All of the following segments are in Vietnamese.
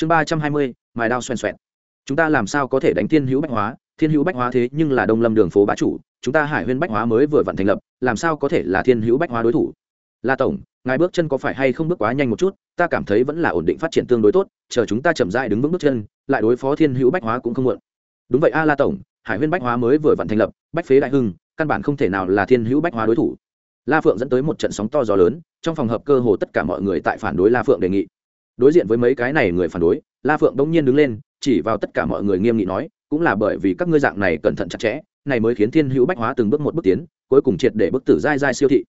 chương ba trăm hai mươi, mài đao xoèn xoẹt. Chúng ta làm sao có thể đánh thiên hữu bách hóa? Thiên hữu bách hóa thế nhưng là đông lâm đường phố bá chủ, chúng ta hải huyên bách hóa mới vừa vặn thành lập, làm sao có thể là thiên hữu bách hóa đối thủ? La tổng, ngài bước chân có phải hay không bước quá nhanh một chút? Ta cảm thấy vẫn là ổn định phát triển tương đối tốt, chờ chúng ta chậm dại đứng vững bước chân, lại đối phó thiên hữu bách hóa cũng không muộn. Đúng vậy a, la tổng, hải huyên bách hóa mới vừa vặn thành lập, bách phế đại hưng, căn bản không thể nào là thiên hữu bách hóa đối thủ. La phượng dẫn tới một trận sóng to gió lớn, trong phòng hợp cơ hồ tất cả mọi người tại phản đối la phượng đề nghị đối diện với mấy cái này người phản đối, la phượng bỗng nhiên đứng lên, chỉ vào tất cả mọi người nghiêm nghị nói, cũng là bởi vì các ngươi dạng này cẩn thận chặt chẽ, này mới khiến thiên hữu bách hóa từng bước một bước tiến, cuối cùng triệt để bức tử dai dai siêu thị.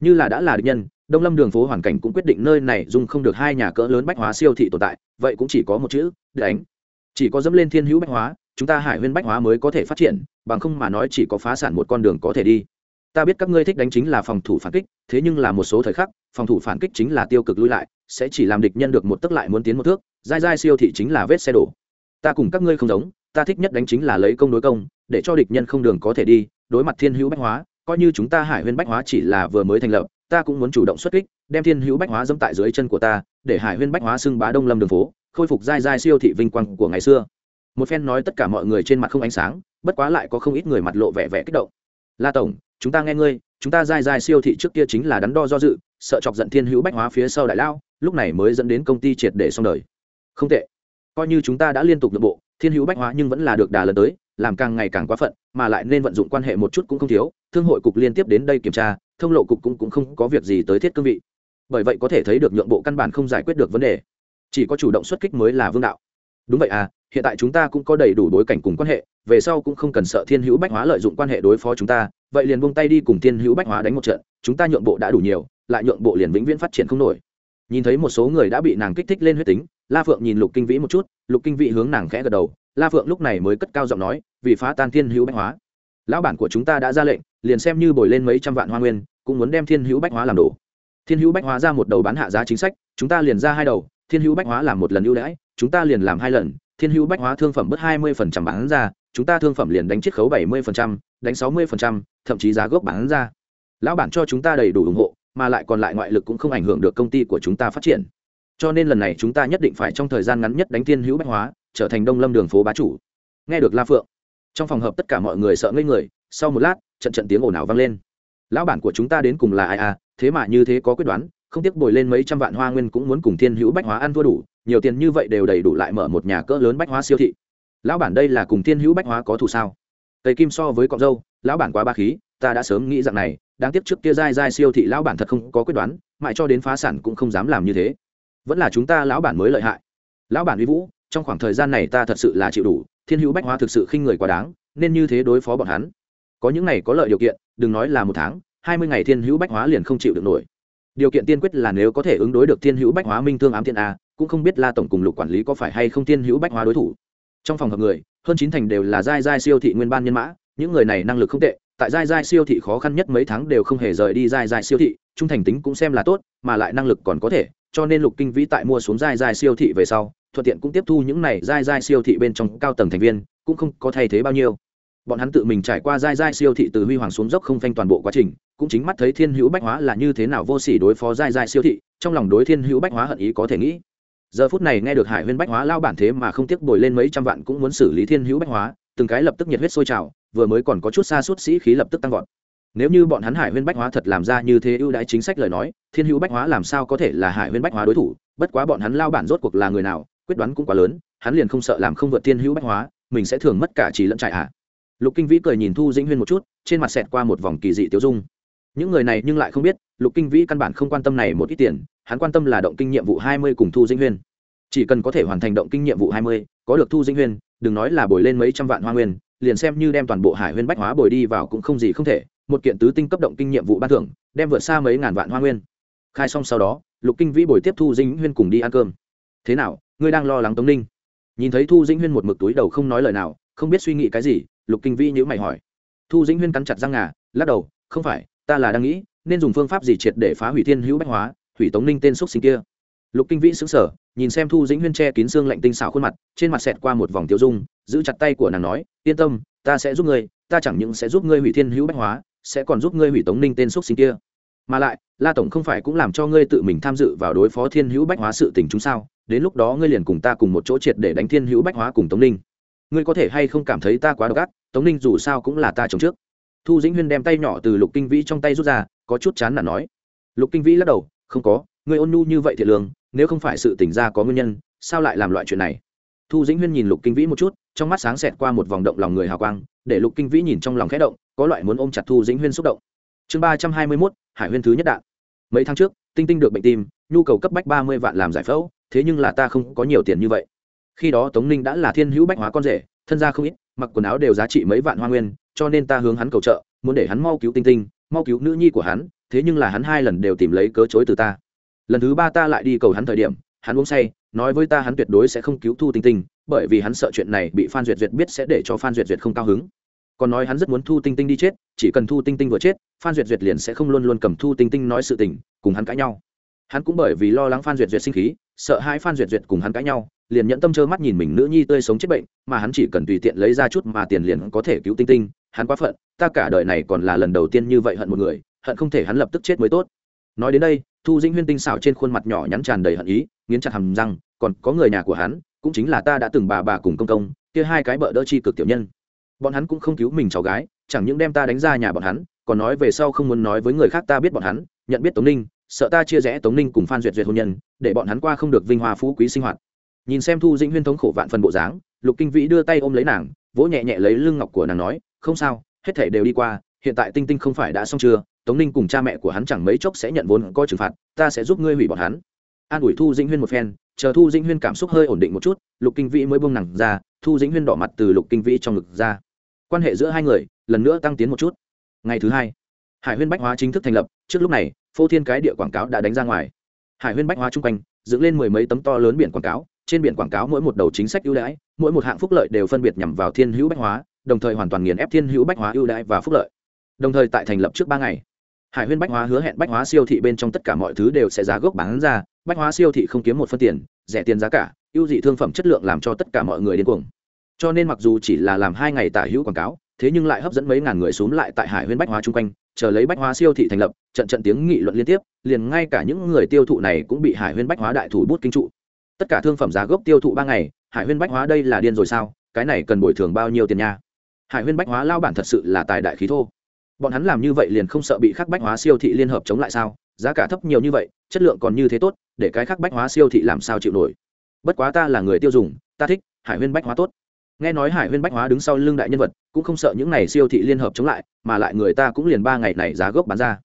Như là đã là địch nhân, đông lâm đường phố hoàn cảnh cũng quyết định nơi này dùng không được hai nhà cỡ lớn bách hóa siêu thị tồn tại, vậy cũng chỉ có một chữ đánh. Chỉ có dẫm lên thiên hữu bách hóa, chúng ta hải huyên bách hóa mới có thể phát triển, bằng không mà nói chỉ có phá sản một con đường có thể đi ta biết các ngươi thích đánh chính là phòng thủ phản kích, thế nhưng là một số thời khắc, phòng thủ phản kích chính là tiêu cực lui lại, sẽ chỉ làm địch nhân được một tức lại muốn tiến một thước dai dai siêu thị chính là vết xe đổ. Ta cùng các ngươi không giống, ta thích nhất đánh chính là lấy công đối công, để cho địch nhân không đường có thể đi, đối mặt thiên hữu bách hóa, coi như chúng ta hải huyên bách hóa chỉ là vừa mới thành lập, ta cũng muốn chủ động xuất kích, đem thiên hữu bách hóa dẫm tại dưới chân của ta, để hải huyên bách hóa xưng bá đông lâm đường phố, khôi phục dai dai siêu thị vinh quang của ngày xưa. Một phen nói tất cả mọi người trên mặt không ánh sáng, bất quá lại có không ít người mặt lộ vẻ vẻ kích động. La tổng chúng ta nghe ngươi chúng ta dai dai siêu thị trước kia chính là đắn đo do dự sợ chọc giận thiên hữu bách hóa phía sau đại lao lúc này mới dẫn đến công ty triệt để xong đời. Không tệ. Coi như chúng ta đã liên tục nội bộ thiên hữu bách hóa nhưng vẫn là được đà lần tới làm càng ngày càng quá phận mà lại nên vận dụng quan hệ một chút cũng không thiếu thương hội cục liên tiếp đến đây kiểm tra thông lộ cục cũng, cũng không có việc gì tới thiết cương vị. Bởi vậy có thể thấy được nhượng bộ căn bản không giải quyết được vấn đề. Chỉ có chủ động xuất kích mới là vương đạo. Đúng vậy à hiện tại chúng ta cũng có đầy đủ bối cảnh cùng quan hệ về sau cũng không cần sợ thiên hữu bách hóa lợi dụng quan hệ đối phó chúng ta vậy liền buông tay đi cùng thiên hữu bách hóa đánh một trận, chúng ta nhượng bộ đã đủ nhiều, lại nhượng bộ liền vĩnh viễn phát triển không nổi. Nhìn thấy một số người đã bị nàng kích thích lên huyết tính, la phượng nhìn lục kinh vĩ một chút, lục kinh vĩ hướng nàng khẽ gật đầu, la phượng lúc này mới cất cao giọng nói, vì phá tan thiên hữu bách hóa. Lão bản của chúng ta đã ra lệnh, liền xem như bồi lên mấy trăm vạn hoa nguyên, cũng muốn đem thiên hữu bách hóa làm đổ thiên hữu bách hóa ra một đầu bán hạ giá chính sách, chúng ta liền ra hai đầu, thiên hữu bách hóa làm một lần ưu đãi, chúng ta liền làm hai lần, thiên hữu bách hóa thương phẩm bớt hai mươi phần trăm bán ra chúng ta thương phẩm liền đánh chiết khấu bảy mươi phần trăm, đánh sáu mươi phần trăm, thậm chí giá gốc bán ra. Lão bản cho chúng ta đầy đủ ủng hộ, mà lại còn lại ngoại lực cũng không ảnh hưởng được công ty của chúng ta phát triển. Cho nên lần này chúng ta nhất định phải trong thời gian ngắn nhất đánh thiên hữu bách hóa, trở thành đông lâm đường phố bá chủ. Nghe được la phượng, trong phòng hợp tất cả mọi người sợ ngây người, sau một lát, trận trận tiếng ồn ào vang lên. Lão bản của chúng ta đến cùng là ai à? Thế mà như thế có quyết đoán, không tiếc bồi lên mấy trăm vạn hoa nguyên cũng muốn cùng thiên hữu bách hóa ăn thua đủ, nhiều tiền như vậy đều đầy đủ lại mở một nhà cỡ lớn bách hóa siêu thị lão bản đây là cùng thiên hữu bách hóa có thù sao? Tây kim so với cọng dâu, lão bản quá ba khí, ta đã sớm nghĩ rằng này, đáng tiếc trước kia dai dai siêu thị lão bản thật không có quyết đoán, mãi cho đến phá sản cũng không dám làm như thế. Vẫn là chúng ta lão bản mới lợi hại. Lão bản uy vũ, trong khoảng thời gian này ta thật sự là chịu đủ, thiên hữu bách hóa thực sự khinh người quá đáng, nên như thế đối phó bọn hắn. Có những ngày có lợi điều kiện, đừng nói là một tháng, hai mươi ngày thiên hữu bách hóa liền không chịu được nổi. Điều kiện tiên quyết là nếu có thể ứng đối được thiên hữu bách hóa minh thương ám thiên a, cũng không biết la tổng cùng lục quản lý có phải hay không thiên hữu bách hóa đối thủ trong phòng hợp người, hơn chín thành đều là giai giai siêu thị nguyên ban nhân mã, những người này năng lực không tệ, tại giai giai siêu thị khó khăn nhất mấy tháng đều không hề rời đi giai giai siêu thị, trung thành tính cũng xem là tốt, mà lại năng lực còn có thể, cho nên lục kinh vĩ tại mua xuống giai giai siêu thị về sau, thuận tiện cũng tiếp thu những này giai giai siêu thị bên trong cao tầng thành viên, cũng không có thay thế bao nhiêu. Bọn hắn tự mình trải qua giai giai siêu thị từ huy hoàng xuống dốc không phanh toàn bộ quá trình, cũng chính mắt thấy thiên hữu bách hóa là như thế nào vô sỉ đối phó giai giai siêu thị, trong lòng đối thiên hữu bách hóa hận ý có thể nghĩ giờ phút này nghe được hải huyên bách hóa lao bản thế mà không tiếc bồi lên mấy trăm vạn cũng muốn xử lý thiên hữu bách hóa, từng cái lập tức nhiệt huyết sôi trào, vừa mới còn có chút xa suốt sĩ khí lập tức tăng vọt. Nếu như bọn hắn hải huyên bách hóa thật làm ra như thế ưu đãi chính sách lời nói, thiên hữu bách hóa làm sao có thể là hải huyên bách hóa đối thủ? Bất quá bọn hắn lao bản rốt cuộc là người nào, quyết đoán cũng quá lớn, hắn liền không sợ làm không vượt thiên hữu bách hóa, mình sẽ thường mất cả trí lẫn trại ạ. À. lục kinh vĩ cười nhìn thu dĩnh huyên một chút, trên mặt xẹt qua một vòng kỳ dị tiêu dung. Những người này nhưng lại không biết, lục kinh vĩ căn bản không quan tâm này một ít tiền hắn quan tâm là động kinh nhiệm vụ hai mươi cùng thu dĩnh huyên. Chỉ cần có thể hoàn thành động kinh nhiệm vụ hai mươi, có được thu dĩnh huyên, đừng nói là bồi lên mấy trăm vạn hoa nguyên, liền xem như đem toàn bộ hải huyên bách hóa bồi đi vào cũng không gì không thể, một kiện tứ tinh cấp động kinh nhiệm vụ ban thưởng, đem vượt xa mấy ngàn vạn hoa nguyên. Khai xong sau đó, lục kinh vĩ bồi tiếp thu dĩnh huyên cùng đi ăn cơm. Thế nào, ngươi đang lo lắng tống ninh? Nhìn thấy thu dĩnh huyên một mực túi đầu không nói lời nào, không biết suy nghĩ cái gì, lục kinh vĩ nhữ mày hỏi. Thu dĩnh huyên cắn chặt răng ngà, lắc đầu, không phải, ta là đang nghĩ, nên dùng phương pháp gì triệt để phá hủy thiên hữu bách hóa hủy tống ninh tên xúc sinh kia. Lục kinh vĩ xứng sở nhìn xem thu dĩnh huyên che kín xương lạnh tinh xảo khuôn mặt, trên mặt xẹt qua một vòng tiêu dung, giữ chặt tay của nàng nói, yên tâm, ta sẽ giúp ngươi, ta chẳng những sẽ giúp ngươi hủy thiên hữu bách hóa, sẽ còn giúp ngươi hủy tống ninh tên xúc sinh kia. Mà lại, la tổng không phải cũng làm cho ngươi tự mình tham dự vào đối phó thiên hữu bách hóa sự tình chúng sao? Đến lúc đó ngươi liền cùng ta cùng một chỗ triệt để đánh thiên hữu bách hóa cùng tống ninh. Ngươi có thể hay không cảm thấy ta quá độc ác, tống ninh dù sao cũng là ta chồng trước. Thu dĩnh huyên đem tay nhỏ từ lục kinh vĩ trong tay rút ra, có chút chán là nói. Lục kinh vĩ lắc đầu không có ngươi ôn nhu như vậy thiệt lương, nếu không phải sự tỉnh ra có nguyên nhân, sao lại làm loại chuyện này? Thu dĩnh huyên nhìn lục kinh vĩ một chút, trong mắt sáng xẹt qua một vòng động lòng người hào quang, để lục kinh vĩ nhìn trong lòng khẽ động, có loại muốn ôm chặt thu dĩnh huyên xúc động. Chương ba trăm hai mươi mốt, hải huyên thứ nhất đạn. Mấy tháng trước, tinh tinh được bệnh tim, nhu cầu cấp bách ba mươi vạn làm giải phẫu, thế nhưng là ta không có nhiều tiền như vậy. Khi đó tống ninh đã là thiên hữu bách hóa con rể, thân gia không ít, mặc quần áo đều giá trị mấy vạn hoa nguyên, cho nên ta hướng hắn cầu trợ, muốn để hắn mau cứu tinh tinh mau cứu nữ nhi của hắn, thế nhưng là hắn hai lần đều tìm lấy cớ chối từ ta. Lần thứ ba ta lại đi cầu hắn thời điểm, hắn uống say, nói với ta hắn tuyệt đối sẽ không cứu thu tinh tinh, bởi vì hắn sợ chuyện này bị phan duyệt duyệt biết sẽ để cho phan duyệt duyệt không cao hứng. Còn nói hắn rất muốn thu tinh tinh đi chết, chỉ cần thu tinh tinh vừa chết, phan duyệt duyệt liền sẽ không luôn luôn cầm thu tinh tinh nói sự tình, cùng hắn cãi nhau. Hắn cũng bởi vì lo lắng phan duyệt duyệt sinh khí, sợ hai phan duyệt duyệt cùng hắn cãi nhau, liền nhẫn tâm trơ mắt nhìn mình nữ nhi tươi sống chết bệnh, mà hắn chỉ cần tùy tiện lấy ra chút mà tiền liền có thể cứu tinh tinh hắn quá phận, ta cả đời này còn là lần đầu tiên như vậy hận một người, hận không thể hắn lập tức chết mới tốt. Nói đến đây, thu dĩnh huyên tinh xảo trên khuôn mặt nhỏ nhắn tràn đầy hận ý, nghiến chặt hầm răng, còn có người nhà của hắn, cũng chính là ta đã từng bà bà cùng công công, kia hai cái bợ đỡ chi cực tiểu nhân. Bọn hắn cũng không cứu mình cháu gái, chẳng những đem ta đánh ra nhà bọn hắn, còn nói về sau không muốn nói với người khác ta biết bọn hắn, nhận biết tống ninh, sợ ta chia rẽ tống ninh cùng phan duyệt duyệt hôn nhân, để bọn hắn qua không được vinh hoa phú quý sinh hoạt. Nhìn xem thu dĩnh huyên thống khổ vạn phần bộ dáng, lục kinh vĩ đưa tay ôm lấy nàng, vỗ nhẹ nhẹ lấy lưng ngọc của nàng nói không sao, hết thể đều đi qua, hiện tại tinh tinh không phải đã xong chưa? Tống ninh cùng cha mẹ của hắn chẳng mấy chốc sẽ nhận vốn có trừng phạt, ta sẽ giúp ngươi hủy bọn hắn. An ủi thu dĩnh huyên một phen, chờ thu dĩnh huyên cảm xúc hơi ổn định một chút, lục kinh vĩ mới buông nặng ra, thu dĩnh huyên đỏ mặt từ lục kinh vĩ trong ngực ra. Quan hệ giữa hai người, lần nữa tăng tiến một chút. Ngày thứ hai, hải huyên bách hóa chính thức thành lập, trước lúc này, phô thiên cái địa quảng cáo đã đánh ra ngoài. Hải huyên bách hóa chung quanh, dựng lên mười mấy tấm to lớn biển quảng cáo, trên biển quảng cáo mỗi một đầu chính sách ưu đãi, mỗi một hạng phúc lợi đều phân biệt nhằm vào thiên hữu bách hóa đồng thời hoàn toàn nghiền ép thiên hữu bách hóa ưu đãi và phúc lợi. Đồng thời tại thành lập trước ba ngày, hải huyên bách hóa hứa hẹn bách hóa siêu thị bên trong tất cả mọi thứ đều sẽ giá gốc bán ra, bách hóa siêu thị không kiếm một phân tiền, rẻ tiền giá cả, ưu dị thương phẩm chất lượng làm cho tất cả mọi người điên cuồng. Cho nên mặc dù chỉ là làm hai ngày tả hữu quảng cáo, thế nhưng lại hấp dẫn mấy ngàn người xuống lại tại hải huyên bách hóa chung quanh, chờ lấy bách hóa siêu thị thành lập, trận trận tiếng nghị luận liên tiếp, liền ngay cả những người tiêu thụ này cũng bị hải huyên bách hóa đại thủ bút kinh trụ. Tất cả thương phẩm giá gốc tiêu thụ ba ngày, hải huyên bách hóa đây là điên rồi sao? Cái này cần bồi thường bao nhiêu tiền nha? Hải huyên bách hóa lao bản thật sự là tài đại khí thô bọn hắn làm như vậy liền không sợ bị khắc bách hóa siêu thị liên hợp chống lại sao giá cả thấp nhiều như vậy chất lượng còn như thế tốt để cái khắc bách hóa siêu thị làm sao chịu nổi bất quá ta là người tiêu dùng ta thích hải huyên bách hóa tốt nghe nói hải huyên bách hóa đứng sau lưng đại nhân vật cũng không sợ những n à y siêu thị liên hợp chống lại mà lại người ta cũng liền ba ngày này giá gốc bán ra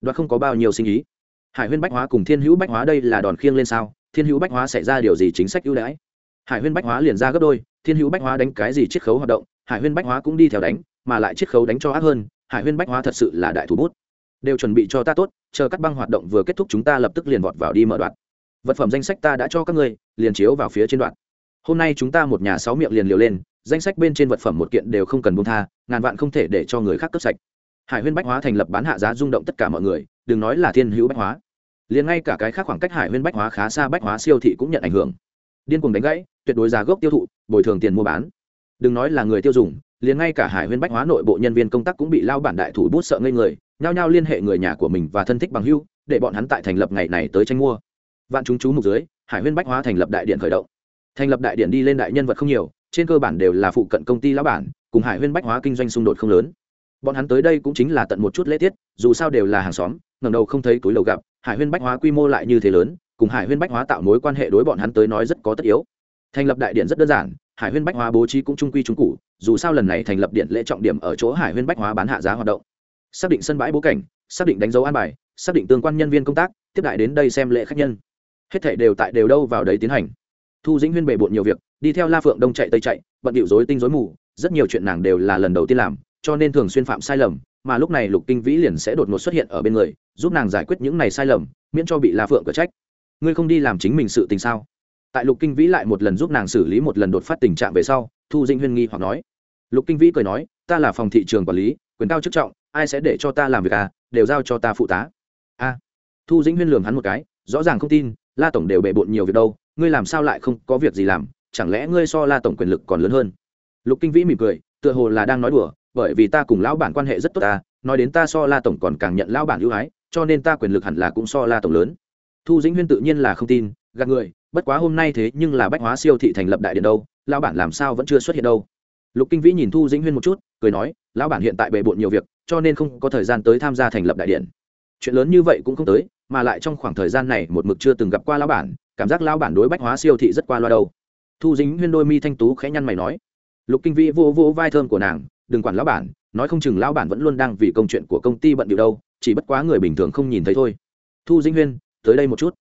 đoạt không có bao nhiêu sinh ý hải huyên bách hóa cùng thiên hữu bách hóa đây là đòn khiêng lên sao thiên hữu bách hóa xảy ra điều gì chính sách ưu đãi hải huyên bách hóa liền ra gấp đôi thiên hữu bách hóa đánh cái gì chiết khấu hoạt động hải huyên bách hóa cũng đi theo đánh, mà lại chiết khấu đánh cho ác hơn, hải huyên bách hóa thật sự là đại thủ bút. Đều chuẩn bị cho ta tốt, chờ cắt băng hoạt động vừa kết thúc chúng ta lập tức liền vọt vào đi mở đoạn. Vật phẩm danh sách ta đã cho các ngươi, liền chiếu vào phía trên đoạn. Hôm nay chúng ta một nhà sáu miệng liền liều lên, danh sách bên trên vật phẩm một kiện đều không cần buông tha, ngàn vạn không thể để cho người khác cướp sạch. Hải huyên bách hóa thành lập bán hạ giá rung động tất cả mọi người, đừng nói là thiên hữu bách hóa. Liền ngay cả cái khác khoảng cách hải huyên bách hóa khá xa bách hóa siêu thị cũng nhận ảnh hưởng. Điên cuồng đánh gãy, tuyệt đối giá gốc tiêu thụ, bồi thường tiền mua bán đừng nói là người tiêu dùng, liền ngay cả hải huyên bách hóa nội bộ nhân viên công tác cũng bị lao bản đại thủ bút sợ ngây người, nhao nhao liên hệ người nhà của mình và thân thích bằng hưu, để bọn hắn tại thành lập ngày này tới tranh mua. Vạn chúng chú mục dưới, hải huyên bách hóa thành lập đại điện khởi động. Thành lập đại điện đi lên đại nhân vật không nhiều, trên cơ bản đều là phụ cận công ty lão bản, cùng hải huyên bách hóa kinh doanh xung đột không lớn. Bọn hắn tới đây cũng chính là tận một chút lễ tiết, dù sao đều là hàng xóm ngầm đầu không thấy túi lầu gặp, hải huyên bách hóa quy mô lại như thế lớn, cùng hải huyên bách hóa tạo mối quan hệ đối bọn hắn tới nói rất có tất yếu. Thành lập đại điện rất đơn giản hải huyên bách hóa bố trí cũng trung quy trung cụ dù sao lần này thành lập điện lễ trọng điểm ở chỗ hải huyên bách hóa bán hạ giá hoạt động. Xác định sân bãi bố cảnh, xác định đánh dấu an bài, xác định tương quan nhân viên công tác, tiếp đại đến đây xem lễ khách nhân. Hết thể đều tại đều đâu vào đấy tiến hành. Thu dĩnh huyên bề bộn nhiều việc, đi theo la phượng đông chạy tây chạy, bận điệu dối tinh dối mù, rất nhiều chuyện nàng đều là lần đầu tiên làm, cho nên thường xuyên phạm sai lầm, mà lúc này lục kinh vĩ liền sẽ đột ngột xuất hiện ở bên người, giúp nàng giải quyết những này sai lầm, miễn cho bị la phượng cở trách. Ngươi không đi làm chính mình sự tình sao? Tại lục kinh vĩ lại một lần giúp nàng xử lý một lần đột phát tình trạng về sau, thu dinh huyên nghi hoặc nói, lục kinh vĩ cười nói, ta là phòng thị trường quản lý, quyền cao chức trọng, ai sẽ để cho ta làm việc à đều giao cho ta phụ tá. A. Thu dĩnh huyên lường hắn một cái, rõ ràng không tin, la tổng đều bề bộn nhiều việc đâu, ngươi làm sao lại không có việc gì làm, chẳng lẽ ngươi so la tổng quyền lực còn lớn hơn? Lục kinh vĩ mỉm cười, tựa hồ là đang nói đùa, bởi vì ta cùng lão bản quan hệ rất tốt ta nói đến ta so la tổng còn càng nhận lão bản ưu ái, cho nên ta quyền lực hẳn là cũng so la tổng lớn. Thu dĩnh huyên tự nhiên là không tin, gạt người bất quá hôm nay thế nhưng là bách hóa siêu thị thành lập đại điện đâu, lão bản làm sao vẫn chưa xuất hiện đâu. Lục kinh vĩ nhìn thu dĩnh huyên một chút, cười nói, lão bản hiện tại bề bộn nhiều việc, cho nên không có thời gian tới tham gia thành lập đại điện. Chuyện lớn như vậy cũng không tới, mà lại trong khoảng thời gian này một mực chưa từng gặp qua lão bản, cảm giác lão bản đối bách hóa siêu thị rất qua loa đâu. Thu dĩnh huyên đôi mi thanh tú khẽ nhăn mày nói. Lục kinh vĩ vô vô vai thơm của nàng, đừng quản lão bản, nói không chừng lão bản vẫn luôn đang vì công chuyện của công ty bận điệu đâu, chỉ bất quá người bình thường không nhìn thấy thôi. Thu dĩnh huyên, tới đây một chút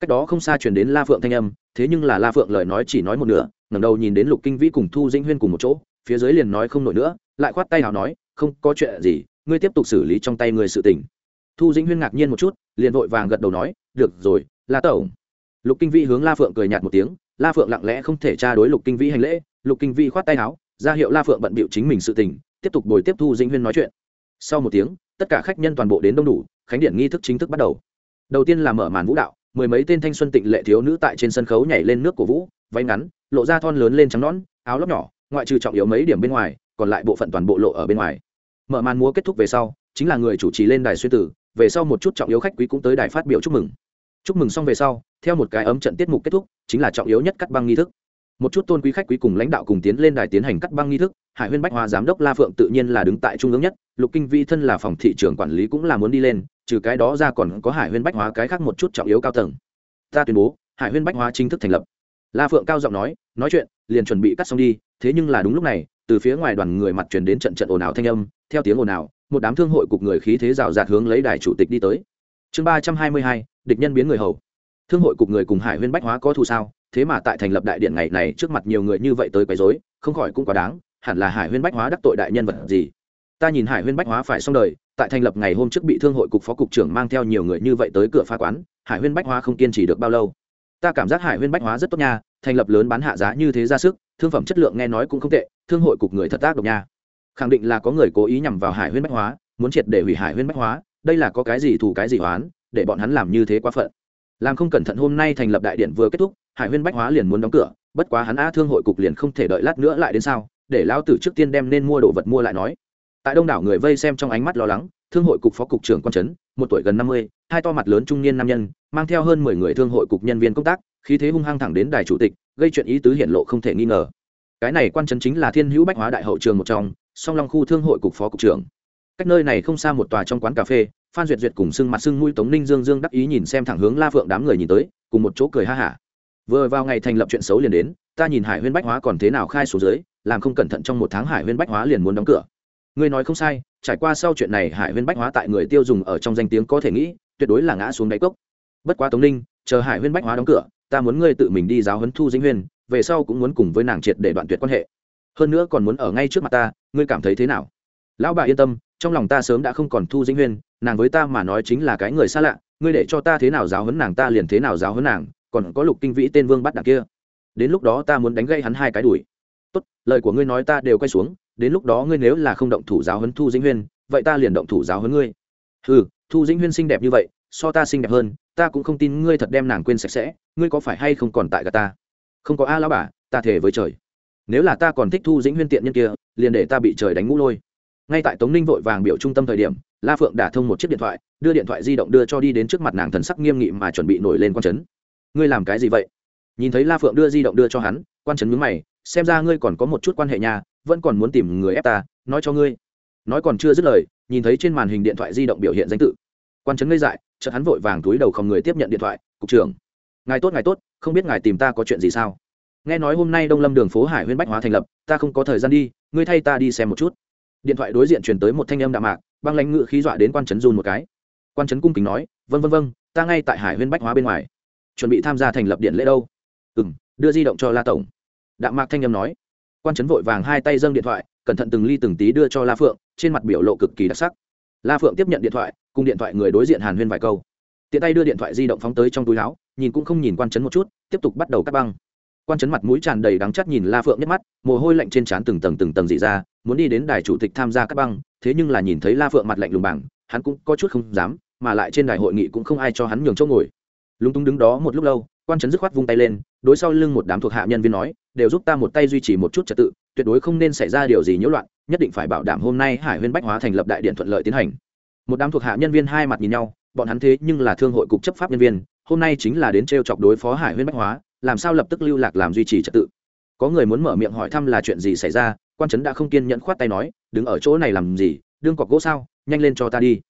cách đó không xa truyền đến la phượng thanh âm, thế nhưng là la phượng lời nói chỉ nói một nửa, ngẩng đầu nhìn đến lục kinh vĩ cùng thu dĩnh huyên cùng một chỗ, phía dưới liền nói không nổi nữa, lại khoát tay nào nói, không, có chuyện gì, ngươi tiếp tục xử lý trong tay người sự tình. Thu dĩnh huyên ngạc nhiên một chút, liền vội vàng gật đầu nói, được rồi, la tổng. Lục kinh vĩ hướng la phượng cười nhạt một tiếng, la phượng lặng lẽ không thể tra đối lục kinh vĩ hành lễ, lục kinh vĩ khoát tay áo, ra hiệu la phượng bận bịu chính mình sự tình, tiếp tục bồi tiếp thu dĩnh huyên nói chuyện. Sau một tiếng, tất cả khách nhân toàn bộ đến đông đủ, khánh điện nghi thức chính thức bắt đầu. Đầu tiên là mở màn vũ đạo mười mấy tên thanh xuân tịnh lệ thiếu nữ tại trên sân khấu nhảy lên nước cổ vũ, váy ngắn, lộ ra thon lớn lên trắng nón áo lóc nhỏ, ngoại trừ trọng yếu mấy điểm bên ngoài, còn lại bộ phận toàn bộ lộ ở bên ngoài. Mở màn múa kết thúc về sau, chính là người chủ trì lên đài xuyên tử, về sau một chút trọng yếu khách quý cũng tới đài phát biểu chúc mừng. Chúc mừng xong về sau, theo một cái ấm trận tiết mục kết thúc, chính là trọng yếu nhất cắt băng nghi thức. Một chút tôn quý khách quý cùng lãnh đạo cùng tiến lên đài tiến hành cắt băng nghi thức, hải huyên bách hoa giám đốc la phượng tự nhiên là đứng tại trung ương nhất, lục kinh vi thân là phòng thị trường quản lý cũng là muốn đi lên trừ cái đó ra còn có hải huyên bách hóa cái khác một chút trọng yếu cao tầng. Ta tuyên bố, hải huyên bách hóa chính thức thành lập. La phượng cao giọng nói nói chuyện, liền chuẩn bị cắt xong đi, thế nhưng là đúng lúc này, từ phía ngoài đoàn người mặt truyền đến trận trận ồn ào thanh âm, theo tiếng ồn ào, một đám thương hội cục người khí thế rào rạt hướng lấy đài chủ tịch đi tới. Chương ba trăm hai mươi hai, địch nhân biến người hầu. Thương hội cục người cùng hải huyên bách hóa có thù sao, thế mà tại thành lập đại điện ngày này trước mặt nhiều người như vậy tới quấy rối, không khỏi cũng quá đáng, hẳn là hải huyên bách hóa đắc tội đại nhân vật gì? Ta nhìn hải huyên bách hóa phải xong đời tại thành lập ngày hôm trước bị thương hội cục phó cục trưởng mang theo nhiều người như vậy tới cửa pha quán, hải huyên bách hóa không kiên trì được bao lâu. Ta cảm giác hải huyên bách hóa rất tốt nha, thành lập lớn bán hạ giá như thế ra sức, thương phẩm chất lượng nghe nói cũng không tệ, thương hội cục người thật tác độc nha. Khẳng định là có người cố ý nhằm vào hải huyên bách hóa, muốn triệt để hủy hải huyên bách hóa, đây là có cái gì thù cái gì hoán để bọn hắn làm như thế quá phận. Làm không cẩn thận hôm nay thành lập đại điện vừa kết thúc, hải huyên bách hóa liền muốn đóng cửa, bất quá hắn a thương hội cục liền không thể đợi lát nữa lại đến sao, để lão tử trước tiên đem nên mua đồ vật mua lại nói tại đông đảo người vây xem trong ánh mắt lo lắng, thương hội cục phó cục trưởng quan trấn, một tuổi gần năm mươi, hai to mặt lớn trung niên nam nhân, mang theo hơn mười người thương hội cục nhân viên công tác, khí thế hung hăng thẳng đến đài chủ tịch, gây chuyện ý tứ hiện lộ không thể nghi ngờ. Cái này quan trấn chính là thiên hữu bách hóa đại hậu trường một trong, song long khu thương hội cục phó cục trưởng. Cách nơi này không xa một tòa trong quán cà phê, phan duyệt duyệt cùng sưng mặt sưng mũi tống ninh dương dương đắc ý nhìn xem thẳng hướng la phượng đám người nhìn tới, cùng một chỗ cười ha hả. Vừa vào ngày thành lập chuyện xấu liền đến, ta nhìn hải huyên bách hóa còn thế nào khai số dưới, làm không cẩn thận trong một tháng hải huyên bách hóa liền muốn đóng cửa ngươi nói không sai, trải qua sau chuyện này hải huyên bách hóa tại người tiêu dùng ở trong danh tiếng có thể nghĩ, tuyệt đối là ngã xuống đáy cốc. Bất quá tống ninh, chờ hải huyên bách hóa đóng cửa, ta muốn ngươi tự mình đi giáo huấn thu dĩnh huyên, về sau cũng muốn cùng với nàng triệt để đoạn tuyệt quan hệ. Hơn nữa còn muốn ở ngay trước mặt ta, ngươi cảm thấy thế nào? Lão bà yên tâm, trong lòng ta sớm đã không còn thu dĩnh huyên, nàng với ta mà nói chính là cái người xa lạ, ngươi để cho ta thế nào giáo huấn nàng ta liền thế nào giáo huấn nàng, còn có lục kinh vĩ tên vương bắt đằng kia. Đến lúc đó ta muốn đánh gây hắn hai cái đuổi. Tốt, lời của ngươi nói ta đều quay xuống đến lúc đó ngươi nếu là không động thủ giáo huấn thu dĩnh huyên, vậy ta liền động thủ giáo huấn ngươi. Ừ thu dĩnh huyên xinh đẹp như vậy, so ta xinh đẹp hơn, ta cũng không tin ngươi thật đem nàng quên sạch sẽ, ngươi có phải hay không còn tại gà ta? Không có a lão bà, ta thể với trời. Nếu là ta còn thích thu dĩnh huyên tiện nhân kia, liền để ta bị trời đánh ngũ lôi. Ngay tại tống ninh vội vàng biểu trung tâm thời điểm, la phượng đả thông một chiếc điện thoại, đưa điện thoại di động đưa cho đi đến trước mặt nàng thần sắc nghiêm nghị mà chuẩn bị nổi lên quan chấn. Ngươi làm cái gì vậy? Nhìn thấy la phượng đưa di động đưa cho hắn, quan chấn mướn mày, xem ra ngươi còn có một chút quan hệ nhà vẫn còn muốn tìm người ép ta, nói cho ngươi. Nói còn chưa dứt lời, nhìn thấy trên màn hình điện thoại di động biểu hiện danh tự. Quan trấn ngây dại, chợt hắn vội vàng túi đầu không người tiếp nhận điện thoại, cục trưởng, ngài tốt ngài tốt, không biết ngài tìm ta có chuyện gì sao? Nghe nói hôm nay đông lâm đường phố hải huyên bách hóa thành lập, ta không có thời gian đi, ngươi thay ta đi xem một chút. Điện thoại đối diện truyền tới một thanh âm đạm mạc, băng lãnh ngự khí dọa đến quan trấn run một cái. Quan trấn cung kính nói vân vân vân ta ngay tại hải huyên bách hóa bên ngoài. Chuẩn bị tham gia thành lập điện lễ đâu? Ừ đưa di động cho la tổng. Đạm mạc thanh âm nói quan trấn vội vàng hai tay dâng điện thoại, cẩn thận từng ly từng tí đưa cho la phượng, trên mặt biểu lộ cực kỳ đặc sắc. La phượng tiếp nhận điện thoại, cùng điện thoại người đối diện hàn huyên vài câu. Tiện tay đưa điện thoại di động phóng tới trong túi áo, nhìn cũng không nhìn quan trấn một chút, tiếp tục bắt đầu cắt băng. Quan trấn mặt mũi tràn đầy đắng chắt nhìn la phượng nhắc mắt, mồ hôi lạnh trên trán từng tầng từng tầng dị ra, muốn đi đến đài chủ tịch tham gia cắt băng, thế nhưng là nhìn thấy la phượng mặt lạnh lùng bảng hắn cũng có chút không dám, mà lại trên đài hội nghị cũng không ai cho hắn nhường chỗ ngồi. Lúng túng đứng đó một lúc lâu quan trấn dứt khoát vung tay lên, đối sau lưng một đám thuộc hạ nhân viên nói, đều giúp ta một tay duy trì một chút trật tự, tuyệt đối không nên xảy ra điều gì nhiễu loạn, nhất định phải bảo đảm hôm nay hải huyên bách hóa thành lập đại điện thuận lợi tiến hành. Một đám thuộc hạ nhân viên hai mặt nhìn nhau, bọn hắn thế nhưng là thương hội cục chấp pháp nhân viên, hôm nay chính là đến t chọc đối phó hải huyên bách hóa, làm sao lập tức lưu lạc làm duy trì trật tự? Có người muốn mở miệng hỏi thăm là chuyện gì xảy ra, quan trấn đã không kiên nhẫn khoát tay nói, đứng ở chỗ này làm gì, đương cọc gỗ sao, nhanh lên cho ta đi.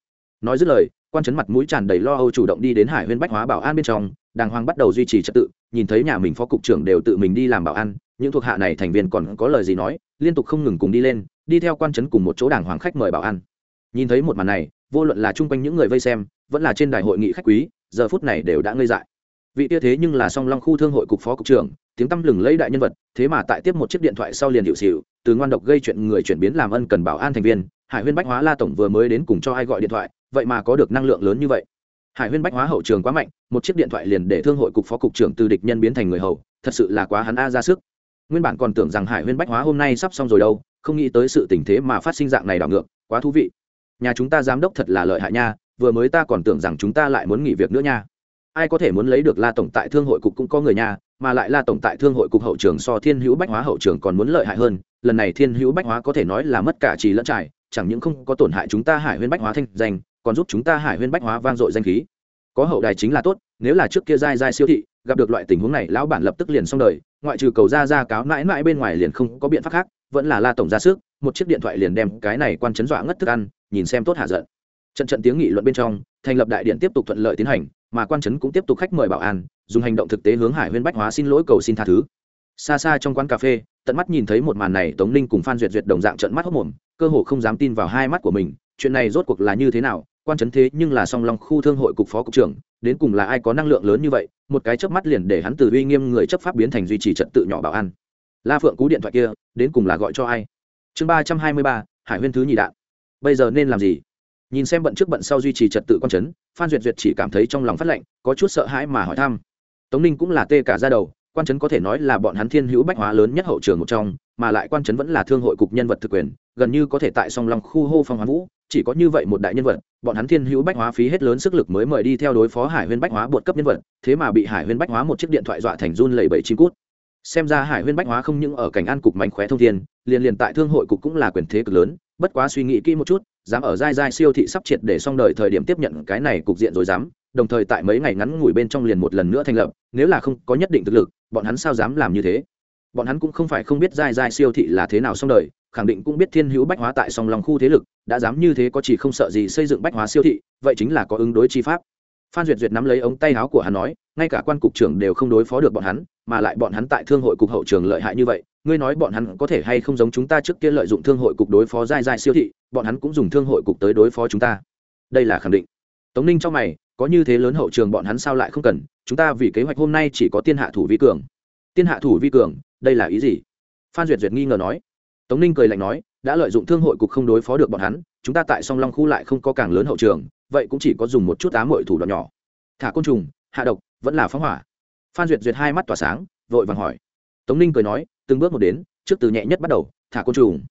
Nói dứt lời, quan trấn mặt mũi tràn đầy lo âu chủ động đi đến hải huyên bách hóa bảo an bên trong đàng hoàng bắt đầu duy trì trật tự nhìn thấy nhà mình phó cục trưởng đều tự mình đi làm bảo ăn, những thuộc hạ này thành viên còn có lời gì nói liên tục không ngừng cùng đi lên đi theo quan trấn cùng một chỗ đàng hoàng khách mời bảo ăn. nhìn thấy một màn này vô luận là chung quanh những người vây xem vẫn là trên đài hội nghị khách quý giờ phút này đều đã ngây dại vị tia thế nhưng là song long khu thương hội cục phó cục trưởng tiếng tăm lừng lấy đại nhân vật thế mà tại tiếp một chiếc điện thoại sau liền hiệu xịu từ ngoan độc gây chuyện người chuyển biến làm ân cần bảo an thành viên hải huyên bách hóa la tổng vừa mới đến cùng cho ai gọi điện thoại vậy mà có được năng lượng lớn như vậy hải huyên bách hóa hậu trường quá mạnh một chiếc điện thoại liền để thương hội cục phó cục trưởng từ địch nhân biến thành người hầu thật sự là quá hắn a ra sức. Nguyên bản còn tưởng rằng hải huyên bách hóa hôm nay sắp xong rồi đâu không nghĩ tới sự tình thế mà phát sinh dạng này đảo ngược quá thú vị. Nhà chúng ta giám đốc thật là lợi hại nha vừa mới ta còn tưởng rằng chúng ta lại muốn nghỉ việc nữa nha. Ai có thể muốn lấy được la tổng tại thương hội cục cũng có người nha, mà lại la tổng tại thương hội cục hậu trường so thiên hữu bách hóa hậu trường còn muốn lợi hại hơn lần này thiên hữu bách hóa có thể nói là mất cả trì lẫn trải chẳng những không có tổn hại chúng ta hải huyên bách hóa thanh danh còn giúp chúng ta hải huyên bách hóa vang dội danh khí. Có hậu đài chính là tốt, nếu là trước kia dai dai siêu thị, gặp được loại tình huống này, lão bản lập tức liền xong đời, ngoại trừ cầu ra ra cáo mãi mãi bên ngoài liền không có biện pháp khác, vẫn là la tổng ra sức, một chiếc điện thoại liền đem cái này quan chấn dọa ngất thức ăn, nhìn xem tốt hạ giận. Trận trận tiếng nghị luận bên trong, thành lập đại điện tiếp tục thuận lợi tiến hành, mà quan chấn cũng tiếp tục khách mời bảo an, dùng hành động thực tế hướng hải huyên bách hóa xin lỗi cầu xin tha thứ. Xa xa trong quán cà phê, tận mắt nhìn thấy một màn này, tống ninh cùng phan duyệt duyệt đồng dạng trận mắt hốc mồm, cơ hồ không dám tin vào hai mắt của mình, chuyện này rốt cuộc là như thế nào quan trấn thế nhưng là song long khu thương hội cục phó cục trưởng, đến cùng là ai có năng lượng lớn như vậy, một cái chớp mắt liền để hắn từ uy nghiêm người chấp pháp biến thành duy trì trật tự nhỏ bảo an. La phượng cú điện thoại kia, đến cùng là gọi cho ai? Chương ba trăm hai mươi ba, hải huyên thứ Nhị đạn. Bây giờ nên làm gì? Nhìn xem bận trước bận sau duy trì trật tự quan trấn, phan duyệt duyệt chỉ cảm thấy trong lòng phát lệnh, có chút sợ hãi mà hỏi thăm. Tống ninh cũng là tê cả ra đầu, quan trấn có thể nói là bọn hắn thiên hữu bách hóa lớn nhất hậu trường một trong, mà lại quan trấn vẫn là thương hội cục nhân vật thực quyền, gần như có thể tại song long khu hô phong hoán vũ chỉ có như vậy một đại nhân vật, bọn hắn thiên hữu bách hóa phí hết lớn sức lực mới mời đi theo đối phó hải huyên bách hóa bột cấp nhân vật, thế mà bị hải huyên bách hóa một chiếc điện thoại dọa thành run lẩy bẩy chim cút. Xem ra hải huyên bách hóa không những ở cảnh an cục mạnh khóe thông thiên, liền liền tại thương hội cục cũng là quyền thế cực lớn, bất quá suy nghĩ kỹ một chút, dám ở dai dai siêu thị sắp triệt để xong đời thời điểm tiếp nhận cái này cục diện rồi dám, đồng thời tại mấy ngày ngắn ngủi bên trong liền một lần nữa thành lập, nếu là không có nhất định thực lực, bọn hắn sao dám làm như thế? Bọn hắn cũng không phải không biết dai dai siêu thị là thế nào xong đời khẳng định cũng biết thiên hữu bách hóa tại song lòng khu thế lực, đã dám như thế có chỉ không sợ gì xây dựng bách hóa siêu thị, vậy chính là có ứng đối chi pháp. Phan duyệt duyệt nắm lấy ống tay áo của hắn nói, ngay cả quan cục trưởng đều không đối phó được bọn hắn, mà lại bọn hắn tại thương hội cục hậu trường lợi hại như vậy, ngươi nói bọn hắn có thể hay không giống chúng ta trước kia lợi dụng thương hội cục đối phó dai dai siêu thị, bọn hắn cũng dùng thương hội cục tới đối phó chúng ta. Đây là khẳng định. Tống ninh trong mày, có như thế lớn hậu trường bọn hắn sao lại không cần, chúng ta vì kế hoạch hôm nay chỉ có tiên hạ thủ vi cường. Tiên hạ thủ vi cường, đây là ý gì? Phan duyệt duyệt nghi ngờ nói tống ninh cười lạnh nói, đã lợi dụng thương hội cục không đối phó được bọn hắn, chúng ta tại song long khu lại không có càng lớn hậu trường, vậy cũng chỉ có dùng một chút ám mội thủ đoạn nhỏ. Thả côn trùng, hạ độc, vẫn là phóng hỏa. Phan duyệt duyệt hai mắt tỏa sáng, vội vàng hỏi. Tống ninh cười nói, từng bước một đến, trước từ nhẹ nhất bắt đầu, thả côn trùng.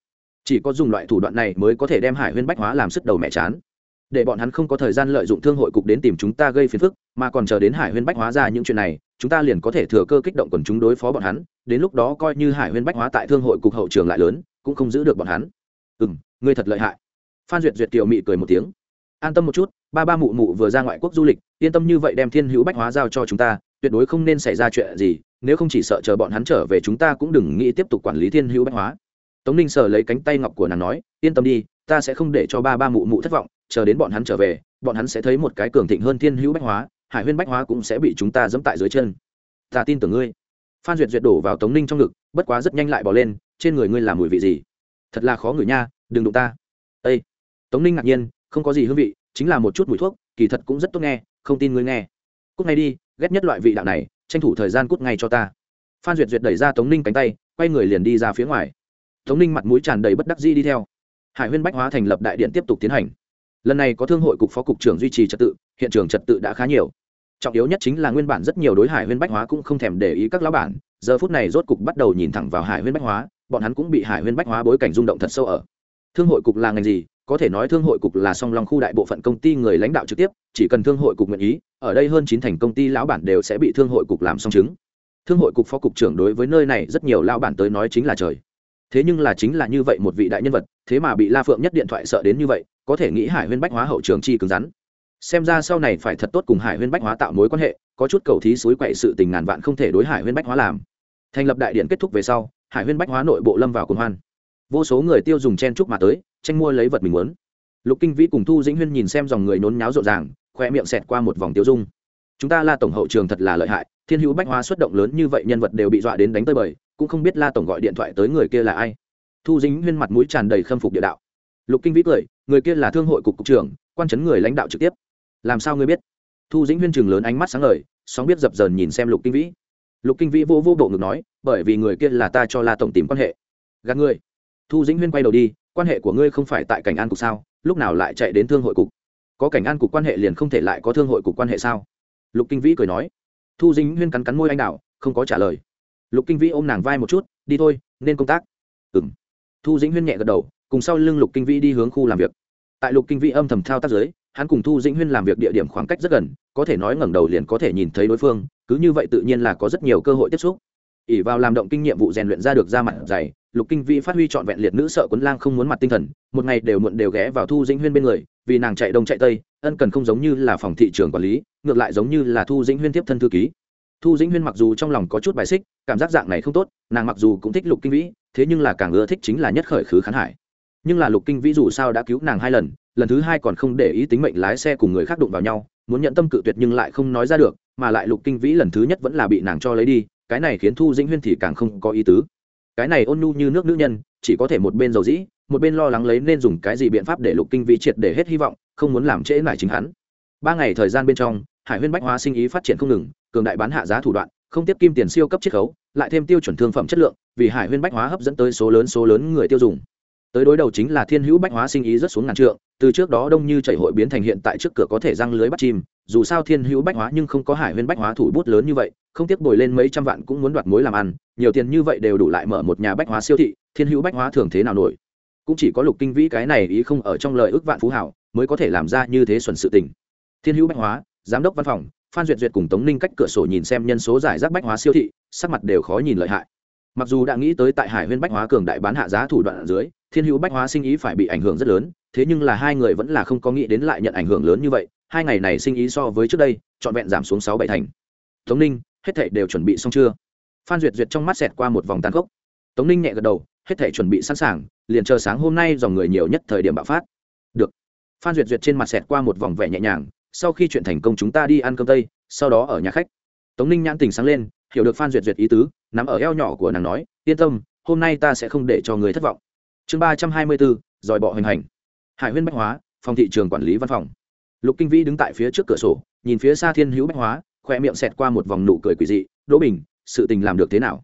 Chỉ có dùng loại thủ đoạn này mới có thể đem hải huyên bách hóa làm sức đầu mẹ chán. Để bọn hắn không có thời gian lợi dụng thương hội cục đến tìm chúng ta gây phiền phức, mà còn chờ đến hải huyên bách hóa ra những chuyện này, chúng ta liền có thể thừa cơ kích động quần chúng đối phó bọn hắn, đến lúc đó coi như hải huyên bách hóa tại thương hội cục hậu trường lại lớn cũng không giữ được bọn hắn. Ừ m ngươi thật lợi hại. Phan duyệt duyệt kiều mị cười một tiếng. An tâm một chút, ba ba mụ mụ vừa ra ngoại quốc du lịch, yên tâm như vậy đem thiên hữu bách hóa giao cho chúng ta, tuyệt đối không nên xảy ra chuyện gì, nếu không chỉ sợ chờ bọn hắn trở về chúng ta cũng đừng nghĩ tiếp tục quản lý thiên hữu bách hóa. Tống ninh sờ lấy cánh tay ngọc của nàng nói, yên tâm đi, ta sẽ không để cho ba ba mụ mụ thất vọng, chờ đến bọn hắn trở về, bọn hắn sẽ thấy một cái cường thịnh hơn thiên hữu bách hóa, hải huyên bách hóa cũng sẽ bị chúng ta dẫm tại dưới chân. Ta tin tưởng ngươi. Phan duyệt duyệt đổ vào tống ninh trong ngực, bất quá rất nhanh lại bỏ lên trên người ngươi làm mùi vị gì? Thật là khó ngửi nha, đừng đụng ta. Ây tống ninh ngạc nhiên, không có gì hương vị, chính là một chút mùi thuốc, kỳ thật cũng rất tốt nghe, không tin ngươi nghe. Cúc ngay đi, ghét nhất loại vị đạo này, tranh thủ thời gian cút ngay cho ta. Phan duyệt duyệt đẩy ra tống ninh cánh tay, quay người liền đi ra phía ngoài. Tống ninh mặt mũi tràn đầy bất đắc di đi theo. Hải huyên bách hóa thành lập đại điện tiếp tục tiến hành. Lần này có thương hội cục phó cục trưởng duy trì trật tự, hiện trường trật tự đã khá nhiều. Trọng yếu nhất chính là nguyên bản rất nhiều đối hải huyên bách hóa cũng không thèm để ý các lão bản, giờ phút này rốt cục bắt đầu nhìn thẳng vào hải huyên bách hóa bọn hắn cũng bị hải huyên bách hóa bối cảnh rung động thật sâu ở. Thương hội cục là ngành gì? Có thể nói thương hội cục là song long khu đại bộ phận công ty người lãnh đạo trực tiếp, chỉ cần thương hội cục nguyện ý, ở đây hơn chín thành công ty lão bản đều sẽ bị thương hội cục làm song chứng. Thương hội cục phó cục trưởng đối với nơi này rất nhiều lão bản tới nói chính là trời. Thế nhưng là chính là như vậy một vị đại nhân vật, thế mà bị la phượng nhất điện thoại sợ đến như vậy, có thể nghĩ hải huyên bách hóa hậu trường chi cứng rắn. Xem ra sau này phải thật tốt cùng hải huyên bách hóa tạo mối quan hệ, có chút cầu thí suối quậy sự tình ngàn vạn không thể đối hải huyên bách hóa làm. Thành lập đại điện kết thúc về sau hải huyên bách hóa nội bộ lâm vào cồn hoan. Vô số người tiêu dùng chen chúc mà tới, tranh mua lấy vật mình muốn. Lục kinh vĩ cùng thu dĩnh huyên nhìn xem dòng người nôn nháo rộn ràng, khoe miệng xẹt qua một vòng tiêu dung. Chúng ta la tổng hậu trường thật là lợi hại, thiên hữu bách hóa xuất động lớn như vậy nhân vật đều bị dọa đến đánh tơi bời, cũng không biết la tổng gọi điện thoại tới người kia là ai. Thu dĩnh huyên mặt mũi tràn đầy khâm phục địa đạo. Lục kinh vĩ cười, người kia là thương hội cục cục trưởng, quan chấn người lãnh đạo trực tiếp. Làm sao ngươi biết? Thu dĩnh huyên trường lớn ánh mắt sáng ngời, sóng biết dập dờn nhìn xem lục kinh vĩ lục kinh vĩ vô vô bộ ngực nói, bởi vì người kia là ta cho la tổng tìm quan hệ. Gạt ngươi. Thu dĩnh huyên quay đầu đi, quan hệ của ngươi không phải tại cảnh an cục sao? Lúc nào lại chạy đến thương hội cục? Có cảnh an cục quan hệ liền không thể lại có thương hội cục quan hệ sao? Lục kinh vĩ cười nói. Thu dĩnh huyên cắn cắn môi anh đạo không có trả lời. Lục kinh vĩ ôm nàng vai một chút, đi thôi, nên công tác. Ừ m thu dĩnh huyên nhẹ gật đầu, cùng sau lưng lục kinh vĩ đi hướng khu làm việc. Tại lục kinh vĩ âm thầm thao tác giới hắn cùng thu dĩnh huyên làm việc địa điểm khoảng cách rất gần có thể nói ngẩng đầu liền có thể nhìn thấy đối phương, cứ như vậy tự nhiên là có rất nhiều cơ hội tiếp xúc. ỉ vào làm động kinh nghiệm vụ rèn luyện ra được ra mặt dày, lục kinh vĩ phát huy trọn vẹn liệt nữ sợ quấn lang không muốn mặt tinh thần, một ngày đều muộn đều ghé vào thu dĩnh huyên bên người, vì nàng chạy đông chạy tây, ân cần không giống như là phòng thị trường quản lý, ngược lại giống như là thu dĩnh huyên tiếp thân thư ký. Thu dĩnh huyên mặc dù trong lòng có chút bài xích, cảm giác dạng này không tốt, nàng mặc dù cũng thích lục kinh vĩ, thế nhưng là càng ưa thích chính là nhất khởi khứ khán hải. Nhưng là lục kinh vĩ dù sao đã cứu nàng hai lần lần thứ hai còn không để ý tính mệnh lái xe cùng người khác đụng vào nhau muốn nhận tâm cự tuyệt nhưng lại không nói ra được, mà lại lục kinh vĩ lần thứ nhất vẫn là bị nàng cho lấy đi, cái này khiến thu dĩnh huyên thì càng không có ý tứ. Cái này ôn nhu như nước nữ nhân, chỉ có thể một bên dầu dĩ, một bên lo lắng lấy nên dùng cái gì biện pháp để lục kinh vĩ triệt để hết hy vọng, không muốn làm trễ lại chính hắn. Ba ngày thời gian bên trong, hải huyên bách hóa sinh ý phát triển không ngừng, cường đại bán hạ giá thủ đoạn, không tiếp kim tiền siêu cấp chiết khấu, lại thêm tiêu chuẩn thương phẩm chất lượng, vì hải huyên bách hóa hấp dẫn tới số lớn số lớn người tiêu dùng tới đối đầu chính là thiên hữu bách hóa sinh ý rất xuống ngàn trượng, từ trước đó đông như chảy hội biến thành hiện tại trước cửa có thể răng lưới bắt chim, dù sao thiên hữu bách hóa nhưng không có hải huyên bách hóa thủ bút lớn như vậy, không tiếc bồi lên mấy trăm vạn cũng muốn đoạt mối làm ăn, nhiều tiền như vậy đều đủ lại mở một nhà bách hóa siêu thị, thiên hữu bách hóa thường thế nào nổi? Cũng chỉ có lục kinh vĩ cái này ý không ở trong lời ước vạn phú hảo, mới có thể làm ra như thế xuẩn sự tình. Thiên hữu bách hóa, giám đốc văn phòng, phan duyệt duyệt cùng tống ninh cách cửa sổ nhìn xem nhân số giải rác bách hóa siêu thị, sắc mặt đều khó nhìn lợi hại. Mặc dù đã nghĩ tới tại hải huyên bách hóa cường đại bán hạ giá thủ đoạn ở dưới thiên hữu bách hóa sinh ý phải bị ảnh hưởng rất lớn, thế nhưng là hai người vẫn là không có nghĩ đến lại nhận ảnh hưởng lớn như vậy, hai ngày này sinh ý so với trước đây, trọn vẹn giảm xuống sáu bảy thành. Tống ninh, hết thảy đều chuẩn bị xong chưa? Phan duyệt duyệt trong mắt xẹt qua một vòng tàn khốc. Tống ninh nhẹ gật đầu, hết thảy chuẩn bị sẵn sàng, liền chờ sáng hôm nay dòng người nhiều nhất thời điểm bạo phát. Được. Phan duyệt duyệt trên mặt xẹt qua một vòng vẻ nhẹ nhàng, sau khi chuyện thành công chúng ta đi ăn cơm tây, sau đó ở nhà khách. Tống ninh nhãn tình sáng lên, hiểu được phan duyệt duyệt ý tứ nằm ở eo nhỏ của nàng nói, yên tâm, hôm nay ta sẽ không để cho người thất vọng chương ba trăm hai mươi bốn, dòi bọ hình hành. Hải huyên bách hóa, phòng thị trường quản lý văn phòng. Lục kinh vĩ đứng tại phía trước cửa sổ, nhìn phía xa thiên hữu bách hóa, khoe miệng xẹt qua một vòng nụ cười quỷ dị, đỗ bình, sự tình làm được thế nào?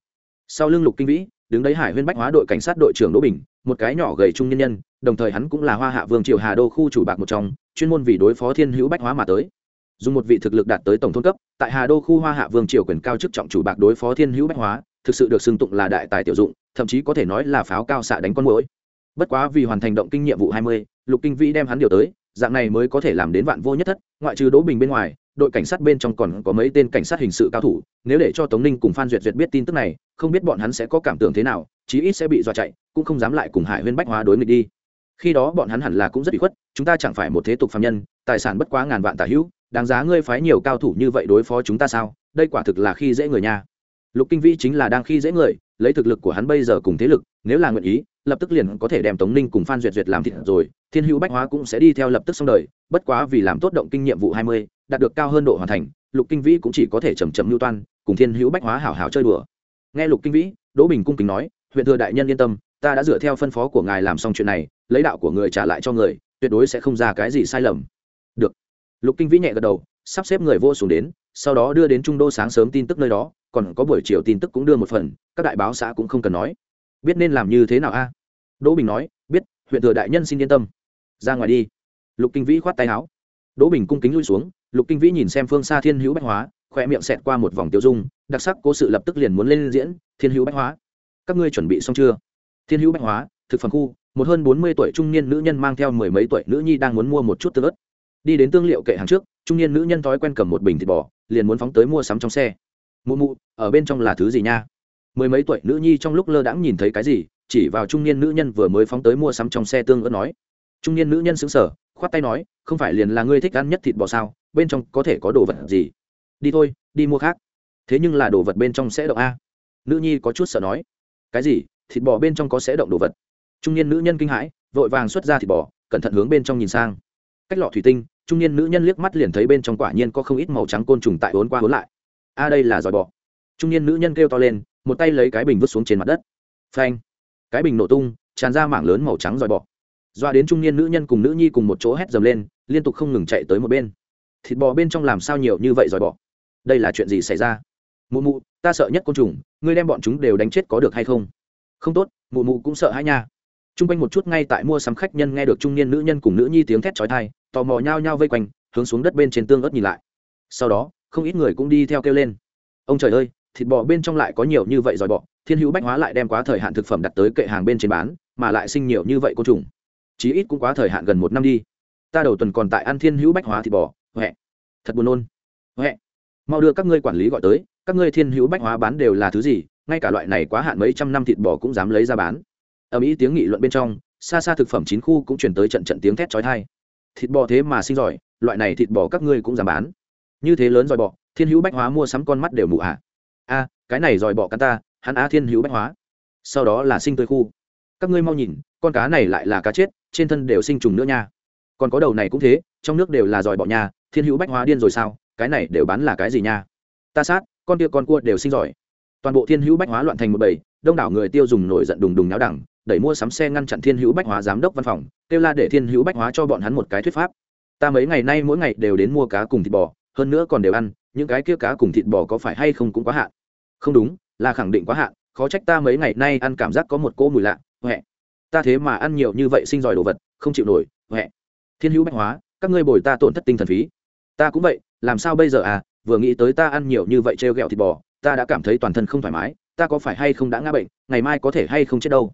Sau lưng lục kinh vĩ, đứng đấy hải huyên bách hóa đội cảnh sát đội trưởng đỗ bình, một cái nhỏ gầy trung nhân nhân, đồng thời hắn cũng là hoa hạ vương triều hà đô khu chủ bạc một trong, chuyên môn vì đối phó thiên hữu bách hóa mà tới. Dùng một vị thực lực đạt tới tổng thôn cấp, tại hà đô khu hoa hạ vương triều quyền cao chức trọng chủ bạc đối phó thiên hữu bách hóa, thực sự được xưng tụng là đại tài tiểu dụng, thậm chí có thể nói là pháo cao xạ đánh con mũi bất quá vì hoàn thành động kinh nhiệm vụ hai mươi, lục kinh vĩ đem hắn điều tới, dạng này mới có thể làm đến vạn vô nhất thất, ngoại trừ đỗ bình bên ngoài, đội cảnh sát bên trong còn có mấy tên cảnh sát hình sự cao thủ, nếu để cho tống ninh cùng phan duyệt duyệt biết tin tức này, không biết bọn hắn sẽ có cảm tưởng thế nào, chí ít sẽ bị dọa chạy, cũng không dám lại cùng hải huyên bách hóa đối nghịch đi. Khi đó bọn hắn hẳn là cũng rất bị khuất, chúng ta chẳng phải một thế tục phạm nhân, tài sản bất quá ngàn vạn tả hữu, đáng giá ngươi phái nhiều cao thủ như vậy đối phó chúng ta sao? Đây quả thực là khi dễ người nha. Lục kinh vĩ chính là đang khi dễ người, lấy thực lực của hắn bây giờ cùng thế lực, nếu là nguyện ý lập tức liền có thể đem tống ninh cùng phan duyệt duyệt làm thịt rồi, thiên hữu bách hóa cũng sẽ đi theo lập tức xong đời, bất quá vì làm tốt động kinh nhiệm vụ hai mươi, đạt được cao hơn độ hoàn thành, lục kinh vĩ cũng chỉ có thể chầm chầm mưu toan, cùng thiên hữu bách hóa hảo hảo chơi đùa. Nghe lục kinh vĩ, đỗ bình cung kính nói, huyện thừa đại nhân yên tâm, ta đã dựa theo phân phó của ngài làm xong chuyện này, lấy đạo của người trả lại cho người, tuyệt đối sẽ không ra cái gì sai lầm. Được. Lục kinh vĩ nhẹ gật đầu, sắp xếp người vô xuống đến, sau đó đưa đến trung đô sáng sớm tin tức nơi đó, còn có buổi chiều tin tức cũng đưa một phần, các đại báo xã cũng không cần nói biết nên làm như thế nào a? Đỗ bình nói, biết, huyện thừa đại nhân xin yên tâm. Ra ngoài đi. Lục kinh vĩ khoát tay áo. Đỗ bình cung kính lui xuống, lục kinh vĩ nhìn xem phương xa thiên hữu bách hóa khoe miệng xẹt qua một vòng tiêu dung, đặc sắc cố sự lập tức liền muốn lên diễn, thiên hữu bách hóa. Các ngươi chuẩn bị xong chưa? Thiên hữu bách hóa, thực phẩm khu, một hơn bốn mươi tuổi trung niên nữ nhân mang theo mười mấy tuổi nữ nhi đang muốn mua một chút tương ớt. Đi đến tương liệu kệ hàng trước, trung niên nữ nhân thói quen cầm một bình thịt bò, liền muốn phóng tới mua sắm trong xe. Mụ mụ, ở bên trong là thứ gì nha? Mười mấy tuổi nữ nhi trong lúc lơ đãng nhìn thấy cái gì, chỉ vào trung niên nữ nhân vừa mới phóng tới mua sắm trong xe tương ớt nói. Trung niên nữ nhân xứng sở khoát tay nói, không phải liền là ngươi thích ăn nhất thịt bò sao? Bên trong có thể có đồ vật gì? Đi thôi, đi mua khác. Thế nhưng là đồ vật bên trong sẽ động a. Nữ nhi có chút sợ nói. Cái gì? Thịt bò bên trong có sẽ động đồ vật? Trung niên nữ nhân kinh hãi, vội vàng xuất ra thịt bò, cẩn thận hướng bên trong nhìn sang. Cách lọ thủy tinh, trung niên nữ nhân liếc mắt liền thấy bên trong quả nhiên có không ít màu trắng côn trùng tại vốn qua vốn lại. A, đây là giỏi bò. trung niên nữ nhân kêu to lên một tay lấy cái bình vứt xuống trên mặt đất. Phanh. Cái bình nổ tung, tràn ra mảng lớn màu trắng dòi bọ. Doa đến trung niên nữ nhân cùng nữ nhi cùng một chỗ hét dầm lên, liên tục không ngừng chạy tới một bên. Thịt bò bên trong làm sao nhiều như vậy dòi bọ? Đây là chuyện gì xảy ra? Mụ mụ, ta sợ nhất côn trùng, ngươi đem bọn chúng đều đánh chết có được hay không? Không tốt, mụ mụ cũng sợ hãi nha. T r u n g quanh một chút ngay tại mua sắm khách nhân nghe được trung niên nữ nhân cùng nữ nhi tiếng thét trói thai tò mò nhao nhao vây quanh, hướng xuống đất bên trên tương ớt nhìn lại. Sau đó, không ít người cũng đi theo kêu lên. Ông trời ơi thịt bò bên trong lại có nhiều như vậy dòi bọ thiên hữu bách hóa lại đem quá thời hạn thực phẩm đặt tới kệ hàng bên trên bán, mà lại sinh nhiều như vậy côn trùng. Chí ít cũng quá thời hạn gần một năm đi. Ta đầu tuần còn tại ăn thiên hữu bách hóa thịt bò, huệ. Thật buồn nôn. Huệ. Mau đưa các ngươi quản lý gọi tới, các ngươi thiên hữu bách hóa bán đều là thứ gì, ngay cả loại này quá hạn mấy trăm năm thịt bò cũng dám lấy ra bán. Ở mỹ tiếng nghị luận bên trong, xa xa thực phẩm chín khu cũng chuyển tới trận trận tiếng thét trói thai thịt bò thế mà sinh giỏi, loại này thịt bò các ngươi cũng dám bán. Như thế lớn giỏi bò, thiên hữu bách hóa mua sắm con mắt đều mù ạ à a, cái này dòi bò cắn ta, hắn á thiên hữu bách hóa. Sau đó là sinh tươi khu. Các ngươi mau nhìn, con cá này lại là cá chết, trên thân đều sinh trùng nữa nha. Còn có đầu này cũng thế, trong nước đều là giỏi bỏ nha, thiên hữu bách hóa điên rồi sao, cái này đều bán là cái gì nha? Ta sát, con tia con cua đều sinh giỏi. Toàn bộ thiên hữu bách hóa loạn thành một bầy, đông đảo người tiêu dùng nổi giận đùng đùng náo đẳng, đẩy mua sắm xe ngăn chặn thiên hữu bách hóa giám đốc văn phòng, kêu la để thiên hữu bách hóa cho bọn hắn một cái thuyết pháp. Ta mấy ngày nay mỗi ngày đều đến mua cá cùng thịt bò, hơn nữa còn đều ăn, những cái kia cá cùng thịt bò có phải hay không cũng quá hạn không đúng, là khẳng định quá hạn, khó trách ta mấy ngày nay ăn cảm giác có một cỗ mùi lạ huệ ta thế mà ăn nhiều như vậy sinh giỏi đồ vật, không chịu nổi huệ thiên hữu bách hóa, các ngươi bồi ta tổn thất tinh thần phí. Ta cũng vậy, làm sao bây giờ à vừa nghĩ tới ta ăn nhiều như vậy trêu ghẹo thịt bò, ta đã cảm thấy toàn thân không thoải mái, ta có phải hay không đã ngã bệnh, ngày mai có thể hay không chết đâu.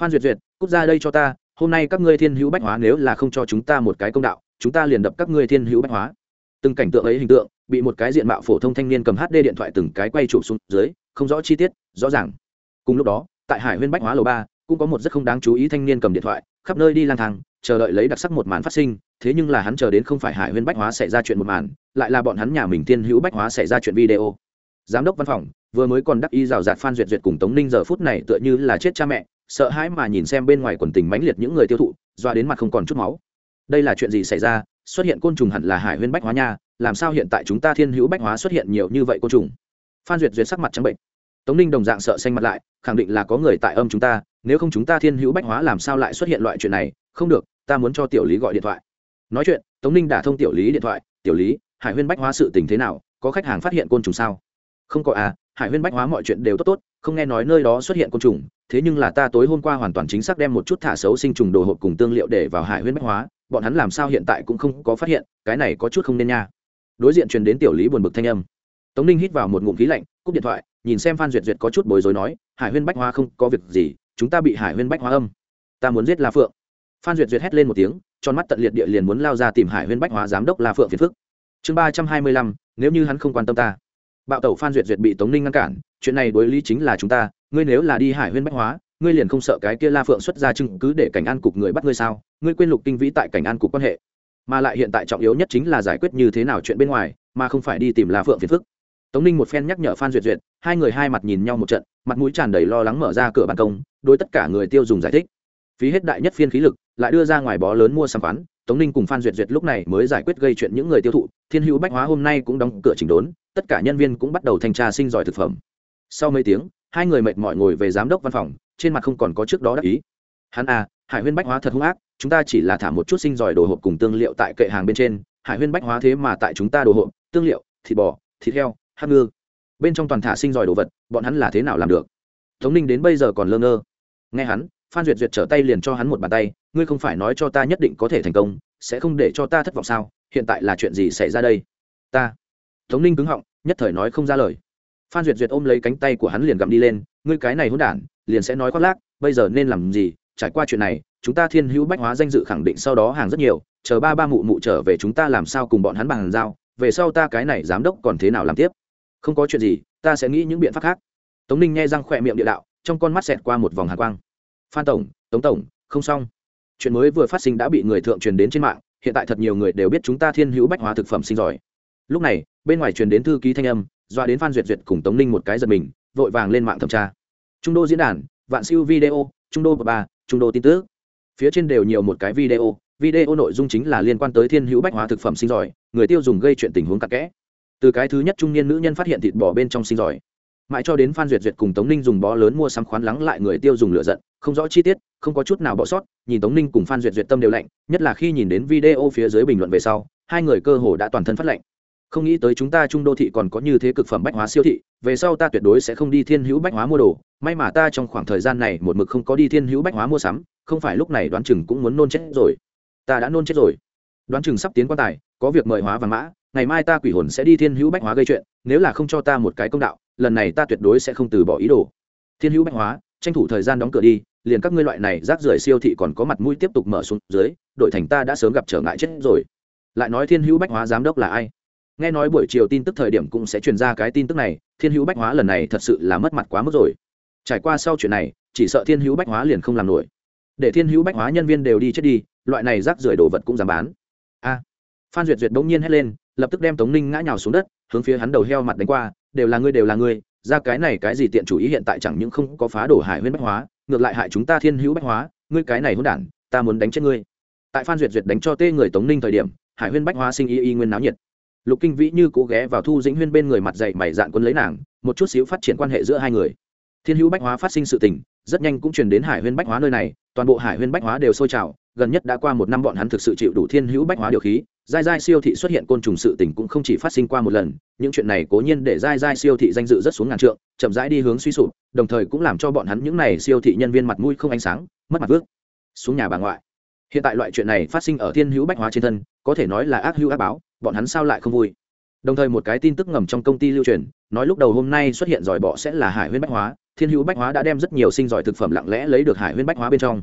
Phan duyệt duyệt, cút ra đây cho ta, hôm nay các ngươi thiên hữu bách hóa nếu là không cho chúng ta một cái công đạo, chúng ta liền đập các ngươi thiên hữu bách hóa từng cảnh tượng ấy hình tượng, bị một cái diện mạo phổ thông thanh niên cầm hd điện thoại từng cái quay chụp xuống dưới, không rõ chi tiết, rõ ràng. Cùng lúc đó, tại hải huyên bách hóa lầu ba, cũng có một rất không đáng chú ý thanh niên cầm điện thoại, khắp nơi đi lang thang, chờ đợi lấy đặc sắc một màn phát sinh, thế nhưng là hắn chờ đến không phải hải huyên bách hóa xảy ra chuyện một màn, lại là bọn hắn nhà mình thiên hữu bách hóa xảy ra chuyện video. Giám đốc văn phòng, vừa mới còn đắc ý rào rạt phan duyệt duyệt cùng tống ninh giờ phút này tựa như là chết cha mẹ, sợ hãi mà nhìn xem bên ngoài quần tình mãnh liệt những người tiêu thụ, doa đến mặt không còn chút máu. Đây là chuyện gì xảy ra? Xuất hiện côn trùng hẳn là hải huyên bách hóa nha, làm sao hiện tại chúng ta thiên hữu bách hóa xuất hiện nhiều như vậy côn trùng? Phan duyệt duyệt sắc mặt trắng bệnh. Tống ninh đồng dạng sợ xanh mặt lại, khẳng định là có người tại âm chúng ta, nếu không chúng ta thiên hữu bách hóa làm sao lại xuất hiện loại chuyện này? Không được, ta muốn cho tiểu lý gọi điện thoại. Nói chuyện, tống ninh đả thông tiểu lý điện thoại. Tiểu lý, hải huyên bách hóa sự tình thế nào? Có khách hàng phát hiện côn trùng sao? Không có à hải huyên bách hóa mọi chuyện đều tốt tốt, không nghe nói nơi đó xuất hiện côn trùng. Thế nhưng là ta tối hôm qua hoàn toàn chính xác đem một chút thả xấu sinh trùng đồ hộp cùng tương liệu để vào hải huyên bách hóa bọn hắn làm sao hiện tại cũng không có phát hiện, cái này có chút không nên nha. Đối diện truyền đến tiểu lý buồn bực thanh âm. Tống ninh hít vào một ngụm khí lạnh, cúp điện thoại, nhìn xem phan duyệt duyệt có chút bối rối nói, hải huyên bách Hoa không có việc gì, chúng ta bị hải huyên bách Hoa âm. Ta muốn giết la phượng. Phan duyệt duyệt hét lên một tiếng, tròn mắt tận liệt địa liền muốn lao ra tìm hải huyên bách hóa giám đốc la phượng phiền phức. Chương ba trăm hai mươi lăm, nếu như hắn không quan tâm ta. Bạo tẩu phan duyệt duyệt bị tống ninh ngăn cản, chuyện này đối lý chính là chúng ta, ngươi nếu là đi hải huyên bách hóa ngươi liền không sợ cái kia la phượng xuất ra chứng cứ để cảnh an cục người bắt ngươi sao? Ngươi quên lục kinh vĩ tại cảnh an cục quan hệ. Mà lại hiện tại trọng yếu nhất chính là giải quyết như thế nào chuyện bên ngoài, mà không phải đi tìm la phượng phiền phức. Tống ninh một phen nhắc nhở phan duyệt duyệt, hai người hai mặt nhìn nhau một trận, mặt mũi tràn đầy lo lắng mở ra cửa ban công, đối tất cả người tiêu dùng giải thích. Phí hết đại nhất phiên khí lực, lại đưa ra ngoài bó lớn mua sắm khoán tống ninh cùng phan duyệt duyệt lúc này mới giải quyết gây chuyện những người tiêu thụ, thiên hữu bách hóa hôm nay cũng đóng cửa chỉnh đốn, tất cả nhân viên cũng bắt đầu thanh tra sinh giỏi thực phẩm. Sau mấy tiếng, hai người mệt mỏi ngồi về giám đốc văn phòng trên mặt không còn có trước đó đắc ý. Hắn à hải huyên bách hóa thật hung ác, chúng ta chỉ là thả một chút sinh giỏi đồ hộp cùng tương liệu tại kệ hàng bên trên. Hải huyên bách hóa thế mà tại chúng ta đồ hộp, tương liệu, thịt bò, thịt heo, hát ngư. Bên trong toàn thả sinh giỏi đồ vật, bọn hắn là thế nào làm được? Tống ninh đến bây giờ còn lơ ngơ. Nghe hắn, phan duyệt duyệt trở tay liền cho hắn một bàn tay, ngươi không phải nói cho ta nhất định có thể thành công, sẽ không để cho ta thất vọng sao? Hiện tại là chuyện gì xảy ra đây? Ta. Tống ninh cứng họng, nhất thời nói không ra lời. Phan duyệt duyệt ôm lấy cánh tay của hắn liền gặm đi lên, ngươi cái này hôn đản liền sẽ nói khoác lác, bây giờ nên làm gì? Trải qua chuyện này, chúng ta thiên hữu bách hóa danh dự khẳng định sau đó hàng rất nhiều, chờ ba ba mụ mụ trở về chúng ta làm sao cùng bọn hắn bằng giao, về sau ta cái này giám đốc còn thế nào làm tiếp? Không có chuyện gì, ta sẽ nghĩ những biện pháp khác. Tống ninh nghe răng khỏe miệng địa đạo, trong con mắt xẹt qua một vòng hạ quang. Phan tổng, tống tổng, không xong. Chuyện mới vừa phát sinh đã bị người thượng truyền đến trên mạng, hiện tại thật nhiều người đều biết chúng ta thiên hữu bách hóa thực phẩm sinh giỏi. Lúc này, bên ngoài truyền đến thư ký thanh âm doa đến phan duyệt duyệt cùng tống ninh một cái giật mình, vội vàng lên mạng thẩm tra trung đô diễn đàn, vạn siêu video, trung đô ba, trung đô tin tức. Phía trên đều nhiều một cái video video nội dung chính là liên quan tới thiên hữu bách hóa thực phẩm sinh giỏi, người tiêu dùng gây chuyện tình huống cặn kẽ. Từ cái thứ nhất trung niên nữ nhân phát hiện thịt bò bên trong sinh giỏi, mãi cho đến phan duyệt duyệt cùng tống ninh dùng bó lớn mua sắm khoán lắng lại người tiêu dùng lựa giận, không rõ chi tiết, không có chút nào bỏ sót, nhìn tống ninh cùng phan duyệt duyệt tâm đều lạnh, nhất là khi nhìn đến video phía dưới bình luận về sau, hai người cơ hồ đã toàn thân phát lạnh không nghĩ tới chúng ta trung đô thị còn có như thế cực phẩm bách hóa siêu thị, về sau ta tuyệt đối sẽ không đi thiên hữu bách hóa mua đồ. May mà ta trong khoảng thời gian này một mực không có đi thiên hữu bách hóa mua sắm, không phải lúc này đoán chừng cũng muốn nôn chết rồi. Ta đã nôn chết rồi. Đoán chừng sắp tiến quan tài, có việc mời hóa vàng mã, ngày mai ta quỷ hồn sẽ đi thiên hữu bách hóa gây chuyện, nếu là không cho ta một cái công đạo, lần này ta tuyệt đối sẽ không từ bỏ ý đồ. Thiên hữu bách hóa, tranh thủ thời gian đóng cửa đi, liền các ngươi loại này rác rưởi siêu thị còn có mặt mũi tiếp tục mở xuống dưới, đội thành ta đã sớm gặp trở ngại chết rồi. Lại nói thiên hữu bách hóa giám đốc là ai? Nghe nói buổi chiều tin tức thời điểm cũng sẽ truyền ra cái tin tức này, thiên hữu bách hóa lần này thật sự là mất mặt quá mức rồi. Trải qua sau chuyện này, chỉ sợ thiên hữu bách hóa liền không làm nổi. Để thiên hữu bách hóa nhân viên đều đi chết đi, loại này rác rưởi đồ vật cũng dám bán. A! Phan duyệt duyệt bỗng nhiên hét lên, lập tức đem tống ninh ngã nhào xuống đất, hướng phía hắn đầu heo mặt đánh qua, đều là ngươi, đều là ngươi, ra cái này cái gì tiện chủ ý hiện tại chẳng những không có phá đổ hải huyên bách hóa, ngược lại hại chúng ta thiên hữu bách hóa, ngươi cái này hôn đản, ta muốn đánh chết ngươi. Tại phan duyệt duyệt đánh cho tê người tống ninh thời điểm, hải huyên bách hóa sinh y y nguyên náo nhiệt lục kinh vĩ như cố ghé vào thu dĩnh huyên bên người mặt dậy mày dạn quân lấy nàng, một chút xíu phát triển quan hệ giữa hai người. Thiên hữu bách hóa phát sinh sự tình, rất nhanh cũng truyền đến hải huyên bách hóa nơi này, toàn bộ hải huyên bách hóa đều sôi trào, gần nhất đã qua một năm bọn hắn thực sự chịu đủ thiên hữu bách hóa điều khí, giai giai siêu thị xuất hiện côn trùng sự tình cũng không chỉ phát sinh qua một lần, những chuyện này cố nhiên để giai giai siêu thị danh dự rất xuống ngàn trượng, chậm rãi đi hướng suy sụp, đồng thời cũng làm cho bọn hắn những này siêu thị nhân viên mặt mũi không ánh sáng, mất mặt vước. Xuống nhà bà ngoại. Hiện tại loại chuyện này phát sinh ở thiên hữu bách hóa trên thân, có thể nói là ác hữu ác báo bọn hắn sao lại không vui? Đồng thời một cái tin tức ngầm trong công ty lưu truyền, nói lúc đầu hôm nay xuất hiện giỏi bọ sẽ là hải huyên bách hóa, thiên hữu bách hóa đã đem rất nhiều sinh giỏi thực phẩm lặng lẽ lấy được hải huyên bách hóa bên trong.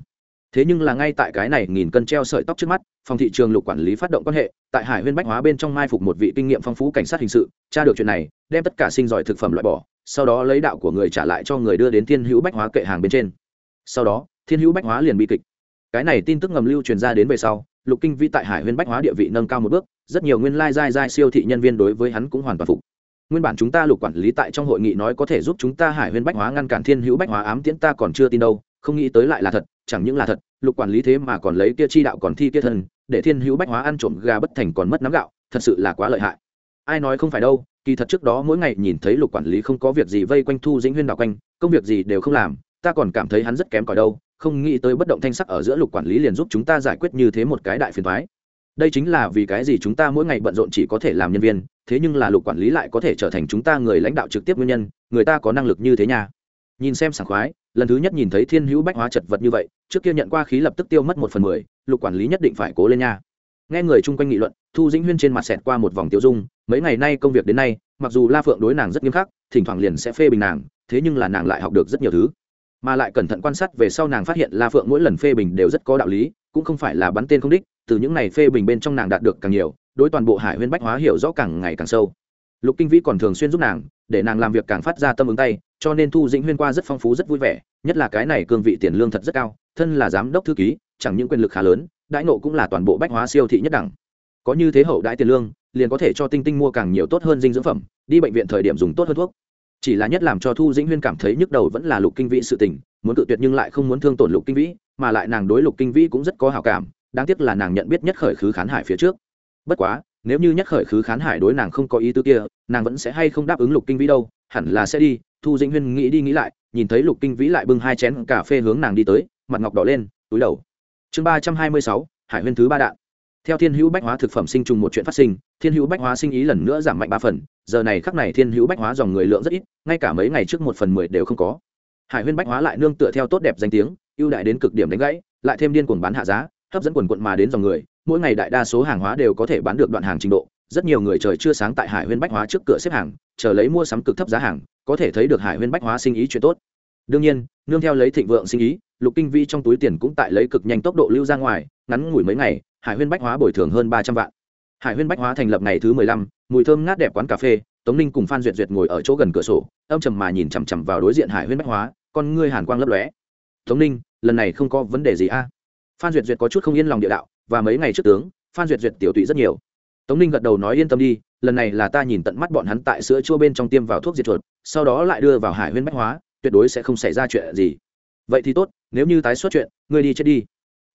Thế nhưng là ngay tại cái này nghìn cân treo sợi tóc trước mắt, phòng thị trường lục quản lý phát động quan hệ, tại hải huyên bách hóa bên trong mai phục một vị kinh nghiệm phong phú cảnh sát hình sự, tra được chuyện này, đem tất cả sinh giỏi thực phẩm loại bỏ, sau đó lấy đạo của người trả lại cho người đưa đến thiên hữu bách hóa kệ hàng bên trên. Sau đó, thiên hữu bách hóa liền bị kịch. Cái này tin tức ngầm lưu truyền ra đến về sau lục kinh vĩ tại hải huyên bách hóa địa vị nâng cao một bước, rất nhiều nguyên lai giai giai siêu thị nhân viên đối với hắn cũng hoàn toàn phục. Nguyên bản chúng ta lục quản lý tại trong hội nghị nói có thể giúp chúng ta hải huyên bách hóa ngăn cản thiên hữu bách hóa ám tiễn ta còn chưa tin đâu, không nghĩ tới lại là thật, chẳng những là thật, lục quản lý thế mà còn lấy kia chi đạo còn thi kia thân để thiên hữu bách hóa ăn trộm gà bất thành còn mất nắm gạo, thật sự là quá lợi hại. Ai nói không phải đâu, kỳ thật trước đó mỗi ngày nhìn thấy lục quản lý không có việc gì vây quanh thu dĩnh huyên đào quanh, công việc gì đều không làm, ta còn cảm thấy hắn rất kém cỏi đâu không nghĩ tới bất động thanh sắc ở giữa lục quản lý liền giúp chúng ta giải quyết như thế một cái đại phiền thoái đây chính là vì cái gì chúng ta mỗi ngày bận rộn chỉ có thể làm nhân viên, thế nhưng là lục quản lý lại có thể trở thành chúng ta người lãnh đạo trực tiếp nguyên nhân, người ta có năng lực như thế nha. Nhìn xem sảng khoái, lần thứ nhất nhìn thấy thiên hữu bách hóa chật vật như vậy, trước kia nhận qua khí lập tức tiêu mất một phần mười, lục quản lý nhất định phải cố lên nha. Nghe người chung quanh nghị luận, thu dĩnh huyên trên mặt xẹt qua một vòng tiêu dung, mấy ngày nay công việc đến nay, mặc dù la phượng đối nàng rất nghiêm khắc, thỉnh thoảng liền sẽ phê bình nàng, thế nhưng là nàng lại học được rất nhiều thứ mà lại cẩn thận quan sát về sau nàng phát hiện la phượng mỗi lần phê bình đều rất có đạo lý, cũng không phải là bắn tên không đích, từ những này phê bình bên trong nàng đạt được càng nhiều, đối toàn bộ hải huyên bách hóa hiểu rõ càng ngày càng sâu. Lục kinh vĩ còn thường xuyên giúp nàng, để nàng làm việc càng phát ra tâm ứng tay, cho nên thu dĩnh huyên qua rất phong phú rất vui vẻ, nhất là cái này cương vị tiền lương thật rất cao, thân là giám đốc thư ký, chẳng những quyền lực khá lớn, đãi nộ cũng là toàn bộ bách hóa siêu thị nhất đẳng. Có như thế hậu đãi tiền lương, liền có thể cho tinh tinh mua càng nhiều tốt hơn dinh dưỡng phẩm, đi bệnh viện thời điểm dùng tốt hơn thuốc chỉ là nhất làm cho thu dĩnh huyên cảm thấy nhức đầu vẫn là lục kinh vĩ sự tình, muốn tự tuyệt nhưng lại không muốn thương tổn lục kinh vĩ, mà lại nàng đối lục kinh vĩ cũng rất có hào cảm, đáng tiếc là nàng nhận biết nhất khởi khứ khán hải phía trước. Bất quá, nếu như nhất khởi khứ khán hải đối nàng không có ý tư kia, nàng vẫn sẽ hay không đáp ứng lục kinh vĩ đâu, hẳn là sẽ đi. Thu dĩnh huyên nghĩ đi nghĩ lại, nhìn thấy lục kinh vĩ lại bưng hai chén cà phê hướng nàng đi tới, mặt ngọc đỏ lên, túi đầu. Chương ba trăm hai mươi sáu, hải huyên thứ ba đạn theo thiên hữu bách hóa thực phẩm sinh trùng một chuyện phát sinh, thiên hữu bách hóa sinh ý lần nữa giảm mạnh ba phần, giờ này khắc này thiên hữu bách hóa dòng người lượng rất ít, ngay cả mấy ngày trước một phần mười đều không có. Hải huyên bách hóa lại nương tựa theo tốt đẹp danh tiếng, ưu đại đến cực điểm đánh gãy, lại thêm điên cuồng bán hạ giá, hấp dẫn quần quận mà đến dòng người, mỗi ngày đại đa số hàng hóa đều có thể bán được đoạn hàng trình độ. Rất nhiều người trời chưa sáng tại hải huyên bách hóa trước cửa xếp hàng, chờ lấy mua sắm cực thấp giá hàng, có thể thấy được hải huyên bách hóa sinh ý chuyện tốt. Đương nhiên, nương theo lấy thịnh vượng sinh ý, lục kinh vi trong túi tiền cũng tại lấy cực nhanh tốc độ lưu ra ngoài ngắn ngủi mấy ngày, hải huyên bách hóa bồi thường hơn ba trăm vạn. Hải huyên bách hóa thành lập ngày thứ mười lăm, mùi thơm ngát đẹp quán cà phê, tống ninh cùng phan duyệt duyệt ngồi ở chỗ gần cửa sổ, âm trầm mà nhìn chằm chằm vào đối diện hải huyên bách hóa, con ngươi hàn quang lấp lóe. Tống ninh, lần này không có vấn đề gì a? Phan duyệt duyệt có chút không yên lòng địa đạo, và mấy ngày trước tướng, phan duyệt duyệt tiểu tụy rất nhiều. Tống ninh gật đầu nói, yên tâm đi, lần này là ta nhìn tận mắt bọn hắn tại sữa chua bên trong tiêm vào thuốc diệt chuột, sau đó lại đưa vào hải huyên bách hóa, tuyệt đối sẽ không xảy ra chuyện gì. Vậy thì tốt, nếu như tái xuất chuyện, ngươi đi chết đi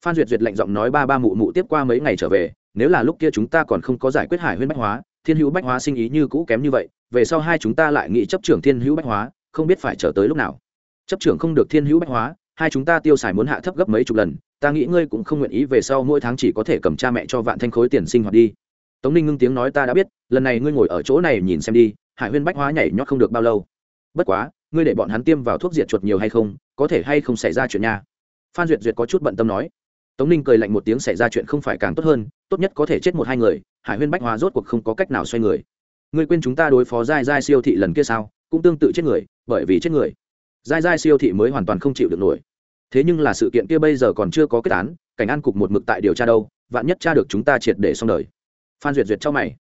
phan duyệt duyệt lạnh giọng nói, ba ba mụ mụ tiếp qua mấy ngày trở về, nếu là lúc kia chúng ta còn không có giải quyết hải huyên bách hóa, thiên hữu bách hóa sinh ý như cũ kém như vậy, về sau hai chúng ta lại nghĩ chấp trưởng thiên hữu bách hóa, không biết phải chờ tới lúc nào. Chấp trưởng không được thiên hữu bách hóa, hai chúng ta tiêu xài muốn hạ thấp gấp mấy chục lần, ta nghĩ ngươi cũng không nguyện ý về sau mỗi tháng chỉ có thể cầm cha mẹ cho vạn thanh khối tiền sinh hoạt đi. Tống ninh ngưng tiếng nói, ta đã biết, lần này ngươi ngồi ở chỗ này nhìn xem đi, hải huyên bách hóa nhảy nhót không được bao lâu. Bất quá, ngươi để bọn hắn tiêm vào thuốc diệt chuột nhiều hay không, có thể hay không xảy ra chuyện nha. Phan duyệt duyệt có chút bận tâm nói tống ninh cười lạnh một tiếng xảy ra chuyện không phải càng tốt hơn, tốt nhất có thể chết một hai người, hải huyên bách hóa rốt cuộc không có cách nào xoay người. Ngươi quên chúng ta đối phó dai dai siêu thị lần kia sao, cũng tương tự chết người, bởi vì chết người. Dai dai siêu thị mới hoàn toàn không chịu được nổi. Thế nhưng là sự kiện kia bây giờ còn chưa có kết án, cảnh an cục một mực tại điều tra đâu, vạn nhất tra được chúng ta triệt để xong đời. Phan duyệt duyệt cho mày.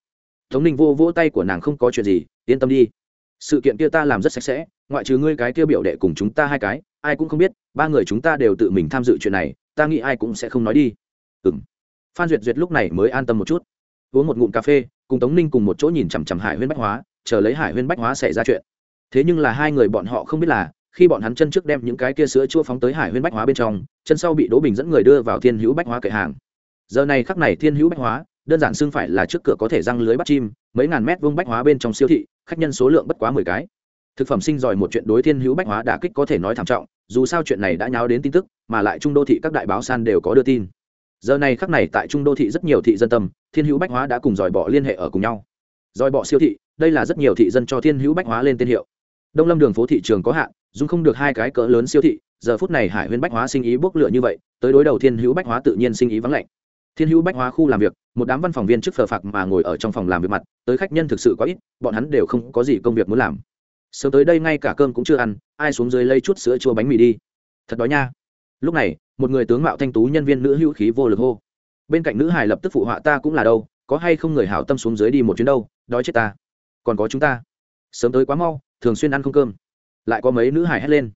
Tống ninh vô vỗ tay của nàng không có chuyện gì, yên tâm đi. Sự kiện kia ta làm rất sạch sẽ, ngoại trừ ngươi cái kia biểu đệ cùng chúng ta hai cái, ai cũng không biết, ba người chúng ta đều tự mình tham dự chuyện này ta nghĩ ai cũng sẽ không nói đi. Ừng phan duyệt duyệt lúc này mới an tâm một chút. Uống một ngụm cà phê, cùng tống ninh cùng một chỗ nhìn chằm chằm hải huyên bách hóa, chờ lấy hải huyên bách hóa xảy ra chuyện. Thế nhưng là hai người bọn họ không biết là, khi bọn hắn chân trước đem những cái kia sữa chua phóng tới hải huyên bách hóa bên trong, chân sau bị đỗ bình dẫn người đưa vào thiên hữu bách hóa kệ hàng. Giờ này khắc này thiên hữu bách hóa, đơn giản xưng phải là trước cửa có thể răng lưới bắt chim, mấy ngàn mét vuông bách hóa bên trong siêu thị, khách nhân số lượng bất quá mười cái thực phẩm sinh giỏi một chuyện đối thiên hữu bách hóa đả kích có thể nói thảm trọng, dù sao chuyện này đã nháo đến tin tức, mà lại trung đô thị các đại báo san đều có đưa tin. Giờ này khắc này tại trung đô thị rất nhiều thị dân tâm, thiên hữu bách hóa đã cùng dòi bọ liên hệ ở cùng nhau. Dòi bọ siêu thị, đây là rất nhiều thị dân cho thiên hữu bách hóa lên tên hiệu. Đông lâm đường phố thị trường có hạn dung không được hai cái cỡ lớn siêu thị, giờ phút này hải huyên bách hóa sinh ý bốc lửa như vậy, tới đối đầu thiên hữu bách hóa tự nhiên sinh ý vắng lạnh. Thiên hữu bách hóa khu làm việc, một đám văn phòng viên chức phờ phạc mà ngồi ở trong phòng làm việc mặt, tới khách nhân thực sự có ít, bọn hắn đều không có gì công việc muốn làm sớm tới đây ngay cả cơm cũng chưa ăn, ai xuống dưới lấy chút sữa chua bánh mì đi. Thật đói nha. Lúc này, một người tướng mạo thanh tú nhân viên nữ hữu khí vô lực hô. Bên cạnh nữ hải lập tức phụ họa ta cũng là đâu, có hay không người hảo tâm xuống dưới đi một chuyến đâu, đói chết ta. Còn có chúng ta. Sớm tới quá mau, thường xuyên ăn không cơm. Lại có mấy nữ hải hét lên.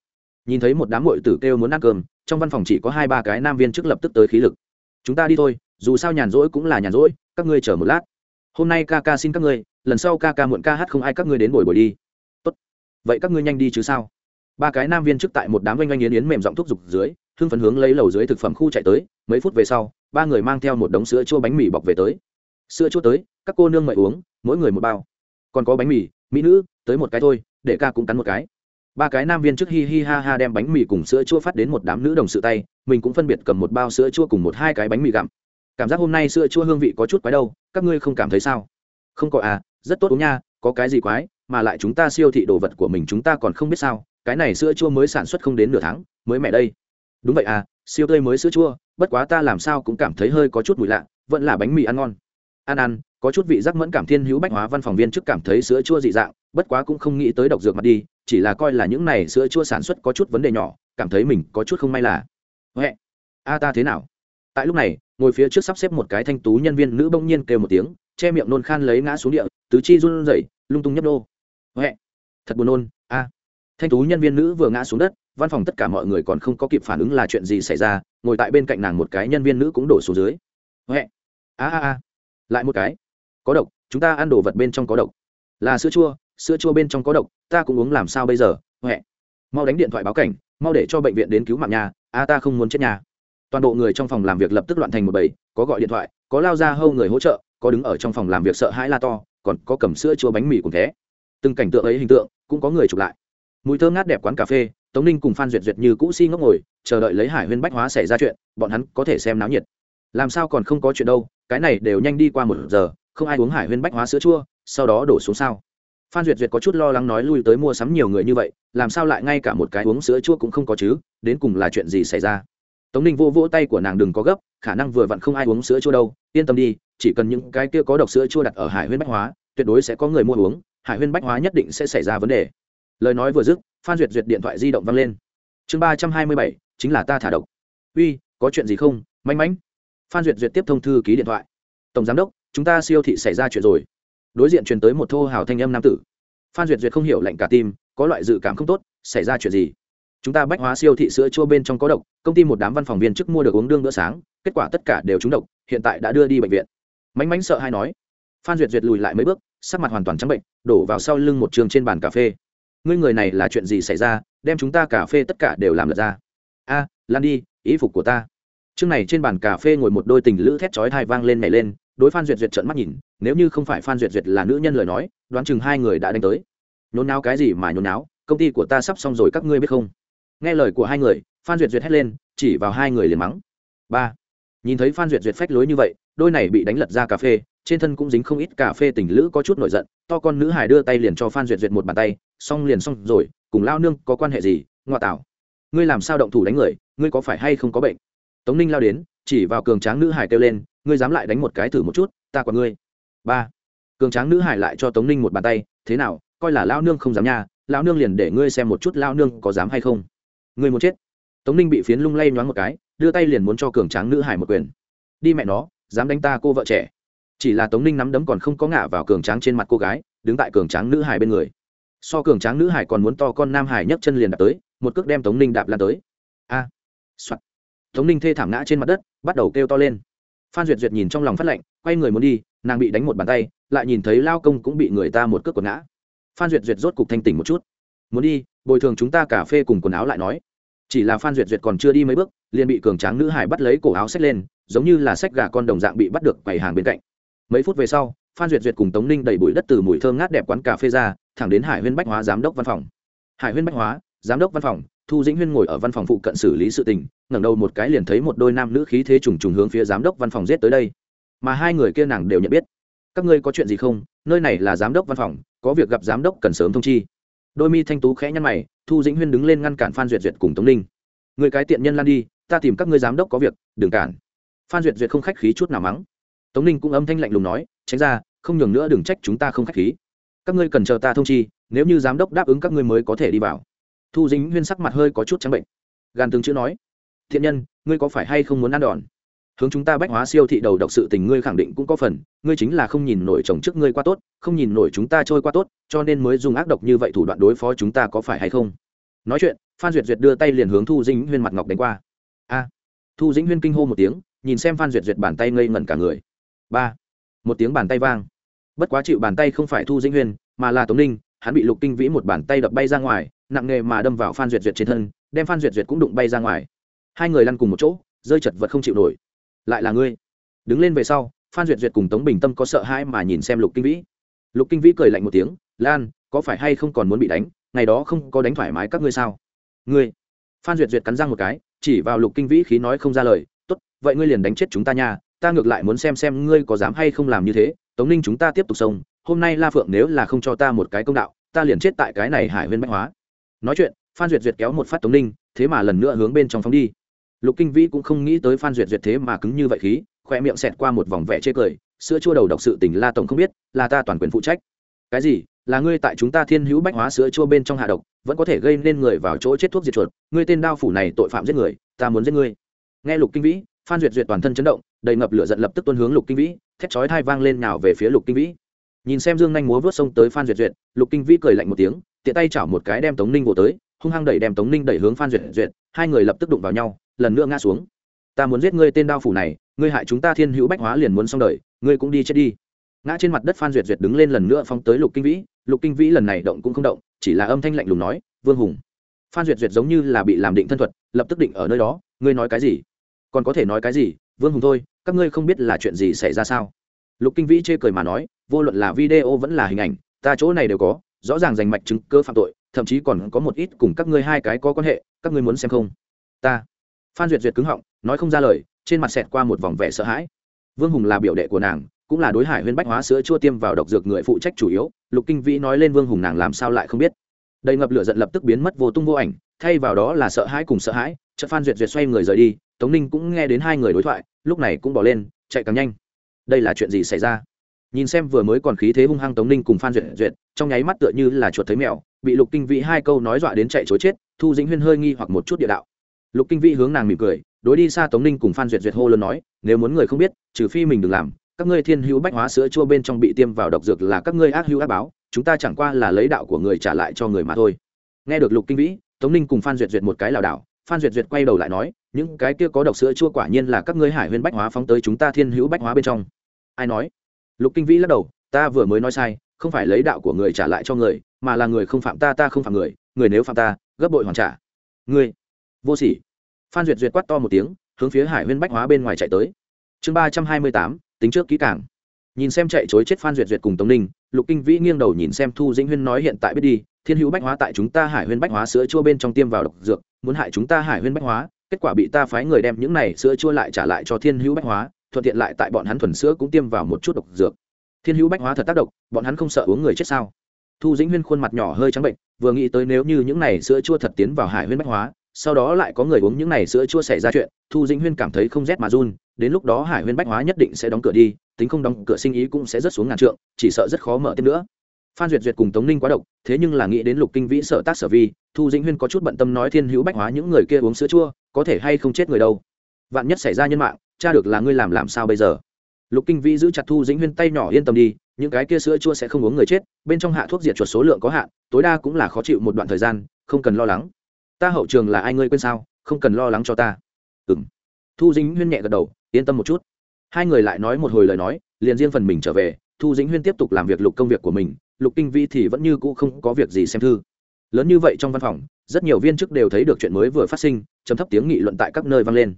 Nhìn thấy một đám mội tử kêu muốn ăn cơm, trong văn phòng chỉ có hai ba cái nam viên trước lập tức tới khí lực. Chúng ta đi thôi, dù sao nhàn rỗi cũng là nhàn rỗi, các ngươi chờ một lát. Hôm nay ca ca xin các ngươi, lần sau ca ca muộn ca hát không ai các ngươi đến buổi bồi đi vậy các ngươi nhanh đi chứ sao? Ba cái nam viên trước tại một đám oanh oanh yến yến mềm giọng thúc dục dưới, hưng phấn hướng lấy lầu dưới thực phẩm khu chạy tới, mấy phút về sau, ba người mang theo một đống sữa chua bánh mì bọc về tới. Sữa chua tới, các cô nương mời uống, mỗi người một bao. Còn có bánh mì, mỹ nữ, tới một cái thôi, để ca cũng cắn một cái. Ba cái nam viên trước hi hi ha ha đem bánh mì cùng sữa chua phát đến một đám nữ đồng sự tay, mình cũng phân biệt cầm một bao sữa chua cùng một hai cái bánh mì gặm. Cảm giác hôm nay sữa chua hương vị có chút quái đâu, các ngươi không cảm thấy sao? Không có à rất tốt uống nha, có cái gì quái? Mà lại chúng ta siêu thị đồ vật của mình chúng ta còn không biết sao, cái này sữa chua mới sản xuất không đến nửa tháng, mới mẹ đây. Đúng vậy à siêu tươi mới sữa chua, bất quá ta làm sao cũng cảm thấy hơi có chút mùi lạ, vẫn là bánh mì ăn ngon. Ăn ăn, có chút vị giác mẫn cảm thiên hữu bách hóa văn phòng viên trước cảm thấy sữa chua dị dạng, bất quá cũng không nghĩ tới độc dược mặt đi, chỉ là coi là những này sữa chua sản xuất có chút vấn đề nhỏ, cảm thấy mình có chút không may là. Huệ, a ta thế nào? Tại lúc này, ngồi phía trước sắp xếp một cái thanh tú nhân viên nữ bỗng nhiên kêu một tiếng, che miệng nôn khan lấy ngã xuống địa, tứ chi run rẩy, lung tung nhấp nô huệ. Thật buồn nôn, a. Thanh tú nhân viên nữ vừa ngã xuống đất, văn phòng tất cả mọi người còn không có kịp phản ứng là chuyện gì xảy ra, ngồi tại bên cạnh nàng một cái nhân viên nữ cũng đổ xuống dưới. Huệ. A a a. Lại một cái. Có độc, chúng ta ăn đồ vật bên trong có độc. Là sữa chua sữa chua bên trong có độc, ta cũng uống làm sao bây giờ? Huệ. Mau đánh điện thoại báo cảnh, mau để cho bệnh viện đến cứu mạng nhà, a ta không muốn chết nhà. Toàn bộ người trong phòng làm việc lập tức loạn thành một bầy, có gọi điện thoại, có lao ra hâu người hỗ trợ, có đứng ở trong phòng làm việc sợ hãi la to, còn có cầm sữa chua bánh mì cùng thế từng cảnh tượng ấy hình tượng cũng có người chụp lại. Mùi thơm ngát đẹp quán cà phê, tống ninh cùng phan duyệt duyệt như cũ si ngốc ngồi, chờ đợi lấy hải huyên bách hóa xảy ra chuyện, bọn hắn có thể xem náo nhiệt. Làm sao còn không có chuyện đâu, cái này đều nhanh đi qua một giờ, không ai uống hải huyên bách hóa sữa chua, sau đó đổ xuống sao? Phan duyệt duyệt có chút lo lắng nói lui tới mua sắm nhiều người như vậy, làm sao lại ngay cả một cái uống sữa chua cũng không có chứ, đến cùng là chuyện gì xảy ra? Tống ninh vô vỗ tay của nàng đừng có gấp, khả năng vừa vặn không ai uống sữa chua đâu, yên tâm đi, chỉ cần những cái kia có độc sữa chua đặt ở hải huyên bách hóa, tuyệt đối sẽ có người mua uống hải huyên bách hóa nhất định sẽ xảy ra vấn đề. Lời nói vừa dứt, phan duyệt duyệt điện thoại di động văng lên. Chương ba trăm hai mươi bảy, chính là ta thả độc. Uy, có chuyện gì không? Manh mánh. Phan duyệt duyệt tiếp thông thư ký điện thoại. Tổng giám đốc, chúng ta siêu thị xảy ra chuyện rồi. Đối diện truyền tới một thô hào thanh âm nam tử. Phan duyệt duyệt không hiểu lạnh cả tim, có loại dự cảm không tốt, xảy ra chuyện gì? Chúng ta bách hóa siêu thị sữa chua bên trong có độc, công ty một đám văn phòng viên chức mua được uống đương bữa sáng, kết quả tất cả đều trúng độc, hiện tại đã đưa đi bệnh viện. Mánh mánh sợ hay nói. Phan duyệt duyệt lùi lại mấy bước sắc mặt hoàn toàn trắng bệnh, đổ vào sau lưng một trường trên bàn cà phê. Ngươi người này là chuyện gì xảy ra? Đem chúng ta cà phê tất cả đều làm lật ra. A, lan đi, ý phục của ta. Chương này trên bàn cà phê ngồi một đôi tình lữ thét chói thai vang lên nhảy lên, đối phan duyệt duyệt trợn mắt nhìn, nếu như không phải phan duyệt duyệt là nữ nhân lời nói, đoán chừng hai người đã đánh tới. Nhốn náo cái gì mà nhốn náo công ty của ta sắp xong rồi, các ngươi biết không? Nghe lời của hai người, phan duyệt duyệt hét lên, chỉ vào hai người liền mắng. Ba, nhìn thấy phan duyệt duyệt phách lối như vậy đôi này bị đánh lật ra cà phê, trên thân cũng dính không ít cà phê tình lữ có chút nổi giận, to con nữ hải đưa tay liền cho phan duyệt duyệt một bàn tay, xong liền xong rồi, cùng lao nương có quan hệ gì ngoại tảo. Ngươi làm sao động thủ đánh người, ngươi có phải hay không có bệnh? Tống ninh lao đến, chỉ vào cường tráng nữ hải kêu lên, ngươi dám lại đánh một cái thử một chút, ta còn ngươi. Ba. Cường tráng nữ hải lại cho tống ninh một bàn tay, thế nào, coi là lao nương không dám nha, lao nương liền để ngươi xem một chút lao nương có dám hay không. Ngươi muốn chết. Tống ninh bị phiến lung lay nhoáng một cái, đưa tay liền muốn cho cường tráng nữ hải một quyền. Đi mẹ nó dám đánh ta cô vợ trẻ. Chỉ là tống ninh nắm đấm còn không có ngả vào cường tráng trên mặt cô gái, đứng tại cường tráng nữ hải bên người. So cường tráng nữ hải còn muốn to con nam hải nhấc chân liền đạp tới, một cước đem tống ninh đạp lan tới. A. Soạt. Tống ninh thê thảm ngã trên mặt đất, bắt đầu kêu to lên. Phan duyệt duyệt nhìn trong lòng phát lạnh quay người muốn đi, nàng bị đánh một bàn tay, lại nhìn thấy lao công cũng bị người ta một cước quần ngã. Phan duyệt duyệt rốt cục thanh tỉnh một chút. Muốn đi, bồi thường chúng ta cà phê cùng quần áo lại nói. Chỉ là phan duyệt duyệt còn chưa đi mấy bước, liền bị cường tráng nữ hải bắt lấy cổ áo xách lên giống như là sách gà con đồng dạng bị bắt được quầy hàng bên cạnh. Mấy phút về sau, phan duyệt duyệt cùng tống ninh đẩy bụi đất từ mùi thơm ngát đẹp quán cà phê ra, thẳng đến hải huyên bách hóa giám đốc văn phòng. Hải huyên bách hóa, giám đốc văn phòng, thu dĩnh huyên ngồi ở văn phòng phụ cận xử lý sự tình, ngẩng đầu một cái liền thấy một đôi nam nữ khí thế trùng trùng hướng phía giám đốc văn phòng giết tới đây. Mà hai người kia nàng đều nhận biết. Các ngươi có chuyện gì không? Nơi này là giám đốc văn phòng, có việc gặp giám đốc cần sớm thông chi. Đôi mi thanh tú khẽ nhăn mày, thu dĩnh huyên đứng lên ngăn cản phan duyệt duyệt cùng tống ninh. Người cái tiện nhân lan đi, ta tìm các ngươi giám đốc có việc, đừng cản phan duyệt duyệt không khách khí chút nào mắng. Tống ninh cũng âm thanh lạnh lùng nói, tránh ra, không nhường nữa, đừng trách chúng ta không khách khí. Các ngươi cần chờ ta thông chi, nếu như giám đốc đáp ứng các ngươi mới có thể đi vào. Thu dính huyên sắc mặt hơi có chút trắng bệnh. Gan tướng chữ nói, thiện nhân, ngươi có phải hay không muốn ăn đòn? Hướng chúng ta bách hóa siêu thị đầu độc sự tình ngươi khẳng định cũng có phần, ngươi chính là không nhìn nổi chồng trước ngươi qua tốt, không nhìn nổi chúng ta trôi qua tốt, cho nên mới dùng ác độc như vậy thủ đoạn đối phó chúng ta có phải hay không? Nói chuyện, phan duyệt duyệt đưa tay liền hướng thu dĩnh huyên mặt ngọc đánh qua. A. Thu dĩnh huyên kinh hô một tiếng nhìn xem phan duyệt duyệt bàn tay ngây ngẩn cả người. Ba, một tiếng bàn tay vang. Bất quá chịu bàn tay không phải thu dĩnh huyên, mà là tống ninh, hắn bị lục kinh vĩ một bàn tay đập bay ra ngoài, nặng nề mà đâm vào phan duyệt duyệt trên thân, đem phan duyệt duyệt cũng đụng bay ra ngoài. Hai người lăn cùng một chỗ, rơi chật vật không chịu nổi. Lại là ngươi. Đứng lên về sau, phan duyệt duyệt cùng tống bình tâm có sợ hãi mà nhìn xem lục kinh vĩ. Lục kinh vĩ cười lạnh một tiếng, lan, có phải hay không còn muốn bị đánh? Ngày đó không có đánh thoải mái các ngươi sao? Ngươi. Phan duyệt duyệt cắn răng một cái, chỉ vào lục kinh vĩ khí nói không ra lời vậy ngươi liền đánh chết chúng ta nha, ta ngược lại muốn xem xem ngươi có dám hay không làm như thế, tống ninh chúng ta tiếp tục xông, hôm nay la phượng nếu là không cho ta một cái công đạo, ta liền chết tại cái này hải huyên bách hóa. Nói chuyện, phan duyệt duyệt kéo một phát tống ninh, thế mà lần nữa hướng bên trong phóng đi. Lục kinh vĩ cũng không nghĩ tới phan duyệt duyệt thế mà cứng như vậy khí, khoe miệng xẹt qua một vòng vẻ chê cười, sữa chua đầu độc sự tình la tổng không biết, là ta toàn quyền phụ trách. Cái gì? Là ngươi tại chúng ta thiên hữu bách hóa sữa chua bên trong hạ độc, vẫn có thể gây nên người vào chỗ chết thuốc diệt chuột, ngươi tên đao phủ này tội phạm giết người, ta muốn giết ngươi. Nghe lục kinh vĩ phan duyệt duyệt toàn thân chấn động, đầy ngập lửa giận lập tức tuân hướng lục kinh vĩ, thét chói thai vang lên nào về phía lục kinh vĩ. Nhìn xem dương nhanh múa vớt sông tới phan duyệt duyệt, lục kinh vĩ cười lạnh một tiếng, tiện tay chảo một cái đem tống ninh vô tới, hung hăng đẩy đem tống ninh đẩy hướng phan duyệt duyệt, hai người lập tức đụng vào nhau, lần nữa ngã xuống. Ta muốn giết ngươi tên đao phủ này, ngươi hại chúng ta thiên hữu bách hóa liền muốn xong đời, ngươi cũng đi chết đi. Ngã trên mặt đất phan duyệt duyệt đứng lên lần nữa phóng tới lục kinh vĩ, lục kinh vĩ lần này động cũng không động, chỉ là âm thanh lạnh lùng nói, vương hùng. Phan duyệt duyệt giống như là bị làm định thân thuật, lập tức định ở nơi đó, ngươi nói cái gì? Còn có thể nói cái gì? Vương hùng thôi, các ngươi không biết là chuyện gì xảy ra sao? Lục kinh vĩ chê cười mà nói, vô luận là video vẫn là hình ảnh, ta chỗ này đều có, rõ ràng giành mạch chứng cơ phạm tội, thậm chí còn có một ít cùng các ngươi hai cái có quan hệ, các ngươi muốn xem không? Ta. Phan duyệt duyệt cứng họng, nói không ra lời, trên mặt xẹt qua một vòng vẻ sợ hãi. Vương hùng là biểu đệ của nàng, cũng là đối hải huyên bách hóa sữa chua tiêm vào độc dược người phụ trách chủ yếu, lục kinh vĩ nói lên vương hùng nàng làm sao lại không biết. Đầy ngập lửa giận lập tức biến mất vô tung vô ảnh, thay vào đó là sợ hãi cùng sợ hãi, chợt phan duyệt duyệt xoay người rời đi tống ninh cũng nghe đến hai người đối thoại, lúc này cũng bỏ lên, chạy càng nhanh. Đây là chuyện gì xảy ra? Nhìn xem vừa mới còn khí thế hung hăng tống ninh cùng phan duyệt duyệt, trong nháy mắt tựa như là chuột thấy mèo, bị lục kinh vĩ hai câu nói dọa đến chạy chối chết, thu dĩnh huyên hơi nghi hoặc một chút địa đạo. Lục kinh vĩ hướng nàng mỉm cười, đối đi xa tống ninh cùng phan duyệt duyệt hô lớn nói, nếu muốn người không biết, trừ phi mình đừng làm, các ngươi thiên hữu bách hóa sữa chua bên trong bị tiêm vào độc dược là các ngươi ác hữu ác báo, chúng ta chẳng qua là lấy đạo của người trả lại cho người mà thôi. Nghe được lục kinh vĩ, tống ninh cùng phan duyệt duyệt một cái lảo đảo, phan duyệt duyệt quay đầu lại nói những cái kia có độc sữa chua quả nhiên là các ngươi hải huyên bách hóa phóng tới chúng ta thiên hữu bách hóa bên trong. Ai nói? Lục kinh vĩ lắc đầu, ta vừa mới nói sai, không phải lấy đạo của người trả lại cho người, mà là người không phạm ta ta không phạm người người nếu phạm ta, gấp bội hoàn trả. Ngươi, vô sỉ. Phan duyệt duyệt quát to một tiếng, hướng phía hải huyên bách hóa bên ngoài chạy tới. Chương ba trăm hai mươi tám, tính trước kỹ càng. Nhìn xem chạy chối chết phan duyệt duyệt cùng tống ninh, lục kinh vĩ nghiêng đầu nhìn xem thu dĩnh huyên nói hiện tại biết đi, thiên hữu bách hóa tại chúng ta hải huyên bách hóa sữa chua bên trong tiêm vào độc dược, muốn hại chúng ta hải huyên bách hóa kết quả bị ta phái người đem những này sữa chua lại trả lại cho thiên hữu bách hóa, thuận tiện lại tại bọn hắn thuần sữa cũng tiêm vào một chút độc dược. Thiên hữu bách hóa thật tác động bọn hắn không sợ uống người chết sao? Thu dĩnh huyên khuôn mặt nhỏ hơi trắng bệnh, vừa nghĩ tới nếu như những này sữa chua thật tiến vào hải huyên bách hóa, sau đó lại có người uống những này sữa chua xảy ra chuyện, thu dĩnh huyên cảm thấy không rét mà run, đến lúc đó hải huyên bách hóa nhất định sẽ đóng cửa đi, tính không đóng cửa sinh ý cũng sẽ rất xuống ngàn trượng, chỉ sợ rất khó mở tiếp nữa. Phan duyệt duyệt cùng tống ninh quá độc, thế nhưng là nghĩ đến lục kinh vĩ sở tác sở vi, thu dĩnh huyên có chút bận tâm nói thiên hữu bách hóa những người kia uống sữa chua có thể hay không chết người đâu. Vạn nhất xảy ra nhân mạng, cha được là ngươi làm làm sao bây giờ? Lục kinh vĩ giữ chặt thu dĩnh huyên tay nhỏ yên tâm đi, những cái kia sữa chua sẽ không uống người chết, bên trong hạ thuốc diệt chuột số lượng có hạn, tối đa cũng là khó chịu một đoạn thời gian, không cần lo lắng. Ta hậu trường là ai ngươi quên sao, không cần lo lắng cho ta. Ừng thu dĩnh huyên nhẹ gật đầu, yên tâm một chút. Hai người lại nói một hồi lời nói, liền riêng phần mình trở về, thu dĩnh huyên tiếp tục làm việc lục công việc của mình, lục kinh vi thì vẫn như cũ không có việc gì xem thư lớn như vậy trong văn phòng, rất nhiều viên chức đều thấy được chuyện mới vừa phát sinh chấm thấp tiếng nghị luận tại các nơi vang lên.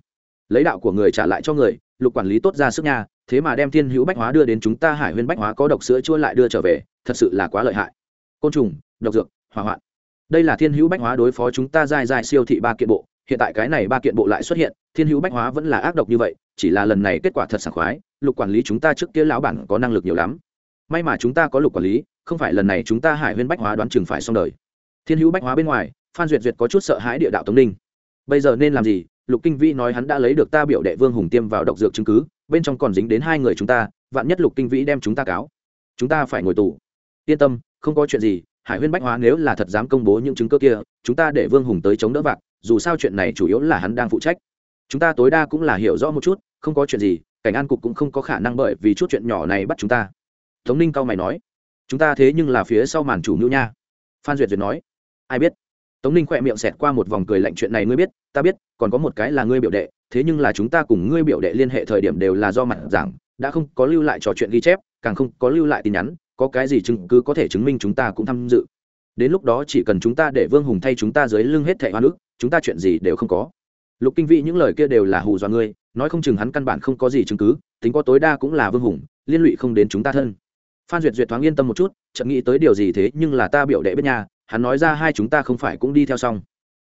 Lấy đạo của người trả lại cho người, lục quản lý tốt ra sức nha, thế mà đem thiên hữu bách hóa đưa đến chúng ta hải huyên bách hóa có độc sữa chua lại đưa trở về, thật sự là quá lợi hại. Côn trùng, độc dược, hỏa hoạn. Đây là thiên hữu bách hóa đối phó chúng ta dai dai siêu thị ba kiện bộ, hiện tại cái này ba kiện bộ lại xuất hiện, thiên hữu bách hóa vẫn là ác độc như vậy, chỉ là lần này kết quả thật sảng khoái, lục quản lý chúng ta trước kia lão bản có năng lực nhiều lắm. May mà chúng ta có lục quản lý, không phải lần này chúng ta hải huyên bách hóa đoán chừng phải xong đời thiên hữu bách hóa bên ngoài, phan duyệt duyệt có chút sợ hãi địa đạo tống ninh. Bây giờ nên làm gì? Lục kinh vĩ nói hắn đã lấy được ta biểu đệ vương hùng tiêm vào độc dược chứng cứ, bên trong còn dính đến hai người chúng ta, vạn nhất lục kinh vĩ đem chúng ta cáo. Chúng ta phải ngồi tù. Yên tâm, không có chuyện gì, hải huyên bách hóa nếu là thật dám công bố những chứng cứ kia, chúng ta để vương hùng tới chống đỡ vạc, dù sao chuyện này chủ yếu là hắn đang phụ trách. Chúng ta tối đa cũng là hiểu rõ một chút, không có chuyện gì, cảnh an cục cũng không có khả năng bởi vì chút chuyện nhỏ này bắt chúng ta. Tống ninh cao mày nói, chúng ta thế nhưng là phía sau màn chủ mưu nha. Phan duyệt duyệt nói ai biết? Tống ninh khỏe miệng xẹt qua một vòng cười lạnh, chuyện này ngươi biết, ta biết, còn có một cái là ngươi biểu đệ, thế nhưng là chúng ta cùng ngươi biểu đệ liên hệ thời điểm đều là do mặt giảng, đã không có lưu lại trò chuyện ghi chép, càng không có lưu lại tin nhắn, có cái gì chứng cứ có thể chứng minh chúng ta cũng tham dự. Đến lúc đó chỉ cần chúng ta để vương hùng thay chúng ta dưới lưng hết thẻ hoa nước, chúng ta chuyện gì đều không có. Lục kinh vĩ những lời kia đều là hù dọa ngươi, nói không chừng hắn căn bản không có gì chứng cứ, tính có tối đa cũng là vương hùng, liên lụy không đến chúng ta thân. Phan duyệt duyệt thoáng yên tâm một chút, chợt nghĩ tới điều gì thế nhưng là ta biểu đệ biết nhà hắn nói ra hai chúng ta không phải cũng đi theo xong.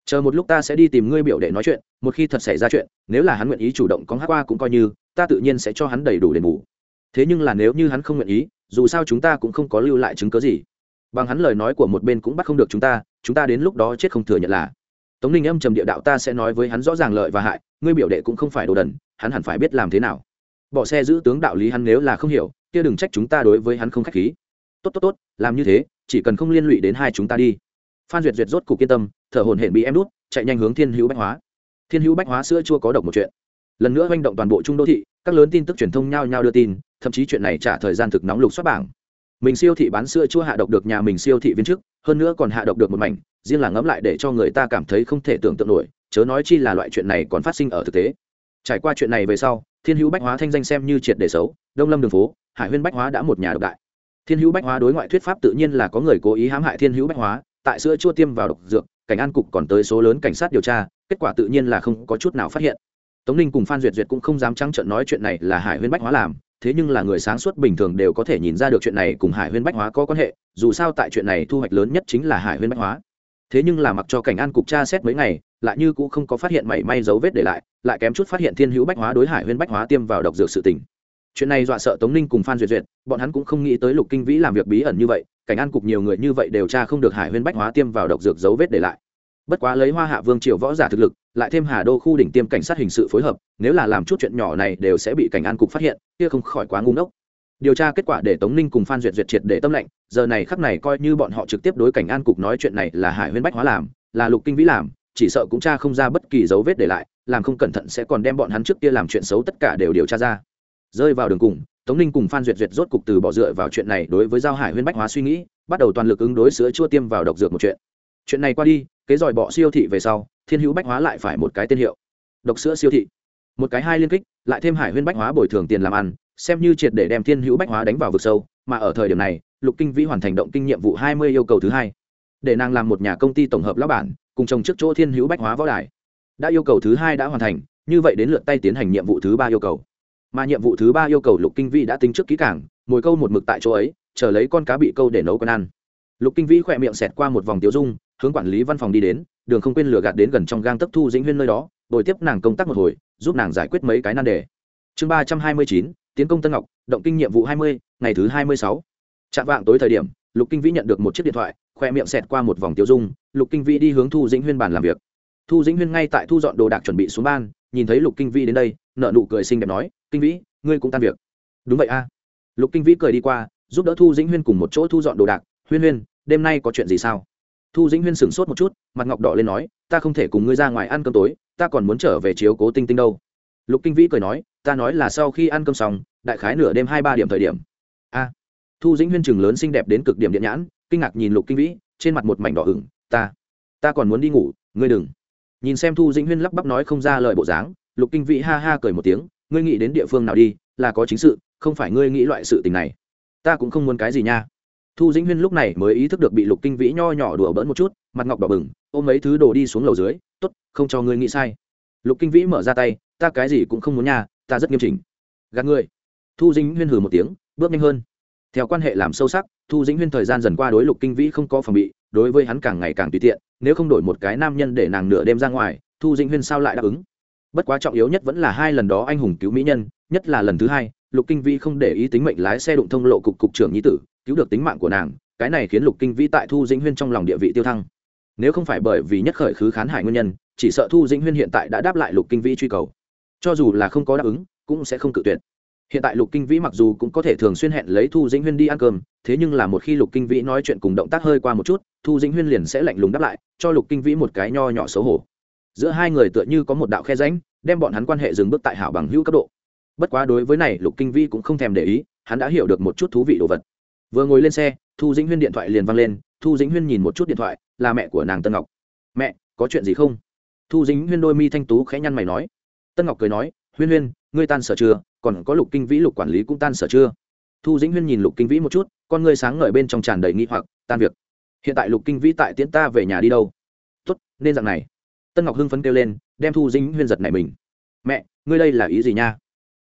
Chờ một lúc ta sẽ đi tìm ngươi biểu đệ nói chuyện, một khi thật xảy ra chuyện, nếu là hắn nguyện ý chủ động có hát qua cũng coi như, ta tự nhiên sẽ cho hắn đầy đủ đền bù. Thế nhưng là nếu như hắn không nguyện ý, dù sao chúng ta cũng không có lưu lại chứng cớ gì. Bằng hắn lời nói của một bên cũng bắt không được chúng ta chúng ta đến lúc đó chết không thừa nhận là. Tống ninh âm trầm địa đạo ta sẽ nói với hắn rõ ràng lợi và hại, ngươi biểu đệ cũng không phải đồ đần, hắn hẳn phải biết làm thế nào. Bỏ xe giữ tướng đạo lý hắn nếu là không hiểu, kia đừng trách chúng ta đối với hắn không k h á c h khí. Tốt tốt tốt, làm như thế chỉ cần không liên lụy đến hai chúng ta đi. Phan duyệt duyệt rốt cục yên tâm, thở hồn hển bị em đút, chạy nhanh hướng thiên hữu bách hóa. Thiên hữu bách hóa sữa chua có độc một chuyện. Lần nữa manh động toàn bộ trung đô thị, các lớn tin tức truyền thông nhao nhao đưa tin, thậm chí chuyện này trả thời gian thực nóng lục xuất bảng. Mình siêu thị bán sữa chua hạ độc được nhà mình siêu thị viên chức, hơn nữa còn hạ độc được một mảnh, riêng là ngẫm lại để cho người ta cảm thấy không thể tưởng tượng nổi, chớ nói chi là loại chuyện này còn phát sinh ở thực tế. Trải qua chuyện này về sau, thiên hữu bách hóa thanh danh xem như triệt để xấu, đông lâm đường phố, hải huyên bách hóa đã một nhà độc đại thiên hữu bách hóa đối ngoại thuyết pháp tự nhiên là có người cố ý hãm hại thiên hữu bách hóa, tại sữa chua tiêm vào độc dược, cảnh an cục còn tới số lớn cảnh sát điều tra, kết quả tự nhiên là không có chút nào phát hiện. Tống ninh cùng phan duyệt duyệt cũng không dám trắng trợn nói chuyện này là hải huyên bách hóa làm, thế nhưng là người sáng suốt bình thường đều có thể nhìn ra được chuyện này cùng hải huyên bách hóa có quan hệ, dù sao tại chuyện này thu hoạch lớn nhất chính là hải huyên bách hóa. Thế nhưng là mặc cho cảnh an cục tra xét mấy ngày, lại như cũng không có phát hiện mảy may dấu vết để lại lại kém chút phát hiện thiên hữu bách hóa đối hải huyên bách hóa tiêm vào độc dược sự tình chuyện này dọa sợ tống ninh cùng phan duyệt duyệt, bọn hắn cũng không nghĩ tới lục kinh vĩ làm việc bí ẩn như vậy, cảnh an cục nhiều người như vậy đều tra không được hải huyên bách hóa tiêm vào độc dược dấu vết để lại. Bất quá lấy hoa hạ vương triều võ giả thực lực, lại thêm hà đô khu đỉnh tiêm cảnh sát hình sự phối hợp, nếu là làm chút chuyện nhỏ này đều sẽ bị cảnh an cục phát hiện, kia không khỏi quá ngu ngốc. Điều tra kết quả để tống ninh cùng phan duyệt duyệt triệt để tâm lệnh, giờ này khắc này coi như bọn họ trực tiếp đối cảnh an cục nói chuyện này là hải huyên bách hóa làm, là lục kinh vĩ làm, chỉ sợ cũng tra không ra bất kỳ dấu vết để lại, làm không cẩn thận sẽ còn đem bọn hắn trước kia làm chuyện xấu tất cả đều điều tra ra rơi vào đường cùng, tống ninh cùng phan duyệt duyệt rốt cục từ bỏ dựa vào chuyện này đối với giao hải huyên bách hóa suy nghĩ, bắt đầu toàn lực ứng đối sữa chua tiêm vào độc dược một chuyện. Chuyện này qua đi, kế dòi bỏ siêu thị về sau, thiên hữu bách hóa lại phải một cái tên hiệu. Độc sữa siêu thị. Một cái hai liên kích, lại thêm hải huyên bách hóa bồi thường tiền làm ăn, xem như triệt để đem thiên hữu bách hóa đánh vào vực sâu, mà ở thời điểm này, lục kinh vĩ hoàn thành động kinh nhiệm vụ hai mươi yêu cầu thứ hai. Để nàng làm một nhà công ty tổng hợp lão bản, cùng chồng trước chỗ thiên hữu bách hóa võ đài. Đã yêu cầu thứ hai đã hoàn thành, như vậy đến lượt tay tiến hành nhiệm vụ thứ ba yêu cầu mà nhiệm vụ thứ ba yêu cầu lục kinh vĩ đã tính trước kỹ cảng mồi câu một mực tại chỗ ấy, chờ lấy con cá bị câu để nấu con ăn. Lục kinh vĩ khỏe miệng xẹt qua một vòng tiêu dung, hướng quản lý văn phòng đi đến, đường không quên lừa gạt đến gần trong gang tấp thu dĩnh huyên nơi đó đổi tiếp nàng công tác một hồi, giúp nàng giải quyết mấy cái nan đề. Chương ba trăm hai mươi chín, tiến công tân ngọc, động kinh nhiệm vụ hai mươi, ngày thứ hai mươi sáu. Chạm vạng tối thời điểm, lục kinh vĩ nhận được một chiếc điện thoại khoe miệng xẹt qua một vòng tiêu dung, lục kinh vĩ đi hướng thu dĩnh huyên bàn làm việc. Thu dĩnh huyên ngay tại thu dọn đồ đạc chuẩn bị xuống ban, nhìn thấy lục kinh vĩ đến đây nợ nụ cười xinh đẹp nói kinh vĩ, ngươi cũng tan việc. Đúng vậy a. Lục kinh vĩ cười đi qua, giúp đỡ thu dĩnh huyên cùng một chỗ thu dọn đồ đạc. Huyên huyên, đêm nay có chuyện gì sao? Thu dĩnh huyên sửng sốt một chút, mặt ngọc đỏ lên nói, ta không thể cùng ngươi ra ngoài ăn cơm tối, ta còn muốn trở về chiếu cố tinh tinh đâu. Lục kinh vĩ cười nói, ta nói là sau khi ăn cơm xong, đại khái nửa đêm hai ba điểm thời điểm. A. Thu dĩnh huyên chừng lớn xinh đẹp đến cực điểm điện nhãn, kinh ngạc nhìn lục kinh vĩ, trên mặt một mảnh đỏ ửng, ta ta còn muốn đi ngủ, ngươi đừng. Nhìn xem thu dĩnh huyên lắp bắp nói không ra lời bộ dáng, lục kinh vĩ ha ha cười một tiếng ngươi nghĩ đến địa phương nào đi, là có chính sự, không phải ngươi nghĩ loại sự tình này. Ta cũng không muốn cái gì nha. Thu dĩnh huyên lúc này mới ý thức được bị lục kinh vĩ nho nhỏ đùa bỡn một chút, mặt ngọc đỏ bừng, ôm mấy thứ đồ đi xuống lầu dưới t ố t không cho ngươi nghĩ sai. Lục kinh vĩ mở ra tay, ta cái gì cũng không muốn nha, ta rất nghiêm chỉnh. Gạt ngươi. Thu dĩnh huyên hừ một tiếng, bước nhanh hơn. Theo quan hệ làm sâu sắc, thu dĩnh huyên thời gian dần qua đối lục kinh vĩ không có phòng bị, đối với hắn càng ngày càng tùy tiện, nếu không đổi một cái nam nhân để nàng nửa đêm ra ngoài, thu dĩnh huyên sao lại đáp ứng? Bất quá trọng yếu nhất vẫn là hai lần đó anh hùng cứu mỹ nhân, nhất là lần thứ hai, lục kinh vĩ không để ý tính mệnh lái xe đụng thông lộ cục cục trưởng nhi tử, cứu được tính mạng của nàng, cái này khiến lục kinh vĩ tại thu dĩnh huyên trong lòng địa vị tiêu thăng. Nếu không phải bởi vì nhất khởi khứ khán hải nguyên nhân, chỉ sợ thu dĩnh huyên hiện tại đã đáp lại lục kinh vĩ truy cầu. Cho dù là không có đáp ứng, cũng sẽ không cự tuyệt. Hiện tại lục kinh vĩ mặc dù cũng có thể thường xuyên hẹn lấy thu dĩnh huyên đi ăn cơm, thế nhưng là một khi lục kinh vĩ nói chuyện cùng động tác hơi qua một chút, thu dĩnh huyên liền sẽ lạnh lùng đáp lại, cho lục kinh vĩ một cái nho nhỏ xấu hổ giữa hai người tựa như có một đạo khe ránh đem bọn hắn quan hệ dừng bước tại hảo bằng hữu cấp độ. Bất quá đối với này, lục kinh vĩ cũng không thèm để ý, hắn đã hiểu được một chút thú vị đồ vật. Vừa ngồi lên xe, thu dĩnh huyên điện thoại liền văng lên, thu dĩnh huyên nhìn một chút điện thoại, là mẹ của nàng tân ngọc. Mẹ, có chuyện gì không? Thu dĩnh huyên đôi mi thanh tú khẽ nhăn mày nói. Tân ngọc cười nói, huyên huyên, ngươi tan sở chưa? Còn có lục kinh vĩ lục quản lý cũng tan sở chưa? Thu dĩnh huyên nhìn lục kinh vĩ một chút, con ngươi sáng ngời bên trong tràn đầy nghi hoặc, tan việc. Hiện tại lục kinh vĩ tại tiễn ta về nhà đi đâu? Tốt, nên dạng này tân ngọc hưng phấn kêu lên, đem thu dĩnh huyên giật này mình. Mẹ, ngươi đây là ý gì nha?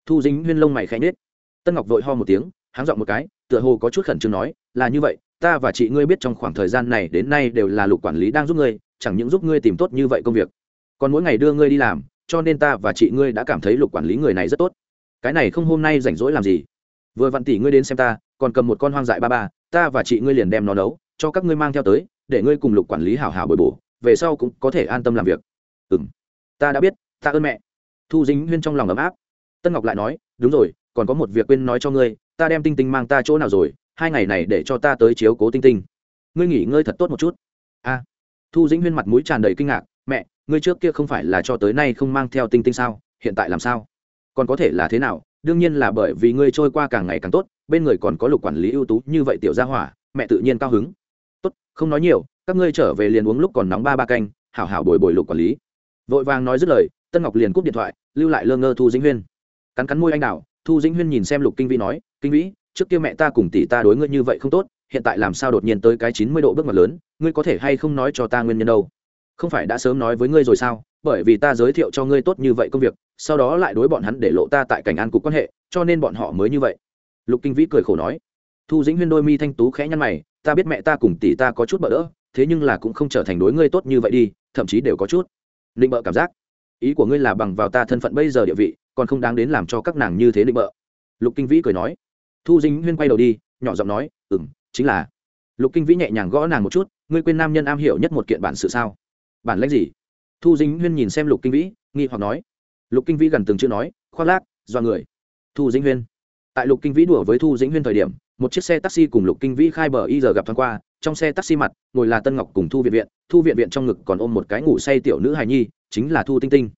Thu dĩnh huyên lông mày khẽ nhết tân ngọc vội ho một tiếng háng dọn một cái, tựa hồ có chút khẩn trương nói, là như vậy, ta và chị ngươi biết trong khoảng thời gian này đến nay đều là lục quản lý đang giúp ngươi, chẳng những giúp ngươi tìm tốt như vậy công việc, còn mỗi ngày đưa ngươi đi làm, cho nên ta và chị ngươi đã cảm thấy lục quản lý người này rất tốt. Cái này không hôm nay rảnh rỗi làm gì? Vừa vặn tỷ ngươi đến xem ta, còn cầm một con hoang dại ba ba, ta và chị ngươi liền đem nó nấu, cho các ngươi mang theo tới, để ngươi cùng lục quản lý hảo hảo bồi bổ về sau cũng có thể an tâm làm việc. Ừ m ta đã biết, ta ơn mẹ. Thu dính huyên trong lòng ấm áp. Tân ngọc lại nói, đúng rồi, còn có một việc quên nói cho ngươi, ta đem tinh tinh mang ta chỗ nào rồi, hai ngày này để cho ta tới chiếu cố tinh tinh. Ngươi nghỉ ngơi thật tốt một chút. A. Thu dĩnh huyên mặt mũi tràn đầy kinh ngạc, mẹ, ngươi trước kia không phải là cho tới nay không mang theo tinh tinh sao? Hiện tại làm sao? Còn có thể là thế nào? Đương nhiên là bởi vì ngươi trôi qua càng ngày càng tốt, bên người còn có lục quản lý ưu tú như vậy tiểu gia hỏa, mẹ tự nhiên cao hứng. Tốt, không nói nhiều các ngươi trở về liền uống lúc còn nóng ba ba canh, hảo hảo bồi bồi lục quản lý. Vội vàng nói dứt lời, tân ngọc liền cúp điện thoại, lưu lại lơ ngơ thu dĩnh huyên. Cắn cắn môi anh đào, thu dĩnh huyên nhìn xem lục kinh vĩ nói, kinh vĩ, trước kia mẹ ta cùng tỷ ta đối ngươi như vậy không tốt, hiện tại làm sao đột nhiên tới cái chín mươi độ bước ngoặt lớn, ngươi có thể hay không nói cho ta nguyên nhân đâu? Không phải đã sớm nói với ngươi rồi sao? Bởi vì ta giới thiệu cho ngươi tốt như vậy công việc, sau đó lại đối bọn hắn để lộ ta tại cảnh an cục quan hệ, cho nên bọn họ mới như vậy. Lục kinh vĩ cười khổ nói. Thu dĩnh huyên đôi mi thanh tú khẽ nhăn mày, ta biết mẹ ta cùng tỷ ta có chút bỡ đỡ thế nhưng là cũng không trở thành đối ngươi tốt như vậy đi, thậm chí đều có chút. Định bợ cảm giác. Ý của ngươi là bằng vào ta thân phận bây giờ địa vị, còn không đáng đến làm cho các nàng như thế định bợ. Lục kinh vĩ cười nói. Thu dĩnh huyên quay đầu đi, nhỏ giọng nói ừ m chính là. Lục kinh vĩ nhẹ nhàng gõ nàng một chút, ngươi quên nam nhân am hiểu nhất một kiện bản sự sao? Bản lãnh gì? Thu dĩnh huyên nhìn xem lục kinh vĩ, nghi hoặc nói. Lục kinh vĩ gần từng chữ nói, khoác lác, do người. Thu dĩnh huyên. Tại lục kinh vĩ đùa với thu dĩnh huyên thời điểm, một chiếc xe taxi cùng lục kinh vĩ khai bờ y giờ gặp thoáng qua trong xe taxi mặt, ngồi là tân ngọc cùng thu viện viện, thu viện viện trong ngực còn ôm một cái ngủ say tiểu nữ hài nhi, chính là thu tinh tinh.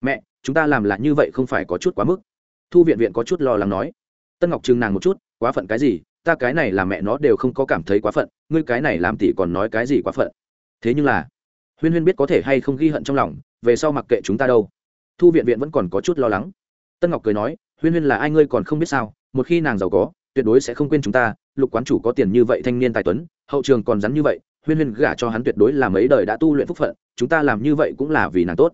Mẹ, chúng ta làm lại như vậy không phải có chút quá mức. Thu viện viện có chút lo lắng nói. Tân ngọc chừng nàng một chút, quá phận cái gì? Ta cái này là mẹ nó đều không có cảm thấy quá phận, ngươi cái này làm tỷ còn nói cái gì quá phận? Thế nhưng là, huyên huyên biết có thể hay không ghi hận trong lòng, về sau mặc kệ chúng ta đâu. Thu viện viện vẫn còn có chút lo lắng. Tân ngọc cười nói, huyên huyên là ai ngươi còn không biết sao, một khi nàng giàu có tuyệt đối sẽ không quên chúng ta, lục quán chủ có tiền như vậy thanh niên tài tuấn, hậu trường còn rắn như vậy, huyên huyên gả cho hắn tuyệt đối là mấy đời đã tu luyện phúc phận, chúng ta làm như vậy cũng là vì nàng tốt.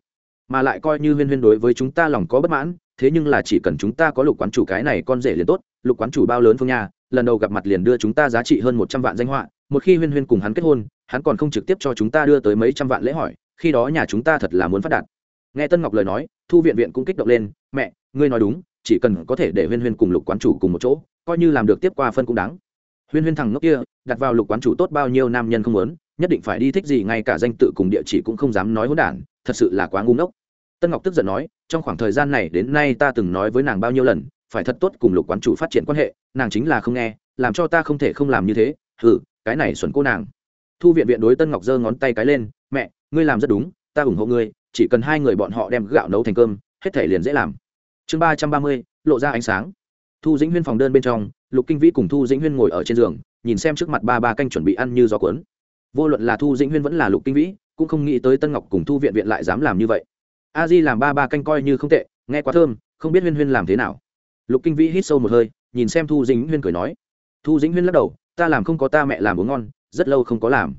Mà lại coi như huyên huyên đối với chúng ta lòng có bất mãn, thế nhưng là chỉ cần chúng ta có lục quán chủ cái này con rể liền tốt, lục quán chủ bao lớn phương nhà, lần đầu gặp mặt liền đưa chúng ta giá trị hơn một trăm vạn danh họa, một khi huyên huyên cùng hắn kết hôn, hắn còn không trực tiếp cho chúng ta đưa tới mấy trăm vạn lễ hỏi, khi đó nhà chúng ta thật là muốn phát đạt. Nghe tân ngọc lời nói, thu viện viện cũng kích động lên, mẹ, ngươi nói đúng, chỉ cần có thể để huyên huyên cùng lục quán chủ cùng một chỗ coi như làm được tiếp qua phân cũng đáng. Huyên huyên thằng ngốc kia, đặt vào lục quán chủ tốt bao nhiêu nam nhân không muốn, nhất định phải đi thích gì ngay cả danh tự cùng địa chỉ cũng không dám nói hỗn đản, thật sự là quá ngu ngốc. Tân ngọc tức giận nói, trong khoảng thời gian này đến nay ta từng nói với nàng bao nhiêu lần, phải thật tốt cùng lục quán chủ phát triển quan hệ, nàng chính là không nghe, làm cho ta không thể không làm như thế ừ cái này xuẩn cô nàng. Thu viện viện đối tân ngọc giơ ngón tay cái lên, mẹ, ngươi làm rất đúng, ta ủng hộ ngươi, chỉ cần hai người bọn họ đem gạo nấu thành cơm, hết thể liền dễ làm. Chương ba trăm ba mươi, lộ ra ánh sáng thu dĩnh huyên phòng đơn bên trong, lục kinh vĩ cùng thu dĩnh huyên ngồi ở trên giường, nhìn xem trước mặt ba ba canh chuẩn bị ăn như gió cuốn. Vô luận là thu dĩnh huyên vẫn là lục kinh vĩ, cũng không nghĩ tới tân ngọc cùng thu viện viện lại dám làm như vậy. A di làm ba ba canh coi như không tệ, nghe quá thơm, không biết huyên huyên làm thế nào. Lục kinh vĩ hít sâu một hơi, nhìn xem thu dĩnh huyên cười nói. Thu dĩnh huyên lắc đầu, ta làm không có ta mẹ làm uống ngon, rất lâu không có làm.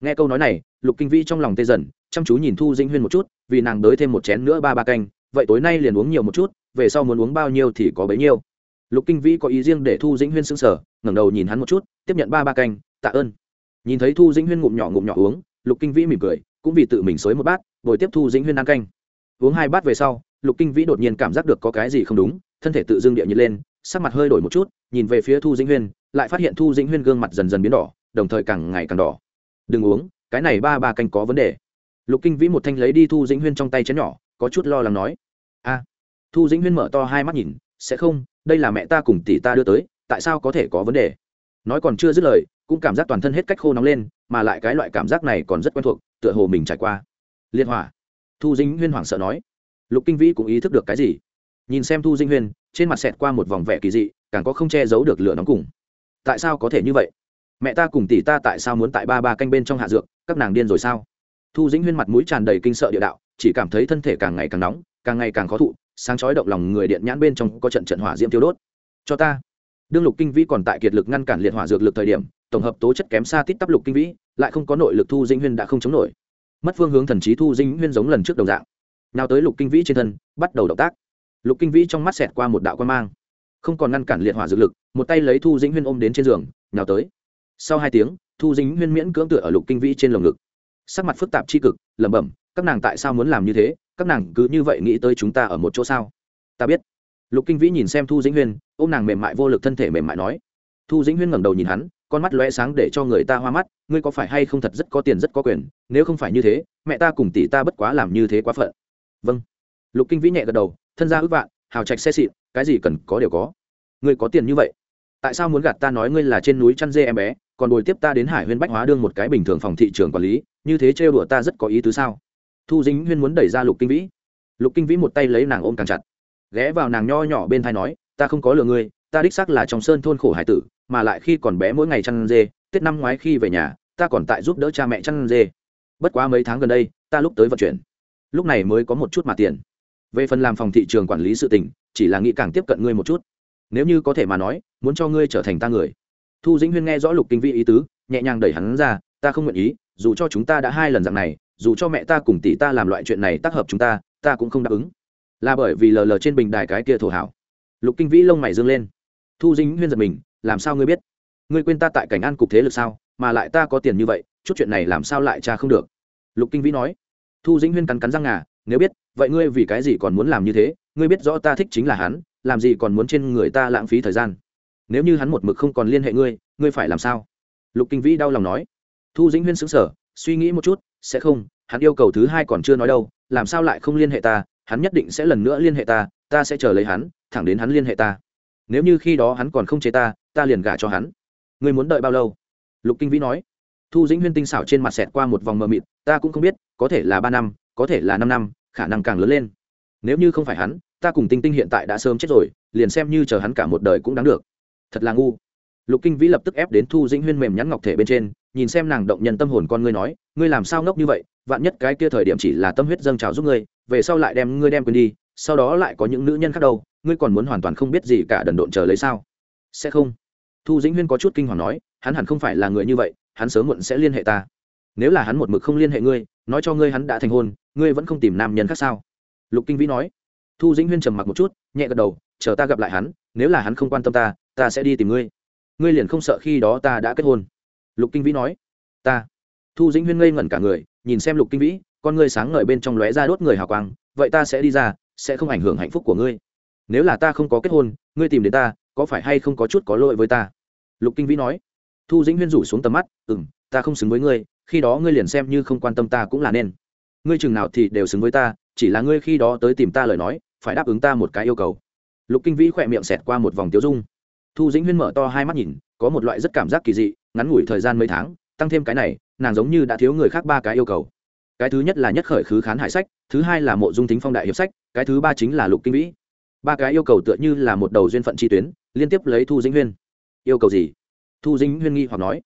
Nghe câu nói này, lục kinh vĩ trong lòng tê dần, chăm chú nhìn thu dĩnh huyên một chút, vì nàng đới thêm một chén nữa ba ba canh, vậy tối nay liền uống nhiều một chút, về sau muốn uống bao nhiêu thì có bấy nhiêu lục kinh vĩ có ý riêng để thu dĩnh huyên xứng sở ngẩng đầu nhìn hắn một chút, tiếp nhận ba ba canh, tạ ơn. Nhìn thấy thu dĩnh huyên ngụm nhỏ ngụm nhỏ uống, lục kinh vĩ mỉm cười, cũng vì tự mình xới một bát rồi tiếp thu dĩnh huyên ăn canh. Uống hai bát về sau, lục kinh vĩ đột nhiên cảm giác được có cái gì không đúng, thân thể tự dưng địa nhiệt lên, sắc mặt hơi đổi một chút, nhìn về phía thu dĩnh huyên, lại phát hiện thu dĩnh huyên gương mặt dần dần biến đỏ, đồng thời càng ngày càng đỏ. Đừng uống, cái này ba ba canh có vấn đề. Lục kinh vĩ một thanh lấy đi thu dĩnh huyên trong tay chén nhỏ, có chút lo lắng nói. A. Thu dĩnh huyên mở to hai mắt nhìn, sẽ không đây là mẹ ta cùng tỷ ta đưa tới, tại sao có thể có vấn đề? Nói còn chưa dứt lời, cũng cảm giác toàn thân hết cách khô nóng lên, mà lại cái loại cảm giác này còn rất quen thuộc, tựa hồ mình trải qua. Liên hỏa. Thu dĩnh huyên hoảng sợ nói. Lục kinh vĩ cũng ý thức được cái gì? Nhìn xem thu dĩnh huyên, trên mặt xẹt qua một vòng vẻ kỳ dị, càng có không che giấu được lửa nóng cùng. Tại sao có thể như vậy? Mẹ ta cùng tỷ ta tại sao muốn tại ba ba canh bên trong hạ dược, các nàng điên rồi sao? Thu dĩnh huyên mặt mũi tràn đầy kinh sợ địa đạo, chỉ cảm thấy thân thể càng ngày càng nóng, càng ngày càng khó thụ sáng chói động lòng người điện nhãn bên trong có trận trận hỏa diễm tiêu đốt. Cho ta. Đương lục kinh vĩ còn tại kiệt lực ngăn cản liệt hỏa dược lực thời điểm, tổng hợp tố chất kém xa tít tắp lục kinh vĩ, lại không có nội lực thu dĩnh huyên đã không chống nổi. Mất phương hướng thần trí thu dĩnh huyên giống lần trước đồng dạng. Nào tới lục kinh vĩ trên thân, bắt đầu động tác. Lục kinh vĩ trong mắt xẹt qua một đạo quan mang. Không còn ngăn cản liệt hỏa dược lực, một tay lấy thu dĩnh huyên ôm đến trên giường, nhào tới. Sau hai tiếng, thu dĩnh huyên miễn cưỡng tựa ở lục kinh vĩ trên lồng ngực. Sắc mặt phức tạp c h i cực, lẩm bẩm các nàng tại sao muốn làm như thế? Các nàng cứ như vậy nghĩ tới chúng ta ở một chỗ sao? Ta biết. Lục kinh vĩ nhìn xem thu dĩnh huyên ô m nàng mềm mại vô lực thân thể mềm mại nói. Thu dĩnh huyên ngẩng đầu nhìn hắn, con mắt lóe sáng để cho người ta hoa mắt, ngươi có phải hay không thật rất có tiền, rất có quyền? Nếu không phải như thế, mẹ ta cùng tỷ ta bất quá làm như thế quá phận. Vâng. Lục kinh vĩ nhẹ gật đầu, thân gia ước vạn, hào trạch xe xịn, cái gì cần có đều có. Ngươi có tiền như vậy? Tại sao muốn gạt ta nói ngươi là trên núi chăn dê em bé, còn bồi tiếp ta đến hải huyên bách hóa đương một cái bình thường phòng thị trường quản lý, như thế trêu đùa ta rất có ý tứ sao? Thu dính huyên muốn đẩy ra lục kinh vĩ. Lục kinh vĩ một tay lấy nàng ôm càng chặt, ghé vào nàng nho nhỏ bên thai nói, ta không có lừa ngươi, ta đích xác là trong sơn thôn khổ hải tử, mà lại khi còn bé mỗi ngày chăn dê, tết năm ngoái khi về nhà, ta còn tại giúp đỡ cha mẹ chăn dê. Bất quá mấy tháng gần đây, ta lúc tới vận chuyển. Lúc này mới có một chút mà tiền. Về phần làm phòng thị trường quản lý sự tình, chỉ là nghĩ càng tiếp cận ngươi một chút. Nếu như có thể mà nói, muốn cho ngươi trở thành ta người. Thu dĩnh huyên nghe rõ lục kinh vĩ ý tứ, nhẹ nhàng đẩy hắn ra, ta không nguyện ý, dù cho chúng ta đã hai lần dạng này dù cho mẹ ta cùng tỷ ta làm loại chuyện này tác hợp chúng ta ta cũng không đáp ứng. Là bởi vì lờ lờ trên bình đài cái kia thổ hảo. Lục kinh vĩ lông mày dương lên. Thu dính huyên giật mình, làm sao ngươi biết? Ngươi quên ta tại cảnh an cục thế lực sao, mà lại ta có tiền như vậy, chút chuyện này làm sao lại cha không được? Lục kinh vĩ nói. Thu dính huyên cắn cắn răng ngà, nếu biết, vậy ngươi vì cái gì còn muốn làm như thế? Ngươi biết rõ ta thích chính là hắn, làm gì còn muốn trên người ta lãng phí thời gian? Nếu như hắn một mực không còn liên hệ ngươi ngươi phải làm sao? Lục kinh vĩ đau lòng nói. Thu dĩnh huyên xứng sở suy nghĩ một chút sẽ không, hắn yêu cầu thứ hai còn chưa nói đâu, làm sao lại không liên hệ ta, hắn nhất định sẽ lần nữa liên hệ ta ta sẽ chờ lấy hắn, thẳng đến hắn liên hệ ta. Nếu như khi đó hắn còn không chế ta ta liền gả cho hắn. Ngươi muốn đợi bao lâu? Lục kinh vĩ nói. Thu dĩnh huyên tinh xảo trên mặt xẹt qua một vòng mờ mịt, ta cũng không biết, có thể là ba năm, có thể là năm năm, khả năng càng lớn lên. Nếu như không phải hắn, ta cùng tinh tinh hiện tại đã sớm chết rồi, liền xem như chờ hắn cả một đời cũng đáng được. Thật là ngu lục kinh vĩ lập tức ép đến thu dĩnh huyên mềm nhắn ngọc thể bên trên, nhìn xem nàng động nhân tâm hồn con ngươi nói, ngươi làm sao ngốc như vậy? Vạn nhất cái kia thời điểm chỉ là tâm huyết dâng trào giúp ngươi, về sau lại đem ngươi đem quên đi, sau đó lại có những nữ nhân khác đâu, ngươi còn muốn hoàn toàn không biết gì cả đần độn chờ lấy sao? Sẽ không. Thu dĩnh huyên có chút kinh hoàng nói, hắn hẳn không phải là người như vậy, hắn sớm muộn sẽ liên hệ ta. Nếu là hắn một mực không liên hệ ngươi, nói cho ngươi hắn đã thành hôn, ngươi vẫn không tìm nam nhân khác sao? Lục kinh vĩ nói. Thu dĩnh huyên trầm mặc một chút, nhẹ gật đầu, chờ ta gặp lại hắn, nếu là hắn không quan tâm ta ta sẽ đi tìm ngươi ngươi liền không sợ khi đó ta đã kết hôn? Lục kinh vĩ nói. Ta. Thu dĩnh huyên ngây ngẩn cả người, nhìn xem lục kinh vĩ, con ngươi sáng ngời bên trong lóe ra đốt người hào quang. Vậy ta sẽ đi ra, sẽ không ảnh hưởng hạnh phúc của ngươi. Nếu là ta không có kết hôn, ngươi tìm đến ta, có phải hay không có chút có lỗi với ta? Lục kinh vĩ nói. Thu dĩnh huyên rủ xuống tầm mắt. Ừ m ta không xứng với ngươi, khi đó ngươi liền xem như không quan tâm ta cũng là nên. Ngươi chừng nào thì đều xứng với ta, chỉ là ngươi khi đó tới tìm ta lời nói, phải đáp ứng ta một cái yêu cầu. Lục kinh vĩ khỏe miệng xẹt qua một vòng tiêu dung thu dĩnh huyên mở to hai mắt nhìn, có một loại rất cảm giác kỳ dị, ngắn ngủi thời gian mấy tháng, tăng thêm cái này, nàng giống như đã thiếu người khác ba cái yêu cầu. Cái thứ nhất là nhất khởi khứ khán hải sách, thứ hai là mộ dung tính phong đại hiệp sách, cái thứ ba chính là lục kinh vĩ. Ba cái yêu cầu tựa như là một đầu duyên phận chi tuyến, liên tiếp lấy thu dĩnh huyên. Yêu cầu gì? Thu dĩnh huyên nghi hoặc nói.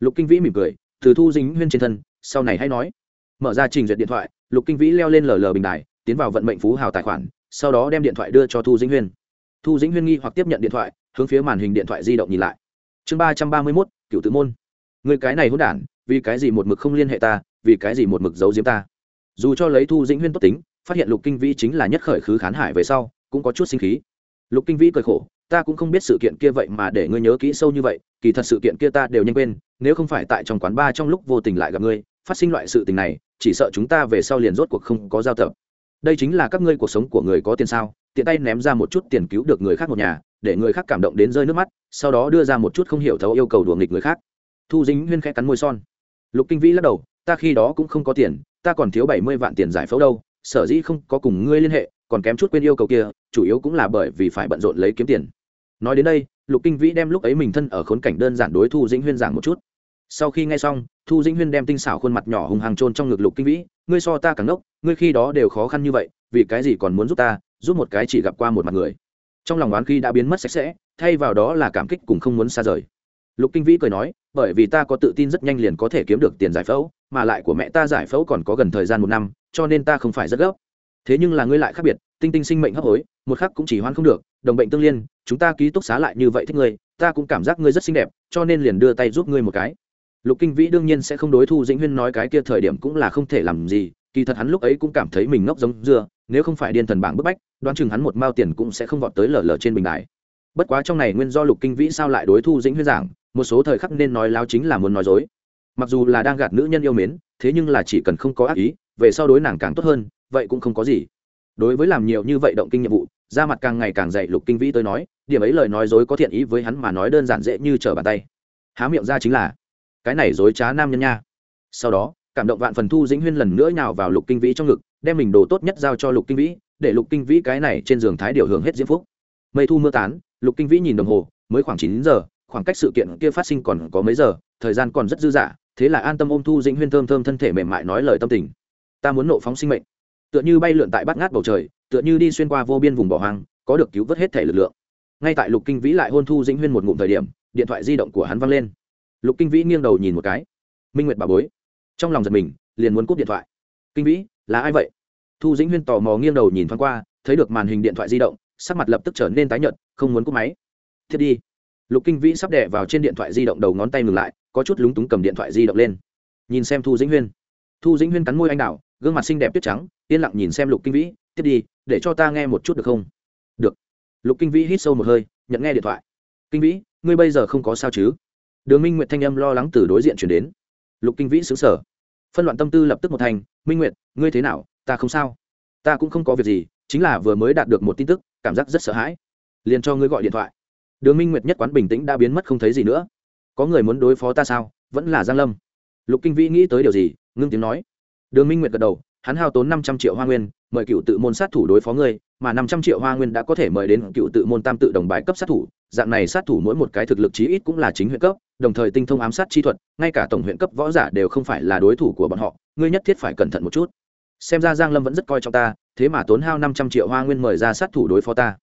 Lục kinh vĩ mỉm cười, từ thu dĩnh huyên trên thân, sau này hãy nói. Mở ra trình duyệt điện thoại, lục kinh vĩ leo lên lờ lờ bình đài, tiến vào vận mệnh phú hào tài khoản, sau đó đem điện thoại đưa cho thu dĩnh huyên thu dĩnh huyên nghi hoặc tiếp nhận điện thoại, hướng phía màn hình điện thoại di động nhìn lại. Chương ba trăm ba mươi mốt cựu tự môn. Người cái này hôn đản, vì cái gì một mực không liên hệ ta, vì cái gì một mực giấu giếm ta? Dù cho lấy thu dĩnh huyên tốt tính, phát hiện lục kinh vĩ chính là nhất khởi khứ khán hải về sau, cũng có chút sinh khí. Lục kinh vĩ cười khổ, ta cũng không biết sự kiện kia vậy mà để ngươi nhớ kỹ sâu như vậy, kỳ thật sự kiện kia ta đều nhanh quên, nếu không phải tại trong quán bar trong lúc vô tình lại gặp ngươi, phát sinh loại sự tình này, chỉ sợ chúng ta về sau liền rốt cuộc không có giao tập. Đây chính là các ngươi cuộc sống của người có tiền sao? Tiện tay ném ra một chút tiền cứu được người khác một nhà, để người khác cảm động đến rơi nước mắt, sau đó đưa ra một chút không hiểu thấu yêu cầu đùa nghịch người khác. Thu dính huyên khẽ cắn môi son. Lục kinh vĩ lắc đầu, ta khi đó cũng không có tiền, ta còn thiếu bảy mươi vạn tiền giải phẫu đâu, sở dĩ không có cùng ngươi liên hệ, còn kém chút quên yêu cầu kia, chủ yếu cũng là bởi vì phải bận rộn lấy kiếm tiền. Nói đến đây, lục kinh vĩ đem lúc ấy mình thân ở khốn cảnh đơn giản đối thu dĩnh huyên giảng một chút. Sau khi nghe xong, thu dĩnh huyên đem tinh xảo khuôn mặt nhỏ hùng hàng trôn trong ngực lục kinh vĩ, ngươi so ta càng ngốc, ngươi khi đó đều khó khăn như vậy, vì cái gì còn muốn giúp ta giúp một cái chỉ gặp qua một mặt người. Trong lòng oán khi đã biến mất sạch sẽ, thay vào đó là cảm kích cùng không muốn xa rời. Lục kinh vĩ cười nói, bởi vì ta có tự tin rất nhanh liền có thể kiếm được tiền giải phẫu, mà lại của mẹ ta giải phẫu còn có gần thời gian một năm, cho nên ta không phải rất gấp. Thế nhưng là ngươi lại khác biệt, tinh tinh sinh mệnh hấp hối, một khắc cũng chỉ hoan không được, đồng bệnh tương liên, chúng ta ký túc xá lại như vậy thích ngươi, ta cũng cảm giác ngươi rất xinh đẹp, cho nên liền đưa tay giúp ngươi một cái. Lục kinh vĩ đương nhiên sẽ không đối thu dĩnh huyên nói cái kia thời điểm cũng là không thể làm gì, kỳ thật hắn lúc ấy cũng cảm thấy mình ngốc giống dưa nếu không phải điên thần bảng bức bách, đoán chừng hắn một mao tiền cũng sẽ không vọt tới lở lở trên bình đài. Bất quá trong này nguyên do lục kinh vĩ sao lại đối thu dĩnh huyên giảng, một số thời khắc nên nói láo chính là muốn nói dối. Mặc dù là đang gạt nữ nhân yêu mến, thế nhưng là chỉ cần không có ác ý, về sau đối nàng càng tốt hơn, vậy cũng không có gì. Đối với làm nhiều như vậy động kinh nhiệm vụ ra mặt càng ngày càng dạy lục kinh vĩ tới nói, điểm ấy lời nói dối có thiện ý với hắn mà nói đơn giản dễ như trở bàn tay. Há miệng ra chính là, cái này dối trá nam nhân nha. Sau đó, cảm động vạn phần thu dĩnh huyên lần nữa nhào vào lục kinh vĩ trong ngực đem mình đồ tốt nhất giao cho lục kinh vĩ, để lục kinh vĩ cái này trên giường thái điều hưởng hết diễm phúc. Mây thu mưa tán, lục kinh vĩ nhìn đồng hồ, mới khoảng chín giờ, khoảng cách sự kiện kia phát sinh còn có mấy giờ, thời gian còn rất dư dả, thế là an tâm ôm thu dĩnh huyên thơm thơm thân thể mềm mại nói lời tâm tình. Ta muốn nộ phóng sinh mệnh. Tựa như bay lượn tại bát ngát bầu trời, tựa như đi xuyên qua vô biên vùng bỏ hoang, có được cứu vớt hết thể lực lượng. Ngay tại lục kinh vĩ lại hôn thu dĩnh huyên một ngụm thời điểm, điện thoại di động của hắn văng lên. Lục kinh vĩ nghiêng đầu nhìn một cái. Minh nguyệt bà bối. Trong lòng giật mình, liền muốn cúp điện thoại. Kinh vĩ là ai vậy? Thu dĩnh huyên tò mò nghiêng đầu nhìn thoáng qua, thấy được màn hình điện thoại di động, sắc mặt lập tức trở nên tái nhợt, không muốn cúp máy. Thiết đi. Lục kinh vĩ sắp đẻ vào trên điện thoại di động đầu ngón tay ngừng lại, có chút lúng túng cầm điện thoại di động lên. Nhìn xem thu dĩnh huyên. Thu dĩnh huyên cắn môi anh đào gương mặt xinh đẹp tuyết trắng, yên lặng nhìn xem lục kinh vĩ tiếp đi, để cho ta nghe một chút được không? Được. Lục kinh vĩ hít sâu một hơi, nhận nghe điện thoại. Kinh vĩ, ngươi bây giờ không có sao chứ? Đường minh nguyệt thanh âm lo lắng từ đối diện chuyển đến. Lục kinh vĩ xứng sở phân loạn tâm tư lập tức một thành, minh nguyệt, ngươi thế nào? Ta không sao. Ta cũng không có việc gì, chính là vừa mới đạt được một tin tức, cảm giác rất sợ hãi. Liền cho ngươi gọi điện thoại. Đường minh nguyệt nhất quán bình tĩnh đã biến mất không thấy gì nữa. Có người muốn đối phó ta sao? Vẫn là giang lâm. Lục kinh vĩ nghĩ tới điều gì, ngưng tiếng nói. Đường minh nguyệt gật đầu, hắn hao tốn năm trăm triệu hoa nguyên, mời cựu tự môn sát thủ đối phó ngươi, mà năm trăm triệu hoa nguyên đã có thể mời đến cựu tự môn tam tự đồng bài cấp sát thủ dạng này sát thủ mỗi một cái thực lực chí ít cũng là chính huyện cấp, đồng thời tinh thông ám sát chi thuật, ngay cả tổng huyện cấp võ giả đều không phải là đối thủ của bọn họ, ngươi nhất thiết phải cẩn thận một chút. Xem ra giang lâm vẫn rất coi trọng ta, thế mà tốn hao năm trăm triệu hoa nguyên mời ra sát thủ đối phó ta.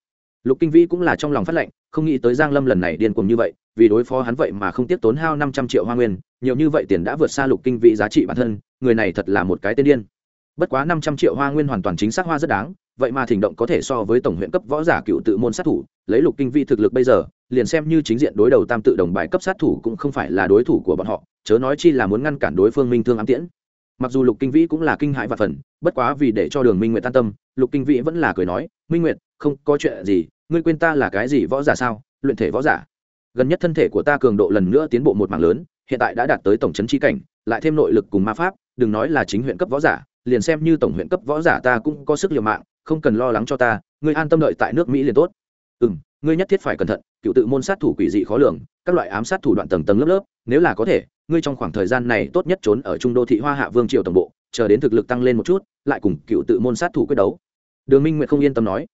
Lục kinh vĩ cũng là trong lòng phát lệnh, không nghĩ tới giang lâm lần này điên cuồng như vậy, vì đối phó hắn vậy mà không tiếp tốn hao năm trăm triệu hoa nguyên, nhiều như vậy tiền đã vượt xa lục kinh vị giá trị bản thân, người này thật là một cái tên điên. Bất quá năm trăm triệu hoa nguyên hoàn toàn chính xác hoa rất đáng vậy mà thỉnh động có thể so với tổng huyện cấp võ giả cựu tự môn sát thủ, lấy lục kinh vi thực lực bây giờ, liền xem như chính diện đối đầu tam tự đồng bài cấp sát thủ cũng không phải là đối thủ của bọn họ, chớ nói chi là muốn ngăn cản đối phương minh thương ám tiễn. Mặc dù lục kinh vĩ cũng là kinh hại và phần bất quá vì để cho đường minh nguyệt tan tâm, lục kinh vĩ vẫn là cười nói, minh nguyệt, không có chuyện gì, ngươi quên ta là cái gì võ giả sao? Luyện thể võ giả. Gần nhất thân thể của ta cường độ lần nữa tiến bộ một mảng lớn, hiện tại đã đạt tới tổng chấn chi cảnh, lại thêm nội lực cùng ma pháp, đừng nói là chính huyện cấp võ giả liền xem như tổng huyện cấp võ giả ta cũng có sức liều mạng, không cần lo lắng cho ta, ngươi an tâm đợi tại nước mỹ liền tốt. Ừ m ngươi nhất thiết phải cẩn thận, cựu tự môn sát thủ quỷ dị khó lường, các loại ám sát thủ đoạn tầng tầng lớp lớp, nếu là có thể, ngươi trong khoảng thời gian này tốt nhất trốn ở trung đô thị hoa hạ vương triều tổng bộ, chờ đến thực lực tăng lên một chút, lại cùng cựu tự môn sát thủ quyết đấu. Đường minh nguyệt không yên tâm nói.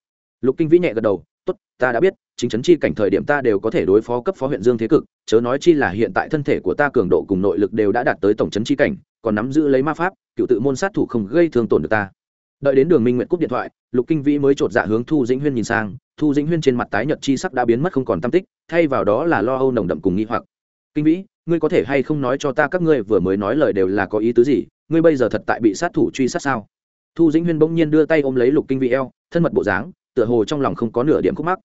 Lục kinh vĩ nhẹ gật đầu, tốt, ta đã biết, chính chấn chi cảnh thời điểm ta đều có thể đối phó cấp phó huyện dương thế cực, chớ nói chi là hiện tại thân thể của ta cường độ cùng nội lực đều đã đạt tới tổng chấn chi cảnh còn nắm giữ lấy ma pháp, cựu tự môn sát thủ không gây thương tổn được ta. Đợi đến đường minh nguyện cúp điện thoại, lục kinh vĩ mới chột dạ hướng thu dĩnh huyên nhìn sang, thu dĩnh huyên trên mặt tái nhợt chi sắc đã biến mất không còn tam tích, thay vào đó là lo âu nồng đậm cùng nghi hoặc. Kinh vĩ, ngươi có thể hay không nói cho ta các ngươi vừa mới nói lời đều là có ý tứ gì? Ngươi bây giờ thật tại bị sát thủ truy sát sao? Thu dĩnh huyên bỗng nhiên đưa tay ôm lấy lục kinh vĩ eo, thân mật bộ dáng, tựa hồ trong lòng không có nửa điểm khúc mắc.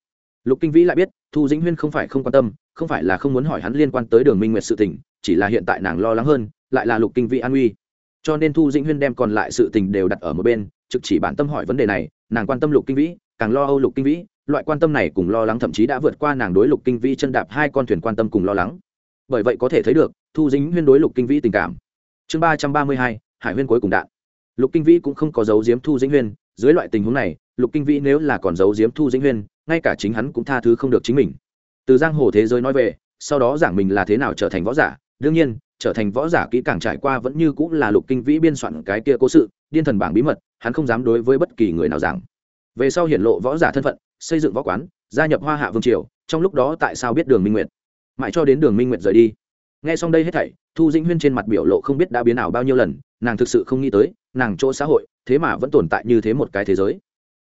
Lục kinh vĩ lại biết, thu dĩnh huyên không phải không quan tâm, không phải là không muốn hỏi hắn liên quan tới đường minh nguyệt sự tình, chỉ là hiện tại nàng lo lắng hơn lại là lục kinh vĩ an uy. Cho nên thu dĩnh huyên đem còn lại sự tình đều đặt ở một bên, trực chỉ bản tâm hỏi vấn đề này, nàng quan tâm lục kinh vĩ, càng lo âu lục kinh vĩ, loại quan tâm này cùng lo lắng thậm chí đã vượt qua nàng đối lục kinh vĩ chân đạp hai con thuyền quan tâm cùng lo lắng. Bởi vậy có thể thấy được, thu dĩnh huyên đối lục kinh vĩ tình cảm. Chương ba trăm ba mươi hai, hải huyên cuối cùng đạn. Lục kinh vĩ cũng không có dấu diếm thu dĩnh huyên, dưới loại tình huống này, lục kinh vĩ nếu là còn giấu diếm thu dĩnh huyên, ngay cả chính hắn cũng tha thứ không được chính mình. Từ giang hồ thế giới nói về, sau đó giảng mình là thế nào trở thành võ giả, đương nhiên trở thành võ giả kỹ càng trải qua vẫn như cũng là lục kinh vĩ biên soạn cái kia cố sự, điên thần bảng bí mật, hắn không dám đối với bất kỳ người nào rằng về sau hiển lộ võ giả thân phận, xây dựng võ quán, gia nhập hoa hạ vương triều, trong lúc đó tại sao biết đường minh nguyệt? Mãi cho đến đường minh nguyệt rời đi. Nghe xong đây hết thảy, thu dĩnh huyên trên mặt biểu lộ không biết đã biến ảo bao nhiêu lần, nàng thực sự không nghĩ tới, nàng chỗ xã hội, thế mà vẫn tồn tại như thế một cái thế giới.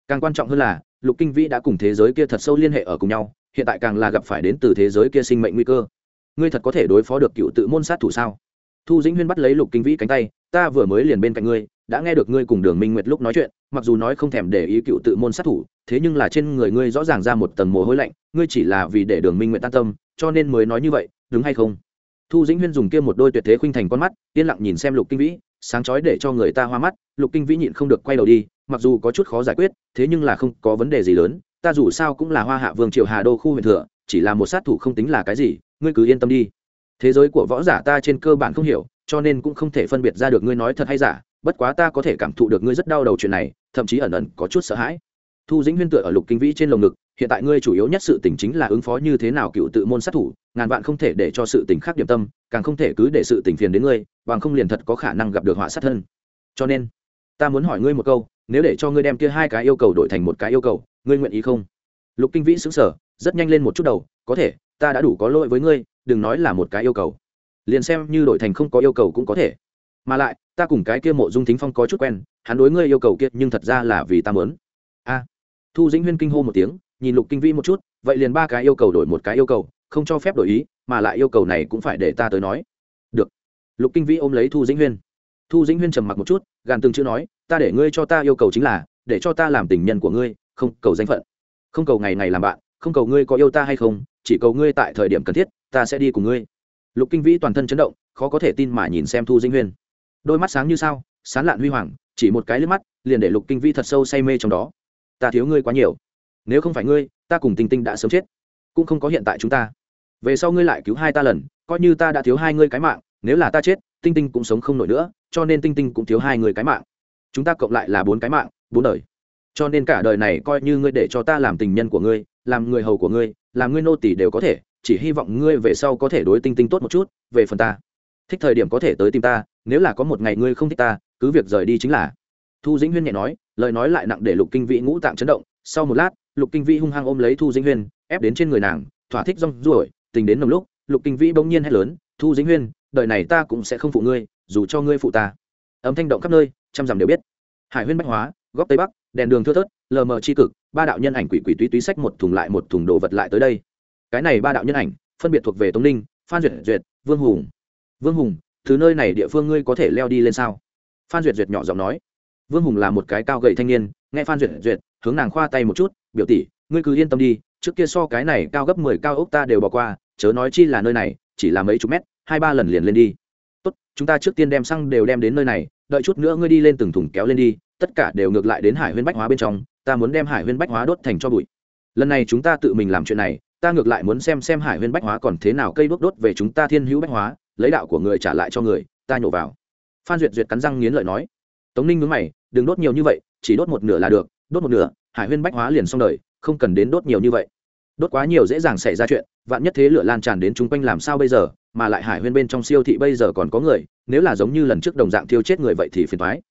Càng quan trọng hơn là, lục kinh vĩ đã cùng thế giới kia thật sâu liên hệ ở cùng nhau, hiện tại càng là gặp phải đến từ thế giới kia sinh mệnh nguy cơ ngươi thật có thể đối phó được cựu tự môn sát thủ sao? Thu dĩnh huyên bắt lấy lục kinh vĩ cánh tay, ta vừa mới liền bên cạnh ngươi, đã nghe được ngươi cùng đường minh nguyệt lúc nói chuyện, mặc dù nói không thèm để ý cựu tự môn sát thủ, thế nhưng là trên người ngươi rõ ràng ra một tầng mồ hôi lạnh, ngươi chỉ là vì để đường minh nguyệt tan tâm, cho nên mới nói như vậy, đúng hay không? Thu dĩnh huyên dùng kia một đôi tuyệt thế khuynh thành con mắt, yên lặng nhìn xem lục kinh vĩ, sáng chói để cho người ta hoa mắt, lục kinh vĩ nhịn không được quay đầu đi, mặc dù có chút khó giải quyết, thế nhưng là không có vấn đề gì lớn, ta dù sao cũng là hoa hạ vương triều hà đô khu huyện thừa, chỉ là một sát thủ không tính là cái gì ngươi cứ yên tâm đi. Thế giới của võ giả ta trên cơ bản không hiểu, cho nên cũng không thể phân biệt ra được ngươi nói thật hay giả, bất quá ta có thể cảm thụ được ngươi rất đau đầu chuyện này, thậm chí ẩn ẩn có chút sợ hãi. Thu dĩnh huyên tựa ở lục kinh vĩ trên lồng ngực, hiện tại ngươi chủ yếu nhất sự tình chính là ứng phó như thế nào cựu tự môn sát thủ, ngàn vạn không thể để cho sự tình khác điểm tâm, càng không thể cứ để sự tình phiền đến ngươi, bằng không liền thật có khả năng gặp được họa sát thân. Cho nên, ta muốn hỏi ngươi một câu, nếu để cho ngươi đem kia hai cái yêu cầu đổi thành một cái yêu cầu, ngươi nguyện ý không? Lục kinh vĩ xứng sở rất nhanh lên một chút đầu, có thể ta đã đủ có lỗi với ngươi, đừng nói là một cái yêu cầu. Liền xem như đổi thành không có yêu cầu cũng có thể. Mà lại, ta cùng cái kia mộ dung thính phong có chút quen, hắn đối ngươi yêu cầu kia nhưng thật ra là vì ta mớn a. Thu dĩnh huyên kinh hô một tiếng, nhìn lục kinh vĩ một chút, vậy liền ba cái yêu cầu đổi một cái yêu cầu, không cho phép đổi ý, mà lại yêu cầu này cũng phải để ta tới nói. Được. Lục kinh vĩ ôm lấy thu dĩnh huyên. Thu dĩnh huyên trầm mặc một chút, gàn từng chữ nói, ta để ngươi cho ta yêu cầu chính là, để cho ta làm tình nhân của ngươi, không cầu danh phận. Không cầu ngày ngày làm bạn không cầu ngươi có yêu ta hay không, chỉ cầu ngươi tại thời điểm cần thiết, ta sẽ đi cùng ngươi. Lục kinh vĩ toàn thân chấn động, khó có thể tin mà nhìn xem thu Dinh huyên. Đôi mắt sáng như sao, sán lạn huy hoàng, chỉ một cái lướt mắt, liền để lục kinh vĩ thật sâu say mê trong đó. Ta thiếu ngươi quá nhiều. Nếu không phải ngươi, ta cùng tinh tinh đã sớm chết. Cũng không có hiện tại chúng ta. Về sau ngươi lại cứu hai ta lần, coi như ta đã thiếu hai ngươi cái mạng, nếu là ta chết, tinh tinh cũng sống không nổi nữa, cho nên tinh tinh cũng thiếu hai người cái mạng. Chúng ta cộng lại là bốn cái mạng, bốn đời. Cho nên cả đời này coi như ngươi để cho ta làm tình nhân của ngươi làm người hầu của ngươi, làm ngươi nô tỳ đều có thể, chỉ hy vọng ngươi về sau có thể đối tinh tinh tốt một chút, về phần ta. Thích thời điểm có thể tới tìm ta, nếu là có một ngày ngươi không thích ta, cứ việc rời đi chính là. Thu dĩnh huyên nhẹ nói, lời nói lại nặng để lục kinh vĩ ngũ tạng chấn động. Sau một lát, lục kinh vĩ hung hăng ôm lấy thu dĩnh huyên, ép đến trên người nàng, thỏa thích rong ruổi. Tình đến nồng lúc, lục kinh vĩ bỗng nhiên hét lớn, thu dĩnh huyên, đời này ta cũng sẽ không phụ ngươi, dù cho ngươi phụ ta. Âm thanh động khắp nơi, trăm dặm đều biết. Hải huyên bách hóa, góc tây bắc, đèn đường thưa thớt, lờ mờ c cực ba đạo nhân ảnh quỷ quỷ túy túy sách một thùng lại một thùng đồ vật lại tới đây. Cái này ba đạo nhân ảnh, phân biệt thuộc về tống ninh, phan duyệt duyệt, vương hùng. Vương hùng, từ nơi này địa phương ngươi có thể leo đi lên sao? Phan duyệt duyệt nhỏ giọng nói. Vương hùng là một cái cao gậy thanh niên, nghe phan duyệt duyệt, hướng nàng khoa tay một chút, biểu tỷ, ngươi cứ yên tâm đi, trước kia so cái này cao gấp mười cao ốc ta đều bỏ qua, chớ nói chi là nơi này, chỉ là mấy chục mét, hai ba lần liền lên đi. Tốt, chúng ta trước tiên đem xăng đều đem đến nơi này, đợi chút nữa ngươi đi lên từng thùng kéo lên đi, tất cả đều ngược lại đến hải huyên bách hóa bên trong ta muốn đem hải huyên bách hóa đốt thành cho bụi. Lần này chúng ta tự mình làm chuyện này, ta ngược lại muốn xem xem hải huyên bách hóa còn thế nào cây đốt đốt về chúng ta thiên hữu bách hóa, lấy đạo của người trả lại cho người, ta nhổ vào. Phan duyệt duyệt cắn răng nghiến lợi nói. Tống ninh mướn mày, đừng đốt nhiều như vậy, chỉ đốt một nửa là được, đốt một nửa, hải huyên bách hóa liền xong đời, không cần đến đốt nhiều như vậy. Đốt quá nhiều dễ dàng xảy ra chuyện, vạn nhất thế lửa lan tràn đến chung quanh làm sao bây giờ, mà lại hải huyên bên trong siêu thị bây giờ còn có người, nếu là giống như lần trước đồng dạng thiêu chết người vậy thì phiền thoái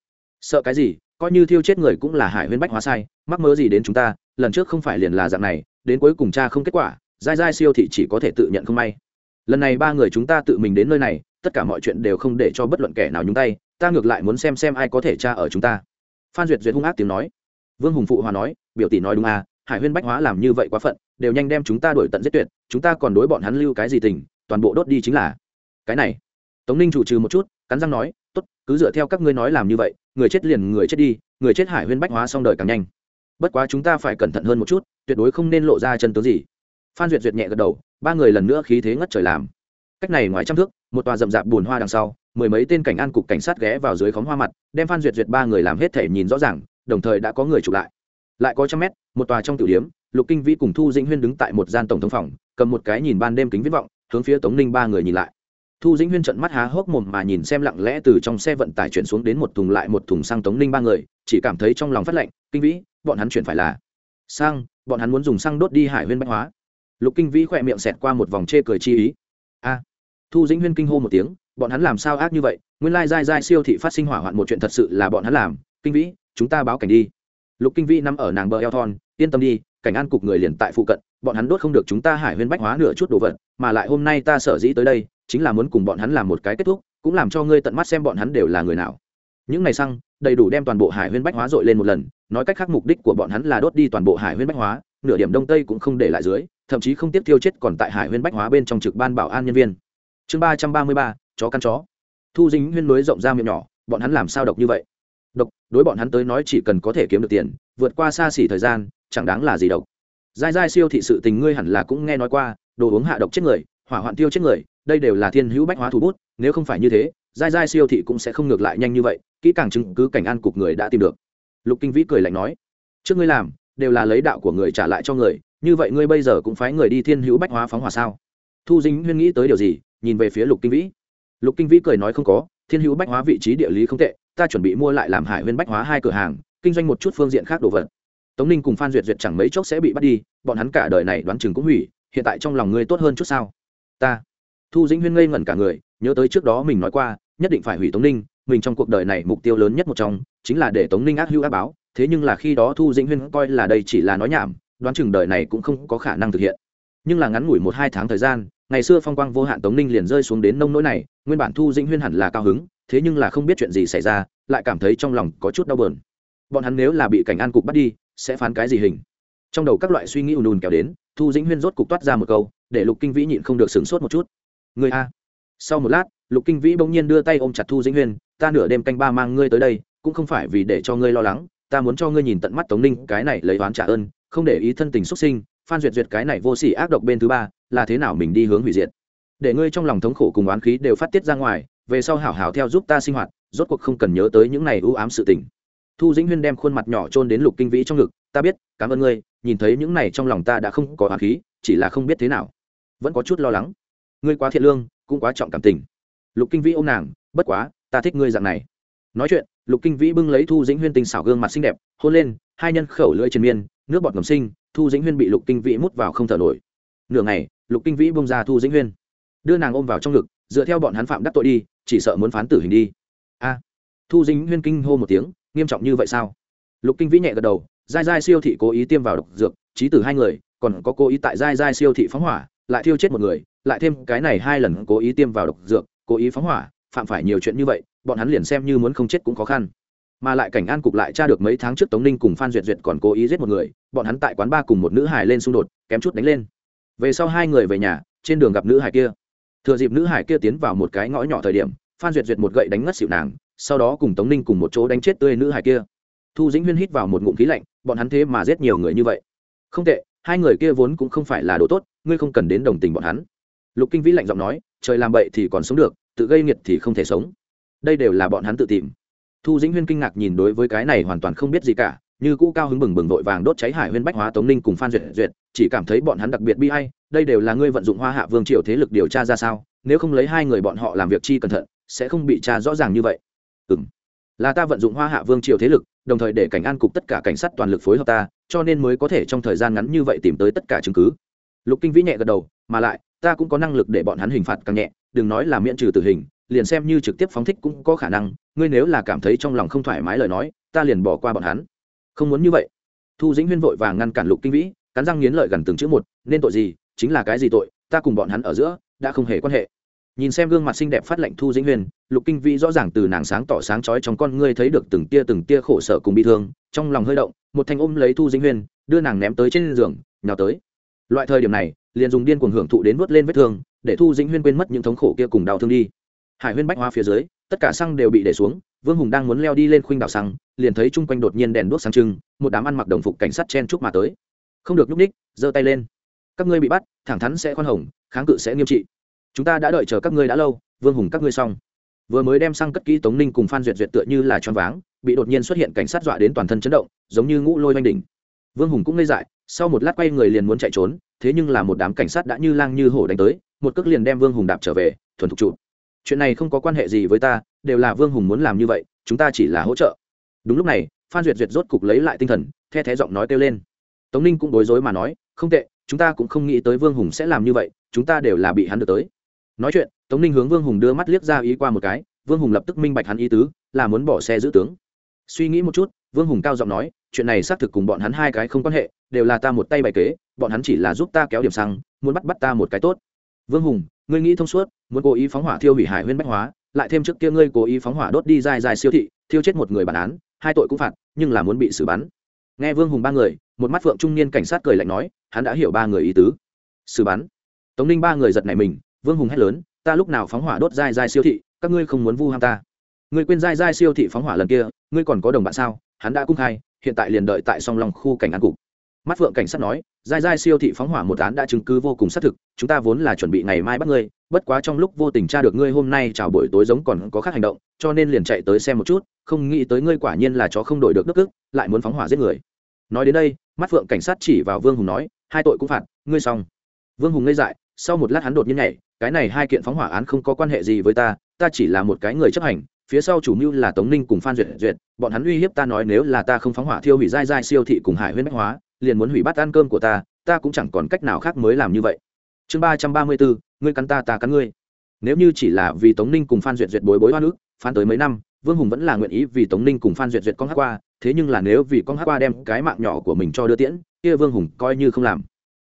sợ cái gì coi như thiêu chết người cũng là hải huyên bách hóa sai, mắc mớ gì đến chúng ta, lần trước không phải liền là dạng này, đến cuối cùng cha không kết quả dai dai siêu thị chỉ có thể tự nhận không may. Lần này ba người chúng ta tự mình đến nơi này, tất cả mọi chuyện đều không để cho bất luận kẻ nào nhúng tay, ta ngược lại muốn xem xem ai có thể tra ở chúng ta. Phan duyệt duyệt hung ác tiếng nói. Vương hùng phụ hòa nói, biểu tỷ nói đúng à hải huyên bách hóa làm như vậy quá phận, đều nhanh đem chúng ta đuổi tận giết tuyệt, chúng ta còn đối bọn hắn lưu cái gì tình, toàn bộ đốt đi chính là. Cái này. Tống ninh chủ trừ một chút, cắn răng nói, tốt, cứ dựa theo các ngươi nói làm như vậy người chết liền người chết đi, người chết hải huyên bách hóa xong đời càng nhanh. Bất quá chúng ta phải cẩn thận hơn một chút, tuyệt đối không nên lộ ra chân tướng gì. Phan duyệt duyệt nhẹ gật đầu, ba người lần nữa khí thế ngất trời làm. Cách này ngoài trăm thước, một tòa rậm rạp bùn hoa đằng sau, mười mấy tên cảnh an cục cảnh sát ghé vào dưới khóm hoa mặt, đem phan duyệt duyệt ba người làm hết thể nhìn rõ ràng, đồng thời đã có người chụp lại. Lại có trăm mét, một tòa trong tiểu điếm, lục kinh vĩ cùng thu dĩnh huyên đứng tại một gian tổng thống phòng, cầm một cái nhìn ban đêm kính viết vọng, hướng phía tống ninh ba người nhìn lại thu dĩnh huyên trận mắt há hốc mồm mà nhìn xem lặng lẽ từ trong xe vận tải chuyển xuống đến một thùng lại một thùng xăng tống ninh ba người, chỉ cảm thấy trong lòng phát lạnh, kinh vĩ, bọn hắn chuyển phải là sang bọn hắn muốn dùng xăng đốt đi hải huyên bách hóa. Lục kinh vĩ khỏe miệng xẹt qua một vòng chê cười chi ý. A. Thu dĩnh huyên kinh hô một tiếng, bọn hắn làm sao ác như vậy? Nguyên lai dai dai siêu thị phát sinh hỏa hoạn một chuyện thật sự là bọn hắn làm. Kinh vĩ, chúng ta báo cảnh đi. Lục kinh vĩ nằm ở nàng bờ eo thon, yên tâm đi cảnh an cục người liền tại phụ cận, bọn hắn đốt không được chúng ta hải huyên bách hóa nửa chút đồ vật, mà lại hôm nay ta sở dĩ tới đây, chính là muốn cùng bọn hắn làm một cái kết thúc, cũng làm cho ngươi tận mắt xem bọn hắn đều là người nào. Những ngày xăng, đầy đủ đem toàn bộ hải huyên bách hóa dội lên một lần, nói cách khác mục đích của bọn hắn là đốt đi toàn bộ hải huyên bách hóa, nửa điểm đông tây cũng không để lại dưới, thậm chí không tiếp tiêu chết còn tại hải huyên bách hóa bên trong trực ban bảo an nhân viên. Chương ba trăm ba mươi ba, chó căn chó. Thu dính huyên núi rộng ra miệng nhỏ, bọn hắn làm sao độc như vậy? Độc, đối bọn hắn tới nói chỉ cần có thể kiếm được tiền, vượt qua xa xỉ thời gian chẳng đáng là gì độc. Dai dai siêu thị sự tình ngươi hẳn là cũng nghe nói qua, đồ uống hạ độc chết người, hỏa hoạn tiêu chết người, đây đều là thiên hữu bách hóa thủ bút, nếu không phải như thế dai dai siêu thị cũng sẽ không ngược lại nhanh như vậy, kỹ càng chứng cứ cảnh an cục người đã tìm được. Lục kinh vĩ cười lạnh nói, trước ngươi làm, đều là lấy đạo của người trả lại cho người, như vậy ngươi bây giờ cũng phái người đi thiên hữu bách hóa phóng hỏa sao? Thu dính huyên nghĩ tới điều gì, nhìn về phía lục kinh vĩ. Lục kinh vĩ cười nói, không có, thiên hữu bách hóa vị trí địa lý không tệ, ta chuẩn bị mua lại làm hải huyên bách hóa hai cửa hàng, kinh doanh một chút phương diện khác đồ vật tống ninh cùng phan duyệt duyệt chẳng mấy chốc sẽ bị bắt đi, bọn hắn cả đời này đoán chừng cũng hủy, hiện tại trong lòng ngươi tốt hơn chút sao? Ta. Thu dĩnh huyên ngây ngẩn cả người, nhớ tới trước đó mình nói qua, nhất định phải hủy tống ninh, mình trong cuộc đời này mục tiêu lớn nhất một trong, chính là để tống ninh ác hữu ác báo, thế nhưng là khi đó thu dĩnh huyên coi là đây chỉ là nói nhảm, đoán chừng đời này cũng không có khả năng thực hiện. Nhưng là ngắn ngủi một hai tháng thời gian, ngày xưa phong quang vô hạn tống ninh liền rơi xuống đến nông nỗi này, nguyên bản thu dĩnh huyên hẳn là cao hứng, thế nhưng là không biết chuyện gì xảy ra, lại cảm thấy trong lòng có chút đau bờn bọn hắn nếu là bị cảnh an cục bắt đi sẽ phán cái gì hình? Trong đầu các loại suy nghĩ ùn ùn kéo đến, thu dĩnh huyên rốt cục toát ra một câu, để lục kinh vĩ nhịn không được sửng sốt một chút. Người a. Sau một lát, lục kinh vĩ bỗng nhiên đưa tay ôm chặt thu dĩnh huyên, ta nửa đêm canh ba mang ngươi tới đây, cũng không phải vì để cho ngươi lo lắng, ta muốn cho ngươi nhìn tận mắt tống ninh, cái này lấy oán trả ơn, không để ý thân tình xuất sinh, phan duyệt duyệt cái này vô sỉ ác độc bên thứ ba, là thế nào mình đi hướng hủy diệt. Để ngươi trong lòng thống khổ cùng oán khí đều phát tiết ra ngoài, về sau hảo hảo theo giúp ta sinh hoạt, rốt cuộc không cần nhớ tới những này ưu ám sự tình thu dĩnh huyên đem khuôn mặt nhỏ trôn đến lục kinh vĩ trong ngực, ta biết, cảm ơn ngươi, nhìn thấy những này trong lòng ta đã không có oán khí, chỉ là không biết thế nào. Vẫn có chút lo lắng. Ngươi quá thiện lương, cũng quá trọng cảm tình. Lục kinh vĩ ô m nàng, bất quá, ta thích ngươi dạng này. Nói chuyện, lục kinh vĩ bưng lấy thu dĩnh huyên tình xảo gương mặt xinh đẹp, hôn lên, hai nhân khẩu lưỡi triền miên, nước bọt ngầm sinh, thu dĩnh huyên bị lục kinh vĩ mút vào không thở nổi. Nửa ngày, lục kinh vĩ bông ra thu dĩnh huyên, đưa nàng ôm vào trong ngực, dựa theo bọn hắn phạm đắc tội đi, chỉ sợ muốn phán tử hình đi. A. Thu dĩnh huyên kinh hô một tiếng nghiêm trọng như vậy sao? Lục kinh vĩ nhẹ gật đầu dai dai siêu thị cố ý tiêm vào độc dược, trí tử hai người, còn có cố ý tại dai dai siêu thị phóng hỏa, lại thiêu chết một người, lại thêm cái này hai lần cố ý tiêm vào độc dược, cố ý phóng hỏa, phạm phải nhiều chuyện như vậy, bọn hắn liền xem như muốn không chết cũng khó khăn. Mà lại cảnh an cục lại tra được mấy tháng trước tống ninh cùng phan duyệt duyệt còn cố ý giết một người, bọn hắn tại quán ba cùng một nữ hài lên xung đột, kém chút đánh lên. Về sau hai người về nhà, trên đường gặp nữ hải kia. Thừa dịp nữ hải kia tiến vào một cái ngõ nhỏ thời điểm, phan duyệt duyệt một gậy đánh ngất xỉu nàng sau đó cùng tống ninh cùng một chỗ đánh chết tươi nữ hải kia. Thu dĩnh huyên hít vào một ngụm khí lạnh, bọn hắn thế mà giết nhiều người như vậy. Không tệ, hai người kia vốn cũng không phải là đồ tốt, ngươi không cần đến đồng tình bọn hắn. Lục kinh vĩ lạnh giọng nói, trời làm bậy thì còn sống được, tự gây nghiệt thì không thể sống. Đây đều là bọn hắn tự tìm. Thu dĩnh huyên kinh ngạc nhìn đối với cái này hoàn toàn không biết gì cả, như cũ cao hứng bừng bừng vội vàng đốt cháy hải huyên bách hóa tống ninh cùng phan duyệt duyệt, chỉ cảm thấy bọn hắn đặc biệt bi hay đây đều là ngươi vận dụng hoa hạ vương triều thế lực điều tra ra sao, nếu không lấy hai người bọn họ làm việc chi cẩn thận, sẽ không bị tra rõ ràng như vậy ừ m là ta vận dụng hoa hạ vương triều thế lực, đồng thời để cảnh an cục tất cả cảnh sát toàn lực phối hợp ta, cho nên mới có thể trong thời gian ngắn như vậy tìm tới tất cả chứng cứ. Lục kinh vĩ nhẹ gật đầu, mà lại, ta cũng có năng lực để bọn hắn hình phạt càng nhẹ, đừng nói là miễn trừ tử hình, liền xem như trực tiếp phóng thích cũng có khả năng, ngươi nếu là cảm thấy trong lòng không thoải mái lời nói, ta liền bỏ qua bọn hắn. Không muốn như vậy. Thu dĩnh huyên vội vàng ngăn cản lục kinh vĩ, cắn răng nghiến lợi gần từng chữ một, nên tội gì, chính là cái gì tội, ta cùng bọn hắn ở giữa, đã không hề quan hệ nhìn xem gương mặt xinh đẹp phát lệnh thu dĩnh huyền, lục kinh vĩ rõ ràng từ nàng sáng tỏ sáng trói trong con ngươi thấy được từng tia từng tia khổ sở cùng bị thương, trong lòng hơi động, một thanh ôm lấy thu dĩnh huyền, đưa nàng ném tới trên giường, nhào tới. Loại thời điểm này, liền dùng điên cuồng hưởng thụ đến vớt lên vết thương, để thu dĩnh huyên quên mất những thống khổ kia cùng đau thương đi. Hải huyên bách hoa phía dưới, tất cả xăng đều bị để xuống, vương hùng đang muốn leo đi lên khuynh đảo xăng, liền thấy chung quanh đột nhiên đèn đuốc sáng trưng, một đám ăn mặc đồng phục cảnh sát chen chúc mà tới. Không được nhúc ních giơ tay lên. Các ngươi bị bắt, thẳng thắn sẽ khoan hồng, kháng cự sẽ nghiêm trị chúng ta đã đợi chờ các ngươi đã lâu, vương hùng các ngươi xong. Vừa mới đem sang cất kỹ tống ninh cùng phan duyệt duyệt tựa như là choáng váng, bị đột nhiên xuất hiện cảnh sát dọa đến toàn thân chấn động, giống như ngũ lôi oanh đỉnh. Vương hùng cũng ngây dại, sau một lát quay người liền muốn chạy trốn, thế nhưng là một đám cảnh sát đã như lang như hổ đánh tới, một cước liền đem vương hùng đạp trở về, thuần thục trụ. Chuyện này không có quan hệ gì với ta, đều là vương hùng muốn làm như vậy, chúng ta chỉ là hỗ trợ. Đúng lúc này, phan duyệt duyệt rốt cục lấy lại tinh thần, the thé giọng nói kêu lên. Tống ninh cũng bối rối mà nói, không tệ, chúng ta cũng không nghĩ tới vương hùng sẽ làm như vậy, chúng ta đều là bị hắn được tới nói chuyện, tống ninh hướng vương hùng đưa mắt liếc ra ý qua một cái, vương hùng lập tức minh bạch hắn ý tứ, là muốn bỏ xe giữ tướng. Suy nghĩ một chút, vương hùng cao giọng nói, chuyện này xác thực cùng bọn hắn hai cái không quan hệ, đều là ta một tay bài kế, bọn hắn chỉ là giúp ta kéo điểm xăng, muốn bắt bắt ta một cái tốt. Vương hùng, ngươi nghĩ thông suốt, muốn cố ý phóng hỏa thiêu hủy hải huyên bách hóa, lại thêm trước kia ngươi cố ý phóng hỏa đốt đi dài dài siêu thị, thiêu chết một người bản án, hai tội cũng phạt, nhưng là muốn bị xử bắn. Nghe vương hùng ba người, một mắt phượng trung niên cảnh sát cười lạnh nói, hắn đã hiểu ba người ý tứ. Xử bắn. Tống ninh ba người giật này mình vương hùng hét lớn, ta lúc nào phóng hỏa đốt dai dai siêu thị, các ngươi không muốn vu ham ta. Ngươi quên dai dai siêu thị phóng hỏa lần kia, ngươi còn có đồng bạn sao? Hắn đã cung khai, hiện tại liền đợi tại song long khu cảnh an cục. Mắt phượng cảnh sát nói, dai dai siêu thị phóng hỏa một án đã chứng cứ vô cùng xác thực, chúng ta vốn là chuẩn bị ngày mai bắt ngươi, bất quá trong lúc vô tình tra được ngươi hôm nay chào buổi tối giống còn có khác hành động, cho nên liền chạy tới xem một chút, không nghĩ tới ngươi quả nhiên là chó không đổi được đức ức lại muốn phóng hỏa giết người. Nói đến đây, mắt phượng cảnh sát chỉ vào vương hùng nói, hai tội cũng phạt, ngươi xong. Vương hùng ngây dại sau một lát hắn đột nhiên nhảy, cái này hai kiện phóng hỏa án không có quan hệ gì với ta ta chỉ là một cái người chấp hành, phía sau chủ mưu là tống ninh cùng phan duyệt duyệt, bọn hắn uy hiếp ta nói nếu là ta không phóng hỏa thiêu hủy dai dai siêu thị cùng hải huyên bách hóa, liền muốn hủy bắt ăn cơm của ta ta cũng chẳng còn cách nào khác mới làm như vậy. Chương ba trăm ba mươi bốn, ngươi cắn ta ta cắn ngươi. Nếu như chỉ là vì tống ninh cùng phan duyệt duyệt bối bối hoa nước phan tới mấy năm, vương hùng vẫn là nguyện ý vì tống ninh cùng phan duyệt duyệt con hát qua, thế nhưng là nếu vì con hát qua đem cái mạng nhỏ của mình cho đưa tiễn, kia vương hùng coi như không làm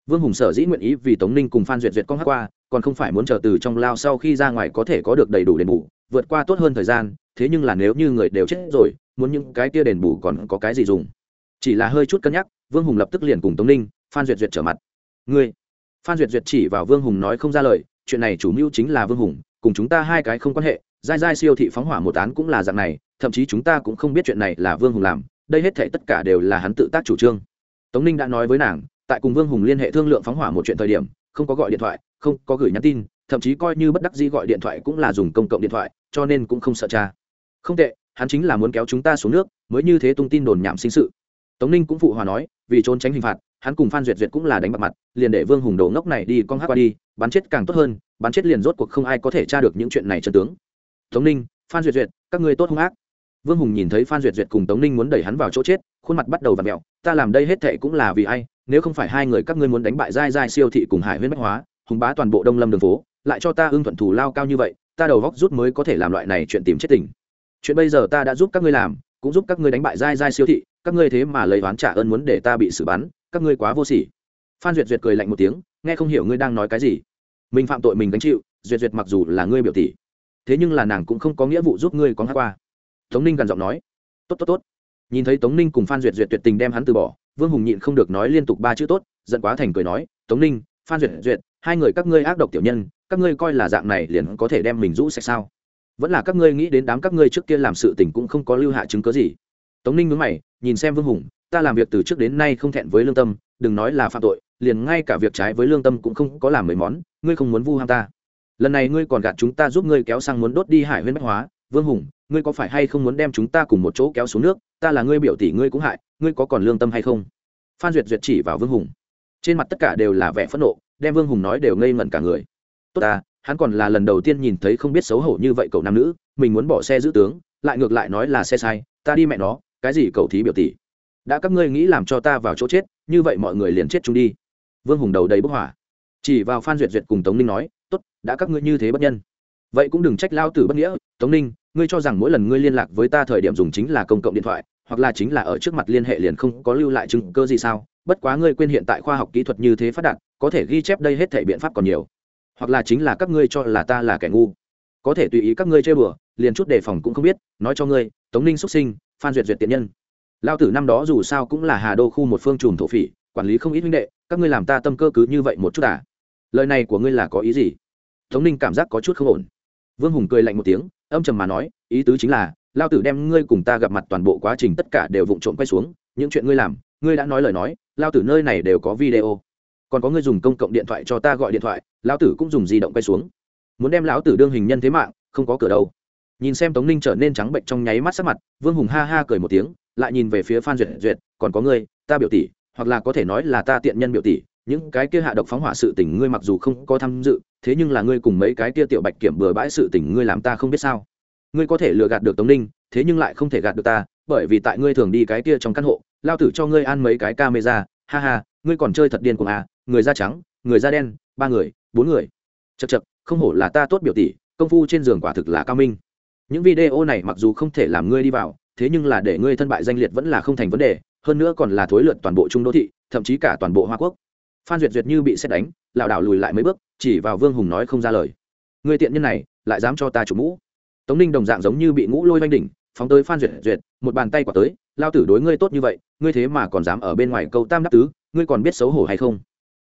vương hùng sở dĩ nguyện ý vì tống ninh cùng phan duyệt duyệt con hát qua, còn không phải muốn chờ từ trong lao sau khi ra ngoài có thể có được đầy đủ đền bù, vượt qua tốt hơn thời gian, thế nhưng là nếu như người đều chết rồi, muốn những cái kia đền bù còn có cái gì dùng? Chỉ là hơi chút cân nhắc, vương hùng lập tức liền cùng tống ninh, phan duyệt duyệt trở mặt. Ngươi? Phan duyệt duyệt chỉ vào vương hùng nói không ra lời, chuyện này chủ mưu chính là vương hùng, cùng chúng ta hai cái không quan hệ dai dai siêu thị phóng hỏa một án cũng là dạng này, thậm chí chúng ta cũng không biết chuyện này là vương hùng làm, đây hết thể tất cả đều là hắn tự tác chủ trương. Tống ninh đã nói với nàng tại cùng vương hùng liên hệ thương lượng phóng hỏa một chuyện thời điểm, không có gọi điện thoại, không có gửi nhắn tin, thậm chí coi như bất đắc dĩ gọi điện thoại cũng là dùng công cộng điện thoại, cho nên cũng không sợ cha. Không tệ, hắn chính là muốn kéo chúng ta xuống nước, mới như thế tung tin đồn nhảm sinh sự. Tống ninh cũng phụ hòa nói, vì trốn tránh hình phạt, hắn cùng phan duyệt duyệt cũng là đánh bạc mặt, liền để vương hùng đổ ngốc này đi con hát qua đi, bắn chết càng tốt hơn, bắn chết liền rốt cuộc không ai có thể tra được những chuyện này chân tướng. Tống ninh, phan duyệt duyệt, các ngươi tốt hung ác vương hùng nhìn thấy phan duyệt duyệt cùng tống ninh muốn đẩy hắn vào chỗ chết, khuôn mặt bắt đầu v ặ mẹo ta làm đây hết thệ cũng là vì ai? Nếu không phải hai người các ngươi muốn đánh bại giai giai siêu thị cùng hải huyên bách hóa, hùng bá toàn bộ đông lâm đường phố, lại cho ta ưng thuận thủ lao cao như vậy, ta đầu góc rút mới có thể làm loại này chuyện tìm chết tình. Chuyện bây giờ ta đã giúp các ngươi làm, cũng giúp các ngươi đánh bại giai giai siêu thị, các ngươi thế mà lấy oán trả ơn muốn để ta bị xử bắn, các ngươi quá vô sỉ. Phan duyệt duyệt cười lạnh một tiếng, nghe không hiểu ngươi đang nói cái gì. Mình phạm tội mình gánh chịu, duyệt duyệt mặc dù là ngươi biểu tỷ, thế nhưng là nàng cũng không có nghĩa vụ giúp ngươi có hát qua tống ninh gần giọng nói, tốt tốt tốt. Nhìn thấy tống ninh cùng phan duyệt duyệt tuyệt tình đem hắn từ bỏ, vương hùng nhịn không được nói liên tục ba chữ tốt, giận quá thành cười nói, tống ninh, phan duyệt duyệt, hai người các ngươi ác độc tiểu nhân, các ngươi coi là dạng này liền có thể đem mình rũ sạch sao? Vẫn là các ngươi nghĩ đến đám các ngươi trước kia làm sự tình cũng không có lưu hạ chứng cớ gì. Tống ninh mướn mày, nhìn xem vương hùng, ta làm việc từ trước đến nay không thẹn với lương tâm, đừng nói là phạm tội, liền ngay cả việc trái với lương tâm cũng không có làm mấy món, ngươi không muốn vu ham ta. Lần này ngươi còn gạt chúng ta giúp ngươi kéo sang muốn đốt đi hải huyên bách hóa vương hùng, ngươi có phải hay không muốn đem chúng ta cùng một chỗ kéo xuống nước? Ta là ngươi biểu tỷ, ngươi cũng hại, ngươi có còn lương tâm hay không? Phan duyệt duyệt chỉ vào vương hùng. Trên mặt tất cả đều là vẻ phẫn nộ, đem vương hùng nói đều ngây ngẩn cả người. Tốt ta, hắn còn là lần đầu tiên nhìn thấy không biết xấu hổ như vậy cậu nam nữ, mình muốn bỏ xe giữ tướng, lại ngược lại nói là xe sai, ta đi mẹ nó, cái gì cậu thí biểu tỷ? Đã các ngươi nghĩ làm cho ta vào chỗ chết, như vậy mọi người liền chết chúng đi. Vương hùng đầu đầy bức hỏa chỉ vào phan duyệt duyệt cùng tống ninh nói, tốt, đã các ngươi như thế bất nhân vậy cũng đừng trách lao tử bất nghĩa. Tống ninh, ngươi cho rằng mỗi lần ngươi liên lạc với ta thời điểm dùng chính là công cộng điện thoại, hoặc là chính là ở trước mặt liên hệ liền không có lưu lại chứng cơ gì sao? Bất quá ngươi quên hiện tại khoa học kỹ thuật như thế phát đạt, có thể ghi chép đây hết thể biện pháp còn nhiều. Hoặc là chính là các ngươi cho là ta là kẻ ngu. Có thể tùy ý các ngươi chơi bừa, liền chút đề phòng cũng không biết. Nói cho ngươi, tống ninh xuất sinh, phan duyệt duyệt tiện nhân. Lao tử năm đó dù sao cũng là hà đô khu một phương trùm thổ phỉ, quản lý không ít huynh đệ, các ngươi làm ta tâm cơ cứ như vậy một chút à? Lời này của ngươi là có ý gì? Tống ninh cảm giác có chút không ổn vương hùng cười lạnh một tiếng, âm trầm mà nói, ý tứ chính là, lao tử đem ngươi cùng ta gặp mặt toàn bộ quá trình tất cả đều vụng trộm quay xuống, những chuyện ngươi làm, ngươi đã nói lời nói, lao tử nơi này đều có video. Còn có ngươi dùng công cộng điện thoại cho ta gọi điện thoại lão tử cũng dùng di động quay xuống. Muốn đem lão tử đương hình nhân thế mạng, không có cửa đâu. Nhìn xem tống ninh trở nên trắng bệnh trong nháy mắt sắc mặt, vương hùng ha ha cười một tiếng, lại nhìn về phía phan duyệt duyệt, còn có ngươi, ta biểu tỷ, hoặc là có thể nói là ta tiện nhân biểu tỷ những cái kia hạ độc phóng hỏa sự tình ngươi mặc dù không có tham dự, thế nhưng là ngươi cùng mấy cái kia tiểu bạch kiểm bừa bãi sự tình ngươi làm ta không biết sao. Ngươi có thể lừa gạt được tống ninh, thế nhưng lại không thể gạt được ta, bởi vì tại ngươi thường đi cái kia trong căn hộ, lao tử cho ngươi ăn mấy cái camera. Ha ha, ngươi còn chơi thật điên cuồng à người da trắng, người da đen, ba người, bốn người. Chật chật không hổ là ta tốt biểu tỷ, công phu trên giường quả thực là cao minh. Những video này mặc dù không thể làm ngươi đi vào, thế nhưng là để ngươi thân bại danh liệt vẫn là không thành vấn đề, hơn nữa còn là thối lượn toàn bộ trung đô thị, thậm chí cả toàn bộ hoa quốc phan duyệt duyệt như bị xét đánh lảo đảo lùi lại mấy bước chỉ vào vương hùng nói không ra lời người tiện nhân này lại dám cho ta chủ mũ tống ninh đồng dạng giống như bị ngũ lôi oanh đỉnh phóng tới phan duyệt duyệt một bàn tay quả tới lao tử đối ngươi tốt như vậy ngươi thế mà còn dám ở bên ngoài câu tam đắc tứ ngươi còn biết xấu hổ hay không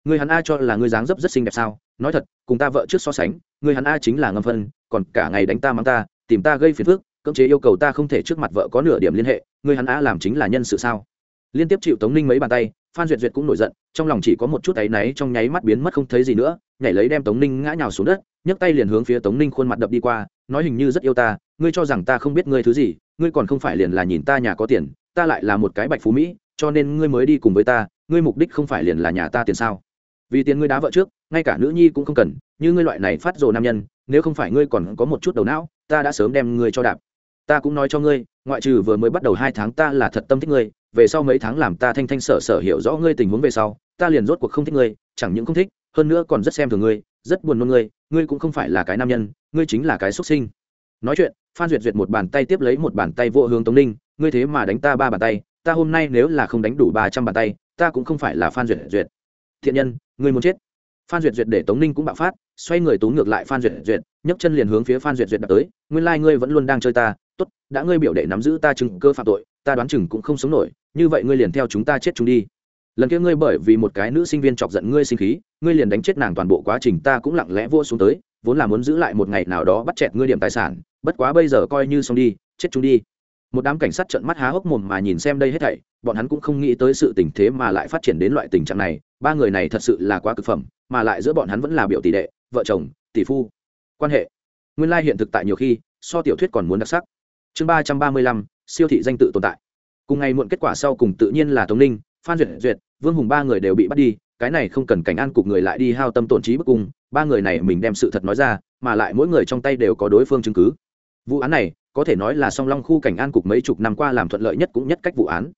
người hắn a cho là ngươi dáng dấp rất xinh đẹp sao nói thật cùng ta vợ trước so sánh người hắn a chính là ngâm phân còn cả ngày đánh ta mắng ta tìm ta gây phiền phức cưỡng chế yêu cầu ta không thể trước mặt vợ có nửa điểm liên hệ người hắn a làm chính là nhân sự sao liên tiếp chịu tống ninh mấy bàn tay phan duyệt duyệt cũng nổi giận, trong lòng chỉ có một chút áy náy trong nháy mắt biến mất không thấy gì nữa, nhảy lấy đem tống ninh ngã nhào xuống đất, nhấc tay liền hướng phía tống ninh khuôn mặt đập đi qua, nói hình như rất yêu ta, ngươi cho rằng ta không biết ngươi thứ gì, ngươi còn không phải liền là nhìn ta nhà có tiền, ta lại là một cái bạch phú mỹ, cho nên ngươi mới đi cùng với ta, ngươi mục đích không phải liền là nhà ta tiền sao? Vì tiền ngươi đá vợ trước, ngay cả nữ nhi cũng không cần, như ngươi loại này phát rồ nam nhân, nếu không phải ngươi còn có một chút đầu não, ta đã sớm đem ngươi cho đạp. Ta cũng nói cho ngươi, ngoại trừ vừa mới bắt đầu hai tháng ta là thật tâm thích ngươi về sau mấy tháng làm ta thanh thanh sở sở hiểu rõ ngươi tình huống về sau, ta liền rốt cuộc không thích ngươi, chẳng những không thích, hơn nữa còn rất xem thường ngươi, rất buồn nôn ngươi ngươi cũng không phải là cái nam nhân, ngươi chính là cái xuất sinh. Nói chuyện, phan duyệt duyệt một bàn tay tiếp lấy một bàn tay vô hướng tống ninh, ngươi thế mà đánh ta ba bàn tay, ta hôm nay nếu là không đánh đủ ba trăm bàn tay, ta cũng không phải là phan duyệt duyệt. Thiện nhân, ngươi muốn chết. Phan duyệt duyệt để tống ninh cũng bạo phát, xoay người túm ngược lại phan duyệt duyệt, nhấc chân liền hướng phía phan duyệt duyệt đập tới, nguyên lai、like、ngươi vẫn luôn đang chơi ta đã ngươi biểu đệ nắm giữ ta chứng cơ phạm tội, ta đoán chừng cũng không sống nổi, như vậy ngươi liền theo chúng ta chết chúng đi. Lần kia ngươi bởi vì một cái nữ sinh viên chọc giận ngươi sinh khí, ngươi liền đánh chết nàng toàn bộ quá trình ta cũng lặng lẽ vô xuống tới, vốn là muốn giữ lại một ngày nào đó bắt chẹt ngươi điểm tài sản, bất quá bây giờ coi như xong đi, chết chúng đi. Một đám cảnh sát trợn mắt há hốc mồm mà nhìn xem đây hết thảy, bọn hắn cũng không nghĩ tới sự tình thế mà lại phát triển đến loại tình trạng này, ba người này thật sự là quá cực phẩm, mà lại giữa bọn hắn vẫn là biểu tỷ đệ, vợ chồng, tỷ phu, quan hệ. Nguyên lai hiện thực tại nhiều khi, so tiểu thuyết còn muốn đặc sắc chương ba trăm ba mươi lăm, siêu thị danh tự tồn tại. Cùng ngày muộn kết quả sau cùng tự nhiên là tống ninh, phan duyệt duyệt, vương hùng ba người đều bị bắt đi, cái này không cần cảnh an cục người lại đi hao tâm tổn trí bức cung, ba người này mình đem sự thật nói ra, mà lại mỗi người trong tay đều có đối phương chứng cứ. Vụ án này, có thể nói là song long khu cảnh an cục mấy chục năm qua làm thuận lợi nhất cũng nhất cách vụ án.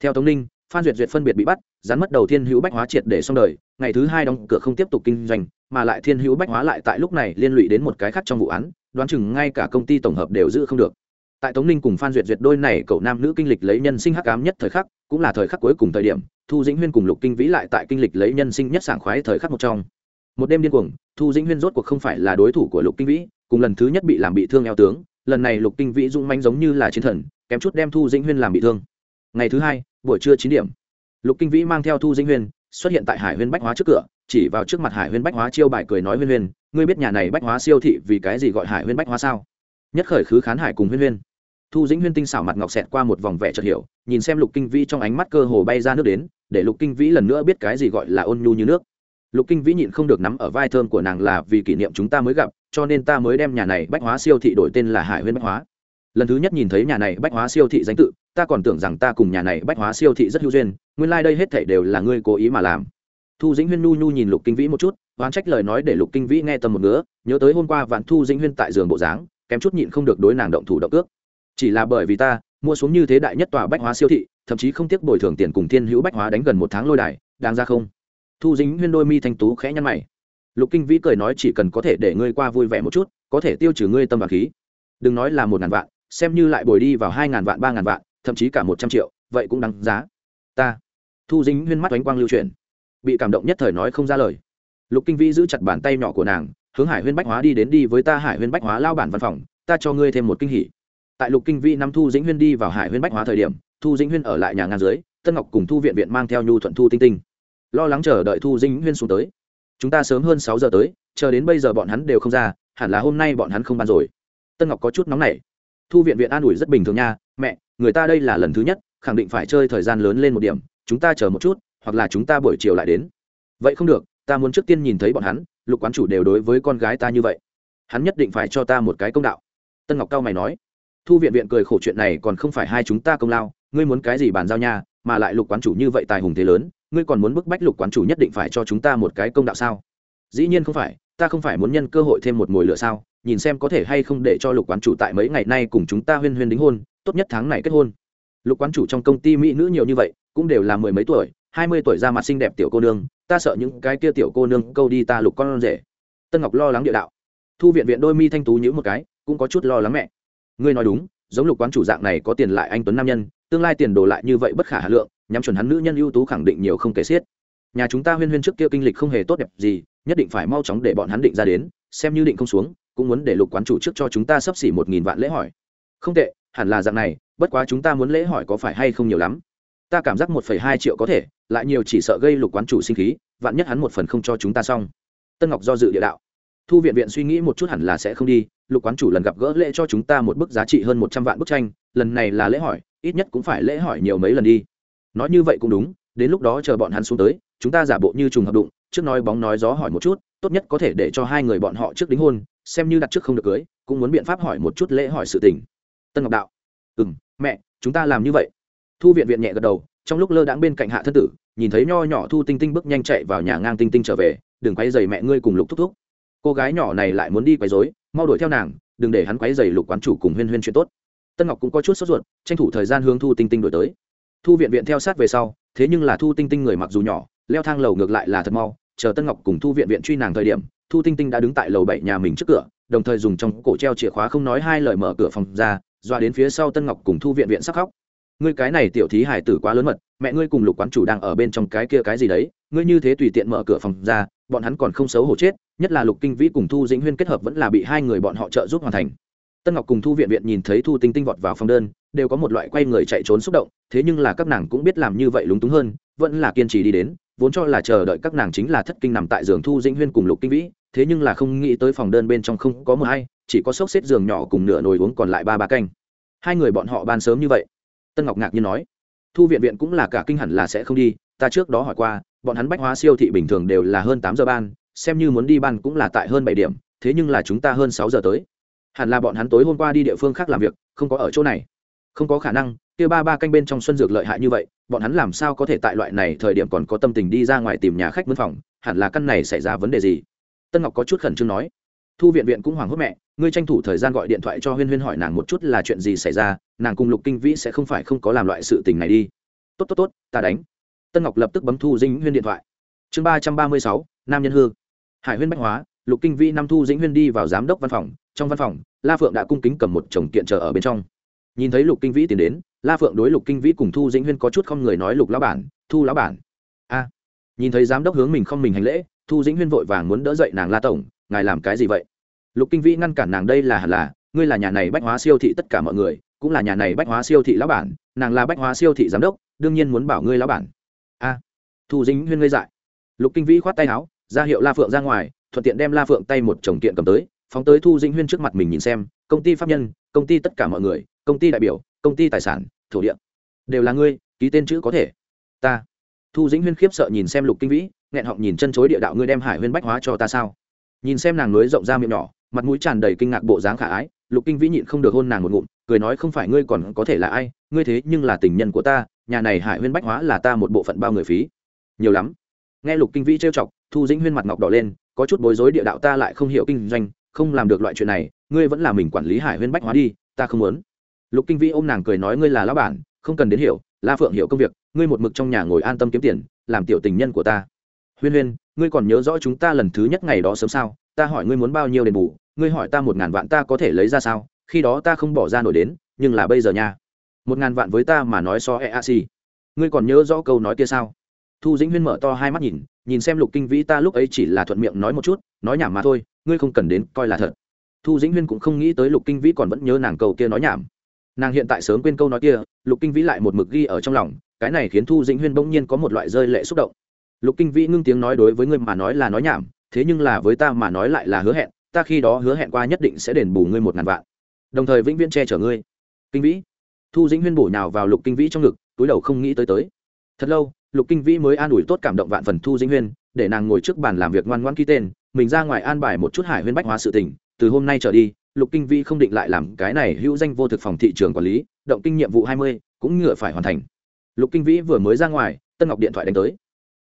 Theo tống ninh, phan duyệt duyệt phân biệt bị bắt, rắn mất đầu thiên hữu bách hóa triệt để xong đời, ngày thứ hai đóng cửa không tiếp tục kinh doanh, mà lại thiên hữu bách hóa lại tại lúc này liên lụy đến một cái khác trong vụ án, đoán chừng ngay cả công ty tổng hợp đều giữ không được tại tống ninh cùng phan duyệt duyệt đôi này cậu nam nữ kinh lịch lấy nhân sinh hắc ám nhất thời khắc, cũng là thời khắc cuối cùng thời điểm, thu dĩnh huyên cùng lục kinh vĩ lại tại kinh lịch lấy nhân sinh nhất sảng khoái thời khắc một trong. Một đêm điên cuồng, thu dĩnh huyên rốt cuộc không phải là đối thủ của lục kinh vĩ, cùng lần thứ nhất bị làm bị thương eo tướng, lần này lục kinh vĩ dung manh giống như là chiến thần, kém chút đem thu dĩnh huyên làm bị thương. Ngày thứ hai, buổi trưa chín điểm, lục kinh vĩ mang theo thu dĩnh huyên, xuất hiện tại hải huyên bách hóa trước cửa, chỉ vào trước mặt hải huyên bách hóa chiêu bài cười nói huyên huyên, ngươi biết nhà này bách hóa siêu thị vì cái gì gọi hải huyên bách hóa sao? Nhất khởi khứ khán hải cùng huyên huyên thu dĩnh huyên tinh xảo mặt ngọc xẹt qua một vòng vẻ chợt hiểu, nhìn xem lục kinh vĩ trong ánh mắt cơ hồ bay ra nước đến, để lục kinh vĩ lần nữa biết cái gì gọi là ôn nhu như nước. Lục kinh vĩ nhịn không được nắm ở vai thơm của nàng là vì kỷ niệm chúng ta mới gặp, cho nên ta mới đem nhà này bách hóa siêu thị đổi tên là hải huyên bách hóa. Lần thứ nhất nhìn thấy nhà này bách hóa siêu thị danh tự, ta còn tưởng rằng ta cùng nhà này bách hóa siêu thị rất hữu duyên, nguyên lai、like、đây hết thảy đều là ngươi cố ý mà làm. Thu dĩnh huyên nhu nhu nhìn lục kinh vĩ một chút, oán trách lời nói để lục kinh vĩ nghe tầm một ngứa, nhớ tới hôm qua vạn thu dĩnh huyên tại giường bộ dáng, kém chút nhịn không được đối nàng động thủ động ước chỉ là bởi vì ta, mua xuống như thế đại nhất tòa bách hóa siêu thị, thậm chí không tiếc bồi thường tiền cùng thiên hữu bách hóa đánh gần một tháng lôi đài, đáng ra không? Thu dính huyên đôi mi thanh tú khẽ nhăn mày. Lục kinh vĩ cười nói chỉ cần có thể để ngươi qua vui vẻ một chút, có thể tiêu trừ ngươi tâm và khí. Đừng nói là một ngàn vạn, xem như lại bồi đi vào hai ngàn vạn, ba ngàn vạn, thậm chí cả một trăm triệu, vậy cũng đáng giá. Ta. Thu dính huyên mắt oánh quang lưu truyền bị cảm động nhất thời nói không ra lời. Lục kinh vĩ giữ chặt bàn tay nhỏ của nàng, hướng hải huyên bách hóa đi đến đi với ta hải huyên bách hóa lao bản văn phòng, ta cho ngươi thêm một kinh hỉ tại lục kinh vĩ năm thu dĩnh huyên đi vào hải huyên bách hóa thời điểm, thu dĩnh huyên ở lại nhà ngang dưới, tân ngọc cùng thu viện viện mang theo nhu thuận thu tinh tinh. Lo lắng chờ đợi thu dĩnh huyên xuống tới. Chúng ta sớm hơn sáu giờ tới, chờ đến bây giờ bọn hắn đều không ra, hẳn là hôm nay bọn hắn không ban rồi. Tân ngọc có chút nóng nảy. Thu viện viện an ủi rất bình thường nha, mẹ, người ta đây là lần thứ nhất, khẳng định phải chơi thời gian lớn lên một điểm, chúng ta chờ một chút, hoặc là chúng ta buổi chiều lại đến. Vậy không được, ta muốn trước tiên nhìn thấy bọn hắn, lục quán chủ đều đối với con gái ta như vậy. Hắn nhất định phải cho ta một cái công đạo. Tân ngọc cao mày nói thu viện viện cười khổ chuyện này còn không phải hai chúng ta công lao, ngươi muốn cái gì bàn giao nha, mà lại lục quán chủ như vậy tài hùng thế lớn, ngươi còn muốn bức bách lục quán chủ nhất định phải cho chúng ta một cái công đạo sao? Dĩ nhiên không phải, ta không phải muốn nhân cơ hội thêm một mồi lửa sao? Nhìn xem có thể hay không để cho lục quán chủ tại mấy ngày nay cùng chúng ta huyên huyên đính hôn, tốt nhất tháng này kết hôn. Lục quán chủ trong công ty mỹ nữ nhiều như vậy, cũng đều là mười mấy tuổi, hai mươi tuổi ra mặt xinh đẹp tiểu cô nương, ta sợ những cái kia tiểu cô nương câu đi ta lục con rể. Tân ngọc lo lắng địa đạo. Thu viện viện đôi mi thanh tú nhữ một cái, cũng có chút lo lắng mẹ ngươi nói đúng, giống lục quán chủ dạng này có tiền lại anh tuấn nam nhân, tương lai tiền đồ lại như vậy bất khả hà lượng, nhắm chuẩn hắn nữ nhân ưu tú khẳng định nhiều không kể xiết. Nhà chúng ta huyên huyên trước kia kinh lịch không hề tốt đẹp gì, nhất định phải mau chóng để bọn hắn định ra đến, xem như định không xuống, cũng muốn để lục quán chủ trước cho chúng ta sắp xỉ một nghìn vạn lễ hỏi. Không tệ, hẳn là dạng này, bất quá chúng ta muốn lễ hỏi có phải hay không nhiều lắm. Ta cảm giác một phẩy hai triệu có thể, lại nhiều chỉ sợ gây lục quán chủ sinh khí, vạn nhất hắn một phần không cho chúng ta xong. Tân ngọc do dự địa đạo. Thu viện viện suy nghĩ một chút hẳn là sẽ không đi lục quán chủ lần gặp gỡ lễ cho chúng ta một bức giá trị hơn một trăm vạn bức tranh, lần này là lễ hỏi, ít nhất cũng phải lễ hỏi nhiều mấy lần đi. Nói như vậy cũng đúng, đến lúc đó chờ bọn hắn xuống tới, chúng ta giả bộ như trùng hợp đụng, trước nói bóng nói gió hỏi một chút, tốt nhất có thể để cho hai người bọn họ trước đính hôn, xem như đặt trước không được cưới, cũng muốn biện pháp hỏi một chút lễ hỏi sự tình. Tân ngọc đạo ừ m mẹ, chúng ta làm như vậy. Thu viện viện nhẹ gật đầu, trong lúc lơ đãng bên cạnh hạ thân tử, nhìn thấy nho nhỏ thu tinh tinh bước nhanh chạy vào nhà ngang tinh tinh trở về, đừng quay dày mẹ ngươi cùng lục thúc thúc cô gái nhỏ này lại muốn đi quấy rối, mau đuổi theo nàng đừng để hắn quấy dày lục quán chủ cùng huyên huyên chuyện tốt. Tân ngọc cũng có chút sốt ruột tranh thủ thời gian hướng thu tinh tinh đổi tới. Thu viện viện theo sát về sau thế nhưng là thu tinh tinh người mặc dù nhỏ leo thang lầu ngược lại là thật mau chờ tân ngọc cùng thu viện viện truy nàng thời điểm thu tinh tinh đã đứng tại lầu bảy nhà mình trước cửa đồng thời dùng trong cổ treo chìa khóa không nói hai lời mở cửa phòng ra dọa đến phía sau tân ngọc cùng thu viện viện sắc khóc. Ngươi cái này tiểu thí hải tử quá lớn mật mẹ ngươi cùng lục quán chủ đang ở bên trong cái kia cái gì đấy ngươi như thế tùy tiện mở cửa phòng ra bọn hắn còn không xấu hổ chết, nhất là lục kinh vĩ cùng thu dĩnh huyên kết hợp vẫn là bị hai người bọn họ trợ giúp hoàn thành. Tân ngọc cùng thu viện viện nhìn thấy thu tinh tinh vọt vào phòng đơn, đều có một loại quay người chạy trốn xúc động, thế nhưng là các nàng cũng biết làm như vậy lúng túng hơn, vẫn là kiên trì đi đến, vốn cho là chờ đợi các nàng chính là thất kinh nằm tại giường thu dĩnh huyên cùng lục kinh vĩ, thế nhưng là không nghĩ tới phòng đơn bên trong không có một hay, chỉ có xốc xếp giường nhỏ cùng nửa nồi uống còn lại ba ba canh. Hai người bọn họ ban sớm như vậy. Tân ngọc ngạc nhiên nói, thu viện viện cũng là cả kinh hẳn là sẽ không đi, ta trước đó hỏi qua bọn hắn bách hóa siêu thị bình thường đều là hơn tám giờ ban, xem như muốn đi ban cũng là tại hơn bảy điểm, thế nhưng là chúng ta hơn sáu giờ tới. Hẳn là bọn hắn tối hôm qua đi địa phương khác làm việc, không có ở chỗ này. Không có khả năng, kia ba ba canh bên trong xuân dược lợi hại như vậy, bọn hắn làm sao có thể tại loại này thời điểm còn có tâm tình đi ra ngoài tìm nhà khách mướn phòng, hẳn là căn này xảy ra vấn đề gì? Tân ngọc có chút khẩn trương nói. Thu viện viện cũng hoảng hốt mẹ, ngươi tranh thủ thời gian gọi điện thoại cho huyên huyên hỏi nàng một chút là chuyện gì xảy ra, nàng cùng lục kinh vĩ sẽ không phải không có làm loại sự tình này đi. Tốt tốt tốt, ta đánh tân ngọc lập tức bấm thu dĩnh huyên điện thoại. Chương ba trăm ba mươi sáu, nam nhân hương hải huyên bách hóa, lục kinh vĩ năm thu dĩnh huyên đi vào giám đốc văn phòng. Trong văn phòng, la phượng đã cung kính cầm một chồng kiện chờ ở bên trong. Nhìn thấy lục kinh vĩ tiến đến, la phượng đối lục kinh vĩ cùng thu dĩnh huyên có chút không người nói, lục lão bản, thu lão bản. A. Nhìn thấy giám đốc hướng mình không mình hành lễ, thu dĩnh huyên vội vàng muốn đỡ dậy nàng la tổng, ngài làm cái gì vậy? Lục kinh vĩ ngăn cản nàng, đây là hẳn là, ngươi là nhà này bách hóa siêu thị tất cả mọi người, cũng là nhà này bách hóa siêu thị lão bản, nàng là bách hóa siêu thị giám đốc, đương nhiên muốn bảo ngươi lão bản thu dĩnh huyên ngây dại. Lục kinh vĩ khoát tay áo, ra hiệu la phượng ra ngoài, thuận tiện đem la phượng tay một chồng kiện cầm tới, phóng tới thu dĩnh huyên trước mặt mình nhìn xem, công ty pháp nhân, công ty tất cả mọi người, công ty đại biểu, công ty tài sản, thổ địa, đều là ngươi, ký tên chữ có thể. Ta. Thu dĩnh huyên khiếp sợ nhìn xem lục kinh vĩ, nghẹn họng nhìn chân chối địa đạo ngươi đem hải huyên bách hóa cho ta sao? Nhìn xem nàng nối rộng ra miệng nhỏ, mặt mũi tràn đầy kinh ngạc bộ dáng khả ái, lục kinh vĩ nhịn không được hôn nàng một ngụm, cười nói không phải ngươi còn có thể là ai, ngươi thế nhưng là tình nhân của ta, nhà này hải huyên bách hóa là ta một bộ phận bao người phí nhiều lắm. Nghe lục kinh vĩ trêu chọc, thu dĩnh huyên mặt ngọc đỏ lên, có chút bối rối địa đạo ta lại không hiểu kinh doanh, không làm được loại chuyện này, ngươi vẫn là mình quản lý hải huyên bách hóa đi, ta không muốn. Lục kinh vĩ ôm nàng cười nói ngươi là lão bản, không cần đến hiểu, la phượng hiểu công việc, ngươi một mực trong nhà ngồi an tâm kiếm tiền, làm tiểu tình nhân của ta. Huyên huyên, ngươi còn nhớ rõ chúng ta lần thứ nhất ngày đó sớm sao? Ta hỏi ngươi muốn bao nhiêu đền bù, ngươi hỏi ta một ngàn vạn ta có thể lấy ra sao? Khi đó ta không bỏ ra nổi đến, nhưng là bây giờ nha. Một ngàn vạn với ta mà nói so e a si ngươi còn nhớ rõ câu nói kia sao? Thu dĩnh huyên mở to hai mắt nhìn nhìn xem lục kinh vĩ ta lúc ấy chỉ là thuận miệng nói một chút, nói nhảm mà thôi, ngươi không cần đến coi là thật. Thu dĩnh huyên cũng không nghĩ tới lục kinh vĩ còn vẫn nhớ nàng câu kia nói nhảm. Nàng hiện tại sớm quên câu nói kia, lục kinh vĩ lại một mực ghi ở trong lòng, cái này khiến thu dĩnh huyên bỗng nhiên có một loại rơi lệ xúc động. Lục kinh vĩ ngưng tiếng nói đối với ngươi mà nói là nói nhảm, thế nhưng là với ta mà nói lại là hứa hẹn, ta khi đó hứa hẹn qua nhất định sẽ đền bù ngươi một ngàn vạn. Đồng thời vĩnh viễn che chở ngươi. Kinh vĩ. Thu dĩnh huyên bổ nhào vào lục kinh vĩ trong ngực, túi đầu không nghĩ tới tới. Thật lâu lục kinh vĩ mới an ủi tốt cảm động vạn phần thu dĩnh huyên, để nàng ngồi trước bàn làm việc ngoan ngoan ký tên, mình ra ngoài an bài một chút hải huyên bách hóa sự tình, từ hôm nay trở đi, lục kinh vĩ không định lại làm cái này hữu danh vô thực phòng thị trường quản lý, động kinh nhiệm vụ hai mươi, cũng ngựa phải hoàn thành. Lục kinh vĩ vừa mới ra ngoài, tân ngọc điện thoại đánh tới.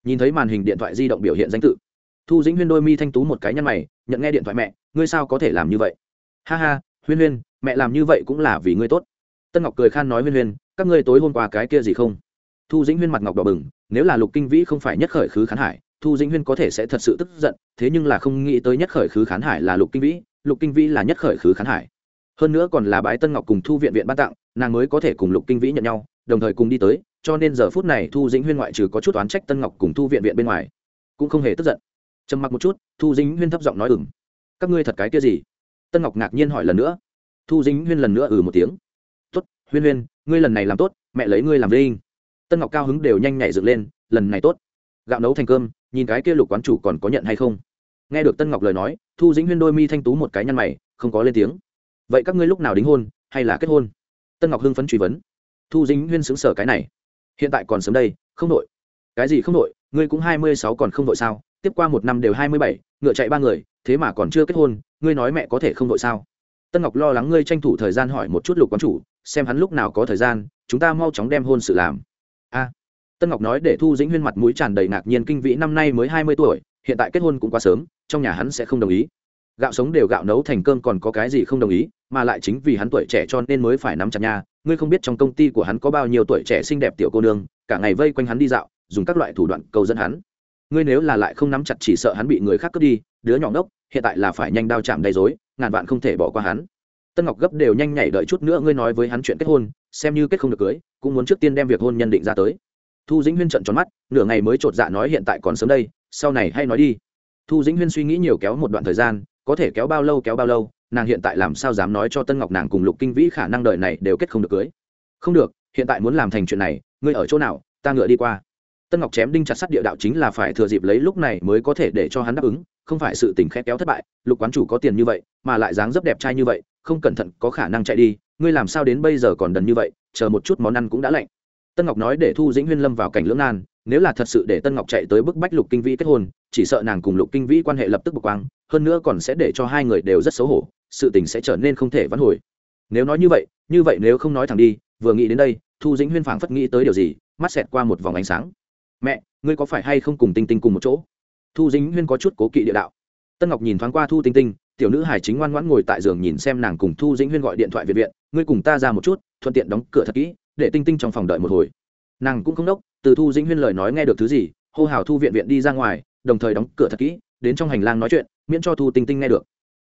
Nhìn thấy màn hình điện thoại di động biểu hiện danh tự, thu dĩnh huyên đôi mi thanh tú một cái nhăn mày, nhận nghe điện thoại mẹ, ngươi sao có thể làm như vậy? Ha ha, huyên huyên, mẹ làm như vậy cũng là vì ngươi tốt. Tân ngọc cười khan nói, huyên huyên, các ngươi tối hôm qua cái kia gì không? Thu dĩnh huyên mặt ngọc đỏ bừng, nếu là lục kinh vĩ không phải nhất khởi khứ khán hải, thu dĩnh huyên có thể sẽ thật sự tức giận, thế nhưng là không nghĩ tới nhất khởi khứ khán hải là lục kinh vĩ, lục kinh vĩ là nhất khởi khứ khán hải. Hơn nữa còn là bái tân ngọc cùng thu viện viện ban tặng, nàng mới có thể cùng lục kinh vĩ nhận nhau, đồng thời cùng đi tới, cho nên giờ phút này thu dĩnh huyên ngoại trừ có chút oán trách tân ngọc cùng thu viện viện bên ngoài, cũng không hề tức giận. Trầm mặc một chút, thu dĩnh huyên thấp giọng nói ừng các ngươi thật cái kia gì? Tân ngọc ngạc nhiên hỏi lần nữa. Thu dĩnh huyên lần nữa ừ một tiếng. Tốt, huyên huyên, ngươi lần này làm tốt, mẹ lấy ngươi làm linh tân ngọc cao hứng đều nhanh nhảy dựng lên, lần này tốt. Gạo nấu thành cơm, nhìn cái kia lục quán chủ còn có nhận hay không? Nghe được tân ngọc lời nói, thu dĩnh huyên đôi mi thanh tú một cái nhăn mày, không có lên tiếng. Vậy các ngươi lúc nào đính hôn, hay là kết hôn? Tân ngọc hưng phấn truy vấn. Thu dĩnh huyên xứng sở cái này. Hiện tại còn sớm đây, không đội. Cái gì không đội? Ngươi cũng hai mươi sáu còn không đội sao? Tiếp qua một năm đều hai mươi bảy, ngựa chạy ba người, thế mà còn chưa kết hôn, ngươi nói mẹ có thể không đội sao? Tân ngọc lo lắng ngươi tranh thủ thời gian hỏi một chút lục quán chủ, xem hắn lúc nào có thời gian, chúng ta mau chóng đem hôn sự làm a. Tân ngọc nói để thu dĩnh huyên mặt mũi tràn đầy ngạc nhiên kinh vĩ năm nay mới hai mươi tuổi, hiện tại kết hôn cũng quá sớm, trong nhà hắn sẽ không đồng ý. Gạo sống đều gạo nấu thành cơm còn có cái gì không đồng ý, mà lại chính vì hắn tuổi trẻ cho nên mới phải nắm chặt nhà. Ngươi không biết trong công ty của hắn có bao nhiêu tuổi trẻ xinh đẹp tiểu cô nương, cả ngày vây quanh hắn đi dạo, dùng các loại thủ đoạn cầu dẫn hắn. Ngươi nếu là lại không nắm chặt chỉ sợ hắn bị người khác cướp đi, đứa nhỏ ngốc, hiện tại là phải nhanh đao chạm đầy dối ngàn vạn không thể bỏ qua hắn tân ngọc gấp đều nhanh nhảy đợi chút nữa ngươi nói với hắn chuyện kết hôn, xem như kết không được cưới, cũng muốn trước tiên đem việc hôn nhân định ra tới. Thu dĩnh huyên trận tròn mắt, nửa ngày mới chột dạ nói hiện tại còn sớm đây, sau này hay nói đi. Thu dĩnh huyên suy nghĩ nhiều kéo một đoạn thời gian, có thể kéo bao lâu kéo bao lâu, nàng hiện tại làm sao dám nói cho tân ngọc nàng cùng lục kinh vĩ khả năng đợi này đều kết không được cưới. Không được, hiện tại muốn làm thành chuyện này, ngươi ở chỗ nào, ta ngựa đi qua. Tân ngọc chém đinh chặt sắt địa đạo chính là phải thừa dịp lấy lúc này mới có thể để cho hắn đáp ứng, không phải sự tình khét kéo thất bại, lục quán chủ có tiền như vậy, mà lại dáng dấp đẹp trai như vậy không cẩn thận, có khả năng chạy đi, ngươi làm sao đến bây giờ còn đần như vậy, chờ một chút món ăn cũng đã lạnh. Tân ngọc nói để thu dĩnh huyên lâm vào cảnh lưỡng nan, nếu là thật sự để tân ngọc chạy tới bức bách lục kinh vĩ kết hôn, chỉ sợ nàng cùng lục kinh vĩ quan hệ lập tức bực quang, hơn nữa còn sẽ để cho hai người đều rất xấu hổ, sự tình sẽ trở nên không thể vãn hồi. Nếu nói như vậy như vậy nếu không nói thẳng đi, vừa nghĩ đến đây, thu dĩnh huyên phảng phất nghĩ tới điều gì, mắt xẹt qua một vòng ánh sáng. Mẹ, ngươi có phải hay không cùng tinh tinh cùng một chỗ? Thu dĩnh huyên có chút cố kỵ địa đạo. Tân ngọc nhìn thoáng qua thu tinh tinh tiểu nữ hải chính ngoan ngoãn ngồi tại giường nhìn xem nàng cùng thu dĩnh huyên gọi điện thoại viện viện, ngươi cùng ta ra một chút, thuận tiện đóng cửa thật kỹ, để tinh tinh trong phòng đợi một hồi. Nàng cũng không đốc, từ thu dĩnh huyên lời nói nghe được thứ gì, hô hào thu viện viện đi ra ngoài, đồng thời đóng cửa thật kỹ, đến trong hành lang nói chuyện, miễn cho thu tinh tinh nghe được.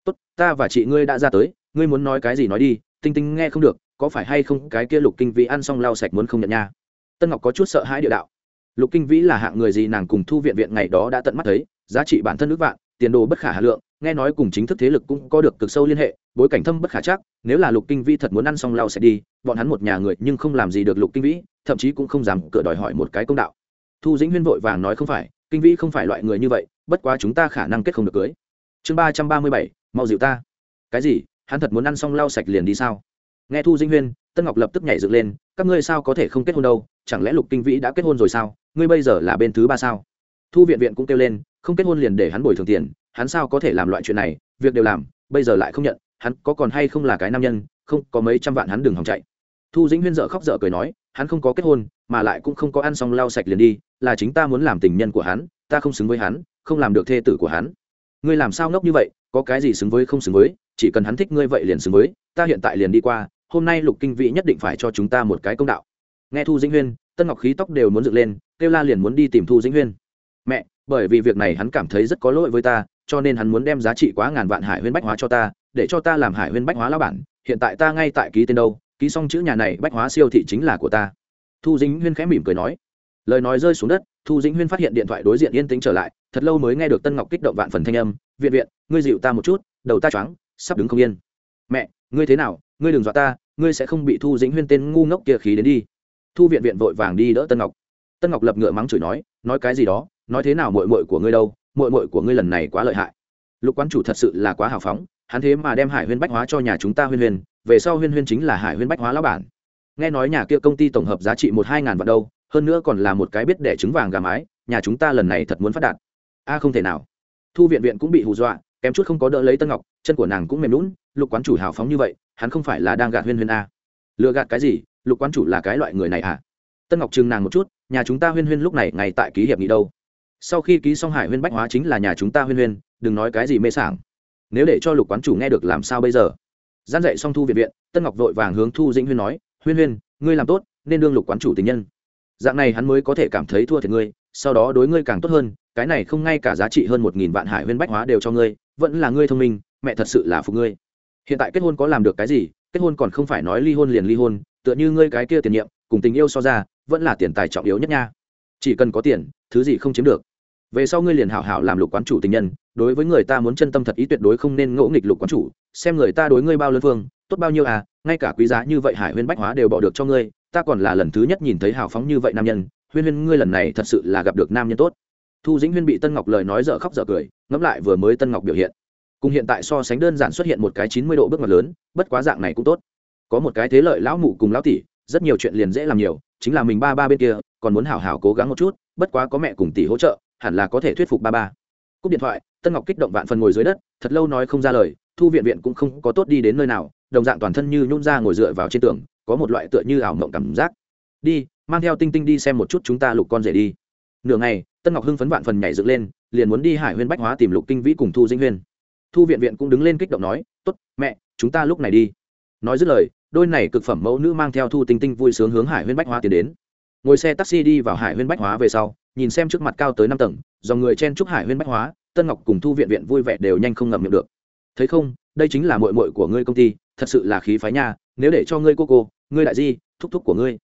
Tốt, ta và chị ngươi đã ra tới, ngươi muốn nói cái gì nói đi, tinh tinh nghe không được, có phải hay không cái kia lục kinh vĩ ăn xong lau sạch muốn không nhận nha? Tân ngọc có chút sợ hãi địa đạo. Lục kinh vĩ là hạng người gì nàng cùng thu viện viện ngày đó đã tận mắt thấy, giá trị bản thân nước vạn, tiền đồ bất khả hà lượng nghe nói cùng chính thức thế lực cũng có được cực sâu liên hệ, bối cảnh thâm bất khả chắc, nếu là lục kinh vĩ thật muốn ăn xong lau sạch đi, bọn hắn một nhà người nhưng không làm gì được lục kinh vĩ, thậm chí cũng không dám cửa đòi hỏi một cái công đạo. Thu dĩnh huyên vội vàng nói không phải, kinh vĩ không phải loại người như vậy, bất quá chúng ta khả năng kết không được cưới. Chương ba trăm ba mươi bảy, mau dịu ta. Cái gì, hắn thật muốn ăn xong lau sạch liền đi sao? Nghe thu dĩnh huyên, tân ngọc lập tức nhảy dựng lên, các ngươi sao có thể không kết hôn đâu, chẳng lẽ lục kinh vĩ đã kết hôn rồi sao, ngươi bây giờ là bên thứ ba sao? Thu viện viện cũng kêu lên không kết hôn liền để hắn bồi thường tiền, hắn sao có thể làm loại chuyện này, việc đều làm, bây giờ lại không nhận, hắn có còn hay không là cái nam nhân, không, có mấy trăm vạn hắn đừng hòng chạy. Thu dĩnh huyên dợ khóc dợ cười nói, hắn không có kết hôn, mà lại cũng không có ăn xong lau sạch liền đi, là chính ta muốn làm tình nhân của hắn, ta không xứng với hắn, không làm được thê tử của hắn. Ngươi làm sao ngốc như vậy, có cái gì xứng với không xứng với, chỉ cần hắn thích ngươi vậy liền xứng với, ta hiện tại liền đi qua, hôm nay lục kinh vĩ nhất định phải cho chúng ta một cái công đạo. Nghe thu dĩnh huyên, tân ngọc khí tóc đều muốn dựng lên, kêu la liền muốn đi tìm thu dĩnh huyên. Mẹ bởi vì việc này hắn cảm thấy rất có lỗi với ta, cho nên hắn muốn đem giá trị quá ngàn vạn hải huyên bách hóa cho ta, để cho ta làm hải huyên bách hóa lao bản, hiện tại ta ngay tại ký tên đâu, ký xong chữ nhà này bách hóa siêu thị chính là của ta. Thu dĩnh huyên khẽ mỉm cười nói. Lời nói rơi xuống đất, thu dĩnh huyên phát hiện điện thoại đối diện yên tĩnh trở lại, thật lâu mới nghe được tân ngọc kích động vạn phần thanh âm, viện viện, ngươi dịu ta một chút, đầu ta choáng, sắp đứng không yên. Mẹ, ngươi thế nào, ngươi đừng dọa ta, ngươi sẽ không bị thu dĩnh huyên tên ngu ngốc kia khí đến đi. Thu viện viện vội vàng đi đỡ tân ngọc. Tân ngọc lập ngựa mắng chửi nói nói cái gì đó nói thế nào mội mội của ngươi đâu mội mội của ngươi lần này quá lợi hại. Lục quán chủ thật sự là quá hào phóng, hắn thế mà đem hải huyên bách hóa cho nhà chúng ta huyên huyên, về sau huyên huyên chính là hải huyên bách hóa lão bản. Nghe nói nhà kia công ty tổng hợp giá trị một hai ngàn vạn đâu, hơn nữa còn là một cái biết đẻ trứng vàng gà mái, nhà chúng ta lần này thật muốn phát đạt. A không thể nào. Thu viện viện cũng bị hù dọa, kém chút không có đỡ lấy tân ngọc, chân của nàng cũng mềm lún lục quán chủ hào phóng như vậy, hắn không phải là đang gạt huyên huyên a. Lừa gạt cái gì, lục quán chủ là cái loại người này à? Tân ngọc chừng nàng một chút, nhà chúng ta huyên huyên lúc này ngày tại ký hiệp nghị đâu? Sau khi ký xong hải huyên bách hóa chính là nhà chúng ta huyên huyên, đừng nói cái gì mê sảng. Nếu để cho lục quán chủ nghe được làm sao bây giờ? Gian dạy xong thu viện viện, tân ngọc vội vàng hướng thu dĩnh huyên nói, huyên huyên, ngươi làm tốt, nên đương lục quán chủ tình nhân. Dạng này hắn mới có thể cảm thấy thua thiệt ngươi, sau đó đối ngươi càng tốt hơn, cái này không ngay cả giá trị hơn một nghìn vạn hải huyên bách hóa đều cho ngươi, vẫn là ngươi thông minh, mẹ thật sự là phục ngươi. Hiện tại kết hôn có làm được cái gì? Kết hôn còn không phải nói ly hôn liền ly hôn, tựa như ngươi cái kia tiền nhiệm, cùng tình yêu so ra, vẫn là tiền tài trọng yếu nhất nha. Chỉ cần có tiền, thứ gì không chiếm được về sau ngươi liền hảo hảo làm lục quán chủ tình nhân, đối với người ta muốn chân tâm thật ý tuyệt đối không nên ngỗ nghịch lục quán chủ, xem người ta đối ngươi bao lớn phương, tốt bao nhiêu à ngay cả quý giá như vậy hải huyên bách hóa đều bỏ được cho ngươi, ta còn là lần thứ nhất nhìn thấy hào phóng như vậy nam nhân, huyên huyên ngươi lần này thật sự là gặp được nam nhân tốt. Thu dĩnh huyên bị tân ngọc lời nói dở khóc dở cười, ngẫm lại vừa mới tân ngọc biểu hiện. Cùng hiện tại so sánh đơn giản xuất hiện một cái chín mươi độ bước ngoặt lớn, bất quá dạng này cũng tốt. Có một cái thế lợi lão mụ cùng lão tỷ, rất nhiều chuyện liền dễ làm nhiều, chính là mình ba ba bên kia, còn muốn hảo hảo cố gắng một chút, bất quá có mẹ cùng tỷ hỗ trợ hẳn là có thể thuyết phục ba ba. Cúp điện thoại, tân ngọc kích động vạn phần ngồi dưới đất, thật lâu nói không ra lời, thu viện viện cũng không có tốt đi đến nơi nào, đồng dạng toàn thân như nhún ra ngồi dựa vào trên tường, có một loại tựa như ảo mộng cảm giác. Đi, mang theo tinh tinh đi xem một chút chúng ta lục con rể đi. Nửa ngày, tân ngọc hưng phấn vạn phần nhảy dựng lên, liền muốn đi hải huyên bách hóa tìm lục kinh vĩ cùng thu dinh huyên. Thu viện viện cũng đứng lên kích động nói, tốt, mẹ, chúng ta lúc này đi. Nói dứt lời, đôi này cực phẩm mẫu nữ mang theo thu tinh tinh vui sướng hướng hải huyên bách hóa tiến đến ngồi xe taxi đi vào hải huyên bách hóa về sau, nhìn xem trước mặt cao tới năm tầng, do người chen chúc hải huyên bách hóa, tân ngọc cùng thu viện viện vui vẻ đều nhanh không ngậm miệng được. Thấy không, đây chính là mội mội của ngươi công ty, thật sự là khí phái nha, nếu để cho ngươi cô cô, ngươi đại di, thúc thúc của ngươi.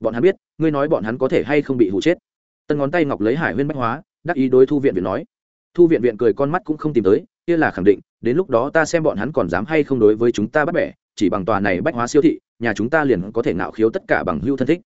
Bọn hắn biết, ngươi nói bọn hắn có thể hay không bị hụ chết. Tân ngón tay ngọc lấy hải huyên bách hóa, đắc ý đối thu viện viện nói. Thu viện viện cười con mắt cũng không tìm tới, kia là khẳng định, đến lúc đó ta xem bọn hắn còn dám hay không đối với chúng ta bắt bẻ, chỉ bằng tòa này bách hóa siêu thị, nhà chúng ta liền có thể nạo khiếu tất cả bằng hưu thân thích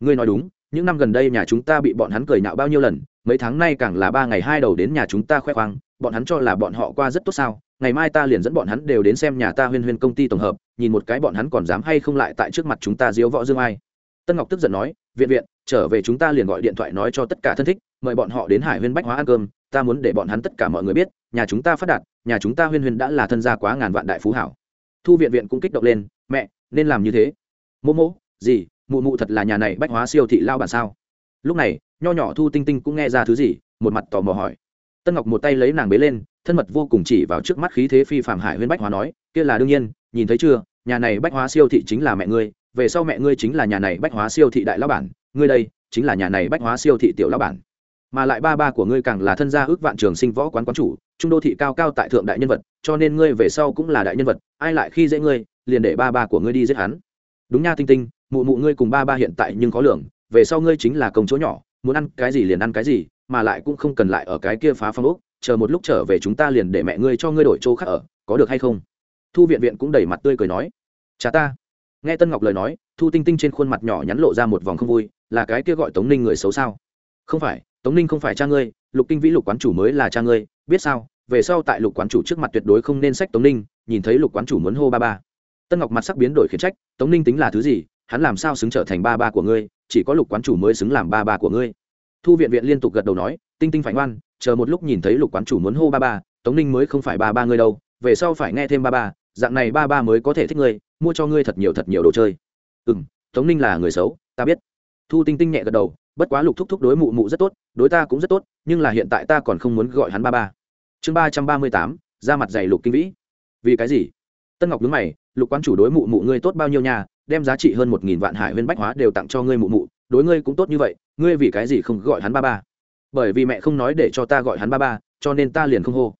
ngươi nói đúng, những năm gần đây nhà chúng ta bị bọn hắn cười nhạo bao nhiêu lần, mấy tháng nay càng là ba ngày hai đầu đến nhà chúng ta khoe khoang, bọn hắn cho là bọn họ qua rất tốt sao? Ngày mai ta liền dẫn bọn hắn đều đến xem nhà ta huyên huyên công ty tổng hợp, nhìn một cái bọn hắn còn dám hay không lại tại trước mặt chúng ta diếu võ dương ai. Tân ngọc tức giận nói, viện viện, trở về chúng ta liền gọi điện thoại nói cho tất cả thân thích, mời bọn họ đến hải huyên bách hóa ăn cơm, ta muốn để bọn hắn tất cả mọi người biết, nhà chúng ta phát đạt, nhà chúng ta huyên huyên đã là thân gia quá ngàn vạn đại phú hảo. Thu viện viện cũng kích động lên, mẹ, nên làm như thế. Mô mô gì? Mụ mụ thật là nhà này bách hóa siêu thị lao bản sao? Lúc này, nho nhỏ thu tinh tinh cũng nghe ra thứ gì, một mặt tò mò hỏi. Tân ngọc một tay lấy nàng bế lên, thân mật vô cùng chỉ vào trước mắt khí thế phi phạm hải huyên bách hóa nói, kia là đương nhiên, nhìn thấy chưa, nhà này bách hóa siêu thị chính là mẹ ngươi, về sau mẹ ngươi chính là nhà này bách hóa siêu thị đại lão bản, ngươi đây chính là nhà này bách hóa siêu thị tiểu lão bản. Mà lại ba ba của ngươi càng là thân gia ước vạn trường sinh võ quán quán chủ, trung đô thị cao cao tại thượng đại nhân vật, cho nên ngươi về sau cũng là đại nhân vật, ai lại khi dễ ngươi, liền để ba ba của ngươi đi giết hắn. Đúng nha tinh tinh mụ mụ ngươi cùng ba ba hiện tại nhưng có lượng về sau ngươi chính là công chỗ nhỏ, muốn ăn cái gì liền ăn cái gì, mà lại cũng không cần lại ở cái kia phá phong ốc, chờ một lúc trở về chúng ta liền để mẹ ngươi cho ngươi đổi chỗ khác ở, có được hay không? Thu viện viện cũng đẩy mặt tươi cười nói. Cha ta. Nghe tân ngọc lời nói, thu tinh tinh trên khuôn mặt nhỏ nhắn lộ ra một vòng không vui, là cái kia gọi tống ninh người xấu sao? Không phải, tống ninh không phải cha ngươi, lục kinh vĩ lục quán chủ mới là cha ngươi, biết sao? Về sau tại lục quán chủ trước mặt tuyệt đối không nên sách tống ninh, nhìn thấy lục quán chủ muốn hô ba ba. Tân ngọc mặt sắc biến đổi khiển trách, tống ninh tính là thứ gì? Hắn làm sao xứng trở thành ba ba của ngươi, chỉ có lục quán chủ mới xứng làm ba ba của ngươi. Thu viện viện liên tục gật đầu nói, tinh tinh phải ngoan, chờ một lúc nhìn thấy lục quán chủ muốn hô ba ba, tống ninh mới không phải ba ba ngươi đâu, về sau phải nghe thêm ba ba, dạng này ba ba mới có thể thích ngươi, mua cho ngươi thật nhiều thật nhiều đồ chơi. Ừ m tống ninh là người xấu, ta biết. Thu tinh tinh nhẹ gật đầu, bất quá lục thúc thúc đối mụ mụ rất tốt, đối ta cũng rất tốt, nhưng là hiện tại ta còn không muốn gọi hắn ba ba. Chương ba trăm ba mươi tám, ra mặt dày lục kinh vĩ. Vì cái gì? Tân ngọc đứng mày, lục quán chủ đối mụ mụ ngươi tốt bao nhiêu nhà đem giá trị hơn một nghìn vạn hải huyên bách hóa đều tặng cho ngươi mụ mụ, đối ngươi cũng tốt như vậy, ngươi vì cái gì không gọi hắn ba ba? Bởi vì mẹ không nói để cho ta gọi hắn ba ba, cho nên ta liền không hô.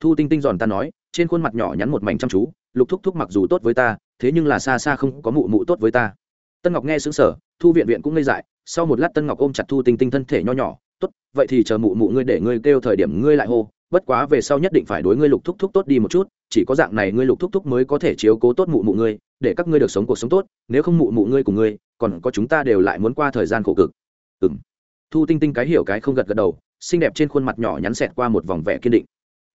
Thu tinh tinh giòn ta nói, trên khuôn mặt nhỏ nhắn một mảnh chăm chú, lục thúc thúc mặc dù tốt với ta, thế nhưng là xa xa không có mụ mụ tốt với ta. Tân ngọc nghe xứng sở thu viện viện cũng ngây dại, sau một lát tân ngọc ôm chặt thu tinh tinh thân thể nho nhỏ, tốt, vậy thì chờ mụ mụ ngươi để ngươi kêu thời điểm ngươi lại hô, bất quá về sau nhất định phải đối ngươi lục thúc thúc tốt đi một chút chỉ có dạng này ngươi lục thúc thúc mới có thể chiếu cố tốt mụ mụ ngươi, để các ngươi được sống cuộc sống tốt, nếu không mụ mụ ngươi cùng ngươi, còn có chúng ta đều lại muốn qua thời gian khổ cực. Ừ m thu tinh tinh cái hiểu cái không gật gật đầu, xinh đẹp trên khuôn mặt nhỏ nhắn xẹt qua một vòng vẻ kiên định.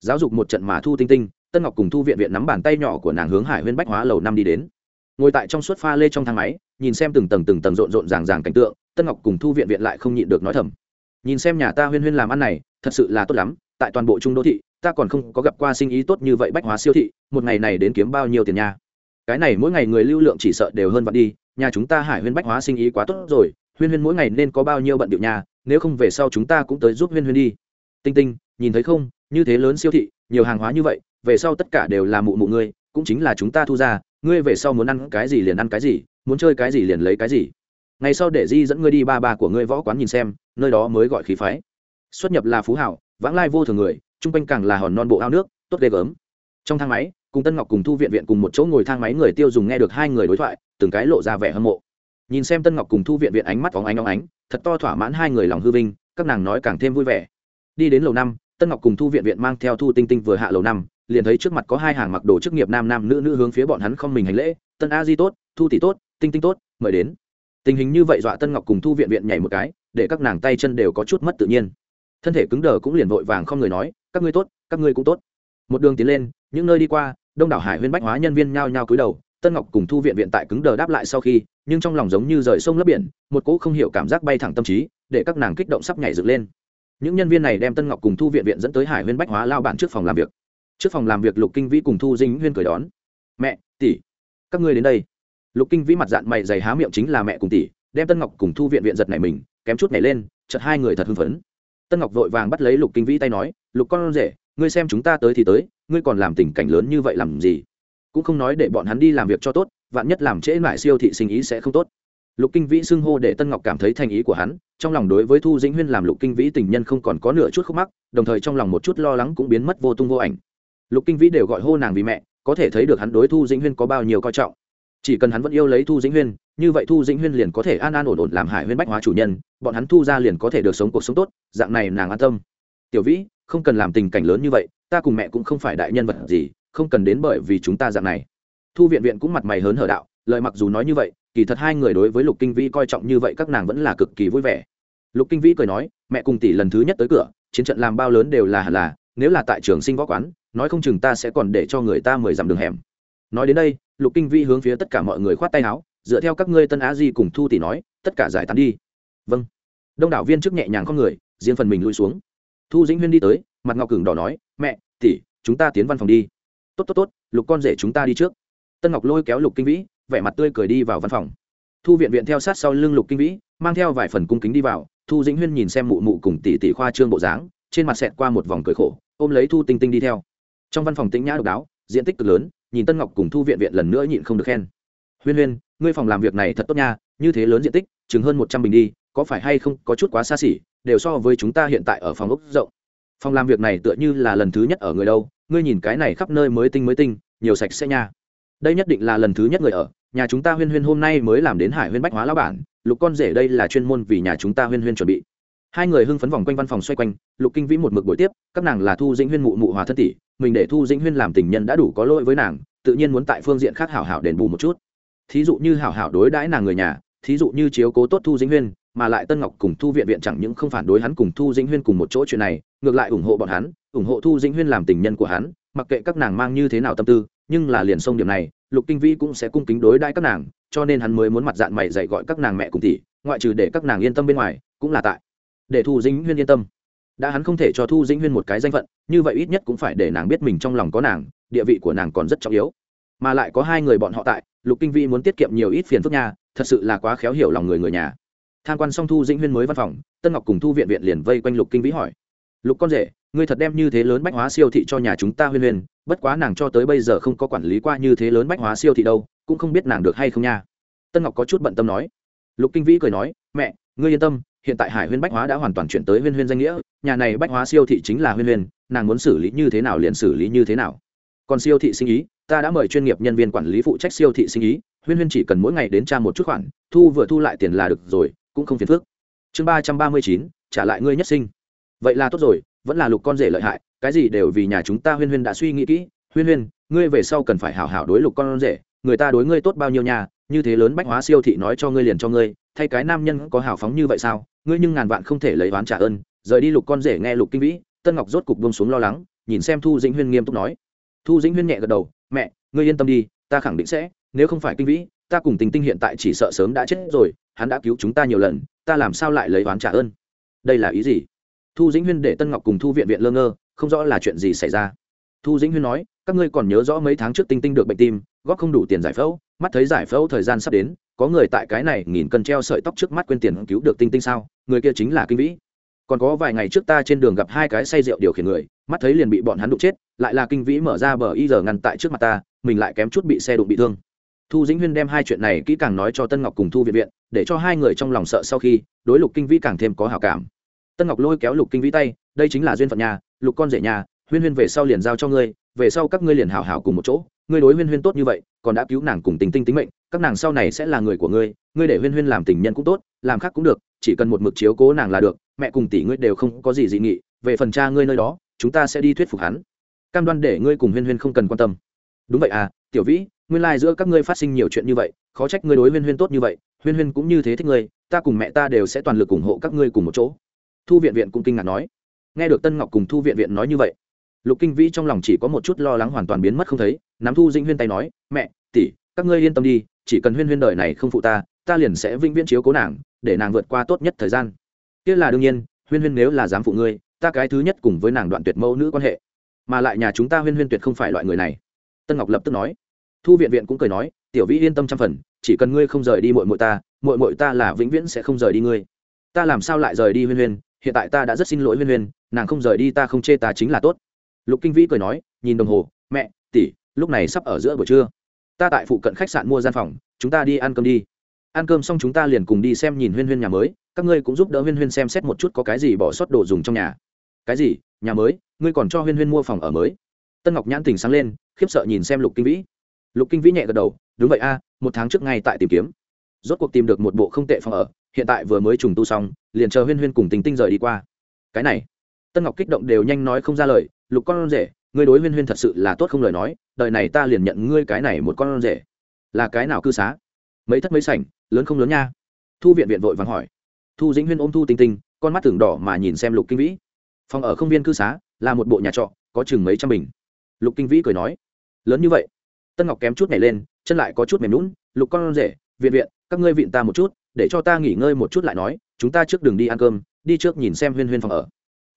Giáo dục một trận mà thu tinh tinh, tân ngọc cùng thu viện viện nắm bàn tay nhỏ của nàng hướng hải huyên bách hóa lầu năm đi đến. Ngồi tại trong suốt pha lê trong thang máy, nhìn xem từng tầng từng tầng rộn rộn ràng ràng cảnh tượng, tân ngọc cùng thu viện viện lại không nhịn được nói thầm. Nhìn xem nhà ta huyên huyên làm ăn này, thật sự là tốt lắm, tại toàn bộ trung đô thị ta còn không có gặp qua sinh ý tốt như vậy bách hóa siêu thị, một ngày này đến kiếm bao nhiêu tiền nha? Cái này mỗi ngày người lưu lượng chỉ sợ đều hơn vặn đi, nhà chúng ta hải huyên bách hóa sinh ý quá tốt rồi, huyên huyên mỗi ngày nên có bao nhiêu bận điệu nhà nếu không về sau chúng ta cũng tới giúp huyên huyên đi. Tinh tinh, nhìn thấy không, như thế lớn siêu thị, nhiều hàng hóa như vậy, về sau tất cả đều là mụ mụ ngươi, cũng chính là chúng ta thu ra, ngươi về sau muốn ăn cái gì liền ăn cái gì, muốn chơi cái gì liền lấy cái gì. Ngày sau để di dẫn ngươi đi ba ba của ngươi võ quán nhìn xem, nơi đó mới gọi khí phái. Xuất nhập là phú hảo, vãng lai vô thường người chung quanh càng là hòn non bộ ao nước, tốt ghê gớm. Trong thang máy, cùng tân ngọc cùng thu viện viện cùng một chỗ ngồi thang máy người tiêu dùng nghe được hai người đối thoại, từng cái lộ ra vẻ hâm mộ. Nhìn xem tân ngọc cùng thu viện viện ánh mắt phóng ánh óng ánh, thật to thỏa mãn hai người lòng hư vinh, các nàng nói càng thêm vui vẻ. Đi đến lầu năm, tân ngọc cùng thu viện viện mang theo thu tinh tinh vừa hạ lầu năm, liền thấy trước mặt có hai hàng mặc đồ chức nghiệp nam nam nữ nữ hướng phía bọn hắn không mình hành lễ, tân a di tốt, thu tỷ tốt, tinh tinh tốt, mời đến. Tình hình như vậy dọa tân ngọc cùng thu viện viện nhảy một cái, để các nàng tay chân đều có chút mất tự nhiên. Thân thể cứng đờ cũng liền vội vàng không người nói các ngươi tốt, các ngươi cũng tốt. Một đường tiến lên, những nơi đi qua, đông đảo hải huyên bách hóa nhân viên nhao nhao cúi đầu, tân ngọc cùng thu viện viện tại cứng đờ đáp lại sau khi, nhưng trong lòng giống như rời sông lấp biển, một cỗ không hiểu cảm giác bay thẳng tâm trí, để các nàng kích động sắp nhảy dựng lên. Những nhân viên này đem tân ngọc cùng thu viện viện dẫn tới hải huyên bách hóa lao bản trước phòng làm việc. Trước phòng làm việc, lục kinh vĩ cùng thu dinh huyên cười đón. Mẹ, tỷ, các ngươi đến đây. Lục kinh vĩ mặt dạng mày dày há miệng chính là mẹ cùng tỷ, đem tân ngọc cùng thu viện viện giật này mình, kém chút nhảy lên, chợt hai người thật hưng phấn. Tân ngọc vội vàng bắt lấy lục kinh vĩ tay nói lục con rể, ngươi xem chúng ta tới thì tới, ngươi còn làm tình cảnh lớn như vậy làm gì? Cũng không nói để bọn hắn đi làm việc cho tốt, vạn nhất làm trễ mãi siêu thị sinh ý sẽ không tốt. Lục kinh vĩ xưng hô để tân ngọc cảm thấy thành ý của hắn, trong lòng đối với thu dĩnh huyên làm lục kinh vĩ tình nhân không còn có nửa chút khúc mắc, đồng thời trong lòng một chút lo lắng cũng biến mất vô tung vô ảnh. Lục kinh vĩ đều gọi hô nàng vì mẹ, có thể thấy được hắn đối thu dĩnh huyên có bao nhiêu coi trọng. Chỉ cần hắn vẫn yêu lấy thu dĩnh huyên, như vậy thu dĩnh huyên liền có thể an an ổn ổn làm hải huyên bách hóa chủ nhân, bọn hắn thu ra liền có thể được sống cuộc sống tốt, dạng này nàng an tâm. Tiểu vĩ không cần làm tình cảnh lớn như vậy, ta cùng mẹ cũng không phải đại nhân vật gì, không cần đến bởi vì chúng ta dạng này. Thu viện viện cũng mặt mày hớn hở đạo, lời mặc dù nói như vậy, kỳ thật hai người đối với lục kinh vĩ coi trọng như vậy các nàng vẫn là cực kỳ vui vẻ. Lục kinh vĩ cười nói, mẹ cùng tỷ lần thứ nhất tới cửa, chiến trận làm bao lớn đều là hẳn là, nếu là tại trường sinh võ quán, nói không chừng ta sẽ còn để cho người ta mười dặm đường hẻm. Nói đến đây, lục kinh vĩ hướng phía tất cả mọi người khoát tay áo, dựa theo các ngươi tân á di cùng thu tỷ nói, tất cả giải tán đi. Vâng. Đông đảo viên trước nhẹ nhàng con người, riêng phần mình lui xuống thu dĩnh huyên đi tới, mặt ngọc cừng đỏ nói, mẹ, tỷ, chúng ta tiến văn phòng đi. Tốt tốt tốt, lục con rể chúng ta đi trước. Tân ngọc lôi kéo lục kinh vĩ, vẻ mặt tươi cười đi vào văn phòng. Thu viện viện theo sát sau lưng lục kinh vĩ, mang theo vài phần cung kính đi vào. Thu dĩnh huyên nhìn xem mụ mụ cùng tỷ tỷ khoa trương bộ dáng, trên mặt xẹt qua một vòng cười khổ, ôm lấy thu tinh tinh đi theo. Trong văn phòng tĩnh nhã độc đáo, diện tích cực lớn, nhìn tân ngọc cùng thu viện viện lần nữa nhịn không được khen. Huyên huyên, ngươi phòng làm việc này thật tốt nha, như thế lớn diện tích, chừng hơn một trăm bình đi, có phải hay không có chút quá xa xỉ đều so với chúng ta hiện tại ở phòng ốc rộng. Phòng làm việc này tựa như là lần thứ nhất ở người đâu, ngươi nhìn cái này khắp nơi mới tinh mới tinh, nhiều sạch sẽ nha. Đây nhất định là lần thứ nhất người ở, nhà chúng ta huyên huyên hôm nay mới làm đến hải huyên bách hóa lão bản, lục con rể đây là chuyên môn vì nhà chúng ta huyên huyên chuẩn bị. Hai người hưng phấn vòng quanh văn phòng xoay quanh, lục kinh vĩ một mực buổi tiếp, các nàng là thu dĩnh huyên mụ mụ hòa thân tỷ, mình để thu dĩnh huyên làm tình nhân đã đủ có lỗi với nàng, tự nhiên muốn tại phương diện khác hảo hảo đền bù một chút. Thí dụ như hảo hảo đối đãi nàng người nhà, thí dụ như chiếu cố tốt thu dĩnh huyên mà lại tân ngọc cùng thu viện viện chẳng những không phản đối hắn cùng thu dĩnh huyên cùng một chỗ chuyện này, ngược lại ủng hộ bọn hắn, ủng hộ thu dĩnh huyên làm tình nhân của hắn, mặc kệ các nàng mang như thế nào tâm tư, nhưng là liền sông điểm này, lục kinh vĩ cũng sẽ cung kính đối đãi các nàng, cho nên hắn mới muốn mặt dạng mày dạy gọi các nàng mẹ cùng tỷ, ngoại trừ để các nàng yên tâm bên ngoài, cũng là tại để thu dĩnh huyên yên tâm. Đã hắn không thể cho thu dĩnh huyên một cái danh phận, như vậy ít nhất cũng phải để nàng biết mình trong lòng có nàng, địa vị của nàng còn rất trọng yếu. Mà lại có hai người bọn họ tại, lục kinh vĩ muốn tiết kiệm nhiều ít phiền phức nha, thật sự là quá khéo hiểu lòng người người nhà tham quan xong thu dĩnh huyên mới văn phòng, tân ngọc cùng thu viện viện liền vây quanh lục kinh vĩ hỏi, lục con rể, ngươi thật đem như thế lớn bách hóa siêu thị cho nhà chúng ta huyên huyên, bất quá nàng cho tới bây giờ không có quản lý qua như thế lớn bách hóa siêu thị đâu, cũng không biết nàng được hay không nha. Tân ngọc có chút bận tâm nói. Lục kinh vĩ cười nói, mẹ, ngươi yên tâm, hiện tại hải huyên bách hóa đã hoàn toàn chuyển tới huyên huyên danh nghĩa, nhà này bách hóa siêu thị chính là huyên huyên, nàng muốn xử lý như thế nào liền xử lý như thế nào. Còn siêu thị sinh ý, ta đã mời chuyên nghiệp nhân viên quản lý phụ trách siêu thị sinh ý, huyên huyên chỉ cần mỗi ngày đến tra một chút khoản, thu vừa thu lại tiền là được rồi cũng không phiền phức. Chương ba trăm ba mươi chín, trả lại ngươi nhất sinh. Vậy là tốt rồi, vẫn là lục con rể lợi hại, cái gì đều vì nhà chúng ta huyên huyên đã suy nghĩ kỹ. Huyên huyên, ngươi về sau cần phải hảo hảo đối lục con rể, người ta đối ngươi tốt bao nhiêu nhà như thế lớn bách hóa siêu thị nói cho ngươi liền cho ngươi, thay cái nam nhân có hào phóng như vậy sao? Ngươi nhưng ngàn vạn không thể lấy oán trả ơn. Rời đi lục con rể nghe lục kinh vĩ, tân ngọc rốt cục bông xuống lo lắng, nhìn xem thu dĩnh huyên nghiêm túc nói. Thu dĩnh huyên nhẹ gật đầu, mẹ, ngươi yên tâm đi, ta khẳng định sẽ, nếu không phải kinh vĩ, ta cùng tình tinh hiện tại chỉ sợ sớm đã chết rồi hắn đã cứu chúng ta nhiều lần, ta làm sao lại lấy oán trả ơn? Đây là ý gì? Thu dĩnh huyên để tân ngọc cùng thu viện viện lơ ngơ, không rõ là chuyện gì xảy ra. Thu dĩnh huyên nói, các ngươi còn nhớ rõ mấy tháng trước tinh tinh được bệnh tim, góp không đủ tiền giải phẫu, mắt thấy giải phẫu thời gian sắp đến, có người tại cái này nghìn cân treo sợi tóc trước mắt quên tiền cứu được tinh tinh sao? Người kia chính là kinh vĩ. Còn có vài ngày trước ta trên đường gặp hai cái say rượu điều khiển người, mắt thấy liền bị bọn hắn đụng chết, lại là kinh vĩ mở ra bờ y giờ ngăn tại trước mặt ta, mình lại kém chút bị xe đụng bị thương. Thu dĩnh huyên đem hai chuyện này kỹ càng nói cho tân ngọc cùng thu viện viện để cho hai người trong lòng sợ sau khi, đối lục kinh vĩ càng thêm có hào cảm. Tân ngọc lôi kéo lục kinh vĩ tay, đây chính là duyên phận nhà, lục con rể nhà, huyên huyên về sau liền giao cho ngươi, về sau các ngươi liền hảo hảo cùng một chỗ. Ngươi đối huyên huyên tốt như vậy, còn đã cứu nàng cùng tình tinh tính mệnh, các nàng sau này sẽ là người của ngươi ngươi để huyên huyên làm tình nhân cũng tốt, làm khác cũng được, chỉ cần một mực chiếu cố nàng là được, mẹ cùng tỷ ngươi đều không có gì dị nghị, về phần cha ngươi nơi đó, chúng ta sẽ đi thuyết phục hắn. Cam đoan để ngươi cùng huyên huyên không cần quan tâm. Đúng vậy à tiểu vĩ nguyên lai giữa các ngươi phát sinh nhiều chuyện như vậy, khó trách ngươi đối huyên huyên tốt như vậy, huyên huyên cũng như thế thích ngươi, ta cùng mẹ ta đều sẽ toàn lực ủng hộ các ngươi cùng một chỗ. Thu viện viện cũng kinh ngạc nói. Nghe được tân ngọc cùng thu viện viện nói như vậy, lục kinh vĩ trong lòng chỉ có một chút lo lắng hoàn toàn biến mất không thấy, nắm thu dinh huyên tay nói, mẹ, tỷ, các ngươi yên tâm đi, chỉ cần huyên huyên đời này không phụ ta ta liền sẽ vĩnh viễn chiếu cố nàng, để nàng vượt qua tốt nhất thời gian. Kia là đương nhiên, huyên huyên nếu là dám phụ ngươi, ta cái thứ nhất cùng với nàng đoạn tuyệt mẫu nữ quan hệ, mà lại nhà chúng ta huyên huyên tuyệt không phải loại người này. Tân ngọc lập tức nói thu viện viện cũng cười nói, tiểu vĩ yên tâm trăm phần, chỉ cần ngươi không rời đi mội mội ta mội mội ta là vĩnh viễn sẽ không rời đi ngươi. Ta làm sao lại rời đi huyên huyên? Hiện tại ta đã rất xin lỗi huyên huyên, nàng không rời đi ta không chê ta chính là tốt. Lục kinh vĩ cười nói, nhìn đồng hồ, mẹ, tỷ, lúc này sắp ở giữa buổi trưa. Ta tại phụ cận khách sạn mua gian phòng, chúng ta đi ăn cơm đi. Ăn cơm xong chúng ta liền cùng đi xem nhìn huyên huyên nhà mới. Các ngươi cũng giúp đỡ huyên huyên xem xét một chút có cái gì bỏ sót đồ dùng trong nhà. Cái gì? Nhà mới? Ngươi còn cho huyên huyên mua phòng ở mới? Tân ngọc nhãn tình sáng lên, khiếp sợ nhìn xem lục kinh vĩ lục kinh vĩ nhẹ gật đầu, đúng vậy a, một tháng trước ngay tại tìm kiếm. Rốt cuộc tìm được một bộ không tệ phòng ở, hiện tại vừa mới trùng tu xong, liền chờ huyên huyên cùng tình tinh rời đi qua. Cái này, tân ngọc kích động đều nhanh nói không ra lời, lục con rể, ngươi đối huyên huyên thật sự là tốt không lời nói, đời này ta liền nhận ngươi cái này một con rể. Là cái nào cư xá? Mấy thất mấy sảnh, lớn không lớn nha? Thu viện viện vội vàng hỏi. Thu dĩnh huyên ôm thu tinh tinh con mắt tưởng đỏ mà nhìn xem lục kinh vĩ. Phòng ở không viên cư xá, là một bộ nhà trọ, có chừng mấy trăm bình. Lục kinh vĩ cười nói. Lớn như vậy tân ngọc kém chút nhảy lên, chân lại có chút mềm lún lục con rể, viện viện, các ngươi viện ta một chút, để cho ta nghỉ ngơi một chút lại nói, chúng ta trước đường đi ăn cơm, đi trước nhìn xem huyên huyên phòng ở.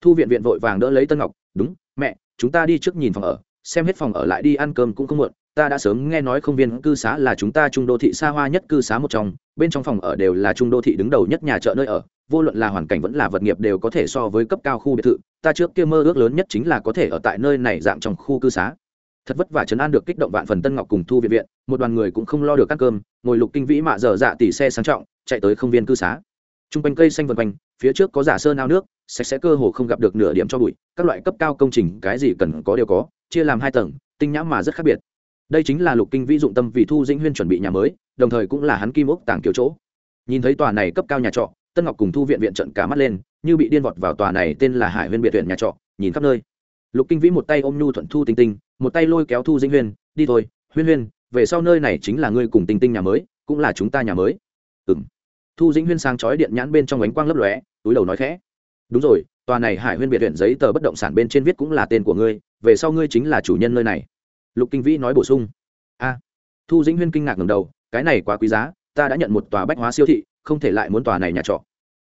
Thu viện viện vội vàng đỡ lấy tân ngọc, đúng, mẹ, chúng ta đi trước nhìn phòng ở, xem hết phòng ở lại đi ăn cơm cũng không muộn, ta đã sớm nghe nói không viên cư xá là chúng ta trung đô thị xa hoa nhất cư xá một trong, bên trong phòng ở đều là trung đô thị đứng đầu nhất nhà chợ nơi ở, vô luận là hoàn cảnh vẫn là vật nghiệp đều có thể so với cấp cao khu biệt thự, ta trước kia mơ ước lớn nhất chính là có thể ở tại nơi này dạng trong khu cư xá thật vất vả chấn an được kích động vạn phần tân ngọc cùng thu viện viện, một đoàn người cũng không lo được ăn cơm, ngồi lục kinh vĩ mạ dở dạ tỉ xe sang trọng, chạy tới không viên cư xá. T r u n g quanh cây xanh vân quanh, phía trước có giả sơn ao nước, sạch sẽ cơ hồ không gặp được nửa điểm cho bụi, các loại cấp cao công trình, cái gì cần có đều có, chia làm hai tầng, tinh nhãm mà rất khác biệt. Đây chính là lục kinh vĩ dụng tâm vì thu dĩnh huyên chuẩn bị nhà mới, đồng thời cũng là hắn kim ốc tàng kiểu chỗ. Nhìn thấy tòa này cấp cao nhà trọ, tân ngọc cùng thu viện viện trận cả mắt lên, như bị điên vọt vào tòa này tên là hải huyên biệt viện nhà trọ, nhìn khắp nơi lục kinh vĩ một tay ôm nhu thuận thu tinh tinh, một tay lôi kéo thu dĩnh huyên, đi thôi, huyên huyên, về sau nơi này chính là ngươi cùng tinh tinh nhà mới, cũng là chúng ta nhà mới. Ừ m thu dĩnh huyên sang chói điện nhãn bên trong ánh quang lấp lóe, túi đầu nói khẽ, đúng rồi, tòa này hải huyên biệt huyện giấy tờ bất động sản bên trên viết cũng là tên của ngươi, về sau ngươi chính là chủ nhân nơi này. Lục kinh vĩ nói bổ sung, a. Thu dĩnh huyên kinh ngạc ngầm đầu, cái này quá quý giá, ta đã nhận một tòa bách hóa siêu thị, không thể lại muốn tòa này nhà trọ.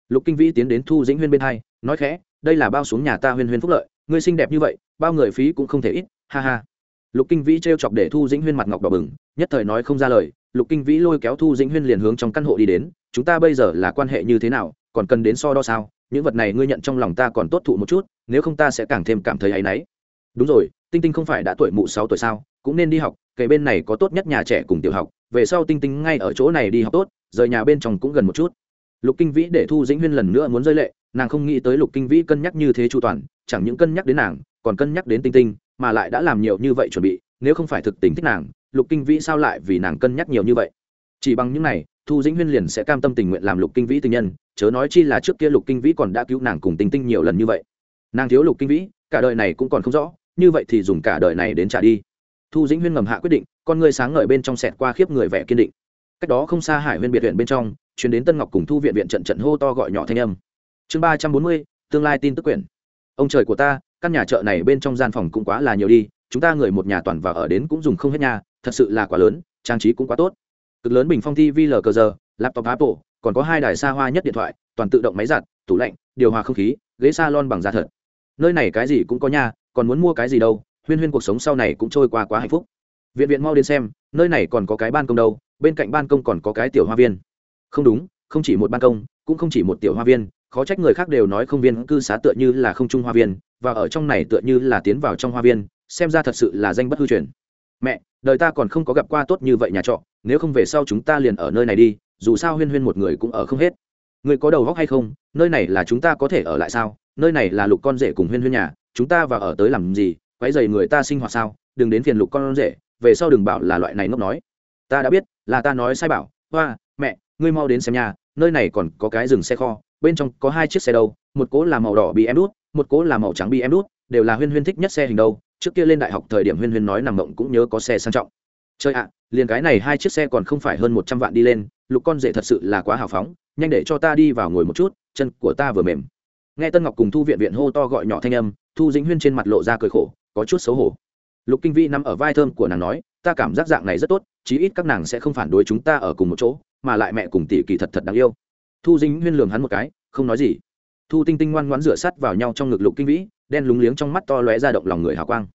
Lục kinh vĩ tiến đến thu dĩnh huyên bên hai, nói khẽ, đây là bao xuống nhà ta huyên huyên phúc lợi ngươi xinh đẹp như vậy, bao người phí cũng không thể ít, ha ha. Lục kinh vĩ t chọc để thu dĩnh huyên mặt ngọc đỏ bừng, nhất thời nói không ra lời, lục kinh vĩ lôi kéo thu dĩnh huyên liền hướng trong căn hộ đi đến, chúng ta bây giờ là quan hệ như thế nào, còn cần đến so đo sao? Những vật này ngươi nhận trong lòng ta còn tốt thụ một chút, nếu không ta sẽ càng thêm cảm thấy áy náy. Đúng rồi, tinh tinh không phải đã tuổi mụ sáu tuổi sao, cũng nên đi học kể bên này có tốt nhất nhà trẻ cùng tiểu học, về sau tinh tinh ngay ở chỗ này đi học tốt, rời nhà bên trong cũng gần một chút. Lục kinh vĩ để thu dĩnh huyên lần nữa muốn rơi lệ, nàng không nghĩ tới lục kinh vĩ cân nhắc như thế chu toàn chẳng những cân nhắc đến nàng, còn cân nhắc đến tinh tinh, mà lại đã làm nhiều như vậy chuẩn bị, nếu không phải thực tình thích nàng, lục kinh vĩ sao lại vì nàng cân nhắc nhiều như vậy? Chỉ bằng những này, thu dĩnh huyên liền sẽ cam tâm tình nguyện làm lục kinh vĩ tình nhân, chớ nói chi là trước kia lục kinh vĩ còn đã cứu nàng cùng tinh tinh nhiều lần như vậy. Nàng thiếu lục kinh vĩ, cả đời này cũng còn không rõ, như vậy thì dùng cả đời này đến trả đi. Thu dĩnh huyên ngầm hạ quyết định, con người sáng ngời bên trong sẹt qua khiếp người vẻ kiên định. Cách đó không xa hải huyên biệt huyện bên trong chuyến đến tân ngọc cùng thu viện viện trận trận hô to gọi nhỏ thanh âm. Chương ba trăm bốn mươi, tương lai tin tức quyển ông trời của ta, căn nhà chợ này bên trong gian phòng cũng quá là nhiều đi, chúng ta người một nhà toàn vào ở đến cũng dùng không hết nhà thật sự là quá lớn, trang trí cũng quá tốt. Cực lớn bình phong tv lờ cờ giờ laptop apple, còn có hai đài xa hoa nhất điện thoại, toàn tự động máy giặt, tủ lạnh, điều hòa không khí, ghế salon bằng da thật. Nơi này cái gì cũng có nhà còn muốn mua cái gì đâu, huyên huyên cuộc sống sau này cũng trôi qua quá hạnh phúc. Viện viện mau đến xem, nơi này còn có cái ban công đâu, bên cạnh ban công còn có cái tiểu hoa viên. Không đúng, không chỉ một ban công, cũng không chỉ một tiểu hoa viên khó trách người khác đều nói không viên cư xá tựa như là không trung hoa viên, và ở trong này tựa như là tiến vào trong hoa viên, xem ra thật sự là danh bất hư truyền. Mẹ, đời ta còn không có gặp qua tốt như vậy nhà trọ, nếu không về sau chúng ta liền ở nơi này đi, dù sao huyên huyên một người cũng ở không hết. Người có đầu góc hay không, nơi này là chúng ta có thể ở lại sao? Nơi này là lục con rể cùng huyên huyên nhà, chúng ta vào ở tới làm gì? Quấy dày người ta sinh hoạt sao? Đừng đến phiền lục con rể, về sau đừng bảo là loại này ngốc nói. Ta đã biết, là ta nói sai bảo. Hoa, mẹ, ngươi mau đến xem nhà, nơi này còn có cái rừng xe kho bên trong có hai chiếc xe đâu, một cố là màu đỏ bị em đút, một cố là màu trắng bị em đút, đều là huyên huyên thích nhất xe hình đâu. Trước kia lên đại học thời điểm huyên huyên nói nằm mộng cũng nhớ có xe sang trọng. Chơi ạ, liền cái này hai chiếc xe còn không phải hơn một trăm vạn đi lên, lục con rể thật sự là quá hào phóng, nhanh để cho ta đi vào ngồi một chút, chân của ta vừa mềm. Nghe tân ngọc cùng thu viện viện hô to gọi nhỏ thanh âm, thu dĩnh huyên trên mặt lộ ra cười khổ, có chút xấu hổ. Lục kinh vi nằm ở vai thơm của nàng nói, ta cảm giác dạng này rất tốt, chí ít các nàng sẽ không phản đối chúng ta ở cùng một chỗ, mà lại mẹ cùng tỷ kỳ thật thật đáng yêu thu dính huyên lường hắn một cái, không nói gì. Thu tinh tinh ngoan ngoãn rửa sắt vào nhau trong ngực lục kinh vĩ, đen lúng liếng trong mắt to lóe ra động lòng người hào quang.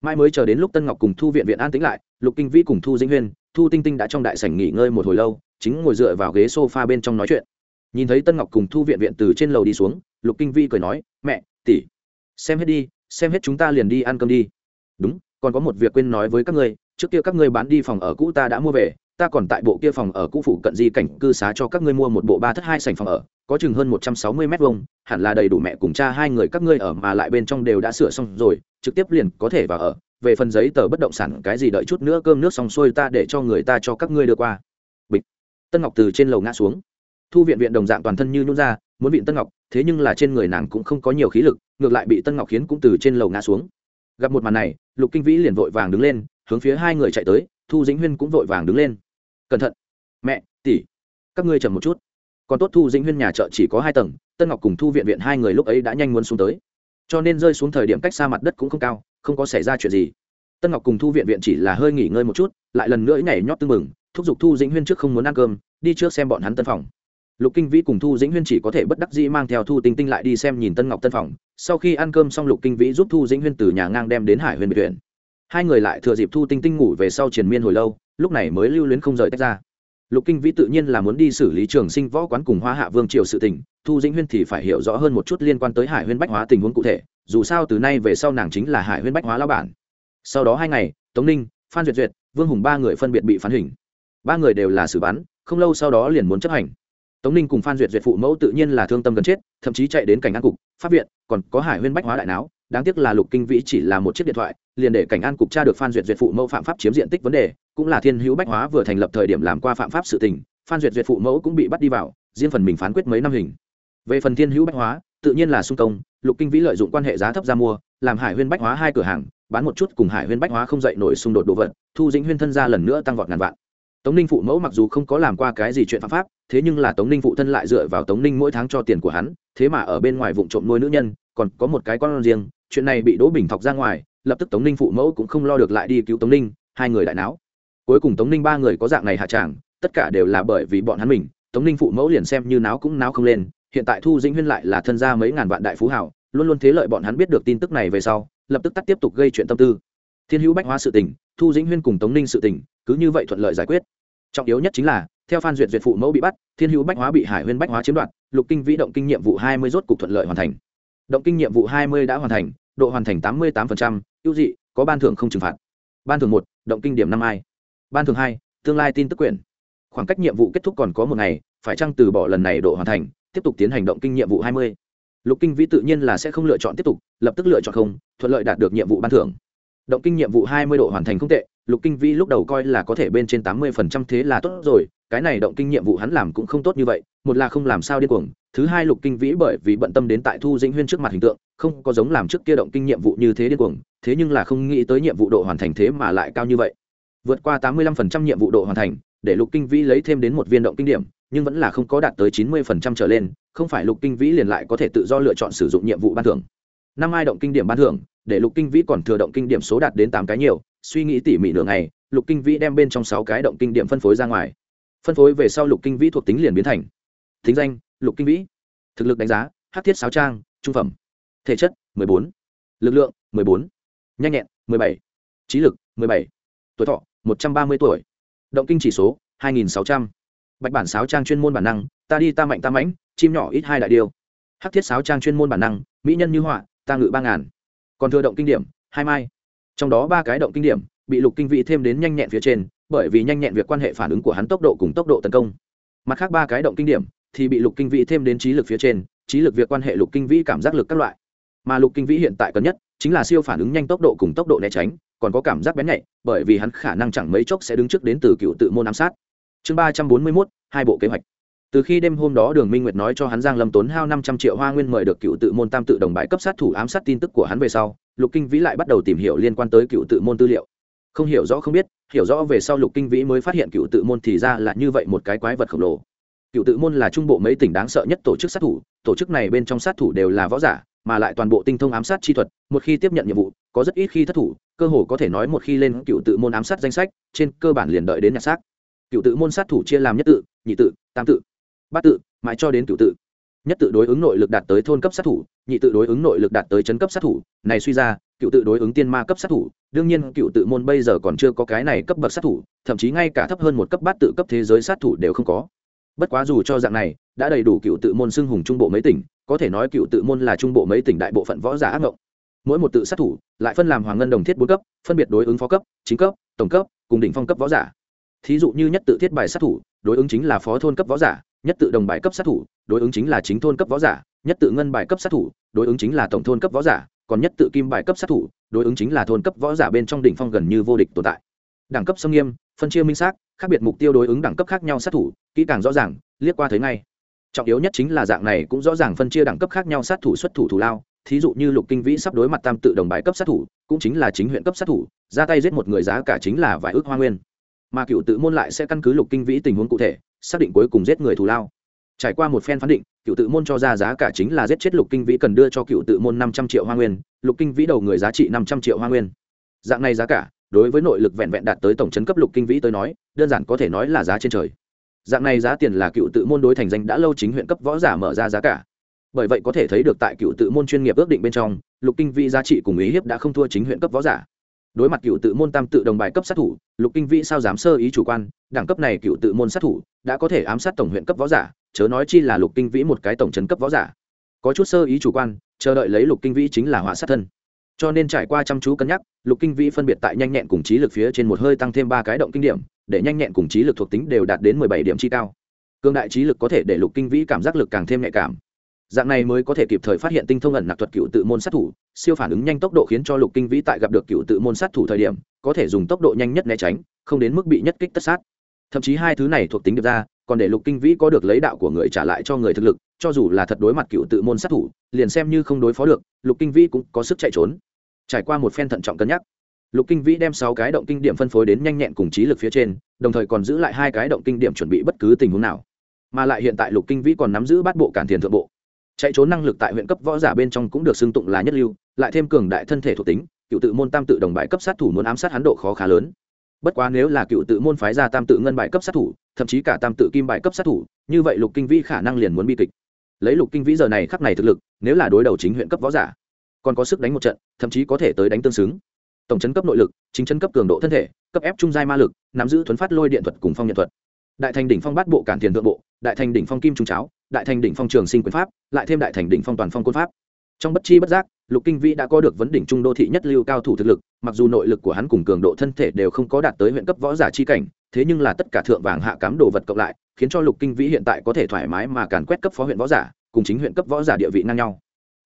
Mai mới chờ đến lúc tân ngọc cùng thu viện viện an tĩnh lại, lục kinh vĩ cùng thu dĩnh huyên, thu tinh tinh đã trong đại sảnh nghỉ ngơi một hồi lâu, chính ngồi dựa vào ghế s o f a bên trong nói chuyện. Nhìn thấy tân ngọc cùng thu viện viện từ trên lầu đi xuống, lục kinh vĩ cười nói, mẹ, tỷ, xem hết đi, xem hết chúng ta liền đi ăn cơm đi. Đúng, còn có một việc quên nói với các ngươi, trước kia các ngươi bán đi phòng ở cũ ta đã mua về ta còn tại bộ kia phòng ở cũ phụ cận di cảnh cư xá cho các ngươi mua một bộ ba thất hai sành phòng ở, có chừng hơn một trăm sáu mươi m vuông, hẳn là đầy đủ mẹ cùng cha hai người các ngươi ở mà lại bên trong đều đã sửa xong rồi, trực tiếp liền có thể vào ở. Về phần giấy tờ bất động sản, cái gì đợi chút nữa cơm nước xong xuôi ta để cho người ta cho các ngươi đưa qua. Bịch. Tân ngọc từ trên lầu ngã xuống. Thu viện viện đồng dạng toàn thân như nhún ra, muốn viện tân ngọc, thế nhưng là trên người nàng cũng không có nhiều khí lực, ngược lại bị tân ngọc khiến cũng từ trên lầu ngã xuống. Gặp một màn này, lục kinh vĩ liền vội vàng đứng lên, hướng phía hai người chạy tới, thu dĩnh huyên cũng vội vàng đứng lên cẩn thận. Mẹ, tỷ, các ngươi chậm một chút. Còn tốt thu dĩnh huyên nhà chợ chỉ có hai tầng, tân ngọc cùng thu viện viện hai người lúc ấy đã nhanh muốn xuống tới. Cho nên rơi xuống thời điểm cách xa mặt đất cũng không cao, không có xảy ra chuyện gì. Tân ngọc cùng thu viện viện chỉ là hơi nghỉ ngơi một chút, lại lần nữa nhảy nhót tưng mừng thúc giục thu dĩnh huyên trước không muốn ăn cơm, đi trước xem bọn hắn tân phòng. Lục kinh vĩ cùng thu dĩnh huyên chỉ có thể bất đắc dĩ mang theo thu tinh tinh lại đi xem nhìn tân ngọc tân phòng. Sau khi ăn cơm xong, lục kinh vĩ giúp thu dĩnh huyên từ nhà ngang đem đến hải huyền biệt viện. Hai người lại thừa dịp thu tinh tinh ngủ về sau triền miên hồi lâu lúc này mới lưu luyến không rời tách ra. Lục kinh vĩ tự nhiên là muốn đi xử lý trường sinh võ quán cùng hoa hạ vương triều sự tình, thu dĩnh huyên thì phải hiểu rõ hơn một chút liên quan tới hải huyên bách hóa tình huống cụ thể, dù sao từ nay về sau nàng chính là hải huyên bách hóa lao bản. Sau đó hai ngày, tống ninh, phan duyệt duyệt, vương hùng ba người phân biệt bị phán hình. Ba người đều là xử bắn, không lâu sau đó liền muốn chấp hành. Tống ninh cùng phan duyệt duyệt phụ mẫu tự nhiên là thương tâm gần chết, thậm chí chạy đến cảnh an cục, pháp viện, còn có hải huyên bách hóa đại não đáng tiếc là lục kinh vĩ chỉ là một chiếc điện thoại, liền để cảnh an cục tra được phan duyệt duyệt phụ mẫu phạm pháp chiếm diện tích vấn đề, cũng là thiên hữu bách hóa vừa thành lập thời điểm làm qua phạm pháp sự tình, phan duyệt duyệt phụ mẫu cũng bị bắt đi vào, riêng phần mình phán quyết mấy năm hình. Về phần thiên hữu bách hóa, tự nhiên là sung công, lục kinh vĩ lợi dụng quan hệ giá thấp ra mua, làm hải huyên bách hóa hai cửa hàng, bán một chút cùng hải huyên bách hóa không dậy nổi xung đột đồ vật, thu dĩnh huyên thân ra lần nữa tăng vọt ngàn vạn. Tống ninh phụ mẫu mặc dù không có làm qua cái gì chuyện phạm pháp, thế nhưng là tống ninh phụ thân lại dựa vào tống ninh mỗi tháng cho tiền của hắn, thế mà ở bên ngoài vụ trộm nuôi nữ nhân, còn có một cái con riêng chuyện này bị đỗ bình thọc ra ngoài, lập tức tống ninh phụ mẫu cũng không lo được lại đi cứu tống ninh, hai người đại não cuối cùng tống ninh ba người có dạng này hạ tràng, tất cả đều là bởi vì bọn hắn mình, tống ninh phụ mẫu liền xem như náo cũng náo không lên, hiện tại thu dĩnh huyên lại là thân gia mấy ngàn vạn đại phú hảo luôn luôn thế lợi bọn hắn biết được tin tức này về sau, lập tức tắt tiếp tục gây chuyện tâm tư. Thiên hữu bách hóa sự tình, thu dĩnh huyên cùng tống ninh sự tình, cứ như vậy thuận lợi giải quyết. Trọng yếu nhất chính là, theo phan duyệt duyệt phụ mẫu bị bắt, thiên hữu bách hóa bị hải huyên bách hóa chiếm đoạt, lục kinh vĩ động kinh nhiệm vụ hai mươi rốt cục thuận lợi hoàn thành. Động kinh nhiệm vụ hai mươi đã hoàn thành độ hoàn thành tám mươi tám ưu dị, có ban thưởng không trừng phạt. Ban thưởng một, động kinh điểm năm ai ban thưởng hai, tương lai tin tức quyển. Khoảng cách nhiệm vụ kết thúc còn có một ngày, phải chăng từ bỏ lần này độ hoàn thành, tiếp tục tiến hành động kinh nhiệm vụ hai mươi? Lục kinh vĩ tự nhiên là sẽ không lựa chọn tiếp tục, lập tức lựa chọn không, thuận lợi đạt được nhiệm vụ ban thưởng. Động kinh nhiệm vụ hai mươi độ hoàn thành không tệ, lục kinh vĩ lúc đầu coi là có thể bên trên tám mươi phần trăm thế là tốt rồi, cái này động kinh nhiệm vụ hắn làm cũng không tốt như vậy, một là không làm sao điên cuồng thứ hai lục kinh vĩ bởi vì bận tâm đến tại thu dĩnh huyên trước mặt hình tượng, không có giống làm trước kia động kinh nhiệm vụ như thế điên cuồng, thế nhưng là không nghĩ tới nhiệm vụ độ hoàn thành thế mà lại cao như vậy. Vượt qua tám mươi lăm phần trăm nhiệm vụ độ hoàn thành, để lục kinh vĩ lấy thêm đến một viên động kinh điểm, nhưng vẫn là không có đạt tới chín mươi phần trăm trở lên, không phải lục kinh vĩ liền lại có thể tự do lựa chọn sử dụng nhiệm vụ ban thưởng. Năm ai động kinh điểm ban thưởng, để lục kinh vĩ còn thừa động kinh điểm số đạt đến tám cái nhiều, suy nghĩ tỉ mỉ nửa ngày, lục kinh vĩ đem bên trong sáu cái động kinh điểm phân phối ra ngoài. Phân phối về sau lục kinh vĩ thuộc tính liền biến thành. Thính danh lục kinh vĩ. Thực lực đánh giá, hát thiết sáo trang, trung phẩm. Thể chất bốn. Lực lượng bốn. Nhanh nhẹn bảy. Trí lực bảy. Tuổi thọ, một trăm ba mươi tuổi. Động kinh chỉ số, hai nghìn sáu trăm. Bạch bản sáo trang chuyên môn bản năng, ta đi ta mạnh ta mãnh, chim nhỏ ít hai đại điều hắc thiết sáo trang chuyên môn bản năng, mỹ nhân như họa, ta ngự ba ngàn. Còn thừa động kinh điểm, hai mai. Trong đó ba cái động kinh điểm, bị lục kinh vị thêm đến nhanh nhẹn phía trên, bởi vì nhanh nhẹn việc quan hệ phản ứng của hắn tốc độ cùng tốc độ tấn công. Mặt khác ba cái động kinh điểm thì bị lục kinh vĩ thêm đến trí lực phía trên, trí lực việc quan hệ lục kinh vĩ cảm giác lực các loại. Mà lục kinh vĩ hiện tại cần nhất chính là siêu phản ứng nhanh tốc độ cùng tốc độ né tránh, còn có cảm giác bén nhạy, bởi vì hắn khả năng chẳng mấy chốc sẽ đứng trước đến từ cựu tự môn ám sát. Chương ba trăm bốn mươi mốt, hai bộ kế hoạch. Từ khi đêm hôm đó đường minh nguyệt nói cho hắn giang lâm tốn hao năm trăm triệu hoa nguyên mời được cựu tự môn tam tự đồng bãi cấp sát thủ ám sát tin tức của hắn về sau, lục kinh vĩ lại bắt đầu tìm hiểu liên quan tới cựu tự môn tư liệu. Không hiểu rõ không biết, hiểu rõ về sau lục kinh vĩ mới phát hiện cựu tự môn thì ra là như vậy một cái quái vật khổng lồ cựu tự môn là trung bộ mấy tỉnh đáng sợ nhất tổ chức sát thủ, tổ chức này bên trong sát thủ đều là võ giả, mà lại toàn bộ tinh thông ám sát chi thuật, một khi tiếp nhận nhiệm vụ, có rất ít khi thất thủ, cơ hồ có thể nói một khi lên cựu tự môn ám sát danh sách, trên cơ bản liền đợi đến nhà xác. Cựu tự môn sát thủ chia làm nhất tự, nhị tự, tam tự, bát tự, mãi cho đến cựu tự. Nhất tự đối ứng nội lực đạt tới thôn cấp sát thủ, nhị tự đối ứng nội lực đạt tới chấn cấp sát thủ. Này suy ra, cựu tự đối ứng tiên ma cấp sát thủ, đương nhiên cựu tự môn bây giờ còn chưa có cái này cấp bậc sát thủ, thậm chí ngay cả thấp hơn một cấp bát tự cấp thế giới sát thủ đều không có bất quá dù cho dạng này, đã đầy đủ cựu tự môn xưng hùng trung bộ mấy tỉnh, có thể nói cựu tự môn là trung bộ mấy tỉnh đại bộ phận võ giả ác mộng mỗi một tự sát thủ, lại phân làm hoàng ngân đồng thiết bốn cấp, phân biệt đối ứng phó cấp, chính cấp, tổng cấp, cùng đỉnh phong cấp võ giả. Thí dụ như nhất tự thiết bài sát thủ, đối ứng chính là phó thôn cấp võ giả, nhất tự đồng bài cấp sát thủ, đối ứng chính là chính thôn cấp võ giả, nhất tự ngân bài cấp sát thủ, đối ứng chính là tổng thôn cấp võ giả, còn nhất tự kim bài cấp sát thủ, đối ứng chính là thôn cấp võ giả bên trong đỉnh phong gần như vô địch tồn tại. Đẳng cấp sông nghiêm, phân chia minh xác, khác biệt mục tiêu đối ứng đẳng cấp khác nhau sát thủ kỹ càng rõ ràng, liếc qua thấy ngay. Trọng yếu nhất chính là dạng này cũng rõ ràng phân chia đẳng cấp khác nhau sát thủ xuất thủ thủ lao. Thí dụ như lục kinh vĩ sắp đối mặt tam tự đồng bài cấp sát thủ, cũng chính là chính huyện cấp sát thủ, ra tay giết một người giá cả chính là vài ước hoa nguyên. Mà cựu tự môn lại sẽ căn cứ lục kinh vĩ tình huống cụ thể, xác định cuối cùng giết người thù lao. Trải qua một phen phán định, cựu tự môn cho ra giá cả chính là giết chết lục kinh vĩ cần đưa cho cựu tự môn năm trăm triệu hoa nguyên, lục kinh vĩ đầu người giá trị năm trăm triệu hoa nguyên. Dạng này giá cả, đối với nội lực vẹn vẹn đạt tới tổng chấn cấp lục kinh vĩ tới nói, đơn giản có thể nói là giá trên trời dạng này giá tiền là cựu tự môn đối thành danh đã lâu chính huyện cấp võ giả mở ra giá cả. Bởi vậy có thể thấy được tại cựu tự môn chuyên nghiệp ước định bên trong, lục kinh vĩ giá trị cùng ý hiếp đã không thua chính huyện cấp võ giả. Đối mặt cựu tự môn tam tự đồng bài cấp sát thủ, lục kinh vĩ sao dám sơ ý chủ quan, đẳng cấp này cựu tự môn sát thủ đã có thể ám sát tổng huyện cấp võ giả, chớ nói chi là lục kinh vĩ một cái tổng trấn cấp võ giả. Có chút sơ ý chủ quan, chờ đợi lấy lục kinh vĩ chính là họa sát thân. Cho nên trải qua chăm chú cân nhắc, lục kinh vĩ phân biệt tại nhanh nhẹn cùng trí lực phía trên một hơi tăng thêm ba cái động kinh điểm để nhanh nhẹn cùng trí lực thuộc tính đều đạt đến mười bảy điểm chi cao. Cương đại trí lực có thể để lục kinh vĩ cảm giác lực càng thêm nhạy cảm. Dạng này mới có thể kịp thời phát hiện tinh thông ẩn nặc thuật cựu tự môn sát thủ, siêu phản ứng nhanh tốc độ khiến cho lục kinh vĩ tại gặp được cựu tự môn sát thủ thời điểm, có thể dùng tốc độ nhanh nhất né tránh, không đến mức bị nhất kích tất sát. Thậm chí hai thứ này thuộc tính được ra, còn để lục kinh vĩ có được lấy đạo của người trả lại cho người thực lực, cho dù là thật đối mặt cựu tự môn sát thủ, liền xem như không đối phó được, lục kinh vĩ cũng có sức chạy trốn. Trải qua một phen thận trọng cân nhắc lục kinh vĩ đem sáu cái động kinh điểm phân phối đến nhanh nhẹn cùng trí lực phía trên, đồng thời còn giữ lại hai cái động kinh điểm chuẩn bị bất cứ tình huống nào. Mà lại hiện tại lục kinh vĩ còn nắm giữ bát bộ cản thiền thượng bộ. Chạy trốn năng lực tại huyện cấp võ giả bên trong cũng được xưng tụng là nhất lưu, lại thêm cường đại thân thể thuộc tính, cựu tự môn tam tự đồng bại cấp sát thủ muốn ám sát hắn độ khó khá lớn. Bất quá nếu là cựu tự môn phái ra tam tự ngân bại cấp sát thủ, thậm chí cả tam tự kim bại cấp sát thủ, như vậy lục kinh vĩ khả năng liền muốn bi kịch. Lấy lục kinh vĩ giờ này khắc này thực lực, nếu là đối đầu chính huyện cấp võ giả, còn có sức đánh một trận, thậm chí có thể tới đánh tương xứng tổng chấn cấp nội lực, chính chấn cấp cường độ thân thể, cấp ép trung giai ma lực, nắm giữ thuấn phát lôi điện thuật cùng phong nhận thuật. Đại thành đỉnh phong bát bộ cản tiền thượng bộ, đại thành đỉnh phong kim trung cháo, đại thành đỉnh phong trường sinh quyền pháp, lại thêm đại thành đỉnh phong toàn phong quân pháp. Trong bất chi bất giác, lục kinh vĩ đã có được vấn đỉnh trung đô thị nhất lưu cao thủ thực lực, mặc dù nội lực của hắn cùng cường độ thân thể đều không có đạt tới huyện cấp võ giả chi cảnh, thế nhưng là tất cả thượng vàng hạ cám đồ vật cộng lại, khiến cho lục kinh vĩ hiện tại có thể thoải mái mà càn quét cấp phó huyện võ giả, cùng chính huyện cấp võ giả địa vị ngang nhau.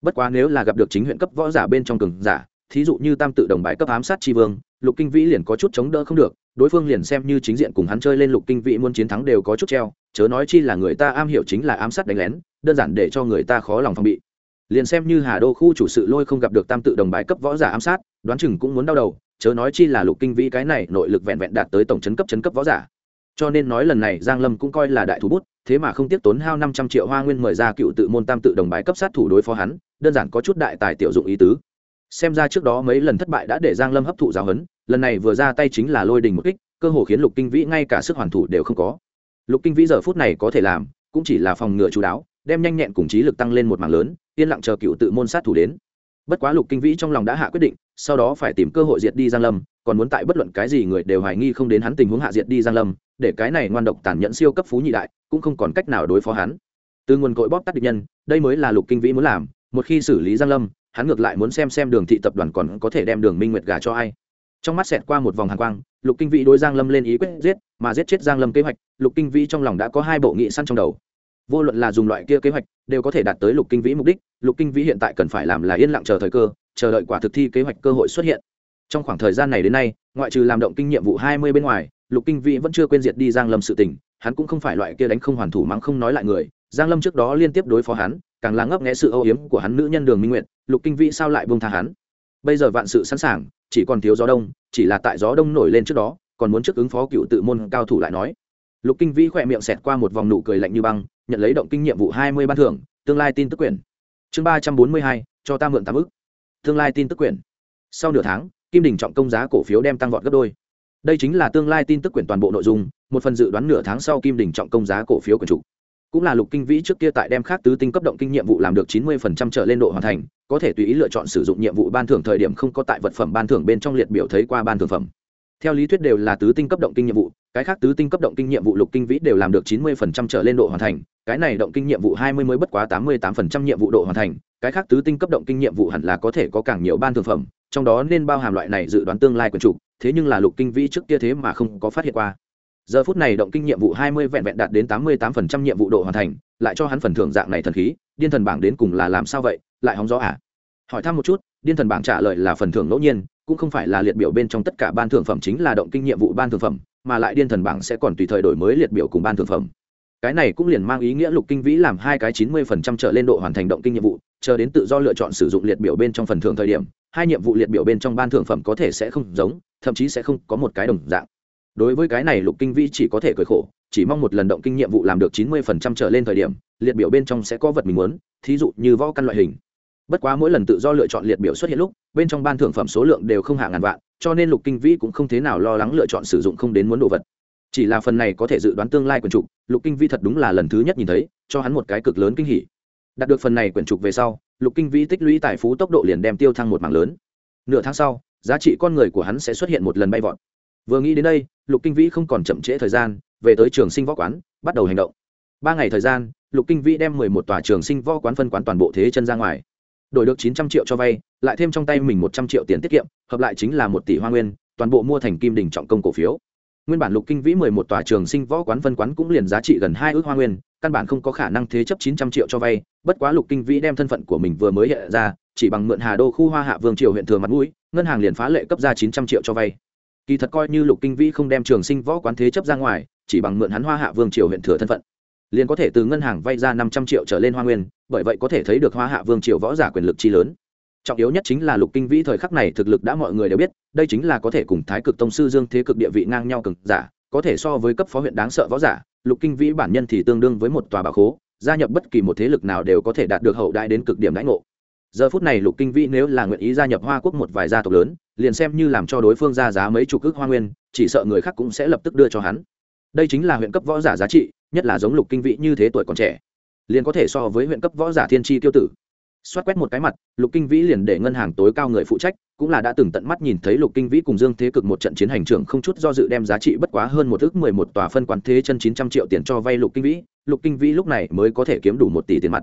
Bất quá nếu là gặp được chính huyện cấp võ giả bên trong cường giả thí dụ như tam tự đồng bài cấp ám sát tri vương, lục kinh vĩ liền có chút chống đỡ không được, đối phương liền xem như chính diện cùng hắn chơi lên lục kinh vĩ muốn chiến thắng đều có chút treo, chớ nói chi là người ta am hiểu chính là ám sát đánh lén, đơn giản để cho người ta khó lòng phòng bị. Liền xem như hà đô khu chủ sự lôi không gặp được tam tự đồng bài cấp võ giả ám sát, đoán chừng cũng muốn đau đầu, chớ nói chi là lục kinh vĩ cái này nội lực vẹn vẹn đạt tới tổng chấn cấp chấn cấp võ giả. Cho nên nói lần này giang lâm cũng coi là đại thủ bút, thế mà không tiếc tốn hao năm trăm triệu hoa nguyên mời ra cựu tự môn tam tự đồng bài cấp sát thủ đối phó hắn, đơn giản có chút đại tài tiểu dụng ý tứ xem ra trước đó mấy lần thất bại đã để giang lâm hấp thụ giáo huấn, lần này vừa ra tay chính là lôi đình một kích, cơ hồ khiến lục kinh vĩ ngay cả sức hoàn thủ đều không có. Lục kinh vĩ giờ phút này có thể làm, cũng chỉ là phòng ngừa chú đáo, đem nhanh nhẹn cùng trí lực tăng lên một mảng lớn, yên lặng chờ cựu tự môn sát thủ đến. Bất quá lục kinh vĩ trong lòng đã hạ quyết định, sau đó phải tìm cơ hội diệt đi giang lâm, còn muốn tại bất luận cái gì người đều hoài nghi không đến hắn tình huống hạ diệt đi giang lâm, để cái này ngoan độc tàn nhẫn siêu cấp phú nhị đại, cũng không còn cách nào đối phó hắn. Từ nguồn cội bóp tắt địch nhân, đây mới là lục kinh vĩ muốn làm, một khi xử lý giang lâm hắn ngược lại muốn xem xem đường thị tập đoàn còn có thể đem đường minh nguyệt gà cho ai. Trong mắt xẹt qua một vòng hàng quang, lục kinh vĩ đối giang lâm lên ý quyết giết, mà giết chết giang lâm kế hoạch, lục kinh vĩ trong lòng đã có hai bộ nghị săn trong đầu. Vô luận là dùng loại kia kế hoạch, đều có thể đạt tới lục kinh vĩ mục đích, lục kinh vĩ hiện tại cần phải làm là yên lặng chờ thời cơ, chờ đợi quả thực thi kế hoạch cơ hội xuất hiện. Trong khoảng thời gian này đến nay, ngoại trừ làm động kinh nhiệm vụ hai mươi bên ngoài, lục kinh vĩ vẫn chưa quên diệt đi giang lâm sự tình, hắn cũng không phải loại kia đánh không hoàn thủ mắng không nói lại người, giang lâm trước đó liên tiếp đối phó hắn, càng là ngấp nghẽ sự âu yếm của hắn nữ nhân đường minh nguyện lục kinh vĩ sao lại buông tha hắn? Bây giờ vạn sự sẵn sàng, chỉ còn thiếu gió đông, chỉ là tại gió đông nổi lên trước đó, còn muốn trước ứng phó cựu tự môn cao thủ lại nói. Lục kinh vĩ khỏe miệng xẹt qua một vòng nụ cười lạnh như băng, nhận lấy động kinh nhiệm vụ hai mươi ban thưởng, tương lai tin tức quyển. Chương ba trăm bốn mươi hai, cho ta mượn tám ức. Tương lai tin tức quyển. Sau nửa tháng, kim đình trọng công giá cổ phiếu đem tăng vọt gấp đôi. Đây chính là tương lai tin tức quyển toàn bộ nội dung, một phần dự đoán nửa tháng sau kim đình trọng công giá cổ phiếu quyển chủ cũng là lục kinh vĩ trước kia tại đem khác tứ tinh cấp động kinh nhiệm vụ làm được chín mươi phần trăm trở lên độ hoàn thành, có thể tùy ý lựa chọn sử dụng nhiệm vụ ban thưởng thời điểm không có tại vật phẩm ban thưởng bên trong liệt biểu thấy qua ban thưởng phẩm. Theo lý thuyết đều là tứ tinh cấp động kinh nhiệm vụ, cái khác tứ tinh cấp động kinh nhiệm vụ lục kinh vĩ đều làm được chín mươi phần trăm trở lên độ hoàn thành, cái này động kinh nhiệm vụ hai mươi mới bất quá tám mươi tám phần trăm nhiệm vụ độ hoàn thành, cái khác tứ tinh cấp động kinh nhiệm vụ hẳn là có thể có càng nhiều ban thưởng phẩm, trong đó nên bao hàm loại này dự đoán tương lai quần chủ, thế nhưng là lục kinh vĩ trước kia thế mà không có phát hiện qua giờ phút này động kinh nhiệm vụ hai mươi vẹn vẹn đạt đến tám mươi tám phần trăm nhiệm vụ độ hoàn thành, lại cho hắn phần thưởng dạng này thần khí, điên thần bảng đến cùng là làm sao vậy, lại hóng gió à? Hỏi thăm một chút, điên thần bảng trả lời là phần thưởng ngẫu nhiên, cũng không phải là liệt biểu bên trong tất cả ban thưởng phẩm chính là động kinh nhiệm vụ ban thưởng phẩm, mà lại điên thần bảng sẽ còn tùy thời đổi mới liệt biểu cùng ban thưởng phẩm. Cái này cũng liền mang ý nghĩa lục kinh vĩ làm hai cái chín mươi phần trăm trở lên độ hoàn thành động kinh nhiệm vụ, chờ đến tự do lựa chọn sử dụng liệt biểu bên trong phần thưởng thời điểm, hai nhiệm vụ liệt biểu bên trong ban thưởng phẩm có thể sẽ không giống, thậm chí sẽ không có một cái đồng dạng đối với cái này lục kinh vĩ chỉ có thể cười khổ, chỉ mong một lần động kinh nhiệm vụ làm được chín mươi phần trăm trở lên thời điểm, liệt biểu bên trong sẽ có vật mình muốn, thí dụ như võ căn loại hình. Bất quá mỗi lần tự do lựa chọn liệt biểu xuất hiện lúc, bên trong ban thưởng phẩm số lượng đều không hạ ngàn vạn, cho nên lục kinh vĩ cũng không thế nào lo lắng lựa chọn sử dụng không đến muốn đồ vật. Chỉ là phần này có thể dự đoán tương lai quyển trục, lục kinh vĩ thật đúng là lần thứ nhất nhìn thấy, cho hắn một cái cực lớn kinh hỉ. Đạt được phần này quyển trục về sau, lục kinh vĩ tích lũy tài phú tốc độ liền đem tiêu thăng một mảng lớn. Nửa tháng sau, giá trị con người của hắn sẽ xuất hiện một lần bay vọt vừa nghĩ đến đây, lục kinh vĩ không còn chậm trễ thời gian, về tới trường sinh võ quán, bắt đầu hành động. Ba ngày thời gian, lục kinh vĩ đem mười một tòa trường sinh võ quán phân quán toàn bộ thế chân ra ngoài. Đổi được chín trăm triệu cho vay, lại thêm trong tay mình một trăm triệu tiền tiết kiệm, hợp lại chính là một tỷ hoa nguyên, toàn bộ mua thành kim đình trọng công cổ phiếu. Nguyên bản lục kinh vĩ mười một tòa trường sinh võ quán phân quán cũng liền giá trị gần hai ước hoa nguyên, căn bản không có khả năng thế chấp chín trăm triệu cho vay, bất quá lục kinh vĩ đem thân phận của mình vừa mới hiện ra, chỉ bằng mượn hà đô khu hoa hạ vương triều huyện thừa mặt mũi, ngân hàng liền phá lệ cấp ra chín trăm triệu cho vay kỳ thật coi như lục kinh vĩ không đem trường sinh võ quán thế chấp ra ngoài, chỉ bằng mượn hắn hoa hạ vương triều huyện thừa thân phận, liền có thể từ ngân hàng vay ra năm trăm triệu trở lên hoa nguyên, bởi vậy có thể thấy được hoa hạ vương triều võ giả quyền lực chi lớn. Trọng yếu nhất chính là lục kinh vĩ thời khắc này thực lực đã mọi người đều biết, đây chính là có thể cùng thái cực tông sư dương thế cực địa vị ngang nhau cực giả, có thể so với cấp phó huyện đáng sợ võ giả, lục kinh vĩ bản nhân thì tương đương với một tòa bà khố, gia nhập bất kỳ một thế lực nào đều có thể đạt được hậu đại đến cực điểm đãi ngộ giờ phút này lục kinh vĩ nếu là nguyện ý gia nhập hoa quốc một vài gia tộc lớn, liền xem như làm cho đối phương ra giá mấy chục ước hoa nguyên, chỉ sợ người khác cũng sẽ lập tức đưa cho hắn. Đây chính là huyện cấp võ giả giá trị, nhất là giống lục kinh vĩ như thế tuổi còn trẻ. Liền có thể so với huyện cấp võ giả thiên tri tiêu tử. Xoát quét một cái mặt, lục kinh vĩ liền để ngân hàng tối cao người phụ trách, cũng là đã từng tận mắt nhìn thấy lục kinh vĩ cùng dương thế cực một trận chiến hành trưởng không chút do dự đem giá trị bất quá hơn một ước mười một tòa phân quán thế chân chín trăm triệu tiền cho vay lục kinh vĩ. Lục kinh vĩ lúc này mới có thể kiếm đủ một tỷ tiền mặt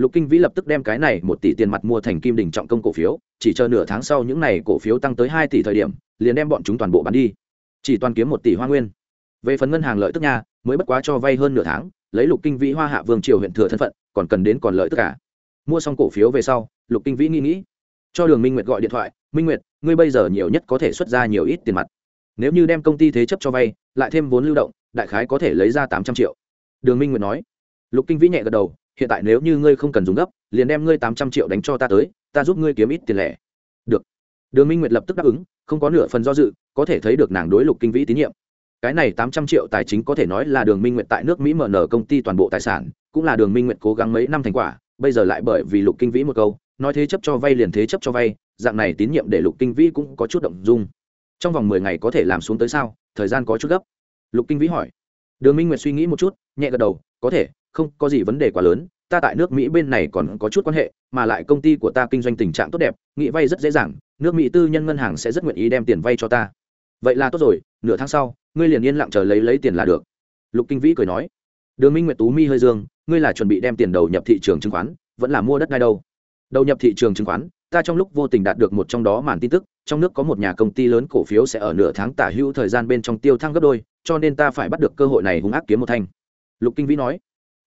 lục kinh vĩ lập tức đem cái này một tỷ tiền mặt mua thành kim đình trọng công cổ phiếu, chỉ chờ nửa tháng sau những n à y cổ phiếu tăng tới hai tỷ thời điểm, liền đem bọn chúng toàn bộ bán đi. Chỉ toàn kiếm một tỷ hoa nguyên. Về phần ngân hàng lợi tức nha, mới bất quá cho vay hơn nửa tháng, lấy lục kinh vĩ hoa hạ vương triều huyện thừa thân phận, còn cần đến còn lợi tất cả. Mua xong cổ phiếu về sau, lục kinh vĩ nghĩ nghĩ, cho đường minh nguyệt gọi điện thoại, minh nguyệt, ngươi bây giờ nhiều nhất có thể xuất ra nhiều ít tiền mặt. Nếu như đem công ty thế chấp cho vay, lại thêm vốn lưu động, đại khái có thể lấy ra tám trăm triệu. Đường minh nguyệt nói. Lục kinh vĩ nhẹ gật đầu hiện tại nếu như ngươi không cần dùng gấp, liền đem ngươi tám trăm triệu đánh cho ta tới, ta giúp ngươi kiếm ít tiền lẻ. Được. Đường minh nguyệt lập tức đáp ứng, không có nửa phần do dự, có thể thấy được nàng đối lục kinh vĩ tín nhiệm. Cái này tám trăm triệu tài chính có thể nói là đường minh nguyệt tại nước mỹ mở nở công ty toàn bộ tài sản, cũng là đường minh nguyệt cố gắng mấy năm thành quả, bây giờ lại bởi vì lục kinh vĩ một câu, nói thế chấp cho vay liền thế chấp cho vay, dạng này tín nhiệm để lục kinh vĩ cũng có chút động dung. Trong vòng mười ngày có thể làm xuống tới sao? Thời gian có chút gấp. Lục kinh vĩ hỏi. Đường minh nguyệt suy nghĩ một chút, nhẹ gật đầu, có thể không có gì vấn đề quá lớn, ta tại nước mỹ bên này còn có chút quan hệ, mà lại công ty của ta kinh doanh tình trạng tốt đẹp, nghĩ vay rất dễ dàng, nước mỹ tư nhân ngân hàng sẽ rất nguyện ý đem tiền vay cho ta. Vậy là tốt rồi, nửa tháng sau, ngươi liền yên lặng chờ lấy lấy tiền là được. Lục kinh vĩ cười nói. Đường minh nguyệt tú mi hơi dương, ngươi là chuẩn bị đem tiền đầu nhập thị trường chứng khoán, vẫn là mua đất ngay đâu? Đầu nhập thị trường chứng khoán, ta trong lúc vô tình đạt được một trong đó màn tin tức, trong nước có một nhà công ty lớn cổ phiếu sẽ ở nửa tháng tả hữu thời gian bên trong tiêu thăng gấp đôi, cho nên ta phải bắt được cơ hội này hung ác kiếm một thanh. Lục kinh vĩ nói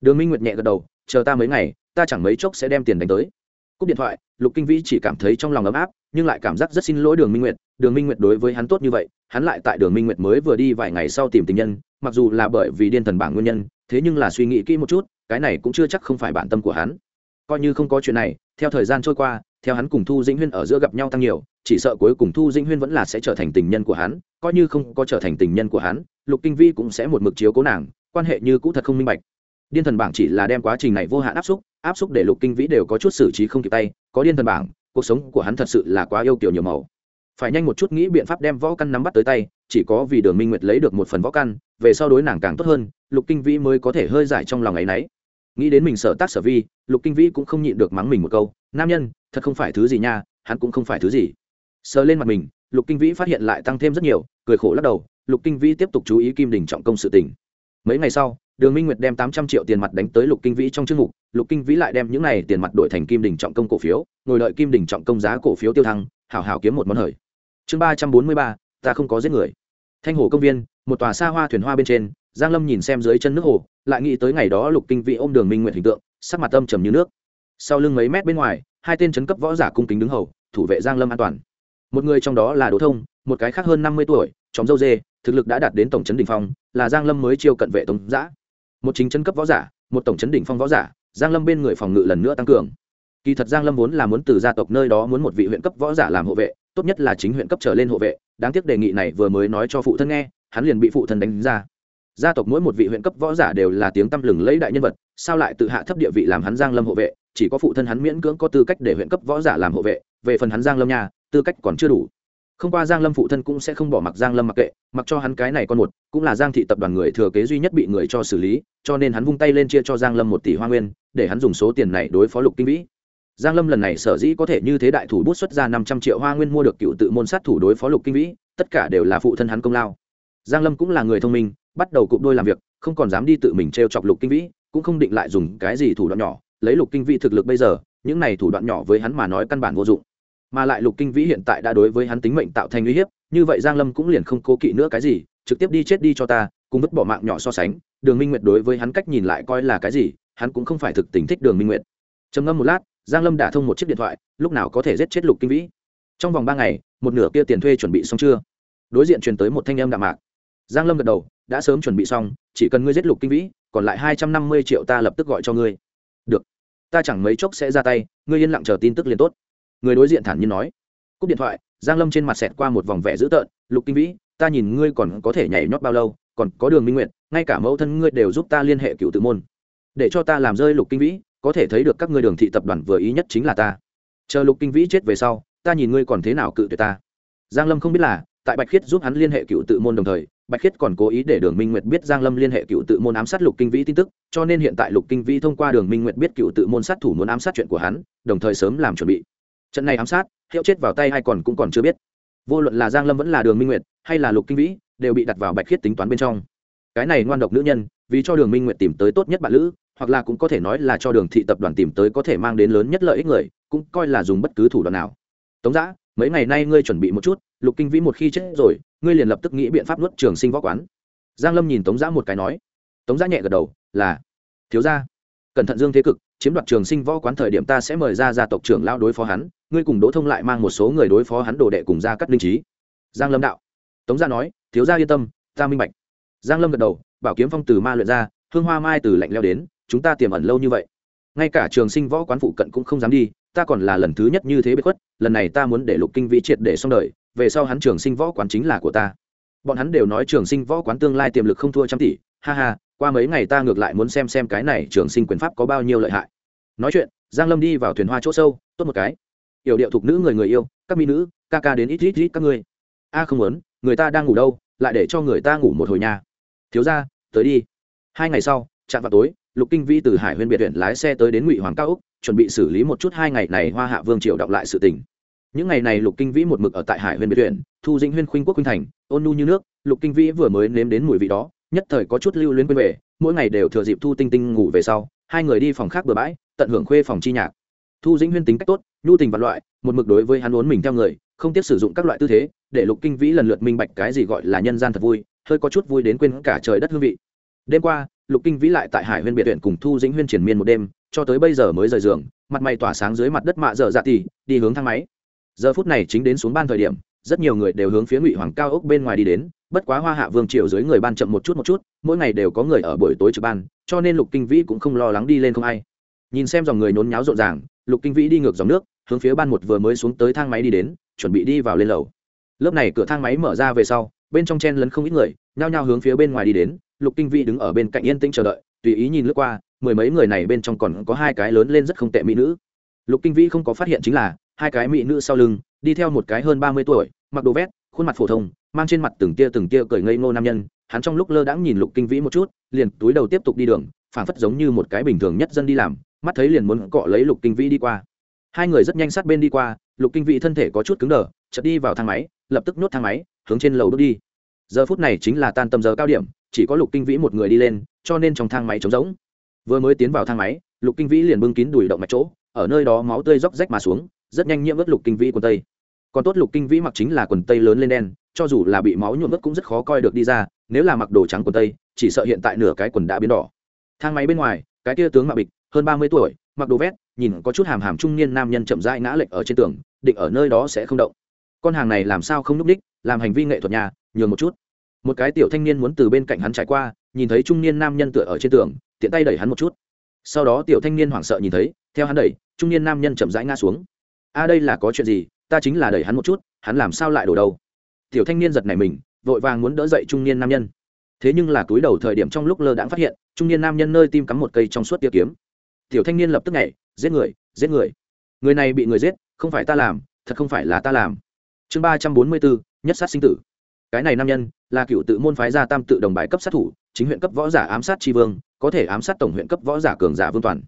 đường minh nguyệt nhẹ gật đầu, chờ ta mấy ngày, ta chẳng mấy chốc sẽ đem tiền đánh tới. Cúp điện thoại, lục kinh vĩ chỉ cảm thấy trong lòng ấm áp, nhưng lại cảm giác rất xin lỗi đường minh nguyệt. Đường minh nguyệt đối với hắn tốt như vậy, hắn lại tại đường minh nguyệt mới vừa đi vài ngày sau tìm tình nhân, mặc dù là bởi vì điên thần bảng nguyên nhân, thế nhưng là suy nghĩ kỹ một chút, cái này cũng chưa chắc không phải bản tâm của hắn. Coi như không có chuyện này, theo thời gian trôi qua, theo hắn cùng thu dĩnh huyên ở giữa gặp nhau tăng nhiều, chỉ sợ cuối cùng thu dĩnh huyên vẫn là sẽ trở thành tình nhân của hắn, coi như không có trở thành tình nhân của hắn, lục kinh vi cũng sẽ một mực chiếu cố nàng, quan hệ như cũ thật không minh bạch điên thần bảng chỉ là đem quá trình này vô hạn áp xúc áp xúc để lục kinh vĩ đều có chút xử trí không kịp tay, có điên thần bảng, cuộc sống của hắn thật sự là quá yêu kiểu nhiều màu. Phải nhanh một chút nghĩ biện pháp đem võ căn nắm bắt tới tay, chỉ có vì đường minh nguyệt lấy được một phần võ căn, về sau đối nàng càng tốt hơn, lục kinh vĩ mới có thể hơi giải trong lòng ấ y n ấ y nghĩ đến mình sợ tác sở vi, lục kinh vĩ cũng không nhịn được mắng mình một câu, nam nhân, thật không phải thứ gì nha, hắn cũng không phải thứ gì. Sờ lên mặt mình, lục kinh vĩ phát hiện lại tăng thêm rất nhiều, cười khổ lắc đầu, lục kinh vĩ tiếp tục chú ý kim đình trọng công sự tình. mấy ngày sau đường minh nguyệt đem tám trăm triệu tiền mặt đánh tới lục kinh vĩ trong chương mục, lục kinh vĩ lại đem những này tiền mặt đổi thành kim đỉnh trọng công cổ phiếu, ngồi đợi kim đỉnh trọng công giá cổ phiếu tiêu thăng, hảo hảo kiếm một món hời. Chương ba trăm bốn mươi ba, ta không có giết người. Thanh hồ công viên, một tòa xa hoa thuyền hoa bên trên, giang lâm nhìn xem dưới chân nước hồ, lại nghĩ tới ngày đó lục kinh Vĩ ôm đường minh Nguyệt hình tượng, sắc mặt âm trầm như nước. Sau lưng mấy mét bên ngoài, hai tên chấn cấp võ giả cung kính đứng hầu, thủ vệ giang lâm an toàn. Một người trong đó là đỗ thông, một cái khác hơn năm mươi tuổi chóng dâu dê, thực lực đã đạt đến tổng trấn đỉnh phong, là giang lâm mới chiêu cận vệ tống giã một chính chấn cấp võ giả, một tổng chấn đỉnh phong võ giả, giang lâm bên người phòng ngự lần nữa tăng cường. Kỳ thật giang lâm vốn là muốn từ gia tộc nơi đó muốn một vị huyện cấp võ giả làm hộ vệ, tốt nhất là chính huyện cấp trở lên hộ vệ, đáng tiếc đề nghị này vừa mới nói cho phụ thân nghe, hắn liền bị phụ thân đánh ra. Gia tộc mỗi một vị huyện cấp võ giả đều là tiếng tăm lừng lấy đại nhân vật, sao lại tự hạ thấp địa vị làm hắn giang lâm hộ vệ, chỉ có phụ thân hắn miễn cưỡng có tư cách để huyện cấp võ giả làm hộ vệ, về phần hắn giang lâm nhà tư cách còn chưa đủ không qua giang lâm phụ thân cũng sẽ không bỏ mặc giang lâm mặc kệ, mặc cho hắn cái này con một, cũng là giang thị tập đoàn người thừa kế duy nhất bị người cho xử lý, cho nên hắn vung tay lên chia cho giang lâm một tỷ hoa nguyên, để hắn dùng số tiền này đối phó lục kinh vĩ. Giang lâm lần này sở dĩ có thể như thế đại thủ bút xuất ra năm trăm triệu hoa nguyên mua được cựu tự môn sát thủ đối phó lục kinh vĩ, tất cả đều là phụ thân hắn công lao. Giang lâm cũng là người thông minh, bắt đầu cụm đôi làm việc, không còn dám đi tự mình trêu chọc lục kinh vĩ, cũng không định lại dùng cái gì thủ đoạn nhỏ, lấy lục kinh vĩ thực lực bây giờ, những này thủ đoạn nhỏ với hắn mà nói căn bản vô dụng mà lại lục kinh vĩ hiện tại đã đối với hắn tính mệnh tạo thành uy hiếp, như vậy giang lâm cũng liền không cố kỵ nữa cái gì, trực tiếp đi chết đi cho ta, cùng vứt bỏ mạng nhỏ so sánh. Đường minh nguyệt đối với hắn cách nhìn lại coi là cái gì, hắn cũng không phải thực tình thích đường minh nguyệt. Trầm ngâm một lát, giang lâm đả thông một chiếc điện thoại, lúc nào có thể giết chết lục kinh vĩ. Trong vòng ba ngày, một nửa kia tiền thuê chuẩn bị xong chưa? Đối diện truyền tới một thanh âm đạm mạc. Giang lâm gật đầu, đã sớm chuẩn bị xong, chỉ cần ngươi giết lục kinh vĩ, còn lại hai trăm năm mươi triệu ta lập tức gọi cho ngươi. Được. Ta chẳng mấy chốc sẽ ra tay, ngươi yên lặng chờ tin tức liền tốt người đối diện thản nhiên nói. Cúp điện thoại, giang lâm trên mặt xẹt qua một vòng vẻ dữ tợn, lục kinh vĩ, ta nhìn ngươi còn có thể nhảy nhót bao lâu, còn có đường minh nguyệt, ngay cả mẫu thân ngươi đều giúp ta liên hệ cựu tự môn. Để cho ta làm rơi lục kinh vĩ, có thể thấy được các ngươi đường thị tập đoàn vừa ý nhất chính là ta. Chờ lục kinh vĩ chết về sau, ta nhìn ngươi còn thế nào cự tuyệt ta. Giang lâm không biết là, tại bạch khiết giúp hắn liên hệ cựu tự môn đồng thời, bạch khiết còn cố ý để đường minh nguyệt biết giang lâm liên hệ cựu tự môn ám sát lục kinh vĩ tin tức, cho nên hiện tại lục kinh vĩ thông qua đường minh nguyệt biết cựu tự môn sát thủ muốn ám sát chuyện của hắn, đồng thời sớm làm chuẩn bị trận này ám sát, hiệu chết vào tay hay còn cũng còn chưa biết. Vô luận là giang lâm vẫn là đường minh nguyệt, hay là lục kinh vĩ, đều bị đặt vào bạch khiết tính toán bên trong. Cái này ngoan độc nữ nhân, vì cho đường minh nguyệt tìm tới tốt nhất bạn lữ, hoặc là cũng có thể nói là cho đường thị tập đoàn tìm tới có thể mang đến lớn nhất lợi ích người, cũng coi là dùng bất cứ thủ đoạn nào. Tống giã mấy ngày nay ngươi chuẩn bị một chút, lục kinh vĩ một khi chết rồi, ngươi liền lập tức nghĩ biện pháp nuốt trường sinh võ quán. Giang lâm nhìn tống giã một cái nói. Tống giã nhẹ gật đầu, là, thiếu gia, cẩn thận dương thế cực chiếm đoạt trường sinh võ quán thời điểm ta sẽ mời ra gia tộc trưởng lao đối phó hắn, ngươi cùng đỗ thông lại mang một số người đối phó hắn đồ đệ cùng ra cắt linh trí. Giang lâm đạo. Tống gia nói, thiếu gia yên tâm, ta minh bạch. Giang lâm gật đầu, bảo kiếm phong từ ma luyện ra, hương hoa mai từ lạnh leo đến, chúng ta tiềm ẩn lâu như vậy. Ngay cả trường sinh võ quán phụ cận cũng không dám đi, ta còn là lần thứ nhất như thế bất khuất, lần này ta muốn để lục kinh vĩ triệt để xong đời, về sau hắn trường sinh võ quán chính là của ta. Bọn hắn đều nói trường sinh võ quán tương lai tiềm lực không thua trăm tỷ, ha ha, qua mấy ngày ta ngược lại muốn xem xem cái này trường sinh quyền pháp có bao nhiêu lợi hại nói chuyện, giang lâm đi vào thuyền hoa chỗ sâu, tốt một cái. Yểu điệu thục nữ người người yêu, các mỹ nữ, ca ca đến ít ít ít các ngươi. A, không muốn, người ta đang ngủ đâu, lại để cho người ta ngủ một hồi nha. Thiếu ra tới đi. Hai ngày sau, chạm vào tối, lục kinh vĩ từ hải huyên biệt huyện lái xe tới đến ngụy hoàng cao úc, chuẩn bị xử lý một chút hai ngày này hoa hạ vương triều đọc lại sự tình. Những ngày này lục kinh vĩ một mực ở tại hải huyên biệt huyện thu dĩnh huyên khuynh quốc khuynh thành, ôn nu như nước, lục kinh vĩ vừa mới nếm đến mùi vị đó, nhất thời có chút lưu luyến quên về, mỗi ngày đều thừa dịp thu tinh tinh ngủ về sau, hai người đi phòng khác bừa bãi tận hưởng khuê phòng chi nhạc. Thu dĩnh huyên tính cách tốt, nhu tình vạn loại, một mực đối với hắn uốn mình theo người, không tiếc sử dụng các loại tư thế, để lục kinh vĩ lần lượt minh bạch cái gì gọi là nhân gian thật vui, hơi có chút vui đến quên cả trời đất hương vị. Đêm qua, lục kinh vĩ lại tại hải huyên biệt viện cùng thu dĩnh huyên triển miên một đêm, cho tới bây giờ mới rời giường, mặt mày tỏa sáng dưới mặt đất mạ dở dạ tỉ, đi hướng thang máy. Giờ phút này chính đến xuống ban thời điểm, rất nhiều người đều hướng phía ngụy hoàng cao ốc bên ngoài đi đến, bất quá hoa hạ vương triều dưới người ban chậm một chút một chút, mỗi ngày đều có người ở buổi tối trực ban, cho nên lục kinh vĩ cũng không lo lắng đi lên không ai nhìn xem dòng người nhốn nháo rộn ràng, lục kinh vĩ đi ngược dòng nước, hướng phía ban một vừa mới xuống tới thang máy đi đến, chuẩn bị đi vào lên lầu. Lớp này cửa thang máy mở ra về sau, bên trong chen lấn không ít người, nhao nhao hướng phía bên ngoài đi đến, lục kinh vĩ đứng ở bên cạnh yên tĩnh chờ đợi, tùy ý nhìn lướt qua, mười mấy người này bên trong còn có hai cái lớn lên rất không tệ mỹ nữ. Lục kinh vĩ không có phát hiện chính là, hai cái mỹ nữ sau lưng, đi theo một cái hơn ba mươi tuổi, mặc đồ vét, khuôn mặt phổ thông, mang trên mặt từng tia từng tia cười ngây ngô nam nhân. Hắn trong lúc lơ đãng nhìn lục kinh vĩ một chút, liền túi đầu tiếp tục đi đường, phảng phất giống như một cái bình thường nhất dân đi làm mắt thấy liền muốn cọ lấy lục kinh vĩ đi qua. Hai người rất nhanh sát bên đi qua, lục kinh vĩ thân thể có chút cứng đờ, chợt đi vào thang máy, lập tức nhốt thang máy, hướng trên lầu đốt đi. Giờ phút này chính là tan tầm giờ cao điểm, chỉ có lục kinh vĩ một người đi lên, cho nên trong thang máy trống rỗng. Vừa mới tiến vào thang máy, lục kinh vĩ liền bưng kín đùi động mạch chỗ, ở nơi đó máu tươi róc rách mà xuống, rất nhanh nhiễm ướt lục kinh vĩ quần tây. Còn tốt lục kinh vĩ mặc chính là quần tây lớn lên đen, cho dù là bị máu nhuộm ướt cũng rất khó coi được đi ra, nếu là mặc đồ trắng quần tây, chỉ sợ hiện tại nửa cái quần đã biến đỏ. Thang máy bên ngoài, cái tia tướng mạ bịch hơn ba mươi tuổi, mặc đồ vét, nhìn có chút hàm hàm trung niên nam nhân chậm rãi ngã lệch ở trên tường, định ở nơi đó sẽ không động. Con hàng này làm sao không n ú c làm hành vi nghệ thuật nhà, nhường một chút. Một cái tiểu thanh niên muốn từ bên cạnh hắn trải qua, nhìn thấy trung niên nam nhân tựa ở trên tường, tiện tay đẩy hắn một chút. Sau đó tiểu thanh niên hoảng sợ nhìn thấy, theo hắn đẩy, trung niên nam nhân chậm rãi ngã xuống. A, đây là có chuyện gì? Ta chính là đẩy hắn một chút, hắn làm sao lại đổ đầu? Tiểu thanh niên giật này mình, vội vàng muốn đỡ dậy trung niên nam nhân. Thế nhưng là túi đầu thời điểm trong lúc lơ đãng phát hiện, trung niên nam nhân nơi tim cắm một cây trong suốt tia kiếm tiểu thanh niên lập tức nhảy, giết người giết người. Người này bị người giết, không phải ta làm, thật không phải là ta làm. Chương ba trăm bốn mươi bốn, nhất sát sinh tử. Cái này nam nhân là cựu tự môn phái gia tam tự đồng bài cấp sát thủ, chính huyện cấp võ giả ám sát tri vương, có thể ám sát tổng huyện cấp võ giả cường giả vương toàn.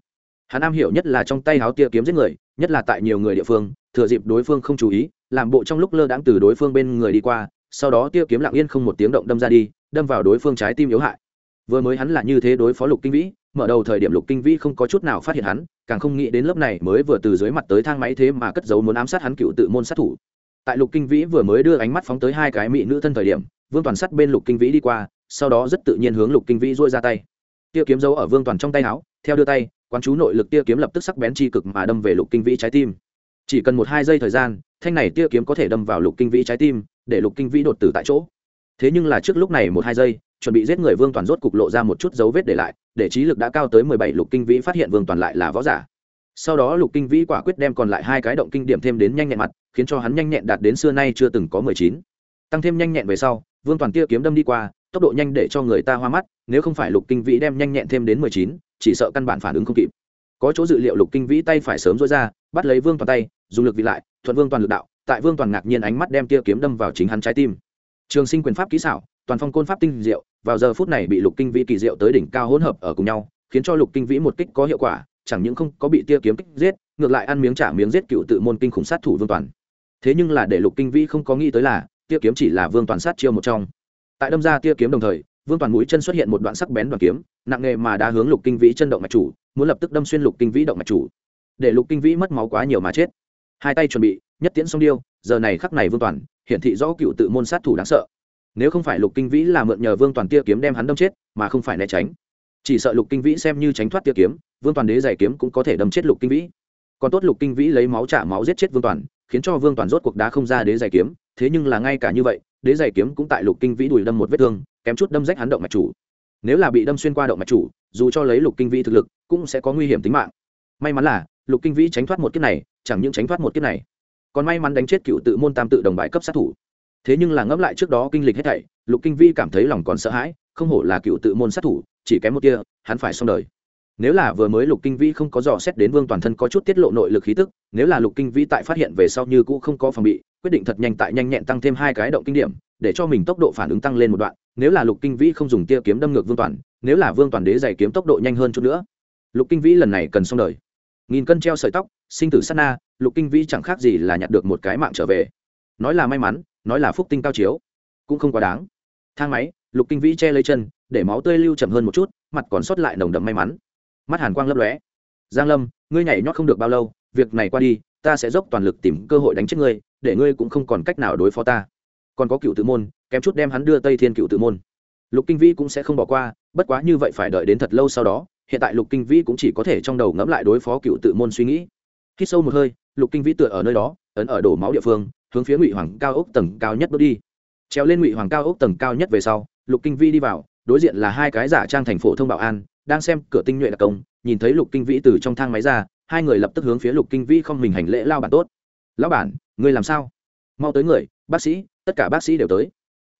Hắn am hiểu nhất là trong tay háo tia kiếm giết người, nhất là tại nhiều người địa phương, thừa dịp đối phương không chú ý, làm bộ trong lúc lơ đãng từ đối phương bên người đi qua, sau đó tia kiếm lặng yên không một tiếng động đâm ra đi, đâm vào đối phương trái tim yếu hại. Vừa mới hắn là như thế đối phó lục kinh vĩ mở đầu thời điểm lục kinh vĩ không có chút nào phát hiện hắn, càng không nghĩ đến lớp này mới vừa từ dưới mặt tới thang máy thế mà cất giấu muốn ám sát hắn cựu tự môn sát thủ. Tại lục kinh vĩ vừa mới đưa ánh mắt phóng tới hai cái mỹ nữ thân thời điểm, vương toàn sắt bên lục kinh vĩ đi qua, sau đó rất tự nhiên hướng lục kinh vĩ dôi ra tay. Tia kiếm dấu ở vương toàn trong tay áo, theo đưa tay, quán chú nội lực tia kiếm lập tức sắc bén chi cực mà đâm về lục kinh vĩ trái tim. Chỉ cần một hai giây thời gian, thanh này tia kiếm có thể đâm vào lục kinh vĩ trái tim, để lục kinh vĩ đột tử tại chỗ thế nhưng là trước lúc này một hai giây, chuẩn bị giết người vương toàn rốt cục lộ ra một chút dấu vết để lại, để trí lực đã cao tới mười bảy, lục kinh vĩ phát hiện vương toàn lại là võ giả. Sau đó lục kinh vĩ quả quyết đem còn lại hai cái động kinh điểm thêm đến nhanh nhẹn mặt, khiến cho hắn nhanh nhẹn đạt đến xưa nay chưa từng có mười chín. Tăng thêm nhanh nhẹn về sau, vương toàn tia kiếm đâm đi qua, tốc độ nhanh để cho người ta hoa mắt, nếu không phải lục kinh vĩ đem nhanh nhẹn thêm đến mười chín, chỉ sợ căn bản phản ứng không kịp. Có chỗ dự liệu lục kinh vĩ tay phải sớm dối ra, bắt lấy vương toàn tay, dùng lực vị lại, thuận vương toàn lực đạo, tại vương toàn ngạc nhiên ánh mắt đem tia kiếm đâm vào chính hắn trái tim trường sinh quyền pháp kỹ xảo, toàn phong côn pháp tinh diệu, vào giờ phút này bị lục kinh vĩ kỳ diệu tới đỉnh cao hỗn hợp ở cùng nhau, khiến cho lục kinh vĩ một kích có hiệu quả, chẳng những không có bị tia kiếm kích giết, ngược lại ăn miếng trả miếng giết cựu tự môn kinh khủng sát thủ vương toàn. Thế nhưng là để lục kinh vĩ không có nghĩ tới là, tia kiếm chỉ là vương toàn sát chiêu một trong. Tại đâm ra tia kiếm đồng thời, vương toàn mũi chân xuất hiện một đoạn sắc bén đoàn kiếm, nặng nghề mà đã hướng lục kinh vĩ chân động mạch chủ, muốn lập tức đâm xuyên lục kinh vĩ động mạch chủ. Để lục kinh vĩ mất máu quá nhiều mà chết hai tay chuẩn bị, nhất tiễn song điêu, giờ này khắc này vương toàn, hiển thị rõ cựu tự môn sát thủ đáng sợ. Nếu không phải lục kinh vĩ là mượn nhờ vương toàn tia kiếm đem hắn đâm chết, mà không phải né tránh. Chỉ sợ lục kinh vĩ xem như tránh thoát tia kiếm, vương toàn đế giải kiếm cũng có thể đâm chết lục kinh vĩ. Còn tốt lục kinh vĩ lấy máu trả máu giết chết vương toàn, khiến cho vương toàn rốt cuộc đá không ra đế giải kiếm, thế nhưng là ngay cả như vậy, đế giải kiếm cũng tại lục kinh vĩ đùi đâm một vết thương, kém chút đâm rách hắn động mạch chủ. Nếu là bị đâm xuyên qua động mạch chủ, dù cho lấy lục kinh vĩ thực lực, cũng sẽ có nguy hiểm tính mạng. May mắn là lục kinh vĩ tránh thoát một kiếp này, chẳng những tránh thoát một kiếp này, còn may mắn đánh chết cựu tự môn tam tự đồng bãi cấp sát thủ. Thế nhưng là ngẫm lại trước đó kinh lịch hết thảy, lục kinh vĩ cảm thấy lòng còn sợ hãi, không hổ là cựu tự môn sát thủ, chỉ kém một kia, hắn phải xong đời. Nếu là vừa mới lục kinh vĩ không có dò xét đến vương toàn thân có chút tiết lộ nội lực khí tức, nếu là lục kinh vĩ tại phát hiện về sau như cũ không có phòng bị, quyết định thật nhanh tại nhanh nhẹn tăng thêm hai cái động kinh điểm, để cho mình tốc độ phản ứng tăng lên một đoạn, nếu là lục kinh vĩ không dùng tia kiếm đâm ngược vương toàn, nếu là vương toàn đế dày kiếm tốc độ nhanh hơn chút nữa, lục kinh vĩ lần này cần xong đời nghìn cân treo sợi tóc, sinh tử sát na, lục kinh vĩ chẳng khác gì là nhặt được một cái mạng trở về. Nói là may mắn, nói là phúc tinh cao chiếu, cũng không quá đáng. Thang máy, lục kinh vĩ che lấy chân, để máu tươi lưu chậm hơn một chút, mặt còn sót lại nồng đậm may mắn. Mắt hàn quang lấp lóe. Giang lâm, ngươi nhảy nhót không được bao lâu, việc này qua đi, ta sẽ dốc toàn lực tìm cơ hội đánh chết ngươi, để ngươi cũng không còn cách nào đối phó ta. Còn có cựu tự môn, kém chút đem hắn đưa tây thiên cựu tự môn. Lục kinh vĩ cũng sẽ không bỏ qua, bất quá như vậy phải đợi đến thật lâu sau đó hiện tại lục kinh vĩ cũng chỉ có thể trong đầu ngẫm lại đối phó cựu tự môn suy nghĩ. Khi sâu một hơi, lục kinh vĩ tựa ở nơi đó, ấn ở đổ máu địa phương, hướng phía ngụy hoàng cao ốc tầng cao nhất bước đi. Treo lên ngụy hoàng cao ốc tầng cao nhất về sau, lục kinh vĩ đi vào, đối diện là hai cái giả trang thành phố thông bảo an, đang xem cửa tinh nhuệ đặc công, nhìn thấy lục kinh vĩ từ trong thang máy ra, hai người lập tức hướng phía lục kinh vĩ không mình hành lễ lao bản tốt. Lão bản, người làm sao? Mau tới người, bác sĩ, tất cả bác sĩ đều tới.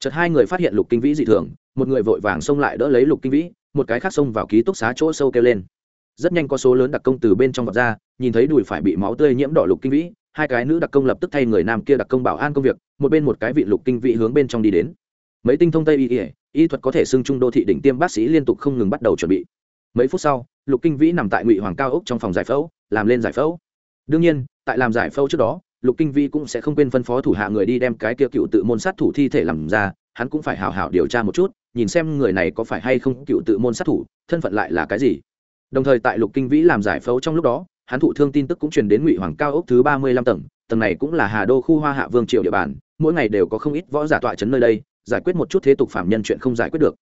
Chợt hai người phát hiện lục kinh vĩ dị thường, một người vội vàng xông lại đỡ lấy lục kinh vĩ một cái khác xông vào ký túc xá chỗ sâu kêu lên. Rất nhanh có số lớn đặc công từ bên trong vọt ra, nhìn thấy đùi phải bị máu tươi nhiễm đỏ lục kinh vĩ, hai cái nữ đặc công lập tức thay người nam kia đặc công bảo an công việc, một bên một cái vị lục kinh vĩ hướng bên trong đi đến. Mấy tinh thông tây y y y thuật có thể xưng trung đô thị đỉnh tiêm bác sĩ liên tục không ngừng bắt đầu chuẩn bị. Mấy phút sau, lục kinh vĩ nằm tại ngụy hoàng cao ốc trong phòng giải phẫu, làm lên giải phẫu. Đương nhiên, tại làm giải phẫu trước đó, lục kinh vĩ cũng sẽ không quên phân phó thủ hạ người đi đem cái kia cựu tự môn sát thủ thi thể làm ra hắn cũng phải hào hào điều tra một chút, nhìn xem người này có phải hay không cựu tự môn sát thủ, thân phận lại là cái gì. Đồng thời tại lục kinh vĩ làm giải phẫu trong lúc đó, hắn thụ thương tin tức cũng truyền đến ngụy hoàng cao ốc thứ ba mươi lăm tầng tầng này cũng là hà đô khu hoa hạ vương triều địa bàn, mỗi ngày đều có không ít võ giả tọa chấn nơi đây, giải quyết một chút thế tục phạm nhân chuyện không giải quyết được.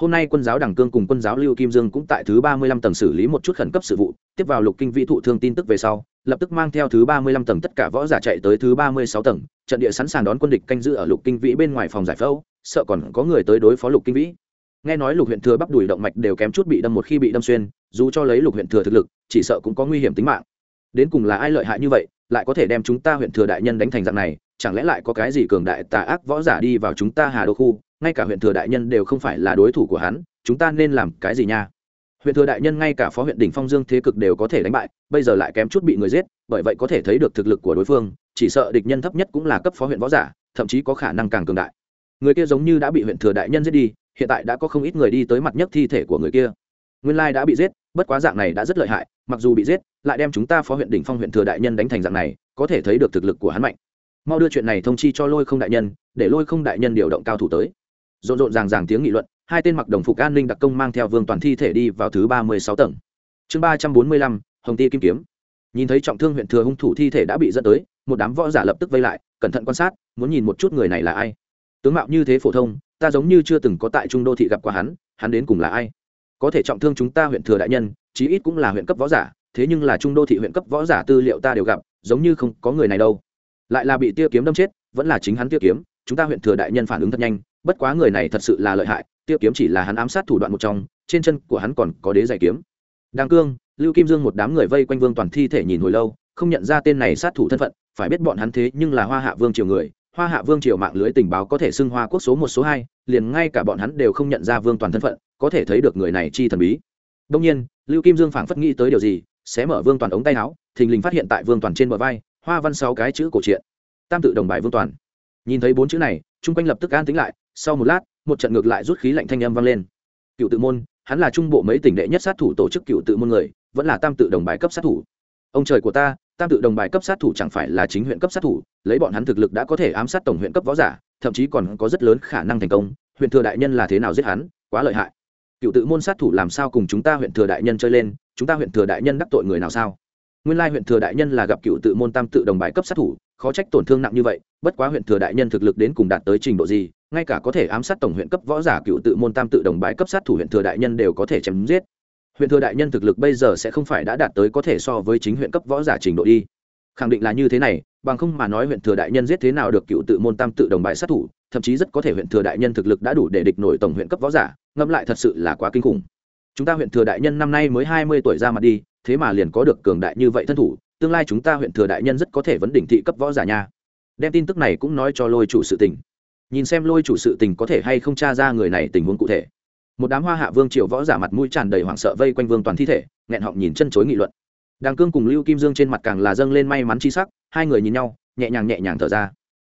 Hôm nay quân giáo đằng cương cùng quân giáo lưu kim dương cũng tại thứ ba mươi lăm tầng xử lý một chút khẩn cấp sự vụ, tiếp vào lục kinh vĩ thụ thương tin tức về sau, lập tức mang theo thứ ba mươi lăm tầng tất cả võ giả chạy tới thứ ba mươi sáu tầng, trận địa sẵn sàng đón quân địch canh giữ ở lục kinh vĩ bên ngoài phòng giải phẫu sợ còn có người tới đối phó lục kinh vĩ. Nghe nói lục huyện thừa bắp đùi động mạch đều kém chút bị đâm một khi bị đâm xuyên, dù cho lấy lục huyện thừa thực lực, chỉ sợ cũng có nguy hiểm tính mạng. Đến cùng là ai lợi hại như vậy, lại có thể đem chúng ta huyện thừa đại nhân đánh thành dạng này, chẳng lẽ lại có cái gì cường đại tà ác võ giả đi vào chúng ta hà đô khu, ngay cả huyện thừa đại nhân đều không phải là đối thủ của hắn, chúng ta nên làm cái gì nha? Huyện thừa đại nhân ngay cả phó huyện đỉnh phong dương thế cực đều có thể đánh bại, bây giờ lại kém chút bị người giết, bởi vậy có thể thấy được thực lực của đối phương, chỉ sợ địch nhân thấp nhất cũng là cấp phó huyện võ giả, thậm chí có khả năng càng cường đại người kia giống như đã bị huyện thừa đại nhân giết đi, hiện tại đã có không ít người đi tới mặt nhất thi thể của người kia. Nguyên lai đã bị giết, bất quá dạng này đã rất lợi hại, mặc dù bị giết, lại đem chúng ta phó huyện đỉnh phong huyện thừa đại nhân đánh thành dạng này, có thể thấy được thực lực của hắn mạnh. Mau đưa chuyện này thông chi cho lôi không đại nhân, để lôi không đại nhân điều động cao thủ tới. Rộn rộn ràng ràng tiếng nghị luận, hai tên mặc đồng phục an ninh đặc công mang theo vương toàn thi thể đi vào thứ ba mươi sáu tầng. Chương ba trăm bốn mươi lăm, hồng ti kim kiếm. Nhìn thấy trọng thương huyện thừa hung thủ thi thể đã bị dẫn tới, một đám võ giả lập tức vây lại, cẩn thận quan sát, muốn nhìn một chút người này là ai tướng mạo như thế phổ thông, ta giống như chưa từng có tại trung đô thị gặp qua hắn hắn đến cùng là ai? Có thể trọng thương chúng ta huyện thừa đại nhân, chí ít cũng là huyện cấp võ giả, thế nhưng là trung đô thị huyện cấp võ giả tư liệu ta đều gặp, giống như không có người này đâu. Lại là bị tia kiếm đâm chết, vẫn là chính hắn tia kiếm, chúng ta huyện thừa đại nhân phản ứng thật nhanh, bất quá người này thật sự là lợi hại, tia kiếm chỉ là hắn ám sát thủ đoạn một trong, trên chân của hắn còn có đế giải kiếm. Đàng cương, lưu kim dương một đám người vây quanh vương toàn thi thể nhìn hồi lâu, không nhận ra tên này sát thủ thân phận, phải biết bọn hắn thế nhưng là hoa hạ vương triều người hoa hạ vương triều mạng lưới tình báo có thể xưng hoa quốc số một, số hai, liền ngay cả bọn hắn đều không nhận ra vương toàn thân phận, có thể thấy được người này chi thần bí. Đông nhiên, lưu kim dương phảng phất nghĩ tới điều gì xé mở vương toàn ống tay áo, thình lình phát hiện tại vương toàn trên bờ vai, hoa văn sáu cái chữ cổ truyện. Tam tự đồng bài vương toàn. Nhìn thấy bốn chữ này, chung quanh lập tức an tính lại, sau một lát, một trận ngược lại rút khí lạnh thanh âm vang lên. Cựu tự môn, hắn là trung bộ mấy tỉnh đệ nhất sát thủ tổ chức cựu tự môn người, vẫn là tam tự đồng bài cấp sát thủ. Ông trời của ta, tam tự đồng bài cấp sát thủ chẳng phải là chính huyện cấp sát thủ lấy bọn hắn thực lực đã có thể ám sát tổng huyện cấp võ giả, thậm chí còn có rất lớn khả năng thành công, huyện thừa đại nhân là thế nào giết hắn, quá lợi hại. Cựu tự môn sát thủ làm sao cùng chúng ta huyện thừa đại nhân chơi lên, chúng ta huyện thừa đại nhân đắc tội người nào sao? Nguyên lai huyện thừa đại nhân là gặp cựu tự môn tam tự đồng bài cấp sát thủ, khó trách tổn thương nặng như vậy, bất quá huyện thừa đại nhân thực lực đến cùng đạt tới trình độ gì, ngay cả có thể ám sát tổng huyện cấp võ giả cựu tự môn tam tự đồng bài cấp sát thủ huyện thừa đại nhân đều có thể chém giết. Huyện thừa đại nhân thực lực bây giờ sẽ không phải đã đạt tới có thể so với chính huyện cấp võ giả trình độ đi. Khẳng định là như thế này bằng không mà nói huyện thừa đại nhân giết thế nào được cựu tự môn tam tự đồng bài sát thủ, thậm chí rất có thể huyện thừa đại nhân thực lực đã đủ để địch nổi tổng huyện cấp võ giả, ngẫm lại thật sự là quá kinh khủng. Chúng ta huyện thừa đại nhân năm nay mới hai mươi tuổi ra mặt đi, thế mà liền có được cường đại như vậy thân thủ, tương lai chúng ta huyện thừa đại nhân rất có thể vấn đỉnh thị cấp võ giả nha. Đem tin tức này cũng nói cho lôi chủ sự tình. Nhìn xem lôi chủ sự tình có thể hay không tra ra người này tình huống cụ thể. Một đám hoa hạ vương triều võ giả mặt mũi tràn đầy hoảng sợ vây quanh vương toàn thi thể, nghẹn họng nhìn chân chối nghị luận đàng cương cùng lưu kim dương trên mặt càng là dâng lên may mắn chi sắc, hai người nhìn nhau, nhẹ nhàng nhẹ nhàng thở ra.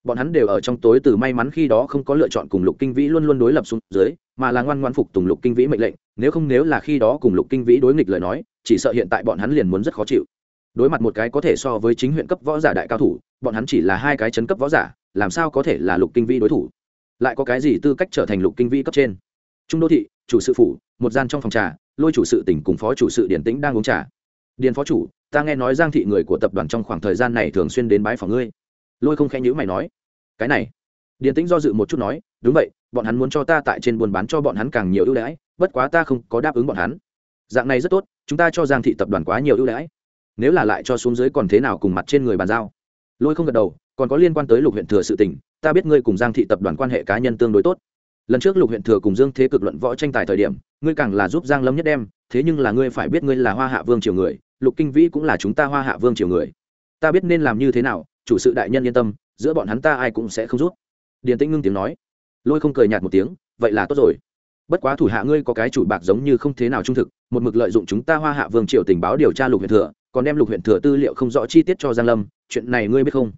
Bọn hắn đều ở trong tối từ may mắn khi đó không có lựa chọn cùng lục kinh vĩ luôn luôn đối lập xuống dưới, mà là ngoan ngoan phục tùng lục kinh vĩ mệnh lệnh, nếu không nếu là khi đó cùng lục kinh vĩ đối nghịch lời nói, chỉ sợ hiện tại bọn hắn liền muốn rất khó chịu. Đối mặt một cái có thể so với chính huyện cấp võ giả đại cao thủ, bọn hắn chỉ là hai cái chấn cấp võ giả, làm sao có thể là lục kinh vĩ đối thủ? Lại có cái gì tư cách trở thành lục kinh vĩ cấp trên? Trung đô thị, chủ sự phủ, một gian trong phòng trà, lôi chủ sự tỉnh cùng phó chủ sự điển tĩnh đang uống trà điền phó chủ, ta nghe nói giang thị người của tập đoàn trong khoảng thời gian này thường xuyên đến bái phòng ngươi. Lôi không khẽ nhữ mày nói, cái này. Điền tĩnh do dự một chút nói, đúng vậy, bọn hắn muốn cho ta tại trên buôn bán cho bọn hắn càng nhiều ưu đãi, bất quá ta không có đáp ứng bọn hắn. Dạng này rất tốt, chúng ta cho giang thị tập đoàn quá nhiều ưu đãi. Nếu là lại cho xuống dưới còn thế nào cùng mặt trên người bàn giao? Lôi không gật đầu, còn có liên quan tới lục huyện thừa sự tỉnh ta biết ngươi cùng giang thị tập đoàn quan hệ cá nhân tương đối tốt. Lần trước lục huyện thừa cùng dương thế cực luận võ tranh tài thời điểm, ngươi càng là giúp giang lâm nhất đem, thế nhưng là ngươi phải biết ngươi là hoa hạ vương triều người lục kinh vĩ cũng là chúng ta hoa hạ vương triều người. Ta biết nên làm như thế nào, chủ sự đại nhân yên tâm, giữa bọn hắn ta ai cũng sẽ không rút. Điền tĩnh ngưng tiếng nói. Lôi không cười nhạt một tiếng, vậy là tốt rồi. Bất quá thủ hạ ngươi có cái chủ bạc giống như không thế nào trung thực, một mực lợi dụng chúng ta hoa hạ vương triều tình báo điều tra lục huyện thừa, còn đem lục huyện thừa tư liệu không rõ chi tiết cho giang lâm, chuyện này ngươi biết không?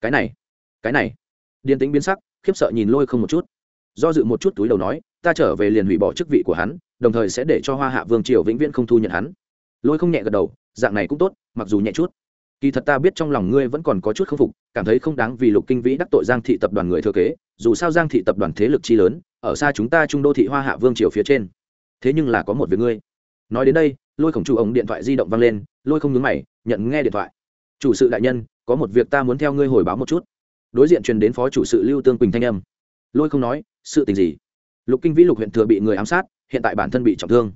Cái này cái này. Điền tĩnh biến sắc, khiếp sợ nhìn lôi không một chút. Do dự một chút túi đầu nói, ta trở về liền hủy bỏ chức vị của hắn, đồng thời sẽ để cho hoa hạ vương triều vĩnh viễn không thu nhận hắn lôi không nhẹ gật đầu, dạng này cũng tốt, mặc dù nhẹ chút. Kỳ thật ta biết trong lòng ngươi vẫn còn có chút k phục, cảm thấy không đáng vì lục kinh vĩ đắc tội giang thị tập đoàn người thừa kế, dù sao giang thị tập đoàn thế lực chi lớn, ở xa chúng ta trung đô thị hoa hạ vương triều phía trên. Thế nhưng là có một việc ngươi. Nói đến đây, lôi khổng chủ ống điện thoại di động vang lên, lôi không nhướng mày, nhận nghe điện thoại. Chủ sự đại nhân, có một việc ta muốn theo ngươi hồi báo một chút. Đối diện truyền đến phó chủ sự lưu tương quỳnh thanh âm. Lôi không nói, sự tình gì? Lục kinh vĩ lục huyện thừa bị người ám sát, hiện tại bản thân bị trọng thương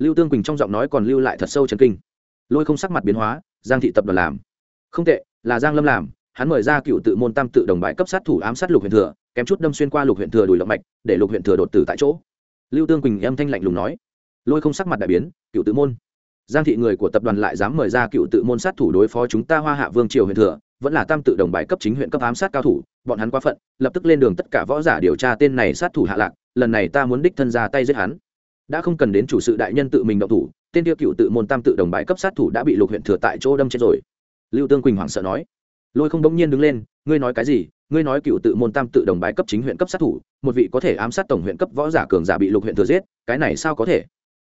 lưu tương quỳnh trong giọng nói còn lưu lại thật sâu chấn kinh. Lôi không sắc mặt biến hóa, giang thị tập đoàn làm. Không tệ, là giang lâm làm. Hắn mời ra cựu tự môn tam tự đồng bại cấp sát thủ ám sát lục huyện thừa, kém chút đâm xuyên qua lục huyện thừa đùi động mạch, để lục huyện thừa đột tử tại chỗ. Lưu tương quỳnh âm thanh lạnh lùng nói. Lôi không sắc mặt đại biến, cựu tự môn. Giang thị người của tập đoàn lại dám mời ra cựu tự môn sát thủ đối phó chúng ta hoa hạ vương triều huyện thừa, vẫn là tam tự đồng bài cấp chính huyện cấp ám sát cao thủ, bọn hắn quá phận, lập tức lên đường tất cả võ giả điều tra tên này sát thủ hạ lạc, lần này ta muốn đích thân ra tay giết hắn đã không cần đến chủ sự đại nhân tự mình động thủ, tên tiêu cựu tự môn tam tự đồng bài cấp sát thủ đã bị lục huyện thừa tại chỗ đâm chết rồi. Lưu tương quỳnh hoảng sợ nói. Lôi không bỗng nhiên đứng lên, ngươi nói cái gì? Ngươi nói cựu tự môn tam tự đồng bài cấp chính huyện cấp sát thủ, một vị có thể ám sát tổng huyện cấp võ giả cường giả bị lục huyện thừa giết, cái này sao có thể?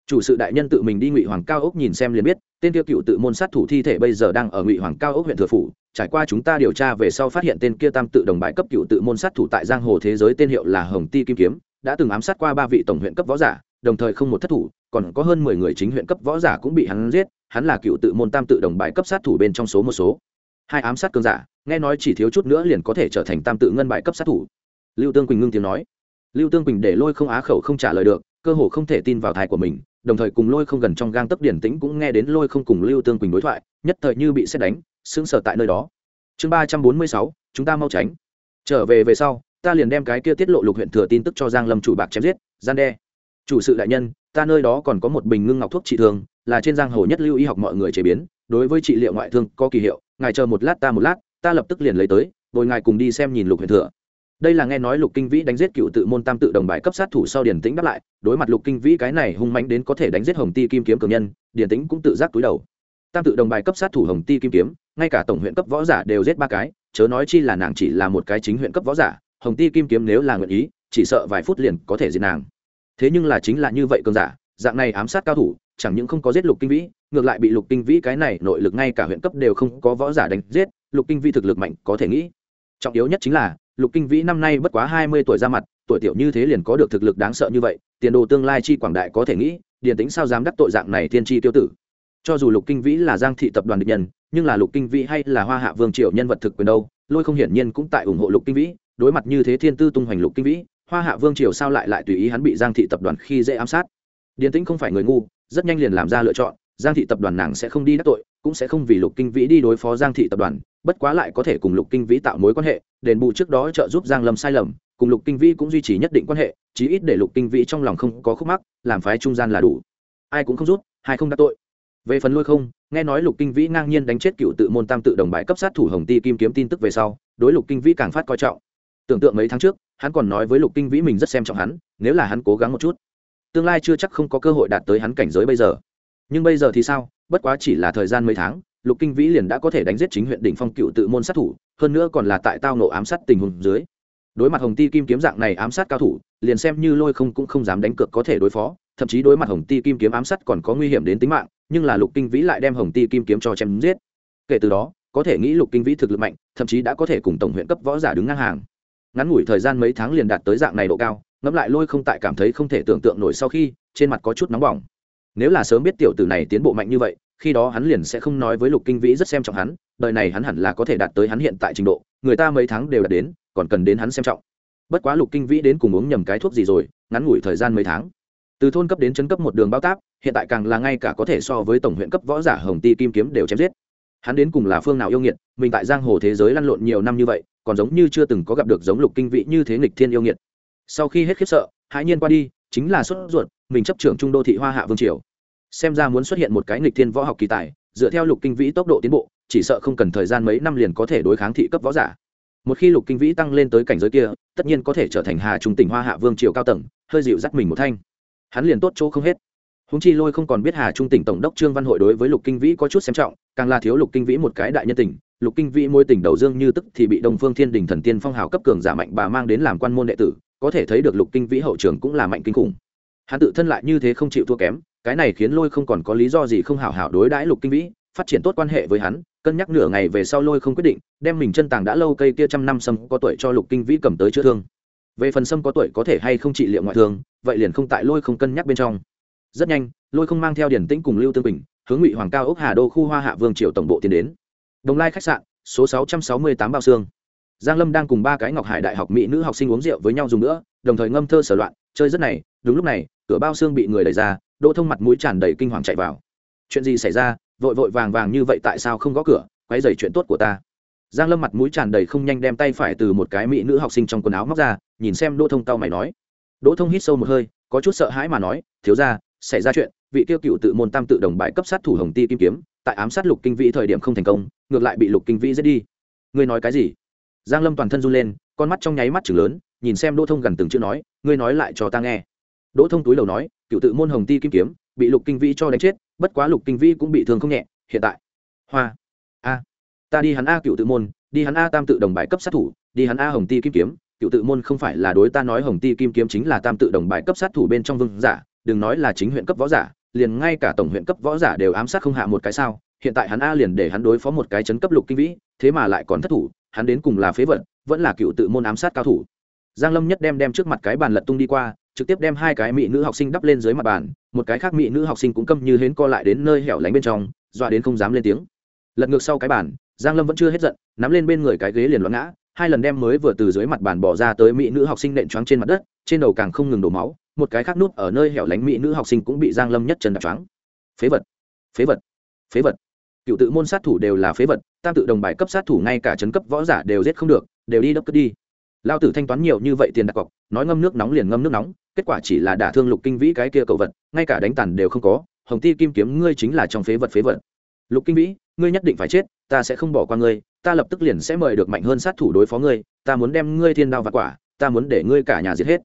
Chủ sự đại nhân tự mình đi ngụy hoàng cao ốc nhìn xem liền biết, tên kia cựu tự môn sát thủ thi thể bây giờ đang ở ngụy hoàng cao ốc huyện thừa phủ, trải qua chúng ta điều tra về sau phát hiện tên kia tam tự đồng bãi cấp cựu tự môn sát thủ tại giang hồ thế giới tên hiệu là hồng ti kim kiếm, đã từng ám sát qua ba vị tổng huyện cấp võ giả đồng thời không một thất thủ, còn có hơn mười người chính huyện cấp võ giả cũng bị hắn giết, hắn là cựu tự môn tam tự đồng bài cấp sát thủ bên trong số một số. Hai ám sát cơn giả, nghe nói chỉ thiếu chút nữa liền có thể trở thành tam tự ngân bài cấp sát thủ. Lưu tương quỳnh ngưng tiếng nói. Lưu tương quỳnh để lôi không á khẩu không trả lời được, cơ hồ không thể tin vào thai của mình, đồng thời cùng lôi không gần trong gang tấc điển tĩnh cũng nghe đến lôi không cùng lưu tương quỳnh đối thoại, nhất thời như bị xét đánh, sững sờ tại nơi đó. Chương ba trăm bốn mươi sáu, chúng ta mau tránh. Trở về về sau, ta liền đem cái kia tiết lộ lục huyện thừa tin tức cho giang lâm chủ bạc chém giết, gian đe chủ sự đại nhân, ta nơi đó còn có một bình ngưng ngọc thuốc trị thương, là trên giang hồ nhất lưu y học mọi người chế biến, đối với trị liệu ngoại thương có kỳ hiệu, ngài chờ một lát ta một lát, ta lập tức liền lấy tới rồi ngài cùng đi xem nhìn lục huyền thừa. Đây là nghe nói lục kinh vĩ đánh giết cựu tự môn tam tự đồng bài cấp sát thủ sau điển tĩnh đáp lại, đối mặt lục kinh vĩ cái này hung mạnh đến có thể đánh giết hồng ti kim kiếm cường nhân điển tĩnh cũng tự giác túi đầu. Tam tự đồng bài cấp sát thủ hồng ti kim kiếm, ngay cả tổng huyện cấp võ giả đều giết ba cái, chớ nói chi là nàng chỉ là một cái chính huyện cấp võ giả, hồng ti kim kiếm nếu là nguyện ý, chỉ sợ vài phút liền có thể diệt nàng thế nhưng là chính là như vậy cường giả, dạng này ám sát cao thủ, chẳng những không có giết lục kinh vĩ, ngược lại bị lục kinh vĩ cái này nội lực ngay cả huyện cấp đều không có võ giả đánh giết, lục kinh vĩ thực lực mạnh, có thể nghĩ. Trọng yếu nhất chính là, lục kinh vĩ năm nay bất quá hai mươi tuổi ra mặt, tuổi tiểu như thế liền có được thực lực đáng sợ như vậy, tiền đồ tương lai chi quảng đại có thể nghĩ điển tính sao dám đắc tội dạng này thiên chi tiêu tử. Cho dù lục kinh vĩ là giang thị tập đoàn địch nhân, nhưng là lục kinh vĩ hay là hoa hạ vương triều nhân vật thực quyền đâu, lôi không hiển nhiên cũng tại ủng hộ lục kinh vĩ, đối mặt như thế thiên tư tung hoành lục kinh vĩ hoa hạ vương triều sao lại lại tùy ý hắn bị giang thị tập đoàn khi dễ ám sát? Điền tĩnh không phải người ngu, rất nhanh liền làm ra lựa chọn, giang thị tập đoàn nàng sẽ không đi đắc tội, cũng sẽ không vì lục kinh vĩ đi đối phó giang thị tập đoàn, bất quá lại có thể cùng lục kinh vĩ tạo mối quan hệ, đền bù trước đó trợ giúp giang lâm sai lầm, cùng lục kinh vĩ cũng duy trì nhất định quan hệ, chí ít để lục kinh vĩ trong lòng không có khúc mắc, làm phái trung gian là đủ. Ai cũng không rút hai không đắc tội. Về phần lôi không, nghe nói lục kinh vĩ ngang nhiên đánh chết cựu tự môn tam tự đồng bãi cấp sát thủ hồng ti kim kiếm tin tức về sau, đối lục kinh vĩ càng phát coi trọng. Tưởng tượng mấy tháng trước hắn còn nói với lục kinh vĩ mình rất xem trọng hắn, nếu là hắn cố gắng một chút, tương lai chưa chắc không có cơ hội đạt tới hắn cảnh giới bây giờ. Nhưng bây giờ thì sao? Bất quá chỉ là thời gian mấy tháng, lục kinh vĩ liền đã có thể đánh giết chính huyện đỉnh phong cựu tự môn sát thủ, hơn nữa còn là tại tao nổ ám sát tình huống dưới. Đối mặt hồng ti kim kiếm dạng này ám sát cao thủ, liền xem như lôi không cũng không dám đánh cược có thể đối phó, thậm chí đối mặt hồng ti kim kiếm ám sát còn có nguy hiểm đến tính mạng, nhưng là lục kinh vĩ lại đem hồng ti kim kiếm cho chém giết. Kể từ đó, có thể nghĩ lục kinh vĩ thực lực mạnh, thậm chí đã có thể cùng tổng huyện cấp võ giả đứng ngang hàng ngắn ngủi thời gian mấy tháng liền đạt tới dạng này độ cao, ngẫm lại lôi không tại cảm thấy không thể tưởng tượng nổi sau khi, trên mặt có chút nóng bỏng. Nếu là sớm biết tiểu tử này tiến bộ mạnh như vậy, khi đó hắn liền sẽ không nói với lục kinh vĩ rất xem trọng hắn, đời này hắn hẳn là có thể đạt tới hắn hiện tại trình độ, người ta mấy tháng đều đạt đến, còn cần đến hắn xem trọng. Bất quá lục kinh vĩ đến cùng uống nhầm cái thuốc gì rồi, ngắn ngủi thời gian mấy tháng. Từ thôn cấp đến chân cấp một đường bao táp hiện tại càng là ngay cả có thể so với tổng huyện cấp võ giả hồng ti kim kiếm đều chém giết. Hắn đến cùng là phương nào yêu nghiệt, mình tại giang hồ thế giới lăn lộn nhiều năm như vậy còn giống như chưa từng có gặp được giống lục kinh vĩ như thế nghịch thiên yêu nghiệt. Sau khi hết khiếp sợ, hãi nhiên qua đi, chính là xuất ruột, mình chấp trưởng trung đô thị hoa hạ vương triều. Xem ra muốn xuất hiện một cái nghịch thiên võ học kỳ tài, dựa theo lục kinh vĩ tốc độ tiến bộ, chỉ sợ không cần thời gian mấy năm liền có thể đối kháng thị cấp võ giả. Một khi lục kinh vĩ tăng lên tới cảnh giới kia, tất nhiên có thể trở thành hà trung tỉnh hoa hạ vương triều cao tầng, hơi dịu dắt mình một thanh. Hắn liền tốt chỗ không hết. Húng chi lôi không còn biết hà trung tỉnh tổng đốc trương văn hội đối với lục kinh vĩ có chút xem trọng, càng là thiếu lục kinh vĩ một cái đại nhân tỉnh lục kinh vĩ môi tỉnh đầu dương như tức thì bị đông phương thiên đình thần tiên phong hào cấp cường giả mạnh bà mang đến làm quan môn đệ tử, có thể thấy được lục kinh vĩ hậu trường cũng là mạnh kinh khủng. Hắn tự thân lại như thế không chịu thua kém, cái này khiến lôi không còn có lý do gì không hảo hảo đối đãi lục kinh vĩ, phát triển tốt quan hệ với hắn, cân nhắc nửa ngày về sau lôi không quyết định, đem mình chân tàng đã lâu cây kia trăm năm sâm có tuổi cho lục kinh vĩ cầm tới chữa thương. Về phần sâm có tuổi có thể hay không trị liệu ngoại thương, vậy liền không tại lôi không cân nhắc bên trong. Rất nhanh, lôi không mang theo điển tĩnh cùng lưu tương bình, hướng ngụy hoàng cao ốc hà đô khu hoa hạ vương triều tổng bộ tiến đến đồng lai khách sạn, số sáu trăm sáu mươi tám bao xương giang lâm đang cùng ba cái ngọc hải đại học mỹ nữ học sinh uống rượu với nhau dùng nữa, đồng thời ngâm thơ sở loạn, chơi rất này, đúng lúc này, cửa bao xương bị người đẩy ra, đỗ thông mặt mũi tràn đầy kinh hoàng chạy vào. Chuyện gì xảy ra? Vội vội vàng vàng như vậy tại sao không gõ cửa? Quay rầy chuyện tốt của ta. Giang lâm mặt mũi tràn đầy không nhanh đem tay phải từ một cái mỹ nữ học sinh trong quần áo móc ra, nhìn xem đỗ thông tao mày nói. Đỗ thông hít sâu một hơi, có chút sợ hãi mà nói, thiếu ra xảy ra chuyện, vị tiêu cựu tự môn tam tự đồng bại cấp sát thủ hồng ti kim kiếm tại ám sát lục kinh vĩ thời điểm không thành công, ngược lại bị lục kinh vĩ giết đi. Ngươi nói cái gì? Giang lâm toàn thân run lên, con mắt trong nháy mắt chừng lớn, nhìn xem đỗ thông gần từng chữ nói, ngươi nói lại cho ta nghe. Đỗ thông túi đầu nói, cựu tự môn hồng ti kim kiếm, bị lục kinh vĩ cho đánh chết, bất quá lục kinh vĩ cũng bị thương không nhẹ, hiện tại. Hoa. A. Ta đi hắn a cựu tự môn, đi hắn a tam tự đồng bài cấp sát thủ, đi hắn a hồng ti kim kiếm, cựu tự môn không phải là đối ta nói hồng ti kim kiếm chính là tam tự đồng bài cấp sát thủ bên trong vương giả, đừng nói là chính huyện cấp võ giả liền ngay cả tổng huyện cấp võ giả đều ám sát không hạ một cái sao, hiện tại hắn a liền để hắn đối phó một cái chấn cấp lục kinh vĩ, thế mà lại còn thất thủ, hắn đến cùng là phế vật, vẫn là cựu tự môn ám sát cao thủ. Giang lâm nhất đem đem trước mặt cái bàn lật tung đi qua, trực tiếp đem hai cái mỹ nữ học sinh đắp lên dưới mặt bàn, một cái khác mỹ nữ học sinh cũng câm như hến co lại đến nơi hẻo lánh bên trong, dọa đến không dám lên tiếng. Lật ngược sau cái bàn, giang lâm vẫn chưa hết giận, nắm lên bên người cái ghế liền loạn ngã, hai lần đem mới vừa từ dưới mặt bàn bỏ ra tới mỹ nữ học sinh nện choáng trên mặt đất, trên đầu càng không ngừng đổ máu một cái khác nút ở nơi hẻo lánh mỹ nữ học sinh cũng bị giang lâm nhất chân đạp choáng. Phế vật phế vật phế vật. Cựu tự môn sát thủ đều là phế vật, tam tự đồng bài cấp sát thủ ngay cả trấn cấp võ giả đều giết không được, đều đi đốc cất đi. Lao tử thanh toán nhiều như vậy tiền đặt cọc, nói ngâm nước nóng liền ngâm nước nóng, kết quả chỉ là đả thương lục kinh vĩ cái kia cậu vật, ngay cả đánh tàn đều không có, hồng ti kim kiếm ngươi chính là trong phế vật phế vật. Lục kinh vĩ, ngươi nhất định phải chết, ta sẽ không bỏ qua ngươi, ta lập tức liền sẽ mời được mạnh hơn sát thủ đối phó ngươi, ta muốn đem ngươi thiên đao và quả, ta muốn để ngươi cả nhà giết hết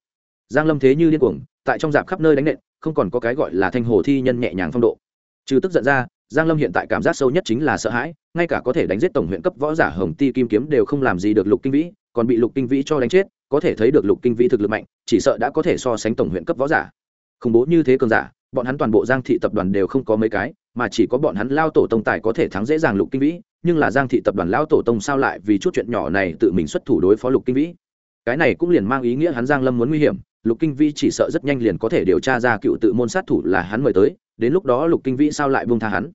giang lâm thế như điên cuồng, tại trong dạp khắp nơi đánh nện, không còn có cái gọi là thanh hồ thi nhân nhẹ nhàng phong độ. Trừ tức giận ra, giang lâm hiện tại cảm giác sâu nhất chính là sợ hãi, ngay cả có thể đánh giết tổng huyện cấp võ giả hồng ti kim kiếm đều không làm gì được lục kinh vĩ, còn bị lục kinh vĩ cho đánh chết, có thể thấy được lục kinh vĩ thực lực mạnh, chỉ sợ đã có thể so sánh tổng huyện cấp võ giả. Khủng bố như thế cường giả, bọn hắn toàn bộ giang thị tập đoàn đều không có mấy cái, mà chỉ có bọn hắn lao tổ tông tài có thể thắng dễ dàng lục kinh vĩ, nhưng là giang thị tập đoàn lao tổ tông sao lại vì chút chuyện nhỏ này tự mình xuất thủ đối phó lục kinh vĩ? Cái này cũng liền mang ý nghĩa hắn giang lâm muốn nguy hiểm, lục kinh vĩ chỉ sợ rất nhanh liền có thể điều tra ra cựu tự môn sát thủ là hắn mời tới, đến lúc đó lục kinh vĩ sao lại buông tha hắn?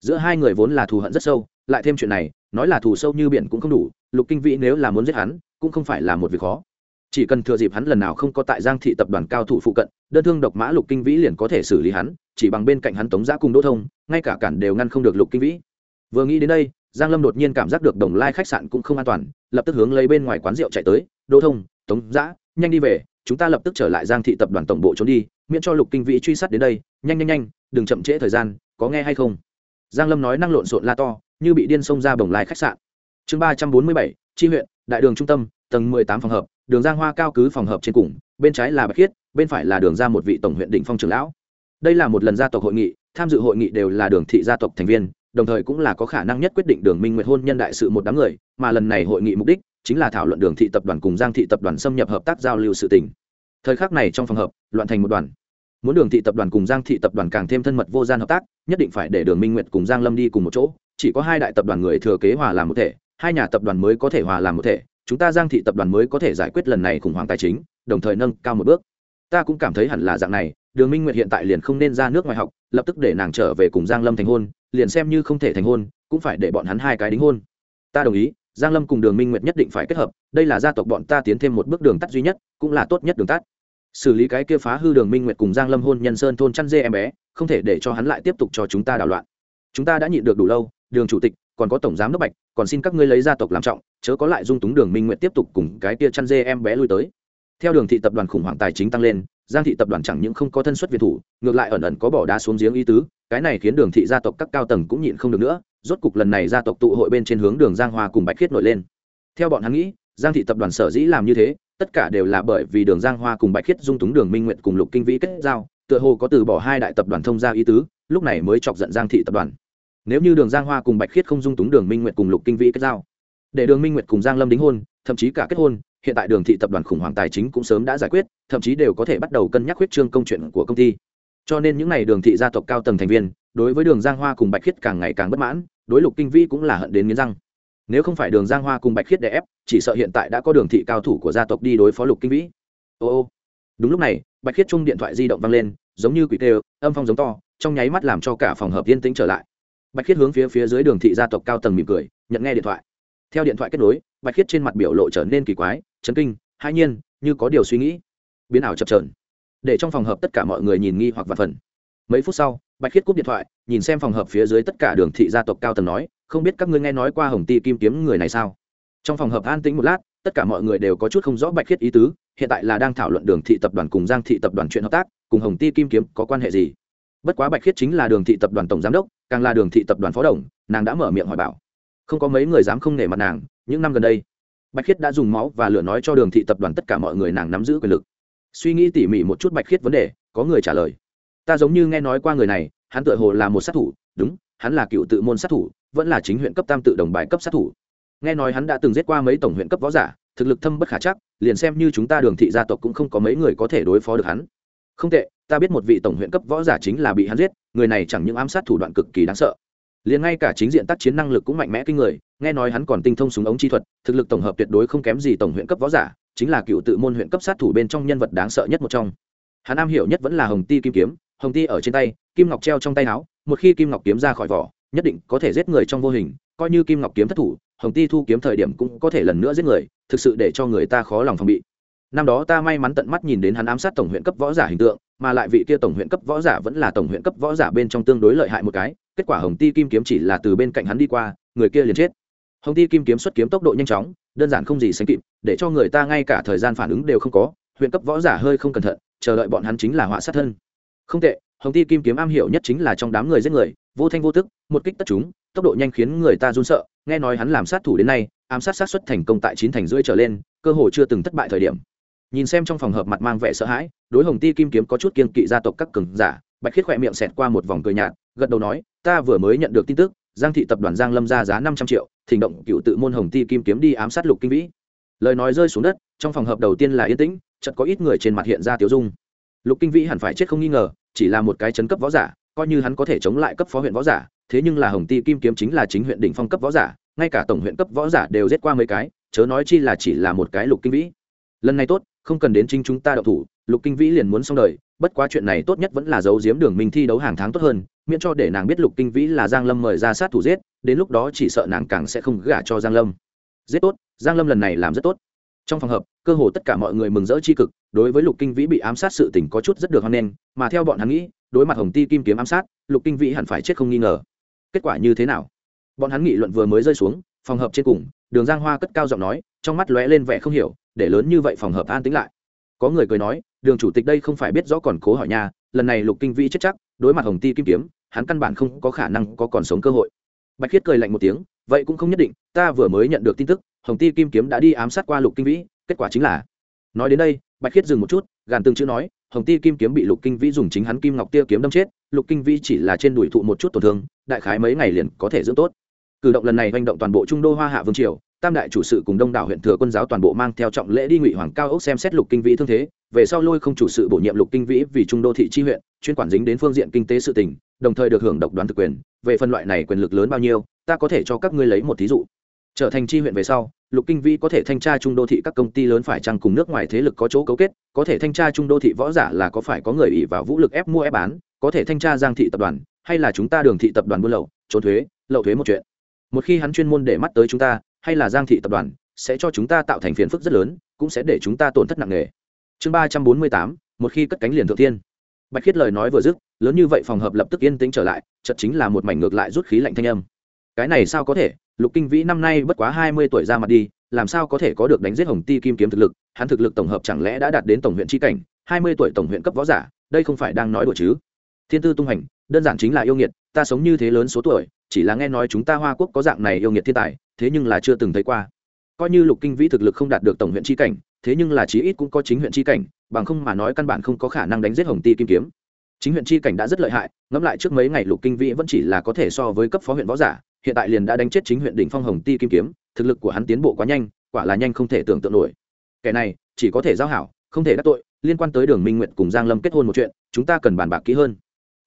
Giữa hai người vốn là thù hận rất sâu, lại thêm chuyện này, nói là thù sâu như biển cũng không đủ, lục kinh vĩ nếu là muốn giết hắn, cũng không phải là một việc khó. Chỉ cần thừa dịp hắn lần nào không có tại giang thị tập đoàn cao thủ phụ cận, đơn thương độc mã lục kinh vĩ liền có thể xử lý hắn, chỉ bằng bên cạnh hắn tống giã cùng đỗ thông, ngay cả cản đều ngăn không được lục kinh vĩ. Vừa nghĩ đến đây, giang lâm đột nhiên cảm giác được đồng lai khách sạn cũng không an toàn, lập tức hướng lấy bên ngoài quán rượu chạy tới đỗ thông, tống giã, nhanh đi về, chúng ta lập tức trở lại giang thị tập đoàn tổng bộ trốn đi, miễn cho lục kinh vĩ truy sát đến đây. Nhanh nhanh nhanh, đừng chậm trễ thời gian, có nghe hay không? Giang lâm nói năng lộn xộn la to, như bị điên xông ra bồng lai khách sạn. Chương ba trăm bốn mươi bảy tri huyện, đại đường trung tâm, tầng mười tám phòng hợp, đường giang hoa cao cứ phòng hợp trên cùng, bên trái là bạch khiết, bên phải là đường ra một vị tổng huyện đỉnh phong trưởng lão. Đây là một lần gia tộc hội nghị, tham dự hội nghị đều là đường thị gia tộc thành viên, đồng thời cũng là có khả năng nhất quyết định đường minh nguyệt hôn nhân đại sự một đám người, mà lần này hội nghị mục đích chính là thảo luận đường thị tập đoàn cùng giang thị tập đoàn xâm nhập hợp tác giao lưu sự tỉnh thời khắc này trong phòng hợp, loạn thành một đoàn. Muốn đường thị tập đoàn cùng giang thị tập đoàn càng thêm thân mật vô gian hợp tác, nhất định phải để đường minh nguyệt cùng giang lâm đi cùng một chỗ, chỉ có hai đại tập đoàn người thừa kế hòa làm một thể, hai nhà tập đoàn mới có thể hòa làm một thể, chúng ta giang thị tập đoàn mới có thể giải quyết lần này khủng hoảng tài chính, đồng thời nâng cao một bước. Ta cũng cảm thấy hẳn là dạng này, đường minh nguyệt hiện tại liền không nên ra nước ngoài học, lập tức để nàng trở về cùng giang lâm thành hôn, liền xem như không thể thành hôn, cũng phải để bọn hắn hai cái đính hôn. Ta đồng ý giang lâm cùng đường minh nguyệt nhất định phải kết hợp, đây là gia tộc bọn ta tiến thêm một bước đường tắt duy nhất, cũng là tốt nhất đường tắt. Xử lý cái kia phá hư đường minh nguyệt cùng giang lâm hôn nhân sơn thôn chăn dê em bé, không thể để cho hắn lại tiếp tục cho chúng ta đảo loạn. Chúng ta đã nhịn được đủ lâu, đường chủ tịch, còn có tổng giám đốc bạch, còn xin các ngươi lấy gia tộc làm trọng, chớ có lại dung túng đường minh nguyệt tiếp tục cùng cái kia chăn dê em bé lui tới. Theo đường thị tập đoàn khủng hoảng tài chính tăng lên giang thị tập đoàn chẳng những không có thân xuất việt thủ, ngược lại ẩn ẩn có bỏ đá xuống giếng ý tứ, cái này khiến đường thị gia tộc các cao tầng cũng nhịn không được nữa, rốt cục lần này gia tộc tụ hội bên trên hướng đường giang hoa cùng bạch khiết nổi lên. Theo bọn hắn nghĩ, giang thị tập đoàn sở dĩ làm như thế, tất cả đều là bởi vì đường giang hoa cùng bạch khiết dung túng đường minh nguyện cùng lục kinh vĩ kết giao, tựa hồ có từ bỏ hai đại tập đoàn thông gia ý tứ, lúc này mới chọc giận giang thị tập đoàn. Nếu như đường giang hoa cùng bạch khiết không dung túng đường minh nguyện cùng lục kinh vĩ kết giao, để đường minh nguyện cùng giang lâm đính hôn, thậm chí cả kết hôn hiện tại đường thị tập đoàn khủng hoảng tài chính cũng sớm đã giải quyết, thậm chí đều có thể bắt đầu cân nhắc huyết trương công chuyện của công ty. Cho nên những n à y đường thị gia tộc cao tầng thành viên, đối với đường giang hoa cùng bạch khiết càng ngày càng bất mãn, đối lục kinh vĩ cũng là hận đến nghiến răng. Nếu không phải đường giang hoa cùng bạch khiết đè ép, chỉ sợ hiện tại đã có đường thị cao thủ của gia tộc đi đối phó lục kinh vĩ. Ô ô. Đúng lúc này, bạch khiết chung điện thoại di động vang lên, giống như quỷ tê âm phong giống to, trong nháy mắt làm cho cả phòng hợp yên tĩnh trở lại. Bạch khiết hướng phía phía dưới đường thị gia tộc cao tầng mỉm cười, nhận nghe điện thoại. Theo điện thoại kết nối, bạch khiết trên mặt biểu lộ trở nên kỳ quái chấn kinh, hai nhiên, như có điều suy nghĩ. Biến ảo chập trờn để trong phòng hợp tất cả mọi người nhìn nghi hoặc vật phần. Mấy phút sau, bạch khiết cúp điện thoại, nhìn xem phòng hợp phía dưới tất cả đường thị gia tộc cao tầng nói, không biết các ngươi nghe nói qua hồng ti kim kiếm người này sao? Trong phòng hợp an tĩnh một lát, tất cả mọi người đều có chút không rõ bạch khiết ý tứ, hiện tại là đang thảo luận đường thị tập đoàn cùng giang thị tập đoàn chuyện hợp tác, cùng hồng ti kim kiếm có quan hệ gì? Bất quá bạch khiết chính là đường thị tập đoàn tổng giám đốc, càng là đường thị tập đoàn phó đồng, nàng đã mở miệng hỏi bảo. Không có mấy người dám không nể mặt nàng, những năm gần đây bạch khiết đã dùng máu và lửa nói cho đường thị tập đoàn tất cả mọi người nàng nắm giữ quyền lực. Suy nghĩ tỉ mỉ một chút bạch khiết vấn đề, có người trả lời. Ta giống như nghe nói qua người này, hắn tự hồ là một sát thủ, đúng, hắn là cựu tự môn sát thủ, vẫn là chính huyện cấp tam tự đồng bài cấp sát thủ. Nghe nói hắn đã từng giết qua mấy tổng huyện cấp võ giả, thực lực thâm bất khả chắc, liền xem như chúng ta đường thị gia tộc cũng không có mấy người có thể đối phó được hắn. Không tệ, ta biết một vị tổng huyện cấp võ giả chính là bị hắn giết, người này chẳng những ám sát thủ đoạn cực kỳ đáng sợ. Liền ngay cả chính diện tác chiến năng lực cũng mạnh mẽ kinh người nghe nói hắn còn tinh thông súng ống chi thuật, thực lực tổng hợp tuyệt đối không kém gì tổng huyện cấp võ giả, chính là cựu tự môn huyện cấp sát thủ bên trong nhân vật đáng sợ nhất một trong. Hắn am hiểu nhất vẫn là hồng ti kim kiếm, hồng ti ở trên tay, kim ngọc treo trong tay áo, một khi kim ngọc kiếm ra khỏi vỏ, nhất định có thể giết người trong vô hình, coi như kim ngọc kiếm thất thủ, hồng ti thu kiếm thời điểm cũng có thể lần nữa giết người, thực sự để cho người ta khó lòng phòng bị. Năm đó ta may mắn tận mắt nhìn đến hắn ám sát tổng huyện cấp võ giả hình tượng, mà lại vị kia tổng huyện cấp võ giả vẫn là tổng huyện cấp võ giả bên trong tương đối lợi hại một cái, kết quả hồng ti kim kiếm chỉ là từ bên cạnh hắn đi qua, người kia liền chết hồng ti kim kiếm xuất kiếm tốc độ nhanh chóng, đơn giản không gì sánh kịp, để cho người ta ngay cả thời gian phản ứng đều không có, huyện cấp võ giả hơi không cẩn thận, chờ đợi bọn hắn chính là họa sát thân. Không tệ, hồng ti kim kiếm am hiểu nhất chính là trong đám người giết người, vô thanh vô tức, một kích tất chúng, tốc độ nhanh khiến người ta run sợ, nghe nói hắn làm sát thủ đến nay, ám sát sát xuất thành công tại chín thành rưỡi trở lên, cơ hồ chưa từng thất bại thời điểm. Nhìn xem trong phòng hợp mặt mang vẻ sợ hãi, đối hồng ti kim kiếm có chút kiên kỵ gia tộc các cường giả, bạch khiết khỏe miệng xẹt qua một vòng cười nhạt, gật đầu nói, ta vừa mới nhận được tin tức giang thị tập đoàn giang lâm ra giá năm trăm triệu, thỉnh động cựu tự môn hồng ti kim kiếm đi ám sát lục kinh vĩ. Lời nói rơi xuống đất, trong phòng hợp đầu tiên là yên tĩnh, chợt có ít người trên mặt hiện ra tiêu dung. Lục kinh vĩ hẳn phải chết không nghi ngờ, chỉ là một cái chấn cấp võ giả, coi như hắn có thể chống lại cấp phó huyện võ giả, thế nhưng là hồng ti kim kiếm chính là chính huyện đỉnh phong cấp võ giả, ngay cả tổng huyện cấp võ giả đều giết qua mấy cái, chớ nói chi là chỉ là một cái lục kinh vĩ. Lần này tốt, không cần đến chính chúng ta đậu thủ, lục kinh vĩ liền muốn xong đời, bất quá chuyện này tốt nhất vẫn là giấu giếm đường minh thi đấu hàng tháng tốt hơn miễn cho để nàng biết lục kinh vĩ là giang lâm mời ra sát thủ giết, đến lúc đó chỉ sợ nàng càng sẽ không gả cho giang lâm. Giết tốt, giang lâm lần này làm rất tốt. Trong phòng hợp, cơ hồ tất cả mọi người mừng rỡ tri cực, đối với lục kinh vĩ bị ám sát sự tình có chút rất được hoan nghênh, mà theo bọn hắn nghĩ, đối mặt hồng ti kim kiếm ám sát, lục kinh vĩ hẳn phải chết không nghi ngờ. Kết quả như thế nào? Bọn hắn nghị luận vừa mới rơi xuống, phòng hợp trên cùng, đường giang hoa cất cao giọng nói, trong mắt lóe lên vẻ không hiểu, để lớn như vậy phòng hợp an tĩnh lại. Có người cười nói, đường chủ tịch đây không phải biết rõ còn cố hỏi nhà lần này lục kinh vĩ chết chắc, đối mặt hồng ti kim kiếm hắn căn bản không có khả năng có còn sống cơ hội. Bạch khiết cười lạnh một tiếng, vậy cũng không nhất định, ta vừa mới nhận được tin tức, hồng ti kim kiếm đã đi ám sát qua lục kinh vĩ, kết quả chính là nói đến đây, bạch khiết dừng một chút, gàn từng chữ nói, hồng ti kim kiếm bị lục kinh vĩ dùng chính hắn kim ngọc tia kiếm đâm chết, lục kinh vĩ chỉ là trên đùi thụ một chút tổn thương, đại khái mấy ngày liền có thể dưỡng tốt. Cử động lần này manh động toàn bộ trung đô hoa hạ vương triều, tam đại chủ sự cùng đông đảo huyện thừa quân giáo toàn bộ mang theo trọng lễ đi ngụy hoàng cao ốc xem xét lục kinh vĩ thương thế về sau lôi không chủ sự bổ nhiệm lục kinh vĩ vì trung đô thị chi huyện, chuyên quản dính đến phương diện kinh tế sự tỉnh đồng thời được hưởng độc đoán thực quyền. Về phân loại này quyền lực lớn bao nhiêu, ta có thể cho các ngươi lấy một thí dụ. Trở thành chi huyện về sau, lục kinh vĩ có thể thanh tra trung đô thị các công ty lớn phải chăng cùng nước ngoài thế lực có chỗ cấu kết, có thể thanh tra trung đô thị võ giả là có phải có người ỉ vào vũ lực ép mua ép bán, có thể thanh tra giang thị tập đoàn, hay là chúng ta đường thị tập đoàn buôn lậu, trốn thuế, lậu thuế một chuyện. Một khi hắn chuyên môn để mắt tới chúng ta, hay là giang thị tập đoàn, sẽ cho chúng ta tạo thành phiền phức rất lớn, cũng sẽ để chúng ta tổn thất nặng nề chương ba trăm bốn mươi tám, một khi cất cánh liền thượng tiên bạch khiết lời nói vừa dứt, lớn như vậy phòng hợp lập tức yên tĩnh trở lại chật chính là một mảnh ngược lại rút khí lạnh thanh âm. Cái này sao có thể? Lục kinh vĩ năm nay bất quá hai mươi tuổi ra mặt đi, làm sao có thể có được đánh giết hồng ti kim kiếm thực lực? Hắn thực lực tổng hợp chẳng lẽ đã đạt đến tổng huyện tri cảnh? Hai mươi tuổi tổng huyện cấp võ giả, đây không phải đang nói đùa chứ? Thiên tư tung hành, đơn giản chính là yêu nghiệt, ta sống như thế lớn số tuổi, chỉ là nghe nói chúng ta hoa quốc có dạng này yêu nghiệt thiên tài, thế nhưng là chưa từng thấy qua. Coi như lục kinh vĩ thực lực không đạt được tổng huyện tri cảnh thế nhưng là chí ít cũng có chính huyện chi cảnh, bằng không mà nói căn bản không có khả năng đánh giết hồng ti kim kiếm. Chính huyện chi cảnh đã rất lợi hại, ngẫm lại trước mấy ngày lục kinh vĩ vẫn chỉ là có thể so với cấp phó huyện võ giả, hiện tại liền đã đánh chết chính huyện đỉnh phong hồng ti kim kiếm, thực lực của hắn tiến bộ quá nhanh, quả là nhanh không thể tưởng tượng nổi. Kẻ này, chỉ có thể giao hảo, không thể đắc tội, liên quan tới đường minh nguyện cùng giang lâm kết hôn một chuyện, chúng ta cần bàn bạc kỹ hơn.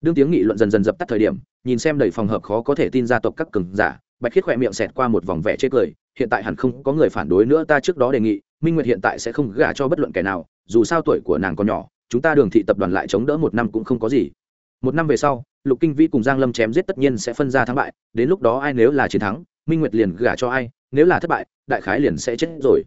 Đương tiếng nghị luận dần dần dập tắt thời điểm, nhìn xem đầy phòng hợp khó có thể tin gia tộc các cường giả, bạch khiết khỏe miệng xẹt qua một vòng vẻ chê cười, hiện tại hẳn không có người phản đối nữa, ta trước đó đề nghị minh nguyệt hiện tại sẽ không gả cho bất luận kẻ nào, dù sao tuổi của nàng còn nhỏ, chúng ta đường thị tập đoàn lại chống đỡ một năm cũng không có gì. Một năm về sau, lục kinh vĩ cùng giang lâm chém giết tất nhiên sẽ phân ra thắng bại, đến lúc đó ai nếu là chiến thắng, minh nguyệt liền gả cho ai, nếu là thất bại, đại khái liền sẽ chết rồi.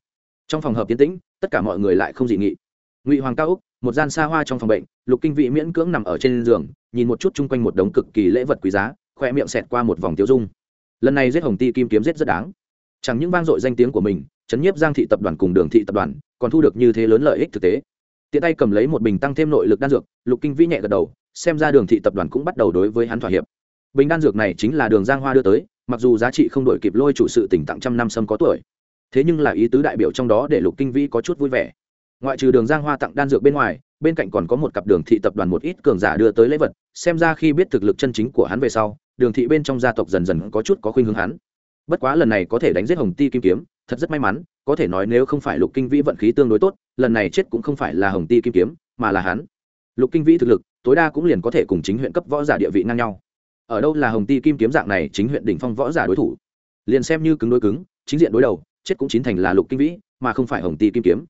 Trong phòng hợp tiến tĩnh, tất cả mọi người lại không dị nghị. Ngụy hoàng cao úc, một gian xa hoa trong phòng bệnh, lục kinh vĩ miễn cưỡng nằm ở trên giường, nhìn một chút chung quanh một đống cực kỳ lễ vật quý giá, khoe miệng xẹt qua một vòng tiêu dung. Lần này giết hồng ti kim kiếm giết rất đáng chẳng những vang dội danh tiếng của mình chấn nhiếp giang thị tập đoàn cùng đường thị tập đoàn còn thu được như thế lớn lợi ích thực tế. Tiện tay cầm lấy một bình tăng thêm nội lực đan dược, lục kinh vĩ nhẹ gật đầu, xem ra đường thị tập đoàn cũng bắt đầu đối với hắn thỏa hiệp. Bình đan dược này chính là đường giang hoa đưa tới, mặc dù giá trị không đổi kịp lôi chủ sự tỉnh tặng trăm năm sâm có tuổi, thế nhưng là ý tứ đại biểu trong đó để lục kinh vĩ có chút vui vẻ. Ngoại trừ đường giang hoa tặng đan dược bên ngoài, bên cạnh còn có một cặp đường thị tập đoàn một ít cường giả đưa tới lễ vật, xem ra khi biết thực lực chân chính của hắn về sau, đường thị bên trong gia tộc dần dần có chút có khuynh hướng hắn bất quá lần này có thể đánh giết hồng ti kim kiếm, thật rất may mắn, có thể nói nếu không phải lục kinh vĩ vận khí tương đối tốt, lần này chết cũng không phải là hồng ti kim kiếm, mà là hắn. Lục kinh vĩ thực lực, tối đa cũng liền có thể cùng chính huyện cấp võ giả địa vị ngang nhau. Ở đâu là hồng ti kim kiếm dạng này chính huyện đỉnh phong võ giả đối thủ? Liền xem như cứng đối cứng, chính diện đối đầu, chết cũng chính thành là lục kinh vĩ, mà không phải hồng ti kim kiếm.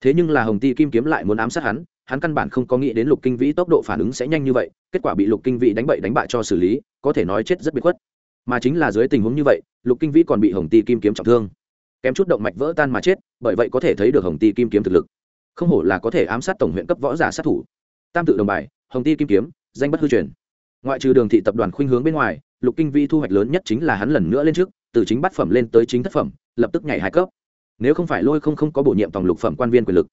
Thế nhưng là hồng ti kim kiếm lại muốn ám sát hắn hắn căn bản không có nghĩ đến lục kinh vĩ tốc độ phản ứng sẽ nhanh như vậy, kết quả bị lục kinh vĩ đánh bậy đánh bại cho xử lý, có thể nói chết rất biệt khuất mà chính là dưới tình huống như vậy, lục kinh vĩ còn bị hồng ti kim kiếm trọng thương. Kém chút động mạch vỡ tan mà chết, bởi vậy có thể thấy được hồng ti kim kiếm thực lực. Không hổ là có thể ám sát tổng huyện cấp võ giả sát thủ. Tam tự đồng bài, hồng ti kim kiếm, danh bất hư truyền. Ngoại trừ đường thị tập đoàn khuynh hướng bên ngoài, lục kinh vĩ thu hoạch lớn nhất chính là hắn lần nữa lên trước, từ chính bát phẩm lên tới chính thất phẩm, lập tức nhảy hai cấp. Nếu không phải lôi không không có bổ nhiệm tổng lục phẩm quan viên quyền lực,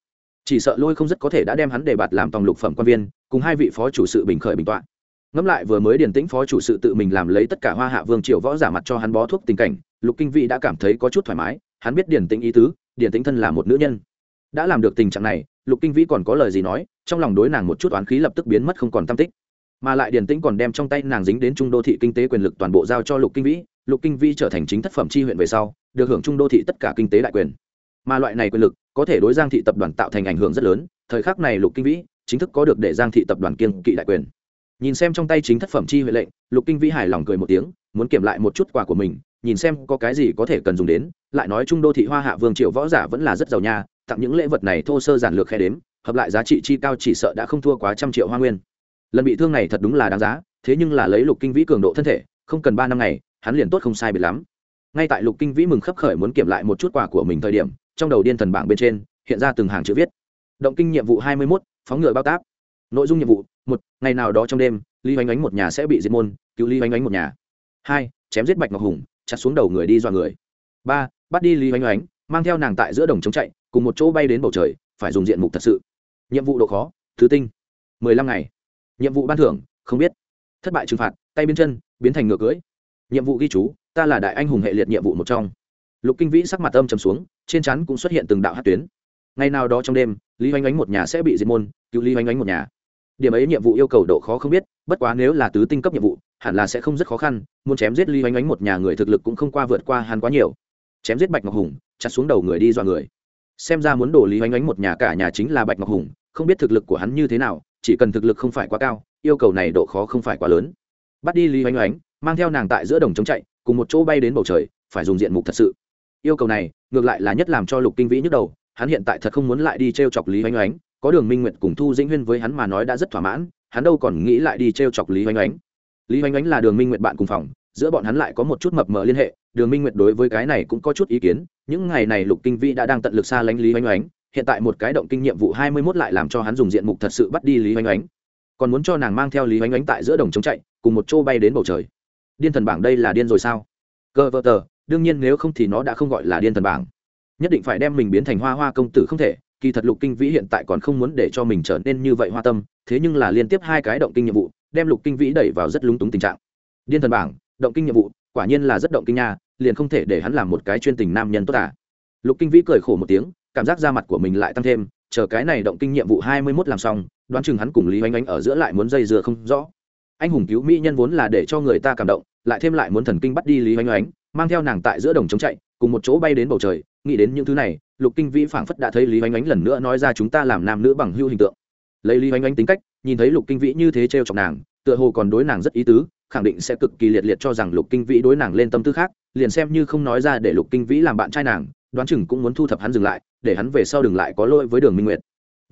chỉ sợ lôi không rất có thể đã đem hắn đề bạt làm tổng lục phẩm quan viên, cùng hai vị phó chủ sự bình khởi bình tọa ngẫm lại vừa mới điển tĩnh phó chủ sự tự mình làm lấy tất cả hoa hạ vương triều võ giả mặt cho hắn bó thuốc tình cảnh, lục kinh vĩ đã cảm thấy có chút thoải mái, hắn biết điển tĩnh ý tứ điển tĩnh thân là một nữ nhân. Đã làm được tình trạng này, lục kinh vĩ còn có lời gì nói, trong lòng đối nàng một chút oán khí lập tức biến mất không còn tam tích. Mà lại điển tĩnh còn đem trong tay nàng dính đến trung đô thị kinh tế quyền lực toàn bộ giao cho lục kinh vĩ, lục kinh vĩ trở thành chính thất phẩm chi huyện về sau, được hưởng trung đô thị tất cả kinh tế đại quyền. Mà loại này quyền lực, có thể đối giang thị tập đoàn tạo thành ảnh hưởng rất lớn, thời khắc này lục kinh vĩ chính thức có được để giang thị tập đoàn kiên kỵ đại quyền nhìn xem trong tay chính thất phẩm chi huệ lệnh, lục kinh vĩ hài lòng cười một tiếng, muốn kiểm lại một chút quà của mình, nhìn xem có cái gì có thể cần dùng đến, lại nói trung đô thị hoa hạ vương triệu võ giả vẫn là rất giàu nha, tặng những lễ vật này thô sơ giản lược khe đếm, hợp lại giá trị chi cao chỉ sợ đã không thua quá trăm triệu hoa nguyên. Lần bị thương này thật đúng là đáng giá, thế nhưng là lấy lục kinh vĩ cường độ thân thể, không cần ba năm ngày, hắn liền tốt không sai biệt lắm. Ngay tại lục kinh vĩ mừng khấp khởi muốn kiểm lại một chút quà của mình thời điểm, trong đầu điên thần bảng bên trên, hiện ra từng hàng chữ viết. Động kinh nhiệm vụ hai mươi mốt, phóng ngựa bao táp nội dung nhiệm vụ, một, ngày nào đó trong đêm, lý oanh oánh một nhà sẽ bị diệt môn, cứu lý oanh oánh một nhà. Hai, chém giết bạch ngọc hùng, chặt xuống đầu người đi dọa người. Ba, bắt đi lý oanh oánh mang theo nàng tại giữa đồng chống chạy, cùng một chỗ bay đến bầu trời, phải dùng diện mục thật sự. Nhiệm vụ độ khó, thứ tinh. Mười lăm ngày. Nhiệm vụ ban thưởng, không biết. Thất bại trừng phạt, tay biến chân, biến thành ngựa cưỡi. Nhiệm vụ ghi chú, ta là đại anh hùng hệ liệt nhiệm vụ một trong. Lục kinh vĩ sắc mặt âm trầm xuống, trên chắn cũng xuất hiện từng đạo hát tuyến. Ngày nào đó trong đêm, lý oanh oánh một nhà sẽ bị diệt môn, cứu lý oanh oánh một nhà điểm ấy nhiệm vụ yêu cầu độ khó không biết, bất quá nếu là tứ tinh cấp nhiệm vụ, hẳn là sẽ không rất khó khăn, muốn chém giết lý oanh oánh một nhà người thực lực cũng không qua vượt qua hắn quá nhiều. Chém giết bạch ngọc hùng, chặt xuống đầu người đi dọa người. Xem ra muốn đổ lý oanh oánh một nhà cả nhà chính là bạch ngọc hùng, không biết thực lực của hắn như thế nào, chỉ cần thực lực không phải quá cao, yêu cầu này độ khó không phải quá lớn. Bắt đi lý oanh oánh mang theo nàng tại giữa đồng chống chạy, cùng một chỗ bay đến bầu trời, phải dùng diện mục thật sự. Yêu cầu này, ngược lại là nhất làm cho lục kinh vĩ nhức đầu, hắn hiện tại thật không muốn lại đi t r e o chọc lý oanh oánh có đường minh nguyệt cùng thu dĩnh huyên với hắn mà nói đã rất thỏa mãn, hắn đâu còn nghĩ lại đi t r e o chọc lý oanh oánh lý oanh oánh là đường minh nguyệt bạn cùng phòng, giữa bọn hắn lại có một chút mập mờ liên hệ, đường minh nguyệt đối với cái này cũng có chút ý kiến, những ngày này lục kinh vĩ đã đang tận lực xa lánh lý oanh oánh hiện tại một cái động kinh nhiệm vụ hai mươi mốt lại làm cho hắn dùng diện mục thật sự bắt đi lý oanh oánh còn muốn cho nàng mang theo lý oanh oánh tại giữa đồng chống chạy, cùng một chỗ bay đến bầu trời. Điên thần bảng đây là điên rồi sao? Cơ vợ tờ, đương nhiên nếu không thì nó đã không gọi là điên thần bảng. Nhất định phải đem mình biến thành hoa hoa công tử không thể kỳ thật lục kinh vĩ hiện tại còn không muốn để cho mình trở nên như vậy hoa tâm, thế nhưng là liên tiếp hai cái động kinh nhiệm vụ, đem lục kinh vĩ đẩy vào rất lúng túng tình trạng điên thần bảng, động kinh nhiệm vụ, quả nhiên là rất động kinh nha, liền không thể để hắn làm một cái chuyên tình nam nhân tốt à. lục kinh vĩ cười khổ một tiếng, cảm giác da mặt của mình lại tăng thêm, chờ cái này động kinh nhiệm vụ hai mươi mốt làm xong, đoán chừng hắn cùng lý oanh oanh ở giữa lại muốn dây dưa không rõ anh hùng cứu mỹ nhân vốn là để cho người ta cảm động, lại thêm lại muốn thần kinh bắt đi lý oanh oanh mang theo nàng tại giữa đồng chống chạy, cùng một chỗ bay đến bầu trời nghĩ đến những thứ này, lục kinh vĩ phảng phất đã thấy lý oanh oánh lần nữa nói ra chúng ta làm nam nữ bằng hưu hình tượng. Lấy lý oanh oánh tính cách, nhìn thấy lục kinh vĩ như thế t r e o chọc nàng, tựa hồ còn đối nàng rất ý tứ, khẳng định sẽ cực kỳ liệt liệt cho rằng lục kinh vĩ đối nàng lên tâm tư khác, liền xem như không nói ra để lục kinh vĩ làm bạn trai nàng, đoán chừng cũng muốn thu thập hắn dừng lại, để hắn về sau đừng lại có lỗi với đường minh nguyệt.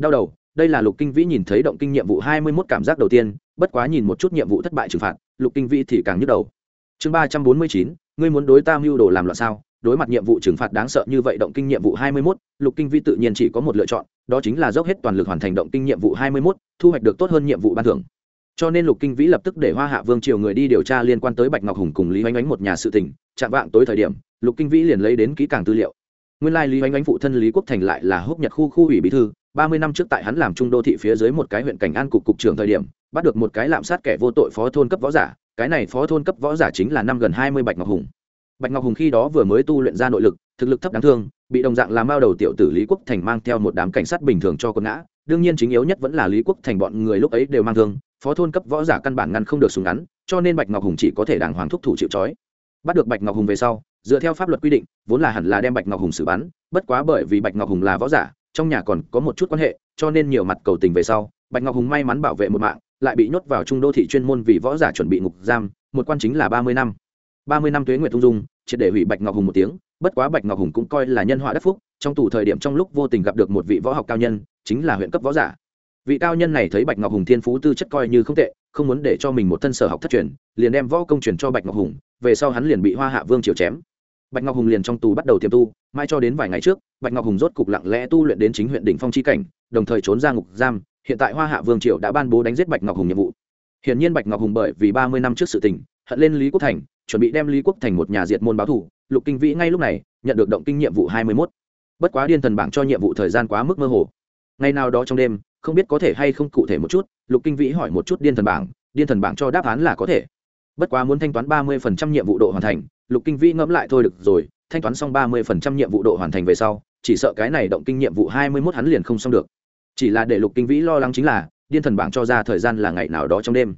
Đau đầu, đây là lục kinh vĩ nhìn thấy động kinh nhiệm vụ hai mươi mốt cảm giác đầu tiên, bất quá nhìn một chút nhiệm vụ thất bại trừng phạt, lục kinh vĩ thì càng nhức đầu. Chương ba trăm bốn mươi chín, ngươi muốn đối ta mưu đồ làm loạn sao? Đối mặt nhiệm vụ trừng phạt đáng sợ như vậy động kinh nhiệm vụ hai mươi mốt, lục kinh vĩ tự nhiên chỉ có một lựa chọn, đó chính là dốc hết toàn lực hoàn thành động kinh nhiệm vụ hai mươi mốt, thu hoạch được tốt hơn nhiệm vụ ban thưởng. Cho nên lục kinh vĩ lập tức để hoa hạ vương triều người đi điều tra liên quan tới bạch ngọc hùng cùng lý Hoánh Hoánh một nhà sự tình. Chạm vạng tối thời điểm, lục kinh vĩ liền lấy đến kỹ càng tư liệu. Nguyên lai lý Hoánh Hoánh phụ thân lý quốc thành lại là húc nhật khu khu ủy bí thư. ba mươi năm trước tại hắn làm trung đô thị phía dưới một cái huyện cảnh an cục cục trưởng thời điểm, bắt được một cái lạm sát kẻ vô tội phó thôn cấp võ giả. Cái này phó thôn cấp võ giả chính là năm gần hai mươi bạch ngọc hùng bạch ngọc hùng khi đó vừa mới tu luyện ra nội lực, thực lực thấp đáng thương, bị đồng dạng làm bao đầu tiểu tử lý quốc thành mang theo một đám cảnh sát bình thường cho quân ngã. Đương nhiên chính yếu nhất vẫn là lý quốc thành bọn người lúc ấy đều mang thương, phó thôn cấp võ giả căn bản ngăn không được súng ngắn, cho nên bạch ngọc hùng chỉ có thể đàng hoàng thúc thủ chịu trói. Bắt được bạch ngọc hùng về sau, dựa theo pháp luật quy định, vốn là hẳn là đem bạch ngọc hùng xử bắn, bất quá bởi vì bạch ngọc hùng là võ giả, trong nhà còn có một chút quan hệ, cho nên nhiều mặt cầu tình về sau, bạch ngọc hùng may mắn bảo vệ một mạng, lại bị nhốt vào trung đô thị chuyên môn vì võ giả chuẩn bị ngục giam, một quan chính là ba mươi năm. ba mươi năm tuế nguyệt tung dung triệt để hủy bạch ngọc hùng một tiếng, bất quá bạch ngọc hùng cũng coi là nhân họa đất phúc, trong tù thời điểm trong lúc vô tình gặp được một vị võ học cao nhân, chính là huyện cấp võ giả. Vị cao nhân này thấy bạch ngọc hùng thiên phú tư chất coi như không tệ, không muốn để cho mình một thân sở học thất truyền, liền đem võ công truyền cho bạch ngọc hùng, về sau hắn liền bị hoa hạ vương triều chém. Bạch ngọc hùng liền trong tù bắt đầu tiềm tu mai cho đến vài ngày trước, bạch ngọc hùng rốt cục lặng lẽ tu luyện đến chính huyện đỉnh phong chi cảnh, đồng thời trốn ra ngục giam, hiện tại hoa hạ vương triều đã ban bố đánh giết bạch ngọc hùng nhiệm vụ. Hiển nhiên bạch ngọc hùng bởi vì ba mươi năm trước sự tình, hận lên lý quốc thành chuẩn bị đem lý quốc thành một nhà diệt môn báo thủ, lục kinh vĩ ngay lúc này nhận được động kinh nhiệm vụ hai mươi mốt. Bất quá điên thần bảng cho nhiệm vụ thời gian quá mức mơ hồ. Ngày nào đó trong đêm, không biết có thể hay không cụ thể một chút, lục kinh vĩ hỏi một chút điên thần bảng, điên thần bảng cho đáp án là có thể. Bất quá muốn thanh toán ba mươi phần trăm nhiệm vụ độ hoàn thành, lục kinh vĩ ngẫm lại thôi được rồi, thanh toán xong ba mươi phần trăm nhiệm vụ độ hoàn thành về sau, chỉ sợ cái này động kinh nhiệm vụ hai mươi mốt hắn liền không xong được. Chỉ là để lục kinh vĩ lo lắng chính là, điên thần bảng cho ra thời gian là ngày nào đó trong đêm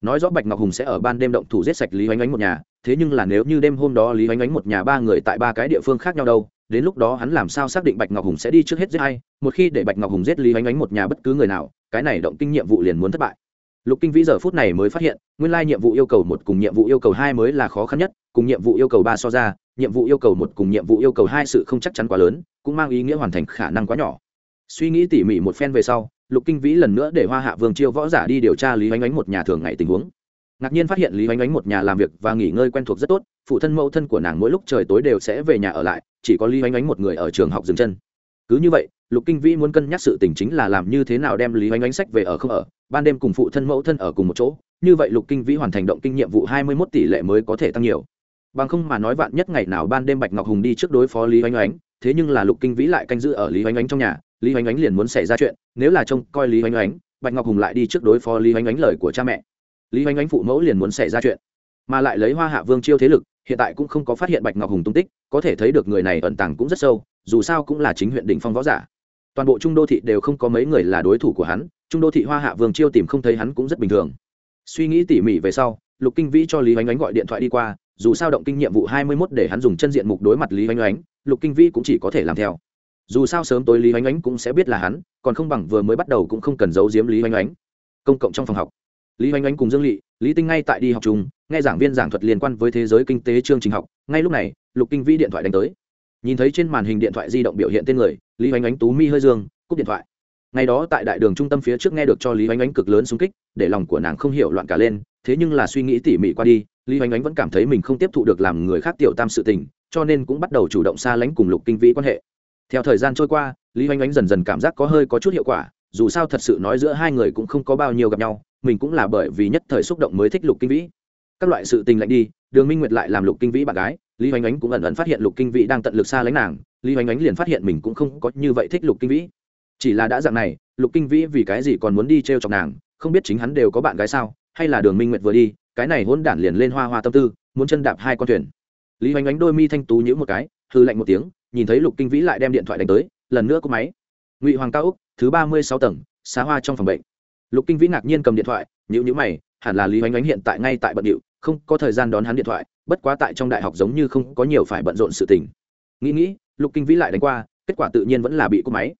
nói rõ bạch ngọc hùng sẽ ở ban đêm động thủ giết sạch lý oanh oánh một nhà, thế nhưng là nếu như đêm hôm đó lý oanh oánh một nhà ba người tại ba cái địa phương khác nhau đâu, đến lúc đó hắn làm sao xác định bạch ngọc hùng sẽ đi trước hết giết hay một khi để bạch ngọc hùng giết lý oanh oánh một nhà bất cứ người nào, cái này động kinh nhiệm vụ liền muốn thất bại. Lục kinh vĩ giờ phút này mới phát hiện, nguyên lai nhiệm vụ yêu cầu một cùng nhiệm vụ yêu cầu hai mới là khó khăn nhất, cùng nhiệm vụ yêu cầu ba so ra, nhiệm vụ yêu cầu một cùng nhiệm vụ yêu cầu hai sự không chắc chắn quá lớn, cũng mang ý nghĩa hoàn thành khả năng quá nhỏ. Suy nghĩ tỉ mỉ một phen về sau lục kinh vĩ lần nữa để hoa hạ vương chiêu võ giả đi điều tra lý oanh oánh một nhà thường ngày tình huống. Ngạc nhiên phát hiện lý oanh oánh một nhà làm việc và nghỉ ngơi quen thuộc rất tốt, phụ thân mẫu thân của nàng mỗi lúc trời tối đều sẽ về nhà ở lại, chỉ có lý oanh oánh một người ở trường học dừng chân. Cứ như vậy, lục kinh vĩ muốn cân nhắc sự tình chính là làm như thế nào đem lý oanh oánh sách về ở không ở, ban đêm cùng phụ thân mẫu thân ở cùng một chỗ, như vậy lục kinh vĩ hoàn thành động kinh nhiệm vụ hai mươi mốt tỷ lệ mới có thể tăng nhiều. Bằng không mà nói vạn nhất ngày nào ban đêm bạch ngọc hùng đi trước đối phó lý oanh oánh thế nhưng là lục kinh vĩ lại canh giữ ở lý oanh oánh trong nhà lý oanh oánh liền muốn xảy ra chuyện, nếu là trông coi lý oanh oánh bạch ngọc hùng lại đi trước đối phó lý oanh oánh lời của cha mẹ. Lý oanh oánh phụ mẫu liền muốn xảy ra chuyện, mà lại lấy hoa hạ vương chiêu thế lực, hiện tại cũng không có phát hiện bạch ngọc hùng tung tích, có thể thấy được người này ẩn tàng cũng rất sâu, dù sao cũng là chính huyện đỉnh phong võ giả. Toàn bộ trung đô thị đều không có mấy người là đối thủ của hắn, trung đô thị hoa hạ vương chiêu tìm không thấy hắn cũng rất bình thường. Suy nghĩ tỉ mỉ về sau, lục kinh vĩ cho lý oanh oánh gọi điện thoại đi qua, dù sao động kinh nhiệm vụ hai mươi mốt để hắn dùng chân diện mục đối mặt lý oanh oánh lục kinh vĩ cũng chỉ có thể làm theo dù sao sớm tối lý oanh oánh cũng sẽ biết là hắn, còn không bằng vừa mới bắt đầu cũng không cần giấu giếm lý oanh oánh công cộng trong phòng học, lý oanh oánh cùng dương lỵ lý tinh ngay tại đi học chung, nghe giảng viên giảng thuật liên quan với thế giới kinh tế chương trình học, ngay lúc này, lục kinh vĩ điện thoại đánh tới. Nhìn thấy trên màn hình điện thoại di động biểu hiện tên người, lý oanh oánh tú mi hơi dương, cúp điện thoại. Ngày đó tại đại đường trung tâm phía trước nghe được cho lý oanh oánh cực lớn xung kích, để lòng của nàng không hiểu loạn cả lên, thế nhưng là suy nghĩ tỉ mỉ qua đi, lý oanh oánh vẫn cảm thấy mình không tiếp thụ được làm người khác tiểu tam sự tình, cho nên cũng bắt đầu chủ động xa lánh cùng lục kinh vĩ quan hệ theo thời gian trôi qua, lý oanh oánh dần dần cảm giác có hơi có chút hiệu quả, dù sao thật sự nói giữa hai người cũng không có bao nhiêu gặp nhau, mình cũng là bởi vì nhất thời xúc động mới thích lục kinh vĩ. Các loại sự tình lạnh đi, đường minh nguyệt lại làm lục kinh vĩ bạn gái, lý oanh oánh cũng ẩn ẩn phát hiện lục kinh vĩ đang tận lực xa lánh nàng, lý oanh oánh liền phát hiện mình cũng không có như vậy thích lục kinh vĩ. Chỉ là đã dạng này, lục kinh vĩ vì cái gì còn muốn đi t r e o chọc nàng, không biết chính hắn đều có bạn gái sao, hay là đường minh nguyệt vừa đi, cái này hôn đản liền lên hoa hoa tâm tư, muốn chân đạp hai con thuyền. Lý oanh oánh đôi mi thanh tú nhữ một cái hư lạnh một tiếng nhìn thấy lục kinh vĩ lại đem điện thoại đánh tới, lần nữa có máy. Ngụy hoàng cao úc, thứ ba mươi sáu tầng, xá hoa trong phòng bệnh. Lục kinh vĩ ngạc nhiên cầm điện thoại nhữ nhữ mày, hẳn là lý oanh ánh hiện tại ngay tại bận điệu, không có thời gian đón hắn điện thoại, bất quá tại trong đại học giống như không có nhiều phải bận rộn sự tình. Nghĩ nghĩ, lục kinh vĩ lại đánh qua, kết quả tự nhiên vẫn là bị cúp máy.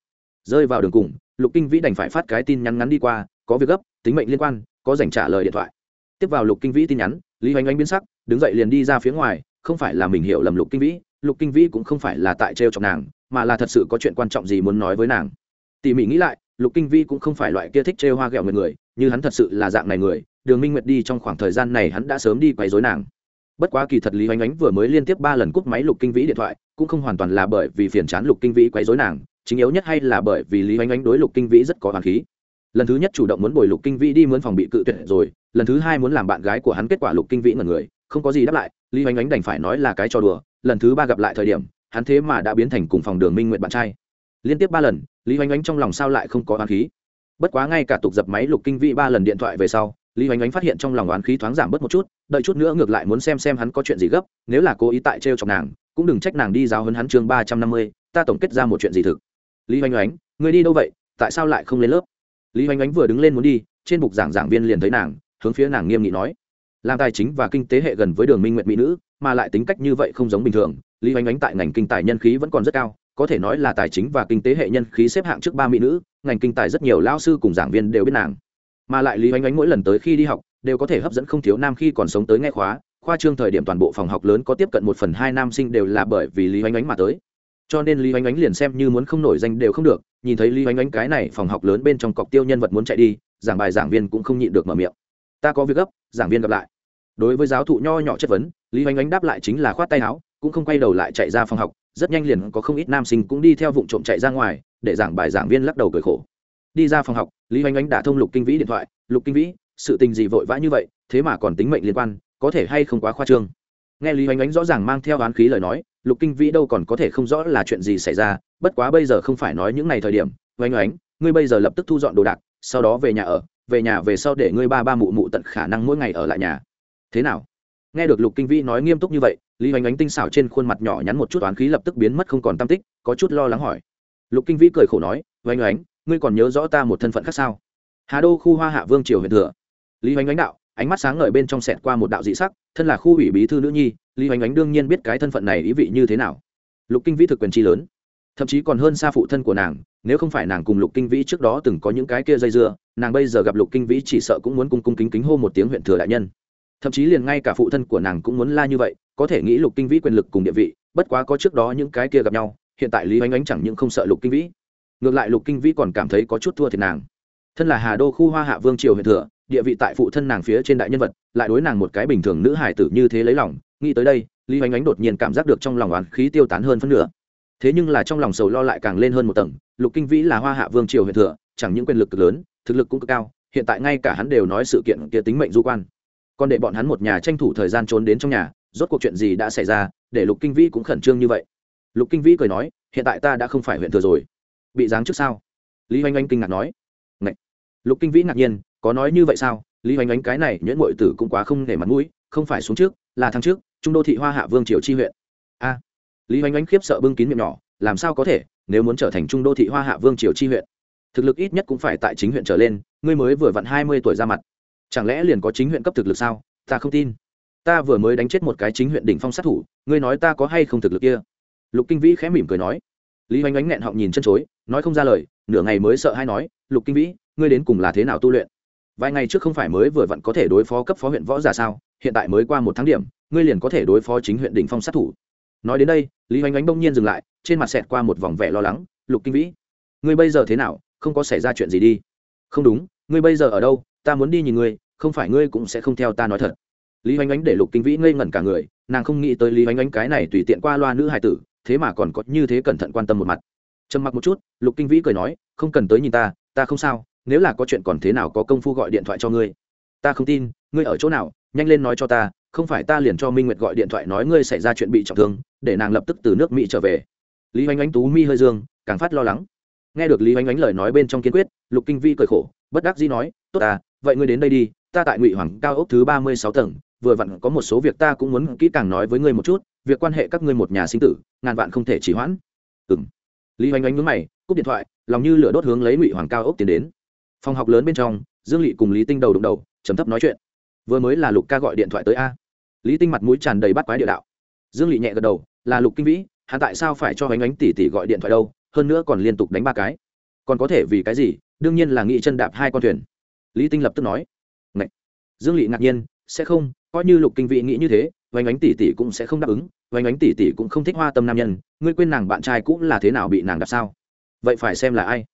Rơi vào đường cùng, lục kinh vĩ đành phải phát cái tin nhắn ngắn đi qua, có việc gấp, tính mệnh liên quan, có dành trả lời điện thoại. Tiếp vào lục kinh vĩ tin nhắn, lý oanh ánh biến sắc, đứng dậy liền đi ra phía ngoài, không phải là mình hiểu lầm lục kinh vĩ lục kinh vĩ cũng không phải là tại trêu chọc nàng, mà là thật sự có chuyện quan trọng gì muốn nói với nàng. Tỉ mỉ nghĩ lại, lục kinh vĩ cũng không phải loại kia thích trêu hoa ghẹo người người như hắn thật sự là dạng này người, đường minh nguyệt đi trong khoảng thời gian này hắn đã sớm đi quấy dối nàng. Bất quá kỳ thật lý oanh Ánh vừa mới liên tiếp ba lần cúp máy lục kinh vĩ điện thoại, cũng không hoàn toàn là bởi vì phiền chán lục kinh vĩ quấy dối nàng, chính yếu nhất hay là bởi vì lý oanh Ánh đối lục kinh vĩ rất có hoàng khí. Lần thứ nhất chủ động muốn bồi lục kinh vĩ đi mướn phòng bị cự tuyệt rồi, lần thứ hai muốn làm bạn gái của hắn kết quả lục kinh vĩ ngần người, không có gì đáp lại, lý oanh Ánh đành phải nói là cái trò đùa lần thứ ba gặp lại thời điểm, hắn thế mà đã biến thành cùng phòng đường minh nguyện bạn trai. Liên tiếp ba lần, lý oanh oanh trong lòng sao lại không có oán khí? Bất quá ngay cả tục dập máy lục kinh vĩ ba lần điện thoại về sau, lý oanh oanh phát hiện trong lòng oán khí thoáng giảm bớt một chút, đợi chút nữa ngược lại muốn xem xem hắn có chuyện gì gấp, nếu là cố ý tại t r e o chọc nàng, cũng đừng trách nàng đi giáo hấn hắn chương ba trăm năm mươi, ta tổng kết ra một chuyện gì thực. Lý oanh oanh người đi đâu vậy? Tại sao lại không lên lớp? Lý oanh oanh vừa đứng lên muốn đi, trên bục giảng giảng viên liền thấy nàng, hướng phía nàng nghiêm nghị nói. Làm tài chính và kinh tế hệ gần với đường minh nguyện mỹ nữ mà lại tính cách như vậy không giống bình thường, lý oanh oánh tại ngành kinh tài nhân khí vẫn còn rất cao, có thể nói là tài chính và kinh tế hệ nhân khí xếp hạng trước ba mỹ nữ, ngành kinh tài rất nhiều lao sư cùng giảng viên đều biết nàng. Mà lại lý oanh oánh mỗi lần tới khi đi học, đều có thể hấp dẫn không thiếu nam khi còn sống tới nghe khóa, khoa trương thời điểm toàn bộ phòng học lớn có tiếp cận một phần hai nam sinh đều là bởi vì lý oanh oánh mà tới. Cho nên lý oanh oánh liền xem như muốn không nổi danh đều không được, nhìn thấy lý oanh oánh cái này phòng học lớn bên trong cọc tiêu nhân vật muốn chạy đi, giảng bài giảng viên cũng không nhịn được mở miệng. Ta có việc gấp, giảng viên gặp lại đối với giáo thụ nho nhỏ chất vấn, lý oanh Ánh đáp lại chính là khoát tay áo, cũng không quay đầu lại chạy ra phòng học, rất nhanh liền có không ít nam sinh cũng đi theo vụ trộm chạy ra ngoài, để giảng bài giảng viên lắc đầu cười khổ. Đi ra phòng học, lý oanh Ánh đã thông lục kinh vĩ điện thoại, lục kinh vĩ, sự tình gì vội vã như vậy, thế mà còn tính mệnh liên quan, có thể hay không quá khoa trương? Nghe lý oanh Ánh rõ ràng mang theo oán khí lời nói, lục kinh vĩ đâu còn có thể không rõ là chuyện gì xảy ra, bất quá bây giờ không phải nói những ngày thời điểm oanh oánh ngươi bây giờ lập tức thu dọn đồ đạc, sau đó về nhà ở, về nhà về sau để ngươi ba ba mụ mụ tận khả năng mỗi ngày ở lại nhà thế nào? Nghe được lục kinh vĩ nói nghiêm túc như vậy, lý hoành ánh tinh xảo trên khuôn mặt nhỏ nhắn một chút oán khí lập tức biến mất không còn tam tích, có chút lo lắng hỏi. Lục kinh vĩ cười khổ nói, hoành ánh, ngươi còn nhớ rõ ta một thân phận khác sao? Hà đô khu hoa hạ vương triều huyện thừa. Lý hoành ánh đạo, ánh mắt sáng ngời bên trong sẹt qua một đạo dị sắc, thân là khu ủy bí thư nữ nhi, lý hoành ánh đương nhiên biết cái thân phận này ý vị như thế nào. Lục kinh vĩ thực quyền chi lớn, thậm chí còn hơn xa phụ thân của nàng, nếu không phải nàng cùng lục kinh vĩ trước đó từng có những cái kia dây dưa, nàng bây giờ gặp lục kinh vĩ chỉ sợ cũng muốn cung cung kính kính hô một tiếng huyện thừa đại nhân thậm chí liền ngay cả phụ thân của nàng cũng muốn la như vậy, có thể nghĩ lục kinh vĩ quyền lực cùng địa vị, bất quá có trước đó những cái kia gặp nhau, hiện tại lý oanh oánh chẳng những không sợ lục kinh vĩ. Ngược lại lục kinh vĩ còn cảm thấy có chút thua thiệt nàng. Thân là hà đô khu hoa hạ vương triều huyện thừa, địa vị tại phụ thân nàng phía trên đại nhân vật, lại đối nàng một cái bình thường nữ hải tử như thế lấy lòng, nghĩ tới đây, lý oanh oánh đột nhiên cảm giác được trong lòng oán khí tiêu tán hơn phân nửa. Thế nhưng là trong lòng sầu lo lại càng lên hơn một tầng, lục kinh vĩ là hoa hạ vương triều huyện thừa, chẳng những quyền lực cực lớn, thực lực cũng cực cao, hiện tại ngay cả hắn đều nói sự kiện kia tính mệnh du quan còn để bọn hắn một nhà tranh thủ thời gian trốn đến trong nhà, rốt cuộc chuyện gì đã xảy ra, để lục kinh vĩ cũng khẩn trương như vậy. Lục kinh vĩ cười nói, hiện tại ta đã không phải huyện thừa rồi. Bị giáng trước sao? Lý oanh oanh kinh ngạc nói. Ngậy. lục kinh vĩ ngạc nhiên, có nói như vậy sao? Lý oanh oanh cái này nhuyễn mội tử cũng quá không để mặt mũi, không phải xuống trước, là thăng trước, trung đô thị hoa hạ vương triều chi huyện. A. Lý oanh oanh khiếp sợ bưng kín miệng nhỏ, làm sao có thể, nếu muốn trở thành trung đô thị hoa hạ vương triều chi huyện? Thực lực ít nhất cũng phải tại chính huyện trở lên, ngươi mới vừa vặn hai mươi tuổi ra mặt chẳng lẽ liền có chính huyện cấp thực lực sao? Ta không tin. Ta vừa mới đánh chết một cái chính huyện đỉnh phong sát thủ, ngươi nói ta có hay không thực lực kia? Lục kinh vĩ khẽ mỉm cười nói. Lý oanh oánh nghẹn họng nhìn chân chối, nói không ra lời, nửa ngày mới sợ hay nói, lục kinh vĩ, ngươi đến cùng là thế nào tu luyện? Vài ngày trước không phải mới vừa vặn có thể đối phó cấp phó huyện võ giả sao? Hiện tại mới qua một tháng điểm, ngươi liền có thể đối phó chính huyện đỉnh phong sát thủ. Nói đến đây, lý oanh oánh bỗng nhiên dừng lại, trên mặt xẹt qua một vòng vẻ lo lắng, lục kinh vĩ, ngươi bây giờ thế nào? Không có xảy ra chuyện gì đi. Không đúng ngươi bây giờ ở đâu, ta muốn đi nhìn ngươi, không phải ngươi cũng sẽ không theo ta nói thật. Lý oanh oánh để lục kinh vĩ ngây ngẩn cả người, nàng không nghĩ tới lý oanh oánh cái này tùy tiện qua loa nữ hài tử, thế mà còn có như thế cẩn thận quan tâm một mặt. Trầm mặc một chút, lục kinh vĩ cười nói, không cần tới nhìn ta ta không sao, nếu là có chuyện còn thế nào có công phu gọi điện thoại cho ngươi. Ta không tin, ngươi ở chỗ nào, nhanh lên nói cho ta, không phải ta liền cho minh nguyệt gọi điện thoại nói ngươi xảy ra chuyện bị trọng thương, để nàng lập tức từ nước mỹ trở về. Lý oanh oánh tú mi hơi dương, càng phát lo lắng nghe được lý oanh oánh lời nói bên trong kiên quyết, lục kinh vi cười khổ, bất đắc dĩ nói, tốt à vậy ngươi đến đây đi, ta tại ngụy hoàng cao ốc thứ ba mươi sáu tầng, vừa vặn có một số việc ta cũng muốn kỹ càng nói với ngươi một chút, việc quan hệ các ngươi một nhà sinh tử, ngàn vạn không thể chỉ hoãn. Ừng lý oanh oánh mướn mày, cúp điện thoại, lòng như lửa đốt hướng lấy ngụy hoàng cao ốc tiến đến. Phòng học lớn bên trong, dương lị cùng lý tinh đầu đụng đầu chấm thấp nói chuyện. Vừa mới là lục ca gọi điện thoại tới a. Lý tinh mặt mũi tràn đầy bắt quái địa đạo. Dương lị nhẹ gật đầu, là lục kinh vĩ hạ tại sao phải cho oanh oánh tỉ tỉ gọi điện thoại đâu? Hơn nữa còn liên tục đánh ba cái. Còn có thể vì cái gì? Đương nhiên là nghị chân đạp hai con thuyền. Lý tinh lập tức nói. Ngậy. dương lị ngạc nhiên, sẽ không, coi như lục kinh Vị nghĩ như thế vánh ánh tỷ tỷ cũng sẽ không đáp ứng. Vánh ánh tỷ tỷ cũng không thích hoa tâm nam nhân, ngươi quên nàng bạn trai cũng là thế nào bị nàng đạp sao? Vậy phải xem là ai.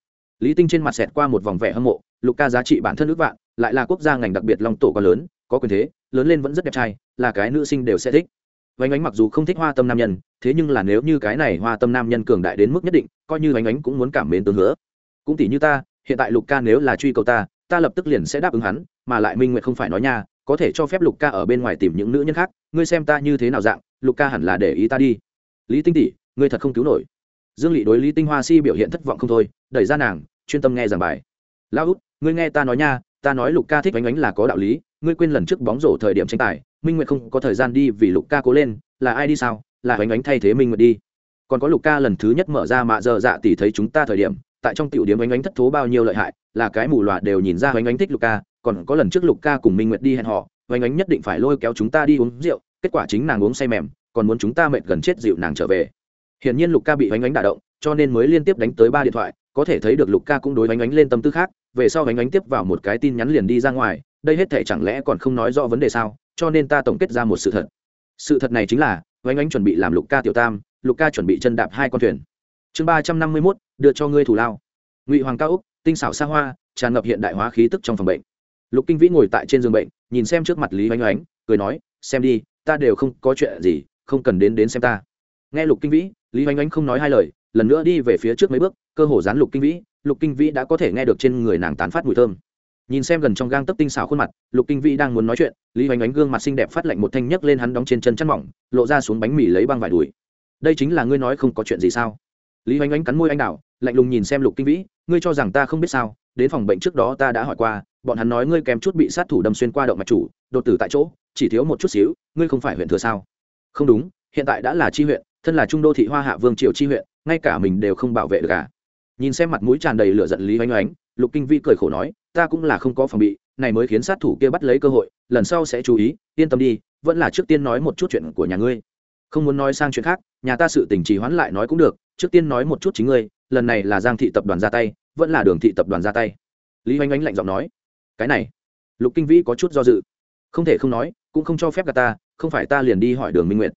Lý tinh trên mặt xẹt qua một vòng vẻ hâm mộ, lục ca giá trị bản thân ước vạn, lại là quốc gia ngành đặc biệt long tổ quá lớn, có quyền thế, lớn lên vẫn rất đẹp trai, là cái nữ sinh đều sẽ thích vánh ánh mặc dù không thích hoa tâm nam nhân, thế nhưng là nếu như cái này hoa tâm nam nhân cường đại đến mức nhất định, coi như vánh ánh cũng muốn cảm mến tương hứa. Cũng tỷ như ta, hiện tại lục ca nếu là truy cầu ta ta lập tức liền sẽ đáp ứng hắn, mà lại minh nguyện không phải nói nha, có thể cho phép lục ca ở bên ngoài tìm những nữ nhân khác, ngươi xem ta như thế nào dạng, lục ca hẳn là để ý ta đi. Lý tinh tỷ, ngươi thật không cứu nổi. Dương lị đối lý tinh hoa si biểu hiện thất vọng không thôi, đẩy ra nàng, chuyên tâm nghe giảng bài. Lao út, ngươi nghe ta nói nha, ta nói lục ca thích ánh ánh là có đạo lý ngươi quên lần trước bóng rổ thời điểm tranh tài, minh nguyệt không có thời gian đi vì lục ca cố lên, là ai đi sao? Là hoành ánh thay thế minh nguyệt đi. Còn có lục ca lần thứ nhất mở ra mạ giờ dạ tỷ thấy chúng ta thời điểm, tại trong tiểu điểm hoành ánh thất thố bao nhiêu lợi hại, là cái mù loà đều nhìn ra hoành ánh thích lục ca còn có lần trước lục ca cùng minh nguyệt đi hẹn họ, hoành ánh nhất định phải lôi kéo chúng ta đi uống rượu, kết quả chính nàng uống say mềm, còn muốn chúng ta mệt gần chết dịu nàng trở về. Hiển nhiên lục ca bị hoành ánh đả động, cho nên mới liên tiếp đánh tới ba điện thoại, có thể thấy được lục ca cũng đối hoành ánh lên tâm tư khác, về sau hoành ánh tiếp vào một cái tin nhắn liền đi ra ngoài đây hết thể chẳng lẽ còn không nói rõ vấn đề sao? Cho nên ta tổng kết ra một sự thật. Sự thật này chính là, oanh ánh chuẩn bị làm lục ca tiểu tam, lục ca chuẩn bị chân đạp hai con thuyền. Chương ba trăm năm mươi mốt, đưa cho ngươi thủ lao. Ngụy hoàng cao úc, tinh xảo xa hoa, tràn ngập hiện đại hóa khí tức trong phòng bệnh. Lục kinh vĩ ngồi tại trên giường bệnh, nhìn xem trước mặt lý oanh oánh cười nói, xem đi, ta đều không có chuyện gì, không cần đến đến xem ta. Nghe lục kinh vĩ, lý oanh oánh không nói hai lời, lần nữa đi về phía trước mấy bước, cơ hồ dán lục kinh vĩ, lục kinh vĩ đã có thể nghe được trên người nàng tán phát mùi thơm nhìn xem gần trong gang tấp tinh xảo khuôn mặt, lục kinh vĩ đang muốn nói chuyện, lý hoành ánh gương mặt xinh đẹp phát lạnh một thanh nhấc lên hắn đóng trên chân chăn mỏng, lộ ra xuống bánh mì lấy băng vải đùi. Đây chính là ngươi nói không có chuyện gì sao? Lý hoành ánh cắn môi anh đào lạnh lùng nhìn xem lục kinh vĩ, ngươi cho rằng ta không biết sao? Đến phòng bệnh trước đó ta đã hỏi qua, bọn hắn nói ngươi kèm chút bị sát thủ đâm xuyên qua động mạch chủ, đột tử tại chỗ, chỉ thiếu một chút xíu, ngươi không phải huyện thừa sao? Không đúng, hiện tại đã là tri huyện, thân là trung đô thị hoa hạ vương triều tri huyện, ngay cả mình đều không bảo vệ được cả nhìn xem mặt mũi tràn đầy lửa giận lý oanh oánh lục kinh vĩ cười khổ nói ta cũng là không có phòng bị, này mới khiến sát thủ kia bắt lấy cơ hội, lần sau sẽ chú ý, yên tâm đi, vẫn là trước tiên nói một chút chuyện của nhà ngươi. Không muốn nói sang chuyện khác, nhà ta sự tình trì hoãn lại nói cũng được, trước tiên nói một chút chính ngươi, lần này là giang thị tập đoàn ra tay, vẫn là đường thị tập đoàn ra tay. Lý oanh oanh lạnh giọng nói. Cái này, lục kinh vĩ có chút do dự. Không thể không nói, cũng không cho phép gà ta, không phải ta liền đi hỏi đường minh nguyệt.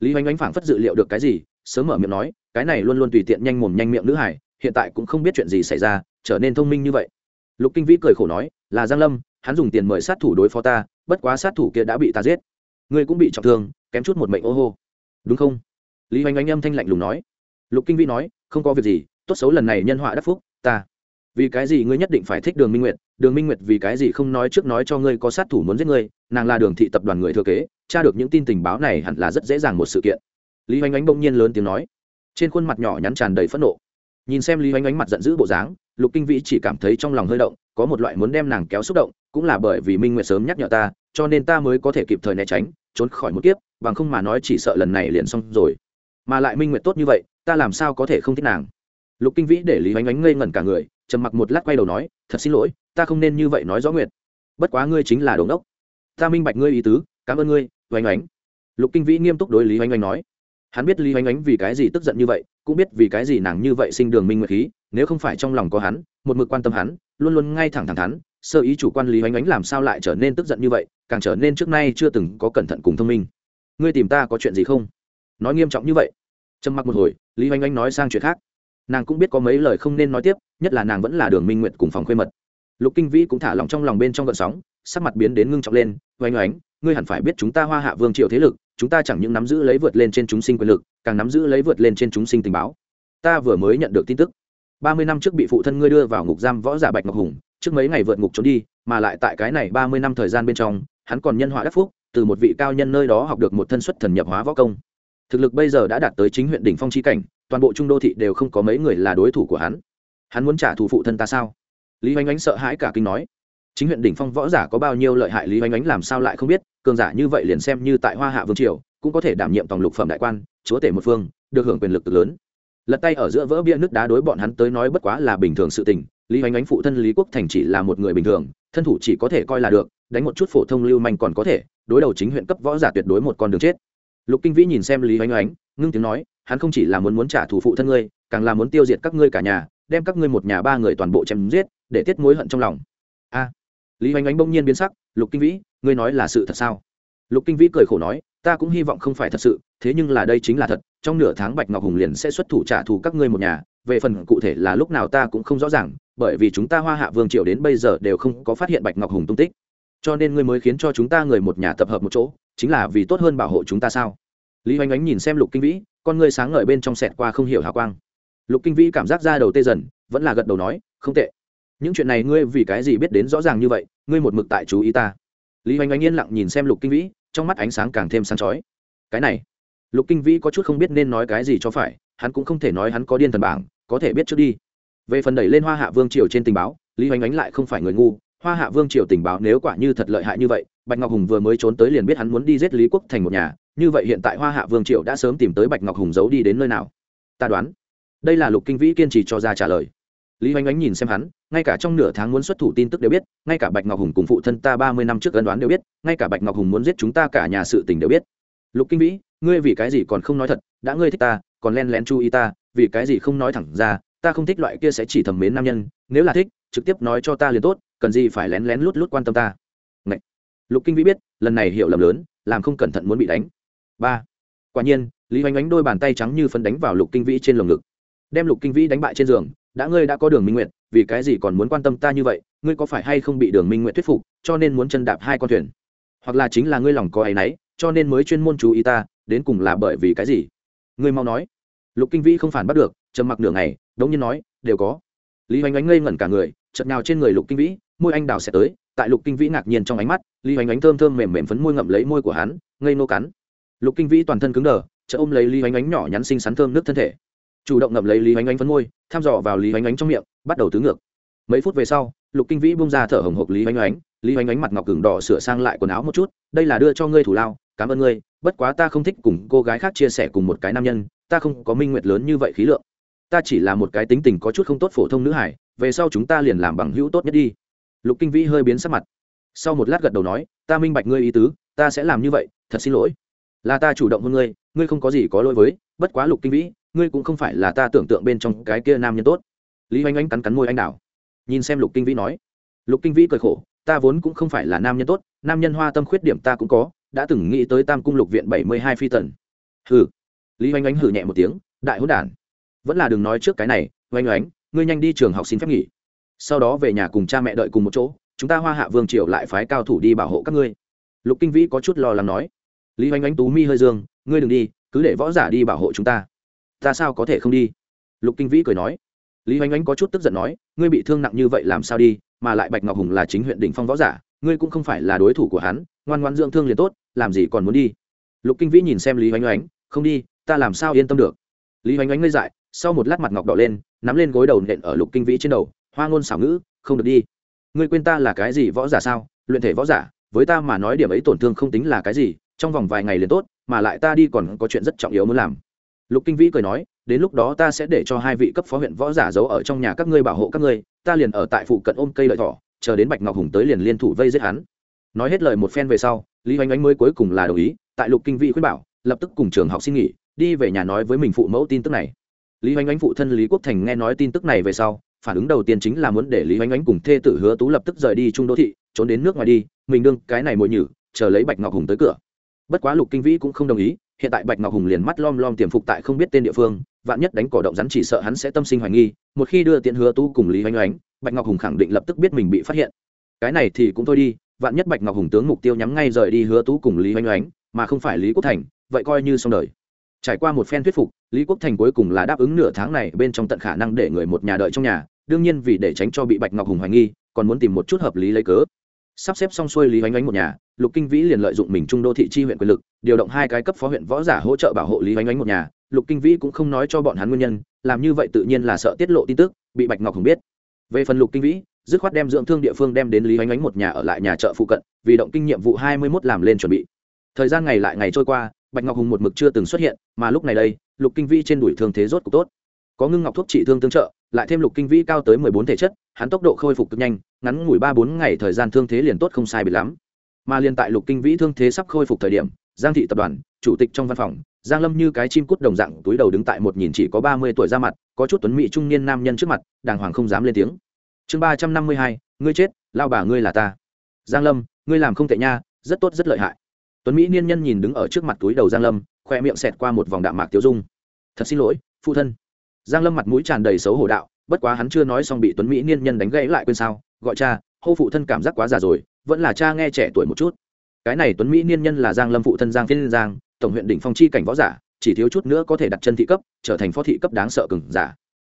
Lý oanh oanh phảng phất dự liệu được cái gì, sớm mở miệng nói, cái này luôn luôn tùy tiện nhanh mồm nhanh miệng nữ hải, hiện tại cũng không biết chuyện gì xảy ra, trở nên thông minh như vậy lục kinh vĩ cười khổ nói, là giang lâm, hắn dùng tiền mời sát thủ đối phó ta, bất quá sát thủ kia đã bị ta giết. Ngươi cũng bị trọng thương, kém chút một mệnh ô hô. Đúng không? Lý hoành anh âm thanh lạnh lùng nói. Lục kinh vĩ nói, không có việc gì, tốt xấu lần này nhân họa đắc phúc, ta. Vì cái gì ngươi nhất định phải thích đường minh nguyệt? Đường minh nguyệt vì cái gì không nói trước nói cho ngươi có sát thủ muốn giết ngươi? Nàng là đường thị tập đoàn người thừa kế, tra được những tin tình báo này hẳn là rất dễ dàng một sự kiện. Lý Hoành Ánh bỗng nhiên lớn tiếng nói. Trên khuôn mặt nhỏ nhắn tràn đầy phẫn nộ nhìn xem lý oanh Ánh mặt giận dữ bộ dáng, lục kinh vĩ chỉ cảm thấy trong lòng hơi động, có một loại muốn đem nàng kéo xúc động, cũng là bởi vì minh nguyệt sớm nhắc nhở ta, cho nên ta mới có thể kịp thời né tránh, trốn khỏi một kiếp, bằng không mà nói chỉ sợ lần này liền xong rồi. Mà lại minh nguyệt tốt như vậy, ta làm sao có thể không thích nàng? Lục kinh vĩ để lý oanh Ánh ngây ngẩn cả người, trầm mặc một lát quay đầu nói, thật xin lỗi, ta không nên như vậy nói rõ nguyệt. Bất quá ngươi chính là đồn đốc ta minh bạch ngươi ý tứ, cảm ơn ngươi oanh oánh lục kinh vĩ nghiêm túc đối lý oanh oanh nói hắn biết lý oanh oánh vì cái gì tức giận như vậy, cũng biết vì cái gì nàng như vậy sinh đường minh nguyệt khí, nếu không phải trong lòng có hắn, một mực quan tâm hắn, luôn luôn ngay thẳng thẳng thắn, sơ ý chủ quan lý oanh oánh làm sao lại trở nên tức giận như vậy, càng trở nên trước nay chưa từng có cẩn thận cùng thông minh. Ngươi tìm ta có chuyện gì không? Nói nghiêm trọng như vậy. Trầm mặc một hồi, lý oanh oanh nói sang chuyện khác. Nàng cũng biết có mấy lời không nên nói tiếp, nhất là nàng vẫn là đường minh nguyệt cùng phòng khuê mật. Lục kinh vĩ cũng thả lòng trong lòng bên trong gợn sóng, sắc mặt biến đến ngưng trọng lên oanh oánh ngươi hẳn phải biết chúng ta hoa hạ vương triều thế lực chúng ta chẳng những nắm giữ lấy vượt lên trên chúng sinh quyền lực, càng nắm giữ lấy vượt lên trên chúng sinh tình báo. Ta vừa mới nhận được tin tức. Ba mươi năm trước bị phụ thân ngươi đưa vào ngục giam võ giả bạch ngọc hùng, trước mấy ngày vượt ngục trốn đi, mà lại tại cái này ba mươi năm thời gian bên trong, hắn còn nhân họa đắc phúc, từ một vị cao nhân nơi đó học được một thân xuất thần nhập hóa võ công. Thực lực bây giờ đã đạt tới chính huyện đỉnh phong chi cảnh, toàn bộ trung đô thị đều không có mấy người là đối thủ của hắn. Hắn muốn trả thù phụ thân ta sao? Lý oanh Ánh sợ hãi cả kinh nói. Chính huyện đỉnh phong võ giả có bao nhiêu lợi hại lý oanh Ánh làm sao lại không biết? Cường giả như vậy liền xem như tại hoa hạ vương triều, cũng có thể đảm nhiệm tổng lục phẩm đại quan, chúa tể một phương, được hưởng quyền lực cực lớn. Lật tay ở giữa vỡ bia nước đá đối bọn hắn tới nói bất quá là bình thường sự tình, lý oanh ánh phụ thân lý quốc thành chỉ là một người bình thường, thân thủ chỉ có thể coi là được, đánh một chút phổ thông lưu manh còn có thể, đối đầu chính huyện cấp võ giả tuyệt đối một con đường chết. Lục kinh vĩ nhìn xem lý oanh ánh, ngưng tiếng nói, hắn không chỉ là muốn muốn trả thù phụ thân ngươi, càng là muốn tiêu diệt các ngươi cả nhà, đem các ngươi một nhà ba người toàn bộ chém giết, để tiết mối hận trong lòng. A lý oanh oánh bỗng nhiên biến sắc, lục kinh vĩ, ngươi nói là sự thật sao? Lục kinh vĩ cười khổ nói, ta cũng hy vọng không phải thật sự, thế nhưng là đây chính là thật, trong nửa tháng bạch ngọc hùng liền sẽ xuất thủ trả thù các ngươi một nhà, về phần cụ thể là lúc nào ta cũng không rõ ràng, bởi vì chúng ta hoa hạ vương triều đến bây giờ đều không có phát hiện bạch ngọc hùng tung tích. Cho nên ngươi mới khiến cho chúng ta người một nhà tập hợp một chỗ, chính là vì tốt hơn bảo hộ chúng ta sao? Lý oanh oánh nhìn xem lục kinh vĩ, con ngươi sáng ngời bên trong sẹt qua không hiểu hào quang. Lục kinh vĩ cảm giác ra đầu tê dần, vẫn là gật đầu nói, không tệ những chuyện này ngươi vì cái gì biết đến rõ ràng như vậy, ngươi một mực tại chú ý ta. Lý hoành anh yên lặng nhìn xem lục kinh vĩ, trong mắt ánh sáng càng thêm sáng chói. Cái này, lục kinh vĩ có chút không biết nên nói cái gì cho phải, hắn cũng không thể nói hắn có điên thần bảng, có thể biết trước đi. Về phần đẩy lên hoa hạ vương triều trên tình báo, lý Hoành Ánh lại không phải người ngu. Hoa hạ vương triều tình báo nếu quả như thật lợi hại như vậy, bạch ngọc hùng vừa mới trốn tới liền biết hắn muốn đi giết lý quốc thành một nhà. Như vậy hiện tại hoa hạ vương triều đã sớm tìm tới bạch ngọc hùng giấu đi đến nơi nào? Ta đoán, đây là lục kinh vĩ kiên trì cho ra trả lời lý oanh oánh nhìn xem hắn, ngay cả trong nửa tháng muốn xuất thủ tin tức đều biết, ngay cả bạch ngọc hùng cùng phụ thân ta ba mươi năm trước ân đoán đều biết, ngay cả bạch ngọc hùng muốn giết chúng ta cả nhà sự tình đều biết. Lục kinh vĩ, ngươi vì cái gì còn không nói thật, đã ngươi thích ta, còn len lén chú ý ta, vì cái gì không nói thẳng ra, ta không thích loại kia sẽ chỉ thầm mến nam nhân, nếu là thích, trực tiếp nói cho ta liền tốt, cần gì phải lén lén lút lút quan tâm ta. Ngậy. lục kinh vĩ biết, lần này hiểu lầm lớn, làm không cẩn thận muốn bị đánh. Ba. Quả nhiên, lý oanh oánh đôi bàn tay trắng như phân đánh vào lục kinh vĩ trên lồng ngực. Đem lục kinh vĩ đánh bại trên giường đã ngươi đã có đường minh nguyện vì cái gì còn muốn quan tâm ta như vậy? Ngươi có phải hay không bị đường minh nguyện thuyết phục, cho nên muốn chân đạp hai con thuyền? Hoặc là chính là ngươi lòng có áy náy, cho nên mới chuyên môn chú ý ta, đến cùng là bởi vì cái gì? Ngươi mau nói. Lục kinh vĩ không phản bắt được, trầm mặc nửa ngày, đống nhiên nói, đều có. Lý hoành ánh ngây ngẩn cả người chật nào trên người lục kinh vĩ, môi anh đào sẽ tới, tại lục kinh vĩ ngạc nhiên trong ánh mắt, lý hoành ánh thơm thơm mềm mềm phấn môi ngậm lấy môi của hắn, ngây nô cắn. Lục kinh vĩ toàn thân cứng đờ chợ ôm lấy lý hoành ánh nhỏ nhắn xinh xắn thơm nước thân thể chủ động ngậm lấy lý oanh oanh phấn môi, thăm dò vào lý oanh oanh trong miệng, bắt đầu tứ ngược. Mấy phút về sau, lục kinh vĩ bung ra thở hồng hộc lý oanh oanh lý oanh oanh mặt ngọc gừng đỏ sửa sang lại quần áo một chút, đây là đưa cho ngươi thủ lao, cảm ơn ngươi, bất quá ta không thích cùng cô gái khác chia sẻ cùng một cái nam nhân, ta không có minh nguyệt lớn như vậy khí lượng. Ta chỉ là một cái tính tình có chút không tốt phổ thông nữ hải về sau chúng ta liền làm bằng hữu tốt nhất đi. Lục kinh vĩ hơi biến sắc mặt. Sau một lát gật đầu nói, ta minh bạch ngươi ý tứ, ta sẽ làm như vậy, thật xin lỗi. Là ta chủ động hơn ngươi ngươi không có gì có lỗi với, bất quá lục kinh vĩ ngươi cũng không phải là ta tưởng tượng bên trong cái kia nam nhân tốt. Lý oanh oanh cắn cắn môi anh đào. Nhìn xem lục kinh vĩ nói. Lục kinh vĩ cười khổ, ta vốn cũng không phải là nam nhân tốt, nam nhân hoa tâm khuyết điểm ta cũng có, đã từng nghĩ tới tam cung lục viện bảy mươi hai phi tần. Hừ. Lý oanh oanh hử nhẹ một tiếng, đại hữu đản. Vẫn là đừng nói trước cái này oanh oanh ngươi nhanh đi trường học xin phép nghỉ. Sau đó về nhà cùng cha mẹ đợi cùng một chỗ, chúng ta hoa hạ vương triều lại phái cao thủ đi bảo hộ các ngươi. Lục kinh vĩ có chút lo lắng nói. Lý oanh oanh tú mi hơi dương, ngươi đừng đi, cứ để võ giả đi bảo hộ chúng ta ta sao có thể không đi? Lục kinh vĩ cười nói. Lý oanh Ánh có chút tức giận nói ngươi bị thương nặng như vậy làm sao đi mà lại bạch ngọc hùng là chính huyện đỉnh phong võ giả ngươi cũng không phải là đối thủ của hắn ngoan ngoan dưỡng thương liền tốt làm gì còn muốn đi? Lục kinh vĩ nhìn xem lý oanh Ánh, không đi ta làm sao yên tâm được? Lý oanh Ánh ngây dại sau một lát mặt ngọc đỏ lên nắm lên gối đầu nện ở lục kinh vĩ trên đầu hoa ngôn xảo ngữ không được đi. Ngươi quên ta là cái gì võ giả sao? Luyện thể võ giả với ta mà nói điểm ấy tổn thương không tính là cái gì trong vòng vài ngày liền tốt mà lại ta đi còn có chuyện rất trọng yếu muốn làm lục kinh vĩ cười nói, đến lúc đó ta sẽ để cho hai vị cấp phó huyện võ giả giấu ở trong nhà các ngươi bảo hộ các ngươi, ta liền ở tại phụ cận ôm cây lợi thỏ, chờ đến bạch ngọc hùng tới liền liên thủ vây giết hắn. Nói hết lời một phen về sau, lý oanh oanh mới cuối cùng là đồng ý, tại lục kinh vĩ khuyên bảo, lập tức cùng trường học xin nghỉ, đi về nhà nói với mình phụ mẫu tin tức này. Lý oanh oanh phụ thân lý quốc thành nghe nói tin tức này về sau, phản ứng đầu tiên chính là muốn để lý oanh oanh cùng thê tử hứa tú lập tức rời đi trung đô thị, trốn đến nước ngoài đi, mình đương cái này mồi nhử, chờ lấy bạch ngọc hùng tới cửa. Bất quá lục kinh vĩ cũng không đồng ý hiện tại bạch ngọc hùng liền mắt lom lom tiềm phục tại không biết tên địa phương, vạn nhất đánh cỏ động rắn chỉ sợ hắn sẽ tâm sinh hoài nghi, một khi đưa tiện hứa tú cùng lý oanh oánh bạch ngọc hùng khẳng định lập tức biết mình bị phát hiện. Cái này thì cũng thôi đi, vạn nhất bạch ngọc hùng tướng mục tiêu nhắm ngay rời đi hứa tú cùng lý oanh oánh mà không phải lý quốc thành, vậy coi như xong đời. Trải qua một phen thuyết phục, lý quốc thành cuối cùng là đáp ứng nửa tháng này bên trong tận khả năng để người một nhà đợi trong nhà, đương nhiên vì để tránh cho bị bạch ngọc hùng hoài nghi, còn muốn tìm một chút hợp lý lấy cớ. Sắp xếp xong xuôi lý oanh oánh một nhà lục kinh vĩ liền lợi dụng mình trung đô thị chi huyện quyền lực, điều động hai cái cấp phó huyện võ giả hỗ trợ bảo hộ lý oanh oanh một nhà. Lục kinh vĩ cũng không nói cho bọn hắn nguyên nhân, làm như vậy tự nhiên là sợ tiết lộ tin tức, bị bạch ngọc hùng biết. Về phần lục kinh vĩ, dứt khoát đem dưỡng thương địa phương đem đến lý oanh oanh một nhà ở lại nhà chợ phụ cận, vì động kinh nhiệm vụ hai mươi mốt làm lên chuẩn bị. Thời gian ngày lại ngày trôi qua, bạch ngọc hùng một mực chưa từng xuất hiện, mà lúc này đây, lục kinh vĩ trên đuổi thương thế rốt cũng tốt. Có ngưng ngọc thuốc trị thương tương trợ, lại thêm lục kinh vĩ cao tới mười bốn thể chất, hắn tốc độ khôi phục cực nhanh, ngắn ngủi ba bốn ngày thời gian thương thế liền tốt không sai biệt lắm mà liền tại lục kinh vĩ thương thế sắp khôi phục thời điểm, giang thị tập đoàn, chủ tịch trong văn phòng, giang lâm như cái chim cút đồng dạng túi đầu đứng tại một nhìn chỉ có ba mươi tuổi ra mặt, có chút tuấn mỹ trung niên nam nhân trước mặt, đàng hoàng không dám lên tiếng. Chương ba trăm năm mươi hai, ngươi chết, lao bà ngươi là ta. Giang lâm, ngươi làm không tệ nha, rất tốt, rất lợi hại. Tuấn mỹ niên nhân nhìn đứng ở trước mặt túi đầu giang lâm, khoe miệng xẹt qua một vòng đạm mạc tiêu dung. Thật xin lỗi, phụ thân. Giang lâm mặt mũi tràn đầy xấu hổ đạo, bất quá hắn chưa nói xong bị tuấn mỹ niên nhân đánh gãy lại quên sao, gọi cha, hô phụ thân cảm giác quá già rồi vẫn là cha nghe trẻ tuổi một chút. Cái này tuấn mỹ niên nhân là giang lâm phụ thân giang phiên giang, tổng huyện đỉnh phong chi cảnh võ giả, chỉ thiếu chút nữa có thể đặt chân thị cấp, trở thành phó thị cấp đáng sợ cừng giả.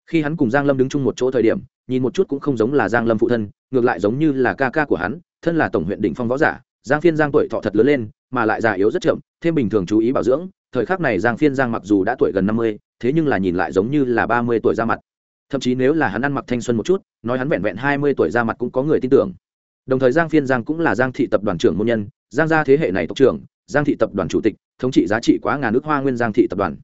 Khi hắn cùng giang lâm đứng chung một chỗ thời điểm, nhìn một chút cũng không giống là giang lâm phụ thân, ngược lại giống như là ca ca của hắn, thân là tổng huyện đỉnh phong võ giả, giang phiên giang tuổi thọ thật lớn lên, mà lại già yếu rất chậm, thêm bình thường chú ý bảo dưỡng, thời khắc này giang phiên giang mặc dù đã tuổi gần năm mươi, thế nhưng là nhìn lại giống như là ba mươi tuổi ra mặt. Thậm chí nếu là hắn ăn mặc thanh xuân một chút, nói hắn vẹn vẹn hai mươi tuổi ra mặt cũng có người tin tưởng đồng thời giang phiên giang cũng là giang thị tập đoàn trưởng môn nhân, giang gia thế hệ này tộc trưởng, giang thị tập đoàn chủ tịch, thống trị giá trị quá ngàn nước hoa nguyên giang thị tập đoàn.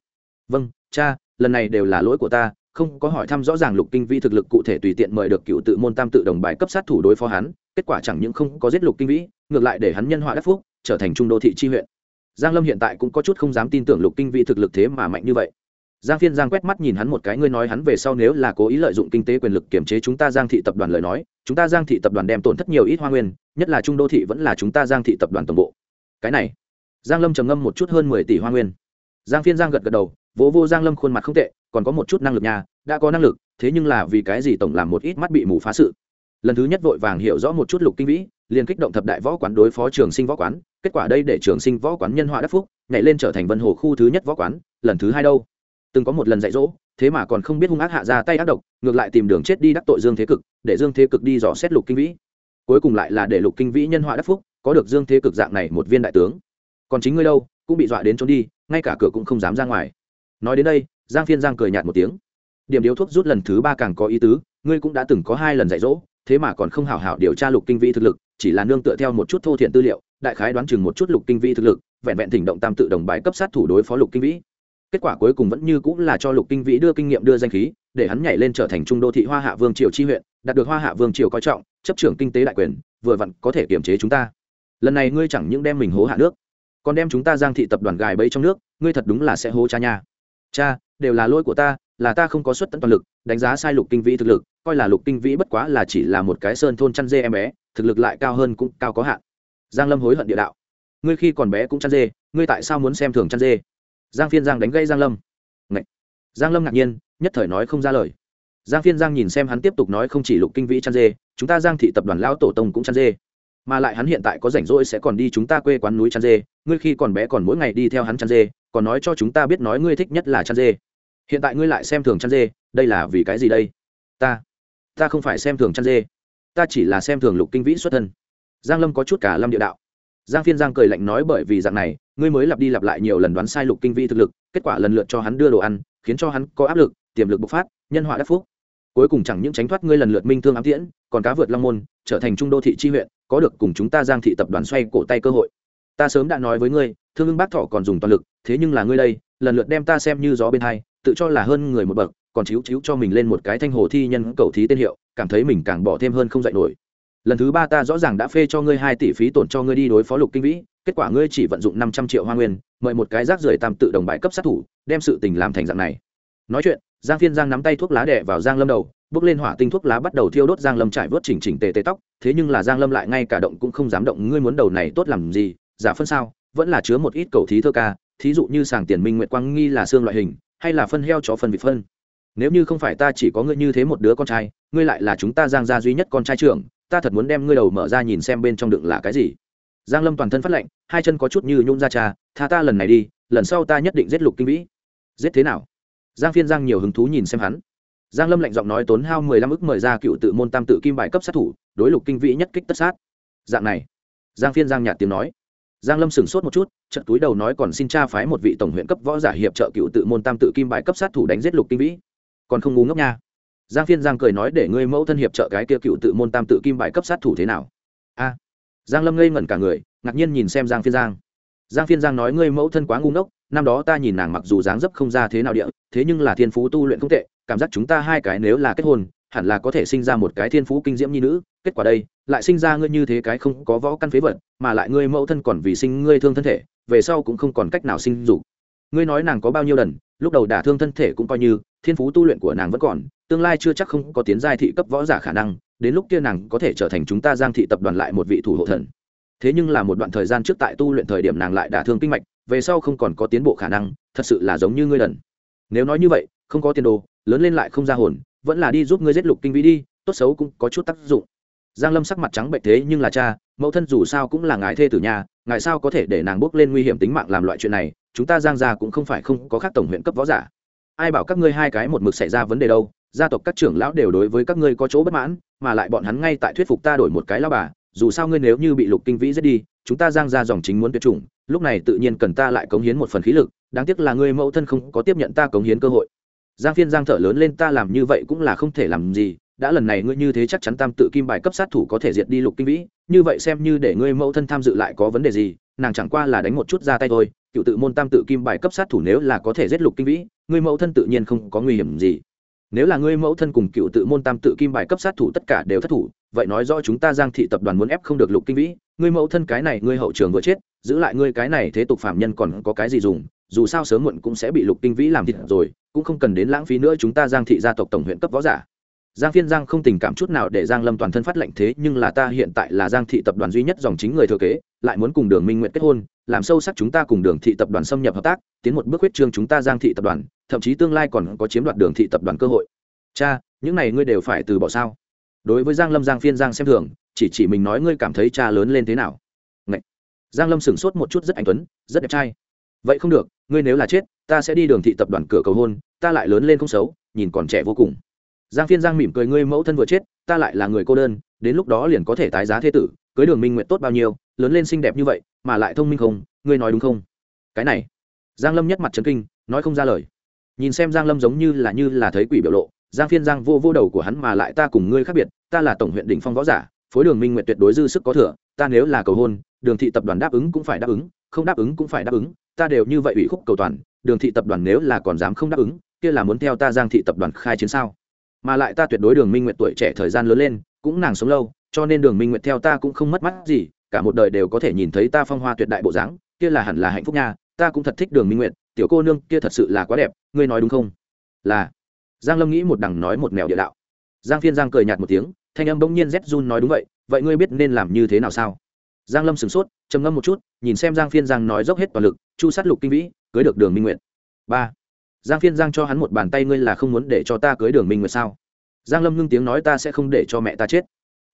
Vâng cha, lần này đều là lỗi của ta, không có hỏi thăm rõ ràng lục kinh vĩ thực lực cụ thể tùy tiện mời được cựu tự môn tam tự đồng bài cấp sát thủ đối phó hắn, kết quả chẳng những không có giết lục kinh vĩ, ngược lại để hắn nhân họa đắc phúc, trở thành trung đô thị chi huyện. Giang lâm hiện tại cũng có chút không dám tin tưởng lục kinh vĩ thực lực thế mà mạnh như vậy giang phiên giang quét mắt nhìn hắn một cái, ngươi nói hắn về sau nếu là cố ý lợi dụng kinh tế quyền lực kiểm chế chúng ta giang thị tập đoàn lời nói, chúng ta giang thị tập đoàn đem tổn thất nhiều ít hoa nguyên, nhất là trung đô thị vẫn là chúng ta giang thị tập đoàn tổng bộ. Cái này, giang lâm trầm ngâm một chút hơn mười tỷ hoa nguyên. Giang phiên giang gật gật đầu, vỗ vô giang lâm khuôn mặt không tệ, còn có một chút năng lực nhà đã có năng lực, thế nhưng là vì cái gì tổng làm một ít mắt bị mù phá sự. Lần thứ nhất vội vàng hiểu rõ một chút lục kinh vĩ, liền kích động thập đại võ quán đối phó trường sinh võ quán, kết quả đây để trường sinh võ quán nhân họa đắc phúc, nhảy lên trở thành vân hồ khu thứ nhất võ quán, lần thứ hai đâu từng có một lần dạy dỗ, thế mà còn không biết hung ác hạ ra tay ác độc, ngược lại tìm đường chết đi đắc tội dương thế cực, để dương thế cực đi dò xét lục kinh vĩ. Cuối cùng lại là để lục kinh vĩ nhân họa đắc phúc, có được dương thế cực dạng này một viên đại tướng. Còn chính ngươi đâu, cũng bị dọa đến trốn đi, ngay cả cửa cũng không dám ra ngoài. Nói đến đây, giang phiên giang cười nhạt một tiếng. Điểm điếu thuốc rút lần thứ ba càng có ý tứ, ngươi cũng đã từng có hai lần dạy dỗ, thế mà còn không hảo hảo điều tra lục kinh vĩ thực lực, chỉ là nương tựa theo một chút thô thiện tư liệu, đại khái đoán chừng một chút lục kinh vĩ thực lực, vẹn vẹn thỉnh động tam tự đồng bài cấp sát thủ đối phó lục kinh vĩ kết quả cuối cùng vẫn như cũng là cho lục kinh vĩ đưa kinh nghiệm đưa danh khí, để hắn nhảy lên trở thành trung đô thị hoa hạ vương triều chi huyện, đạt được hoa hạ vương triều coi trọng, chấp trưởng kinh tế đại quyền, vừa vặn có thể kiềm chế chúng ta. Lần này ngươi chẳng những đem mình hố hạ nước, còn đem chúng ta giang thị tập đoàn gài bẫy trong nước, ngươi thật đúng là sẽ hố cha nha. Cha, đều là lỗi của ta, là ta không có suất tận toàn lực, đánh giá sai lục kinh vĩ thực lực, coi là lục kinh vĩ bất quá là chỉ là một cái sơn thôn chăn dê em bé, thực lực lại cao hơn cũng cao có hạn. Giang lâm hối hận địa đạo. Ngươi khi còn bé cũng chăn dê, ngươi tại sao muốn xem thường chăn dê? Giang phiên giang đánh gây giang lâm. Ngậy. giang lâm ngạc nhiên, nhất thời nói không ra lời. Giang phiên giang nhìn xem hắn tiếp tục nói không chỉ lục kinh vĩ chăn dê, chúng ta giang thị tập đoàn lão tổ tông cũng chăn dê. Mà lại hắn hiện tại có rảnh rỗi sẽ còn đi chúng ta quê quán núi chăn dê, ngươi khi còn bé còn mỗi ngày đi theo hắn chăn dê, còn nói cho chúng ta biết nói ngươi thích nhất là chăn dê. Hiện tại ngươi lại xem thường chăn dê, đây là vì cái gì đây? Ta ta không phải xem thường chăn dê, ta chỉ là xem thường lục kinh vĩ xuất thân. Giang lâm có chút cả lâm địa đạo giang phiên giang cười lạnh nói bởi vì dạng này, ngươi mới lặp đi lặp lại nhiều lần đoán sai lục kinh vi thực lực, kết quả lần lượt cho hắn đưa đồ ăn, khiến cho hắn có áp lực, tiềm lực bộc phát, nhân họa đắc phúc. Cuối cùng chẳng những tránh thoát ngươi lần lượt minh thương ám tiễn, còn cá vượt long môn, trở thành trung đô thị chi huyện, có được cùng chúng ta giang thị tập đoàn xoay cổ tay cơ hội. Ta sớm đã nói với ngươi, thương ưng bác thọ còn dùng toàn lực, thế nhưng là ngươi đây, lần lượt đem ta xem như gió bên hai, tự cho là hơn người một bậc, còn chiếu chiếu cho mình lên một cái thanh hồ thi nhân cầu thí tên hiệu, cảm thấy mình càng bỏ thêm hơn không dạy nổi lần thứ ba ta rõ ràng đã phê cho ngươi hai tỷ phí tổn cho ngươi đi đối phó lục kinh vĩ, kết quả ngươi chỉ vận dụng năm trăm triệu hoa nguyên, mời một cái rác rưởi tam tự đồng bãi cấp sát thủ, đem sự tình làm thành dạng này. Nói chuyện, giang phiên giang nắm tay thuốc lá đẻ vào giang lâm đầu, bước lên hỏa tinh thuốc lá bắt đầu thiêu đốt giang lâm trải vớt chỉnh chỉnh tề tề tóc, thế nhưng là giang lâm lại ngay cả động cũng không dám động, ngươi muốn đầu này tốt làm gì, giả phân sao, vẫn là chứa một ít cầu thí thơ ca, thí dụ như sàng tiền minh nguyệt quang nghi là xương loại hình, hay là phân heo cho phân vịt phân. Nếu như không phải ta chỉ có ngươi như thế một đứa con trai, ngươi lại là chúng ta giang gia duy nhất con trai trưởng ta thật muốn đem ngươi đầu mở ra nhìn xem bên trong đựng là cái gì. Giang lâm toàn thân phát lệnh hai chân có chút như nhún ra trà, tha ta lần này đi, lần sau ta nhất định giết lục kinh vĩ. Giết thế nào? Giang phiên giang nhiều hứng thú nhìn xem hắn. Giang lâm lạnh giọng nói tốn hao mười lăm ức mời ra cựu tự môn tam tự kim bài cấp sát thủ, đối lục kinh vĩ nhất kích tất sát. Dạng này, giang phiên giang nhạt tiếng nói. Giang lâm sửng sốt một chút trận túi đầu nói còn xin cha phái một vị tổng huyện cấp võ giả hiệp trợ cựu tự môn tam tự kim bài cấp sát thủ đánh giết lục kinh vĩ. Còn không ngu ngốc nha giang phiên giang cười nói để ngươi mẫu thân hiệp trợ cái kia cựu tự môn tam tự kim bài cấp sát thủ thế nào? A. Giang lâm ngây ngẩn cả người, ngạc nhiên nhìn xem giang phiên giang. Giang phiên giang nói ngươi mẫu thân quá ngu ngốc, năm đó ta nhìn nàng mặc dù dáng dấp không ra thế nào địa, thế nhưng là thiên phú tu luyện không tệ, cảm giác chúng ta hai cái nếu là kết hôn, hẳn là có thể sinh ra một cái thiên phú kinh diễm nhi nữ. Kết quả đây, lại sinh ra ngươi như thế cái không có võ căn phế vật, mà lại ngươi mẫu thân còn vì sinh ngươi thương thân thể, về sau cũng không còn cách nào sinh dục. Ngươi nói nàng có bao nhiêu lần, lúc đầu đả thương thân thể cũng coi như, thiên phú tu luyện của nàng vẫn còn tương lai chưa chắc không có tiến giai thị cấp võ giả khả năng, đến lúc kia nàng có thể trở thành chúng ta giang thị tập đoàn lại một vị thủ hộ thần. Thế nhưng là một đoạn thời gian trước tại tu luyện thời điểm nàng lại đả thương kinh mạch, về sau không còn có tiến bộ khả năng, thật sự là giống như ngươi lần. Nếu nói như vậy, không có tiền đồ, lớn lên lại không ra hồn, vẫn là đi giúp ngươi giết lục kinh vĩ đi, tốt xấu cũng có chút tác dụng. Giang lâm sắc mặt trắng bệnh thế nhưng là cha, mẫu thân dù sao cũng là ngài thê tử nhà, ngài sao có thể để nàng bước lên nguy hiểm tính mạng làm loại chuyện này, chúng ta giang gia cũng không phải không có khác tổng huyện cấp võ giả. Ai bảo các ngươi hai cái một mực xảy ra vấn đề đâu? Gia tộc các trưởng lão đều đối với các ngươi có chỗ bất mãn, mà lại bọn hắn ngay tại thuyết phục ta đổi một cái lao bà, dù sao ngươi nếu như bị lục kinh vĩ giết đi, chúng ta giang ra dòng chính muốn tuyệt chủng, lúc này tự nhiên cần ta lại cống hiến một phần khí lực, đáng tiếc là ngươi mẫu thân không có tiếp nhận ta cống hiến cơ hội. Giang phiên giang thở lớn lên ta làm như vậy cũng là không thể làm gì, đã lần này ngươi như thế chắc chắn tam tự kim bài cấp sát thủ có thể diệt đi lục kinh vĩ, như vậy xem như để ngươi mẫu thân tham dự lại có vấn đề gì, nàng chẳng qua là đánh một chút ra tay thôi, cựu tự môn tam tự kim bài cấp sát thủ nếu là có thể giết lục kinh vĩ, ngươi mẫu thân tự nhiên không có nguy hiểm gì nếu là ngươi mẫu thân cùng cựu tự môn tam tự kim bài cấp sát thủ tất cả đều thất thủ, vậy nói rõ chúng ta giang thị tập đoàn muốn ép không được lục kinh vĩ, ngươi mẫu thân cái này ngươi hậu trường vừa chết, giữ lại ngươi cái này thế tục phạm nhân còn có cái gì dùng, dù sao sớm muộn cũng sẽ bị lục kinh vĩ làm thịt rồi, cũng không cần đến lãng phí nữa chúng ta giang thị gia tộc tổng huyện cấp võ giả. Giang phiên giang không tình cảm chút nào để giang lâm toàn thân phát lệnh thế, nhưng là ta hiện tại là giang thị tập đoàn duy nhất dòng chính người thừa kế, lại muốn cùng đường minh nguyện kết hôn, làm sâu sắc chúng ta cùng đường thị tập đoàn xâm nhập hợp tác, tiến một bước huyết trương chúng ta giang thị tập đoàn thậm chí tương lai còn có chiếm đoạt đường thị tập đoàn cơ hội. Cha, những này ngươi đều phải từ bỏ sao? Đối với giang lâm, giang phiên, giang xem thường, chỉ chỉ mình nói ngươi cảm thấy cha lớn lên thế nào. Ngậy. giang lâm sửng sốt một chút rất anh tuấn, rất đẹp trai. Vậy không được, ngươi nếu là chết, ta sẽ đi đường thị tập đoàn cửa cầu hôn, ta lại lớn lên không xấu, nhìn còn trẻ vô cùng. Giang phiên, giang mỉm cười, ngươi mẫu thân vừa chết, ta lại là người cô đơn, đến lúc đó liền có thể tái giá thế tử, cưới đường minh nguyện tốt bao nhiêu, lớn lên xinh đẹp như vậy, mà lại thông minh không, ngươi nói đúng không? Cái này. Giang lâm nhất mặt trấn kinh, nói không ra lời nhìn xem giang lâm giống như là như là thấy quỷ biểu lộ, giang phiên giang vô vô đầu của hắn mà lại ta cùng ngươi khác biệt, ta là tổng huyện đỉnh phong võ giả, phối đường minh nguyện tuyệt đối dư sức có thừa, ta nếu là cầu hôn, đường thị tập đoàn đáp ứng cũng phải đáp ứng, không đáp ứng cũng phải đáp ứng, ta đều như vậy ủy khúc cầu toàn, đường thị tập đoàn nếu là còn dám không đáp ứng, kia là muốn theo ta giang thị tập đoàn khai chiến sao? Mà lại ta tuyệt đối đường minh nguyện tuổi trẻ thời gian lớn lên, cũng nàng sống lâu, cho nên đường minh nguyện theo ta cũng không mất mắt gì, cả một đời đều có thể nhìn thấy ta phong hoa tuyệt đại bộ dáng, kia là hẳn là hạnh phúc nha, ta cũng thật thích đường minh nguyện tiểu cô nương kia thật sự là quá đẹp, ngươi nói đúng không? Là. Giang lâm nghĩ một đằng nói một mèo địa đạo. Giang phiên giang cười nhạt một tiếng, thanh âm bỗng nhiên rét run nói đúng vậy vậy ngươi biết nên làm như thế nào sao? Giang lâm sửng sốt, trầm ngâm một chút, nhìn xem giang phiên giang nói dốc hết toàn lực, chu sát lục kinh vĩ, cưới được đường minh nguyện ba. Giang phiên giang cho hắn một bàn tay ngươi là không muốn để cho ta cưới đường minh nguyện sao? Giang lâm ngưng tiếng nói ta sẽ không để cho mẹ ta chết.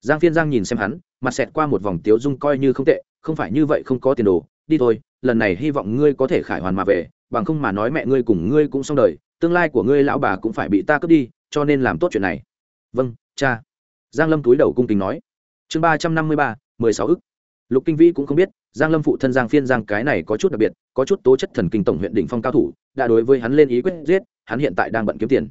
Giang phiên giang nhìn xem hắn, mặt xẹt qua một vòng tiếu dung coi như không tệ, không phải như vậy không có tiền đồ, đi thôi, lần này hy vọng ngươi có thể khải hoàn mà về bằng không mà nói mẹ ngươi cùng ngươi cũng xong đời, tương lai của ngươi lão bà cũng phải bị ta cướp đi, cho nên làm tốt chuyện này. Vâng cha. Giang lâm túi đầu cung kính nói. Chương ba trăm năm mươi ba, mười sáu ức. Lục kinh vĩ cũng không biết, giang lâm phụ thân giang phiên giang cái này có chút đặc biệt, có chút tố chất thần kinh tổng huyện đỉnh phong cao thủ, đã đối với hắn lên ý quyết giết, hắn hiện tại đang bận kiếm tiền.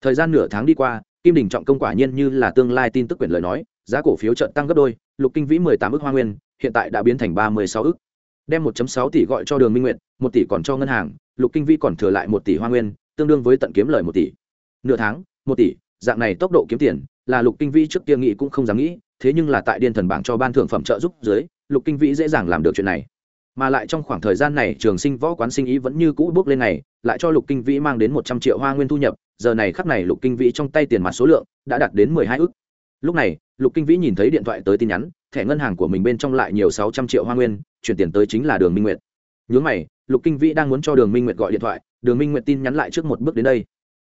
Thời gian nửa tháng đi qua, kim đình trọng công quả nhiên như là tương lai tin tức quyền lời nói, giá cổ phiếu trận tăng gấp đôi, lục kinh vĩ mười tám ức hoa nguyên, hiện tại đã biến thành ba mươi sáu ức đem 1.6 tỷ gọi cho đường minh Nguyệt, một tỷ còn cho ngân hàng lục kinh vĩ còn thừa lại một tỷ hoa nguyên tương đương với tận kiếm lời một tỷ. Nửa tháng một tỷ dạng này tốc độ kiếm tiền là lục kinh vĩ trước kia nghĩ cũng không dám nghĩ thế nhưng là tại điên thần bảng cho ban thưởng phẩm trợ giúp dưới lục kinh vĩ dễ dàng làm được chuyện này. Mà lại trong khoảng thời gian này trường sinh võ quán sinh ý vẫn như cũ bước lên này lại cho lục kinh vĩ mang đến một trăm triệu hoa nguyên thu nhập giờ này khắp này lục kinh vĩ trong tay tiền mặt số lượng đã đạt đến mười hai lúc này lục kinh vĩ nhìn thấy điện thoại tới tin nhắn thẻ ngân hàng của mình bên trong lại nhiều sáu trăm triệu hoa nguyên, chuyển tiền tới chính là đường minh nguyệt. Nhướng mày, lục kinh vĩ đang muốn cho đường minh nguyệt gọi điện thoại, đường minh nguyệt tin nhắn lại trước một bước đến đây.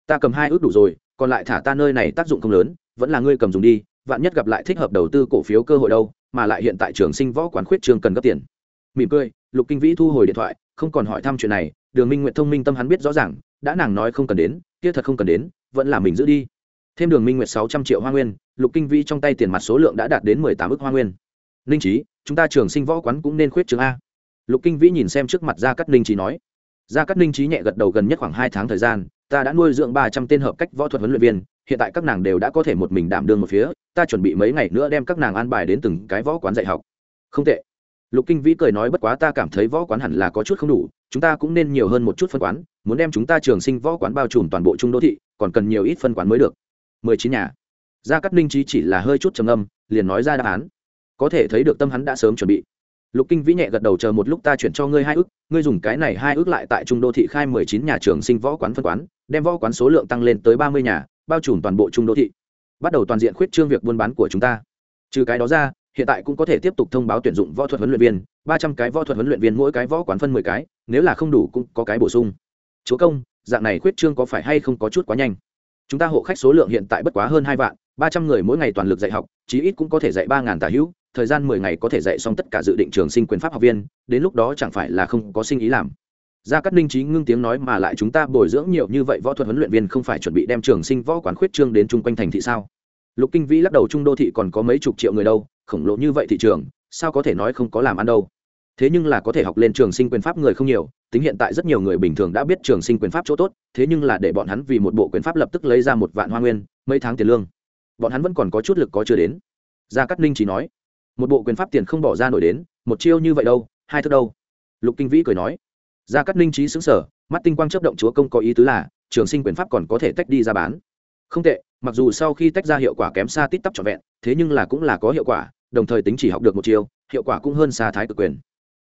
Ta cầm hai ước đủ rồi, còn lại thả ta nơi này tác dụng không lớn, vẫn là ngươi cầm dùng đi, vạn nhất gặp lại thích hợp đầu tư cổ phiếu cơ hội đâu, mà lại hiện tại trường sinh võ quán khuyết trường cần gấp tiền. Mỉm cười, lục kinh vĩ thu hồi điện thoại, không còn hỏi thăm chuyện này, đường minh nguyện thông minh tâm hắn biết rõ ràng, đã nàng nói không cần đến, kia thật không cần đến, vẫn là mình giữ đi. Thêm đường minh nguyện sáu trăm triệu hoa nguyên lục kinh vĩ trong tay tiền mặt số lượng đã đạt đến mười tám ước hoa nguyên. Ninh trí chúng ta trường sinh võ quán cũng nên khuyết trường a. Lục kinh vĩ nhìn xem trước mặt gia cát ninh trí nói. Gia cát ninh trí nhẹ gật đầu gần nhất khoảng hai tháng thời gian, ta đã nuôi dưỡng ba trăm tên hợp cách võ thuật huấn luyện viên, hiện tại các nàng đều đã có thể một mình đảm đương một phía, ta chuẩn bị mấy ngày nữa đem các nàng an bài đến từng cái võ quán dạy học. Không tệ. Lục kinh vĩ cười nói bất quá ta cảm thấy võ quán hẳn là có chút không đủ, chúng ta cũng nên nhiều hơn một chút phân quán, muốn đem chúng ta trường sinh võ quán bao trùm toàn bộ trung đô thị, còn cần nhiều ít phân quán mới được. Mười chín nhà gia cát ninh trí chỉ là hơi chút trầm âm liền nói ra đáp án. Có thể thấy được tâm hắn đã sớm chuẩn bị. Lục kinh vĩ nhẹ gật đầu chờ một lúc ta chuyển cho ngươi hai ước, ngươi dùng cái này hai ước lại tại trung đô thị khai mười chín nhà trường sinh võ quán phân quán, đem võ quán số lượng tăng lên tới ba mươi nhà, bao trùm toàn bộ trung đô thị. Bắt đầu toàn diện khuyết trương việc buôn bán của chúng ta. Trừ cái đó ra, hiện tại cũng có thể tiếp tục thông báo tuyển dụng võ thuật huấn luyện viên, ba trăm cái võ thuật huấn luyện viên mỗi cái võ quán phân mười cái, nếu là không đủ cũng có cái bổ sung. Chúa công, dạng này khuyết trương có phải hay không có chút quá nhanh? Chúng ta hộ khách số lượng hiện tại bất quá hơn hai vạn ba trăm người mỗi ngày toàn lực dạy học, chí ít cũng có thể dạy ba ngàn tả hữu, thời gian mười ngày có thể dạy xong tất cả dự định trường sinh quyền pháp học viên, đến lúc đó chẳng phải là không có sinh ý làm. Gia cát ninh trí ngưng tiếng nói mà lại chúng ta bồi dưỡng nhiều như vậy võ thuật huấn luyện viên không phải chuẩn bị đem trường sinh võ quán khuyết trương đến chung quanh thành thị sao? Lục kinh vĩ lắc đầu trung đô thị còn có mấy chục triệu người đâu, khổng lồ như vậy thị trường, sao có thể nói không có làm ăn đâu? Thế nhưng là có thể học lên trường sinh quyền pháp người không nhiều, tính hiện tại rất nhiều người bình thường đã biết trường sinh quyền pháp chỗ tốt, thế nhưng là để bọn hắn vì một bộ quyền pháp lập tức lấy ra một vạn hoa nguyên, mấy tháng tiền lương bọn hắn vẫn còn có chút lực có chưa đến. Gia cát ninh chỉ nói, một bộ quyền pháp tiền không bỏ ra nổi đến, một chiêu như vậy đâu, hai thức đâu? Lục kinh vĩ cười nói, gia cát ninh trí xứng sở mắt tinh quang chấp động chúa công có ý tứ là, trường sinh quyền pháp còn có thể tách đi ra bán. Không tệ, mặc dù sau khi tách ra hiệu quả kém xa tít tắp trọn vẹn, thế nhưng là cũng là có hiệu quả, đồng thời tính chỉ học được một chiêu, hiệu quả cũng hơn xa thái cực quyền.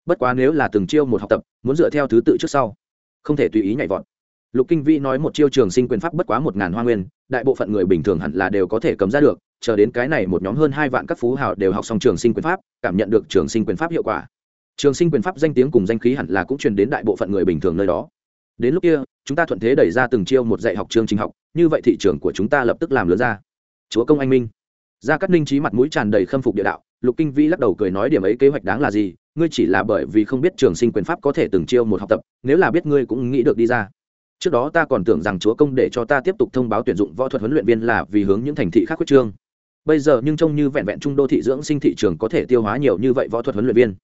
Bất quá nếu là từng chiêu một học tập, muốn dựa theo thứ tự trước sau, không thể tùy ý nhảy vọt lục kinh vĩ nói một chiêu trường sinh quyền pháp bất quá một ngàn hoa nguyên, đại bộ phận người bình thường hẳn là đều có thể cầm ra được, chờ đến cái này một nhóm hơn hai vạn các phú hào đều học xong trường sinh quyền pháp, cảm nhận được trường sinh quyền pháp hiệu quả. Trường sinh quyền pháp danh tiếng cùng danh khí hẳn là cũng truyền đến đại bộ phận người bình thường nơi đó. Đến lúc kia, chúng ta thuận thế đẩy ra từng chiêu một dạy học chương trình học, như vậy thị trường của chúng ta lập tức làm lớn ra. Chúa công anh minh. Gia cát ninh trí mặt mũi tràn đầy khâm phục địa đạo, lục kinh vĩ lắc đầu cười nói điểm ấy kế hoạch đáng là gì, ngươi chỉ là bởi vì không biết trường sinh quyền pháp có thể từng chiêu một học tập, nếu là biết ngươi cũng nghĩ được đi ra trước đó ta còn tưởng rằng chúa công để cho ta tiếp tục thông báo tuyển dụng võ thuật huấn luyện viên là vì hướng những thành thị khác quyết trương. Bây giờ nhưng trông như vẹn vẹn trung đô thị dưỡng sinh thị trường có thể tiêu hóa nhiều như vậy võ thuật huấn luyện viên.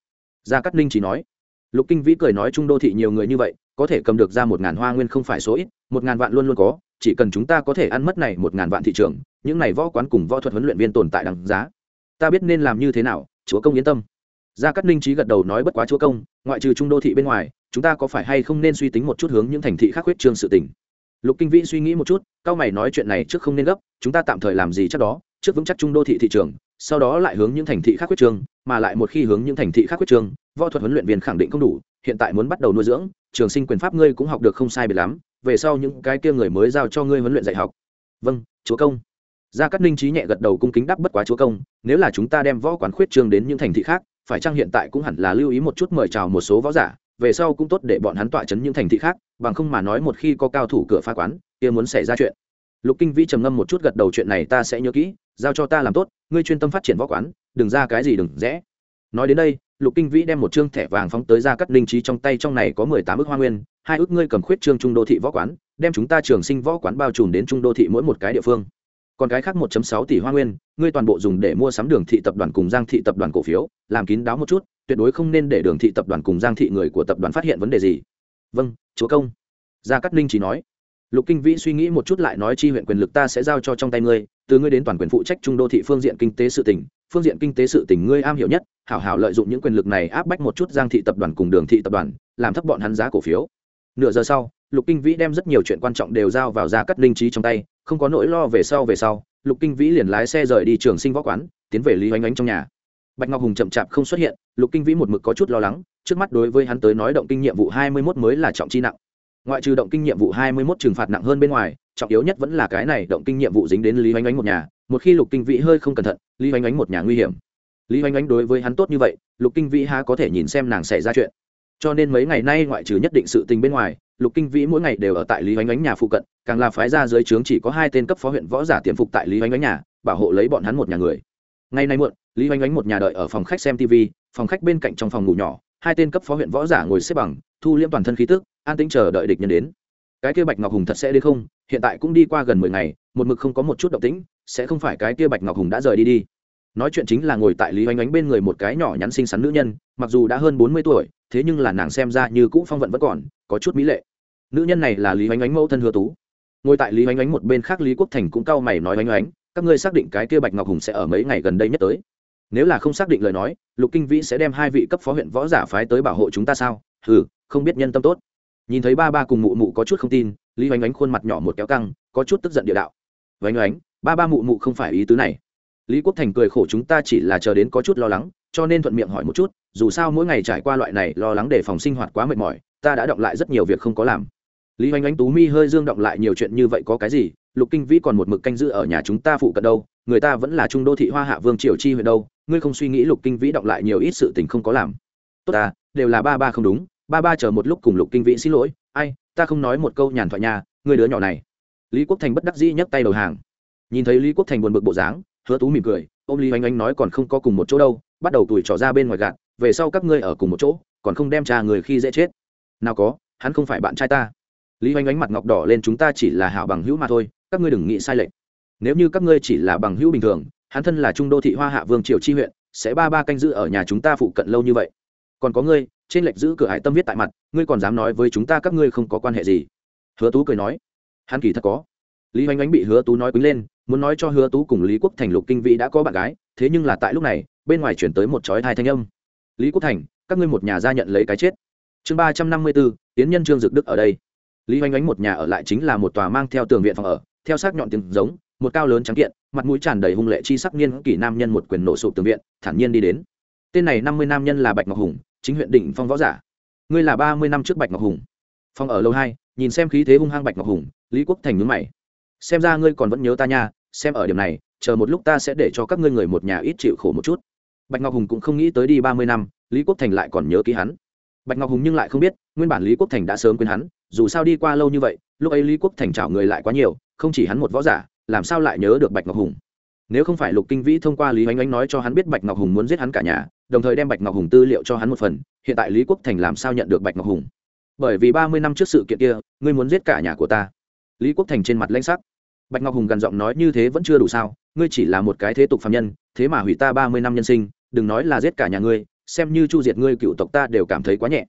Gia cát ninh chỉ nói. Lục kinh vĩ cười nói trung đô thị nhiều người như vậy, có thể cầm được ra một ngàn hoa nguyên không phải số ít, một ngàn vạn luôn luôn có, chỉ cần chúng ta có thể ăn mất này một ngàn vạn thị trường, những này võ quán cùng võ thuật huấn luyện viên tồn tại đằng giá. Ta biết nên làm như thế nào, chúa công yên tâm. Gia cát ninh trí gật đầu nói bất quá chúa công, ngoại trừ trung đô thị bên ngoài chúng ta có phải hay không nên suy tính một chút hướng những thành thị khác huyết trương sự tình? Lục kinh vĩ suy nghĩ một chút, cao mày nói chuyện này trước không nên gấp, chúng ta tạm thời làm gì chắc đó, trước vững chắc trung đô thị thị trường, sau đó lại hướng những thành thị khác huyết trương, mà lại một khi hướng những thành thị khác huyết trương, võ thuật huấn luyện viên khẳng định không đủ, hiện tại muốn bắt đầu nuôi dưỡng, trường sinh quyền pháp ngươi cũng học được không sai biệt lắm, về sau những cái kia người mới giao cho ngươi huấn luyện dạy học. Vâng chúa công. Gia cát ninh trí nhẹ gật đầu cung kính đáp bất quá chúa công, nếu là chúng ta đem võ quán khuyết trương đến những thành thị khác, phải chăng hiện tại cũng hẳn là lưu ý một chút mời chào một số võ giả về sau cũng tốt để bọn hắn tọa chấn những thành thị khác bằng không mà nói một khi có cao thủ cửa phá quán kia muốn xảy ra chuyện. Lục kinh vĩ trầm ngâm một chút gật đầu chuyện này ta sẽ nhớ kỹ giao cho ta làm tốt ngươi chuyên tâm phát triển võ quán đừng ra cái gì đừng rẽ. Nói đến đây lục kinh vĩ đem một chương thẻ vàng phóng tới ra cắt linh trí trong tay trong này có mười tám ước hoa nguyên hai ước ngươi cầm khuyết trương trung đô thị võ quán đem chúng ta trường sinh võ quán bao trùm đến trung đô thị mỗi một cái địa phương. Còn cái khác 1.6 tỷ hoa nguyên, ngươi toàn bộ dùng để mua sắm Đường thị tập đoàn cùng Giang thị tập đoàn cổ phiếu, làm kín đáo một chút, tuyệt đối không nên để Đường thị tập đoàn cùng Giang thị người của tập đoàn phát hiện vấn đề gì. Vâng, chúa công. Gia Cát Ninh chỉ nói. Lục Kinh Vĩ suy nghĩ một chút lại nói chi huyện quyền lực ta sẽ giao cho trong tay ngươi, từ ngươi đến toàn quyền phụ trách trung đô thị phương diện kinh tế sự tỉnh phương diện kinh tế sự tỉnh ngươi am hiểu nhất, hảo hảo lợi dụng những quyền lực này áp bách một chút Giang thị tập đoàn cùng Đường thị tập đoàn, làm thấp bọn hắn giá cổ phiếu. Nửa giờ sau, Lục Kinh Vĩ đem rất nhiều chuyện quan trọng đều giao vào Gia Cát Ninh trí trong tay, không có nỗi lo về sau về sau lục kinh vĩ liền lái xe rời đi trường sinh võ quán tiến về lý oanh oanh trong nhà bạch ngọc hùng chậm chạp không xuất hiện, lục kinh vĩ một mực có chút lo lắng, trước mắt đối với hắn tới nói động kinh nhiệm vụ hai mươi mốt mới là trọng chi nặng. Ngoại trừ động kinh nhiệm vụ hai mươi mốt trừng phạt nặng hơn bên ngoài, trọng yếu nhất vẫn là cái này động kinh nhiệm vụ dính đến lý oanh oanh một nhà, một khi lục kinh vĩ hơi không cẩn thận, lý oanh oanh một nhà nguy hiểm. Lý oanh oanh đối với hắn tốt như vậy, lục kinh vĩ há có thể nhìn xem nàng xảy ra chuyện. Cho nên mấy ngày nay ngoại trừ nhất định sự tình bên ngoài, lục kinh vĩ mỗi ngày đều ở tại lý oanh oánh nhà phụ cận, càng là phái ra dưới trướng chỉ có hai tên cấp phó huyện võ giả tiềm phục tại lý oanh oánh nhà, bảo hộ lấy bọn hắn một nhà người. Ngày nay muộn lý oanh oánh một nhà đợi ở phòng khách xem tv phòng khách bên cạnh trong phòng ngủ nhỏ, hai tên cấp phó huyện võ giả ngồi xếp bằng, thu liễm toàn thân khí tức, an tĩnh chờ đợi địch nhân đến. Cái kia bạch ngọc hùng thật sẽ đến không? Hiện tại cũng đi qua gần mười ngày, một mực không có một chút động tĩnh, sẽ không phải cái kia bạch ngọc hùng đã rời đi đi. Nói chuyện chính là ngồi tại lý oanh oánh bên người một cái nhỏ nhắn xinh xắn nữ nhân, mặc dù đã hơn bốn mươi tuổi, thế nhưng là nàng xem ra như cũ phong vận vẫn còn, có chút mỹ lệ. Nữ nhân này là lý oanh oánh mẫu thân hứa tú. Ngồi tại lý oanh oánh một bên khác lý quốc thành cũng cau mày nói oanh oánh, các ngươi xác định cái kia bạch ngọc hùng sẽ ở mấy ngày gần đây nhất tới? Nếu là không xác định lời nói, lục kinh vĩ sẽ đem hai vị cấp phó huyện võ giả phái tới bảo hộ chúng ta sao? Ừ không biết nhân tâm tốt. Nhìn thấy ba ba cùng mụ mụ có chút không tin, lý oanh oánh khuôn mặt nhỏ một kéo căng, có chút tức giận địa đạo. Oanh oánh ba ba mụ mụ không phải ý tứ này. Lý quốc thành cười khổ chúng ta chỉ là chờ đến có chút lo lắng, cho nên thuận miệng hỏi một chút, dù sao mỗi ngày trải qua loại này lo lắng để phòng sinh hoạt quá mệt mỏi, ta đã động lại rất nhiều việc không có làm. Lý oanh oánh tú mi hơi dương động lại nhiều chuyện như vậy có cái gì, lục kinh vĩ còn một mực canh giữ ở nhà chúng ta phụ cận đâu, người ta vẫn là trung đô thị hoa hạ vương triều chi huyện đâu ngươi không suy nghĩ lục kinh vĩ động lại nhiều ít sự tình không có làm. Tốt ta, đều là ba ba không đúng, ba ba chờ một lúc cùng lục kinh vĩ xin lỗi, ai, ta không nói một câu nhàn thoại nhà người đứa nhỏ này. Lý quốc thành bất đắc dĩ nhấc tay đầu hàng. Nhìn thấy lý quốc thành buồn bực bộ dáng, hứa tú mỉm cười, ôm lý oanh oanh nói còn không có cùng một chỗ đâu, bắt đầu tuổi trỏ ra bên ngoài gạt, về sau các ngươi ở cùng một chỗ, còn không đem trà người khi dễ chết. Nào có, hắn không phải bạn trai ta. Lý oanh oanh mặt ngọc đỏ lên chúng ta chỉ là hảo bằng hữu mà thôi, các ngươi đừng nghĩ sai lệch. Nếu như các ngươi chỉ là bằng hữu bình thường hắn thân là trung đô thị hoa hạ vương triều chi huyện, sẽ ba ba canh giữ ở nhà chúng ta phụ cận lâu như vậy. Còn có ngươi, trên lệch giữ cửa hải tâm viết tại mặt, ngươi còn dám nói với chúng ta các ngươi không có quan hệ gì? Hứa tú cười nói. Hắn kỳ thật có. Lý Hoành Ánh bị hứa tú nói quýnh lên, muốn nói cho hứa tú cùng lý quốc thành lục kinh vĩ đã có bạn gái, thế nhưng là tại lúc này, bên ngoài chuyển tới một chói thai thanh âm. Lý quốc thành, các ngươi một nhà ra nhận lấy cái chết. Chương ba trăm năm mươi bốn, tiến nhân trương dực đức ở đây. Lý Hoành Ánh một nhà ở lại chính là một tòa mang theo tường viện phòng ở, theo xác nhọn tiếng giống, một cao lớn trắng kiện mặt mũi tràn đầy hung lệ chi sắc niên kỷ nam nhân một quyền nổ sụp tường viện, thản nhiên đi đến. Tên này năm mươi nam nhân là bạch ngọc hùng, chính huyện định phong võ giả. Ngươi là ba mươi năm trước bạch ngọc hùng. Phong ở lâu hai, nhìn xem khí thế hung hăng bạch ngọc hùng, lý quốc thành nhúng mày. Xem ra ngươi còn vẫn nhớ ta nha, xem ở điểm này, chờ một lúc ta sẽ để cho các ngươi người một nhà ít chịu khổ một chút. Bạch ngọc hùng cũng không nghĩ tới đi ba mươi năm, lý quốc thành lại còn nhớ ký hắn. Bạch ngọc hùng nhưng lại không biết, nguyên bản lý quốc thành đã sớm quên hắn, dù sao đi qua lâu như vậy, lúc ấy lý quốc thành chảo người lại quá nhiều, không chỉ hắn một võ giả làm sao lại nhớ được bạch ngọc hùng? Nếu không phải lục kinh vĩ thông qua lý oanh oanh nói cho hắn biết bạch ngọc hùng muốn giết hắn cả nhà, đồng thời đem bạch ngọc hùng tư liệu cho hắn một phần, hiện tại lý quốc thành làm sao nhận được bạch ngọc hùng? Bởi vì ba mươi năm trước sự kiện kia, ngươi muốn giết cả nhà của ta. Lý quốc thành trên mặt lãnh sắc. Bạch ngọc hùng gần giọng nói như thế vẫn chưa đủ sao, ngươi chỉ là một cái thế tục phạm nhân, thế mà hủy ta ba mươi năm nhân sinh, đừng nói là giết cả nhà ngươi, xem như chu diệt ngươi cựu tộc ta đều cảm thấy quá nhẹ.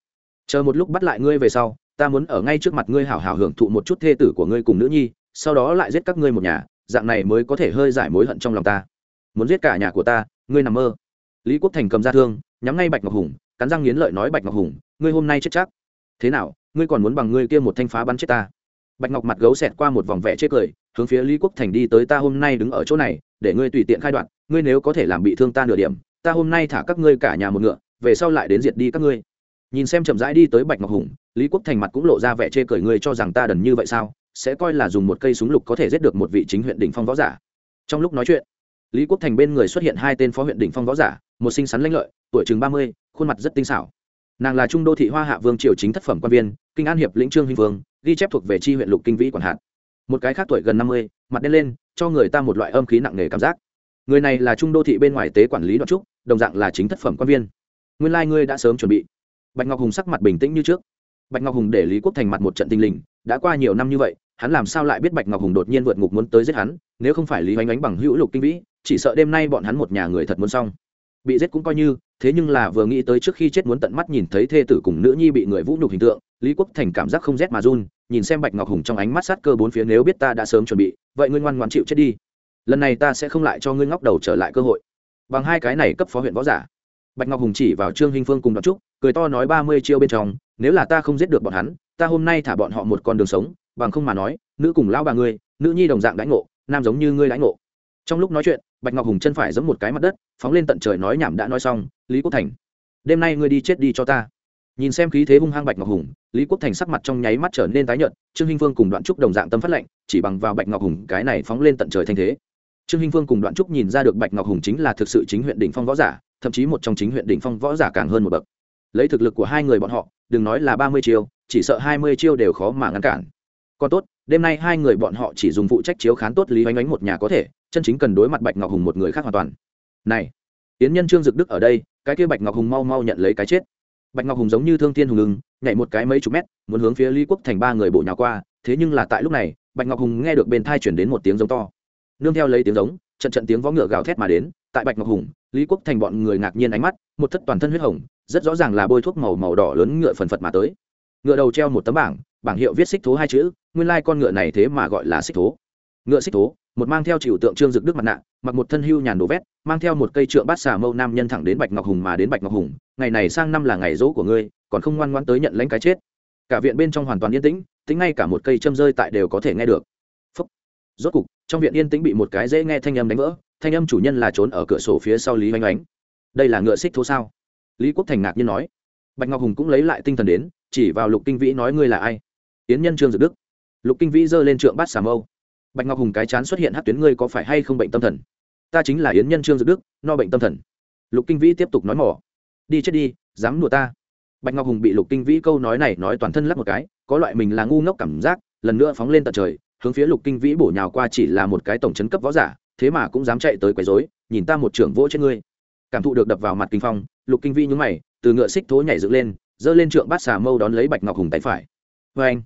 Chờ một lúc bắt lại ngươi về sau, ta muốn ở ngay trước mặt ngươi hảo hảo hưởng thụ một chút thê tử của ngươi cùng nữ nhi sau đó lại giết các ngươi một nhà, dạng này mới có thể hơi giải mối hận trong lòng ta. Muốn giết cả nhà của ta, ngươi nằm mơ. Lý quốc thành cầm ra thương, nhắm ngay bạch ngọc hùng, cắn răng nghiến lợi nói bạch ngọc hùng, ngươi hôm nay chết chắc. Thế nào, ngươi còn muốn bằng ngươi kia một thanh phá bắn chết ta? Bạch ngọc mặt gấu xẹt qua một vòng vẽ chết cười, hướng phía lý quốc thành đi tới ta hôm nay đứng ở chỗ này, để ngươi tùy tiện khai đoạn, ngươi nếu có thể làm bị thương ta nửa điểm, ta hôm nay thả các ngươi cả nhà một ngựa, về sau lại đến diệt đi các ngươi. Nhìn xem chậm rãi đi tới bạch ngọc hùng, lý quốc thành mặt cũng lộ ra vẻ chê cười, ngươi cho rằng ta đần như vậy sao? Sẽ coi là dùng một cây súng lục có thể giết được một vị chính huyện đỉnh phong võ giả. Trong lúc nói chuyện, lý quốc thành bên người xuất hiện hai tên phó huyện đỉnh phong võ giả, một sinh sắn lãnh lợi, tuổi chừng ba mươi, khuôn mặt rất tinh xảo. Nàng là trung đô thị hoa hạ vương triều chính thất phẩm quan viên, kinh an hiệp lĩnh trương hinh vương, ghi chép thuộc về tri huyện lục kinh vĩ quản hạt. Một cái khác tuổi gần năm mươi, mặt đen lên, cho người ta một loại âm khí nặng nề cảm giác. Người này là trung đô thị bên ngoài tế quản lý đoạn trúc, đồng dạng là chính thất phẩm quan viên. Nguyên lai、like、ngươi đã sớm chuẩn bị. Bạch ngọc hùng sắc mặt bình tĩnh như trước bạch ngọc hùng để lý quốc thành mặt một trận tinh linh đã qua nhiều năm như vậy, hắn làm sao lại biết bạch ngọc hùng đột nhiên vượt ngục muốn tới giết hắn, nếu không phải lý oanh oánh bằng hữu lục kinh vĩ, chỉ sợ đêm nay bọn hắn một nhà người thật muốn xong. Bị giết cũng coi như, thế nhưng là vừa nghĩ tới trước khi chết muốn tận mắt nhìn thấy thê tử cùng nữ nhi bị người vũ nhục hình tượng, lý quốc thành cảm giác không rét mà run, nhìn xem bạch ngọc hùng trong ánh mắt sát cơ bốn phía nếu biết ta đã sớm chuẩn bị, vậy ngươi ngoan ngoan chịu chết đi. Lần này ta sẽ không lại cho ngươi ngóc đầu trở lại cơ hội. Bằng hai cái này cấp phó huyện võ giả bạch ngọc hùng chỉ vào trương hinh phương cùng đoạn trúc, cười to nói ba mươi chiêu bên trong, nếu là ta không giết được bọn hắn, ta hôm nay thả bọn họ một con đường sống, bằng không mà nói, nữ cùng lão bà ngươi, nữ nhi đồng dạng đãi ngộ, nam giống như ngươi đãi ngộ. Trong lúc nói chuyện, bạch ngọc hùng chân phải giẫm một cái mặt đất, phóng lên tận trời nói nhảm đã nói xong, lý quốc thành, đêm nay ngươi đi chết đi cho ta. Nhìn xem khí thế hung hăng bạch ngọc hùng, lý quốc thành sắc mặt trong nháy mắt trở nên tái nhợt, trương hinh phương cùng đoạn trúc đồng dạng tâm phát lệnh chỉ bằng vào bạch ngọc hùng, cái này phóng lên tận trời thanh thế. Trương hinh phương cùng đoạn trúc nhìn ra được bạch ngọc hùng chính là thực sự chính huyện đỉnh phong võ giả thậm chí một trong chính huyện đỉnh phong võ giả càng hơn một bậc. Lấy thực lực của hai người bọn họ, đừng nói là ba mươi chiêu, chỉ sợ hai mươi chiêu đều khó mà ngăn cản. Còn tốt, đêm nay hai người bọn họ chỉ dùng phụ trách chiếu khán tốt lý oanh oánh một nhà có thể, chân chính cần đối mặt bạch ngọc hùng một người khác hoàn toàn. Này tiến nhân trương dực đức ở đây, cái kia bạch ngọc hùng mau mau nhận lấy cái chết. Bạch ngọc hùng giống như thương thiên hùng lưng nhảy một cái mấy chục mét, muốn hướng phía lý quốc thành ba người bộ nhào qua, thế nhưng là tại lúc này, bạch ngọc hùng nghe được bên thai chuyển đến một tiếng giống to. Nương theo lấy tiếng giống trận trận tiếng vó ngựa gào thét mà đến, tại bạch ngọc hùng, lý quốc thành bọn người ngạc nhiên ánh mắt, một thất toàn thân huyết hồng, rất rõ ràng là bôi thuốc màu màu đỏ lớn ngựa phần phật mà tới. Ngựa đầu treo một tấm bảng bảng hiệu viết xích thố hai chữ, nguyên lai con ngựa này thế mà gọi là xích thố. Ngựa xích thố, một mang theo chịu tượng trương dực đức mặt nạ, mặc một thân hưu nhàn đồ vét, mang theo một cây trượng bát xà mâu nam nhân thẳng đến bạch ngọc hùng mà đến bạch ngọc hùng, ngày này sang năm là ngày rỗ của ngươi, còn không ngoan ngoan tới nhận lãnh cái chết. Cả viện bên trong hoàn toàn yên tĩnh, tính ngay cả một cây châm rơi tại đều có thể nghe được rốt cục, trong viện yên tĩnh bị một cái dễ nghe thanh âm đánh vỡ, thanh âm chủ nhân là trốn ở cửa sổ phía sau lý oanh oánh đây là ngựa xích thô sao? Lý quốc thành ngạc nhiên nói. Bạch ngọc hùng cũng lấy lại tinh thần đến, chỉ vào lục kinh vĩ nói ngươi là ai? Tiến nhân trương dực đức. Lục kinh vĩ giơ lên trượng bát xà mâu. Bạch ngọc hùng cái chán xuất hiện hát tuyến ngươi có phải hay không bệnh tâm thần? Ta chính là yến nhân trương dực đức, no bệnh tâm thần. Lục kinh vĩ tiếp tục nói mỏ đi chết đi, dám đùa ta. Bạch ngọc hùng bị lục kinh vĩ câu nói này nói toàn thân lắc một cái, có loại mình là ngu ngốc cảm giác, lần nữa phóng lên tận trời hướng phía lục kinh vĩ bổ nhào qua chỉ là một cái tổng chấn cấp võ giả, thế mà cũng dám chạy tới quấy rối, nhìn ta một trưởng vỗ trên ngươi. Cảm thụ được đập vào mặt kinh phong, lục kinh vĩ nhúng mày, từ ngựa xích thố nhảy dựng lên, giơ lên trượng bát xà mâu đón lấy bạch ngọc hùng tay phải. Vê anh,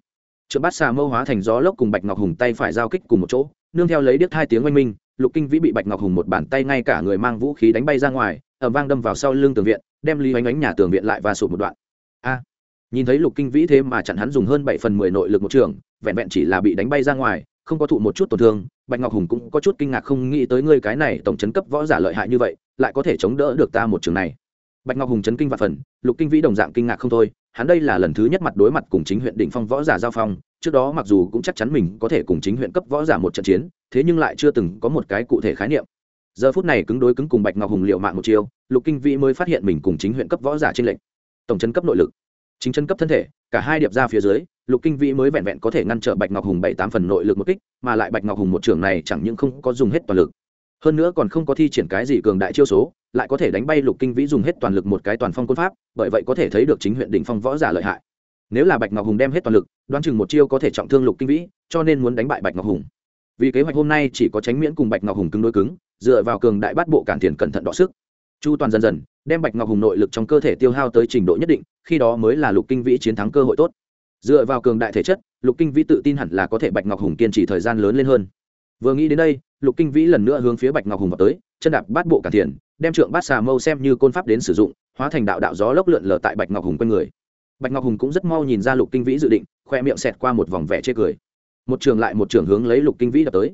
trượng bát xà mâu hóa thành gió lốc cùng bạch ngọc hùng tay phải giao kích cùng một chỗ, nương theo lấy điếc hai tiếng oanh minh, lục kinh vĩ bị bạch ngọc hùng một bàn tay ngay cả người mang vũ khí đánh bay ra ngoài ẩm vang đâm vào sau lưng tường viện, đem lý oanh oánh nhà tường viện lại và sụt một đoạn. A, nhìn thấy lục kinh vĩ thế mà chặn hắn dùng hơn bảy phần mười nội lực một trường vẹn vẹn chỉ là bị đánh bay ra ngoài, không có thụ một chút tổn thương, bạch ngọc hùng cũng có chút kinh ngạc không nghĩ tới ngươi cái này tổng chấn cấp võ giả lợi hại như vậy, lại có thể chống đỡ được ta một trường này. Bạch ngọc hùng chấn kinh và phần, lục kinh vĩ đồng dạng kinh ngạc không thôi, hắn đây là lần thứ nhất mặt đối mặt cùng chính huyện đỉnh phong võ giả giao phong, trước đó mặc dù cũng chắc chắn mình có thể cùng chính huyện cấp võ giả một trận chiến, thế nhưng lại chưa từng có một cái cụ thể khái niệm. Giờ phút này cứng đối cứng cùng bạch ngọc hùng liệu mạng một chiều lục kinh vĩ mới phát hiện mình cùng chính huyện cấp võ giả trên lệnh tổng chân cấp nội lực, chính chân cấp thân thể, cả hai điệp ra phía dưới lục kinh vĩ mới vẹn vẹn có thể ngăn trở bạch ngọc hùng bảy tám phần nội lực một kích, mà lại bạch ngọc hùng một trường này chẳng những không có dùng hết toàn lực, hơn nữa còn không có thi triển cái gì cường đại chiêu số, lại có thể đánh bay lục kinh vĩ dùng hết toàn lực một cái toàn phong quân pháp, bởi vậy có thể thấy được chính huyện đỉnh phong võ giả lợi hại. Nếu là bạch ngọc hùng đem hết toàn lực, đoán chừng một chiêu có thể trọng thương lục kinh vĩ, cho nên muốn đánh bại bạch ngọc hùng. Vì kế hoạch hôm nay chỉ có tránh miễn cùng bạch ngọc hùng cứng đối cứng, dựa vào cường đại bát bộ cản thiền cẩn thận đọ sức. Chu toàn dần dần đem bạch ngọc hùng nội lực trong cơ thể tiêu hao tới trình độ nhất định, khi đó mới là lục kinh vĩ chiến thắng cơ hội tốt dựa vào cường đại thể chất lục kinh vĩ tự tin hẳn là có thể bạch ngọc hùng kiên trì thời gian lớn lên hơn. Vừa nghĩ đến đây lục kinh vĩ lần nữa hướng phía bạch ngọc hùng vào tới chân đạp bát bộ cản thiền, đem trượng bát xà mâu xem như côn pháp đến sử dụng hóa thành đạo đạo gió lốc lượn lờ tại bạch ngọc hùng quanh người. Bạch ngọc hùng cũng rất mau nhìn ra lục kinh vĩ dự định khoe miệng xẹt qua một vòng vẻ chê cười. Một trường lại một trường hướng lấy lục kinh vĩ đập tới.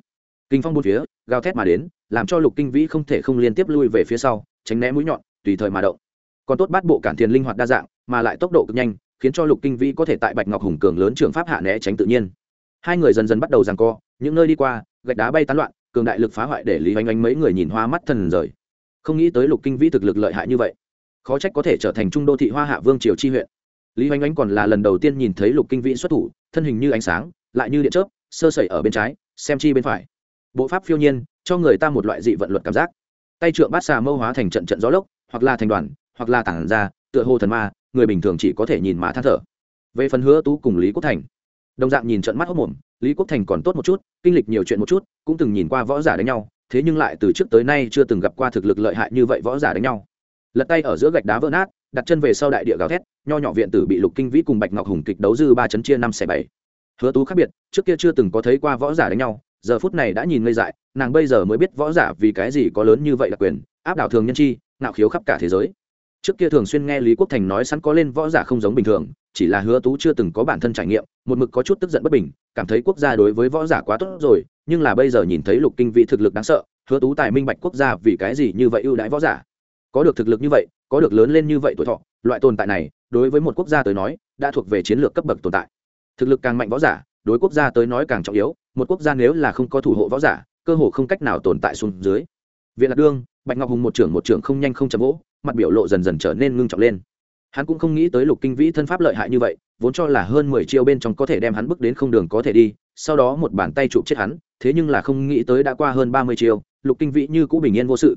Kinh phong bốn phía gào thét mà đến làm cho lục kinh vĩ không thể không liên tiếp lui về phía sau tránh né mũi nhọn tùy thời mà động. Còn tốt bát bộ cản thiền linh hoạt đa dạng mà lại tốc độ cực nhanh khiến cho lục kinh vĩ có thể tại bạch ngọc hùng cường lớn trường pháp hạ né tránh tự nhiên. Hai người dần dần bắt đầu ràng co, những nơi đi qua, gạch đá bay tán loạn, cường đại lực phá hoại để lý oanh oanh mấy người nhìn hoa mắt thần rời. Không nghĩ tới lục kinh vĩ thực lực lợi hại như vậy. Khó trách có thể trở thành trung đô thị hoa hạ vương triều chi huyện. Lý oanh oanh còn là lần đầu tiên nhìn thấy lục kinh vĩ xuất thủ, thân hình như ánh sáng, lại như điện chớp, sơ sẩy ở bên trái, xem chi bên phải. Bộ pháp phiêu nhiên, cho người ta một loại dị vận luật cảm giác. Tay trượng bát xà mâu hóa thành trận trận gió lốc, hoặc là thành đoàn, hoặc là tản ra, tựa hồ thần ma người bình thường chỉ có thể nhìn mà than thở. Về phần hứa tú cùng lý quốc thành, đồng dạng nhìn trận mắt hốc mồm, lý quốc thành còn tốt một chút, kinh lịch nhiều chuyện một chút, cũng từng nhìn qua võ giả đánh nhau, thế nhưng lại từ trước tới nay chưa từng gặp qua thực lực lợi hại như vậy võ giả đánh nhau. Lật tay ở giữa gạch đá vỡ nát, đặt chân về sau đại địa gào thét, nho nhỏ viện tử bị lục kinh vĩ cùng bạch ngọc hùng kịch đấu dư ba chấn chia năm xẻ bảy. Hứa tú khác biệt, trước kia chưa từng có thấy qua võ giả đánh nhau, giờ phút này đã nhìn ngây dại, nàng bây giờ mới biết võ giả vì cái gì có lớn như vậy là quyền, áp đảo thường nhân chi nạo khiếu khắp cả thế giới trước kia thường xuyên nghe lý quốc thành nói sẵn có lên võ giả không giống bình thường, chỉ là hứa tú chưa từng có bản thân trải nghiệm, một mực có chút tức giận bất bình, cảm thấy quốc gia đối với võ giả quá tốt rồi, nhưng là bây giờ nhìn thấy lục kinh vị thực lực đáng sợ, hứa tú tài minh bạch quốc gia vì cái gì như vậy ưu đãi võ giả. Có được thực lực như vậy, có được lớn lên như vậy tuổi thọ, loại tồn tại này, đối với một quốc gia tới nói, đã thuộc về chiến lược cấp bậc tồn tại. Thực lực càng mạnh võ giả, đối quốc gia tới nói càng trọng yếu, một quốc gia nếu là không có thủ hộ võ giả, cơ hồ không cách nào tồn tại xuống dưới. Viện lạc đương, bạch ngọc hùng một trưởng một trưởng không nhanh không chậm gỗ mặt biểu lộ dần dần trở nên ngưng trọng lên. Hắn cũng không nghĩ tới lục kinh vĩ thân pháp lợi hại như vậy, vốn cho là hơn mười chiêu bên trong có thể đem hắn bước đến không đường có thể đi, sau đó một bàn tay chụp chết hắn, thế nhưng là không nghĩ tới đã qua hơn ba mươi chiêu, lục kinh vĩ như cũ bình yên vô sự.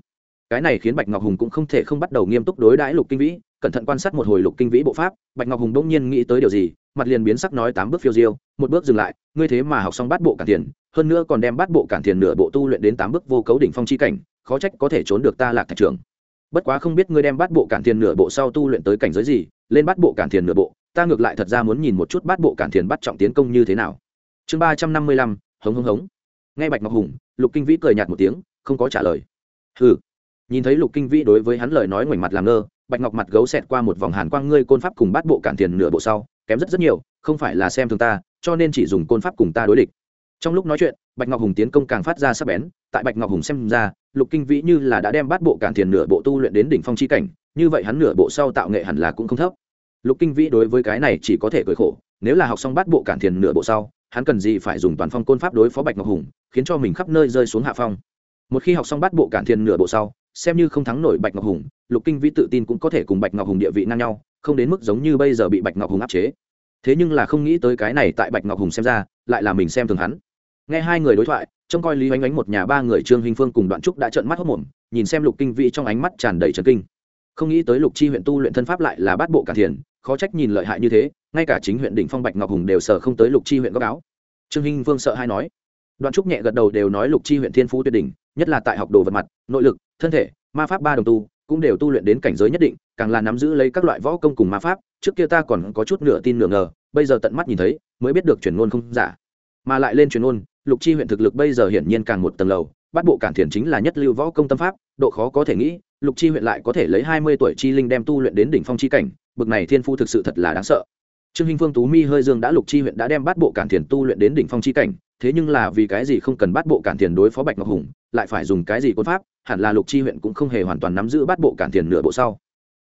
Cái này khiến bạch ngọc hùng cũng không thể không bắt đầu nghiêm túc đối đãi lục kinh vĩ, cẩn thận quan sát một hồi lục kinh vĩ bộ pháp, bạch ngọc hùng bỗng nhiên nghĩ tới điều gì, mặt liền biến sắc nói tám bước phiêu diêu, một bước dừng lại, ngươi thế mà học xong bát bộ cản tiền hơn nữa còn đem bát bộ cản tiền nửa bộ tu luyện đến tám bước vô cấu đỉnh phong chi cảnh, khó trách có thể trốn được ta lạc thạch trưởng bất quá không biết ngươi đem bát bộ cản thiền nửa bộ sau tu luyện tới cảnh giới gì, lên bát bộ cản thiền nửa bộ, ta ngược lại thật ra muốn nhìn một chút bát bộ cản thiền bắt trọng tiến công như thế nào. Chương ba trăm năm mươi lăm, hống hống hống. Nghe bạch ngọc hùng, lục kinh vĩ cười nhạt một tiếng, không có trả lời. Hừ. Nhìn thấy lục kinh vĩ đối với hắn lời nói ngoảnh mặt làm ngơ, bạch ngọc mặt gấu xẹt qua một vòng hàn quang ngươi côn pháp cùng bát bộ cản thiền nửa bộ sau, kém rất rất nhiều, không phải là xem thường ta, cho nên chỉ dùng côn pháp cùng ta đối địch trong lúc nói chuyện, bạch ngọc hùng tiến công càng phát ra sắc bén, tại bạch ngọc hùng xem ra, lục kinh vĩ như là đã đem bát bộ cản thiền nửa bộ tu luyện đến đỉnh phong chi cảnh, như vậy hắn nửa bộ sau tạo nghệ hẳn là cũng không thấp. Lục kinh vĩ đối với cái này chỉ có thể cười khổ, nếu là học xong bát bộ cản thiền nửa bộ sau, hắn cần gì phải dùng toàn phong côn pháp đối phó bạch ngọc hùng, khiến cho mình khắp nơi rơi xuống hạ phong. Một khi học xong bát bộ cản thiền nửa bộ sau, xem như không thắng nổi bạch ngọc hùng, lục kinh vĩ tự tin cũng có thể cùng bạch ngọc hùng địa vị ngang nhau, không đến mức giống như bây giờ bị bạch ngọc hùng áp chế. Thế nhưng là không nghĩ tới cái này tại bạch ngọc hùng xem ra, lại là mình xem thường hắn nghe hai người đối thoại, trông coi lý oanh oánh một nhà ba người trương hình phương cùng đoạn trúc đã trợn mắt hốc mồm, nhìn xem lục kinh vĩ trong ánh mắt tràn đầy trần kinh. Không nghĩ tới lục chi huyện tu luyện thân pháp lại là bát bộ cả thiền, khó trách nhìn lợi hại như thế, ngay cả chính huyện đỉnh phong bạch ngọc hùng đều sợ không tới lục chi huyện góc áo. Trương hình phương sợ hay nói. Đoạn trúc nhẹ gật đầu đều nói lục chi huyện thiên phú tuyệt đỉnh, nhất là tại học đồ vật mặt, nội lực, thân thể, ma pháp ba đồng tu, cũng đều tu luyện đến cảnh giới nhất định, càng là nắm giữ lấy các loại võ công cùng ma pháp, trước kia ta còn có chút nửa tin nửa ngờ, bây giờ tận mắt nhìn thấy, mới biết được truyền ngôn không giả. Mà lại lên truyền ngôn lục chi huyện thực lực bây giờ hiển nhiên càng một tầng lầu, bắt bộ cản thiền chính là nhất lưu võ công tâm pháp, độ khó có thể nghĩ, lục chi huyện lại có thể lấy hai mươi tuổi chi linh đem tu luyện đến đỉnh phong chi cảnh, bực này thiên phu thực sự thật là đáng sợ. Trương hình phương, tú mi, hơi dương đã lục chi huyện đã đem bắt bộ cản thiền tu luyện đến đỉnh phong chi cảnh, thế nhưng là vì cái gì không cần bắt bộ cản thiền đối phó bạch ngọc hùng, lại phải dùng cái gì quân pháp, hẳn là lục chi huyện cũng không hề hoàn toàn nắm giữ bắt bộ cản thiền nửa bộ sau.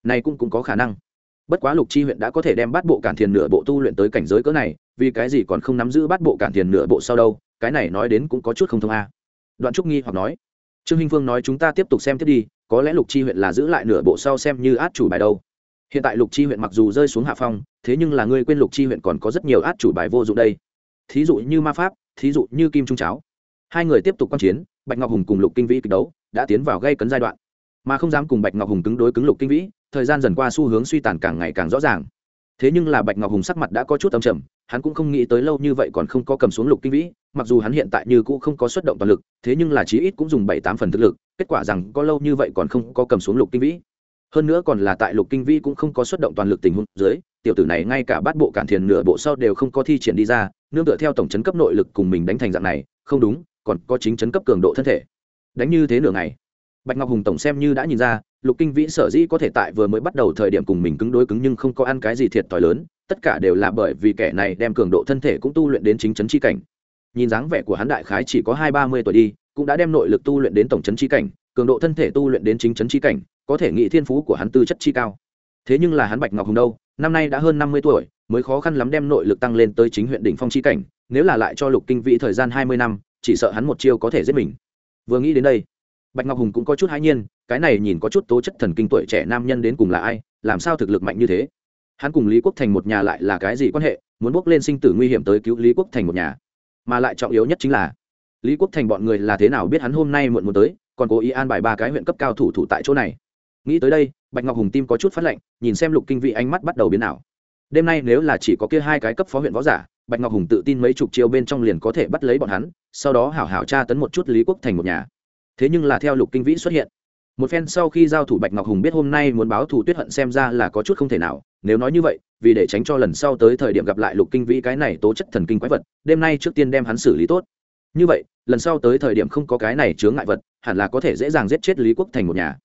Này cũng cũng có khả năng. Bất quá lục chi huyện đã có thể đem bắt bộ cản thiền nửa bộ tu luyện tới cảnh giới cỡ này, vì cái gì còn không nắm giữ bắt bộ cản thiền nửa bộ sau đâu cái này nói đến cũng có chút không thông a. Đoạn trúc nghi hoặc nói, trương hinh phương nói chúng ta tiếp tục xem tiếp đi, có lẽ lục chi huyện là giữ lại nửa bộ sau xem như át chủ bài đâu. Hiện tại lục chi huyện mặc dù rơi xuống hạ phong, thế nhưng là ngươi quên lục chi huyện còn có rất nhiều át chủ bài vô dụng đây. Thí dụ như ma pháp, thí dụ như kim trung cháo. Hai người tiếp tục q chiến, bạch ngọc hùng cùng lục kinh vĩ kịch đấu, đã tiến vào gây cấn giai đoạn. Mà không dám cùng bạch ngọc hùng cứng đối cứng lục kinh vĩ, thời gian dần qua xu hướng suy tàn càng ngày càng rõ ràng. Thế nhưng là bạch ngọc hùng sắc mặt đã có chút âm trầm hắn cũng không nghĩ tới lâu như vậy còn không có cầm xuống lục kinh vĩ, mặc dù hắn hiện tại như cũ không có xuất động toàn lực, thế nhưng là chí ít cũng dùng bảy tám phần thực lực, kết quả rằng có lâu như vậy còn không có cầm xuống lục kinh vĩ. Hơn nữa còn là tại lục kinh vĩ cũng không có xuất động toàn lực tình huống dưới, tiểu tử này ngay cả bát bộ cản thiền nửa bộ sau đều không có thi triển đi ra, nương tựa theo tổng chấn cấp nội lực cùng mình đánh thành dạng này, không đúng, còn có chính chấn cấp cường độ thân thể. Đánh như thế nửa ngày, bạch ngọc hùng tổng xem như đã nhìn ra, lục kinh vĩ sở dĩ có thể tại vừa mới bắt đầu thời điểm cùng mình cứng đối cứng nhưng không có ăn cái gì thiệt thòi lớn tất cả đều là bởi vì kẻ này đem cường độ thân thể cũng tu luyện đến chính chấn chi cảnh. Nhìn dáng vẻ của hắn đại khái chỉ có hai ba mươi tuổi đi, cũng đã đem nội lực tu luyện đến tổng chấn chi cảnh, cường độ thân thể tu luyện đến chính chấn chi cảnh, có thể nghị thiên phú của hắn tư chất chi cao. Thế nhưng là hắn bạch ngọc hùng đâu, năm nay đã hơn năm mươi tuổi, mới khó khăn lắm đem nội lực tăng lên tới chính huyện đỉnh phong chi cảnh, nếu là lại cho lục kinh vĩ thời gian hai mươi năm, chỉ sợ hắn một chiêu có thể giết mình. Vừa nghĩ đến đây, bạch ngọc hùng cũng có chút hãi nhiên, cái này nhìn có chút tố chất thần kinh tuổi trẻ nam nhân đến cùng là ai, làm sao thực lực mạnh như thế? Hắn cùng lý quốc thành một nhà lại là cái gì quan hệ, muốn bước lên sinh tử nguy hiểm tới cứu lý quốc thành một nhà. Mà lại trọng yếu nhất chính là, lý quốc thành bọn người là thế nào biết hắn hôm nay muộn muốn tới, còn cố ý an bài ba cái huyện cấp cao thủ thủ tại chỗ này. Nghĩ tới đây, bạch ngọc hùng tim có chút phát lệnh nhìn xem lục kinh vị ánh mắt bắt đầu biến ảo. Đêm nay nếu là chỉ có kia hai cái cấp phó huyện võ giả, bạch ngọc hùng tự tin mấy chục chiêu bên trong liền có thể bắt lấy bọn hắn, sau đó hảo hảo tra tấn một chút lý quốc thành một nhà. Thế nhưng là theo lục kinh vĩ xuất hiện một phen sau khi giao thủ bạch ngọc hùng biết hôm nay muốn báo thù tuyết hận xem ra là có chút không thể nào, nếu nói như vậy, vì để tránh cho lần sau tới thời điểm gặp lại lục kinh vĩ cái này tố chất thần kinh quái vật, đêm nay trước tiên đem hắn xử lý tốt. Như vậy, lần sau tới thời điểm không có cái này chướng ngại vật, hẳn là có thể dễ dàng giết chết lý quốc thành một nhà.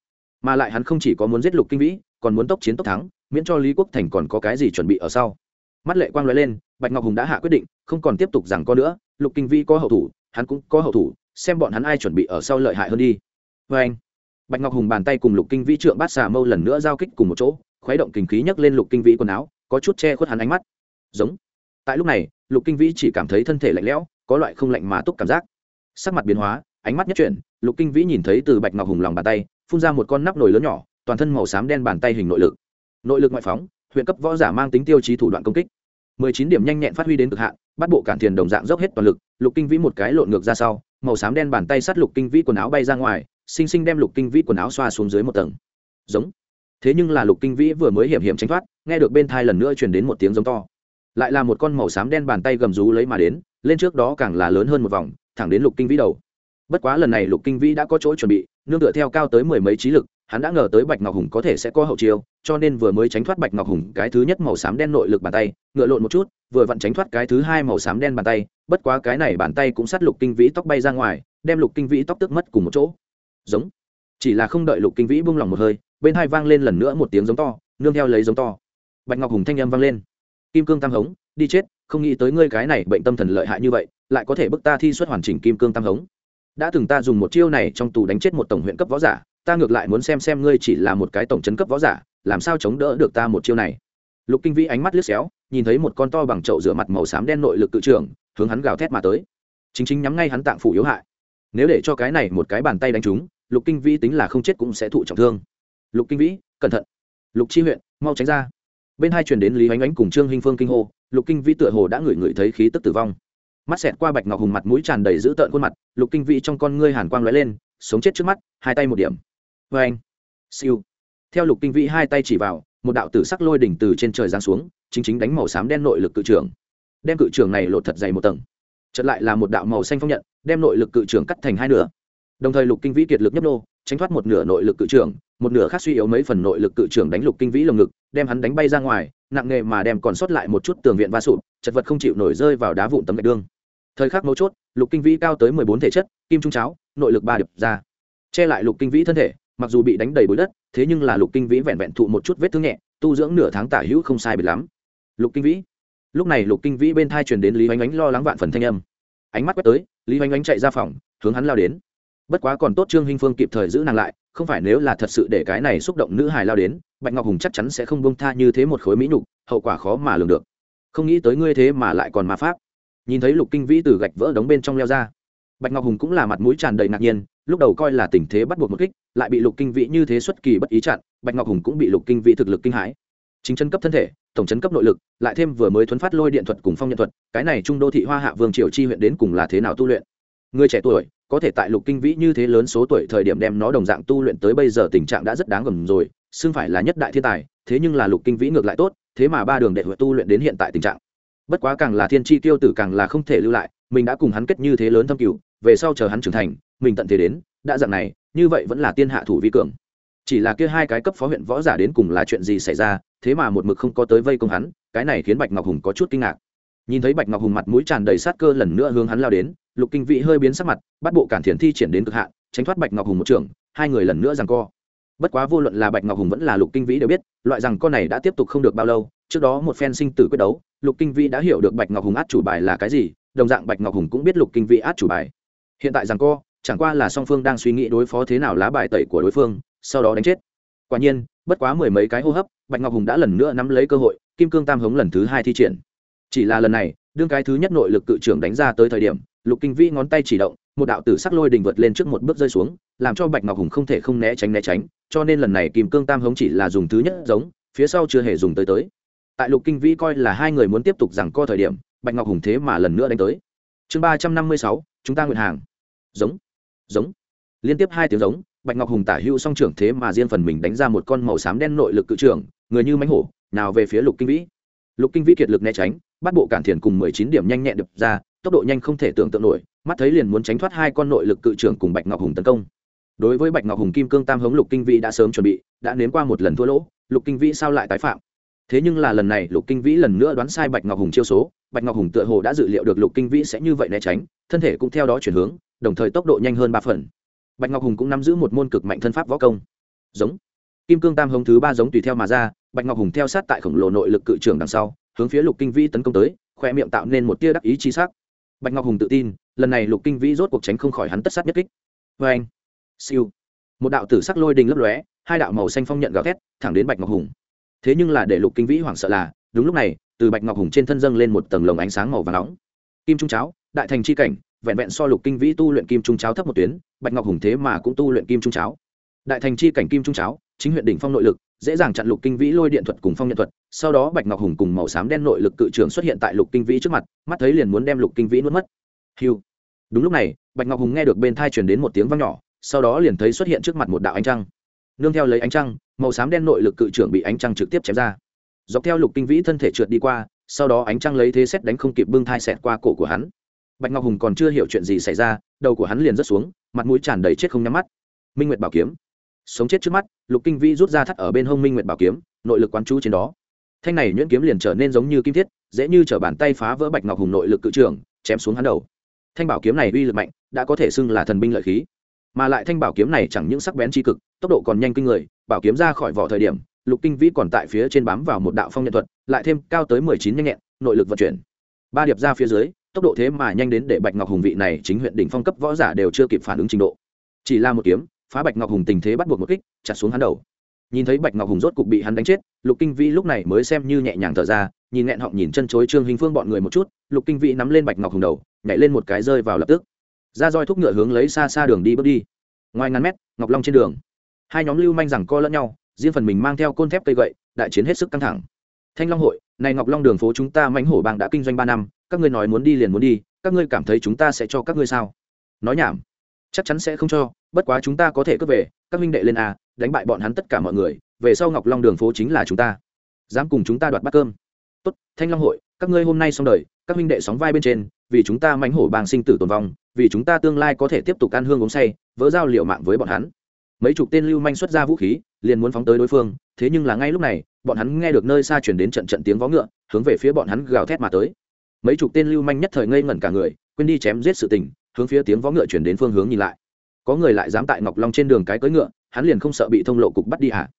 Mà lại hắn không chỉ có muốn giết lục kinh vĩ, còn muốn tốc chiến tốc thắng, miễn cho lý quốc thành còn có cái gì chuẩn bị ở sau. Mắt lệ quang l lên, bạch ngọc hùng đã hạ quyết định, không còn tiếp tục rằng có nữa, lục kinh vĩ có hậu thủ, hắn cũng có hậu thủ, xem bọn hắn ai chuẩn bị ở sau lợi hại hơn đi. Vê anh bạch ngọc hùng bàn tay cùng lục kinh vĩ trượng bát xà mâu lần nữa giao kích cùng một chỗ, khuấy động kinh khí nhấc lên lục kinh vĩ quần áo, có chút che khuất hắn ánh mắt. Giống. Tại lúc này, lục kinh vĩ chỉ cảm thấy thân thể lạnh lẽo, có loại không lạnh mà túc cảm giác. Sắc mặt biến hóa, ánh mắt nhất chuyển, lục kinh vĩ nhìn thấy từ bạch ngọc hùng lòng bàn tay, phun ra một con nắp nồi lớn nhỏ, toàn thân màu xám đen bàn tay hình nội lực. Nội lực ngoại phóng, huyện cấp võ giả mang tính tiêu chí thủ đoạn công kích. Mười chín điểm nhanh nhẹn phát huy đến cực hạn, bắt bộ cản thiền đồng dạng dốc hết toàn lực, lục kinh vĩ một cái lộn ngược ra sau, màu xám đen bàn tay sát lục kinh vĩ quần áo bay ra ngoài xinh xinh đem lục kinh vĩ quần áo xoa xuống dưới một tầng. Giống. Thế nhưng là lục kinh vĩ vừa mới hiểm hiểm tránh thoát, nghe được bên thai lần nữa truyền đến một tiếng giống to. Lại là một con màu xám đen bàn tay gầm rú lấy mà đến, lên trước đó càng là lớn hơn một vòng, thẳng đến lục kinh vĩ đầu. Bất quá lần này lục kinh vĩ đã có chỗ chuẩn bị, nương tựa theo cao tới mười mấy trí lực, hắn đã ngờ tới bạch ngọc hùng có thể sẽ có hậu chiêu, cho nên vừa mới tránh thoát bạch ngọc hùng cái thứ nhất màu xám đen nội lực bàn tay, ngựa lộn một chút, vừa vặn tránh thoát cái thứ hai màu xám đen bàn tay, bất quá cái này bàn tay cũng sát lục kinh vĩ tóc bay ra ngoài, đem lục kinh vĩ tóc tức mất cùng một chỗ giống. Chỉ là không đợi lục kinh vĩ buông lỏng một hơi, bên hai vang lên lần nữa một tiếng giống to, nương theo lấy giống to. Bạch ngọc hùng thanh âm vang lên. Kim cương tam hống, đi chết, không nghĩ tới ngươi cái này bệnh tâm thần lợi hại như vậy, lại có thể bức ta thi xuất hoàn chỉnh kim cương tam hống. Đã từng ta dùng một chiêu này trong tù đánh chết một tổng huyện cấp võ giả, ta ngược lại muốn xem xem ngươi chỉ là một cái tổng chấn cấp võ giả, làm sao chống đỡ được ta một chiêu này. Lục kinh vĩ ánh mắt liếc xéo, nhìn thấy một con to bằng chậu rửa mặt màu xám đen nội lực tự trường hướng hắn gào thét mà tới. Chính chính nhắm ngay hắn tạng phủ yếu hại. Nếu để cho cái này một cái bàn tay đánh trúng lục kinh vĩ tính là không chết cũng sẽ thụ trọng thương. Lục kinh vĩ, cẩn thận. Lục chi huyện, mau tránh ra. Bên hai truyền đến lý ánh ánh cùng trương hinh phương kinh hô, lục kinh vĩ tựa hồ đã ngửi ngửi thấy khí tức tử vong. Mắt xẹt qua bạch ngọc hùng mặt mũi tràn đầy dữ tợn khuôn mặt, lục kinh vĩ trong con ngươi hàn quang lóe lên, sống chết trước mắt, hai tay một điểm. Vê anh. Siêu. Theo lục kinh vĩ hai tay chỉ vào, một đạo tử sắc lôi đỉnh từ trên trời giáng xuống, chính chính đánh màu xám đen nội lực cự trưởng. Đem cự trưởng này lột thật dày một tầng. Chật lại là một đạo màu xanh phong nhận, đem nội lực cự trưởng cắt thành hai nửa đồng thời lục kinh vĩ kiệt lực nhấp nô, tránh thoát một nửa nội lực cự trưởng, một nửa khác suy yếu mấy phần nội lực cự trưởng đánh lục kinh vĩ lồng ngực, đem hắn đánh bay ra ngoài, nặng nghề mà đem còn sót lại một chút tường viện va sụp, chật vật không chịu nổi rơi vào đá vụn tấm gạch đương. Thời khắc mấu chốt, lục kinh vĩ cao tới mười bốn thể chất, kim trung cháo, nội lực ba điệp ra. Che lại lục kinh vĩ thân thể, mặc dù bị đánh đầy bụi đất, thế nhưng là lục kinh vĩ vẹn vẹn thụ một chút vết thương nhẹ, tu dưỡng nửa tháng tả hữu không sai biệt lắm. Lục kinh vĩ. Lúc này lục kinh vĩ bên thai truyền đến lý oanh ánh lo lắng vạn phần thanh âm. Ánh mắt quét tới, lý oanh ánh chạy ra phòng, hướng hắn lao đến bất quá còn tốt trương hinh phương kịp thời giữ nàng lại, không phải nếu là thật sự để cái này xúc động nữ hài lao đến, bạch ngọc hùng chắc chắn sẽ không bông tha như thế một khối mỹ nhục, hậu quả khó mà lường được. Không nghĩ tới ngươi thế mà lại còn ma pháp. Nhìn thấy lục kinh vĩ từ gạch vỡ đống bên trong leo ra, bạch ngọc hùng cũng là mặt mũi tràn đầy ngạc nhiên, lúc đầu coi là tình thế bắt buộc một kích, lại bị lục kinh vĩ như thế xuất kỳ bất ý chặn, bạch ngọc hùng cũng bị lục kinh vĩ thực lực kinh hãi. Chính chân cấp thân thể, tổng chấn cấp nội lực, lại thêm vừa mới thuấn phát lôi điện thuật cùng phong nhận thuật, cái này trung đô thị hoa hạ vương triều chi huyện đến cùng là thế nào tu luyện? Người trẻ tuổi có thể tại lục kinh vĩ như thế lớn số tuổi thời điểm đem nó đồng dạng tu luyện tới bây giờ tình trạng đã rất đáng gầm rồi, xưng phải là nhất đại thiên tài, thế nhưng là lục kinh vĩ ngược lại tốt, thế mà ba đường đệ huệ tu luyện đến hiện tại tình trạng. Bất quá càng là thiên tri tiêu tử càng là không thể lưu lại, mình đã cùng hắn kết như thế lớn thâm cựu về sau chờ hắn trưởng thành, mình tận thế đến, đã dạng này, như vậy vẫn là tiên hạ thủ vi cường. Chỉ là kia hai cái cấp phó huyện võ giả đến cùng là chuyện gì xảy ra, thế mà một mực không có tới vây công hắn, cái này khiến bạch ngọc hùng có chút kinh ngạc nhìn thấy bạch ngọc hùng mặt mũi tràn đầy sát cơ lần nữa hướng hắn lao đến, lục kinh vị hơi biến sắc mặt, bắt bộ cản thiền thi triển đến cực hạn, tránh thoát bạch ngọc hùng một trường, hai người lần nữa rằng co. Bất quá vô luận là bạch ngọc hùng vẫn là lục kinh vĩ đều biết, loại rằng con này đã tiếp tục không được bao lâu, trước đó một phen sinh tử quyết đấu, lục kinh vĩ đã hiểu được bạch ngọc hùng át chủ bài là cái gì, đồng dạng bạch ngọc hùng cũng biết lục kinh vĩ át chủ bài. Hiện tại rằng co, chẳng qua là song phương đang suy nghĩ đối phó thế nào lá bài tẩy của đối phương, sau đó đánh chết. Quả nhiên, bất quá mười mấy cái hô hấp, bạch ngọc hùng đã lần nữa nắm lấy cơ hội, kim cương tam hống lần thứ hai thi triển chỉ là lần này, đương cái thứ nhất nội lực cự trưởng đánh ra tới thời điểm, lục kinh vĩ ngón tay chỉ động, một đạo tử sắc lôi đình vượt lên trước một bước rơi xuống, làm cho bạch ngọc hùng không thể không né tránh né tránh, cho nên lần này kim cương tam hống chỉ là dùng thứ nhất giống, phía sau chưa hề dùng tới tới. Tại lục kinh vĩ coi là hai người muốn tiếp tục rằng co thời điểm, bạch ngọc hùng thế mà lần nữa đánh tới. Chương ba trăm năm mươi sáu, chúng ta nguyện hàng. Giống giống. Liên tiếp hai tiếng giống, bạch ngọc hùng tả hưu song trưởng thế mà riêng phần mình đánh ra một con màu xám đen nội lực cự trưởng, người như mánh hổ, nào về phía lục kinh vĩ. Lục kinh vĩ kiệt lực né tránh bắt bộ cản thiền cùng mười chín điểm nhanh nhẹn đập ra, tốc độ nhanh không thể tưởng tượng nổi, mắt thấy liền muốn tránh thoát hai con nội lực cự trưởng cùng bạch ngọc hùng tấn công. Đối với bạch ngọc hùng kim cương tam hống lục kinh vĩ đã sớm chuẩn bị, đã nếm qua một lần thua lỗ, lục kinh vĩ sao lại tái phạm? Thế nhưng là lần này lục kinh vĩ lần nữa đoán sai bạch ngọc hùng chiêu số, bạch ngọc hùng tựa hồ đã dự liệu được lục kinh vĩ sẽ như vậy né tránh, thân thể cũng theo đó chuyển hướng, đồng thời tốc độ nhanh hơn ba phần. Bạch ngọc hùng cũng nắm giữ một môn cực mạnh thân pháp võ công. Giống. Kim cương tam hống thứ ba giống tùy theo mà ra, bạch ngọc hùng theo sát tại khổng lồ nội lực cự trưởng đằng sau hướng phía lục kinh vĩ tấn công tới, khoe miệng tạo nên một tia đắc ý chi sắc. Bạch ngọc hùng tự tin, lần này lục kinh vĩ rốt cuộc tránh không khỏi hắn tất sát nhất kích. Vê anh, siêu. Một đạo tử sắc lôi đình lấp lóe, hai đạo màu xanh phong nhận gào thét, thẳng đến bạch ngọc hùng. Thế nhưng là để lục kinh vĩ hoảng sợ là, đúng lúc này, từ bạch ngọc hùng trên thân dâng lên một tầng lồng ánh sáng màu và nóng. Kim trung cháo, đại thành c h i cảnh, vẹn vẹn so lục kinh vĩ tu luyện kim trung cháo thấp một tuyến, bạch ngọc hùng thế mà cũng tu luyện kim trung cháo. Đại thành c h i cảnh kim trung cháo, chính huyện đỉnh phong nội lực dễ dàng chặn lục kinh vĩ lôi điện thuật cùng phong nhận thuật. Sau đó bạch ngọc hùng cùng màu xám đen nội lực cự trường xuất hiện tại lục kinh vĩ trước mặt, mắt thấy liền muốn đem lục kinh vĩ nuốt mất. Hiu đúng lúc này, bạch ngọc hùng nghe được bên thai truyền đến một tiếng vang nhỏ, sau đó liền thấy xuất hiện trước mặt một đạo ánh trăng. Nương theo lấy ánh trăng, màu xám đen nội lực cự trưởng bị ánh trăng trực tiếp chém ra. Dọc theo lục kinh vĩ thân thể trượt đi qua, sau đó ánh trăng lấy thế xét đánh không kịp bưng thai xẹt qua cổ của hắn. Bạch ngọc hùng còn chưa hiểu chuyện gì xảy ra, đầu của hắn liền rớt xuống, mặt mũi tràn đầy chết không nhắm mắt. Minh nguyệt bảo kiếm sống chết trước mắt lục kinh vĩ rút ra thắt ở bên hông minh nguyệt bảo kiếm nội lực quán chú trên đó. Thanh này nhuyễn kiếm liền trở nên giống như kim thiết dễ như t bàn tay phá vỡ bạch ngọc hùng nội lực cự trường, chém xuống hắn đầu. Thanh bảo kiếm này uy lực mạnh đã có thể xưng là thần binh lợi khí. Mà lại thanh bảo kiếm này chẳng những sắc bén tri cực tốc độ còn nhanh kinh người bảo kiếm ra khỏi vỏ thời điểm lục kinh vĩ còn tại phía trên bám vào một đạo phong nhận thuật lại thêm cao tới mười chín nhanh nhẹn nội lực vận chuyển. Ba điệp ra phía dưới tốc độ thế mà nhanh đến để bạch ngọc hùng vị này chính huyện đỉnh phong cấp võ giả đều chưa kịp phản ứng trình độ. Chỉ là một kiếm phá bạch ngọc hùng tình thế bắt buộc một kích, chặt xuống hắn đầu. Nhìn thấy bạch ngọc hùng rốt cục bị hắn đánh chết, lục kinh vĩ lúc này mới xem như nhẹ nhàng thở ra, nhìn nghẹn họng nhìn chân chối trương hình phương bọn người một chút, lục kinh vĩ nắm lên bạch ngọc hùng đầu, nhảy lên một cái rơi vào lập tức. Ra roi thúc ngựa hướng lấy xa xa đường đi bước đi. Ngoài ngàn mét, ngọc long trên đường. Hai nhóm lưu manh rằng co lẫn nhau, riêng phần mình mang theo côn thép cây gậy, đại chiến hết sức căng thẳng. Thanh long hội, này ngọc long đường phố chúng ta mãnh hổ bang đã kinh doanh ba năm, các ngươi nói muốn đi liền muốn đi, các ngươi cảm thấy chúng ta sẽ cho các ngươi sao? Nói nhảm. Chắc chắn sẽ không cho bất quá chúng ta có thể cướp về, các minh đệ lên a, đánh bại bọn hắn tất cả mọi người, về sau ngọc long đường phố chính là chúng ta. Dám cùng chúng ta đoạt bát cơm. Tốt, thanh long hội, các ngươi hôm nay xong đời, các minh đệ sóng vai bên trên, vì chúng ta mánh hổ bàng sinh tử tồn vong, vì chúng ta tương lai có thể tiếp tục ăn hương uống say, vỡ giao liệu mạng với bọn hắn. Mấy chục tên lưu manh xuất ra vũ khí, liền muốn phóng tới đối phương, thế nhưng là ngay lúc này, bọn hắn nghe được nơi xa chuyển đến trận trận tiếng vó ngựa, hướng về phía bọn hắn gào thét mà tới. Mấy chục tên lưu manh nhất thời ngây ngẩn cả người, quên đi chém giết sự tình, hướng phía tiếng vó ngựa chuyển đến phương hướng nhìn lại có người lại dám tại ngọc long trên đường cái cưỡi ngựa, hắn liền không sợ bị thông lộ cục bắt đi à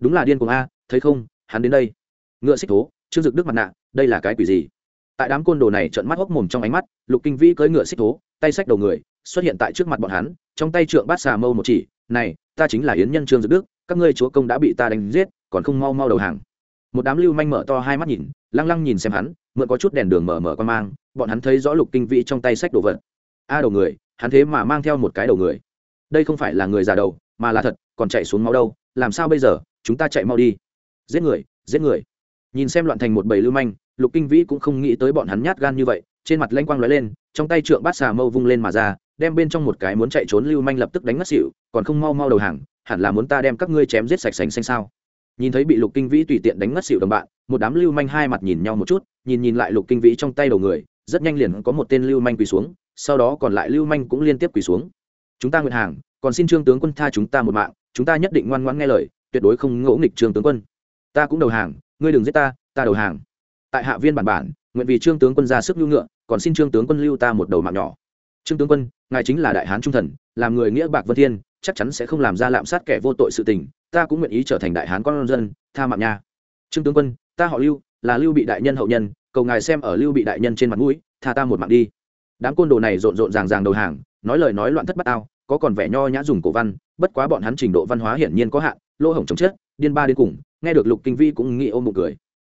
đúng là điên cuồng a, thấy không? Hắn đến đây. Ngựa xích thố, trương dực đức mặt nạ, đây là cái quỷ gì? Tại đám côn đồ này trợn mắt hốc mồm trong ánh mắt, lục kinh vĩ cưỡi ngựa xích thố, tay xách đầu người, xuất hiện tại trước mặt bọn hắn, trong tay trượng bát xà mâu một chỉ, này, ta chính là yến nhân trương dực đức, các ngươi chúa công đã bị ta đánh giết, còn không mau mau đầu hàng. Một đám lưu manh mở to hai mắt nhìn, lăng lăng nhìn xem hắn, mượn có chút đèn đường mở mở con mang, bọn hắn thấy rõ lục kinh vĩ trong tay sách đồ vật. A đầu người, hắn thế mà mang theo một cái đầu người đây không phải là người già đầu, mà là thật, còn chạy xuống máu đâu, làm sao bây giờ, chúng ta chạy mau đi. Giết người giết người. Nhìn xem loạn thành một bầy lưu manh, lục kinh vĩ cũng không nghĩ tới bọn hắn nhát gan như vậy, trên mặt lanh quang lóe lên, trong tay trượng bát xà mâu vung lên mà ra, đem bên trong một cái muốn chạy trốn lưu manh lập tức đánh ngất xỉu, còn không mau mau đầu hàng, hẳn là muốn ta đem các ngươi chém giết sạch sành xanh sao. Nhìn thấy bị lục kinh vĩ tùy tiện đánh ngất xỉu đồng bạn, một đám lưu manh hai mặt nhìn nhau một chút, nhìn nhìn lại lục kinh vĩ trong tay đầu người, rất nhanh liền có một tên lưu manh quỳ xuống, sau đó còn lại lưu manh cũng liên tiếp quỳ xuống chúng ta nguyện hàng, còn xin trương tướng quân tha chúng ta một mạng, chúng ta nhất định ngoan ngoãn nghe lời, tuyệt đối không ngỗ nghịch trương tướng quân. Ta cũng đầu hàng, ngươi đừng giết ta ta đầu hàng. Tại hạ viên bản bản, nguyện vì trương tướng quân ra sức lưu ngựa, còn xin trương tướng quân lưu ta một đầu mạng nhỏ. Trương tướng quân, ngài chính là đại hán trung thần, làm người nghĩa bạc vân thiên, chắc chắn sẽ không làm ra lạm sát kẻ vô tội sự tình, ta cũng nguyện ý trở thành đại hán con dân, tha mạng nha. Trương tướng quân, ta họ lưu, là lưu bị đại nhân hậu nhân, cầu ngài xem ở lưu bị đại nhân trên mặt mũi, tha ta một mạng đi. Đám côn đồ này rộn rộn ràng ràng đầu hàng nói lời nói loạn thất bát ao, có còn vẻ nho nhã dùng cổ văn, bất quá bọn hắn trình độ văn hóa hiển nhiên có hạn, lỗ hổng chống chết, điên ba đến cùng, nghe được lục kinh vĩ cũng nghĩ ôm một cười.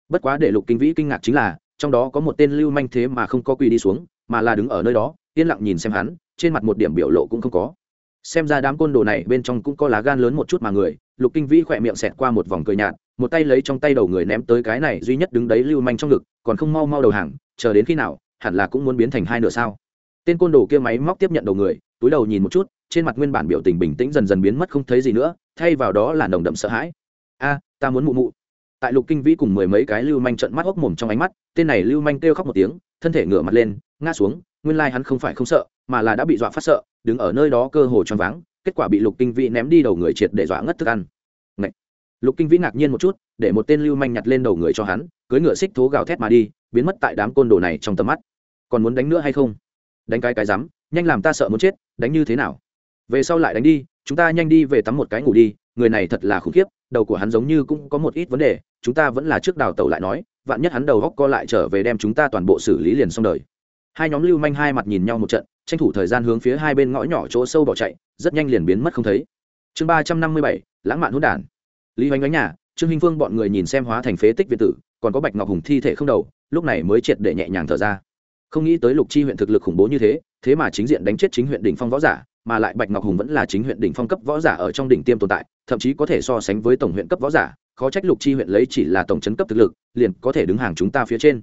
Bất quá để lục kinh vĩ kinh ngạc chính là, trong đó có một tên lưu manh thế mà không có quy đi xuống, mà là đứng ở nơi đó, yên lặng nhìn xem hắn, trên mặt một điểm biểu lộ cũng không có. Xem ra đám côn đồ này bên trong cũng có lá gan lớn một chút mà người, lục kinh vĩ khỏe miệng xẹt qua một vòng cười nhạt, một tay lấy trong tay đầu người ném tới cái này duy nhất đứng đấy lưu manh trong ngực, còn không mau mau đầu hàng, chờ đến khi nào, hẳn là cũng muốn biến thành hai nửa sao tên côn đồ kia máy móc tiếp nhận đầu người, túi đầu nhìn một chút, trên mặt nguyên bản biểu tình bình tĩnh dần dần biến mất không thấy gì nữa, thay vào đó là nồng đậm sợ hãi. A, ta muốn mụ mụ. Tại lục kinh vĩ cùng mười mấy cái lưu manh trận mắt hốc mồm trong ánh mắt, tên này lưu manh kêu khóc một tiếng, thân thể ngửa mặt lên, ngã xuống, nguyên lai hắn không phải không sợ, mà là đã bị dọa phát sợ, đứng ở nơi đó cơ hồ choáng váng, kết quả bị lục kinh vĩ ném đi đầu người triệt để dọa ngất thức ăn. Ngậy! lục kinh vĩ ngạc nhiên một chút, để một tên lưu manh nhặt lên đầu người cho hắn cưới ngựa xích thố gào thét mà đi, biến mất tại đám côn đồ này trong tầm mắt. Còn muốn đánh nữa hay không? Đánh cái cái rắm, nhanh làm ta sợ muốn chết, đánh như thế nào? Về sau lại đánh đi, chúng ta nhanh đi về tắm một cái ngủ đi, người này thật là khủng khiếp, đầu của hắn giống như cũng có một ít vấn đề, chúng ta vẫn là trước đào tẩu lại nói, vạn nhất hắn đầu góc co lại trở về đem chúng ta toàn bộ xử lý liền xong đời. Hai nhóm lưu manh hai mặt nhìn nhau một trận, tranh thủ thời gian hướng phía hai bên ngõ nhỏ chỗ sâu bỏ chạy, rất nhanh liền biến mất không thấy. Chương ba trăm năm mươi bảy, lãng mạn hỗn đản. Lý hoành đánh nhà, trương hinh phương bọn người nhìn xem hóa thành phế tích việt tử, còn có bạch ngọc hùng thi thể không đầu, lúc này mới triệt để nhẹ nhàng thở ra không nghĩ tới lục chi huyện thực lực khủng bố như thế thế mà chính diện đánh chết chính huyện đỉnh phong võ giả, mà lại bạch ngọc hùng vẫn là chính huyện đỉnh phong cấp võ giả ở trong đỉnh tiêm tồn tại, thậm chí có thể so sánh với tổng huyện cấp võ giả, khó trách lục chi huyện lấy chỉ là tổng chấn cấp thực lực, liền có thể đứng hàng chúng ta phía trên.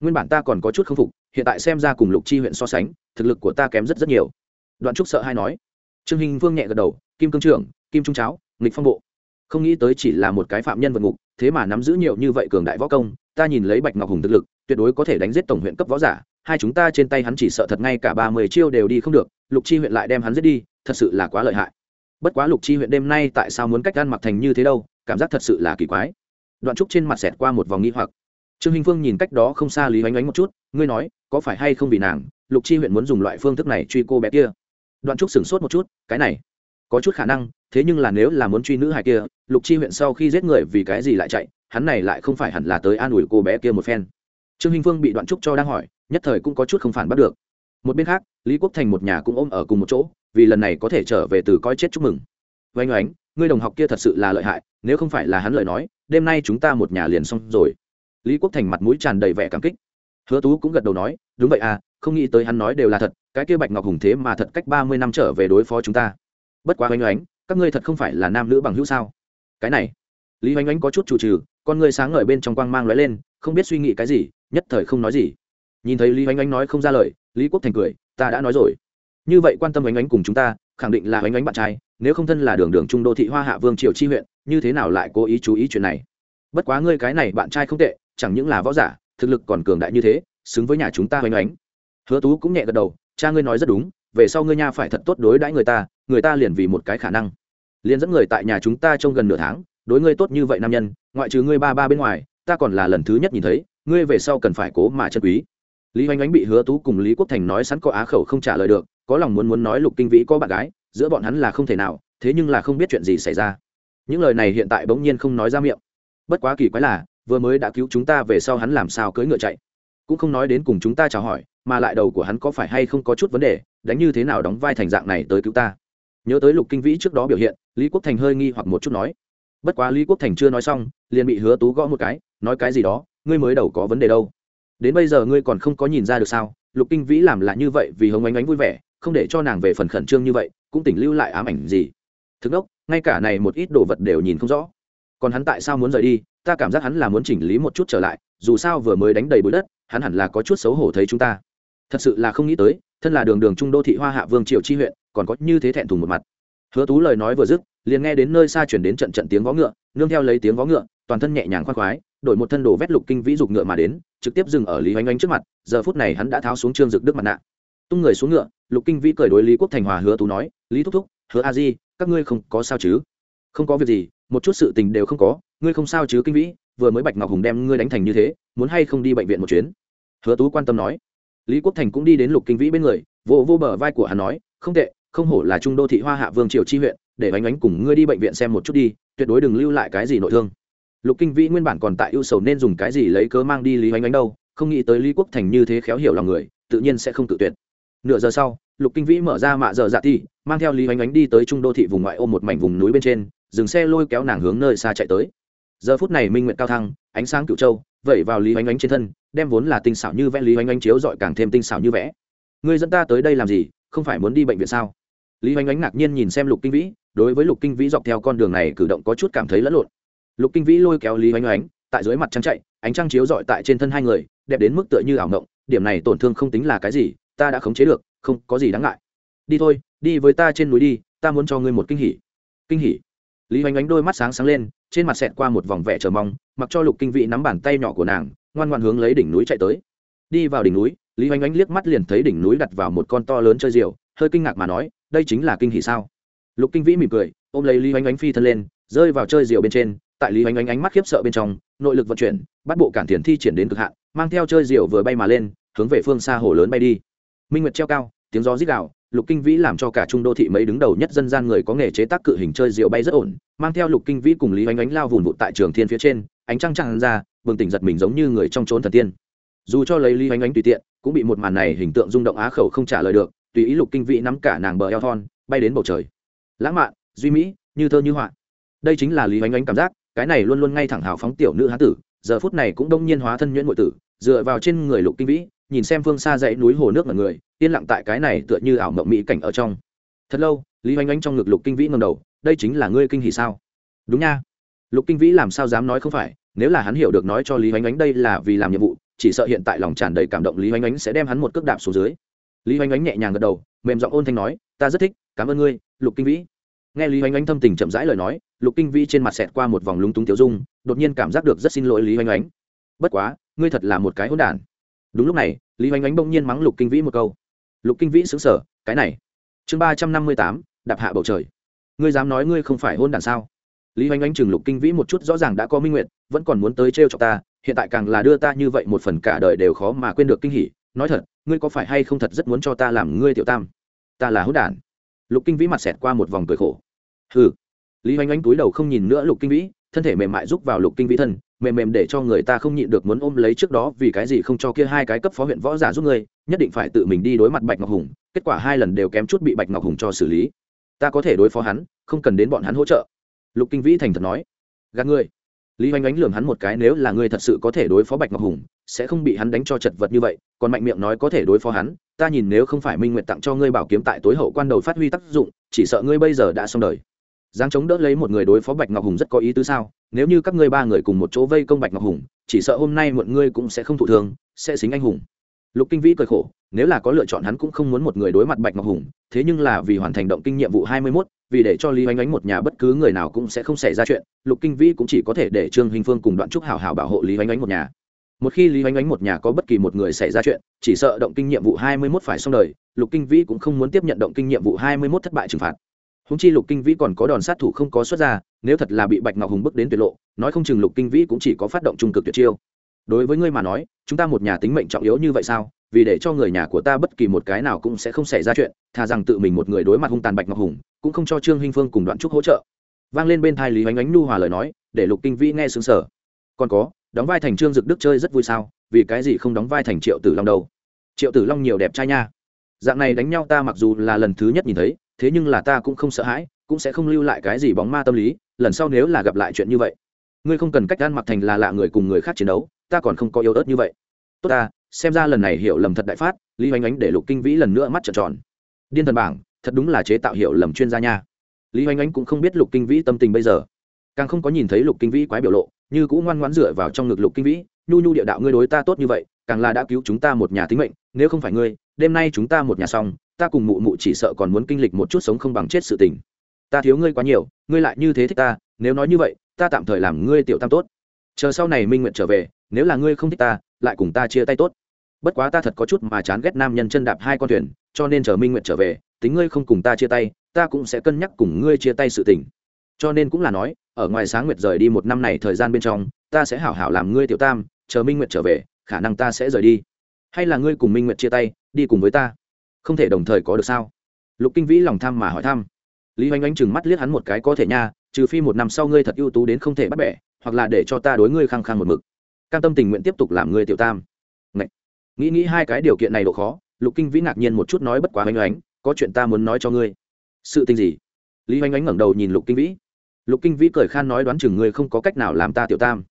Nguyên bản ta còn có chút k phục, hiện tại xem ra cùng lục chi huyện so sánh, thực lực của ta kém rất rất nhiều. Đoạn trúc sợ hay nói. Trương hình vương nhẹ gật đầu, kim cương trưởng, kim trung cháo, nghịch phong bộ. Không nghĩ tới chỉ là một cái phạm nhân vật ngục, thế mà nắm giữ nhiều như vậy cường đại võ công ta nhìn lấy bạch ngọc hùng thực lực, tuyệt đối có thể đánh giết tổng huyện cấp võ giả, hai chúng ta trên tay hắn chỉ sợ thật ngay cả ba mươi chiêu đều đi không được, lục chi huyện lại đem hắn giết đi, thật sự là quá lợi hại. Bất quá lục chi huyện đêm nay tại sao muốn cách gan mặc thành như thế đâu, cảm giác thật sự là kỳ quái. Đoạn trúc trên mặt xẹt qua một vòng nghi hoặc. Trương hình phương nhìn cách đó không xa lý oánh oánh một chút, ngươi nói, có phải hay không vì nàng, lục chi huyện muốn dùng loại phương thức này truy cô bé kia? Đoạn trúc sửng sốt một chút, cái này, có chút khả năng, thế nhưng là nếu là muốn truy nữ hài kia, lục chi huyện sau khi giết người vì cái gì lại chạy hắn này lại không phải hẳn là tới an ủi cô bé kia một phen. Trương hình phương bị đoạn trúc cho đang hỏi, nhất thời cũng có chút không phản bắt được. Một bên khác, lý quốc thành một nhà cũng ôm ở cùng một chỗ, vì lần này có thể trở về từ coi chết chúc mừng. Oanh oánh, ngươi đồng học kia thật sự là lợi hại, nếu không phải là hắn lời nói, đêm nay chúng ta một nhà liền xong rồi. Lý quốc thành mặt mũi tràn đầy vẻ cảm kích. Hứa tú cũng gật đầu nói, đúng vậy à không nghĩ tới hắn nói đều là thật, cái kia bạch ngọc hùng thế mà thật cách ba mươi năm trở về đối phó chúng ta. Bất quá oanh oánh, các ngươi thật không phải là nam nữ bằng hữu sao? Cái này, lý oanh oánh có chút chủ trừ con người sáng ngời bên trong quang mang lóe lên, không biết suy nghĩ cái gì, nhất thời không nói gì. Nhìn thấy lý oanh oanh nói không ra lời, lý quốc thành cười, ta đã nói rồi. Như vậy quan tâm oanh oanh cùng chúng ta, khẳng định là oanh oanh bạn trai, nếu không thân là đường đường trung đô thị hoa hạ vương triều chi huyện, như thế nào lại cố ý chú ý chuyện này? Bất quá ngươi cái này bạn trai không tệ, chẳng những là võ giả, thực lực còn cường đại như thế, xứng với nhà chúng ta oanh oánh hứa tú cũng nhẹ gật đầu, cha ngươi nói rất đúng, về sau ngươi nha phải thật tốt đối đãi người ta người ta liền vì một cái khả năng, liền dẫn người tại nhà chúng ta trong gần nửa tháng đối ngươi tốt như vậy nam nhân, ngoại trừ ngươi ba ba bên ngoài, ta còn là lần thứ nhất nhìn thấy, ngươi về sau cần phải cố mà chân quý. Lý oanh oánh bị hứa tú cùng lý quốc thành nói sẵn có á khẩu không trả lời được, có lòng muốn muốn nói lục kinh vĩ có bạn gái, giữa bọn hắn là không thể nào, thế nhưng là không biết chuyện gì xảy ra. Những lời này hiện tại bỗng nhiên không nói ra miệng. Bất quá kỳ quái là, vừa mới đã cứu chúng ta về sau hắn làm sao cưỡi ngựa chạy? Cũng không nói đến cùng chúng ta chào hỏi, mà lại đầu của hắn có phải hay không có chút vấn đề, đánh như thế nào đóng vai thành dạng này tới cứu ta? Nhớ tới lục kinh vĩ trước đó biểu hiện, lý quốc thành hơi nghi hoặc một chút nói bất quá lý quốc thành chưa nói xong, liền bị hứa tú gõ một cái, nói cái gì đó, ngươi mới đầu có vấn đề đâu. Đến bây giờ ngươi còn không có nhìn ra được sao, lục kinh vĩ làm là như vậy vì hồng ánh ánh vui vẻ, không để cho nàng về phần khẩn trương như vậy, cũng tỉnh lưu lại ám ảnh gì. Thực đốc, ngay cả này một ít đồ vật đều nhìn không rõ. Còn hắn tại sao muốn rời đi, ta cảm giác hắn là muốn chỉnh lý một chút trở lại, dù sao vừa mới đánh đầy bụi đất, hắn hẳn là có chút xấu hổ thấy chúng ta. Thật sự là không nghĩ tới, thân là đường đường trung đô thị hoa hạ vương triều chi huyện, còn có như thế thẹn thùng một mặt. Hứa tú lời nói vừa dứt liền nghe đến nơi xa chuyển đến trận trận tiếng vó ngựa, nương theo lấy tiếng vó ngựa, toàn thân nhẹ nhàng khoan khoái, đổi một thân đồ vét lục kinh vĩ dục ngựa mà đến, trực tiếp dừng ở lý oanh oanh trước mặt, giờ phút này hắn đã tháo xuống trương dực đức mặt nạ. Tung người xuống ngựa, lục kinh vĩ cười đối lý quốc thành hòa hứa tú nói, lý thúc thúc, hứa a di, các ngươi không có sao chứ? Không có việc gì, một chút sự tình đều không có, ngươi không sao chứ kinh vĩ, vừa mới bạch ngọc hùng đem ngươi đánh thành như thế, muốn hay không đi bệnh viện một chuyến? Hứa tú quan tâm nói. Lý quốc thành cũng đi đến lục kinh vĩ bên người vô vô bờ vai của hắn nói, không tệ, không hổ là trung đô thị hoa hạ vương triều chi huyện để bánh ánh cùng ngươi đi bệnh viện xem một chút đi, tuyệt đối đừng lưu lại cái gì nội thương. Lục kinh vĩ nguyên bản còn tại ưu sầu nên dùng cái gì lấy cớ mang đi lý Ánh Ánh đâu, không nghĩ tới lý quốc thành như thế khéo hiểu lòng người, tự nhiên sẽ không tự tuyệt. Nửa giờ sau, lục kinh vĩ mở ra mạ giờ dạ thi mang theo lý Ánh Ánh đi tới trung đô thị vùng ngoại ô một mảnh vùng núi bên trên, dừng xe lôi kéo nàng hướng nơi xa chạy tới. Giờ phút này minh nguyện cao thăng, ánh sáng cựu châu, vẩy vào lý Ánh Ánh trên thân, đem vốn là tinh xảo như vẽ lý Ánh Ánh chiếu dọi càng thêm tinh xảo như vẽ. Ngươi dẫn ta tới đây làm gì? Không phải muốn đi bệnh viện sao? Lý Ánh Ánh ngạc nhiên nhìn xem lục kinh vĩ đối với lục kinh vĩ dọc theo con đường này cử động có chút cảm thấy lẫn lộn. Lục kinh vĩ lôi kéo lý oanh oánh tại dưới mặt trăng chạy, ánh trăng chiếu dọi tại trên thân hai người, đẹp đến mức tựa như ảo ngộng điểm này tổn thương không tính là cái gì, ta đã khống chế được, không có gì đáng ngại. Đi thôi, đi với ta trên núi đi, ta muốn cho ngươi một kinh hỉ. Kinh hỉ? Lý oanh oánh đôi mắt sáng sáng lên, trên mặt xẹt qua một vòng vẻ chờ mong, mặc cho lục kinh vĩ nắm bàn tay nhỏ của nàng, ngoan ngoan hướng lấy đỉnh núi chạy tới. Đi vào đỉnh núi, lý oanh oánh liếc mắt liền thấy đỉnh núi đặt vào một con to lớn chơi diều, hơi kinh ngạc mà nói, đây chính là kinh hỉ sao? Lục kinh vĩ mỉm cười, ôm lấy lý oanh oanh phi thân lên, rơi vào chơi diều bên trên. Tại lý oanh oanh ánh mắt khiếp sợ bên trong, nội lực vận chuyển, bắt bộ cản tiền thi triển đến cực hạn, mang theo chơi diều vừa bay mà lên, hướng về phương xa hồ lớn bay đi. Minh nguyệt treo cao, tiếng gió rít gạo lục kinh vĩ làm cho cả trung đô thị mấy đứng đầu nhất dân gian người có nghề chế tác cự hình chơi diều bay rất ổn, mang theo lục kinh vĩ cùng lý oanh oanh lao vùn vụt tại trường thiên phía trên, ánh trăng trăng ra, bừng tỉnh giật mình giống như người trong trốn thần tiên. Dù cho lấy lý oanh oanh tùy tiện, cũng bị một màn này hình tượng rung động á khẩu không trả lời được, tùy ý lục kinh vĩ nắm cả nàng bờ eo thon, bay đến bầu trời lãng mạn, duy mỹ, như thơ như họa. Đây chính là lý oanh oanh cảm giác, cái này luôn luôn ngay thẳng hào phóng tiểu nữ hán tử, giờ phút này cũng đông nhiên hóa thân nhuyễn ngụy tử, dựa vào trên người lục kinh vĩ, nhìn xem phương xa dãy núi hồ nước mọi người, yên lặng tại cái này tựa như ảo mộng mỹ cảnh ở trong. Thật lâu, lý oanh oanh trong ngực lục kinh vĩ ngầm đầu, đây chính là ngươi kinh hỉ sao? Đúng nha. Lục kinh vĩ làm sao dám nói không phải, nếu là hắn hiểu được nói cho lý oanh oanh đây là vì làm nhiệm vụ, chỉ sợ hiện tại lòng tràn đầy cảm động lý oanh oanh sẽ đem hắn một cước đạp xuống dưới. Lý oanh oanh nhẹ nhàng gật đầu, mềm giọng ôn thanh nói, ta rất thích, cảm ơn ngươi lục kinh vĩ. Nghe lý oanh oanh thâm tình chậm rãi lời nói, lục kinh vĩ trên mặt xẹt qua một vòng lúng túng tiêu dung, đột nhiên cảm giác được rất xin lỗi lý oanh oanh. Bất quá, ngươi thật là một cái hỗn đản. Đúng lúc này, lý oanh oanh bỗng nhiên mắng lục kinh vĩ một câu. Lục kinh vĩ xứng sở cái này. Chương ba trăm năm mươi tám, đạp hạ bầu trời. Ngươi dám nói ngươi không phải hôn đản sao? Lý oanh oanh chừng lục kinh vĩ một chút rõ ràng đã có minh nguyện, vẫn còn muốn tới trêu cho ta, hiện tại càng là đưa ta như vậy một phần cả đời đều khó mà quên được kinh hỉ. Nói thật, ngươi có phải hay không thật rất muốn cho ta làm ngươi tiểu tam? Ta là hôn đản lục kinh vĩ mặt xẹt qua một vòng cười khổ. Hừ. Lý oanh oanh túi đầu không nhìn nữa lục kinh vĩ, thân thể mềm mại rúc vào lục kinh vĩ thân, mềm mềm để cho người ta không nhịn được muốn ôm lấy trước đó vì cái gì không cho kia hai cái cấp phó huyện võ giả giúp ngươi, nhất định phải tự mình đi đối mặt bạch ngọc hùng, kết quả hai lần đều kém chút bị bạch ngọc hùng cho xử lý. Ta có thể đối phó hắn, không cần đến bọn hắn hỗ trợ. Lục kinh vĩ thành thật nói. Gạt ngươi lý oanh Ánh lường hắn một cái nếu là ngươi thật sự có thể đối phó bạch ngọc hùng, sẽ không bị hắn đánh cho chật vật như vậy, còn mạnh miệng nói có thể đối phó hắn, ta nhìn nếu không phải minh nguyện tặng cho ngươi bảo kiếm tại tối hậu quan đầu phát huy tác dụng, chỉ sợ ngươi bây giờ đã xong đời. Giang chống đỡ lấy một người đối phó bạch ngọc hùng rất có ý tứ sao? Nếu như các ngươi ba người cùng một chỗ vây công bạch ngọc hùng, chỉ sợ hôm nay muộn ngươi cũng sẽ không thụ thương, sẽ xính anh hùng. Lục kinh vĩ cười khổ nếu là có lựa chọn hắn cũng không muốn một người đối mặt bạch ngọc hùng thế nhưng là vì hoàn thành động kinh nhiệm vụ hai mươi 21, vì để cho lý oanh oánh một nhà bất cứ người nào cũng sẽ không xảy ra chuyện lục kinh vĩ cũng chỉ có thể để trương hình phương cùng đoạn trúc hảo hảo bảo hộ lý oanh oánh một nhà. Một khi lý oanh oánh một nhà có bất kỳ một người xảy ra chuyện chỉ sợ động kinh nhiệm vụ hai mươi 21 phải xong đời lục kinh vĩ cũng không muốn tiếp nhận động kinh nhiệm vụ hai mươi 21 thất bại trừng phạt. Húng chi lục kinh vĩ còn có đòn sát thủ không có xuất ra nếu thật là bị bạch ngọc hùng bước đến tuyệt lộ nói không chừng lục kinh vĩ cũng chỉ có phát động trung cực tuyệt chiêu. Đối với ngươi mà nói chúng ta một nhà tính mệnh trọng yếu như vậy sao? Vì để cho người nhà của ta bất kỳ một cái nào cũng sẽ không xảy ra chuyện thà rằng tự mình một người đối mặt hung tàn bạch ngọc hùng, cũng không cho trương hinh phương cùng đoạn trúc hỗ trợ. Vang lên bên thai lý oánh ánh nu hòa lời nói, để lục kinh vĩ nghe xứng sở còn có, đóng vai thành trương dực đức chơi rất vui sao, vì cái gì không đóng vai thành triệu tử long đâu? Triệu tử long nhiều đẹp trai nha. Dạng này đánh nhau ta mặc dù là lần thứ nhất nhìn thấy, thế nhưng là ta cũng không sợ hãi, cũng sẽ không lưu lại cái gì bóng ma tâm lý, lần sau nếu là gặp lại chuyện như vậy, ngươi không cần cách gan mặc thành là lạ người cùng người khác chiến đấu, ta còn không có yếu ớt như vậy tốt ta, xem ra lần này hiểu lầm thật đại phát, lý Hoành ánh để lục kinh vĩ lần nữa mắt trợn tròn. Điên thần bảng, thật đúng là chế tạo hiểu lầm chuyên gia nha. Lý Hoành ánh cũng không biết lục kinh vĩ tâm tình bây giờ. Càng không có nhìn thấy lục kinh vĩ quái biểu lộ, như cũng ngoan ngoãn dựa vào trong ngực lục kinh vĩ, nhu nhu địa đạo ngươi đối ta tốt như vậy, càng là đã cứu chúng ta một nhà tính mệnh, nếu không phải ngươi, đêm nay chúng ta một nhà xong, ta cùng mụ mụ chỉ sợ còn muốn kinh lịch một chút sống không bằng chết sự tình. Ta thiếu ngươi quá nhiều, ngươi lại như thế thích ta, nếu nói như vậy, ta tạm thời làm ngươi tiểu tam tốt. Chờ sau này minh nguyện trở về, nếu là ngươi không thích ta lại cùng ta chia tay tốt. Bất quá ta thật có chút mà chán ghét nam nhân chân đạp hai con thuyền, cho nên chờ minh nguyện trở về, tính ngươi không cùng ta chia tay, ta cũng sẽ cân nhắc cùng ngươi chia tay sự tình. Cho nên cũng là nói, ở ngoài sáng nguyệt rời đi một năm này thời gian bên trong, ta sẽ hảo hảo làm ngươi tiểu tam, chờ minh nguyệt trở về, khả năng ta sẽ rời đi. Hay là ngươi cùng minh nguyệt chia tay, đi cùng với ta? Không thể đồng thời có được sao? Lục kinh vĩ lòng tham mà hỏi thăm. Lý Hoành oanh chừng mắt liếc hắn một cái có thể nha, trừ phi một năm sau ngươi thật ưu tú đến không thể bắt bẻ, hoặc là để cho ta đối ngươi khăng khăng một mực cam tâm tình nguyện tiếp tục làm ngươi tiểu tam. Ngậy. nghĩ nghĩ hai cái điều kiện này độ khó, lục kinh vĩ ngạc nhiên một chút nói bất quá oanh oánh có chuyện ta muốn nói cho ngươi. Sự tình gì? Lý oanh oánh ngẩng đầu nhìn lục kinh vĩ. Lục kinh vĩ cười khan nói đoán chừng ngươi không có cách nào làm ta tiểu tam.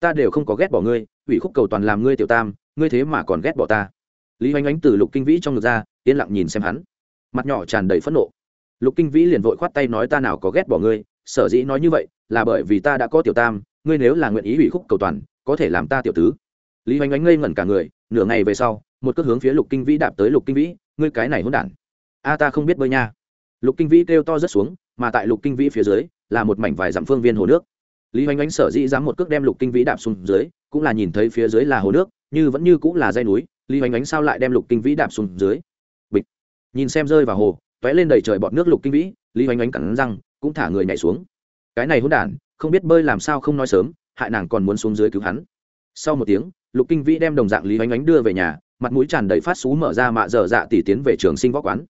Ta đều không có ghét bỏ ngươi, ủy khúc cầu toàn làm ngươi tiểu tam, ngươi thế mà còn ghét bỏ ta. Lý oanh oánh từ lục kinh vĩ trong ngực ra, yên lặng nhìn xem hắn. Mặt nhỏ tràn đầy phẫn nộ. Lục kinh vĩ liền vội khoát tay nói ta nào có ghét bỏ ngươi, sở dĩ nói như vậy, là bởi vì ta đã có tiểu tam, ngươi nếu là nguyện ý ủy khúc cầu toàn có thể làm ta tiểu tứ. Lý hoành ánh ngây ngẩn cả người, nửa ngày về sau, một cước hướng phía lục kinh vĩ đạp tới lục kinh vĩ, ngươi cái này hôn đản. A, ta không biết bơi nha. Lục kinh vĩ kêu to rất xuống, mà tại lục kinh vĩ phía dưới, là một mảnh vài dặm phương viên hồ nước. Lý hoành ánh sở dĩ dám một cước đem lục kinh vĩ đạp xuống dưới, cũng là nhìn thấy phía dưới là hồ nước, như vẫn như cũng là dây núi, lý hoành ánh sao lại đem lục kinh vĩ đạp xuống dưới? Bịch. Nhìn xem rơi vào hồ t lên đầy trời bọt nước lục kinh vĩ, lý hoành ánh cẳng răng, cũng thả người nhảy xuống. Cái này hôn đản, không biết bơi làm sao không nói sớm hại nàng còn muốn xuống dưới cứu hắn. Sau một tiếng, lục kinh vĩ đem đồng dạng lý oanh oánh đưa về nhà, mặt mũi tràn đầy phát xú mở ra mạ dở dạ tỉ tiến về trường sinh võ quán.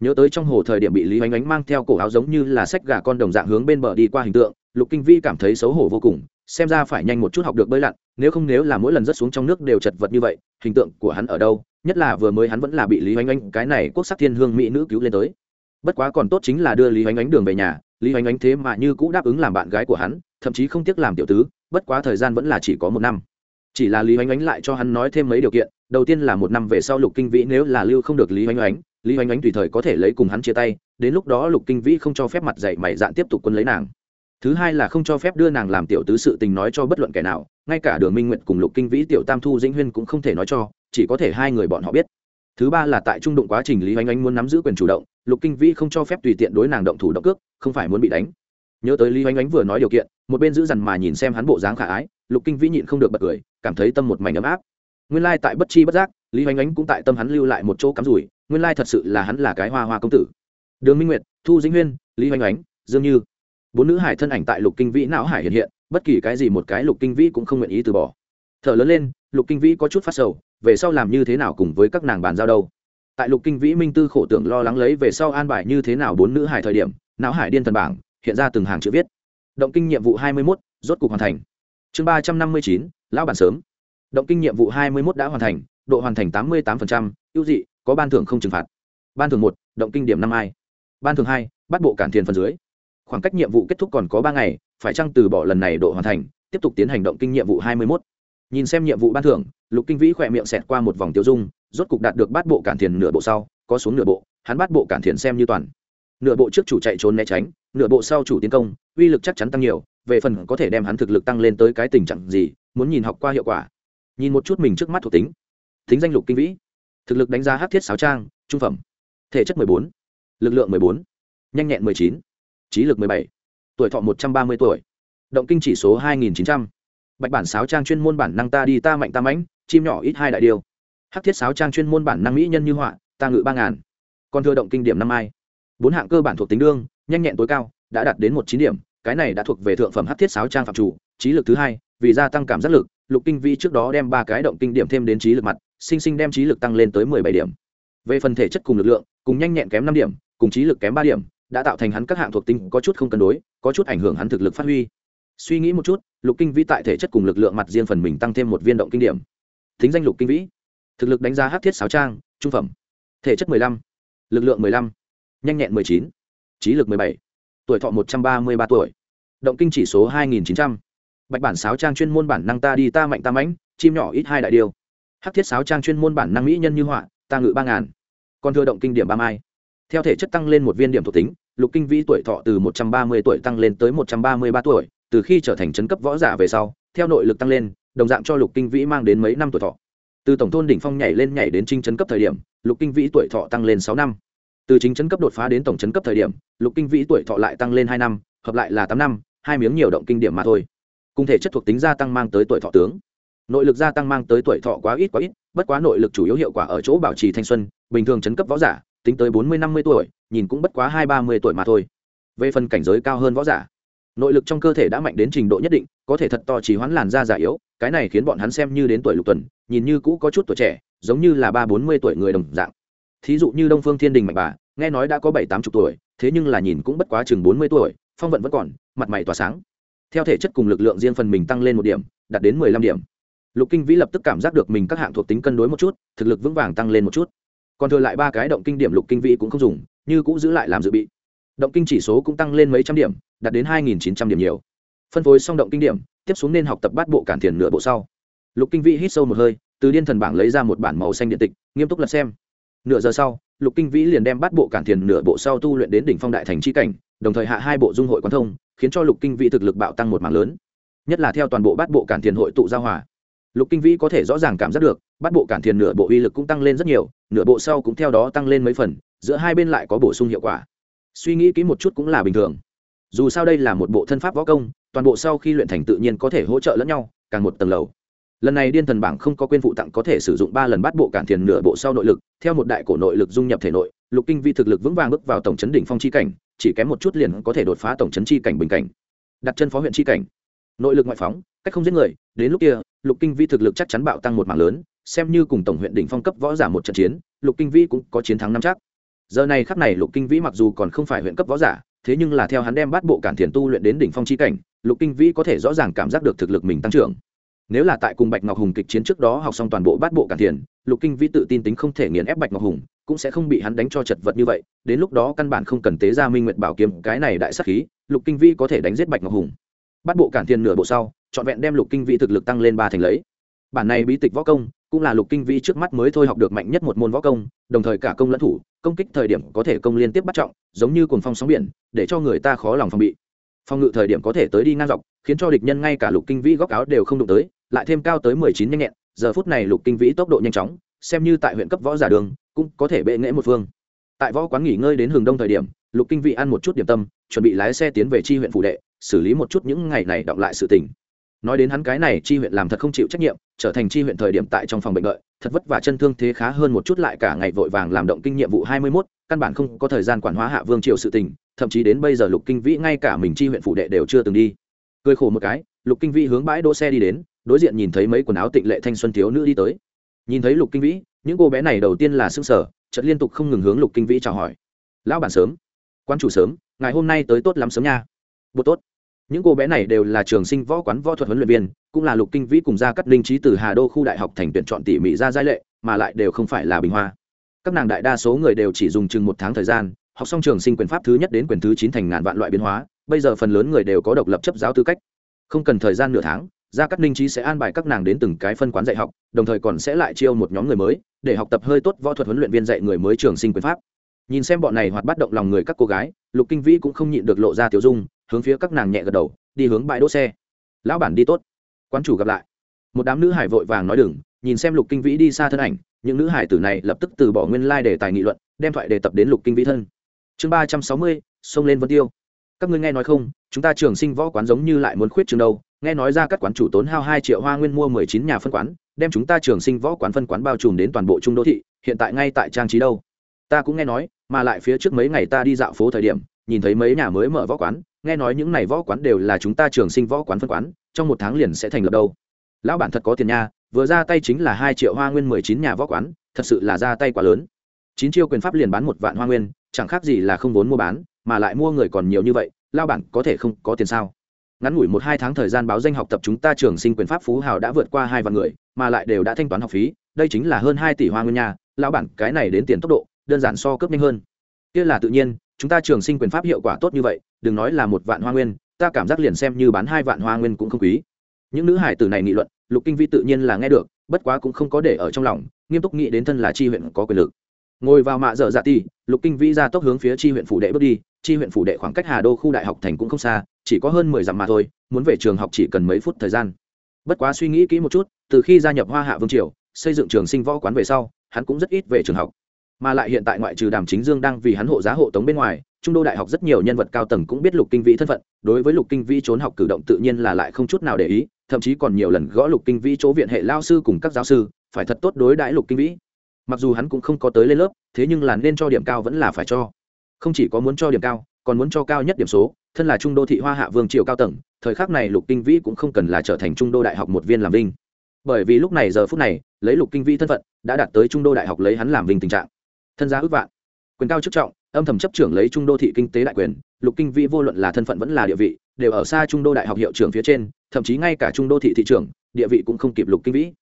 Nhớ tới trong hồ thời điểm bị lý oanh oánh mang theo cổ áo giống như là sách gà con đồng dạng hướng bên bờ đi qua hình tượng, lục kinh vĩ cảm thấy xấu hổ vô cùng, xem ra phải nhanh một chút học được bơi lặn, nếu không nếu là mỗi lần rớt xuống trong nước đều chật vật như vậy, hình tượng của hắn ở đâu, nhất là vừa mới hắn vẫn là bị lý oanh oánh cái này quốc sắc thiên hương mỹ nữ cứu lên tới. Bất quá còn tốt chính là đưa lý oanh oánh đường về nhà, lý oanh oánh thế mà như cũng đáp ứng làm bạn gái của hắn thậm chí không tiếc làm tiểu tứ, bất quá thời gian vẫn là chỉ có một năm. Chỉ là lý oanh oánh lại cho hắn nói thêm mấy điều kiện, đầu tiên là một năm về sau lục kinh vĩ nếu là lưu không được lý oanh oánh lý oanh oánh tùy thời có thể lấy cùng hắn chia tay, đến lúc đó lục kinh vĩ không cho phép mặt dạy mày dạn tiếp tục quân lấy nàng. Thứ hai là không cho phép đưa nàng làm tiểu tứ sự tình nói cho bất luận kẻ nào, ngay cả đường minh nguyện cùng lục kinh vĩ, tiểu tam thu, dĩnh huyên cũng không thể nói cho, chỉ có thể hai người bọn họ biết. Thứ ba là tại trung đụng quá trình lý oanh oanh muốn nắm giữ quyền chủ động, lục kinh vĩ không cho phép tùy tiện đối nàng động thủ động cước, không phải muốn bị đánh nhớ tới lý oanh Ánh vừa nói điều kiện một bên giữ dằn mà nhìn xem hắn bộ dáng khả ái lục kinh vĩ nhịn không được bật cười cảm thấy tâm một mảnh ấm áp. Nguyên lai tại bất chi bất giác lý oanh Ánh cũng tại tâm hắn lưu lại một chỗ cắm rủi nguyên lai thật sự là hắn là cái hoa hoa công tử. Đường minh nguyệt thu dĩnh huyên lý oanh Ánh, dương như. Bốn nữ hải thân ảnh tại lục kinh vĩ não hải hiện hiện bất kỳ cái gì một cái lục kinh vĩ cũng không nguyện ý từ bỏ. Thở lớn lên lục kinh vĩ có chút phát sầu về sau làm như thế nào cùng với các nàng bàn giao đâu. Tại lục kinh vĩ minh tư khổ tưởng lo lắng lấy về sau an bài như thế nào bốn nữ hải thời điểm não hải điên thần bảng hiện ra từng hàng chữ viết. Động kinh nhiệm vụ hai mươi mốt, rốt cục hoàn thành. Chương ba trăm năm mươi chín, lão bản sớm. Động kinh nhiệm vụ hai mươi mốt đã hoàn thành, độ hoàn thành tám mươi tám ưu dị, có ban thưởng không trừng phạt. Ban thưởng một, động kinh điểm năm ai ban thưởng hai, bắt bộ cản tiền phần dưới. Khoảng cách nhiệm vụ kết thúc còn có ba ngày, phải chăng từ bỏ lần này độ hoàn thành, tiếp tục tiến hành động kinh nhiệm vụ hai mươi mốt? Nhìn xem nhiệm vụ ban thưởng, lục kinh vĩ khỏe miệng xẹt qua một vòng tiêu dung, rốt cục đạt được bát bộ cản thiền nửa bộ sau, có xuống nửa bộ, hắn bát bộ cản thiền xem như toàn. Nửa bộ trước chủ chạy trốn né tránh nửa bộ sau chủ tiến công, uy lực chắc chắn tăng nhiều, về phần có thể đem hắn thực lực tăng lên tới cái tình trạng gì, muốn nhìn học qua hiệu quả. Nhìn một chút mình trước mắt thuộc tính. Tính danh lục kinh vĩ. Thực lực đánh giá hát thiết sáo trang, trung phẩm. Thể chất mười bốn. Lực lượng mười bốn. Nhanh nhẹn mười chín. Trí lực mười bảy. Tuổi thọ một trăm ba mươi tuổi. Động kinh chỉ số hai nghìn chín trăm. Bạch bản sáo trang chuyên môn bản năng ta đi ta mạnh ta mãnh, chim nhỏ ít hai đại điều. Hắc thiết sáo trang chuyên môn bản năng mỹ nhân như họa, ta ngự ba ngàn. Còn thừa động kinh điểm năm ai. Bốn hạng cơ bản thuộc tính đương nhanh nhẹn tối cao, đã đạt đến một chín điểm, cái này đã thuộc về thượng phẩm hắc thiết sáo trang phạm chủ, trí lực thứ hai, vì gia tăng cảm giác lực, lục kinh vi trước đó đem ba cái động kinh điểm thêm đến trí lực mặt, sinh sinh đem trí lực tăng lên tới mười bảy điểm. Về phần thể chất cùng lực lượng, cùng nhanh nhẹn kém năm điểm, cùng trí lực kém ba điểm, đã tạo thành hắn các hạng thuộc tính có chút không cân đối, có chút ảnh hưởng hắn thực lực phát huy. Suy nghĩ một chút, lục kinh vĩ tại thể chất cùng lực lượng mặt riêng phần mình tăng thêm một viên động kinh điểm. Thính danh lục kinh vĩ. Thực lực đánh giá hát thiết sáo trang, trung phẩm. Thể chất mười lăm, lực lượng mười lăm, nhanh nhẹn mười chín trí lực mười bảy, tuổi thọ một trăm ba mươi ba tuổi, động kinh chỉ số hai nghìn chín trăm. Bạch bản sáo trang chuyên môn bản năng ta đi ta mạnh ta mãnh, chim nhỏ ít hai đại điều. Hát thiết sáo trang chuyên môn bản năng mỹ nhân như họa, ta ngự ba ngàn. Còn thừa động kinh điểm ba mai. Theo thể chất tăng lên một viên điểm thuộc tính, lục kinh vĩ tuổi thọ từ một trăm ba mươi tuổi tăng lên tới một trăm ba mươi ba tuổi, từ khi trở thành chấn cấp võ giả về sau, theo nội lực tăng lên, đồng dạng cho lục kinh vĩ mang đến mấy năm tuổi thọ. Từ tổng thôn đỉnh phong nhảy lên nhảy đến trinh chấn cấp thời điểm, lục kinh vĩ tuổi thọ tăng lên sáu năm từ chính chấn cấp đột phá đến tổng chấn cấp thời điểm, lục kinh vĩ tuổi thọ lại tăng lên hai năm, hợp lại là tám năm, hai miếng nhiều động kinh điểm mà thôi. Cung thể chất thuộc tính gia tăng mang tới tuổi thọ tướng. Nội lực gia tăng mang tới tuổi thọ quá ít quá ít, bất quá nội lực chủ yếu hiệu quả ở chỗ bảo trì thanh xuân, bình thường chấn cấp võ giả, tính tới bốn mươi năm mươi tuổi, nhìn cũng bất quá hai ba mươi tuổi mà thôi. Về phần cảnh giới cao hơn võ giả, nội lực trong cơ thể đã mạnh đến trình độ nhất định, có thể thật to chỉ hoán làn da già yếu, cái này khiến bọn hắn xem như đến tuổi lục tuần, nhìn như cũ có chút tuổi trẻ, giống như là ba bốn mươi tuổi người đồng dạng thí dụ như đông phương thiên đình mạnh bà, nghe nói đã có bảy tám chục tuổi, thế nhưng là nhìn cũng bất quá chừng bốn mươi tuổi, phong vận vẫn còn, mặt mày tỏa sáng. Theo thể chất cùng lực lượng riêng phần mình tăng lên một điểm, đạt đến mười lăm điểm. Lục kinh vĩ lập tức cảm giác được mình các hạng thuộc tính cân đối một chút, thực lực vững vàng tăng lên một chút. Còn thừa lại ba cái động kinh điểm lục kinh vĩ cũng không dùng, như cũng giữ lại làm dự bị. Động kinh chỉ số cũng tăng lên mấy trăm điểm, đạt đến hai nghìn chín trăm điểm nhiều. Phân phối xong động kinh điểm, tiếp xuống nên học tập bát bộ cản thiền nửa bộ sau. Lục kinh vĩ hít sâu một hơi, từ điên thần bảng lấy ra một bản màu xanh điện tịch, nghiêm túc lật xem nửa giờ sau, lục kinh vĩ liền đem bát bộ cản thiền nửa bộ sau tu luyện đến đỉnh phong đại thành c cảnh, đồng thời hạ hai bộ dung hội quán thông, khiến cho lục kinh vĩ thực lực bạo tăng một mạng lớn. Nhất là theo toàn bộ bát bộ cản thiền hội tụ giao hòa, lục kinh vĩ có thể rõ ràng cảm giác được bát bộ cản thiền nửa bộ uy lực cũng tăng lên rất nhiều, nửa bộ sau cũng theo đó tăng lên mấy phần, giữa hai bên lại có bổ sung hiệu quả. Suy nghĩ kỹ một chút cũng là bình thường. Dù sao đây là một bộ thân pháp võ công, toàn bộ sau khi luyện thành tự nhiên có thể hỗ trợ lẫn nhau, càng một tầng lầu lần này điên thần bảng không có quên phụ tặng có thể sử dụng ba lần bắt bộ cản thiền nửa bộ sau nội lực, theo một đại cổ nội lực dung nhập thể nội, lục kinh vi thực lực vững vàng bước vào tổng chấn đỉnh phong chi cảnh, chỉ kém một chút liền có thể đột phá tổng chấn chi cảnh bình cảnh. Đặt chân phó huyện chi cảnh. Nội lực ngoại phóng, cách không giết người, đến lúc kia, lục kinh vi thực lực chắc chắn bạo tăng một mảng lớn, xem như cùng tổng huyện đỉnh phong cấp võ giả một trận chiến, lục kinh vi cũng có chiến thắng năm chắc. Giờ này khắc này lục kinh vĩ mặc dù còn không phải huyện cấp võ giả, thế nhưng là theo hắn đem bắt bộ cản thiền tu luyện đến đỉnh phong chi cảnh, lục kinh vĩ có thể rõ ràng cảm giác được thực lực mình tăng trưởng nếu là tại cùng bạch ngọc hùng kịch chiến trước đó học xong toàn bộ bát bộ cản thiền lục kinh vĩ tự tin tính không thể nghiền ép bạch ngọc hùng, cũng sẽ không bị hắn đánh cho chật vật như vậy. Đến lúc đó căn bản không cần tế ra minh nguyệt bảo kiếm, cái này đại sắc khí, lục kinh vĩ có thể đánh giết bạch ngọc hùng. Bát bộ cản thiền nửa bộ sau, trọn vẹn đem lục kinh vĩ thực lực tăng lên ba thành lấy. Bản này bí tịch võ công, cũng là lục kinh vĩ trước mắt mới thôi học được mạnh nhất một môn võ công, đồng thời cả công lẫn thủ, công kích thời điểm có thể công liên tiếp bắt trọng, giống như cồn phong sóng biển, để cho người ta khó lòng phòng bị. Phòng ngự thời điểm có thể tới đi ngang dọc, khiến cho địch nhân ngay cả lục kinh vĩ góc áo đều không đụng tới lại thêm cao tới mười chín nhanh nhẹn giờ phút này lục kinh vĩ tốc độ nhanh chóng xem như tại huyện cấp võ giả đường cũng có thể bệ nghễ một phương. Tại võ quán nghỉ ngơi đến hừng đông thời điểm lục kinh vĩ ăn một chút điểm tâm chuẩn bị lái xe tiến về chi huyện phụ đệ xử lý một chút những ngày này đọng lại sự tình. Nói đến hắn cái này chi huyện làm thật không chịu trách nhiệm trở thành chi huyện thời điểm tại trong phòng bệnh đợi thật vất vả chân thương thế khá hơn một chút lại cả ngày vội vàng làm động kinh nhiệm vụ hai mươi 21, căn bản không có thời gian quản hóa hạ vương triều sự tình thậm chí đến bây giờ lục kinh vĩ ngay cả mình chi huyện phụ đệ đều chưa từng đi. Cười khổ một cái lục kinh vĩ hướng bãi đỗ xe đi đến đối diện nhìn thấy mấy quần áo tịnh lệ thanh xuân thiếu nữ đi tới. Nhìn thấy lục kinh vĩ, những cô bé này đầu tiên là s ư n g sở chợt liên tục không ngừng hướng lục kinh vĩ chào hỏi. Lão bản sớm, quan chủ sớm, ngày hôm nay tới tốt lắm sớm nha. Bố tốt. Những cô bé này đều là trường sinh võ quán võ thuật huấn luyện viên, cũng là lục kinh vĩ cùng gia cắt linh trí từ hà đô khu đại học thành tuyển chọn tỉ mỉ ra giai lệ, mà lại đều không phải là bình hoa. Các nàng đại đa số người đều chỉ dùng chừng một tháng thời gian, học xong trường sinh quyền pháp thứ nhất đến quyền thứ chín thành ngàn vạn loại biến hóa, bây giờ phần lớn người đều có độc lập chấp giáo tư cách. Không cần thời gian nửa tháng gia cát ninh trí sẽ an bài các nàng đến từng cái phân quán dạy học, đồng thời còn sẽ lại chiêu một nhóm người mới, để học tập hơi tốt võ thuật huấn luyện viên dạy người mới trường sinh quyền pháp. Nhìn xem bọn này hoạt bắt động lòng người các cô gái, lục kinh vĩ cũng không nhịn được lộ ra tiểu dung, hướng phía các nàng nhẹ gật đầu, đi hướng bãi đỗ xe. Lão bản đi tốt. Quán chủ gặp lại. Một đám nữ hải vội vàng nói đừng, nhìn xem lục kinh vĩ đi xa thân ảnh, những nữ hải tử này lập tức từ bỏ nguyên lai tài nghị luận, đem thoại đề tập đến lục kinh vĩ thân. Chương ba trăm sáu mươi, xông lên vân tiêu. Các ngươi nghe nói không, chúng ta trường sinh võ quán giống như lại muốn khuyết trường đâu nghe nói ra các quán chủ tốn hao hai triệu hoa nguyên mua mười chín nhà phân quán, đem chúng ta trường sinh võ quán phân quán bao trùm đến toàn bộ trung đô thị, hiện tại ngay tại trang trí đâu? Ta cũng nghe nói, mà lại phía trước mấy ngày ta đi dạo phố thời điểm, nhìn thấy mấy nhà mới mở võ quán, nghe nói những này võ quán đều là chúng ta trường sinh võ quán phân quán, trong một tháng liền sẽ thành lập đâu? Lão bản thật có tiền nha, vừa ra tay chính là hai triệu hoa nguyên mười chín nhà võ quán, thật sự là ra tay quá lớn. Chín chiêu quyền pháp liền bán một vạn hoa nguyên, chẳng khác gì là không vốn mua bán, mà lại mua người còn nhiều như vậy lao bản có thể không có tiền sao? Ngắn ngủi một hai tháng thời gian báo danh học tập chúng ta trường sinh quyền pháp phú hào đã vượt qua hai vạn người, mà lại đều đã thanh toán học phí, đây chính là hơn hai tỷ hoa nguyên nhà lão bản, cái này đến tiền tốc độ, đơn giản so cấp nhanh hơn. Kia là tự nhiên, chúng ta trường sinh quyền pháp hiệu quả tốt như vậy, đừng nói là một vạn hoa nguyên, ta cảm giác liền xem như bán hai vạn hoa nguyên cũng không quý. Những nữ hải tử này nghị luận, lục kinh vi tự nhiên là nghe được, bất quá cũng không có để ở trong lòng, nghiêm túc nghĩ đến thân là chi huyện có quyền lực. Ngồi vào mạ dở dạ ti, lục kinh vi ra tốc hướng phía chi huyện phủ đệ bước đi, chi huyện phủ đệ khoảng cách hà đô khu đại học thành cũng không xa chỉ có hơn mười dặm mà thôi, muốn về trường học chỉ cần mấy phút thời gian. Bất quá suy nghĩ kỹ một chút, từ khi gia nhập hoa hạ vương triều, xây dựng trường sinh võ quán về sau, hắn cũng rất ít về trường học. Mà lại hiện tại ngoại trừ đàm chính dương đang vì hắn hộ giá hộ tống bên ngoài, trung đô đại học rất nhiều nhân vật cao tầng cũng biết lục kinh vĩ thân phận, đối với lục kinh vĩ trốn học cử động tự nhiên là lại không chút nào để ý, thậm chí còn nhiều lần gõ lục kinh vĩ chỗ viện hệ lao sư cùng các giáo sư, phải thật tốt đối đãi lục kinh vĩ. Mặc dù hắn cũng không có tới lên lớp, thế nhưng là nên cho điểm cao vẫn là phải cho. Không chỉ có muốn cho điểm cao, còn muốn cho cao nhất điểm số thân là trung đô thị hoa hạ vương triều cao tầng, thời khắc này lục kinh vĩ cũng không cần là trở thành trung đô đại học một viên làm vinh. Bởi vì lúc này giờ phút này, lấy lục kinh vĩ thân phận, đã đạt tới trung đô đại học lấy hắn làm vinh tình trạng. Thân gia ước vạn. Quyền cao chức trọng, âm thầm chấp trưởng lấy trung đô thị kinh tế đại quyền, lục kinh vĩ vô luận là thân phận vẫn là địa vị, đều ở xa trung đô đại học hiệu trưởng phía trên, thậm chí ngay cả trung đô thị thị trưởng, địa vị cũng không kịp lục kinh vĩ.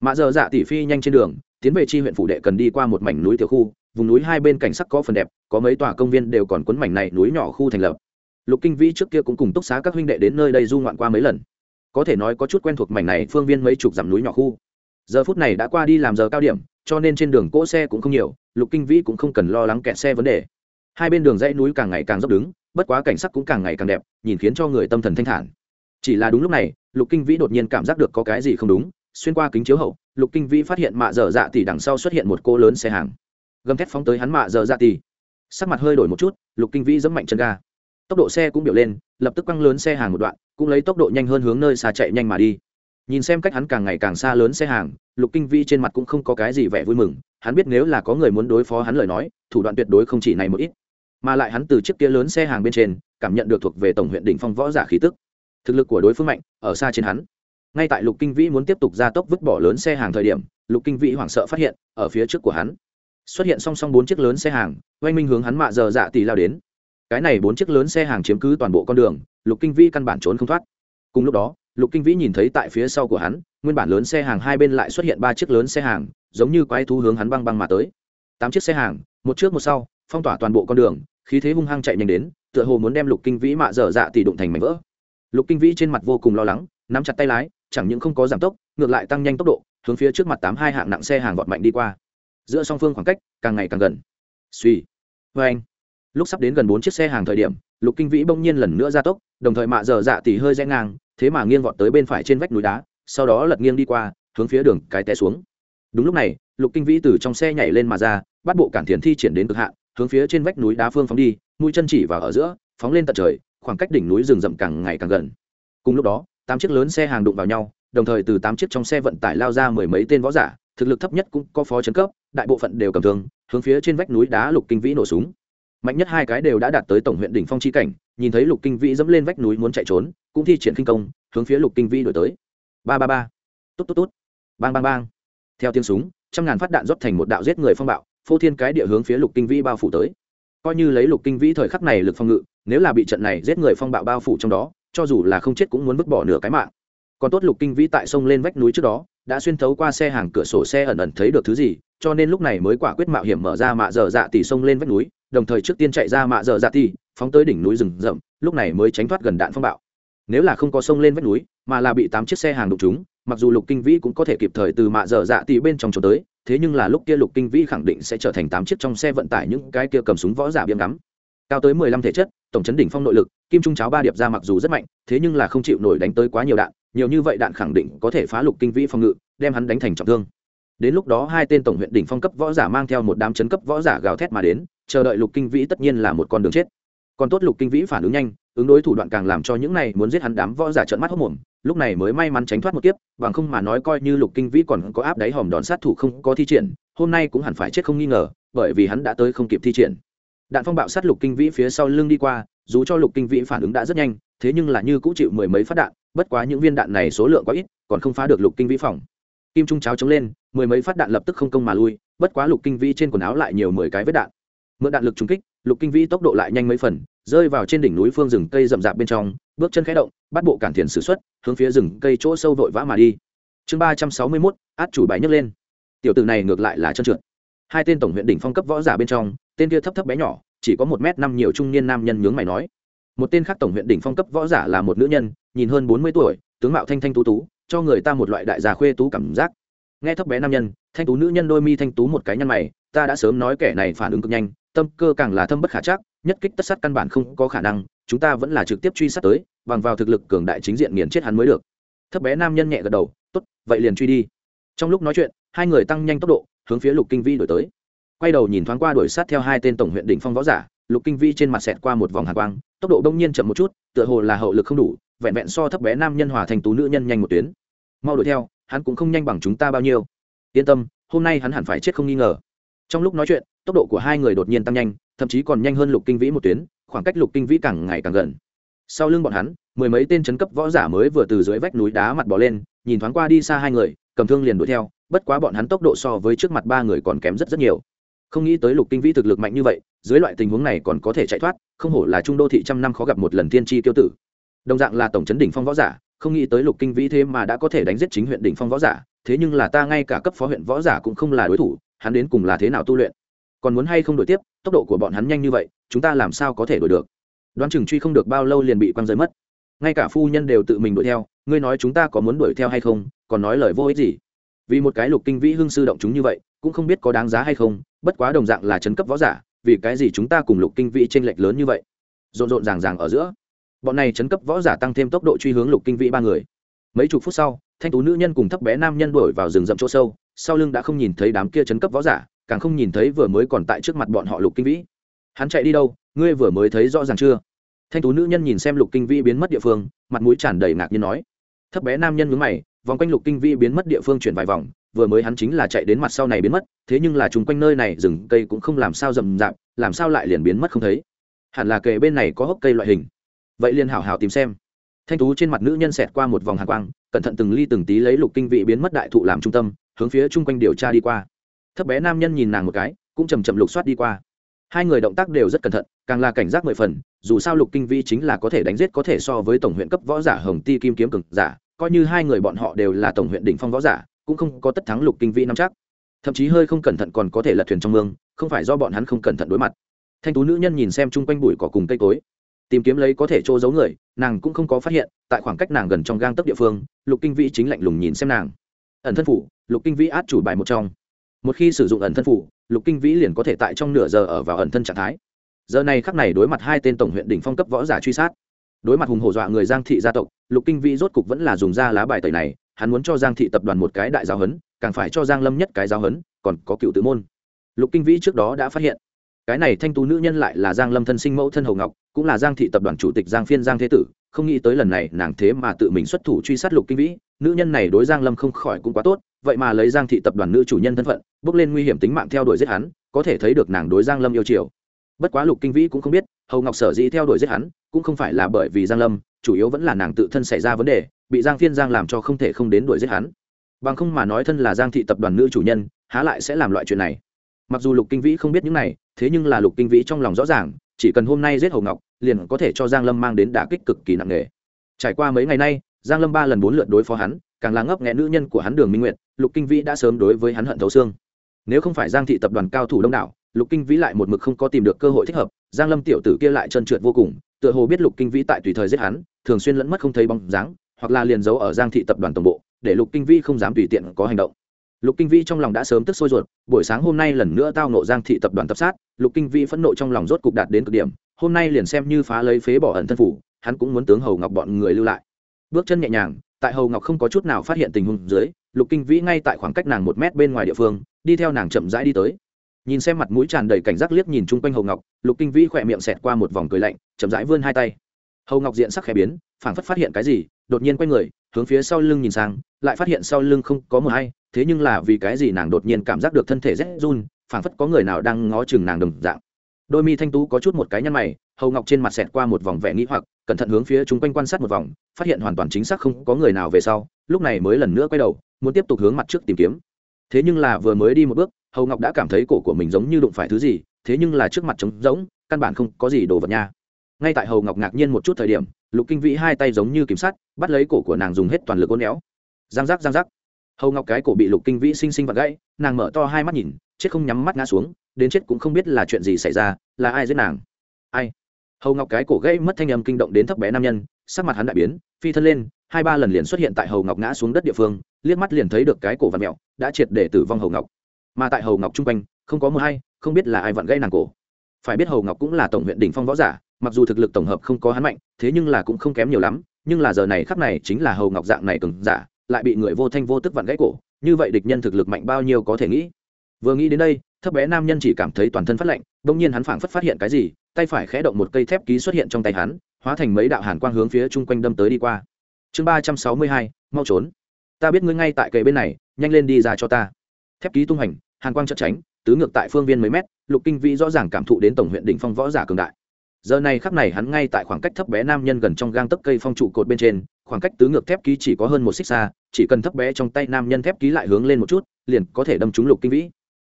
Mạ giờ dạ tỷ phi nhanh trên đường, tiến về chi huyện phủ đệ cần đi qua một mảnh núi tiểu khu, vùng núi hai bên cảnh sắc có phần đẹp, có mấy tòa công viên đều còn quấn mảnh này núi nhỏ khu thành lập lục kinh vĩ trước kia cũng cùng túc xá các huynh đệ đến nơi đây du ngoạn qua mấy lần. Có thể nói có chút quen thuộc mảnh này phương viên mấy chục dặm núi nhỏ khu. Giờ phút này đã qua đi làm giờ cao điểm, cho nên trên đường cỗ xe cũng không nhiều, lục kinh vĩ cũng không cần lo lắng kẹt xe vấn đề. Hai bên đường dãy núi càng ngày càng dốc đứng, bất quá cảnh sắc cũng càng ngày càng đẹp, nhìn khiến cho người tâm thần thanh thản. Chỉ là đúng lúc này, lục kinh vĩ đột nhiên cảm giác được có cái gì không đúng, xuyên qua kính chiếu hậu, lục kinh vĩ phát hiện mạ dở dạ tỉ đằng sau xuất hiện một cô lớn xe hàng. Gầm thép phóng tới hắn mạ dở dạ tỉ. Sắc mặt hơi đổi một chút, lục kinh vĩ dẫm mạnh chân ga tốc độ xe cũng biểu lên, lập tức quăng lớn xe hàng một đoạn, cũng lấy tốc độ nhanh hơn hướng nơi xa chạy nhanh mà đi. Nhìn xem cách hắn càng ngày càng xa lớn xe hàng, lục kinh Vi trên mặt cũng không có cái gì vẻ vui mừng, hắn biết nếu là có người muốn đối phó hắn lời nói, thủ đoạn tuyệt đối không chỉ này một ít. Mà lại hắn từ chiếc kia lớn xe hàng bên trên, cảm nhận được thuộc về tổng huyện đỉnh phong võ giả khí tức. Thực lực của đối phương mạnh, ở xa trên hắn. Ngay tại lục kinh vĩ muốn tiếp tục ra tốc vứt bỏ lớn xe hàng thời điểm, lục kinh vĩ hoảng sợ phát hiện, ở phía trước của hắn, xuất hiện song song bốn chiếc lớn xe hàng, oanh minh hướng hắn mạ giờ dạ tỷ lao đến cái này bốn chiếc lớn xe hàng chiếm cứ toàn bộ con đường, lục kinh vĩ căn bản trốn không thoát. Cùng lúc đó, lục kinh vĩ nhìn thấy tại phía sau của hắn, nguyên bản lớn xe hàng hai bên lại xuất hiện ba chiếc lớn xe hàng, giống như quái thú hướng hắn băng băng mà tới. Tám chiếc xe hàng, một trước một sau, phong tỏa toàn bộ con đường, khí thế hung hăng chạy nhanh đến, tựa hồ muốn đem lục kinh vĩ mạ dở dạ tỷ đụng thành mảnh vỡ. Lục kinh vĩ trên mặt vô cùng lo lắng, nắm chặt tay lái, chẳng những không có giảm tốc, ngược lại tăng nhanh tốc độ, hướng phía trước mặt tám hai hạng nặng xe hàng vọt mạnh đi qua. Giữa song phương khoảng cách càng ngày càng gần. Suy vê vâng. anh lúc sắp đến gần bốn chiếc xe hàng thời điểm, lục kinh vĩ bỗng nhiên lần nữa ra tốc, đồng thời mạ dở dạ tỷ hơi rẽ ngang, thế mà nghiêng vọt tới bên phải trên vách núi đá, sau đó lật nghiêng đi qua, hướng phía đường cái té xuống. Đúng lúc này, lục kinh vĩ từ trong xe nhảy lên mà ra, bắt bộ cản thiền thi triển đến cực hạn, hướng phía trên vách núi đá phương phóng đi, mũi chân chỉ vào ở giữa, phóng lên tận trời, khoảng cách đỉnh núi rừng rậm càng ngày càng gần. Cùng lúc đó, tám chiếc lớn xe hàng đụng vào nhau, đồng thời từ tám chiếc trong xe vận tải lao ra mười mấy tên võ giả, thực lực thấp nhất cũng có phó chấn cấp, đại bộ phận đều cầm thương, hướng phía trên vách núi đá lục kinh vĩ nổ súng mạnh nhất hai cái đều đã đạt tới tổng huyện đỉnh phong chi cảnh, nhìn thấy lục kinh vĩ dẫm lên vách núi muốn chạy trốn, cũng thi triển kinh công, hướng phía lục kinh vĩ đổi tới. Ba ba ba. Tốt tốt tốt bang bang bang. Theo tiếng súng, trăm ngàn phát đạn rót thành một đạo giết người phong bạo, phô thiên cái địa hướng phía lục kinh vĩ bao phủ tới. Coi như lấy lục kinh vĩ thời khắc này lực phong ngự, nếu là bị trận này giết người phong bạo bao phủ trong đó, cho dù là không chết cũng muốn vứt bỏ nửa cái mạng. Còn tốt lục kinh vĩ tại sông lên vách núi trước đó, đã xuyên thấu qua xe hàng cửa sổ xe ẩn ẩn thấy được thứ gì, cho nên lúc này mới quả quyết mạo hiểm mở ra mạ dở dạ tỉ sông lên vách núi đồng thời trước tiên chạy ra mạ dở dạ tỉ phóng tới đỉnh núi rừng rậm, lúc này mới tránh thoát gần đạn phong bạo. Nếu là không có sông lên vách núi, mà là bị tám chiếc xe hàng đụng chúng mặc dù lục kinh vĩ cũng có thể kịp thời từ mạ dở dạ tỉ bên trong trốn tới, thế nhưng là lúc kia lục kinh vĩ khẳng định sẽ trở thành tám chiếc trong xe vận tải những cái kia cầm súng võ giả biếm ngắm. Cao tới mười lăm thể chất, tổng chấn đỉnh phong nội lực, kim trung cháo ba điệp ra mặc dù rất mạnh, thế nhưng là không chịu nổi đánh tới quá nhiều đạn, nhiều như vậy đạn khẳng định có thể phá lục kinh vĩ phòng ngự, đem hắn đánh thành trọng thương. Đến lúc đó hai tên tổng huyện đỉnh phong cấp võ giả mang theo một đám chấn cấp võ giả gào thét mà đến chờ đợi lục kinh vĩ tất nhiên là một con đường chết. Còn tốt lục kinh vĩ phản ứng nhanh, ứng đối thủ đoạn càng làm cho những này muốn giết hắn đám võ giả trợn mắt hốc mồm, lúc này mới may mắn tránh thoát một kiếp, bằng không mà nói coi như lục kinh vĩ còn có áp đáy hòm đòn sát thủ không có thi triển, hôm nay cũng hẳn phải chết không nghi ngờ, bởi vì hắn đã tới không kịp thi triển. Đạn phong bạo sát lục kinh vĩ phía sau lưng đi qua, dù cho lục kinh vĩ phản ứng đã rất nhanh, thế nhưng là như cũ chịu mười mấy phát đạn, bất quá những viên đạn này số lượng quá ít, còn không phá được lục kinh vĩ phòng. Kim trung cháo chống lên, mười mấy phát đạn lập tức không công mà lui, bất quá lục kinh vĩ trên quần áo lại nhiều mười cái vết đạn mượn đạn lực trúng kích, lục kinh vĩ tốc độ lại nhanh mấy phần, rơi vào trên đỉnh núi phương rừng cây rậm rạp bên trong, bước chân khẽ động, bắt bộ cản thiền s ử x u ấ t hướng phía rừng cây chỗ sâu vội vã mà đi. Chương ba trăm sáu mươi mốt, át chủ bài nhấc lên. Tiểu t này ngược lại là chân trượt. Hai tên tổng huyện đỉnh phong cấp võ giả bên trong, tên kia thấp thấp bé nhỏ, chỉ có một m năm nhiều trung niên nam nhân nhướng mày nói. Một tên khác tổng huyện đỉnh phong cấp võ giả là một nữ nhân, nhìn hơn bốn mươi tuổi, tướng mạo thanh thanh tú tú, cho người ta một loại đại già khuê tú cảm giác. Nghe thấp bé nam nhân, thanh tú nữ nhân đôi mi thanh tú một cái nhăn mày ta đã sớm nói kẻ này phản ứng cực nhanh, tâm cơ càng là thâm bất khả chắc, nhất kích tất sát căn bản không có khả năng, chúng ta vẫn là trực tiếp truy sát tới, bằng vào thực lực cường đại chính diện nghiền chết hắn mới được. Thấp bé nam nhân nhẹ gật đầu, tốt, vậy liền truy đi. Trong lúc nói chuyện, hai người tăng nhanh tốc độ, hướng phía lục kinh vi đổi tới. Quay đầu nhìn thoáng qua đuổi sát theo hai tên tổng huyện đỉnh phong võ giả, lục kinh vi trên mặt xẹt qua một vòng hạ quang, tốc độ đông nhiên chậm một chút, tựa hồ là hậu lực không đủ, vẹn vẹn so thấp bé nam nhân hòa thành tú nữ nhân nhanh một tuyến. Mau đuổi theo, hắn cũng không nhanh bằng chúng ta bao nhiêu. Yên tâm, hôm nay hắn hẳn phải chết không nghi ngờ trong lúc nói chuyện, tốc độ của hai người đột nhiên tăng nhanh, thậm chí còn nhanh hơn lục kinh vĩ một tuyến, khoảng cách lục kinh vĩ càng ngày càng gần. Sau lưng bọn hắn, mười mấy tên chấn cấp võ giả mới vừa từ dưới vách núi đá mặt bỏ lên, nhìn thoáng qua đi xa hai người, cầm thương liền đuổi theo, bất quá bọn hắn tốc độ so với trước mặt ba người còn kém rất rất nhiều. Không nghĩ tới lục kinh vĩ thực lực mạnh như vậy, dưới loại tình huống này còn có thể chạy thoát, không hổ là trung đô thị trăm năm khó gặp một lần Thiên tri tiêu tử. Đồng dạng là tổng chấn đỉnh phong võ giả, không nghĩ tới lục kinh vĩ thế mà đã có thể đánh giết chính huyện đỉnh phong võ giả, thế nhưng là ta ngay cả cấp phó huyện võ giả cũng không là đối thủ hắn đến cùng là thế nào tu luyện? Còn muốn hay không đổi tiếp, tốc độ của bọn hắn nhanh như vậy, chúng ta làm sao có thể đổi được? Đoán chừng truy không được bao lâu liền bị quăng rơi mất. Ngay cả phu nhân đều tự mình đuổi theo, ngươi nói chúng ta có muốn đuổi theo hay không, còn nói lời vô ích gì? Vì một cái lục kinh vĩ hưng sư động chúng như vậy, cũng không biết có đáng giá hay không, bất quá đồng dạng là chấn cấp võ giả, vì cái gì chúng ta cùng lục kinh vĩ t r ê n lệch lớn như vậy? Rộn rộn ràng ràng ở giữa. Bọn này chấn cấp võ giả tăng thêm tốc độ truy hướng lục kinh vĩ ba người. Mấy chục phút sau, thanh tú nữ nhân cùng thấp bé nam nhân đuổi vào rừng rậm chỗ sâu sau lưng đã không nhìn thấy đám kia chấn cấp võ giả, càng không nhìn thấy vừa mới còn tại trước mặt bọn họ lục kinh vĩ. Hắn chạy đi đâu, ngươi vừa mới thấy rõ ràng chưa? Thanh tú nữ nhân nhìn xem lục kinh vĩ biến mất địa phương, mặt mũi tràn đầy ngạc nhiên nói. Thấp bé nam nhân mướn mày, vòng quanh lục kinh vĩ biến mất địa phương chuyển vài vòng, vừa mới hắn chính là chạy đến mặt sau này biến mất, thế nhưng là chung quanh nơi này rừng cây cũng không làm sao rậm rạp, làm sao lại liền biến mất không thấy? Hẳn là kề bên này có hốc cây loại hình. Vậy liền hảo hảo tìm xem. Thanh tú trên mặt nữ nhân xẹt qua một vòng hàng quang, cẩn thận từng ly từng tí lấy lục kinh vị biến mất đại thụ làm trung tâm hướng phía chung quanh điều tra đi qua. Thấp bé nam nhân nhìn nàng một cái, cũng chầm chậm lục soát đi qua. Hai người động tác đều rất cẩn thận, càng là cảnh giác mười phần, dù sao lục kinh vi chính là có thể đánh giết có thể so với tổng huyện cấp võ giả hồng ti kim kiếm cực giả, coi như hai người bọn họ đều là tổng huyện đỉnh phong võ giả, cũng không có tất thắng lục kinh vi nắm chắc. Thậm chí hơi không cẩn thận còn có thể lật thuyền trong mương, không phải do bọn hắn không cẩn thận đối mặt. Thanh tú nữ nhân nhìn xem chung quanh bụi cỏ cùng cây cối, tìm kiếm lấy có thể trô giấu người, nàng cũng không có phát hiện, tại khoảng cách nàng gần trong gang tấp địa phương, lục kinh vĩ chính lạnh lùng nhìn xem nàng. Ẩn thân phủ lục kinh vĩ át chủ bài một trong. Một khi sử dụng ẩn thân phủ, lục kinh vĩ liền có thể tại trong nửa giờ ở vào ẩn thân trạng thái. Giờ này khắc này đối mặt hai tên tổng huyện đỉnh phong cấp võ giả truy sát. Đối mặt hùng hổ dọa người giang thị gia tộc, lục kinh vĩ rốt cục vẫn là dùng ra lá bài tẩy này, hắn muốn cho giang thị tập đoàn một cái đại giáo hấn càng phải cho giang lâm nhất cái giáo hấn còn có cựu tự môn. Lục kinh vĩ trước đó đã phát hiện, cái này thanh tú nữ nhân lại là giang lâm thân sinh mẫu thân hầu ngọc, cũng là giang thị tập đoàn chủ tịch giang phiên giang thế tử, không nghĩ tới lần này nàng thế mà tự mình xuất thủ truy sát lục kinh vĩ, nữ nhân này đối giang lâm không khỏi cũng quá tốt vậy mà lấy giang thị tập đoàn nữ chủ nhân thân phận, bước lên nguy hiểm tính mạng theo đuổi giết hắn, có thể thấy được nàng đối giang lâm yêu chiều. Bất quá lục kinh vĩ cũng không biết, hầu ngọc sở dĩ theo đuổi giết hắn, cũng không phải là bởi vì giang lâm, chủ yếu vẫn là nàng tự thân xảy ra vấn đề, bị giang phiên giang làm cho không thể không đến đuổi giết hắn. Bằng không mà nói thân là giang thị tập đoàn nữ chủ nhân, há lại sẽ làm loại chuyện này. Mặc dù lục kinh vĩ không biết những này, thế nhưng là lục kinh vĩ trong lòng rõ ràng, chỉ cần hôm nay giết hầu ngọc, liền có thể cho giang lâm mang đến đả kích cực kỳ nặng nề. Trải qua mấy ngày nay, giang lâm ba lần bốn lượt đối phó hắn, càng là ngấp nghẽ nữ nhân của hắn đường minh nguyệt lục kinh vĩ đã sớm đối với hắn hận thấu xương. Nếu không phải giang thị tập đoàn cao thủ đông đảo, lục kinh vĩ lại một mực không có tìm được cơ hội thích hợp. Giang lâm tiểu tử kia lại trơn trượt vô cùng, tựa hồ biết lục kinh vĩ tại tùy thời giết hắn, thường xuyên lẫn mất không thấy bóng dáng, hoặc là liền giấu ở giang thị tập đoàn tổng bộ, để lục kinh vĩ không dám tùy tiện có hành động. Lục kinh vĩ trong lòng đã sớm tức sôi ruột, buổi sáng hôm nay lần nữa tao nộ giang thị tập đoàn tập sát, lục kinh vĩ phẫn nộ trong lòng rốt cục đạt đến cực điểm, hôm nay liền xem như phá lấy phế bỏ ẩn thân phủ, hắn cũng muốn tướng hầu ngọc bọn người lưu lại. Bước chân nhẹ nhàng, tại hầu ngọc không có chút nào phát hiện tình huống dưới lục kinh vĩ ngay tại khoảng cách nàng một mét bên ngoài địa phương, đi theo nàng chậm rãi đi tới. Nhìn xem mặt mũi tràn đầy cảnh giác liếc nhìn chung quanh hầu ngọc, lục kinh vĩ khỏe miệng xẹt qua một vòng cười lạnh, chậm rãi vươn hai tay. Hầu ngọc diện sắc khẽ biến, phảng phất phát hiện cái gì, đột nhiên quay người, hướng phía sau lưng nhìn sang, lại phát hiện sau lưng không có mờ hay, thế nhưng là vì cái gì nàng đột nhiên cảm giác được thân thể rét run, phảng phất có người nào đang ngó chừng nàng đồng dạng. Đôi mi thanh tú có chút một cái nhăn mày, hầu ngọc trên mặt xẹt qua một vòng vẻ nghĩ hoặc, cẩn thận hướng phía chung quanh quan sát một vòng, phát hiện hoàn toàn chính xác không có người nào về sau, lúc này mới lần nữa quay đầu muốn tiếp tục hướng mặt trước tìm kiếm. Thế nhưng là vừa mới đi một bước, hầu ngọc đã cảm thấy cổ của mình giống như đụng phải thứ gì, thế nhưng là trước mặt trống rỗng, căn bản không có gì đồ vật nha. Ngay tại hầu ngọc ngạc nhiên một chút thời điểm, lục kinh vĩ hai tay giống như kiểm sát bắt lấy cổ của nàng dùng hết toàn lực ôn éo. Giang giác giang giác. Hầu ngọc cái cổ bị lục kinh vĩ xinh xinh vặt gãy, nàng mở to hai mắt nhìn, chết không nhắm mắt ngã xuống, đến chết cũng không biết là chuyện gì xảy ra, là ai giết nàng? Ai? Hầu ngọc cái cổ gãy mất thanh âm kinh động đến thấp bé nam nhân, sắc mặt hắn đại biến, phi thân lên, hai ba lần liền xuất hiện tại hầu ngọc ngã xuống đất địa phương liếc mắt liền thấy được cái cổ vặn mẹo, đã triệt để tử vong hầu ngọc. Mà tại hầu ngọc chung quanh, không có mưa hay, không biết là ai vặn gây nàng cổ. Phải biết hầu ngọc cũng là tổng huyện đỉnh phong võ giả, mặc dù thực lực tổng hợp không có hắn mạnh, thế nhưng là cũng không kém nhiều lắm, nhưng là giờ này khắc này chính là hầu ngọc dạng này cường giả, lại bị người vô thanh vô tức vặn gãy cổ, như vậy địch nhân thực lực mạnh bao nhiêu có thể nghĩ. Vừa nghĩ đến đây, thấp bé nam nhân chỉ cảm thấy toàn thân phát lạnh, bỗng nhiên hắn phảng phất phát hiện cái gì, tay phải khẽ động một cây thép ký xuất hiện trong tay hắn, hóa thành mấy đạo hàn quang hướng phía chung quanh đâm tới đi qua. Chương ba trăm sáu mươi hai, mau trốn ta biết ngươi ngay tại cây bên này, nhanh lên đi ra cho ta. Thép ký tung hành, hàn quang chợt tránh, tứ ngược tại phương viên mấy mét, lục kinh vĩ rõ ràng cảm thụ đến tổng huyện đỉnh phong võ giả cường đại. Giờ này khắc này hắn ngay tại khoảng cách thấp bé nam nhân gần trong gang tấc cây phong trụ cột bên trên, khoảng cách tứ ngược thép ký chỉ có hơn một xích xa, chỉ cần thấp bé trong tay nam nhân thép ký lại hướng lên một chút, liền có thể đâm trúng lục kinh vĩ.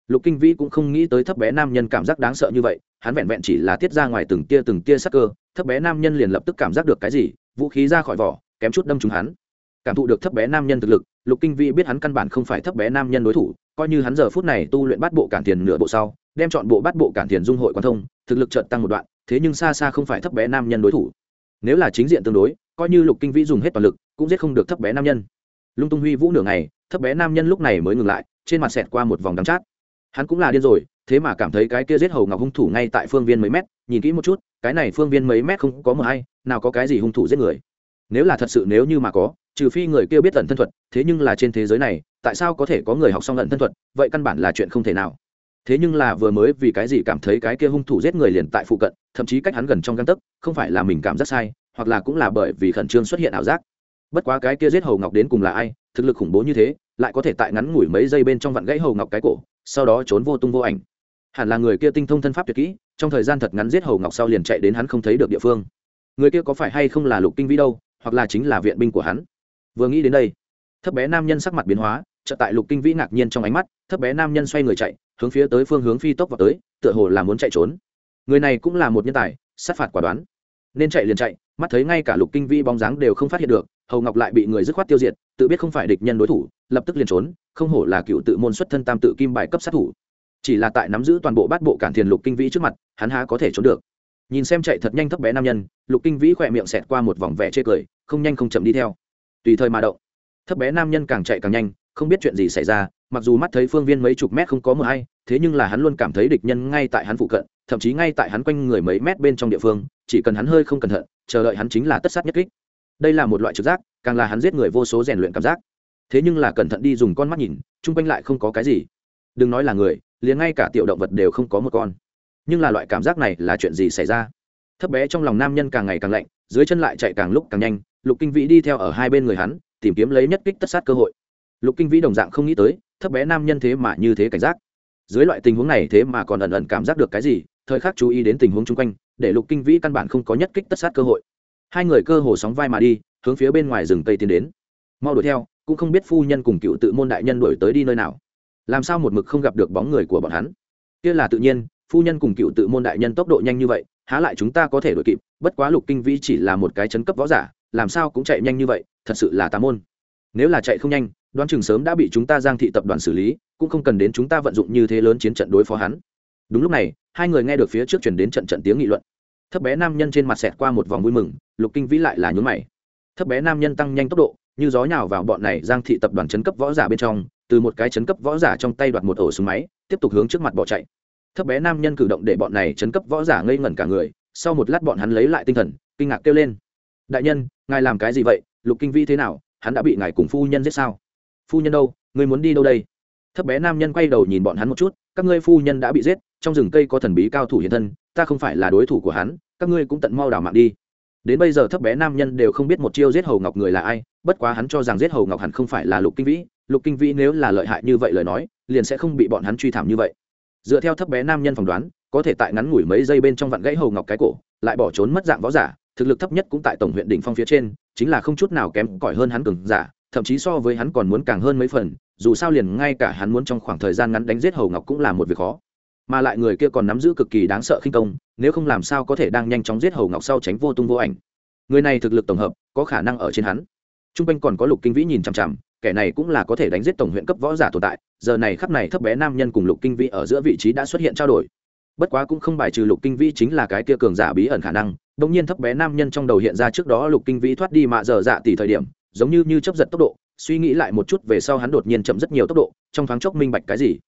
Lục kinh vĩ cũng không nghĩ tới thấp bé nam nhân cảm giác đáng sợ như vậy, hắn vẹn vẹn chỉ là tiết ra ngoài từng tia từng tia sắc cơ, thấp bé nam nhân liền lập tức cảm giác được cái gì, vũ khí ra khỏi vỏ, kém chút đâm trúng hắn cảm thụ được thấp bé nam nhân thực lực, lục kinh vĩ biết hắn căn bản không phải thấp bé nam nhân đối thủ, coi như hắn giờ phút này tu luyện bắt bộ cản tiền nửa bộ sau, đem chọn bộ bắt bộ cản tiền dung hội quan thông, thực lực chợt tăng một đoạn, thế nhưng xa xa không phải thấp bé nam nhân đối thủ. Nếu là chính diện tương đối, coi như lục kinh vĩ dùng hết toàn lực, cũng giết không được thấp bé nam nhân. Lung tung huy vũ nửa ngày, thấp bé nam nhân lúc này mới ngừng lại, trên mặt xẹt qua một vòng đắm chát. Hắn cũng là điên rồi, thế mà cảm thấy cái kia giết hầu ngọc hung thủ ngay tại phương viên mấy mét, nhìn kỹ một chút, cái này phương viên mấy mét không có mờ hay, nào có cái gì hung thủ giết người nếu là thật sự nếu như mà có, trừ phi người kia biết ẩn thân thuật, thế nhưng là trên thế giới này, tại sao có thể có người học xong ẩn thân thuật, vậy căn bản là chuyện không thể nào. Thế nhưng là vừa mới vì cái gì cảm thấy cái kia hung thủ giết người liền tại phụ cận, thậm chí cách hắn gần trong găng tấc, không phải là mình cảm giác sai, hoặc là cũng là bởi vì khẩn trương xuất hiện ảo giác. Bất quá cái kia giết hầu ngọc đến cùng là ai, thực lực khủng bố như thế, lại có thể tại ngắn ngủi mấy giây bên trong vặn gãy hầu ngọc cái cổ, sau đó trốn vô tung vô ảnh. Hẳn là người kia tinh thông thân pháp tuyệt kỹ, trong thời gian thật ngắn giết hầu ngọc sau liền chạy đến hắn không thấy được địa phương. Người kia có phải hay không là lục kinh vĩ đâu hoặc là chính là viện binh của hắn. Vừa nghĩ đến đây, thấp bé nam nhân sắc mặt biến hóa, chợt tại lục kinh vĩ ngạc nhiên trong ánh mắt, thấp bé nam nhân xoay người chạy, hướng phía tới phương hướng phi tốc vào tới, tựa hồ là muốn chạy trốn. Người này cũng là một nhân tài, sát phạt quả đoán. Nên chạy liền chạy, mắt thấy ngay cả lục kinh vĩ bóng dáng đều không phát hiện được, hầu ngọc lại bị người dứt khoát tiêu diệt, tự biết không phải địch nhân đối thủ, lập tức liền trốn, không hổ là cựu tự môn xuất thân tam tự kim bài cấp sát thủ. Chỉ là tại nắm giữ toàn bộ bát bộ cản thiền lục kinh vĩ trước mặt, hắn há có thể trốn được nhìn xem chạy thật nhanh thấp bé nam nhân, lục kinh vĩ khỏe miệng xẹt qua một vòng vẻ chê cười, không nhanh không chậm đi theo. Tùy thời mà động. Thấp bé nam nhân càng chạy càng nhanh, không biết chuyện gì xảy ra, mặc dù mắt thấy phương viên mấy chục mét không có mờ hay thế nhưng là hắn luôn cảm thấy địch nhân ngay tại hắn phụ cận, thậm chí ngay tại hắn quanh người mấy mét bên trong địa phương, chỉ cần hắn hơi không cẩn thận, chờ đợi hắn chính là tất sát nhất kích. Đây là một loại trực giác, càng là hắn giết người vô số rèn luyện cảm giác. Thế nhưng là cẩn thận đi dùng con mắt nhìn, chung quanh lại không có cái gì. Đừng nói là người, liền ngay cả tiểu động vật đều không có một con nhưng là loại cảm giác này là chuyện gì xảy ra? Thấp bé trong lòng nam nhân càng ngày càng lạnh, dưới chân lại chạy càng lúc càng nhanh, lục kinh vĩ đi theo ở hai bên người hắn, tìm kiếm lấy nhất kích tất sát cơ hội. Lục kinh vĩ đồng dạng không nghĩ tới, thấp bé nam nhân thế mà như thế cảnh giác. Dưới loại tình huống này thế mà còn ẩn ẩn cảm giác được cái gì, thời khắc chú ý đến tình huống chung quanh, để lục kinh vĩ căn bản không có nhất kích tất sát cơ hội. Hai người cơ hồ sóng vai mà đi, hướng phía bên ngoài rừng tây tiến đến. Mau đuổi theo, cũng không biết phu nhân cùng cựu tự môn đại nhân đuổi tới đi nơi nào. Làm sao một mực không gặp được bóng người của bọn hắn? Kia là tự nhiên phu nhân cùng cựu tự môn đại nhân tốc độ nhanh như vậy, há lại chúng ta có thể đuổi kịp, bất quá lục kinh vĩ chỉ là một cái chấn cấp võ giả, làm sao cũng chạy nhanh như vậy, thật sự là tà môn. Nếu là chạy không nhanh, đoán chừng sớm đã bị chúng ta giang thị tập đoàn xử lý, cũng không cần đến chúng ta vận dụng như thế lớn chiến trận đối phó hắn. Đúng lúc này, hai người nghe được phía trước chuyển đến trận trận tiếng nghị luận. Thấp bé nam nhân trên mặt xẹt qua một vòng vui mừng, lục kinh vĩ lại là nhún mày. Thấp bé nam nhân tăng nhanh tốc độ, như gió nhào vào bọn này giang thị tập đoàn chấn cấp võ giả bên trong, từ một cái chấn cấp võ giả trong tay đoạt một ổ súng máy, tiếp tục hướng trước mặt bỏ chạy thấp bé nam nhân cử động để bọn này chấn cấp võ giả ngây ngẩn cả người, sau một lát bọn hắn lấy lại tinh thần, kinh ngạc kêu lên. Đại nhân, ngài làm cái gì vậy? Lục kinh vĩ thế nào? Hắn đã bị ngài cùng phu nhân giết sao? Phu nhân đâu? Người muốn đi đâu đây? Thấp bé nam nhân quay đầu nhìn bọn hắn một chút, các ngươi phu nhân đã bị giết, trong rừng cây có thần bí cao thủ hiện thân, ta không phải là đối thủ của hắn, các ngươi cũng tận mau đảo mạng đi. Đến bây giờ thấp bé nam nhân đều không biết một chiêu giết hầu ngọc người là ai, bất quá hắn cho rằng giết hầu ngọc hẳn không phải là lục kinh vĩ lục kinh vĩ nếu là lợi hại như vậy lời nói, liền sẽ không bị bọn hắn truy thảm như vậy dựa theo thấp bé nam nhân phỏng đoán, có thể tại ngắn ngủi mấy giây bên trong vặn gãy hầu ngọc cái cổ, lại bỏ trốn mất dạng võ giả, thực lực thấp nhất cũng tại tổng huyện đỉnh phong phía trên, chính là không chút nào kém cỏi hơn hắn cường giả, thậm chí so với hắn còn muốn càng hơn mấy phần, dù sao liền ngay cả hắn muốn trong khoảng thời gian ngắn đánh giết hầu ngọc cũng là một việc khó. Mà lại người kia còn nắm giữ cực kỳ đáng sợ khinh công, nếu không làm sao có thể đang nhanh chóng giết hầu ngọc sau tránh vô tung vô ảnh. Người này thực lực tổng hợp, có khả năng ở trên hắn. T r u n g quanh còn có lục kinh vĩ nhìn chằm chằm kẻ này cũng là có thể đánh giết tổng huyện cấp võ giả tồn tại, giờ này khắp này thấp bé nam nhân cùng lục kinh vĩ ở giữa vị trí đã xuất hiện trao đổi. Bất quá cũng không bài trừ lục kinh vĩ chính là cái kia cường giả bí ẩn khả năng đ ỗ n g nhiên thấp bé nam nhân trong đầu hiện ra trước đó lục kinh vĩ thoát đi mạ giờ dạ tỷ thời điểm, giống như như chấp giật tốc độ, suy nghĩ lại một chút về sau hắn đột nhiên chậm rất nhiều tốc độ, trong thoáng chốc minh bạch cái gì.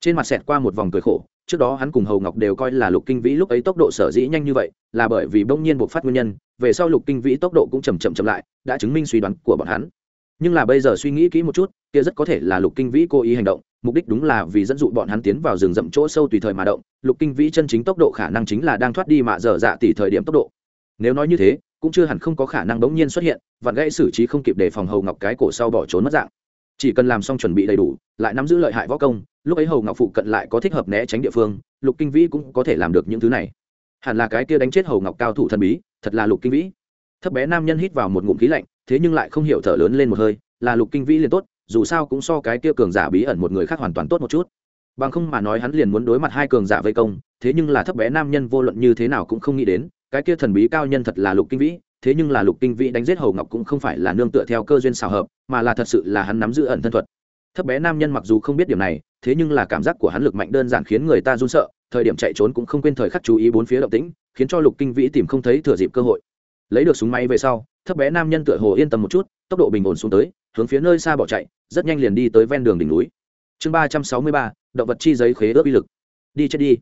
Trên mặt xẹt qua một vòng cười khổ, trước đó hắn cùng hầu ngọc đều coi là lục kinh vĩ lúc ấy tốc độ sở dĩ nhanh như vậy, là bởi vì bỗng nhiên buộc phát nguyên nhân, về sau lục kinh vĩ tốc độ cũng chầm chậm chậm lại, đã chứng minh suy đoán của bọn hắn nhưng là bây giờ suy nghĩ kỹ một chút, kia rất có thể là lục kinh vĩ cố ý hành động, mục đích đúng là vì dẫn dụ bọn hắn tiến vào rừng rậm chỗ sâu tùy thời mà động. Lục kinh vĩ chân chính tốc độ khả năng chính là đang thoát đi mạ dở dạ tỷ thời điểm tốc độ. Nếu nói như thế, cũng chưa hẳn không có khả năng bỗng nhiên xuất hiện và gãy xử trí không kịp để phòng hầu ngọc cái cổ sau bỏ trốn mất dạng. Chỉ cần làm xong chuẩn bị đầy đủ, lại nắm giữ lợi hại võ công, lúc ấy hầu ngọc phụ cận lại có thích hợp né tránh địa phương, lục kinh vĩ cũng có thể làm được những thứ này. Hẳn là cái kia đánh chết hầu ngọc cao thủ thần bí, thật là lục kinh vĩ. Thấp bé nam nhân hít vào một ngụm khí lạnh thế nhưng lại không hiểu thở lớn lên một hơi, là lục kinh vĩ liền tốt, dù sao cũng so cái kia cường giả bí ẩn một người khác hoàn toàn tốt một chút. Bằng không mà nói hắn liền muốn đối mặt hai cường giả vây công, thế nhưng là thấp bé nam nhân vô luận như thế nào cũng không nghĩ đến, cái kia thần bí cao nhân thật là lục kinh vĩ, thế nhưng là lục kinh vĩ đánh giết hầu ngọc cũng không phải là nương tựa theo cơ duyên xào hợp, mà là thật sự là hắn nắm giữ ẩn thân thuật. Thấp bé nam nhân mặc dù không biết điểm này, thế nhưng là cảm giác của hắn lực mạnh đơn giản khiến người ta run sợ, thời điểm chạy trốn cũng không quên thời khắc chú ý bốn phía động tĩnh, khiến cho lục kinh vĩ tìm không thấy thừa dịp cơ hội. Lấy được súng máy về sau thấp bé nam nhân tựa hồ yên tâm một chút, tốc độ bình ổn xuống tới, hướng phía nơi xa bỏ chạy, rất nhanh liền đi tới ven đường đỉnh núi. Chương ba trăm sáu mươi ba, động vật chi giấy khế ước uy lực. Đi chết đi.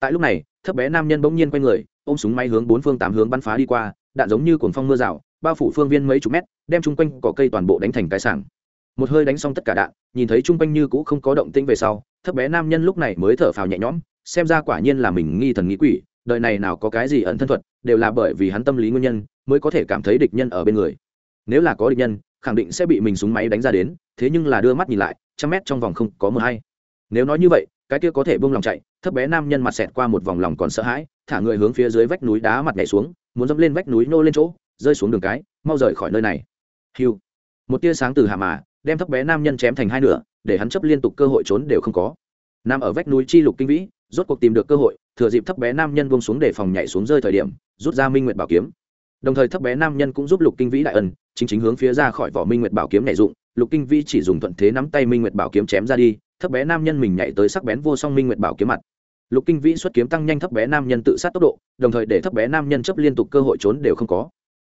Tại lúc này, thấp bé nam nhân bỗng nhiên quay người, ôm súng máy hướng bốn phương tám hướng bắn phá đi qua, đạn giống như cuồng phong mưa rào, bao phủ phương viên mấy chục mét, đem chung quanh cỏ cây toàn bộ đánh thành cái sảng. Một hơi đánh xong tất cả đạn, nhìn thấy chung quanh như cũ không có động tĩnh về sau, thấp bé nam nhân lúc này mới thở phào nhẹ nhõm, xem ra quả nhiên là mình nghi thần nghĩ quỷ đời này nào có cái gì ẩn thân thuật, đều là bởi vì hắn tâm lý nguyên nhân mới có thể cảm thấy địch nhân ở bên người. Nếu là có địch nhân, khẳng định sẽ bị mình súng máy đánh ra đến, thế nhưng là đưa mắt nhìn lại, trăm mét trong vòng không có mờ hay. Nếu nói như vậy, cái kia có thể bông lòng chạy, thấp bé nam nhân mặt xẹt qua một vòng lòng còn sợ hãi, thả người hướng phía dưới vách núi đá mặt nhảy xuống, muốn dẫm lên vách núi nô lên chỗ, rơi xuống đường cái, mau rời khỏi nơi này. Hiu một tia sáng từ hạ mà, đem thấp bé nam nhân chém thành hai nửa, để hắn chấp liên tục cơ hội trốn đều không có nằm ở vách núi chi lục kinh vĩ, rốt cuộc tìm được cơ hội, thừa dịp thấp bé nam nhân buông xuống để phòng nhảy xuống rơi thời điểm, rút ra minh nguyệt bảo kiếm. Đồng thời thấp bé nam nhân cũng giúp lục kinh vĩ đại ân, chính chính hướng phía ra khỏi vỏ minh nguyệt bảo kiếm này dụng. Lục kinh vĩ chỉ dùng thuận thế nắm tay minh nguyệt bảo kiếm chém ra đi, thấp bé nam nhân mình nhảy tới sắc bén vô song minh nguyệt bảo kiếm mặt. Lục kinh vĩ xuất kiếm tăng nhanh thấp bé nam nhân tự sát tốc độ, đồng thời để thấp bé nam nhân chấp liên tục cơ hội trốn đều không có.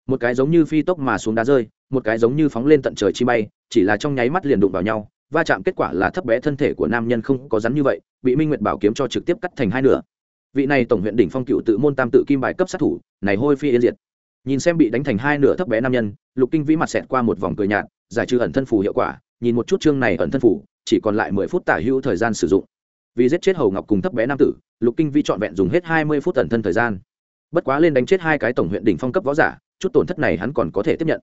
Một cái giống như phi tốc mà xuống đá rơi, một cái giống như phóng lên tận trời chi bay, chỉ là trong nháy mắt liền đụng vào nhau va chạm kết quả là thấp bé thân thể của nam nhân không có rắn như vậy, bị minh nguyệt bảo kiếm cho trực tiếp cắt thành hai nửa. Vị này tổng huyện đỉnh phong cựu tự môn tam tự kim bài cấp sát thủ, này hôi phi yên diệt. Nhìn xem bị đánh thành hai nửa thấp bé nam nhân, lục kinh vĩ mặt xẹt qua một vòng cười nhạt, giải trừ ẩn thân phủ hiệu quả, nhìn một chút chương này ẩn thân phủ, chỉ còn lại mười phút tả hữu thời gian sử dụng. Vì giết chết hầu ngọc cùng thấp bé nam tử, lục kinh vĩ trọn vẹn dùng hết hai mươi phút ẩn thân thời gian. Bất quá lên đánh chết hai cái tổng huyện đỉnh phong cấp võ giả, chút tổn thất này hắn còn có thể tiếp nhận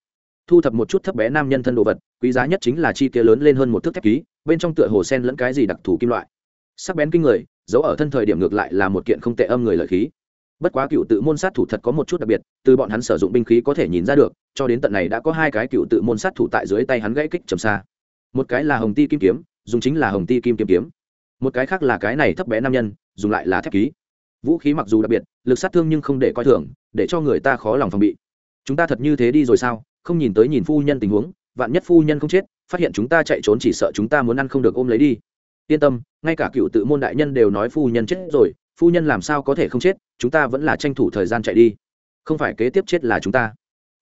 thu thập một chút thấp bé nam nhân thân đồ vật, quý giá nhất chính là chi kia lớn lên hơn một thước thép ký, bên trong tựa hồ sen lẫn cái gì đặc thù kim loại. Sắc bén kinh người giấu ở thân thời điểm ngược lại là một kiện không tệ âm người lợi khí. Bất quá cựu tự môn sát thủ thật có một chút đặc biệt, từ bọn hắn sử dụng binh khí có thể nhìn ra được, cho đến tận này đã có hai cái cựu tự môn sát thủ tại dưới tay hắn gãy kích trầm xa. Một cái là hồng ti kim kiếm, dùng chính là hồng ti kim kiếm kiếm. Một cái khác là cái này thấp bé nam nhân, dùng lại là thép ký. Vũ khí mặc dù đặc biệt, lực sát thương nhưng không để coi thường, để cho người ta khó lòng phòng bị. Chúng ta thật như thế đi rồi sao? Không nhìn tới nhìn phu nhân tình huống, vạn nhất phu nhân không chết, phát hiện chúng ta chạy trốn chỉ sợ chúng ta muốn ăn không được ôm lấy đi. Yên tâm, ngay cả cựu tự môn đại nhân đều nói phu nhân chết rồi, phu nhân làm sao có thể không chết, chúng ta vẫn là tranh thủ thời gian chạy đi. Không phải kế tiếp chết là chúng ta.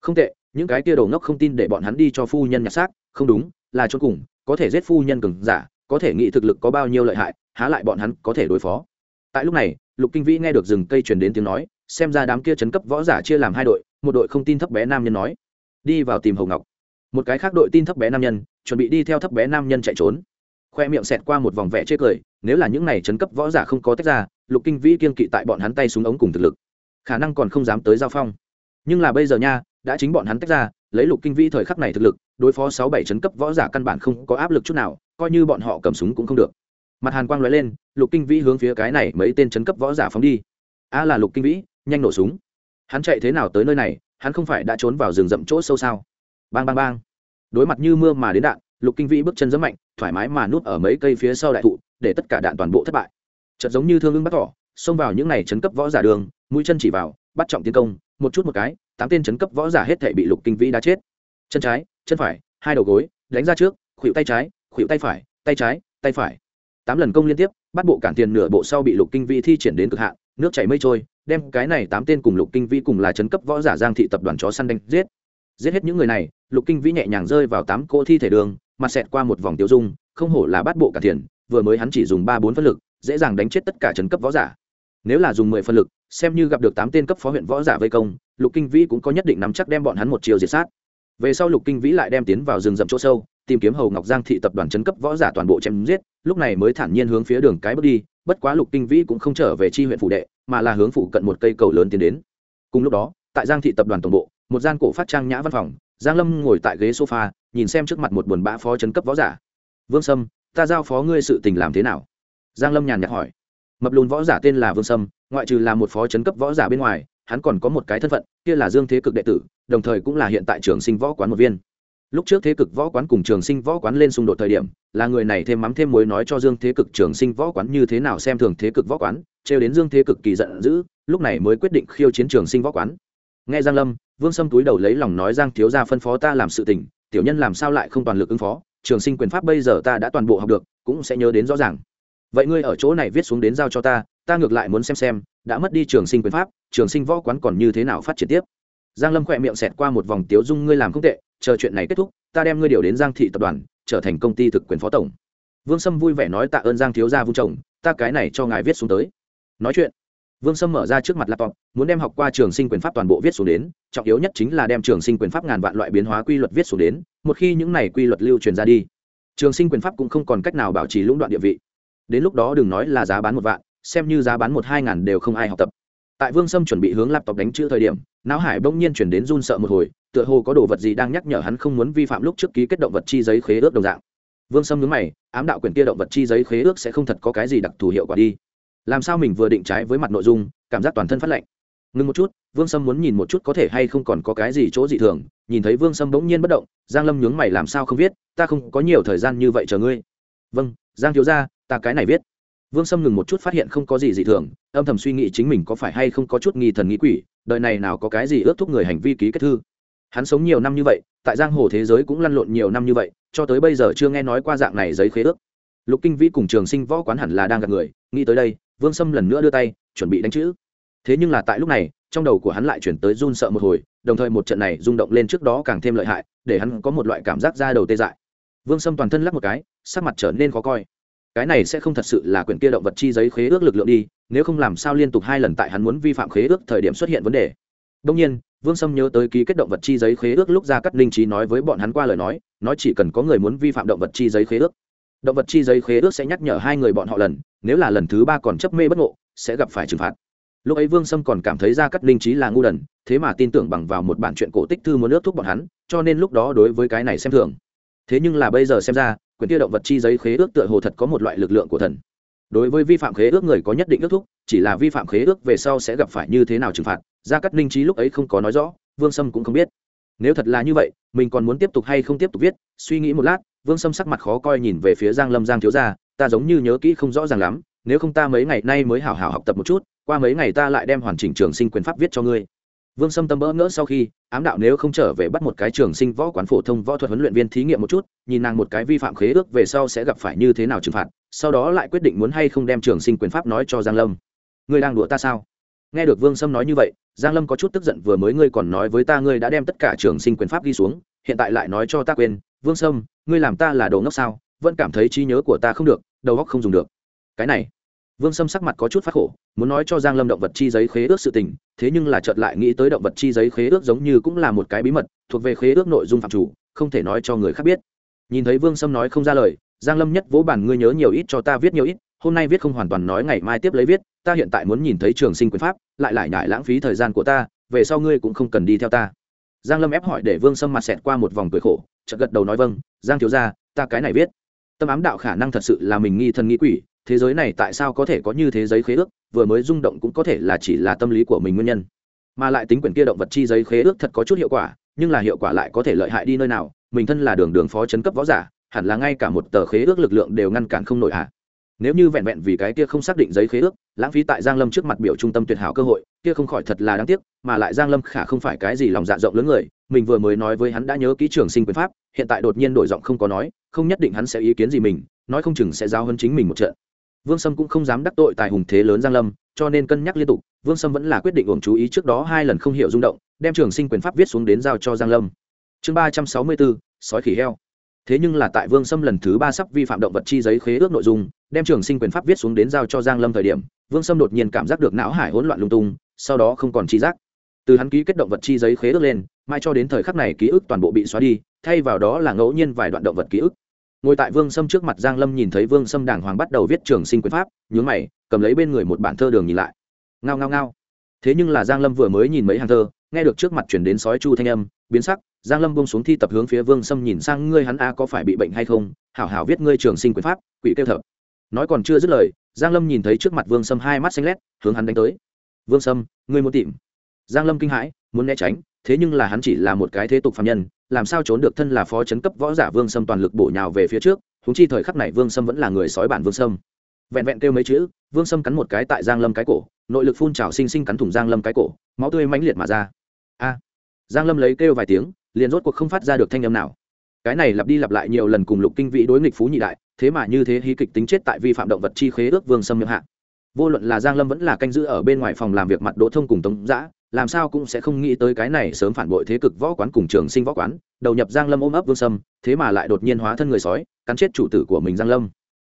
Không tệ, những cái kia đầu ngốc không tin để bọn hắn đi cho phu nhân nhặt xác, không đúng, là cho cùng, có thể giết phu nhân cừng giả, có thể nghĩ thực lực có bao nhiêu lợi hại, há lại bọn hắn có thể đối phó. Tại lúc này, lục kinh vĩ nghe được rừng cây truyền đến tiếng nói, xem ra đám kia chấn cấp võ giả chia làm hai đội, một đội không tin thấp bé nam nhân nói đi vào tìm hầu ngọc. Một cái khác đội tin thấp bé nam nhân, chuẩn bị đi theo thấp bé nam nhân chạy trốn. Khoe miệng xẹt qua một vòng vẽ chê cười, nếu là những này chấn cấp võ giả không có tách ra, lục kinh vĩ kiên kỵ tại bọn hắn tay súng ống cùng thực lực, khả năng còn không dám tới giao phong. Nhưng là bây giờ nha, đã chính bọn hắn tách ra, lấy lục kinh vĩ thời khắc này thực lực, đối phó sáu bảy chấn cấp võ giả căn bản không có áp lực chút nào, coi như bọn họ cầm súng cũng không được. Mặt hàn quang lóe lên, lục kinh vĩ hướng phía cái này mấy tên chấn cấp võ giả phóng đi. A là lục kinh vĩ, nhanh nổ súng. Hắn chạy thế nào tới nơi này hắn không phải đã trốn vào rừng rậm chỗ sâu sao? Bang bang bang. Đối mặt như mưa mà đến đạn, lục kinh vĩ bước chân rất mạnh, thoải mái mà núp ở mấy cây phía sau đại thụ, để tất cả đạn toàn bộ thất bại. Chợt giống như thương ưng bắt thỏ xông vào những này chấn cấp võ giả đường, mũi chân chỉ vào, bắt trọng tiến công, một chút một cái, tám tên chấn cấp võ giả hết thể bị lục kinh vĩ đã chết. Chân trái, chân phải, hai đầu gối, đánh ra trước khuỵu tay trái khuỵu tay phải, tay trái, tay phải. Tám lần công liên tiếp, bắt bộ cản tiền nửa bộ sau bị lục kinh vĩ thi triển đến cực hạn nước chảy mây trôi đem cái này tám tên cùng lục kinh vĩ cùng là chấn cấp võ giả giang thị tập đoàn chó săn đánh giết. Giết hết những người này lục kinh vĩ nhẹ nhàng rơi vào tám cỗ thi thể đường mặt xẹt qua một vòng tiêu dung không hổ là bắt bộ cả thiền, vừa mới hắn chỉ dùng ba bốn phân lực dễ dàng đánh chết tất cả chấn cấp võ giả. Nếu là dùng mười phân lực xem như gặp được tám tên cấp phó huyện võ giả vây công lục kinh vĩ cũng có nhất định nắm chắc đem bọn hắn một chiều diệt sát. Về sau lục kinh vĩ lại đem tiến vào rừng rậm chỗ sâu tìm kiếm hầu ngọc giang thị tập đoàn chấn cấp võ giả toàn bộ chém giết lúc này mới thản nhiên hướng phía đường cái bước đi bất quá lục kinh vĩ cũng không trở về chi huyện phủ đệ, mà là hướng phụ cận một cây cầu lớn tiến đến. Cùng lúc đó, tại giang thị tập đoàn tổng bộ, một gian cổ phát trang nhã văn phòng, giang lâm ngồi tại ghế sofa, nhìn xem trước mặt một buồn bã phó chấn cấp võ giả. Vương sâm, ta giao phó ngươi sự tình làm thế nào? Giang lâm nhàn nhạt hỏi. Mập lùn võ giả tên là vương sâm, ngoại trừ là một phó chấn cấp võ giả bên ngoài, hắn còn có một cái thân phận, kia là dương thế cực đệ tử, đồng thời cũng là hiện tại trường sinh võ quán một viên lúc trước thế cực võ quán cùng trường sinh võ quán lên xung đột thời điểm, là người này thêm mắm thêm muối nói cho dương thế cực trường sinh võ quán như thế nào xem thường thế cực võ quán, trêu đến dương thế cực kỳ giận dữ, lúc này mới quyết định khiêu chiến trường sinh võ quán. Nghe giang lâm, vương sâm túi đầu lấy lòng nói, giang thiếu gia phân phó ta làm sự tình, tiểu nhân làm sao lại không toàn lực ứng phó, trường sinh quyền pháp bây giờ ta đã toàn bộ học được, cũng sẽ nhớ đến rõ ràng. Vậy ngươi ở chỗ này viết xuống đến giao cho ta ta ngược lại muốn xem xem, đã mất đi trường sinh quyền pháp, trường sinh võ quán còn như thế nào phát triển tiếp? Giang lâm khỏe miệng xẹt qua một vòng tiếu dung, ngươi làm không tệ chờ chuyện này kết thúc, ta đem ngươi điều đến giang thị tập đoàn, trở thành công ty thực quyền phó tổng. Vương sâm vui vẻ nói tạ ơn giang thiếu gia vung chồng ta cái này cho ngài viết xuống tới. Nói chuyện, vương sâm mở ra trước mặt laptop, muốn đem học qua trường sinh quyền pháp toàn bộ viết xuống đến, trọng yếu nhất chính là đem trường sinh quyền pháp ngàn vạn loại biến hóa quy luật viết xuống đến, một khi những này quy luật lưu truyền ra đi, trường sinh quyền pháp cũng không còn cách nào bảo trì lũng đoạn địa vị. Đến lúc đó đừng nói là giá bán một vạn, xem như giá bán một hai ngàn đều không ai học tập tại vương sâm chuẩn bị hướng laptop đánh chữ thời điểm, não hải bỗng nhiên chuyển đến run sợ một hồi, tựa hồ có đồ vật gì đang nhắc nhở hắn không muốn vi phạm lúc trước ký kết động vật chi giấy khế ước đồng dạng. Vương sâm nhớ mày, ám đạo quyền kia động vật chi giấy khế ước sẽ không thật có cái gì đặc thù hiệu quả đi. Làm sao mình vừa định trái với mặt nội dung, cảm giác toàn thân phát lạnh? Ngừng một chút, vương sâm muốn nhìn một chút có thể hay không còn có cái gì chỗ dị thường, nhìn thấy vương sâm bỗng nhiên bất động, giang lâm nhướng mày làm sao không viết, ta không có nhiều thời gian như vậy chờ ngươi. Vâng giang thiếu ra ta cái này viết vương sâm ngừng một chút phát hiện không có gì dị thường, âm thầm suy nghĩ chính mình có phải hay không có chút nghi thần nghĩ quỷ, đời này nào có cái gì ước thúc người hành vi ký kết thư. Hắn sống nhiều năm như vậy, tại giang hồ thế giới cũng lăn lộn nhiều năm như vậy, cho tới bây giờ chưa nghe nói qua dạng này giấy khế ước. Lục kinh vĩ cùng trường sinh võ quán hẳn là đang gặp người, nghĩ tới đây, vương sâm lần nữa đưa tay, chuẩn bị đánh chữ. Thế nhưng là tại lúc này, trong đầu của hắn lại chuyển tới run sợ một hồi, đồng thời một trận này rung động lên trước đó càng thêm lợi hại, để hắn có một loại cảm giác ra đầu tê dại. Vương sâm toàn thân lắc một cái, sắc mặt trở nên khó coi cái này sẽ không thật sự là quyển kia động vật chi giấy khế ước lực lượng đi, nếu không làm sao liên tục hai lần tại hắn muốn vi phạm khế ước thời điểm xuất hiện vấn đề. Đông nhiên, vương sâm nhớ tới ký kết động vật chi giấy khế ước lúc ra cắt linh trí nói với bọn hắn qua lời nói nói chỉ cần có người muốn vi phạm động vật chi giấy khế ước. Động vật chi giấy khế ước sẽ nhắc nhở hai người bọn họ lần, nếu là lần thứ ba còn chấp mê bất ngộ, sẽ gặp phải trừng phạt. Lúc ấy vương sâm còn cảm thấy ra cắt linh trí là ngu đần, thế mà tin tưởng bằng vào một bản chuyện cổ tích thư muốn ước thúc bọn hắn, cho nên lúc đó đối với cái này xem thường thế nhưng là bây giờ xem ra quyền tiêu động vật chi giấy khế ước tựa hồ thật có một loại lực lượng của thần. Đối với vi phạm khế ước người có nhất định ước thúc, chỉ là vi phạm khế ước về sau sẽ gặp phải như thế nào trừng phạt, gia cắt linh trí lúc ấy không có nói rõ, vương sâm cũng không biết. Nếu thật là như vậy, mình còn muốn tiếp tục hay không tiếp tục viết, suy nghĩ một lát, vương sâm sắc mặt khó coi nhìn về phía giang lâm giang thiếu gia, ta giống như nhớ kỹ không rõ ràng lắm, nếu không ta mấy ngày nay mới hảo hảo học tập một chút, qua mấy ngày ta lại đem hoàn chỉnh trường sinh quyền pháp viết cho ngươi vương sâm tâm bỡ ngỡ sau khi, ám đạo nếu không trở về bắt một cái trường sinh võ quán phổ thông võ thuật huấn luyện viên thí nghiệm một chút, nhìn nàng một cái vi phạm khế ước về sau sẽ gặp phải như thế nào trừng phạt, sau đó lại quyết định muốn hay không đem trường sinh quyền pháp nói cho giang lâm. Ngươi đang đùa ta sao? Nghe được vương sâm nói như vậy, giang lâm có chút tức giận vừa mới ngươi còn nói với ta ngươi đã đem tất cả trường sinh quyền pháp ghi xuống, hiện tại lại nói cho ta quên. Vương sâm, ngươi làm ta là đồ ngốc sao? Vẫn cảm thấy trí nhớ của ta không được, đầu óc không dùng được. Cái này vương sâm sắc mặt có chút phát khổ, muốn nói cho giang lâm động vật chi giấy khế ước sự tình, thế nhưng là chợt lại nghĩ tới động vật chi giấy khế ước giống như cũng là một cái bí mật, thuộc về khế ước nội dung phạm chủ, không thể nói cho người khác biết. Nhìn thấy vương sâm nói không ra lời, giang lâm nhất vỗ bản ngươi nhớ nhiều ít cho ta viết nhiều ít, hôm nay viết không hoàn toàn nói ngày mai tiếp lấy viết, ta hiện tại muốn nhìn thấy trường sinh quyền pháp, lại lại nhải lãng phí thời gian của ta, về sau ngươi cũng không cần đi theo ta. Giang lâm ép hỏi để vương sâm mặt xẹt qua một vòng cười khổ, chợt gật đầu nói vâng giang thiếu gia, ta cái này viết. Tâm ám đạo khả năng thật sự là mình nghi thần nghĩ quỷ thế giới này tại sao có thể có như thế giấy khế ước, vừa mới rung động cũng có thể là chỉ là tâm lý của mình nguyên nhân. Mà lại tính quyển kia động vật chi giấy khế ước thật có chút hiệu quả, nhưng là hiệu quả lại có thể lợi hại đi nơi nào, mình thân là đường đường phó chấn cấp võ giả, hẳn là ngay cả một tờ khế ước lực lượng đều ngăn cản không nổi hạ nếu như vẹn vẹn vì cái kia không xác định giấy khế ước, lãng phí tại giang lâm trước mặt biểu trung tâm tuyệt hảo cơ hội, kia không khỏi thật là đáng tiếc, mà lại giang lâm khả không phải cái gì lòng dạ rộng lớn người, mình vừa mới nói với hắn đã nhớ kỹ trường sinh quyền pháp, hiện tại đột nhiên đổi giọng không có nói, không nhất định hắn sẽ ý kiến gì mình, nói không chừng sẽ giao hơn chính mình một trận vương sâm cũng không dám đắc tội tài hùng thế lớn giang lâm, cho nên cân nhắc liên tục, vương sâm vẫn là quyết định uổng chú ý trước đó hai lần không hiểu rung động, đem trường sinh quyền pháp viết xuống đến giao cho giang lâm. Chương ba trăm sáu mươi bốn, sói khỉ heo. Thế nhưng là tại vương sâm lần thứ ba sắp vi phạm động vật chi giấy khế ước nội dung, đem trường sinh quyền pháp viết xuống đến giao cho giang lâm thời điểm, vương sâm đột nhiên cảm giác được não hải hỗn loạn lung tung, sau đó không còn chi giác. Từ hắn ký kết động vật chi giấy khế ước lên mai cho đến thời khắc này ký ức toàn bộ bị xóa đi, thay vào đó là ngẫu nhiên vài đoạn động vật ký ức ngồi tại vương sâm trước mặt giang lâm nhìn thấy vương sâm đàng hoàng bắt đầu viết trường sinh quyền pháp, nhướng mày, cầm lấy bên người một bản thơ đường nhìn lại. Ngao ngao ngao. Thế nhưng là giang lâm vừa mới nhìn mấy hàng thơ, nghe được trước mặt chuyển đến sói chu thanh âm, biến sắc, giang lâm bông xuống thi tập hướng phía vương sâm nhìn sang, ngươi hắn a có phải bị bệnh hay không? Hảo hảo viết ngươi trường sinh quyền pháp, quỷ kêu thở. Nói còn chưa dứt lời, giang lâm nhìn thấy trước mặt vương sâm hai mắt xanh lét, hướng hắn đánh tới. Vương sâm, ngươi muốn tìm? Giang lâm kinh hãi, muốn né tránh thế nhưng là hắn chỉ là một cái thế tục phạm nhân, làm sao trốn được thân là phó chấn cấp võ giả vương sâm toàn lực bổ nhào về phía trước húng chi thời khắc này vương sâm vẫn là người sói bản vương sâm. Vẹn vẹn kêu mấy chữ, vương sâm cắn một cái tại giang lâm cái cổ, nội lực phun trào sinh sinh cắn thủng giang lâm cái cổ, máu tươi mãnh liệt mà ra. A! Giang lâm lấy kêu vài tiếng, liền rốt cuộc không phát ra được thanh âm nào. Cái này lặp đi lặp lại nhiều lần cùng lục kinh vĩ đối nghịch phú nhị đại, thế mà như thế hí kịch tính chết tại vi phạm động vật chi khế ước vương sâm miệng hạ. Vô luận là giang lâm vẫn là canh giữ ở bên ngoài phòng làm việc mặt đỗ thông cùng tống giã làm sao cũng sẽ không nghĩ tới cái này sớm phản bội thế cực võ quán cùng trường sinh võ quán, đầu nhập giang lâm ôm ấp vương sâm, thế mà lại đột nhiên hóa thân người sói, cắn chết chủ tử của mình giang lâm.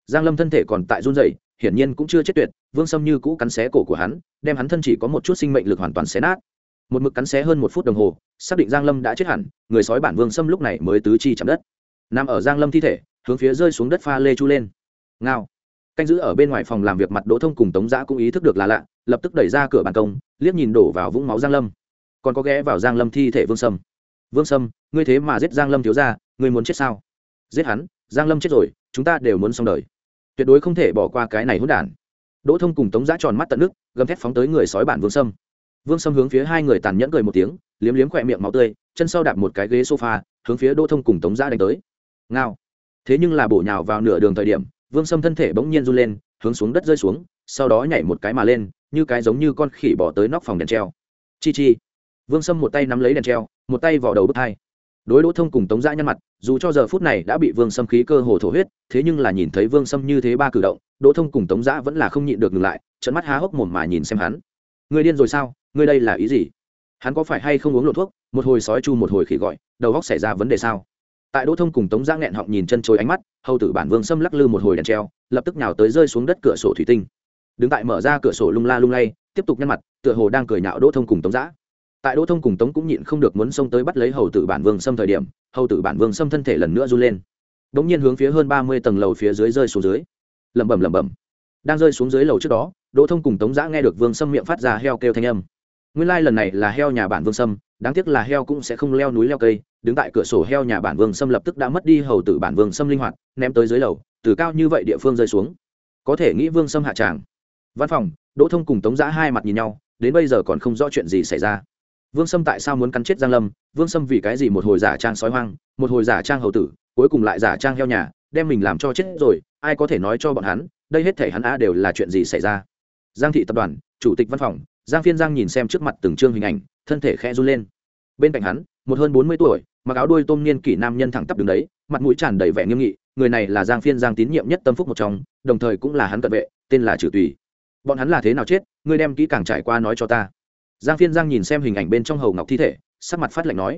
Giang lâm thân thể còn tại run rẩy, hiển nhiên cũng chưa chết tuyệt, vương sâm như cũ cắn xé cổ của hắn, đem hắn thân chỉ có một chút sinh mệnh lực hoàn toàn xé nát. Một mực cắn xé hơn một phút đồng hồ, xác định giang lâm đã chết hẳn, người sói bản vương sâm lúc này mới tứ chi chạm đất. Nằm ở giang lâm thi thể, hướng phía rơi xuống đất pha lê chu lên. Ngao canh giữ ở bên ngoài phòng làm việc mặt đỗ thông cùng tống giã cũng ý thức được là lạ, lập tức đẩy ra cửa bàn công, liếc nhìn đổ vào vũng máu giang lâm. Còn có ghé vào giang lâm thi thể vương sâm. Vương sâm, ngươi thế mà giết giang lâm thiếu ra ngươi muốn chết sao? Giết hắn? Giang lâm chết rồi, chúng ta đều muốn xong đời. Tuyệt đối không thể bỏ qua cái này hỗn đản. Đỗ thông cùng tống giã tròn mắt tận nước, gầm thét phóng tới người sói bản vương sâm. Vương sâm hướng phía hai người tàn nhẫn cười một tiếng, liếm liếm khỏe miệng máu tươi, chân sau đạp một cái ghế sofa, hướng phía đỗ thông cùng tống giã đánh tới. Ngao. Thế nhưng là bổ nhào vào nửa đường thời điểm vương sâm thân thể bỗng nhiên run lên, hướng xuống đất rơi xuống, sau đó nhảy một cái mà lên, như cái giống như con khỉ bỏ tới nóc phòng đèn treo. Chi chi. Vương sâm một tay nắm lấy đèn treo, một tay vào đầu bước hai. Đối đỗ thông cùng tống Giã nhăn mặt, dù cho giờ phút này đã bị vương sâm khí cơ hồ thổ huyết, thế nhưng là nhìn thấy vương sâm như thế ba cử động, đỗ thông cùng tống Giã vẫn là không nhịn được ngừng lại trận mắt há hốc mồm mà nhìn xem hắn. Người điên rồi sao? Người đây là ý gì? Hắn có phải hay không uống lộ thuốc? Một hồi sói chu, một hồi khỉ gọi, đầu góc xảy ra vấn đề sao? Tại đỗ thông cùng tống giã nghẹn họng nhìn chân trôi ánh mắt, hầu tử bản vương xâm lắc lư một hồi đèn treo, lập tức nhào tới rơi xuống đất cửa sổ thủy tinh. Đứng tại mở ra cửa sổ lung la lung lay, tiếp tục nhăn mặt, tựa hồ đang cười nhạo đỗ thông cùng tống giã. Tại đỗ thông cùng tống cũng nhịn không được muốn xông tới bắt lấy hầu tử bản vương xâm thời điểm, hầu tử bản vương xâm thân thể lần nữa run lên. Đ ỗ n g nhiên hướng phía hơn ba mươi tầng lầu phía dưới rơi xuống dưới. Lẩm bẩm lẩm bẩm. Đang rơi xuống dưới lầu trước đó, đỗ thông cùng tống giã nghe được vương xâm miệng phát ra heo kêu thanh âm. Nguyên lai、like、lần này là heo nhà bản vương sâm đáng tiếc là heo cũng sẽ không leo núi leo cây, đứng tại cửa sổ heo nhà bản vương sâm lập tức đã mất đi hầu tử bản vương sâm linh hoạt, ném tới dưới lầu, từ cao như vậy địa phương rơi xuống. Có thể nghĩ vương sâm hạ tràng. Văn phòng, đỗ thông cùng tống giã hai mặt nhìn nhau, đến bây giờ còn không rõ chuyện gì xảy ra. Vương sâm tại sao muốn cắn chết giang lâm? Vương sâm vì cái gì một hồi giả trang sói hoang, một hồi giả trang hầu tử, cuối cùng lại giả trang heo nhà, đem mình làm cho chết rồi, ai có thể nói cho bọn hắn, đây hết thể hắn a đều là chuyện gì xảy ra? Giang thị tập đoàn, chủ tịch văn phòng giang phiên giang nhìn xem trước mặt từng chương hình ảnh, thân thể khẽ run lên. Bên cạnh hắn, một hơn bốn mươi tuổi, mặc áo đuôi tôm niên kỷ nam nhân thẳng tắp đứng đấy, mặt mũi tràn đầy vẻ nghiêm nghị, người này là giang phiên giang tín nhiệm nhất tâm phúc một trong, đồng thời cũng là hắn cận vệ, tên là trừ tùy. Bọn hắn là thế nào chết, ngươi đem kỹ càng trải qua nói cho ta. Giang phiên giang nhìn xem hình ảnh bên trong hầu ngọc thi thể, sắc mặt phát lạnh nói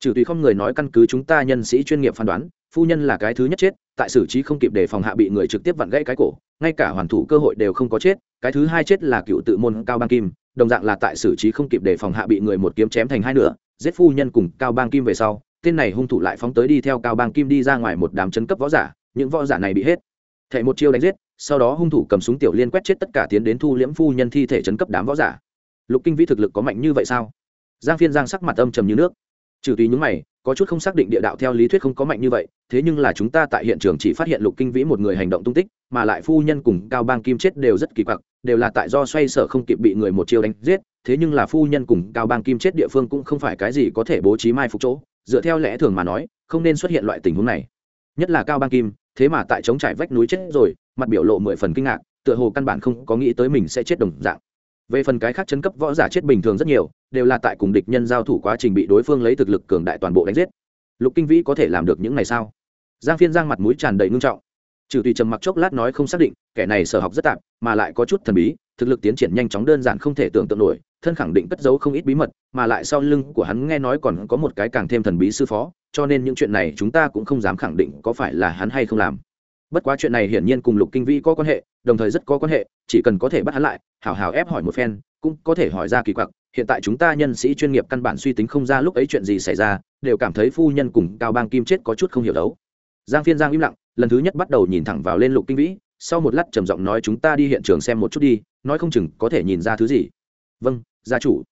trừ tùy không người nói căn cứ chúng ta nhân sĩ chuyên nghiệp phán đoán, phu nhân là cái thứ nhất chết, tại xử trí không kịp để phòng hạ bị người trực tiếp vặn gãy cái cổ, ngay cả hoàn thủ cơ hội đều không có chết, cái thứ hai chết là cựu tự môn cao bang kim đồng dạng là tại xử trí không kịp để phòng hạ bị người một kiếm chém thành hai nửa, giết phu nhân cùng cao bang kim về sau, tên này hung thủ lại phóng tới đi theo cao bang kim đi ra ngoài một đám chấn cấp võ giả, những võ giả này bị hết. Thệ một chiêu đánh giết, sau đó hung thủ cầm súng tiểu liên quét chết tất cả tiến đến thu liễm phu nhân thi thể chấn cấp đám võ giả. Lục kinh vĩ thực lực có mạnh như vậy sao? Giang phiên giang sắc mặt âm trầm như nước. Trừ tùy nhúng mày có chút không xác định địa đạo theo lý thuyết không có mạnh như vậy, thế nhưng là chúng ta tại hiện trường chỉ phát hiện lục kinh vĩ một người hành động tung tích, mà lại phu nhân cùng cao bang kim chết đều rất kỳ quặc, đều là tại do xoay sở không kịp bị người một chiêu đánh giết, thế nhưng là phu nhân cùng cao bang kim chết địa phương cũng không phải cái gì có thể bố trí mai phục chỗ, dựa theo lẽ thường mà nói, không nên xuất hiện loại tình huống này. Nhất là cao bang kim, thế mà tại chống trải vách núi chết rồi, mặt biểu lộ mười phần kinh ngạc, tựa hồ căn bản không có nghĩ tới mình sẽ chết đồng dạng về phần cái khác chấn cấp võ giả chết bình thường rất nhiều, đều là tại cùng địch nhân giao thủ quá trình bị đối phương lấy thực lực cường đại toàn bộ đánh giết. Lục kinh vĩ có thể làm được những này sao? Giang phiên giang mặt mũi tràn đầy ngưng trọng. Trừ tùy trầm mặc chốc lát nói không xác định, kẻ này sở học rất tạp mà lại có chút thần bí, thực lực tiến triển nhanh chóng đơn giản không thể tưởng tượng nổi, thân khẳng định cất giấu không ít bí mật, mà lại sau lưng của hắn nghe nói còn có một cái càng thêm thần bí sư phó, cho nên những chuyện này chúng ta cũng không dám khẳng định có phải là hắn hay không làm. Bất quá chuyện này hiển nhiên cùng lục kinh vĩ có quan hệ, đồng thời rất có quan hệ, chỉ cần có thể bắt hắn lại hảo hảo ép hỏi một phen, cũng có thể hỏi ra kỳ quặc, hiện tại chúng ta nhân sĩ chuyên nghiệp căn bản suy tính không ra lúc ấy chuyện gì xảy ra, đều cảm thấy phu nhân cùng cao bang kim chết có chút không hiểu đấu. Giang phiên giang im lặng, lần thứ nhất bắt đầu nhìn thẳng vào lên lục kinh vĩ, sau một lát trầm giọng nói chúng ta đi hiện trường xem một chút đi, nói không chừng có thể nhìn ra thứ gì. Vâng gia chủ.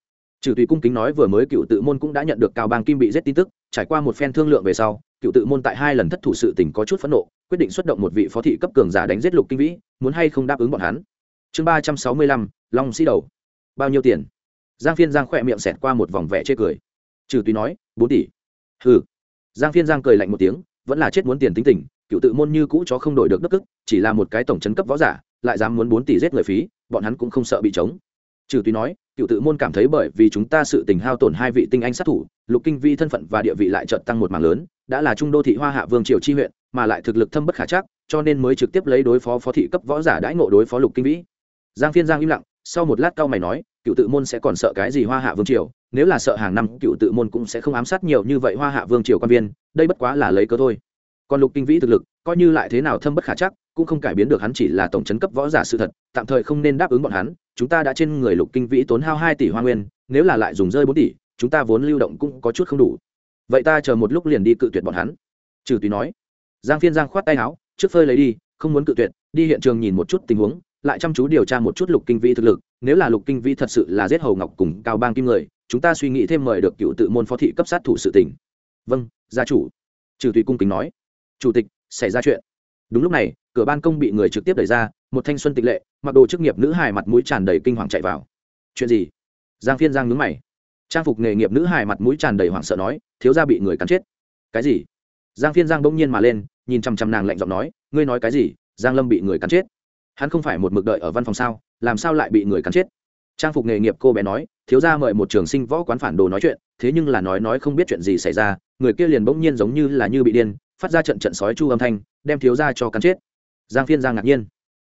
Trừ tùy cung kính nói vừa mới cựu tự môn cũng đã nhận được cao bang kim bị giết tin tức, trải qua một phen thương lượng về sau, cựu tự môn tại hai lần thất thủ sự tình có chút phẫn nộ, quyết định xuất động một vị phó thị cấp cường giả đánh giết lục kinh vĩ, muốn hay không đáp ứng bọn hắn chương ba trăm sáu mươi lăm, long sĩ đầu. Bao nhiêu tiền? Giang phiên giang khỏe miệng xẹt qua một vòng vẻ chê cười. Trừ tùy nói, bốn tỷ. Hừ. Giang phiên giang cười lạnh một tiếng, vẫn là chết muốn tiền tính tình, cựu tự môn như cũ chó không đổi được đất tức chỉ là một cái tổng chấn cấp võ giả, lại dám muốn bốn tỷ giết người phí, bọn hắn cũng không sợ bị chống trừ tùy nói, cựu tự môn cảm thấy bởi vì chúng ta sự tình hao tổn hai vị tinh anh sát thủ, lục kinh vi thân phận và địa vị lại chợt tăng một mảng lớn, đã là trung đô thị hoa hạ vương triều chi huyện, mà lại thực lực thâm bất khả chắc, cho nên mới trực tiếp lấy đối phó phó thị cấp võ giả đãi ngộ đối phó lục kinh vĩ giang phiên giang im lặng, sau một lát cao mày nói, cựu tự môn sẽ còn sợ cái gì hoa hạ vương triều? Nếu là sợ hàng năm, cựu tự môn cũng sẽ không ám sát nhiều như vậy hoa hạ vương triều quan viên, đây bất quá là lấy cớ thôi. Còn lục kinh vĩ thực lực, coi như lại thế nào thâm bất khả chắc, cũng không cải biến được hắn chỉ là tổng chấn cấp võ giả sự thật, tạm thời không nên đáp ứng bọn hắn, chúng ta đã trên người lục kinh vĩ tốn hao hai tỷ hoa nguyên, nếu là lại dùng rơi bốn tỷ, chúng ta vốn lưu động cũng có chút không đủ. Vậy ta chờ một lúc liền đi cự tuyệt bọn hắn. Trừ tùy nói. Giang phiên giang khoát tay áo, trước phơi lấy đi, không muốn cự tuyệt, đi hiện trường nhìn một chút tình huống lại chăm chú điều tra một chút lục kinh vĩ thực lực, nếu là lục kinh vĩ thật sự là giết hầu ngọc cùng cao bang kim người, chúng ta suy nghĩ thêm mời được cựu tự môn phó thị cấp sát thủ sự tỉnh vâng gia chủ. Trừ tùy cung kính nói. Chủ tịch, xảy ra chuyện. Đúng lúc này, cửa ban công bị người trực tiếp đẩy ra, một thanh xuân tịch lệ, mặc đồ chức nghiệp nữ hài mặt mũi tràn đầy kinh hoàng chạy vào. Chuyện gì? Giang phiên giang nhướng mày. Trang phục nghề nghiệp nữ hài mặt mũi tràn đầy hoảng sợ nói, thiếu gia bị người cắn chết. Cái gì? Giang phiên giang bỗng nhiên mà lên, nhìn chằm chằm nàng lạnh giọng nói, ngươi nói cái gì? Giang lâm bị người cắn chết hắn không phải một mực đợi ở văn phòng sao, làm sao lại bị người cắn chết? Trang phục nghề nghiệp cô bé nói, thiếu gia mời một trường sinh võ quán phản đồ nói chuyện, thế nhưng là nói nói không biết chuyện gì xảy ra, người kia liền bỗng nhiên giống như là như bị điên, phát ra trận trận sói chu âm thanh, đem thiếu gia cho cắn chết. Giang phiên giang ngạc nhiên,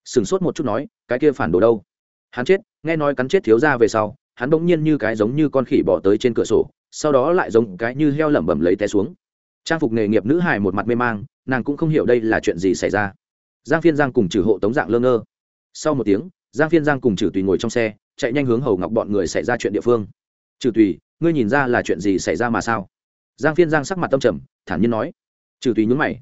sửng sốt một chút nói, cái kia phản đồ đâu? Hắn chết, nghe nói cắn chết thiếu gia về sau, hắn bỗng nhiên như cái giống như con khỉ bỏ tới trên cửa sổ, sau đó lại giống cái như heo lẩm bẩm lấy té xuống. Trang phục nghề nghiệp nữ hải một mặt mê mang, nàng cũng không hiểu đây là chuyện gì xảy ra giang phiên giang cùng trừ hộ tống dạng lơ ngơ. Sau một tiếng, giang phiên giang cùng trừ tùy ngồi trong xe, chạy nhanh hướng hầu ngọc bọn người xảy ra chuyện địa phương. Trừ tùy, ngươi nhìn ra là chuyện gì xảy ra mà sao? Giang phiên giang sắc mặt tâm trầm, thản nhiên nói. Trừ tùy nhúng mày,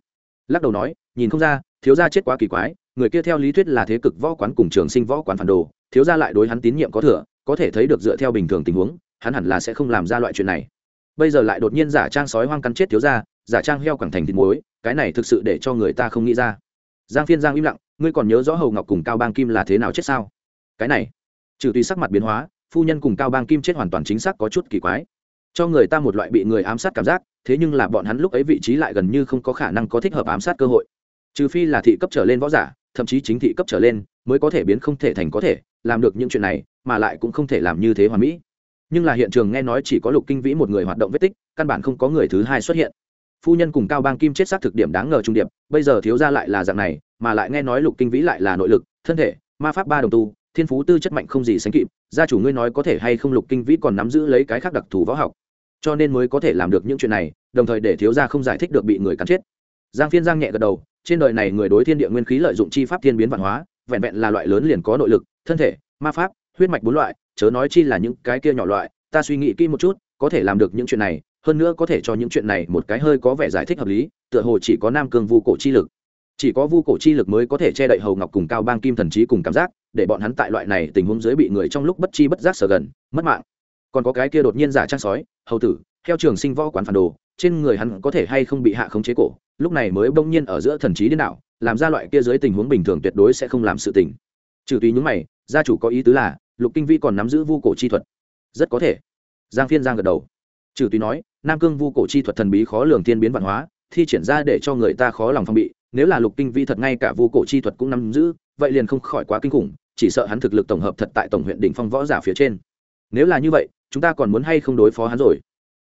lắc đầu nói, nhìn không ra, thiếu gia chết quá kỳ quái, người kia theo lý thuyết là thế cực võ quán cùng trường sinh võ quán phản đồ, thiếu gia lại đối hắn tín nhiệm có thừa, có thể thấy được dựa theo bình thường tình huống, hắn hẳn là sẽ không làm ra loại chuyện này. Bây giờ lại đột nhiên giả trang sói hoang cắn chết thiếu gia, giả trang heo cẳng thành thịt muối, cái này thực sự để cho người ta không nghĩ ra giang phiên giang im lặng, ngươi còn nhớ rõ hầu ngọc cùng cao bang kim là thế nào chết sao? Cái này, trừ tùy sắc mặt biến hóa, phu nhân cùng cao bang kim chết hoàn toàn chính xác có chút kỳ quái. Cho người ta một loại bị người ám sát cảm giác, thế nhưng là bọn hắn lúc ấy vị trí lại gần như không có khả năng có thích hợp ám sát cơ hội. Trừ phi là thị cấp trở lên võ giả, thậm chí chính thị cấp trở lên, mới có thể biến không thể thành có thể, làm được những chuyện này, mà lại cũng không thể làm như thế hoàn mỹ. Nhưng là hiện trường nghe nói chỉ có lục kinh vĩ một người hoạt động vết tích, căn bản không có người thứ hai xuất hiện phu nhân cùng cao bang kim chết xác thực điểm đáng ngờ trung điệp, bây giờ thiếu ra lại là dạng này, mà lại nghe nói lục kinh vĩ lại là nội lực, thân thể, ma pháp ba đồng tu, thiên phú tư chất mạnh không gì sánh kịp, gia chủ ngươi nói có thể hay không lục kinh vĩ còn nắm giữ lấy cái khác đặc thù võ học. Cho nên mới có thể làm được những chuyện này, đồng thời để thiếu gia không giải thích được bị người cắn chết. Giang phiên giang nhẹ gật đầu, trên đời này người đối thiên địa nguyên khí lợi dụng chi pháp thiên biến văn hóa, vẹn vẹn là loại lớn liền có nội lực, thân thể, ma pháp, huyết mạch bốn loại, chớ nói chi là những cái kia nhỏ loại, ta suy nghĩ kỹ một chút, có thể làm được những chuyện này hơn nữa có thể cho những chuyện này một cái hơi có vẻ giải thích hợp lý, tựa hồ chỉ có nam cương vu cổ chi lực. Chỉ có vu cổ chi lực mới có thể che đậy hầu ngọc cùng cao bang kim thần trí cùng cảm giác, để bọn hắn tại loại này tình huống dưới bị người trong lúc bất chi bất giác sờ gần, mất mạng. Còn có cái kia đột nhiên giả trang sói, hầu tử, theo trường sinh võ quán phản đồ, trên người hắn có thể hay không bị hạ khống chế cổ, lúc này mới bỗng nhiên ở giữa thần trí điên đảo, làm ra loại kia dưới tình huống bình thường tuyệt đối sẽ không làm sự tình. Trừ tùy những mày, gia chủ có ý tứ là, lục kinh vi còn nắm giữ vu cổ chi thuật. Rất có thể. Giang phiên giang gật đầu. Trừ tùy nói nam cương vu cổ chi thuật thần bí khó lường thiên biến văn hóa, thi triển ra để cho người ta khó lòng phong bị, nếu là lục kinh vi thật ngay cả vu cổ chi thuật cũng nắm giữ, vậy liền không khỏi quá kinh khủng, chỉ sợ hắn thực lực tổng hợp thật tại tổng huyện đỉnh phong võ giả phía trên. Nếu là như vậy, chúng ta còn muốn hay không đối phó hắn rồi?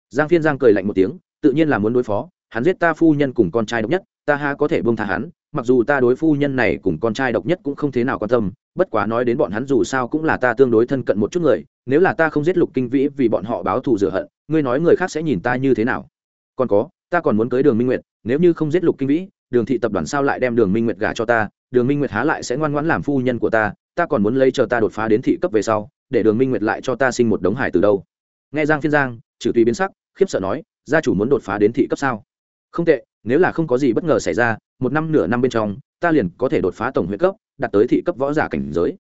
Giang phiên giang cười lạnh một tiếng, tự nhiên là muốn đối phó, hắn giết ta phu nhân cùng con trai độc nhất, ta ha có thể buông tha hắn mặc dù ta đối phu nhân này cùng con trai độc nhất cũng không thế nào quan tâm, bất quá nói đến bọn hắn dù sao cũng là ta tương đối thân cận một chút người, nếu là ta không giết lục kinh vĩ vì bọn họ báo thù rửa hận, ngươi nói người khác sẽ nhìn ta như thế nào? Còn có, ta còn muốn cưới đường minh nguyệt, nếu như không giết lục kinh vĩ, đường thị tập đoàn sao lại đem đường minh nguyệt gả cho ta? Đường minh nguyệt há lại sẽ ngoan ngoãn làm phu nhân của ta ta còn muốn lấy chờ ta đột phá đến thị cấp về sau, để đường minh nguyệt lại cho ta sinh một đống hải từ đâu? Nghe giang phiên giang trừ tùy biến sắc, khiếp sợ nói, gia chủ muốn đột phá đến thị cấp sao? Không tệ nếu là không có gì bất ngờ xảy ra, một năm nửa năm bên trong, ta liền có thể đột phá tổng huyện cấp, đạt tới thị cấp võ giả cảnh giới.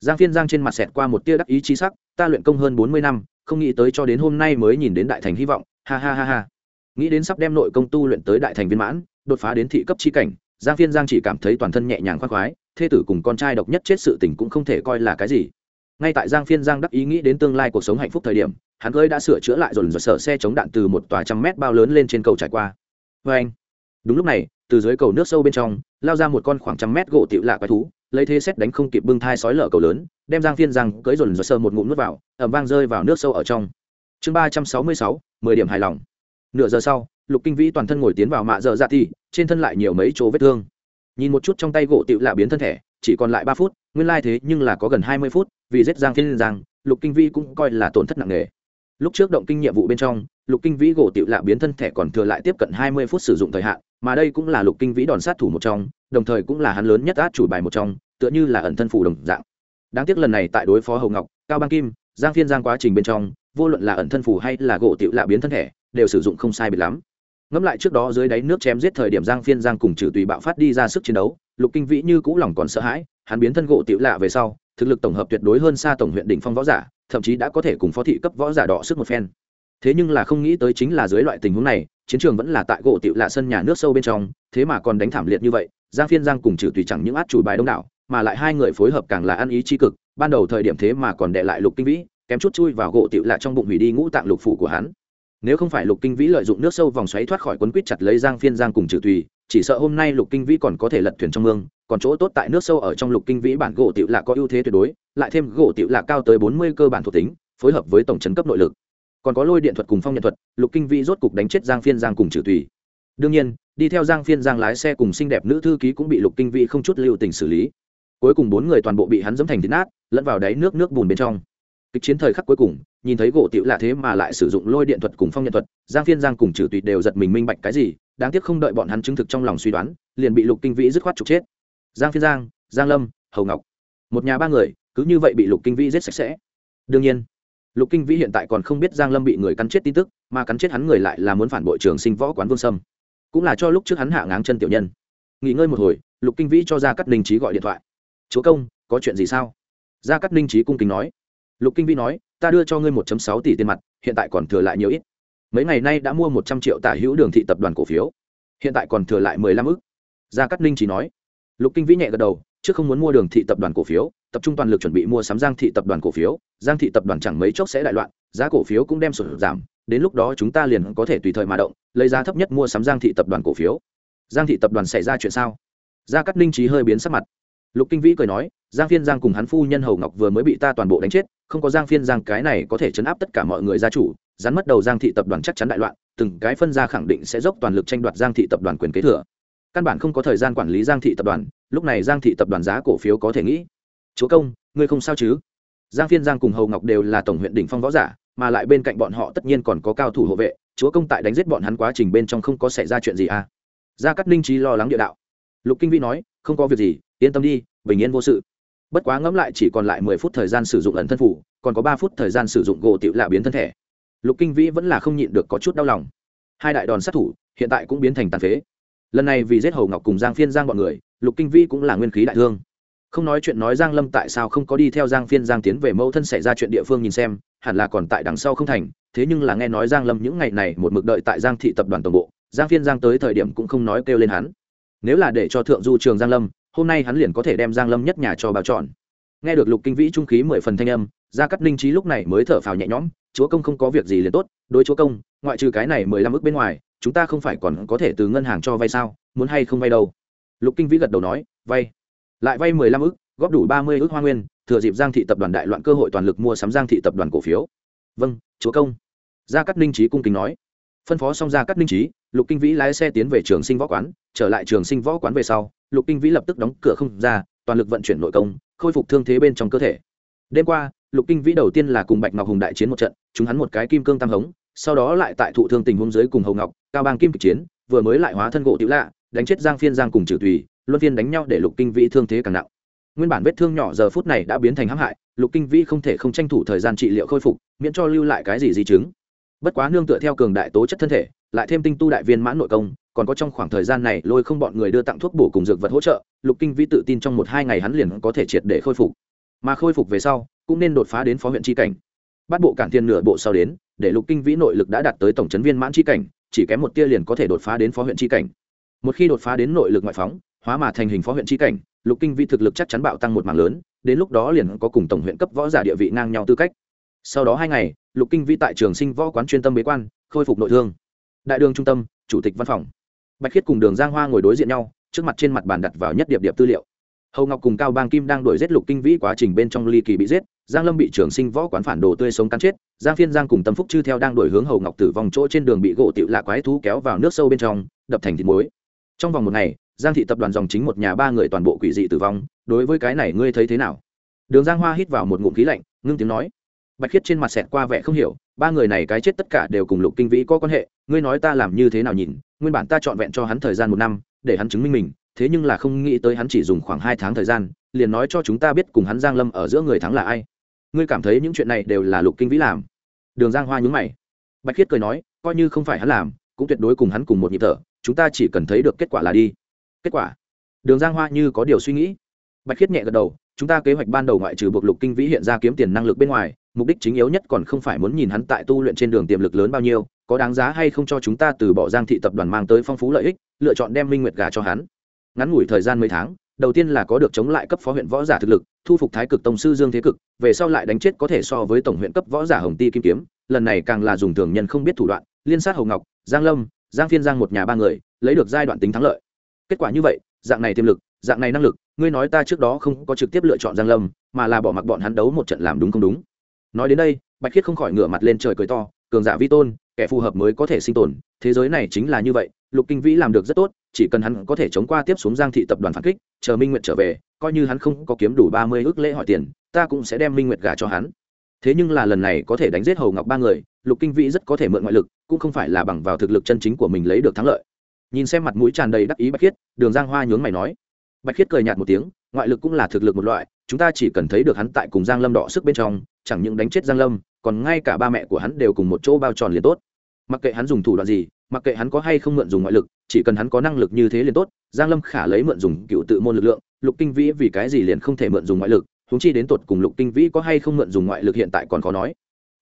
Giang phiên giang trên mặt xẹt qua một tia đắc ý chí sắc, ta luyện công hơn bốn mươi năm, không nghĩ tới cho đến hôm nay mới nhìn đến đại thành hy vọng, ha ha ha ha. Nghĩ đến sắp đem nội công tu luyện tới đại thành viên mãn, đột phá đến thị cấp chi cảnh, giang phiên giang chỉ cảm thấy toàn thân nhẹ nhàng khoan khoái, thê tử cùng con trai độc nhất chết sự tình cũng không thể coi là cái gì. Ngay tại giang phiên giang đắc ý nghĩ đến tương lai cuộc sống hạnh phúc thời điểm, hắn ơi đã sửa chữa lại dồn rồi sở xe chống đạn từ một tòa trăm mét bao lớn lên trên cầu trải qua. Vê anh đúng lúc này, từ dưới cầu nước sâu bên trong, lao ra một con khoảng trăm mét gỗ tịu lạ quái thú, lấy thế xét đánh không kịp bưng thai sói lở cầu lớn, đem giang phiên rằng cưới dồn dồn sơ một ngụm nước vào ẩm vang rơi vào nước sâu ở trong. Chương ba trăm sáu mươi sáu, mười điểm hài lòng. Nửa giờ sau, lục kinh vĩ toàn thân ngồi tiến vào mạ dợ dạ thì, trên thân lại nhiều mấy chỗ vết thương. Nhìn một chút trong tay gỗ tịu lạ biến thân thể, chỉ còn lại ba phút, nguyên lai thế nhưng là có gần hai mươi phút, vì giết giang phiên giang, lục kinh vĩ cũng coi là tổn thất nặng nề. Lúc trước động kinh nhiệm vụ bên trong lục kinh vĩ gỗ tiểu lạ biến thân thể còn thừa lại tiếp cận hai mươi phút sử dụng thời hạn, mà đây cũng là lục kinh vĩ đòn sát thủ một trong, đồng thời cũng là hắn lớn nhất át chủ bài một trong, tựa như là ẩn thân phủ đồng dạng. Đáng tiếc lần này tại đối phó hầu ngọc, cao bang kim, giang phiên giang quá trình bên trong, vô luận là ẩn thân phủ hay là gỗ tiểu lạ biến thân thể đều sử dụng không sai biệt lắm. Ngẫm lại trước đó dưới đáy nước chém giết thời điểm giang phiên giang cùng trừ tùy bạo phát đi ra sức chiến đấu, lục kinh vĩ như cũ lòng còn sợ hãi, hắn biến thân gỗ tiểu lạ về sau, thực lực tổng hợp tuyệt đối hơn xa tổng huyện đỉnh phong võ giả, thậm chí đã có thể cùng phó thị cấp võ giả đọ sức một phen thế nhưng là không nghĩ tới chính là dưới loại tình huống này, chiến trường vẫn là tại gỗ tựu lạ sân nhà nước sâu bên trong, thế mà còn đánh thảm liệt như vậy, giang phiên giang cùng trừ tùy chẳng những át chủ bài đông đảo, mà lại hai người phối hợp càng là ăn ý chi cực, ban đầu thời điểm thế mà còn đệ lại lục kinh vĩ, kém chút chui vào gỗ tựu lạ trong bụng hủy đi ngũ tạng lục phủ của hắn. Nếu không phải lục kinh vĩ lợi dụng nước sâu vòng xoáy thoát khỏi quấn quýt chặt lấy giang phiên giang cùng trừ tùy, chỉ sợ hôm nay lục kinh vĩ còn có thể lật thuyền trong mương, còn chỗ tốt tại nước sâu ở trong lục kinh vĩ bản gỗ tựu lạ có ưu thế tuyệt đối, lại thêm gỗ tựu lạ cao tới bốn mươi cơ bản thuộc tính, phối hợp với tổng chấn cấp nội lực còn có lôi điện thuật cùng phong nhận thuật, lục kinh vĩ rốt cục đánh chết giang phiên giang cùng trừ tùy. Đương nhiên, đi theo giang phiên giang lái xe cùng xinh đẹp nữ thư ký cũng bị lục kinh vĩ không chút lưu tình xử lý. Cuối cùng bốn người toàn bộ bị hắn dẫm thành thịt nát, lẫn vào đáy nước nước bùn bên trong. Kịch chiến thời khắc cuối cùng, nhìn thấy gỗ tiểu lạ thế mà lại sử dụng lôi điện thuật cùng phong nhận thuật, giang phiên giang cùng trừ tùy đều giật mình minh bạch cái gì, đáng tiếc không đợi bọn hắn chứng thực trong lòng suy đoán, liền bị lục kinh vĩ dứt khoát trục chết. Giang phiên giang giang lâm, hầu ngọc. Một nhà ba người, cứ như vậy bị lục kinh vĩ giết sạch sẽ. Đương nhiên lục kinh vĩ hiện tại còn không biết giang lâm bị người cắn chết tin tức, mà cắn chết hắn người lại là muốn phản bội trường sinh võ quán vương sâm. Cũng là cho lúc trước hắn hạ ngáng chân tiểu nhân. Nghỉ ngơi một hồi, lục kinh vĩ cho ra cắt ninh trí gọi điện thoại. Chúa công, có chuyện gì sao? Gia cắt ninh trí cung kính nói. Lục kinh vĩ nói, ta đưa cho ngươi một sáu tỷ tiền mặt, hiện tại còn thừa lại nhiều ít. Mấy ngày nay đã mua một trăm triệu tả hữu đường thị tập đoàn cổ phiếu, hiện tại còn thừa lại mười lăm ức. Gia cát ninh chỉ nói. Lục kinh vĩ nhẹ gật đầu trước không muốn mua đường thị tập đoàn cổ phiếu, tập trung toàn lực chuẩn bị mua sắm giang thị tập đoàn cổ phiếu. Giang thị tập đoàn chẳng mấy chốc sẽ đại loạn, giá cổ phiếu cũng đem sụt giảm. Đến lúc đó chúng ta liền có thể tùy thời mà động, lấy giá thấp nhất mua sắm giang thị tập đoàn cổ phiếu. Giang thị tập đoàn xảy ra chuyện sao? Gia cát ninh trí hơi biến sắc mặt. Lục kinh vĩ cười nói, giang phiên giang cùng hắn phu nhân hầu ngọc vừa mới bị ta toàn bộ đánh chết, không có giang phiên giang cái này có thể chấn áp tất cả mọi người gia chủ, rắn mất đầu giang thị tập đoàn chắc chắn đại loạn, từng cái phân gia khẳng định sẽ dốc toàn lực tranh đoạt giang thị tập đoàn quyền kế thừa căn bản không có thời gian quản lý giang thị tập đoàn, lúc này giang thị tập đoàn giá cổ phiếu có thể nghĩ. Chúa công, ngươi không sao chứ? Giang phiên, giang cùng hầu ngọc đều là tổng huyện đỉnh phong võ giả, mà lại bên cạnh bọn họ tất nhiên còn có cao thủ hộ vệ, chúa công tại đánh giết bọn hắn quá trình bên trong không có xảy ra chuyện gì à? Gia cát ninh trí lo lắng địa đạo. Lục kinh vĩ nói, không có việc gì, yên tâm đi, bình yên vô sự. Bất quá ngẫm lại chỉ còn lại mười phút thời gian sử dụng ẩn thân phủ, còn có ba phút thời gian sử dụng gỗ tiểu lạ biến thân thể. Lục kinh vĩ vẫn là không nhịn được có chút đau lòng. Hai đại đòn sát thủ hiện tại cũng biến thành tàn phế lần này vì giết hầu ngọc cùng giang phiên giang bọn người, lục kinh vĩ cũng là nguyên khí đại thương. Không nói chuyện nói giang lâm tại sao không có đi theo giang phiên giang tiến về mẫu thân xảy ra chuyện địa phương nhìn xem, hẳn là còn tại đằng sau không thành, thế nhưng là nghe nói giang lâm những ngày này một mực đợi tại giang thị tập đoàn tổng bộ, giang phiên giang tới thời điểm cũng không nói kêu lên hắn. Nếu là để cho thượng du trường giang lâm, hôm nay hắn liền có thể đem giang lâm nhất nhà cho bao trọn. Nghe được lục kinh vĩ trung khí mười phần thanh âm, gia cắt ninh trí lúc này mới thở phào nhẹ nhõm chúa công không có việc gì liền tốt, đối chúa công, ngoại trừ cái này mười lăm ước bên ngoài, chúng ta không phải còn có thể từ ngân hàng cho vay sao, muốn hay không vay đâu? Lục kinh vĩ gật đầu nói, vay. Lại vay mười lăm ước góp đủ ba mươi ước hoa nguyên, thừa dịp giang thị tập đoàn đại loạn cơ hội toàn lực mua sắm giang thị tập đoàn cổ phiếu. Vâng chúa công. Gia cát ninh trí cung kính nói. Phân phó xong gia cát ninh trí lục kinh vĩ lái xe tiến về trường sinh võ quán, trở lại trường sinh võ quán về sau, lục kinh vĩ lập tức đóng cửa không ra, toàn lực vận chuyển nội công, khôi phục thương thế bên trong cơ thể. Đêm qua lục kinh vĩ đầu tiên là cùng bạch ngọc hùng đại chiến một trận, chúng hắn một cái kim cương tam hống, sau đó lại tại thụ thương tình huống dưới cùng hầu ngọc, cao bang kim kịch chiến, vừa mới lại hóa thân gỗ tiểu lạ, đánh chết giang phiên giang cùng trừ tùy luân phiên đánh nhau để lục kinh vĩ thương thế càng nặng. Nguyên bản vết thương nhỏ giờ phút này đã biến thành hãm hại, lục kinh vĩ không thể không tranh thủ thời gian trị liệu khôi phục, miễn cho lưu lại cái gì di chứng. Bất quá nương tựa theo cường đại tố chất thân thể, lại thêm tinh tu đại viên mãn nội công, còn có trong khoảng thời gian này lôi không bọn người đưa tặng thuốc bổ cùng dược vật hỗ trợ, lục kinh vĩ tự tin trong một hai ngày hắn liền có thể triệt để khôi phục mà khôi phục về sau, cũng nên đột phá đến phó huyện tri cảnh. Bắt bộ cản thiên nửa bộ sau đến, để lục kinh vĩ nội lực đã đạt tới tổng chấn viên mãn tri cảnh, chỉ kém một tia liền có thể đột phá đến phó huyện tri cảnh. Một khi đột phá đến nội lực ngoại phóng, hóa mà thành hình phó huyện tri cảnh, lục kinh vĩ thực lực chắc chắn bạo tăng một mảng lớn, đến lúc đó liền có cùng tổng huyện cấp võ giả địa vị ngang nhau tư cách. Sau đó hai ngày, lục kinh vĩ tại trường sinh võ quán chuyên tâm bế quan, khôi phục nội thương. Đại đường trung tâm, chủ tịch văn phòng. Bạch khiết cùng đường giang hoa ngồi đối diện nhau, trước mặt trên mặt bàn đặt vào nhất điệp điệp tư liệu hầu ngọc cùng cao bang kim đang đuổi giết lục kinh vĩ quá trình bên trong ly kỳ bị giết, giang lâm bị trưởng sinh võ quán phản đồ tươi sống cắn chết, giang phiên giang cùng tâm phúc chư theo đang đuổi hướng hầu ngọc tử vong chỗ trên đường bị gỗ tiểu lạ quái thú kéo vào nước sâu bên trong, đập thành thịt muối. Trong vòng một ngày, giang thị tập đoàn dòng chính một nhà ba người toàn bộ quỷ dị tử vong, đối với cái này ngươi thấy thế nào? Đường giang hoa hít vào một ngụm khí lạnh, ngưng tiếng nói. Bạch khiết trên mặt xẹt qua vẻ không hiểu, ba người này cái chết tất cả đều cùng lục kinh vĩ có quan hệ, ngươi nói ta làm như thế nào nhìn, nguyên bản ta trọn vẹn cho hắn thời gian một năm, để hắn chứng minh mình thế nhưng là không nghĩ tới hắn chỉ dùng khoảng hai tháng thời gian, liền nói cho chúng ta biết cùng hắn giang lâm ở giữa người thắng là ai. Ngươi cảm thấy những chuyện này đều là lục kinh vĩ làm? Đường giang hoa nhúng mày. Bạch khiết cười nói, coi như không phải hắn làm, cũng tuyệt đối cùng hắn cùng một nhịp thở, chúng ta chỉ cần thấy được kết quả là đi. Kết quả? Đường giang hoa như có điều suy nghĩ. Bạch khiết nhẹ gật đầu, chúng ta kế hoạch ban đầu ngoại trừ buộc lục kinh vĩ hiện ra kiếm tiền năng lực bên ngoài, mục đích chính yếu nhất còn không phải muốn nhìn hắn tại tu luyện trên đường tiềm lực lớn bao nhiêu, có đáng giá hay không cho chúng ta từ bỏ giang thị tập đoàn mang tới phong phú lợi ích, lựa chọn đem minh nguyệt gà cho hắn ngắn ngủi thời gian mấy tháng, đầu tiên là có được chống lại cấp phó huyện võ giả thực lực, thu phục thái cực tổng sư dương thế cực, về sau lại đánh chết có thể so với tổng huyện cấp võ giả hồng ti kim kiếm, lần này càng là dùng thường nhân không biết thủ đoạn, liên sát hầu ngọc, giang lâm, giang phiên giang một nhà ba người, lấy được giai đoạn tính thắng lợi. Kết quả như vậy, dạng này tiềm lực, dạng này năng lực, ngươi nói ta trước đó không có trực tiếp lựa chọn giang lâm, mà là bỏ mặc bọn hắn đấu một trận làm đúng không đúng. Nói đến đây, bạch khiết không khỏi ngửa mặt lên trời cười to, cường giả vi tôn, kẻ phù hợp mới có thể sinh tồn, thế giới này chính là như vậy, lục kinh vĩ làm được rất tốt chỉ cần hắn có thể chống qua tiếp xuống giang thị tập đoàn phản kích, chờ minh nguyệt trở về, coi như hắn không có kiếm đủ ba mươi ước lễ hỏi tiền, ta cũng sẽ đem minh nguyệt gả cho hắn. Thế nhưng là lần này có thể đánh giết hầu ngọc ba người, lục kinh vĩ rất có thể mượn ngoại lực, cũng không phải là bằng vào thực lực chân chính của mình lấy được thắng lợi. Nhìn xem mặt mũi tràn đầy đắc ý bạch khiết, đường giang hoa nhướng mày nói. Bạch khiết cười nhạt một tiếng, ngoại lực cũng là thực lực một loại, chúng ta chỉ cần thấy được hắn tại cùng giang lâm đọ sức bên trong, chẳng những đánh chết giang lâm, còn ngay cả ba mẹ của hắn đều cùng một chỗ bao tròn liền tốt mặc kệ hắn dùng thủ đoạn gì, mặc kệ hắn có hay không mượn dùng ngoại lực, chỉ cần hắn có năng lực như thế liền tốt. Giang lâm khả lấy mượn dùng cựu tự môn lực lượng, lục kinh vĩ vì cái gì liền không thể mượn dùng ngoại lực húng chi đến tột cùng lục kinh vĩ có hay không mượn dùng ngoại lực hiện tại còn khó nói.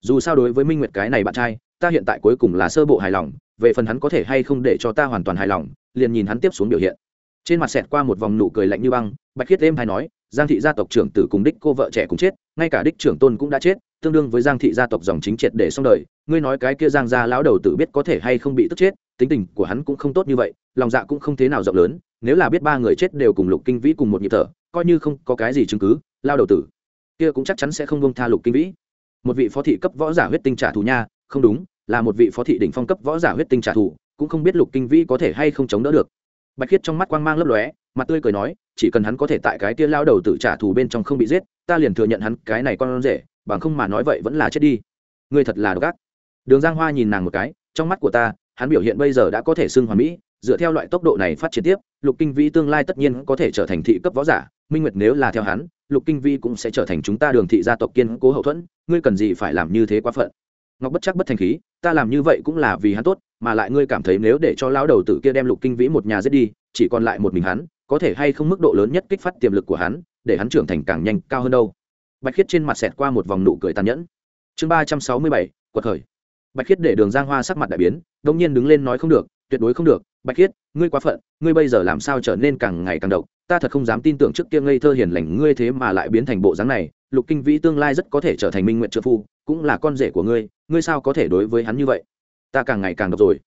Dù sao đối với minh nguyệt cái này bạn trai, ta hiện tại cuối cùng là sơ bộ hài lòng, về phần hắn có thể hay không để cho ta hoàn toàn hài lòng, liền nhìn hắn tiếp xuống biểu hiện. Trên mặt xẹt qua một vòng nụ cười lạnh như băng, bạch khiết êm hay nói, giang thị gia tộc trưởng tử cùng đích cô vợ trẻ cũng chết, ngay cả đích trưởng tôn cũng đã chết tương đương với giang thị gia tộc dòng chính triệt để xong đời. Ngươi nói cái kia giang gia lão đầu tử biết có thể hay không bị tức chết, tính tình của hắn cũng không tốt như vậy, lòng dạ cũng không thế nào rộng lớn. Nếu là biết ba người chết đều cùng lục kinh vĩ cùng một nhịp thở, coi như không có cái gì chứng cứ lao đầu tử kia cũng chắc chắn sẽ không bông tha lục kinh vĩ. Một vị phó thị cấp võ giả huyết tinh trả thù nha, không đúng, là một vị phó thị đỉnh phong cấp võ giả huyết tinh trả thù, cũng không biết lục kinh vĩ có thể hay không chống đỡ được. Bạch khiết trong mắt quang mang lấp lóe, mặt tươi cười nói, chỉ cần hắn có thể tại cái kia lao đầu tử trả thù bên trong không bị giết, ta liền thừa nhận hắn cái này con rể bằng không mà nói vậy vẫn là chết đi. Ngươi thật là độc ác. Đường giang hoa nhìn nàng một cái, trong mắt của ta, hắn biểu hiện bây giờ đã có thể xưng hoàn mỹ, dựa theo loại tốc độ này phát triển tiếp, lục kinh vĩ tương lai tất nhiên có thể trở thành thị cấp võ giả, minh nguyệt nếu là theo hắn, lục kinh vĩ cũng sẽ trở thành chúng ta đường thị gia tộc kiên cố hậu thuẫn, ngươi cần gì phải làm như thế quá phận? Ngọc bất chắc bất thành khí, ta làm như vậy cũng là vì hắn tốt, mà lại ngươi cảm thấy nếu để cho lão đầu tử kia đem lục kinh vĩ một nhà giết đi, chỉ còn lại một mình hắn, có thể hay không mức độ lớn nhất kích phát tiềm lực của hắn, để hắn trưởng thành càng nhanh, cao hơn đâu? Bạch khiết trên mặt xẹt qua một vòng nụ cười tàn nhẫn. Chương ba trăm sáu mươi bảy, quật khởi. Bạch khiết để đường giang hoa sắc mặt đại biến, đông nhiên đứng lên nói không được, tuyệt đối không được. Bạch khiết, ngươi quá phận, ngươi bây giờ làm sao trở nên càng ngày càng độc? Ta thật không dám tin tưởng trước kia ngây thơ hiền lành ngươi thế mà lại biến thành bộ dáng này. Lục kinh vĩ tương lai rất có thể trở thành minh nguyện trợ phu, cũng là con rể của ngươi ngươi sao có thể đối với hắn như vậy? Ta càng ngày càng độc rồi.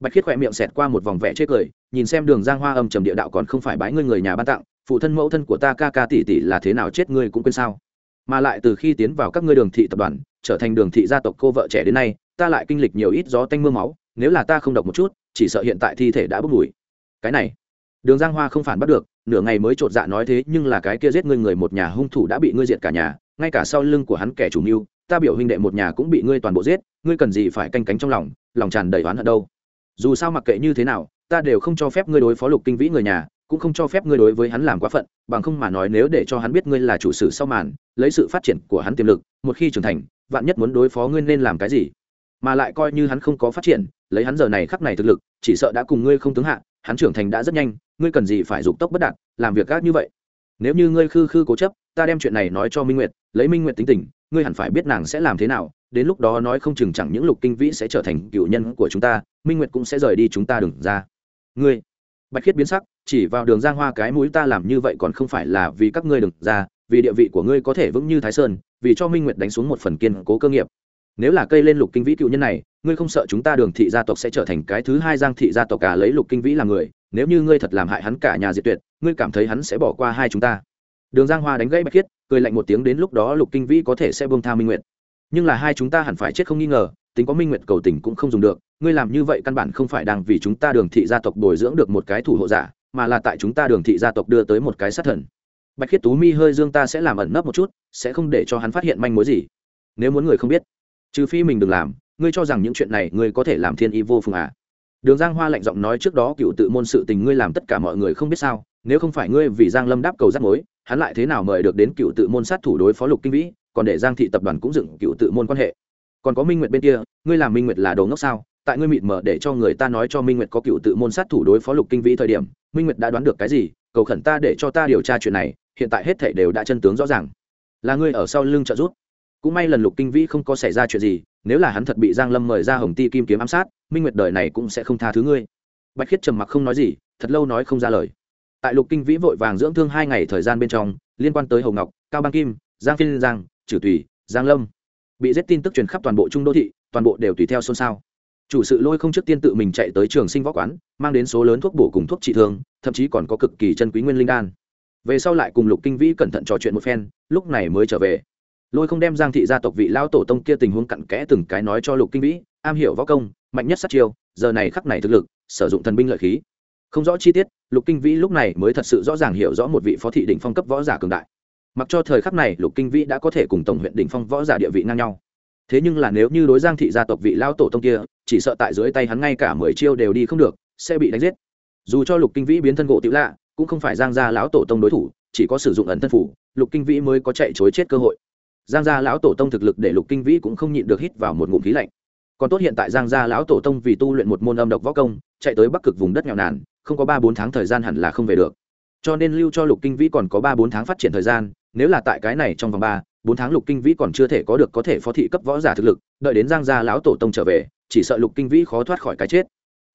Bạch khiết khỏe miệng xẹt qua một vòng vẽ chê cười, nhìn xem đường giang hoa âm trầm địa đạo còn không phải bái ngươi người nhà ban tặng, phụ thân mẫu thân của ta ca ca tỷ tỷ là thế nào chết ngươi cũng quên sao? Mà lại từ khi tiến vào các ngươi đường thị tập đoàn, trở thành đường thị gia tộc cô vợ trẻ đến nay, ta lại kinh lịch nhiều ít gió tanh m ư a máu, nếu là ta không độc một chút, chỉ sợ hiện tại thi thể đã bốc mùi. Cái này, đường giang hoa không phản bắt được, nửa ngày mới chột dạ nói thế, nhưng là cái kia giết ngươi người một nhà hung thủ đã bị ngươi diệt cả nhà, ngay cả sau lưng của hắn kẻ chủ mưu, ta biểu huynh đệ một nhà cũng bị ngươi toàn bộ giết, ngươi cần gì phải canh cánh trong lòng lòng tràn đầy oán hận đâu. Dù sao mặc kệ như thế nào, ta đều không cho phép ngươi đối phó lục kinh vĩ người nhà cũng không cho phép ngươi đối với hắn làm quá phận, bằng không mà nói nếu để cho hắn biết ngươi là chủ sử sau màn, lấy sự phát triển của hắn tiềm lực, một khi trưởng thành, vạn nhất muốn đối phó ngươi nên làm cái gì? Mà lại coi như hắn không có phát triển, lấy hắn giờ này khắc này thực lực, chỉ sợ đã cùng ngươi không tướng hạ, hắn trưởng thành đã rất nhanh, ngươi cần gì phải dục tốc bất đạt, làm việc gác như vậy? Nếu như ngươi khư khư cố chấp, ta đem chuyện này nói cho minh nguyệt, lấy minh nguyệt tính tình, ngươi hẳn phải biết nàng sẽ làm thế nào, đến lúc đó nói không chừng chẳng những lục kinh vĩ sẽ trở thành cựu nhân của chúng ta, minh nguyệt cũng sẽ rời đi chúng ta đừng ra. Ngươi, bạch khiết biến sắc chỉ vào đường giang hoa cái mũi ta làm như vậy còn không phải là vì các ngươi đừng ra, vì địa vị của ngươi có thể vững như thái sơn, vì cho minh nguyệt đánh xuống một phần kiên cố cơ nghiệp. Nếu là cây lên lục kinh vĩ cựu nhân này, ngươi không sợ chúng ta đường thị gia tộc sẽ trở thành cái thứ hai giang thị gia tộc cả lấy lục kinh vĩ làm người, nếu như ngươi thật làm hại hắn cả nhà diệt tuyệt, ngươi cảm thấy hắn sẽ bỏ qua hai chúng ta. Đường giang hoa đánh gãy bạch khiết, cười lạnh một tiếng đến lúc đó lục kinh vĩ có thể sẽ bông tha minh nguyệt. Nhưng là hai chúng ta hẳn phải chết không nghi ngờ, tính có minh nguyệt cầu tình cũng không dùng được, ngươi làm như vậy căn bản không phải đang vì chúng ta đường thị gia tộc bồi dưỡng được một cái thủ hộ giả mà là tại chúng ta đường thị gia tộc đưa tới một cái sát thần. Bạch khiết tú mi hơi dương ta sẽ làm ẩn nấp một chút, sẽ không để cho hắn phát hiện manh mối gì. Nếu muốn người không biết, trừ phi mình đừng làm, ngươi cho rằng những chuyện này ngươi có thể làm thiên y vô phùng à? Đường giang hoa lạnh giọng nói trước đó cựu tự môn sự tình ngươi làm tất cả mọi người không biết sao, nếu không phải ngươi vì giang lâm đáp cầu rắc mối, hắn lại thế nào mời được đến cựu tự môn sát thủ đối phó lục kinh vĩ, còn để giang thị tập đoàn cũng dựng cựu tự môn quan hệ. Còn có minh nguyệt bên kia, ngươi làm minh nguyệt là đồ ngốc sao? Tại ngươi mịt mở để cho người ta nói cho minh nguyệt có cựu tự môn sát thủ đối phó lục kinh vĩ thời điểm, minh nguyệt đã đoán được cái gì, cầu khẩn ta để cho ta điều tra chuyện này, hiện tại hết thảy đều đã chân tướng rõ ràng. Là ngươi ở sau lưng trợ giúp. Cũng may lần lục kinh vĩ không có xảy ra chuyện gì, nếu là hắn thật bị giang lâm mời ra hồng ti kim kiếm ám sát, minh nguyệt đời này cũng sẽ không tha thứ ngươi. Bạch khiết trầm mặc không nói gì, thật lâu nói không ra lời. Tại lục kinh vĩ vội vàng dưỡng thương hai ngày thời gian bên trong, liên quan tới hầu ngọc, cao bang kim, giang phiên giang trừ tùy, giang lâm, bị giết tin tức truyền khắp toàn bộ trung đô thị, toàn bộ đều tùy theo xôn xao chủ sự lôi không trước tiên tự mình chạy tới trường sinh võ quán, mang đến số lớn thuốc bổ cùng thuốc trị thương, thậm chí còn có cực kỳ chân quý nguyên linh đan. Về sau lại cùng lục kinh vĩ cẩn thận trò chuyện một phen, lúc này mới trở về. Lôi không đem giang thị gia tộc vị lao tổ tông kia tình huống cặn kẽ từng cái nói cho lục kinh vĩ, am hiểu võ công, mạnh nhất sát chiêu, giờ này khắc này thực lực, sử dụng thần binh lợi khí. Không rõ chi tiết, lục kinh vĩ lúc này mới thật sự rõ ràng hiểu rõ một vị phó thị đỉnh phong cấp võ giả cường đại. Mặc cho thời khắc này lục kinh vĩ đã có thể cùng tổng huyện đỉnh phong võ giả địa vị ngang nhau thế nhưng là nếu như đối giang thị gia tộc vị lao tổ tông kia, chỉ sợ tại dưới tay hắn ngay cả mười chiêu đều đi không được, sẽ bị đánh giết. Dù cho lục kinh vĩ biến thân gỗ tiểu lạ, cũng không phải giang gia lão tổ tông đối thủ, chỉ có sử dụng ẩn thân phủ, lục kinh vĩ mới có chạy chối chết cơ hội. Giang gia lão tổ tông thực lực để lục kinh vĩ cũng không nhịn được hít vào một ngụm khí lạnh. Còn tốt hiện tại giang gia lão tổ tông vì tu luyện một môn âm độc võ công, chạy tới bắc cực vùng đất nghèo nàn, không có ba bốn tháng thời gian hẳn là không về được cho nên lưu cho lục kinh vĩ còn có ba bốn tháng phát triển thời gian, nếu là tại cái này trong vòng ba, bốn tháng lục kinh vĩ còn chưa thể có được có thể phó thị cấp võ giả thực lực, đợi đến giang gia lão tổ tông trở về, chỉ sợ lục kinh vĩ khó thoát khỏi cái chết.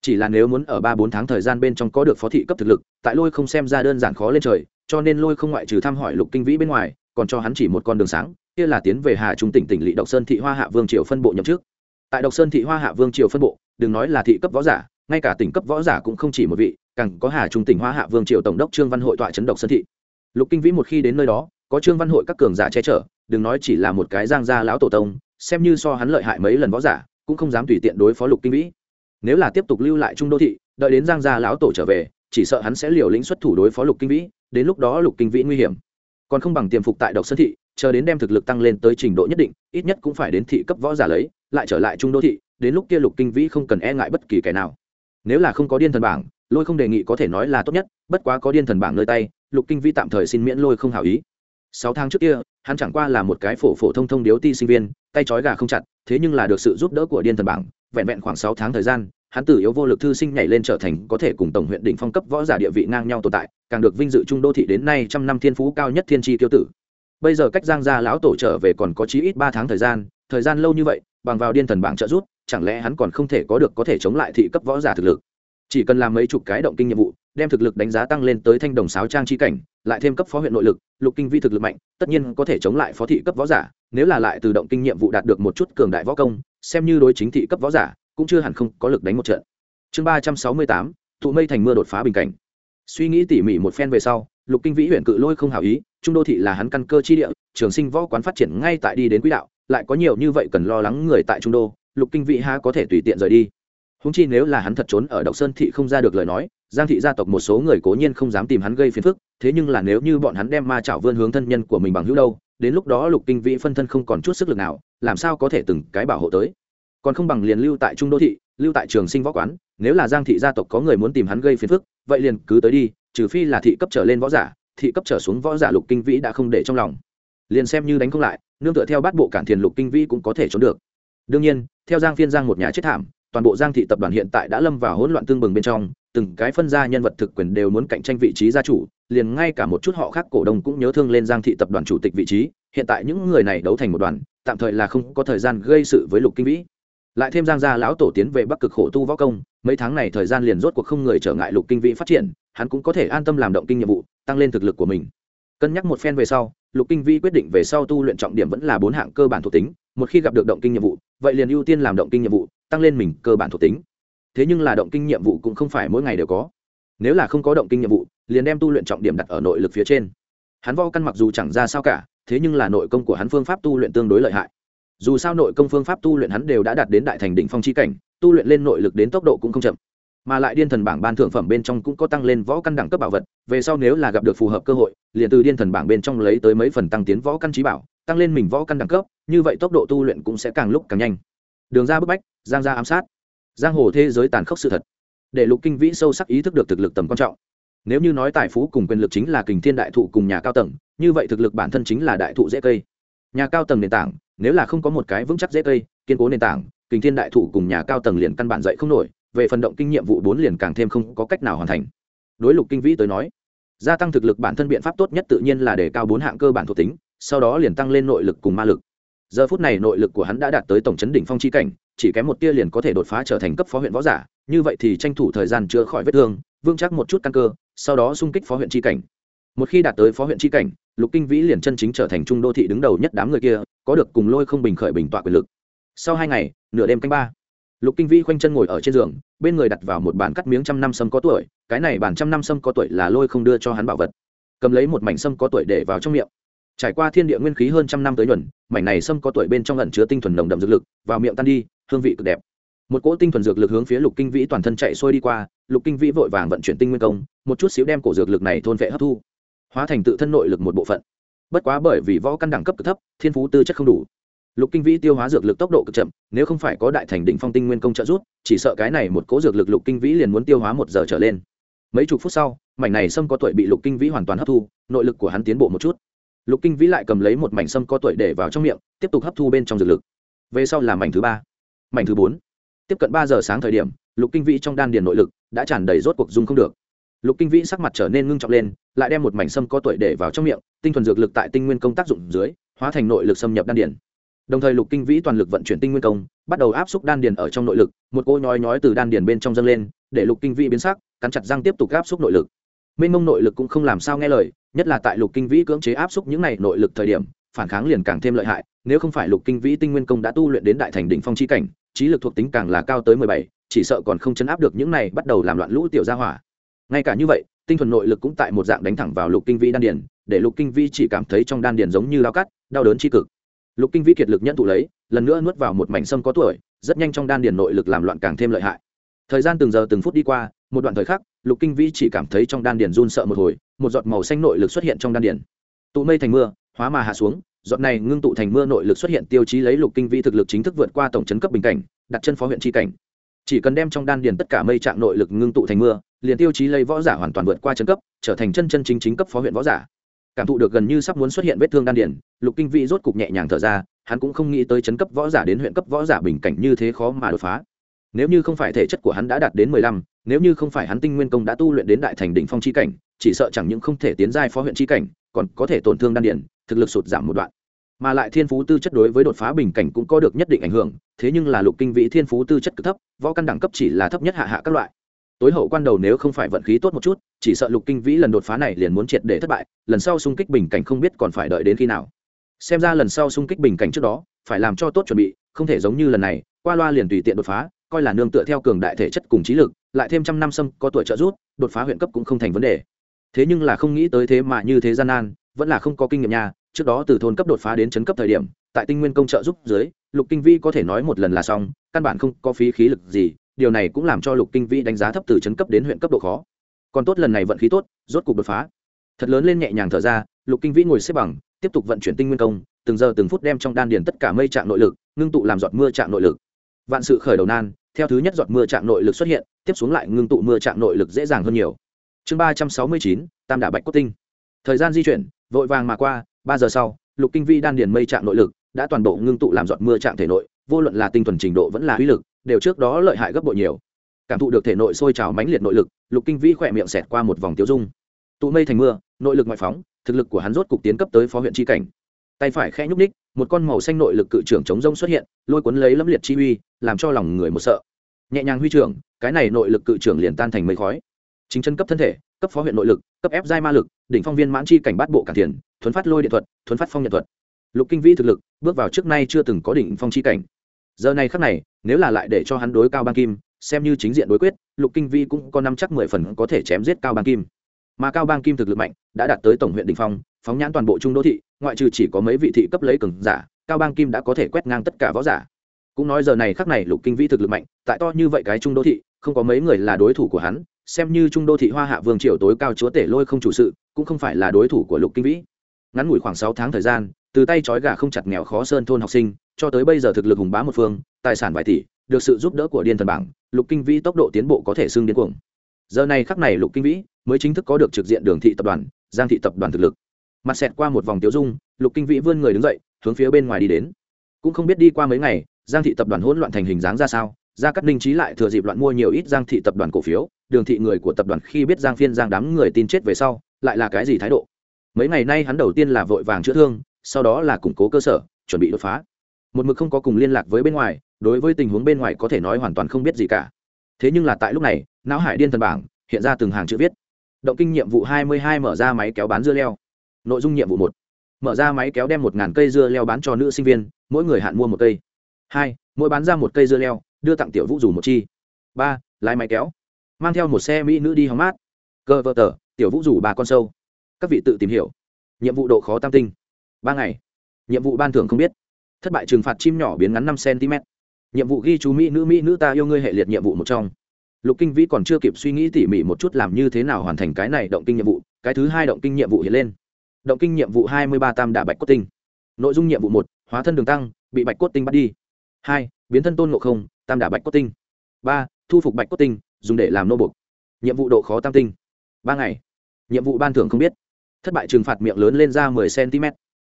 Chỉ là nếu muốn ở ba bốn tháng thời gian bên trong có được phó thị cấp thực lực, tại lôi không xem ra đơn giản khó lên trời, cho nên lôi không ngoại trừ thăm hỏi lục kinh vĩ bên ngoài, còn cho hắn chỉ một con đường sáng, kia là tiến về hà trung tỉnh tỉnh lỵ độc sơn thị hoa hạ vương triều phân bộ nhậm chức. Tại độc sơn thị hoa hạ vương triều phân bộ, đừng nói là thị cấp võ giả, ngay cả tỉnh cấp võ giả cũng không chỉ một vị càng có hà trung tỉnh hoa hạ vương triều tổng đốc trương văn hội tọa trấn độc sơn thị. Lục kinh vĩ một khi đến nơi đó, có trương văn hội các cường giả che chở, đừng nói chỉ là một cái giang gia lão tổ tông, xem như so hắn lợi hại mấy lần võ giả, cũng không dám tùy tiện đối phó lục kinh vĩ. Nếu là tiếp tục lưu lại trung đô thị, đợi đến giang gia lão tổ trở về, chỉ sợ hắn sẽ liều lĩnh xuất thủ đối phó lục kinh vĩ, đến lúc đó lục kinh vĩ nguy hiểm. Còn không bằng tiềm phục tại độc sơn thị, chờ đến đem thực lực tăng lên tới trình độ nhất định, ít nhất cũng phải đến thị cấp võ giả lấy, lại trở lại trung đô thị, đến lúc kia lục kinh vĩ không cần e ngại bất kỳ kẻ nào. Nếu là không có điên thần bảng lôi không đề nghị có thể nói là tốt nhất, bất quá có điên thần bảng nơi tay, lục kinh vi tạm thời xin miễn lôi không hảo ý. Sáu tháng trước kia, hắn chẳng qua là một cái phổ phổ thông thông điếu ti sinh viên, tay trói gà không chặt, thế nhưng là được sự giúp đỡ của điên thần bảng, vẹn vẹn khoảng sáu tháng thời gian, hắn từ yếu vô lực thư sinh nhảy lên trở thành có thể cùng tổng huyện đỉnh phong cấp võ giả địa vị ngang nhau tồn tại, càng được vinh dự trung đô thị đến nay trăm năm thiên phú cao nhất thiên tri tiêu tử. Bây giờ cách giang gia lão tổ trở về còn có chí ít ba tháng thời gian thời gian lâu như vậy, bằng vào điên thần bảng trợ giúp, chẳng lẽ hắn còn không thể có được có thể chống lại thị cấp võ giả thực lực? Chỉ cần làm mấy chục cái động kinh nhiệm vụ, đem thực lực đánh giá tăng lên tới thanh đồng sáo trang chi cảnh, lại thêm cấp phó huyện nội lực, lục kinh vi thực lực mạnh, tất nhiên có thể chống lại phó thị cấp võ giả, nếu là lại từ động kinh nhiệm vụ đạt được một chút cường đại võ công, xem như đối chính thị cấp võ giả, cũng chưa hẳn không có lực đánh một trận. Chương ba trăm sáu mươi tám, tụ mây thành mưa đột phá bình cảnh. Suy nghĩ tỉ mỉ một phen về sau, lục kinh vĩ huyện cự lôi không hảo ý, trung đô thị là hắn căn cơ chi địa, trường sinh võ quán phát triển ngay tại đi đến quỹ đạo, lại có nhiều như vậy cần lo lắng người tại trung đô, lục kinh vĩ ha có thể tùy tiện rời đi húng chi nếu là hắn thật trốn ở độc sơn thị không ra được lời nói, giang thị gia tộc một số người cố nhiên không dám tìm hắn gây phiền phức, thế nhưng là nếu như bọn hắn đem ma chảo vươn hướng thân nhân của mình bằng hữu đâu, đến lúc đó lục kinh vĩ phân thân không còn chút sức lực nào, làm sao có thể từng cái bảo hộ tới? Còn không bằng liền lưu tại trung đô thị, lưu tại trường sinh võ quán, nếu là giang thị gia tộc có người muốn tìm hắn gây phiền phức, vậy liền cứ tới đi, trừ phi là thị cấp trở lên võ giả, thị cấp trở xuống võ giả lục kinh vĩ đã không để trong lòng. Liền xem như đánh không lại, nương tựa theo bát bộ cản thiền lục kinh vĩ cũng có thể trốn được. Đương nhiên, theo giang phiên giang một nhà chết thảm toàn bộ giang thị tập đoàn hiện tại đã lâm vào hỗn loạn tương bừng bên trong, từng cái phân gia nhân vật thực quyền đều muốn cạnh tranh vị trí gia chủ, liền ngay cả một chút họ khác cổ đông cũng nhớ thương lên giang thị tập đoàn chủ tịch vị trí, hiện tại những người này đấu thành một đoàn, tạm thời là không có thời gian gây sự với lục kinh vĩ. Lại thêm giang gia lão tổ tiến về bắc cực khổ tu võ công, mấy tháng này thời gian liền rốt cuộc không người trở ngại lục kinh vĩ phát triển, hắn cũng có thể an tâm làm động kinh nhiệm vụ, tăng lên thực lực của mình. Cân nhắc một phen về sau, lục kinh vĩ quyết định về sau tu luyện trọng điểm vẫn là bốn hạng cơ bản thuộc tính, một khi gặp được động kinh nhiệm vụ, vậy liền ưu tiên làm động kinh nhiệm vụ tăng lên mình cơ bản thuộc tính. Thế nhưng là động kinh nhiệm vụ cũng không phải mỗi ngày đều có. Nếu là không có động kinh nhiệm vụ, liền đem tu luyện trọng điểm đặt ở nội lực phía trên. Hắn võ căn mặc dù chẳng ra sao cả, thế nhưng là nội công của hắn phương pháp tu luyện tương đối lợi hại. Dù sao nội công phương pháp tu luyện hắn đều đã đạt đến đại thành đỉnh phong chi cảnh, tu luyện lên nội lực đến tốc độ cũng không chậm. Mà lại điên thần bảng ban thượng phẩm bên trong cũng có tăng lên võ căn đẳng cấp bảo vật, về sau nếu là gặp được phù hợp cơ hội, liền từ điên thần bảng bên trong lấy tới mấy phần tăng tiến võ căn trí bảo, tăng lên mình võ căn đẳng cấp, như vậy tốc độ tu luyện cũng sẽ càng lúc càng nhanh đường ra bức bách, giang ra ám sát. Giang hồ thế giới tàn khốc sự thật, để lục kinh vĩ sâu sắc ý thức được thực lực tầm quan trọng. Nếu như nói tài phú cùng quyền lực chính là kình thiên đại thụ cùng nhà cao tầng, như vậy thực lực bản thân chính là đại thụ dễ cây. Nhà cao tầng nền tảng, nếu là không có một cái vững chắc dễ cây, kiên cố nền tảng, kình thiên đại thụ cùng nhà cao tầng liền căn bản dậy không nổi, về phần động kinh nghiệm vụ bốn liền càng thêm không có cách nào hoàn thành. Đối lục kinh vĩ tới nói, gia tăng thực lực bản thân biện pháp tốt nhất tự nhiên là để cao bốn hạng cơ bản thuộc tính, sau đó liền tăng lên nội lực cùng ma lực giờ phút này nội lực của hắn đã đạt tới tổng chấn đỉnh phong chi cảnh, chỉ kém một tia liền có thể đột phá trở thành cấp phó huyện võ giả, như vậy thì tranh thủ thời gian chữa khỏi vết thương, vững chắc một chút căn cơ, sau đó xung kích phó huyện chi cảnh. Một khi đạt tới phó huyện chi cảnh, lục kinh vĩ liền chân chính trở thành trung đô thị đứng đầu nhất đám người kia, có được cùng lôi không bình khởi bình tọa quyền lực. Sau hai ngày, nửa đêm canh ba, lục kinh vĩ khoanh chân ngồi ở trên giường, bên người đặt vào một bàn cắt miếng trăm năm sâm có tuổi, cái này bàn trăm năm sâm có tuổi là lôi không đưa cho hắn bảo vật. Cầm lấy một mảnh sâm có tuổi để vào trong miệng trải qua thiên địa nguyên khí hơn trăm năm tới nhuần, mảnh này sâm có tuổi bên trong lẩn chứa tinh thuần nồng đậm dược lực, vào miệng tan đi, hương vị cực đẹp. Một cỗ tinh thuần dược lực hướng phía lục kinh vĩ toàn thân chạy xuôi đi qua, lục kinh vĩ vội vàng vận chuyển tinh nguyên công, một chút xíu đem cổ dược lực này thôn vệ hấp thu, hóa thành tự thân nội lực một bộ phận. Bất quá bởi vì võ căn đẳng cấp cực thấp, thiên phú tư chất không đủ. Lục kinh vĩ tiêu hóa dược lực tốc độ cực chậm, nếu không phải có đại thành đỉnh phong tinh nguyên công trợ rút chỉ sợ cái này một cỗ dược lực lục kinh vĩ liền muốn tiêu hóa một giờ trở lên. Mấy chục phút sau, mảnh này sâm có tuổi bị lục kinh vĩ hoàn toàn hấp thu, nội lực của hắn tiến bộ một chút lục kinh vĩ lại cầm lấy một mảnh sâm có tuổi để vào trong miệng, tiếp tục hấp thu bên trong dược lực. Về sau là mảnh thứ ba, mảnh thứ bốn. Tiếp cận ba giờ sáng thời điểm, lục kinh vĩ trong đan điền nội lực đã tràn đầy rốt cuộc dung không được. Lục kinh vĩ sắc mặt trở nên ngưng trọng lên, lại đem một mảnh sâm có tuổi để vào trong miệng, tinh thuần dược lực tại tinh nguyên công tác dụng dưới, hóa thành nội lực xâm nhập đan điền. Đồng thời lục kinh vĩ toàn lực vận chuyển tinh nguyên công, bắt đầu áp xúc đan điền ở trong nội lực, một cô nhói nhói từ đan điền bên trong dâng lên, để lục kinh vĩ biến sắc, cắn chặt răng tiếp tục áp xúc nội lực. Mênh mông nội lực cũng không làm sao nghe lời nhất là tại lục kinh vĩ cưỡng chế áp xúc những này nội lực thời điểm, phản kháng liền càng thêm lợi hại, nếu không phải lục kinh vĩ tinh nguyên công đã tu luyện đến đại thành đỉnh phong chi cảnh, trí lực thuộc tính càng là cao tới mười bảy, chỉ sợ còn không chấn áp được những này bắt đầu làm loạn lũ tiểu gia hỏa. Ngay cả như vậy, tinh thuần nội lực cũng tại một dạng đánh thẳng vào lục kinh vĩ đan điền, để lục kinh vĩ chỉ cảm thấy trong đan điền giống như lao cắt, đau đớn tri cực. Lục kinh vĩ kiệt lực nhận thụ lấy, lần nữa nuốt vào một mảnh sâm có tuổi, rất nhanh trong đan điền nội lực làm loạn càng thêm lợi hại. Thời gian từng giờ từng phút đi qua, một đoạn thời khắc, lục kinh vĩ chỉ cảm thấy trong đan điền run sợ một hồi một giọt màu xanh nội lực xuất hiện trong đan điền. Tụ mây thành mưa, hóa mà hạ xuống, giọt này ngưng tụ thành mưa nội lực xuất hiện tiêu chí lấy lục kinh vi thực lực chính thức vượt qua tổng chấn cấp bình cảnh, đặt chân phó huyện tri cảnh. Chỉ cần đem trong đan điền tất cả mây trạng nội lực ngưng tụ thành mưa, liền tiêu chí lấy võ giả hoàn toàn vượt qua chân cấp, trở thành chân chân chính chính cấp phó huyện võ giả. Cảm thụ được gần như sắp muốn xuất hiện vết thương đan điền, lục kinh vi rốt cục nhẹ nhàng thở ra, hắn cũng không nghĩ tới chấn cấp võ giả đến huyện cấp võ giả bình cảnh như thế khó mà đột phá. Nếu như không phải thể chất của hắn đã đạt đến mười lăm, nếu như không phải hắn tinh nguyên công đã tu luyện đến đại thành đỉnh phong chi cảnh chỉ sợ chẳng những không thể tiến giai phó huyện chi cảnh, còn có thể tổn thương đan điền, thực lực sụt giảm một đoạn. Mà lại thiên phú tư chất đối với đột phá bình cảnh cũng có được nhất định ảnh hưởng, thế nhưng là lục kinh vĩ thiên phú tư chất cực thấp, võ căn đẳng cấp chỉ là thấp nhất hạ hạ các loại. Tối hậu quan đầu nếu không phải vận khí tốt một chút, chỉ sợ lục kinh vĩ lần đột phá này liền muốn triệt để thất bại, lần sau xung kích bình cảnh không biết còn phải đợi đến khi nào. Xem ra lần sau xung kích bình cảnh trước đó, phải làm cho tốt chuẩn bị, không thể giống như lần này, qua loa liền tùy tiện đột phá, coi là nương tựa theo cường đại thể chất cùng trí lực, lại thêm trăm năm sâm có tuổi trợ rút đột phá huyện cấp cũng không thành vấn đề thế nhưng là không nghĩ tới thế mà như thế gian nan, vẫn là không có kinh nghiệm nha. Trước đó từ thôn cấp đột phá đến chấn cấp thời điểm, tại tinh nguyên công trợ giúp dưới, lục kinh vi có thể nói một lần là xong, căn bản không có phí khí lực gì, điều này cũng làm cho lục kinh vi đánh giá thấp từ chấn cấp đến huyện cấp độ khó. Còn tốt lần này vận khí tốt, rốt cục đột phá. Thật lớn lên nhẹ nhàng thở ra, lục kinh vĩ ngồi xếp bằng, tiếp tục vận chuyển tinh nguyên công, từng giờ từng phút đem trong đan điền tất cả mây trạng nội lực, ngưng tụ làm giọt mưa trạng nội lực. Vạn sự khởi đầu nan, theo thứ nhất giọt mưa trạng nội lực xuất hiện, tiếp xuống lại ngưng tụ mưa trạng nội lực dễ dàng hơn nhiều chương ba trăm sáu mươi chín, tam đả bạch cốt tinh. Thời gian di chuyển, vội vàng mà qua, ba giờ sau, lục kinh vi đan điền mây trạng nội lực, đã toàn bộ ngưng tụ làm giọt mưa trạng thể nội, vô luận là tinh thuần trình độ vẫn là uy lực, đều trước đó lợi hại gấp bội nhiều. Cảm thụ được thể nội sôi trào mãnh liệt nội lực, lục kinh vi khỏe miệng xẹt qua một vòng tiêu dung. Tụ mây thành mưa, nội lực ngoại phóng, thực lực của hắn rốt cục tiến cấp tới phó huyện tri cảnh. Tay phải khẽ nhúc ních một con màu xanh nội lực cự trưởng chống rông xuất hiện, lôi cuốn lấy lâm liệt chi uy, làm cho lòng người một sợ. Nhẹ nhàng huy trưởng, cái này nội lực cự trưởng liền tan thành mây khói chính chân cấp thân thể, cấp phó huyện nội lực, cấp ép giai ma lực, đỉnh phong viên mãn chi cảnh bát bộ cản tiền thuấn phát lôi điện thuật, thuấn phát phong nhật thuật. Lục kinh vĩ thực lực, bước vào trước nay chưa từng có đỉnh phong chi cảnh. Giờ này khắc này, nếu là lại để cho hắn đối cao ban kim, xem như chính diện đối quyết, lục kinh vĩ cũng có năm chắc mười phần có thể chém giết cao ban kim. Mà cao bang kim thực lực mạnh, đã đạt tới tổng huyện đình phong, phóng nhãn toàn bộ trung đô thị, ngoại trừ chỉ có mấy vị thị cấp lấy cường giả, cao bang kim đã có thể quét ngang tất cả võ giả. Cũng nói giờ này khắc này lục kinh vĩ thực lực mạnh, tại to như vậy cái trung đô thị không có mấy người là đối thủ của hắn, xem như trung đô thị hoa hạ vương triều tối cao chúa tể lôi không chủ sự, cũng không phải là đối thủ của lục kinh vĩ. Ngắn ngủi khoảng sáu tháng thời gian, từ tay trói gà không chặt nghèo khó sơn thôn học sinh, cho tới bây giờ thực lực hùng bá một phương, tài sản vài tỷ, được sự giúp đỡ của điên thần bảng, lục kinh vĩ tốc độ tiến bộ có thể xưng điên cuồng. Giờ này khắc này lục kinh vĩ mới chính thức có được trực diện đường thị tập đoàn, giang thị tập đoàn thực lực. Mặt xẹt qua một vòng tiêu dung, lục kinh vĩ vươn người đứng dậy, hướng phía bên ngoài đi đến. Cũng không biết đi qua mấy ngày, giang thị tập đoàn hỗn loạn thành hình dáng ra sao gia cát ninh trí lại thừa dịp loạn mua nhiều ít giang thị tập đoàn cổ phiếu, đường thị người của tập đoàn khi biết giang phiên giang đám người tin chết về sau, lại là cái gì thái độ? Mấy ngày nay hắn đầu tiên là vội vàng chữa thương, sau đó là củng cố cơ sở, chuẩn bị đột phá. Một mực không có cùng liên lạc với bên ngoài, đối với tình huống bên ngoài có thể nói hoàn toàn không biết gì cả. Thế nhưng là tại lúc này, não hải điên thần bảng, hiện ra từng hàng chữ viết. Động kinh nhiệm vụ hai mươi hai mở ra máy kéo bán dưa leo. Nội dung nhiệm vụ một. Mở ra máy kéo đem một ngàn cây dưa leo bán cho nữ sinh viên, mỗi người hạn mua một cây. Hai. Mỗi bán ra một cây dưa leo đưa tặng tiểu vũ dù một chi. Ba, lái máy kéo. Mang theo một xe mỹ nữ đi hóng mát. Cơ vợ tờ, tiểu vũ rủ bà con sâu. Các vị tự tìm hiểu. Nhiệm vụ độ khó tam tinh. Ba ngày. Nhiệm vụ ban thưởng không biết. Thất bại trừng phạt chim nhỏ biến ngắn năm cm nhiệm vụ ghi chú mỹ nữ mỹ nữ ta yêu ngươi hệ liệt nhiệm vụ một trong. Lục kinh vĩ còn chưa kịp suy nghĩ tỉ mỉ một chút làm như thế nào hoàn thành cái này động kinh nhiệm vụ, cái thứ hai động kinh nhiệm vụ hiện lên. Động kinh nhiệm vụ hai mươi ba tam đả bạch cốt tinh. Nội dung nhiệm vụ một, hóa thân đường tăng, bị bạch cốt tinh bắt đi. Hai biến thân tôn ngộ không, tam đả bạch cốt tinh. Ba, thu phục bạch cốt tinh, dùng để làm nô bục nhiệm vụ độ khó tam tinh. Ba ngày. Nhiệm vụ ban thưởng không biết. Thất bại trừng phạt miệng lớn lên ra mười cm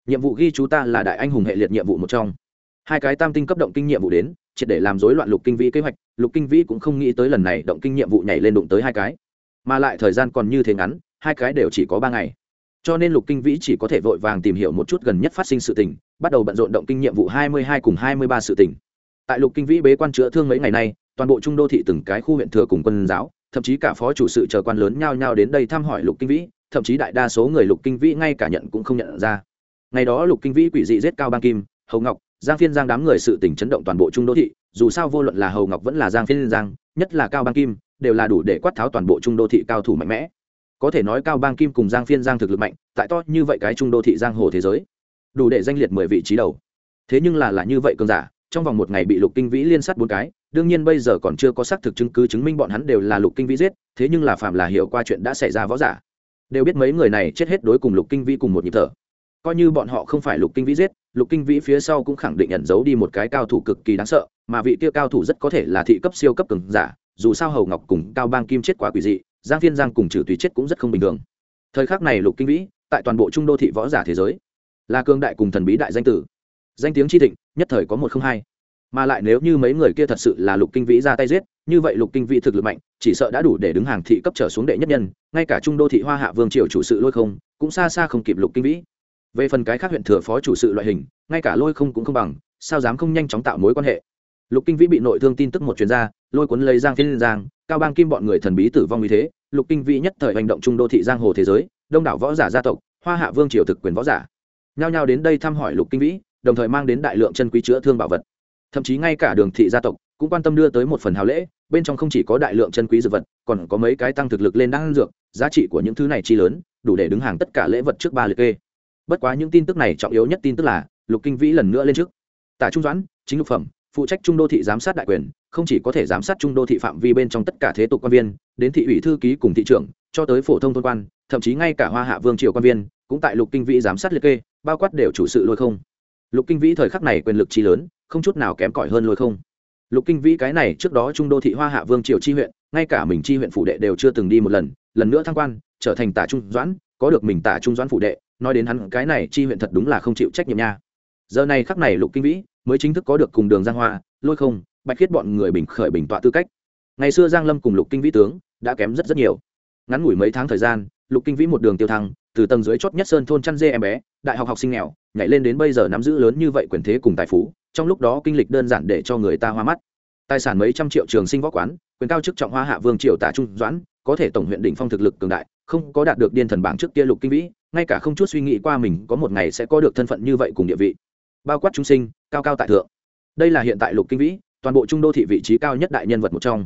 nhiệm vụ ghi chú ta là đại anh hùng hệ liệt nhiệm vụ một trong. Hai cái tam tinh cấp động kinh nhiệm vụ đến, triệt để làm rối loạn lục kinh vĩ kế hoạch, lục kinh vĩ cũng không nghĩ tới lần này động kinh nhiệm vụ nhảy lên đụng tới hai cái. Mà lại thời gian còn như thế ngắn, hai cái đều chỉ có ba ngày. Cho nên lục kinh vĩ chỉ có thể vội vàng tìm hiểu một chút gần nhất phát sinh sự tình, bắt đầu bận rộn động kinh nhiệm vụ hai mươi hai cùng hai mươi ba sự tình tại lục kinh vĩ bế quan chữa thương mấy ngày nay, toàn bộ trung đô thị từng cái khu huyện thừa cùng quân giáo, thậm chí cả phó chủ sự chờ quan lớn nhao nhao đến đây thăm hỏi lục kinh vĩ, thậm chí đại đa số người lục kinh vĩ ngay cả nhận cũng không nhận ra. Ngày đó lục kinh vĩ quỷ dị giết cao bang kim, hầu ngọc, giang phiên giang đám người sự tỉnh chấn động toàn bộ trung đô thị, dù sao vô luận là hầu ngọc vẫn là giang phiên giang, nhất là cao bang kim, đều là đủ để quát tháo toàn bộ trung đô thị cao thủ mạnh mẽ. Có thể nói cao bang kim cùng giang phiên giang thực lực mạnh, tại to như vậy cái trung đô thị giang hồ thế giới, đủ để danh liệt mười vị trí đầu. Thế nhưng là là như vậy cường giả trong vòng một ngày bị lục kinh vĩ liên sát bốn cái, đương nhiên bây giờ còn chưa có xác thực chứng cứ chứng minh bọn hắn đều là lục kinh vĩ giết, thế nhưng là phạm là hiểu qua chuyện đã xảy ra võ giả, đều biết mấy người này chết hết đối cùng lục kinh vĩ cùng một nhịp thở. Coi như bọn họ không phải lục kinh vĩ giết, lục kinh vĩ phía sau cũng khẳng định nhận giấu đi một cái cao thủ cực kỳ đáng sợ, mà vị kia cao thủ rất có thể là thị cấp siêu cấp cường giả, dù sao hầu ngọc cùng cao bang kim chết quá quỷ dị, giang thiên giang cùng trừ tùy chết cũng rất không bình thường. Thời khắc này lục kinh vĩ, tại toàn bộ trung đô thị võ giả thế giới, là cương đại cùng thần bí đại danh tử danh tiếng chi thịnh, nhất thời có một không hai. Mà lại nếu như mấy người kia thật sự là lục kinh vĩ ra tay giết, như vậy lục kinh vĩ thực lực mạnh, chỉ sợ đã đủ để đứng hàng thị cấp trở xuống đệ nhất nhân, ngay cả trung đô thị hoa hạ vương triều chủ sự lôi không, cũng xa xa không kịp lục kinh vĩ. Về phần cái khác huyện thừa phó chủ sự loại hình, ngay cả lôi không cũng không bằng, sao dám không nhanh chóng tạo mối quan hệ. Lục kinh vĩ bị nội thương tin tức một chuyên gia lôi cuốn lấy giang phiên giang, cao bang kim bọn người thần bí tử vong như thế, lục kinh vĩ nhất thời hành động trung đô thị giang hồ thế giới, đông đảo võ giả gia tộc, hoa hạ vương triều thực quyền võ giả. Nhao nhao đến đây thăm hỏi lục kinh vĩ đồng thời mang đến đại lượng chân quý chữa thương bảo vật. Thậm chí ngay cả đường thị gia tộc cũng quan tâm đưa tới một phần hào lễ, bên trong không chỉ có đại lượng chân quý dược vật, còn có mấy cái tăng thực lực lên đang dược, giá trị của những thứ này chi lớn, đủ để đứng hàng tất cả lễ vật trước ba liệt kê. Bất quá những tin tức này trọng yếu nhất tin tức là, lục kinh vĩ lần nữa lên trước. Tả trung doãn, chính lục phẩm, phụ trách trung đô thị giám sát đại quyền, không chỉ có thể giám sát trung đô thị phạm vi bên trong tất cả thế tục quan viên, đến thị ủy thư ký cùng thị trưởng, cho tới phổ thông thôn quan, thậm chí ngay cả hoa hạ vương triều quan viên, cũng tại lục kinh vĩ giám sát liệt kê, bao quát đều chủ sự lôi không lục kinh vĩ thời khắc này quyền lực chi lớn, không chút nào kém cỏi hơn lôi không. Lục kinh vĩ cái này trước đó trung đô thị hoa hạ vương triều chi huyện, ngay cả mình chi huyện phủ đệ đều chưa từng đi một lần lần nữa thăng quan, trở thành tả trung doãn, có được mình tả trung doãn phủ đệ, nói đến hắn cái này chi huyện thật đúng là không chịu trách nhiệm nha. Giờ này khắc này lục kinh vĩ mới chính thức có được cùng đường giang hoa, lôi không, bạch khiết bọn người bình khởi bình tọa tư cách. Ngày xưa giang lâm cùng lục kinh vĩ tướng đã kém rất rất nhiều. Ngắn ngủi mấy tháng thời gian, lục kinh vĩ một đường tiêu thăng, từ tầng dưới chót nhất sơn thôn chăn dê em bé đại học học sinh nghèo, nhảy lên đến bây giờ nắm giữ lớn như vậy quyền thế cùng tài phú, trong lúc đó kinh lịch đơn giản để cho người ta hoa mắt. Tài sản mấy trăm triệu trường sinh võ quán, quyền cao chức trọng hoa hạ vương triều tả trung doãn, có thể tổng huyện đỉnh phong thực lực cường đại, không có đạt được điên thần bảng trước kia lục kinh vĩ, ngay cả không chút suy nghĩ qua mình có một ngày sẽ có được thân phận như vậy cùng địa vị. Bao quát chúng sinh, cao cao tại thượng. Đây là hiện tại lục kinh vĩ, toàn bộ trung đô thị vị trí cao nhất đại nhân vật một trong.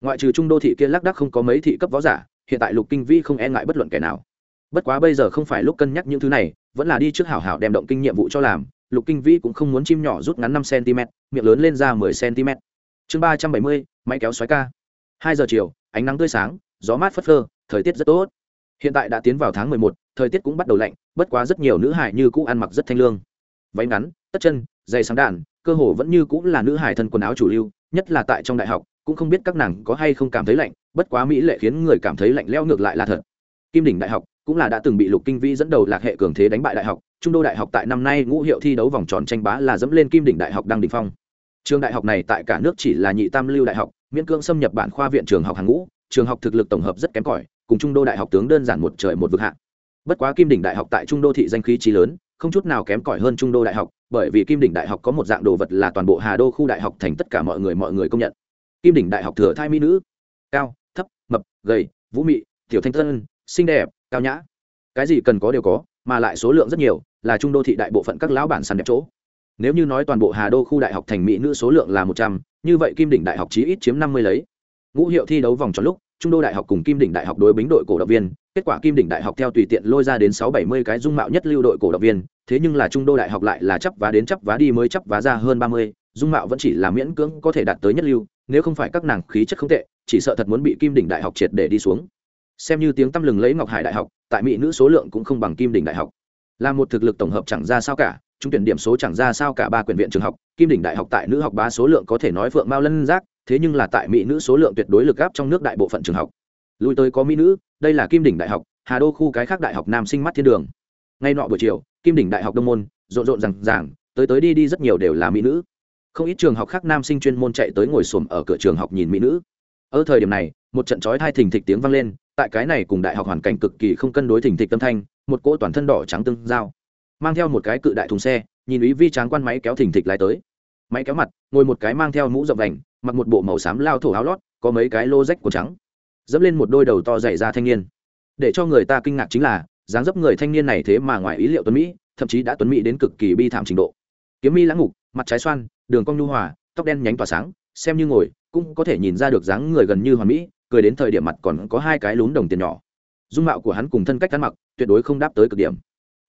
Ngoại trừ trung đô thị kia lác đác không có mấy thị cấp võ giả, hiện tại lục kinh vĩ không e ngại bất luận kẻ nào bất quá bây giờ không phải lúc cân nhắc những thứ này, vẫn là đi trước hảo hảo đem động kinh nhiệm vụ cho làm. Lục kinh vĩ cũng không muốn chim nhỏ rút ngắn năm cm, miệng lớn lên ra mười cm. Chương ba trăm bảy mươi, máy kéo xoáy ca. Hai giờ chiều, ánh nắng tươi sáng, gió mát phất phơ, thời tiết rất tốt. Hiện tại đã tiến vào tháng mười một, thời tiết cũng bắt đầu lạnh, bất quá rất nhiều nữ hải như cũ ăn mặc rất thanh lương. Váy ngắn, tất chân dày sáng đàn cơ hồ vẫn như cũng là nữ hải thân quần áo chủ lưu, nhất là tại trong đại học, cũng không biết các nàng có hay không cảm thấy lạnh, bất quá mỹ lệ khiến người cảm thấy lạnh leo ngược lại là thật. Kim đỉnh đại học cũng là đã từng bị lục kinh vĩ dẫn đầu lạc hệ cường thế đánh bại đại học, trung đô đại học tại năm nay ngũ hiệu thi đấu vòng tròn tranh bá là dẫm lên kim đỉnh đại học đăng đình phong. Trường đại học này tại cả nước chỉ là nhị tam lưu đại học, miễn cưỡng xâm nhập bản khoa viện trường học hàng ngũ, trường học thực lực tổng hợp rất kém cỏi, cùng trung đô đại học tướng đơn giản một trời một vực hạ. Bất quá kim đỉnh đại học tại trung đô thị danh khí trí lớn, không chút nào kém cỏi hơn trung đô đại học, bởi vì kim đỉnh đại học có một dạng đồ vật là toàn bộ hà đô khu đại học thành tất cả mọi người mọi người công nhận. Kim đỉnh đại học thừa thai mỹ nữ, cao, thấp, mập, gầy, vũ mị, tiểu thanh tân xinh đẹp cao nhã. Cái gì cần có đều có, mà lại số lượng rất nhiều, là trung đô thị đại bộ phận các lão bản săn đẹp chỗ. Nếu như nói toàn bộ hà đô khu đại học thành mỹ nữ số lượng là một trăm, như vậy kim đỉnh đại học chí ít chiếm năm mươi lấy. Ngũ hiệu thi đấu vòng tròn lúc, trung đô đại học cùng kim đỉnh đại học đối bính đội cổ động viên, kết quả kim đỉnh đại học theo tùy tiện lôi ra đến sáu bảy mươi cái dung mạo nhất lưu đội cổ động viên, thế nhưng là trung đô đại học lại là chấp vá đến chấp vá đi mới chấp vá ra hơn ba mươi, dung mạo vẫn chỉ là miễn cưỡng có thể đạt tới nhất lưu, nếu không phải các nàng khí chất không tệ, chỉ sợ thật muốn bị kim đỉnh đại học triệt để đi xuống xem như tiếng tăm lừng lấy ngọc hải đại học, tại mỹ nữ số lượng cũng không bằng kim đỉnh đại học. Là một thực lực tổng hợp chẳng ra sao cả, trung tuyển điểm số chẳng ra sao cả ba quyển viện trường học, kim đỉnh đại học tại nữ học bá số lượng có thể nói phượng mao lân giác, thế nhưng là tại mỹ nữ số lượng tuyệt đối lực gáp trong nước đại bộ phận trường học. Lui tới có mỹ nữ, đây là kim đỉnh đại học, hà đô khu cái khác đại học nam sinh mắt thiên đường. Ngay nọ buổi chiều, kim đỉnh đại học đông môn, rộn rộn rằng ràng, tới tới đi đi rất nhiều đều là mỹ nữ. Không ít trường học khác nam sinh chuyên môn chạy tới ngồi xổm ở cửa trường học nhìn mỹ nữ. Ở thời điểm này, một trận chói thai thình thịch tiếng vang lên tại cái này cùng đại học hoàn cảnh cực kỳ không cân đối thỉnh thịch tâm thanh, một cỗ toàn thân đỏ trắng tương giao. Mang theo một cái cự đại thùng xe, nhìn ý vi tráng quan máy kéo thỉnh thịch lái tới. Máy kéo mặt, ngồi một cái mang theo mũ rộng vành, mặc một bộ màu xám lao thổ áo lót, có mấy cái lô rách của trắng. Dẫm lên một đôi đầu to dày ra thanh niên. Để cho người ta kinh ngạc chính là, dáng dấp người thanh niên này thế mà ngoài ý liệu tuấn mỹ, thậm chí đã tuấn mỹ đến cực kỳ bi thảm trình độ. Kiếm mi lãng ngục, mặt trái xoan, đường cong nhu hòa, tóc đen nhánh tỏa sáng, xem như ngồi, cũng có thể nhìn ra được dáng người gần như hoàn mỹ cười đến thời điểm mặt còn có hai cái lún đồng tiền nhỏ. Dung mạo của hắn cùng thân cách ăn mặc tuyệt đối không đáp tới cực điểm.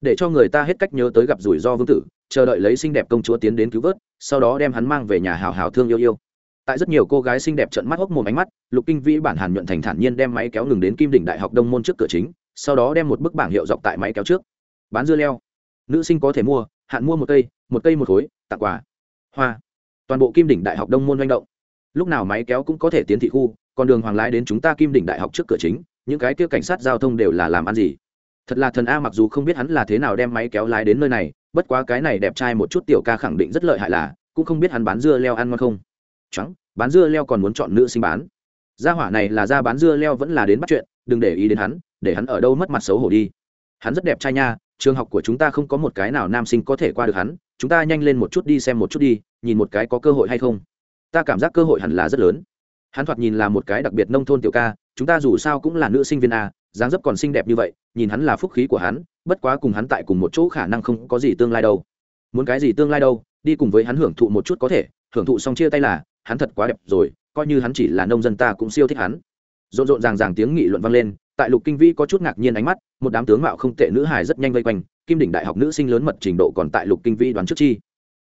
Để cho người ta hết cách nhớ tới gặp rủi ro vương tử, chờ đợi lấy xinh đẹp công chúa tiến đến cứu vớt, sau đó đem hắn mang về nhà hào hào thương yêu yêu. Tại rất nhiều cô gái xinh đẹp trận mắt hốc một ánh mắt, lục kinh vĩ bản hàn nhuận thành thản nhiên đem máy kéo ngừng đến kim đỉnh đại học đông môn trước cửa chính, sau đó đem một bức bảng hiệu dọc tại máy kéo trước. Bán dưa leo. Nữ sinh có thể mua, hạn mua một cây một cây một khối, tặng quà. Hoa. Toàn bộ kim đỉnh đại học đông môn manh động. Lúc nào máy kéo cũng có thể tiến thị khu còn đường hoàng lái đến chúng ta kim đỉnh đại học trước cửa chính, những cái kia cảnh sát giao thông đều là làm ăn gì? Thật là thần a, mặc dù không biết hắn là thế nào đem máy kéo lái đến nơi này, bất quá cái này đẹp trai một chút tiểu ca khẳng định rất lợi hại là, cũng không biết hắn bán dưa leo ăn ngon không. Trắng bán dưa leo còn muốn chọn nữ sinh bán. Gia hỏa này là ra bán dưa leo vẫn là đến bắt chuyện, đừng để ý đến hắn, để hắn ở đâu mất mặt xấu hổ đi. Hắn rất đẹp trai nha, trường học của chúng ta không có một cái nào nam sinh có thể qua được hắn, chúng ta nhanh lên một chút đi xem một chút đi, nhìn một cái có cơ hội hay không. Ta cảm giác cơ hội hẳn là rất lớn hắn thoạt nhìn là một cái đặc biệt nông thôn tiểu ca, chúng ta dù sao cũng là nữ sinh viên a, dáng dấp còn xinh đẹp như vậy, nhìn hắn là phúc khí của hắn, bất quá cùng hắn tại cùng một chỗ khả năng không có gì tương lai đâu. Muốn cái gì tương lai đâu, đi cùng với hắn hưởng thụ một chút có thể, hưởng thụ xong chia tay là, hắn thật quá đẹp rồi, coi như hắn chỉ là nông dân ta cũng siêu thích hắn. Rộn rộn ràng ràng tiếng nghị luận vang lên, tại lục kinh vĩ có chút ngạc nhiên ánh mắt, một đám tướng mạo không tệ nữ hài rất nhanh vây quanh, kim đỉnh đại học nữ sinh lớn mật trình độ còn tại lục kinh vĩ đoán trước chi.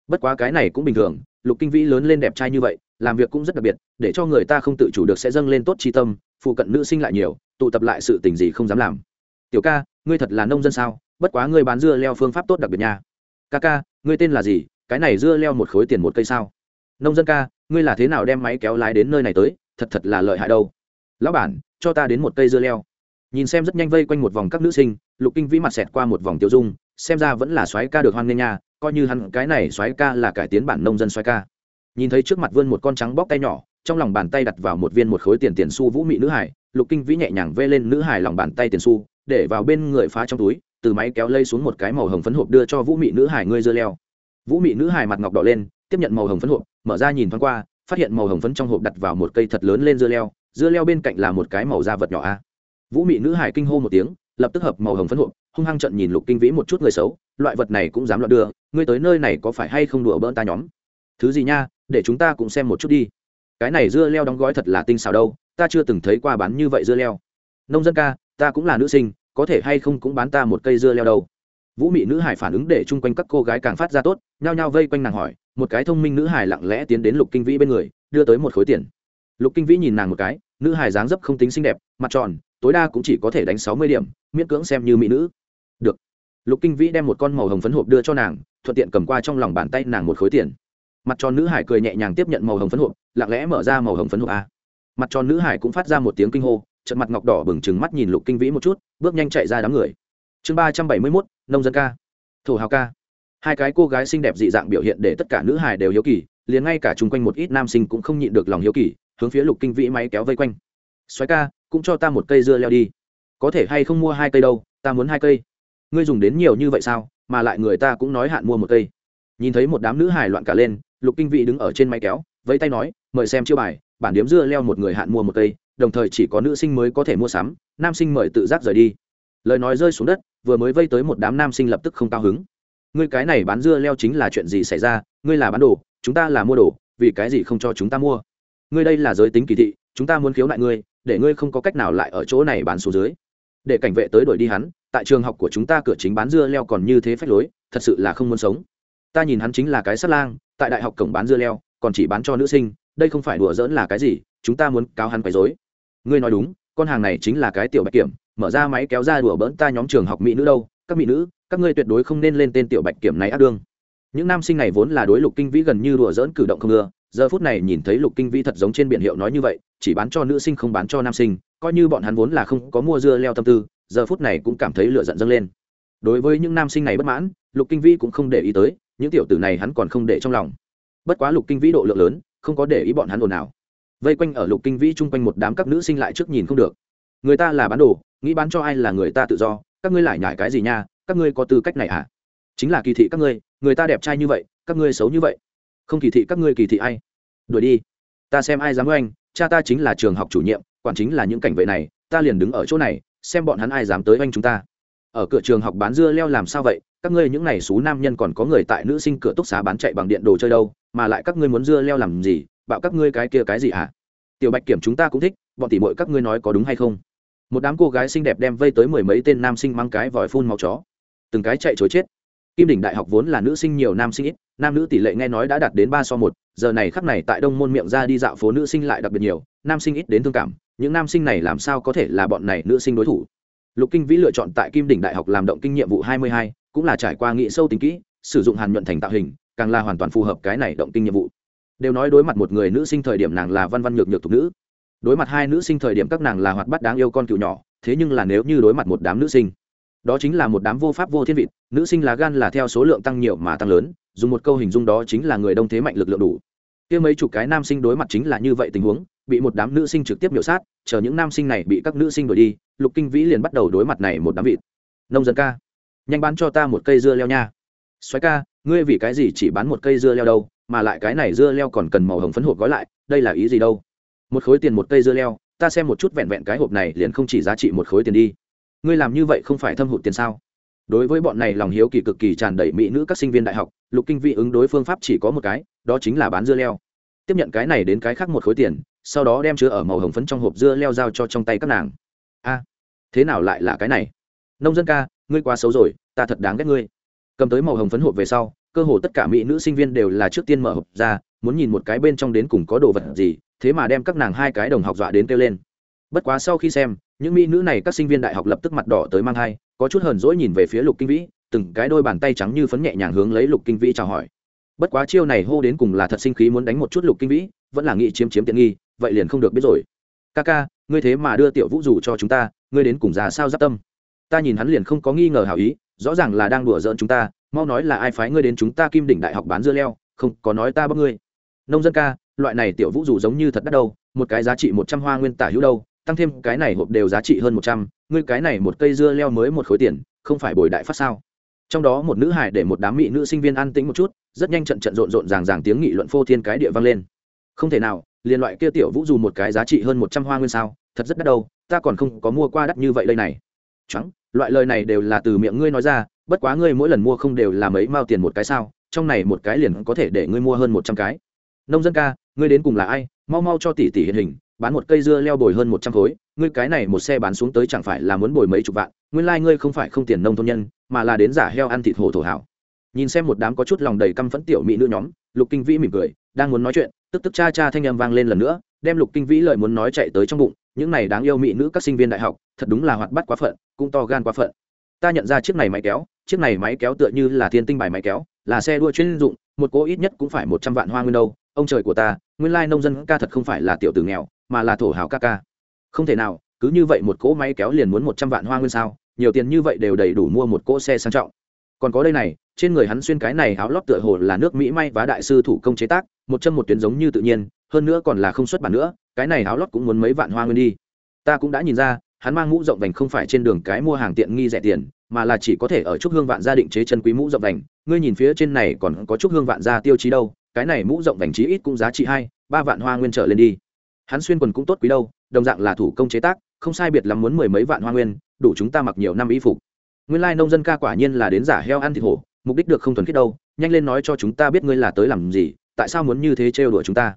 Bất quá cái này cũng bình thường, lục kinh vĩ lớn lên đẹp trai như vậy làm việc cũng rất đặc biệt, để cho người ta không tự chủ được sẽ dâng lên tốt chi tâm, phụ cận nữ sinh lại nhiều, tụ tập lại sự tình gì không dám làm. Tiểu ca, ngươi thật là nông dân sao? Bất quá ngươi bán dưa leo phương pháp tốt đặc biệt nha. Ca ca, ngươi tên là gì? Cái này dưa leo một khối tiền một cây sao? Nông dân ca, ngươi là thế nào đem máy kéo lái đến nơi này tới? Thật thật là lợi hại đâu. Lão bản, cho ta đến một cây dưa leo. Nhìn xem rất nhanh vây quanh một vòng các nữ sinh, lục kinh vĩ mặt xẹt qua một vòng tiêu dung, xem ra vẫn là soái ca được hoan nghênh nha, coi như hắn cái này soái ca là cải tiến bản nông dân soái ca nhìn thấy trước mặt vươn một con trắng bóc tay nhỏ, trong lòng bàn tay đặt vào một viên một khối tiền tiền xu vũ mị nữ hải lục kinh vĩ nhẹ nhàng vê lên nữ hải lòng bàn tay tiền xu, để vào bên người phá trong túi, từ máy kéo lây xuống một cái màu hồng phấn hộp đưa cho vũ mị nữ hải ngươi dưa leo. Vũ mị nữ hải mặt ngọc đỏ lên, tiếp nhận màu hồng phấn hộp, mở ra nhìn thoáng qua, phát hiện màu hồng phấn trong hộp đặt vào một cây thật lớn lên dưa leo dưa leo bên cạnh là một cái màu da vật nhỏ a. Vũ mị nữ hải kinh hô một tiếng, lập tức hợp màu hồng phấn hộp, hung hăng trận nhìn lục kinh vĩ một chút người xấu, loại vật này cũng dám loạn đưa, ngươi tới nơi này có phải hay không đùa bỡn ta nhóm? Thứ gì nha để chúng ta cũng xem một chút đi. Cái này dưa leo đóng gói thật là tinh xảo đâu, ta chưa từng thấy qua bán như vậy dưa leo. Nông dân ca, ta cũng là nữ sinh, có thể hay không cũng bán ta một cây dưa leo đâu. Vũ mị nữ hải phản ứng để chung quanh các cô gái càng phát ra tốt, nhao nhao vây quanh nàng hỏi, một cái thông minh nữ hải lặng lẽ tiến đến lục kinh vĩ bên người, đưa tới một khối tiền. Lục kinh vĩ nhìn nàng một cái, nữ hải dáng dấp không tính xinh đẹp, mặt tròn, tối đa cũng chỉ có thể đánh sáu mươi điểm, miễn cưỡng xem như mỹ nữ. Được. Lục kinh vĩ đem một con màu hồng phấn hộp đưa cho nàng, thuận tiện cầm qua trong lòng bàn tay nàng một khối tiền mặt tròn nữ hải cười nhẹ nhàng tiếp nhận màu hồng phấn hộp, lặng lẽ mở ra màu hồng phấn hộp a. Mặt tròn nữ hải cũng phát ra một tiếng kinh hô trận mặt ngọc đỏ bừng trừng mắt nhìn lục kinh vĩ một chút, bước nhanh chạy ra đám người. Chương ba trăm bảy mươi mốt, nông dân ca. Thổ hào ca. Hai cái cô gái xinh đẹp dị dạng biểu hiện để tất cả nữ hải đều hiếu kỳ, liền ngay cả chung quanh một ít nam sinh cũng không nhịn được lòng hiếu kỳ, hướng phía lục kinh vĩ máy kéo vây quanh. Xoáy ca, cũng cho ta một cây dưa leo đi. Có thể hay không mua hai cây đâu, ta muốn hai cây. Ngươi dùng đến nhiều như vậy sao, mà lại người ta cũng nói hạn mua một cây. Nhìn thấy một đám nữ hài loạn cả lên lục kinh vị đứng ở trên máy kéo, vẫy tay nói, mời xem chiêu bài, bản điếm dưa leo một người hạn mua một cây, đồng thời chỉ có nữ sinh mới có thể mua sắm, nam sinh mời tự giác rời đi. Lời nói rơi xuống đất, vừa mới vây tới một đám nam sinh lập tức không cao hứng. Ngươi cái này bán dưa leo chính là chuyện gì xảy ra? Ngươi là bán đồ, chúng ta là mua đồ, vì cái gì không cho chúng ta mua? Ngươi đây là giới tính kỳ thị, chúng ta muốn khiếu nại ngươi, để ngươi không có cách nào lại ở chỗ này bán số dưới. Để cảnh vệ tới đuổi đi hắn, tại trường học của chúng ta cửa chính bán dưa leo còn như thế phách lối, thật sự là không muốn sống ta nhìn hắn chính là cái sát lang, tại đại học cổng bán dưa leo, còn chỉ bán cho nữ sinh, đây không phải đùa giỡn là cái gì, chúng ta muốn cáo hắn quấy dối ngươi nói đúng, con hàng này chính là cái tiểu bạch kiểm, mở ra máy kéo ra đùa bỡn ta nhóm trường học mỹ nữ đâu, các mỹ nữ, các ngươi tuyệt đối không nên lên tên tiểu bạch kiểm này ác đương. Những nam sinh này vốn là đối lục kinh vĩ gần như đùa dỡn cử động không ưa giờ phút này nhìn thấy lục kinh vĩ thật giống trên biển hiệu nói như vậy, chỉ bán cho nữ sinh không bán cho nam sinh, coi như bọn hắn vốn là không có mua dưa leo tâm tư, giờ phút này cũng cảm thấy lựa giận dâng lên. Đối với những nam sinh này bất mãn, lục kinh vĩ cũng không để ý tới những tiểu tử này hắn còn không để trong lòng. Bất quá lục kinh vĩ độ lượng lớn, không có để ý bọn hắn ồn nào vây quanh ở lục kinh vĩ chung quanh một đám các nữ sinh lại trước nhìn không được. Người ta là bán đồ, nghĩ bán cho ai là người ta tự do, các ngươi lại nhải cái gì nha, các ngươi có tư cách này à? Chính là kỳ thị các ngươi, người ta đẹp trai như vậy, các ngươi xấu như vậy. Không kỳ thị các ngươi kỳ thị ai? Đuổi đi. Ta xem ai dám với anh cha ta chính là trường học chủ nhiệm, quản chính là những cảnh vệ này, ta liền đứng ở chỗ này, xem bọn hắn ai dám tới anh chúng ta ở cửa trường học bán dưa leo làm sao vậy? Các ngươi những này xú nam nhân còn có người tại nữ sinh cửa túc xá bán chạy bằng điện đồ chơi đâu, mà lại các ngươi muốn dưa leo làm gì? Bạo các ngươi cái kia cái gì hả? À? tiểu bạch kiểm chúng ta cũng thích, bọn tỉ mội các ngươi nói có đúng hay không? Một đám cô gái xinh đẹp đem vây tới mười mấy tên nam sinh mang cái vòi phun máu chó. Từng cái chạy chối chết. Kim đỉnh đại học vốn là nữ sinh nhiều nam sinh ít, nam nữ tỷ lệ nghe nói đã đạt đến ba so một, giờ này khắc này tại đông môn miệng ra đi dạo phố nữ sinh lại đặc biệt nhiều, nam sinh ít đến thương cảm, những nam sinh này làm sao có thể là bọn này nữ sinh đối thủ? Lục kinh vĩ lựa chọn tại kim đỉnh đại học làm động kinh nhiệm vụ hai mươi hai, cũng là trải qua nghị sâu tính kỹ, sử dụng hàn nhuận thành tạo hình, càng là hoàn toàn phù hợp cái này động kinh nhiệm vụ. Đều nói đối mặt một người nữ sinh thời điểm nàng là văn văn nhược nhược thục nữ. Đối mặt hai nữ sinh thời điểm các nàng là hoạt bát đáng yêu con cựu nhỏ, thế nhưng là nếu như đối mặt một đám nữ sinh, đó chính là một đám vô pháp vô thiên vịt nữ sinh lá gan là theo số lượng tăng nhiều mà tăng lớn, dùng một câu hình dung đó chính là người đông thế mạnh lực lượng đủ. Kia mấy chục cái nam sinh đối mặt chính là như vậy tình huống bị một đám nữ sinh trực tiếp miểu sát, chờ những nam sinh này bị các nữ sinh đuổi đi, lục kinh vĩ liền bắt đầu đối mặt này một đám vịt. Nông dân ca, nhanh bán cho ta một cây dưa leo nha. Xoáy ca, ngươi vì cái gì chỉ bán một cây dưa leo đâu, mà lại cái này dưa leo còn cần màu hồng phấn hộp gói lại, đây là ý gì đâu? Một khối tiền một cây dưa leo, ta xem một chút vẹn vẹn cái hộp này liền không chỉ giá trị một khối tiền đi. Ngươi làm như vậy không phải thâm hụt tiền sao? Đối với bọn này lòng hiếu kỳ cực kỳ tràn đầy mỹ nữ các sinh viên đại học, lục kinh vĩ ứng đối phương pháp chỉ có một cái, đó chính là bán dưa leo. Tiếp nhận cái này đến cái khác một khối tiền sau đó đem chứa ở màu hồng phấn trong hộp dưa leo dao cho trong tay các nàng. A, thế nào lại là cái này? Nông dân ca, ngươi quá xấu rồi, ta thật đáng ghét ngươi. Cầm tới màu hồng phấn hộp về sau, cơ hồ tất cả mỹ nữ sinh viên đều là trước tiên mở hộp ra, muốn nhìn một cái bên trong đến cùng có đồ vật gì, thế mà đem các nàng hai cái đồng học dọa đến kêu lên. Bất quá sau khi xem, những mỹ nữ này các sinh viên đại học lập tức mặt đỏ tới mang thai có chút hờn dỗi nhìn về phía lục kinh vĩ, từng cái đôi bàn tay trắng như phấn nhẹ nhàng hướng lấy lục kinh vĩ chào hỏi. Bất quá chiêu này hô đến cùng là thật sinh khí muốn đánh một chút lục kinh vĩ, vẫn là nghĩ chiếm chiếm tiện nghi vậy liền không được biết rồi. Ca ca, ngươi thế mà đưa tiểu vũ dù cho chúng ta, ngươi đến cùng già sao giáp tâm? Ta nhìn hắn liền không có nghi ngờ hảo ý, rõ ràng là đang đùa giỡn chúng ta, mau nói là ai phái ngươi đến chúng ta kim đỉnh đại học bán dưa leo, không, có nói ta bắt ngươi. Nông dân ca, loại này tiểu vũ dù giống như thật đắt đâu, một cái giá trị một trăm hoa nguyên tả hữu đâu, tăng thêm cái này hộp đều giá trị hơn một trăm, ngươi cái này một cây dưa leo mới một khối tiền, không phải bồi đại phát sao? Trong đó một nữ hải để một đám mỹ nữ sinh viên an tĩnh một chút, rất nhanh trận trận rộn rộn ràng ràng tiếng nghị luận phô thiên cái địa vang lên. Không thể nào liền loại kia tiểu vũ dù một cái giá trị hơn một trăm hoa nguyên sao, thật rất đắt đâu, ta còn không có mua qua đắt như vậy đây này. Trắng loại lời này đều là từ miệng ngươi nói ra, bất quá ngươi mỗi lần mua không đều là mấy mao tiền một cái sao, trong này một cái liền có thể để ngươi mua hơn một trăm cái. Nông dân ca, ngươi đến cùng là ai? Mau mau cho tỷ tỷ hiện hình, bán một cây dưa leo bồi hơn một trăm khối, ngươi cái này một xe bán xuống tới chẳng phải là muốn bồi mấy chục vạn, nguyên lai、like、ngươi không phải không tiền nông thôn nhân, mà là đến giả heo ăn thịt hổ thổ hảo. Nhìn xem một đám có chút lòng đầy căm phẫn tiểu mỹ nữ nhóm, lục kinh vĩ mỉm cười, đang muốn nói chuyện tức tức cha cha thanh â m vang lên lần nữa, đem lục kinh vĩ lời muốn nói chạy tới trong bụng, những này đáng yêu mỹ nữ các sinh viên đại học, thật đúng là hoạt bắt quá phận, cũng to gan quá phận. Ta nhận ra chiếc này máy kéo, chiếc này máy kéo tựa như là thiên tinh bài máy kéo, là xe đua chuyên dụng, một cỗ ít nhất cũng phải một trăm vạn hoa nguyên đâu, ông trời của ta, nguyên lai nông dân ca thật không phải là tiểu tử nghèo, mà là thổ hào ca ca. Không thể nào, cứ như vậy một cỗ máy kéo liền muốn một trăm vạn hoa nguyên sao, nhiều tiền như vậy đều đầy đủ mua một cỗ xe sang trọng. Còn có đây này, trên người hắn xuyên cái này áo lót tựa hồ là nước mỹ may và đại sư thủ công chế tác một chân một tuyến giống như tự nhiên, hơn nữa còn là không xuất bản nữa, cái này áo lót cũng muốn mấy vạn hoa nguyên đi. Ta cũng đã nhìn ra, hắn mang mũ rộng vành không phải trên đường cái mua hàng tiện nghi rẻ tiền, mà là chỉ có thể ở trúc hương vạn gia định chế chân quý mũ rộng vành. Ngươi nhìn phía trên này còn có trúc hương vạn gia tiêu chí đâu, cái này mũ rộng vành chí ít cũng giá trị hai, ba vạn hoa nguyên trở lên đi. Hắn xuyên quần cũng tốt quý đâu, đồng dạng là thủ công chế tác, không sai biệt lắm muốn mười mấy vạn hoa nguyên, đủ chúng ta mặc nhiều năm y phục. Nguyên lai nông dân ca quả nhiên là đến giả heo ăn thịt hổ, mục đích được không thuần khiết đâu, nhanh lên nói cho chúng ta biết ngươi là tới làm gì tại sao muốn như thế trêu đùa chúng ta?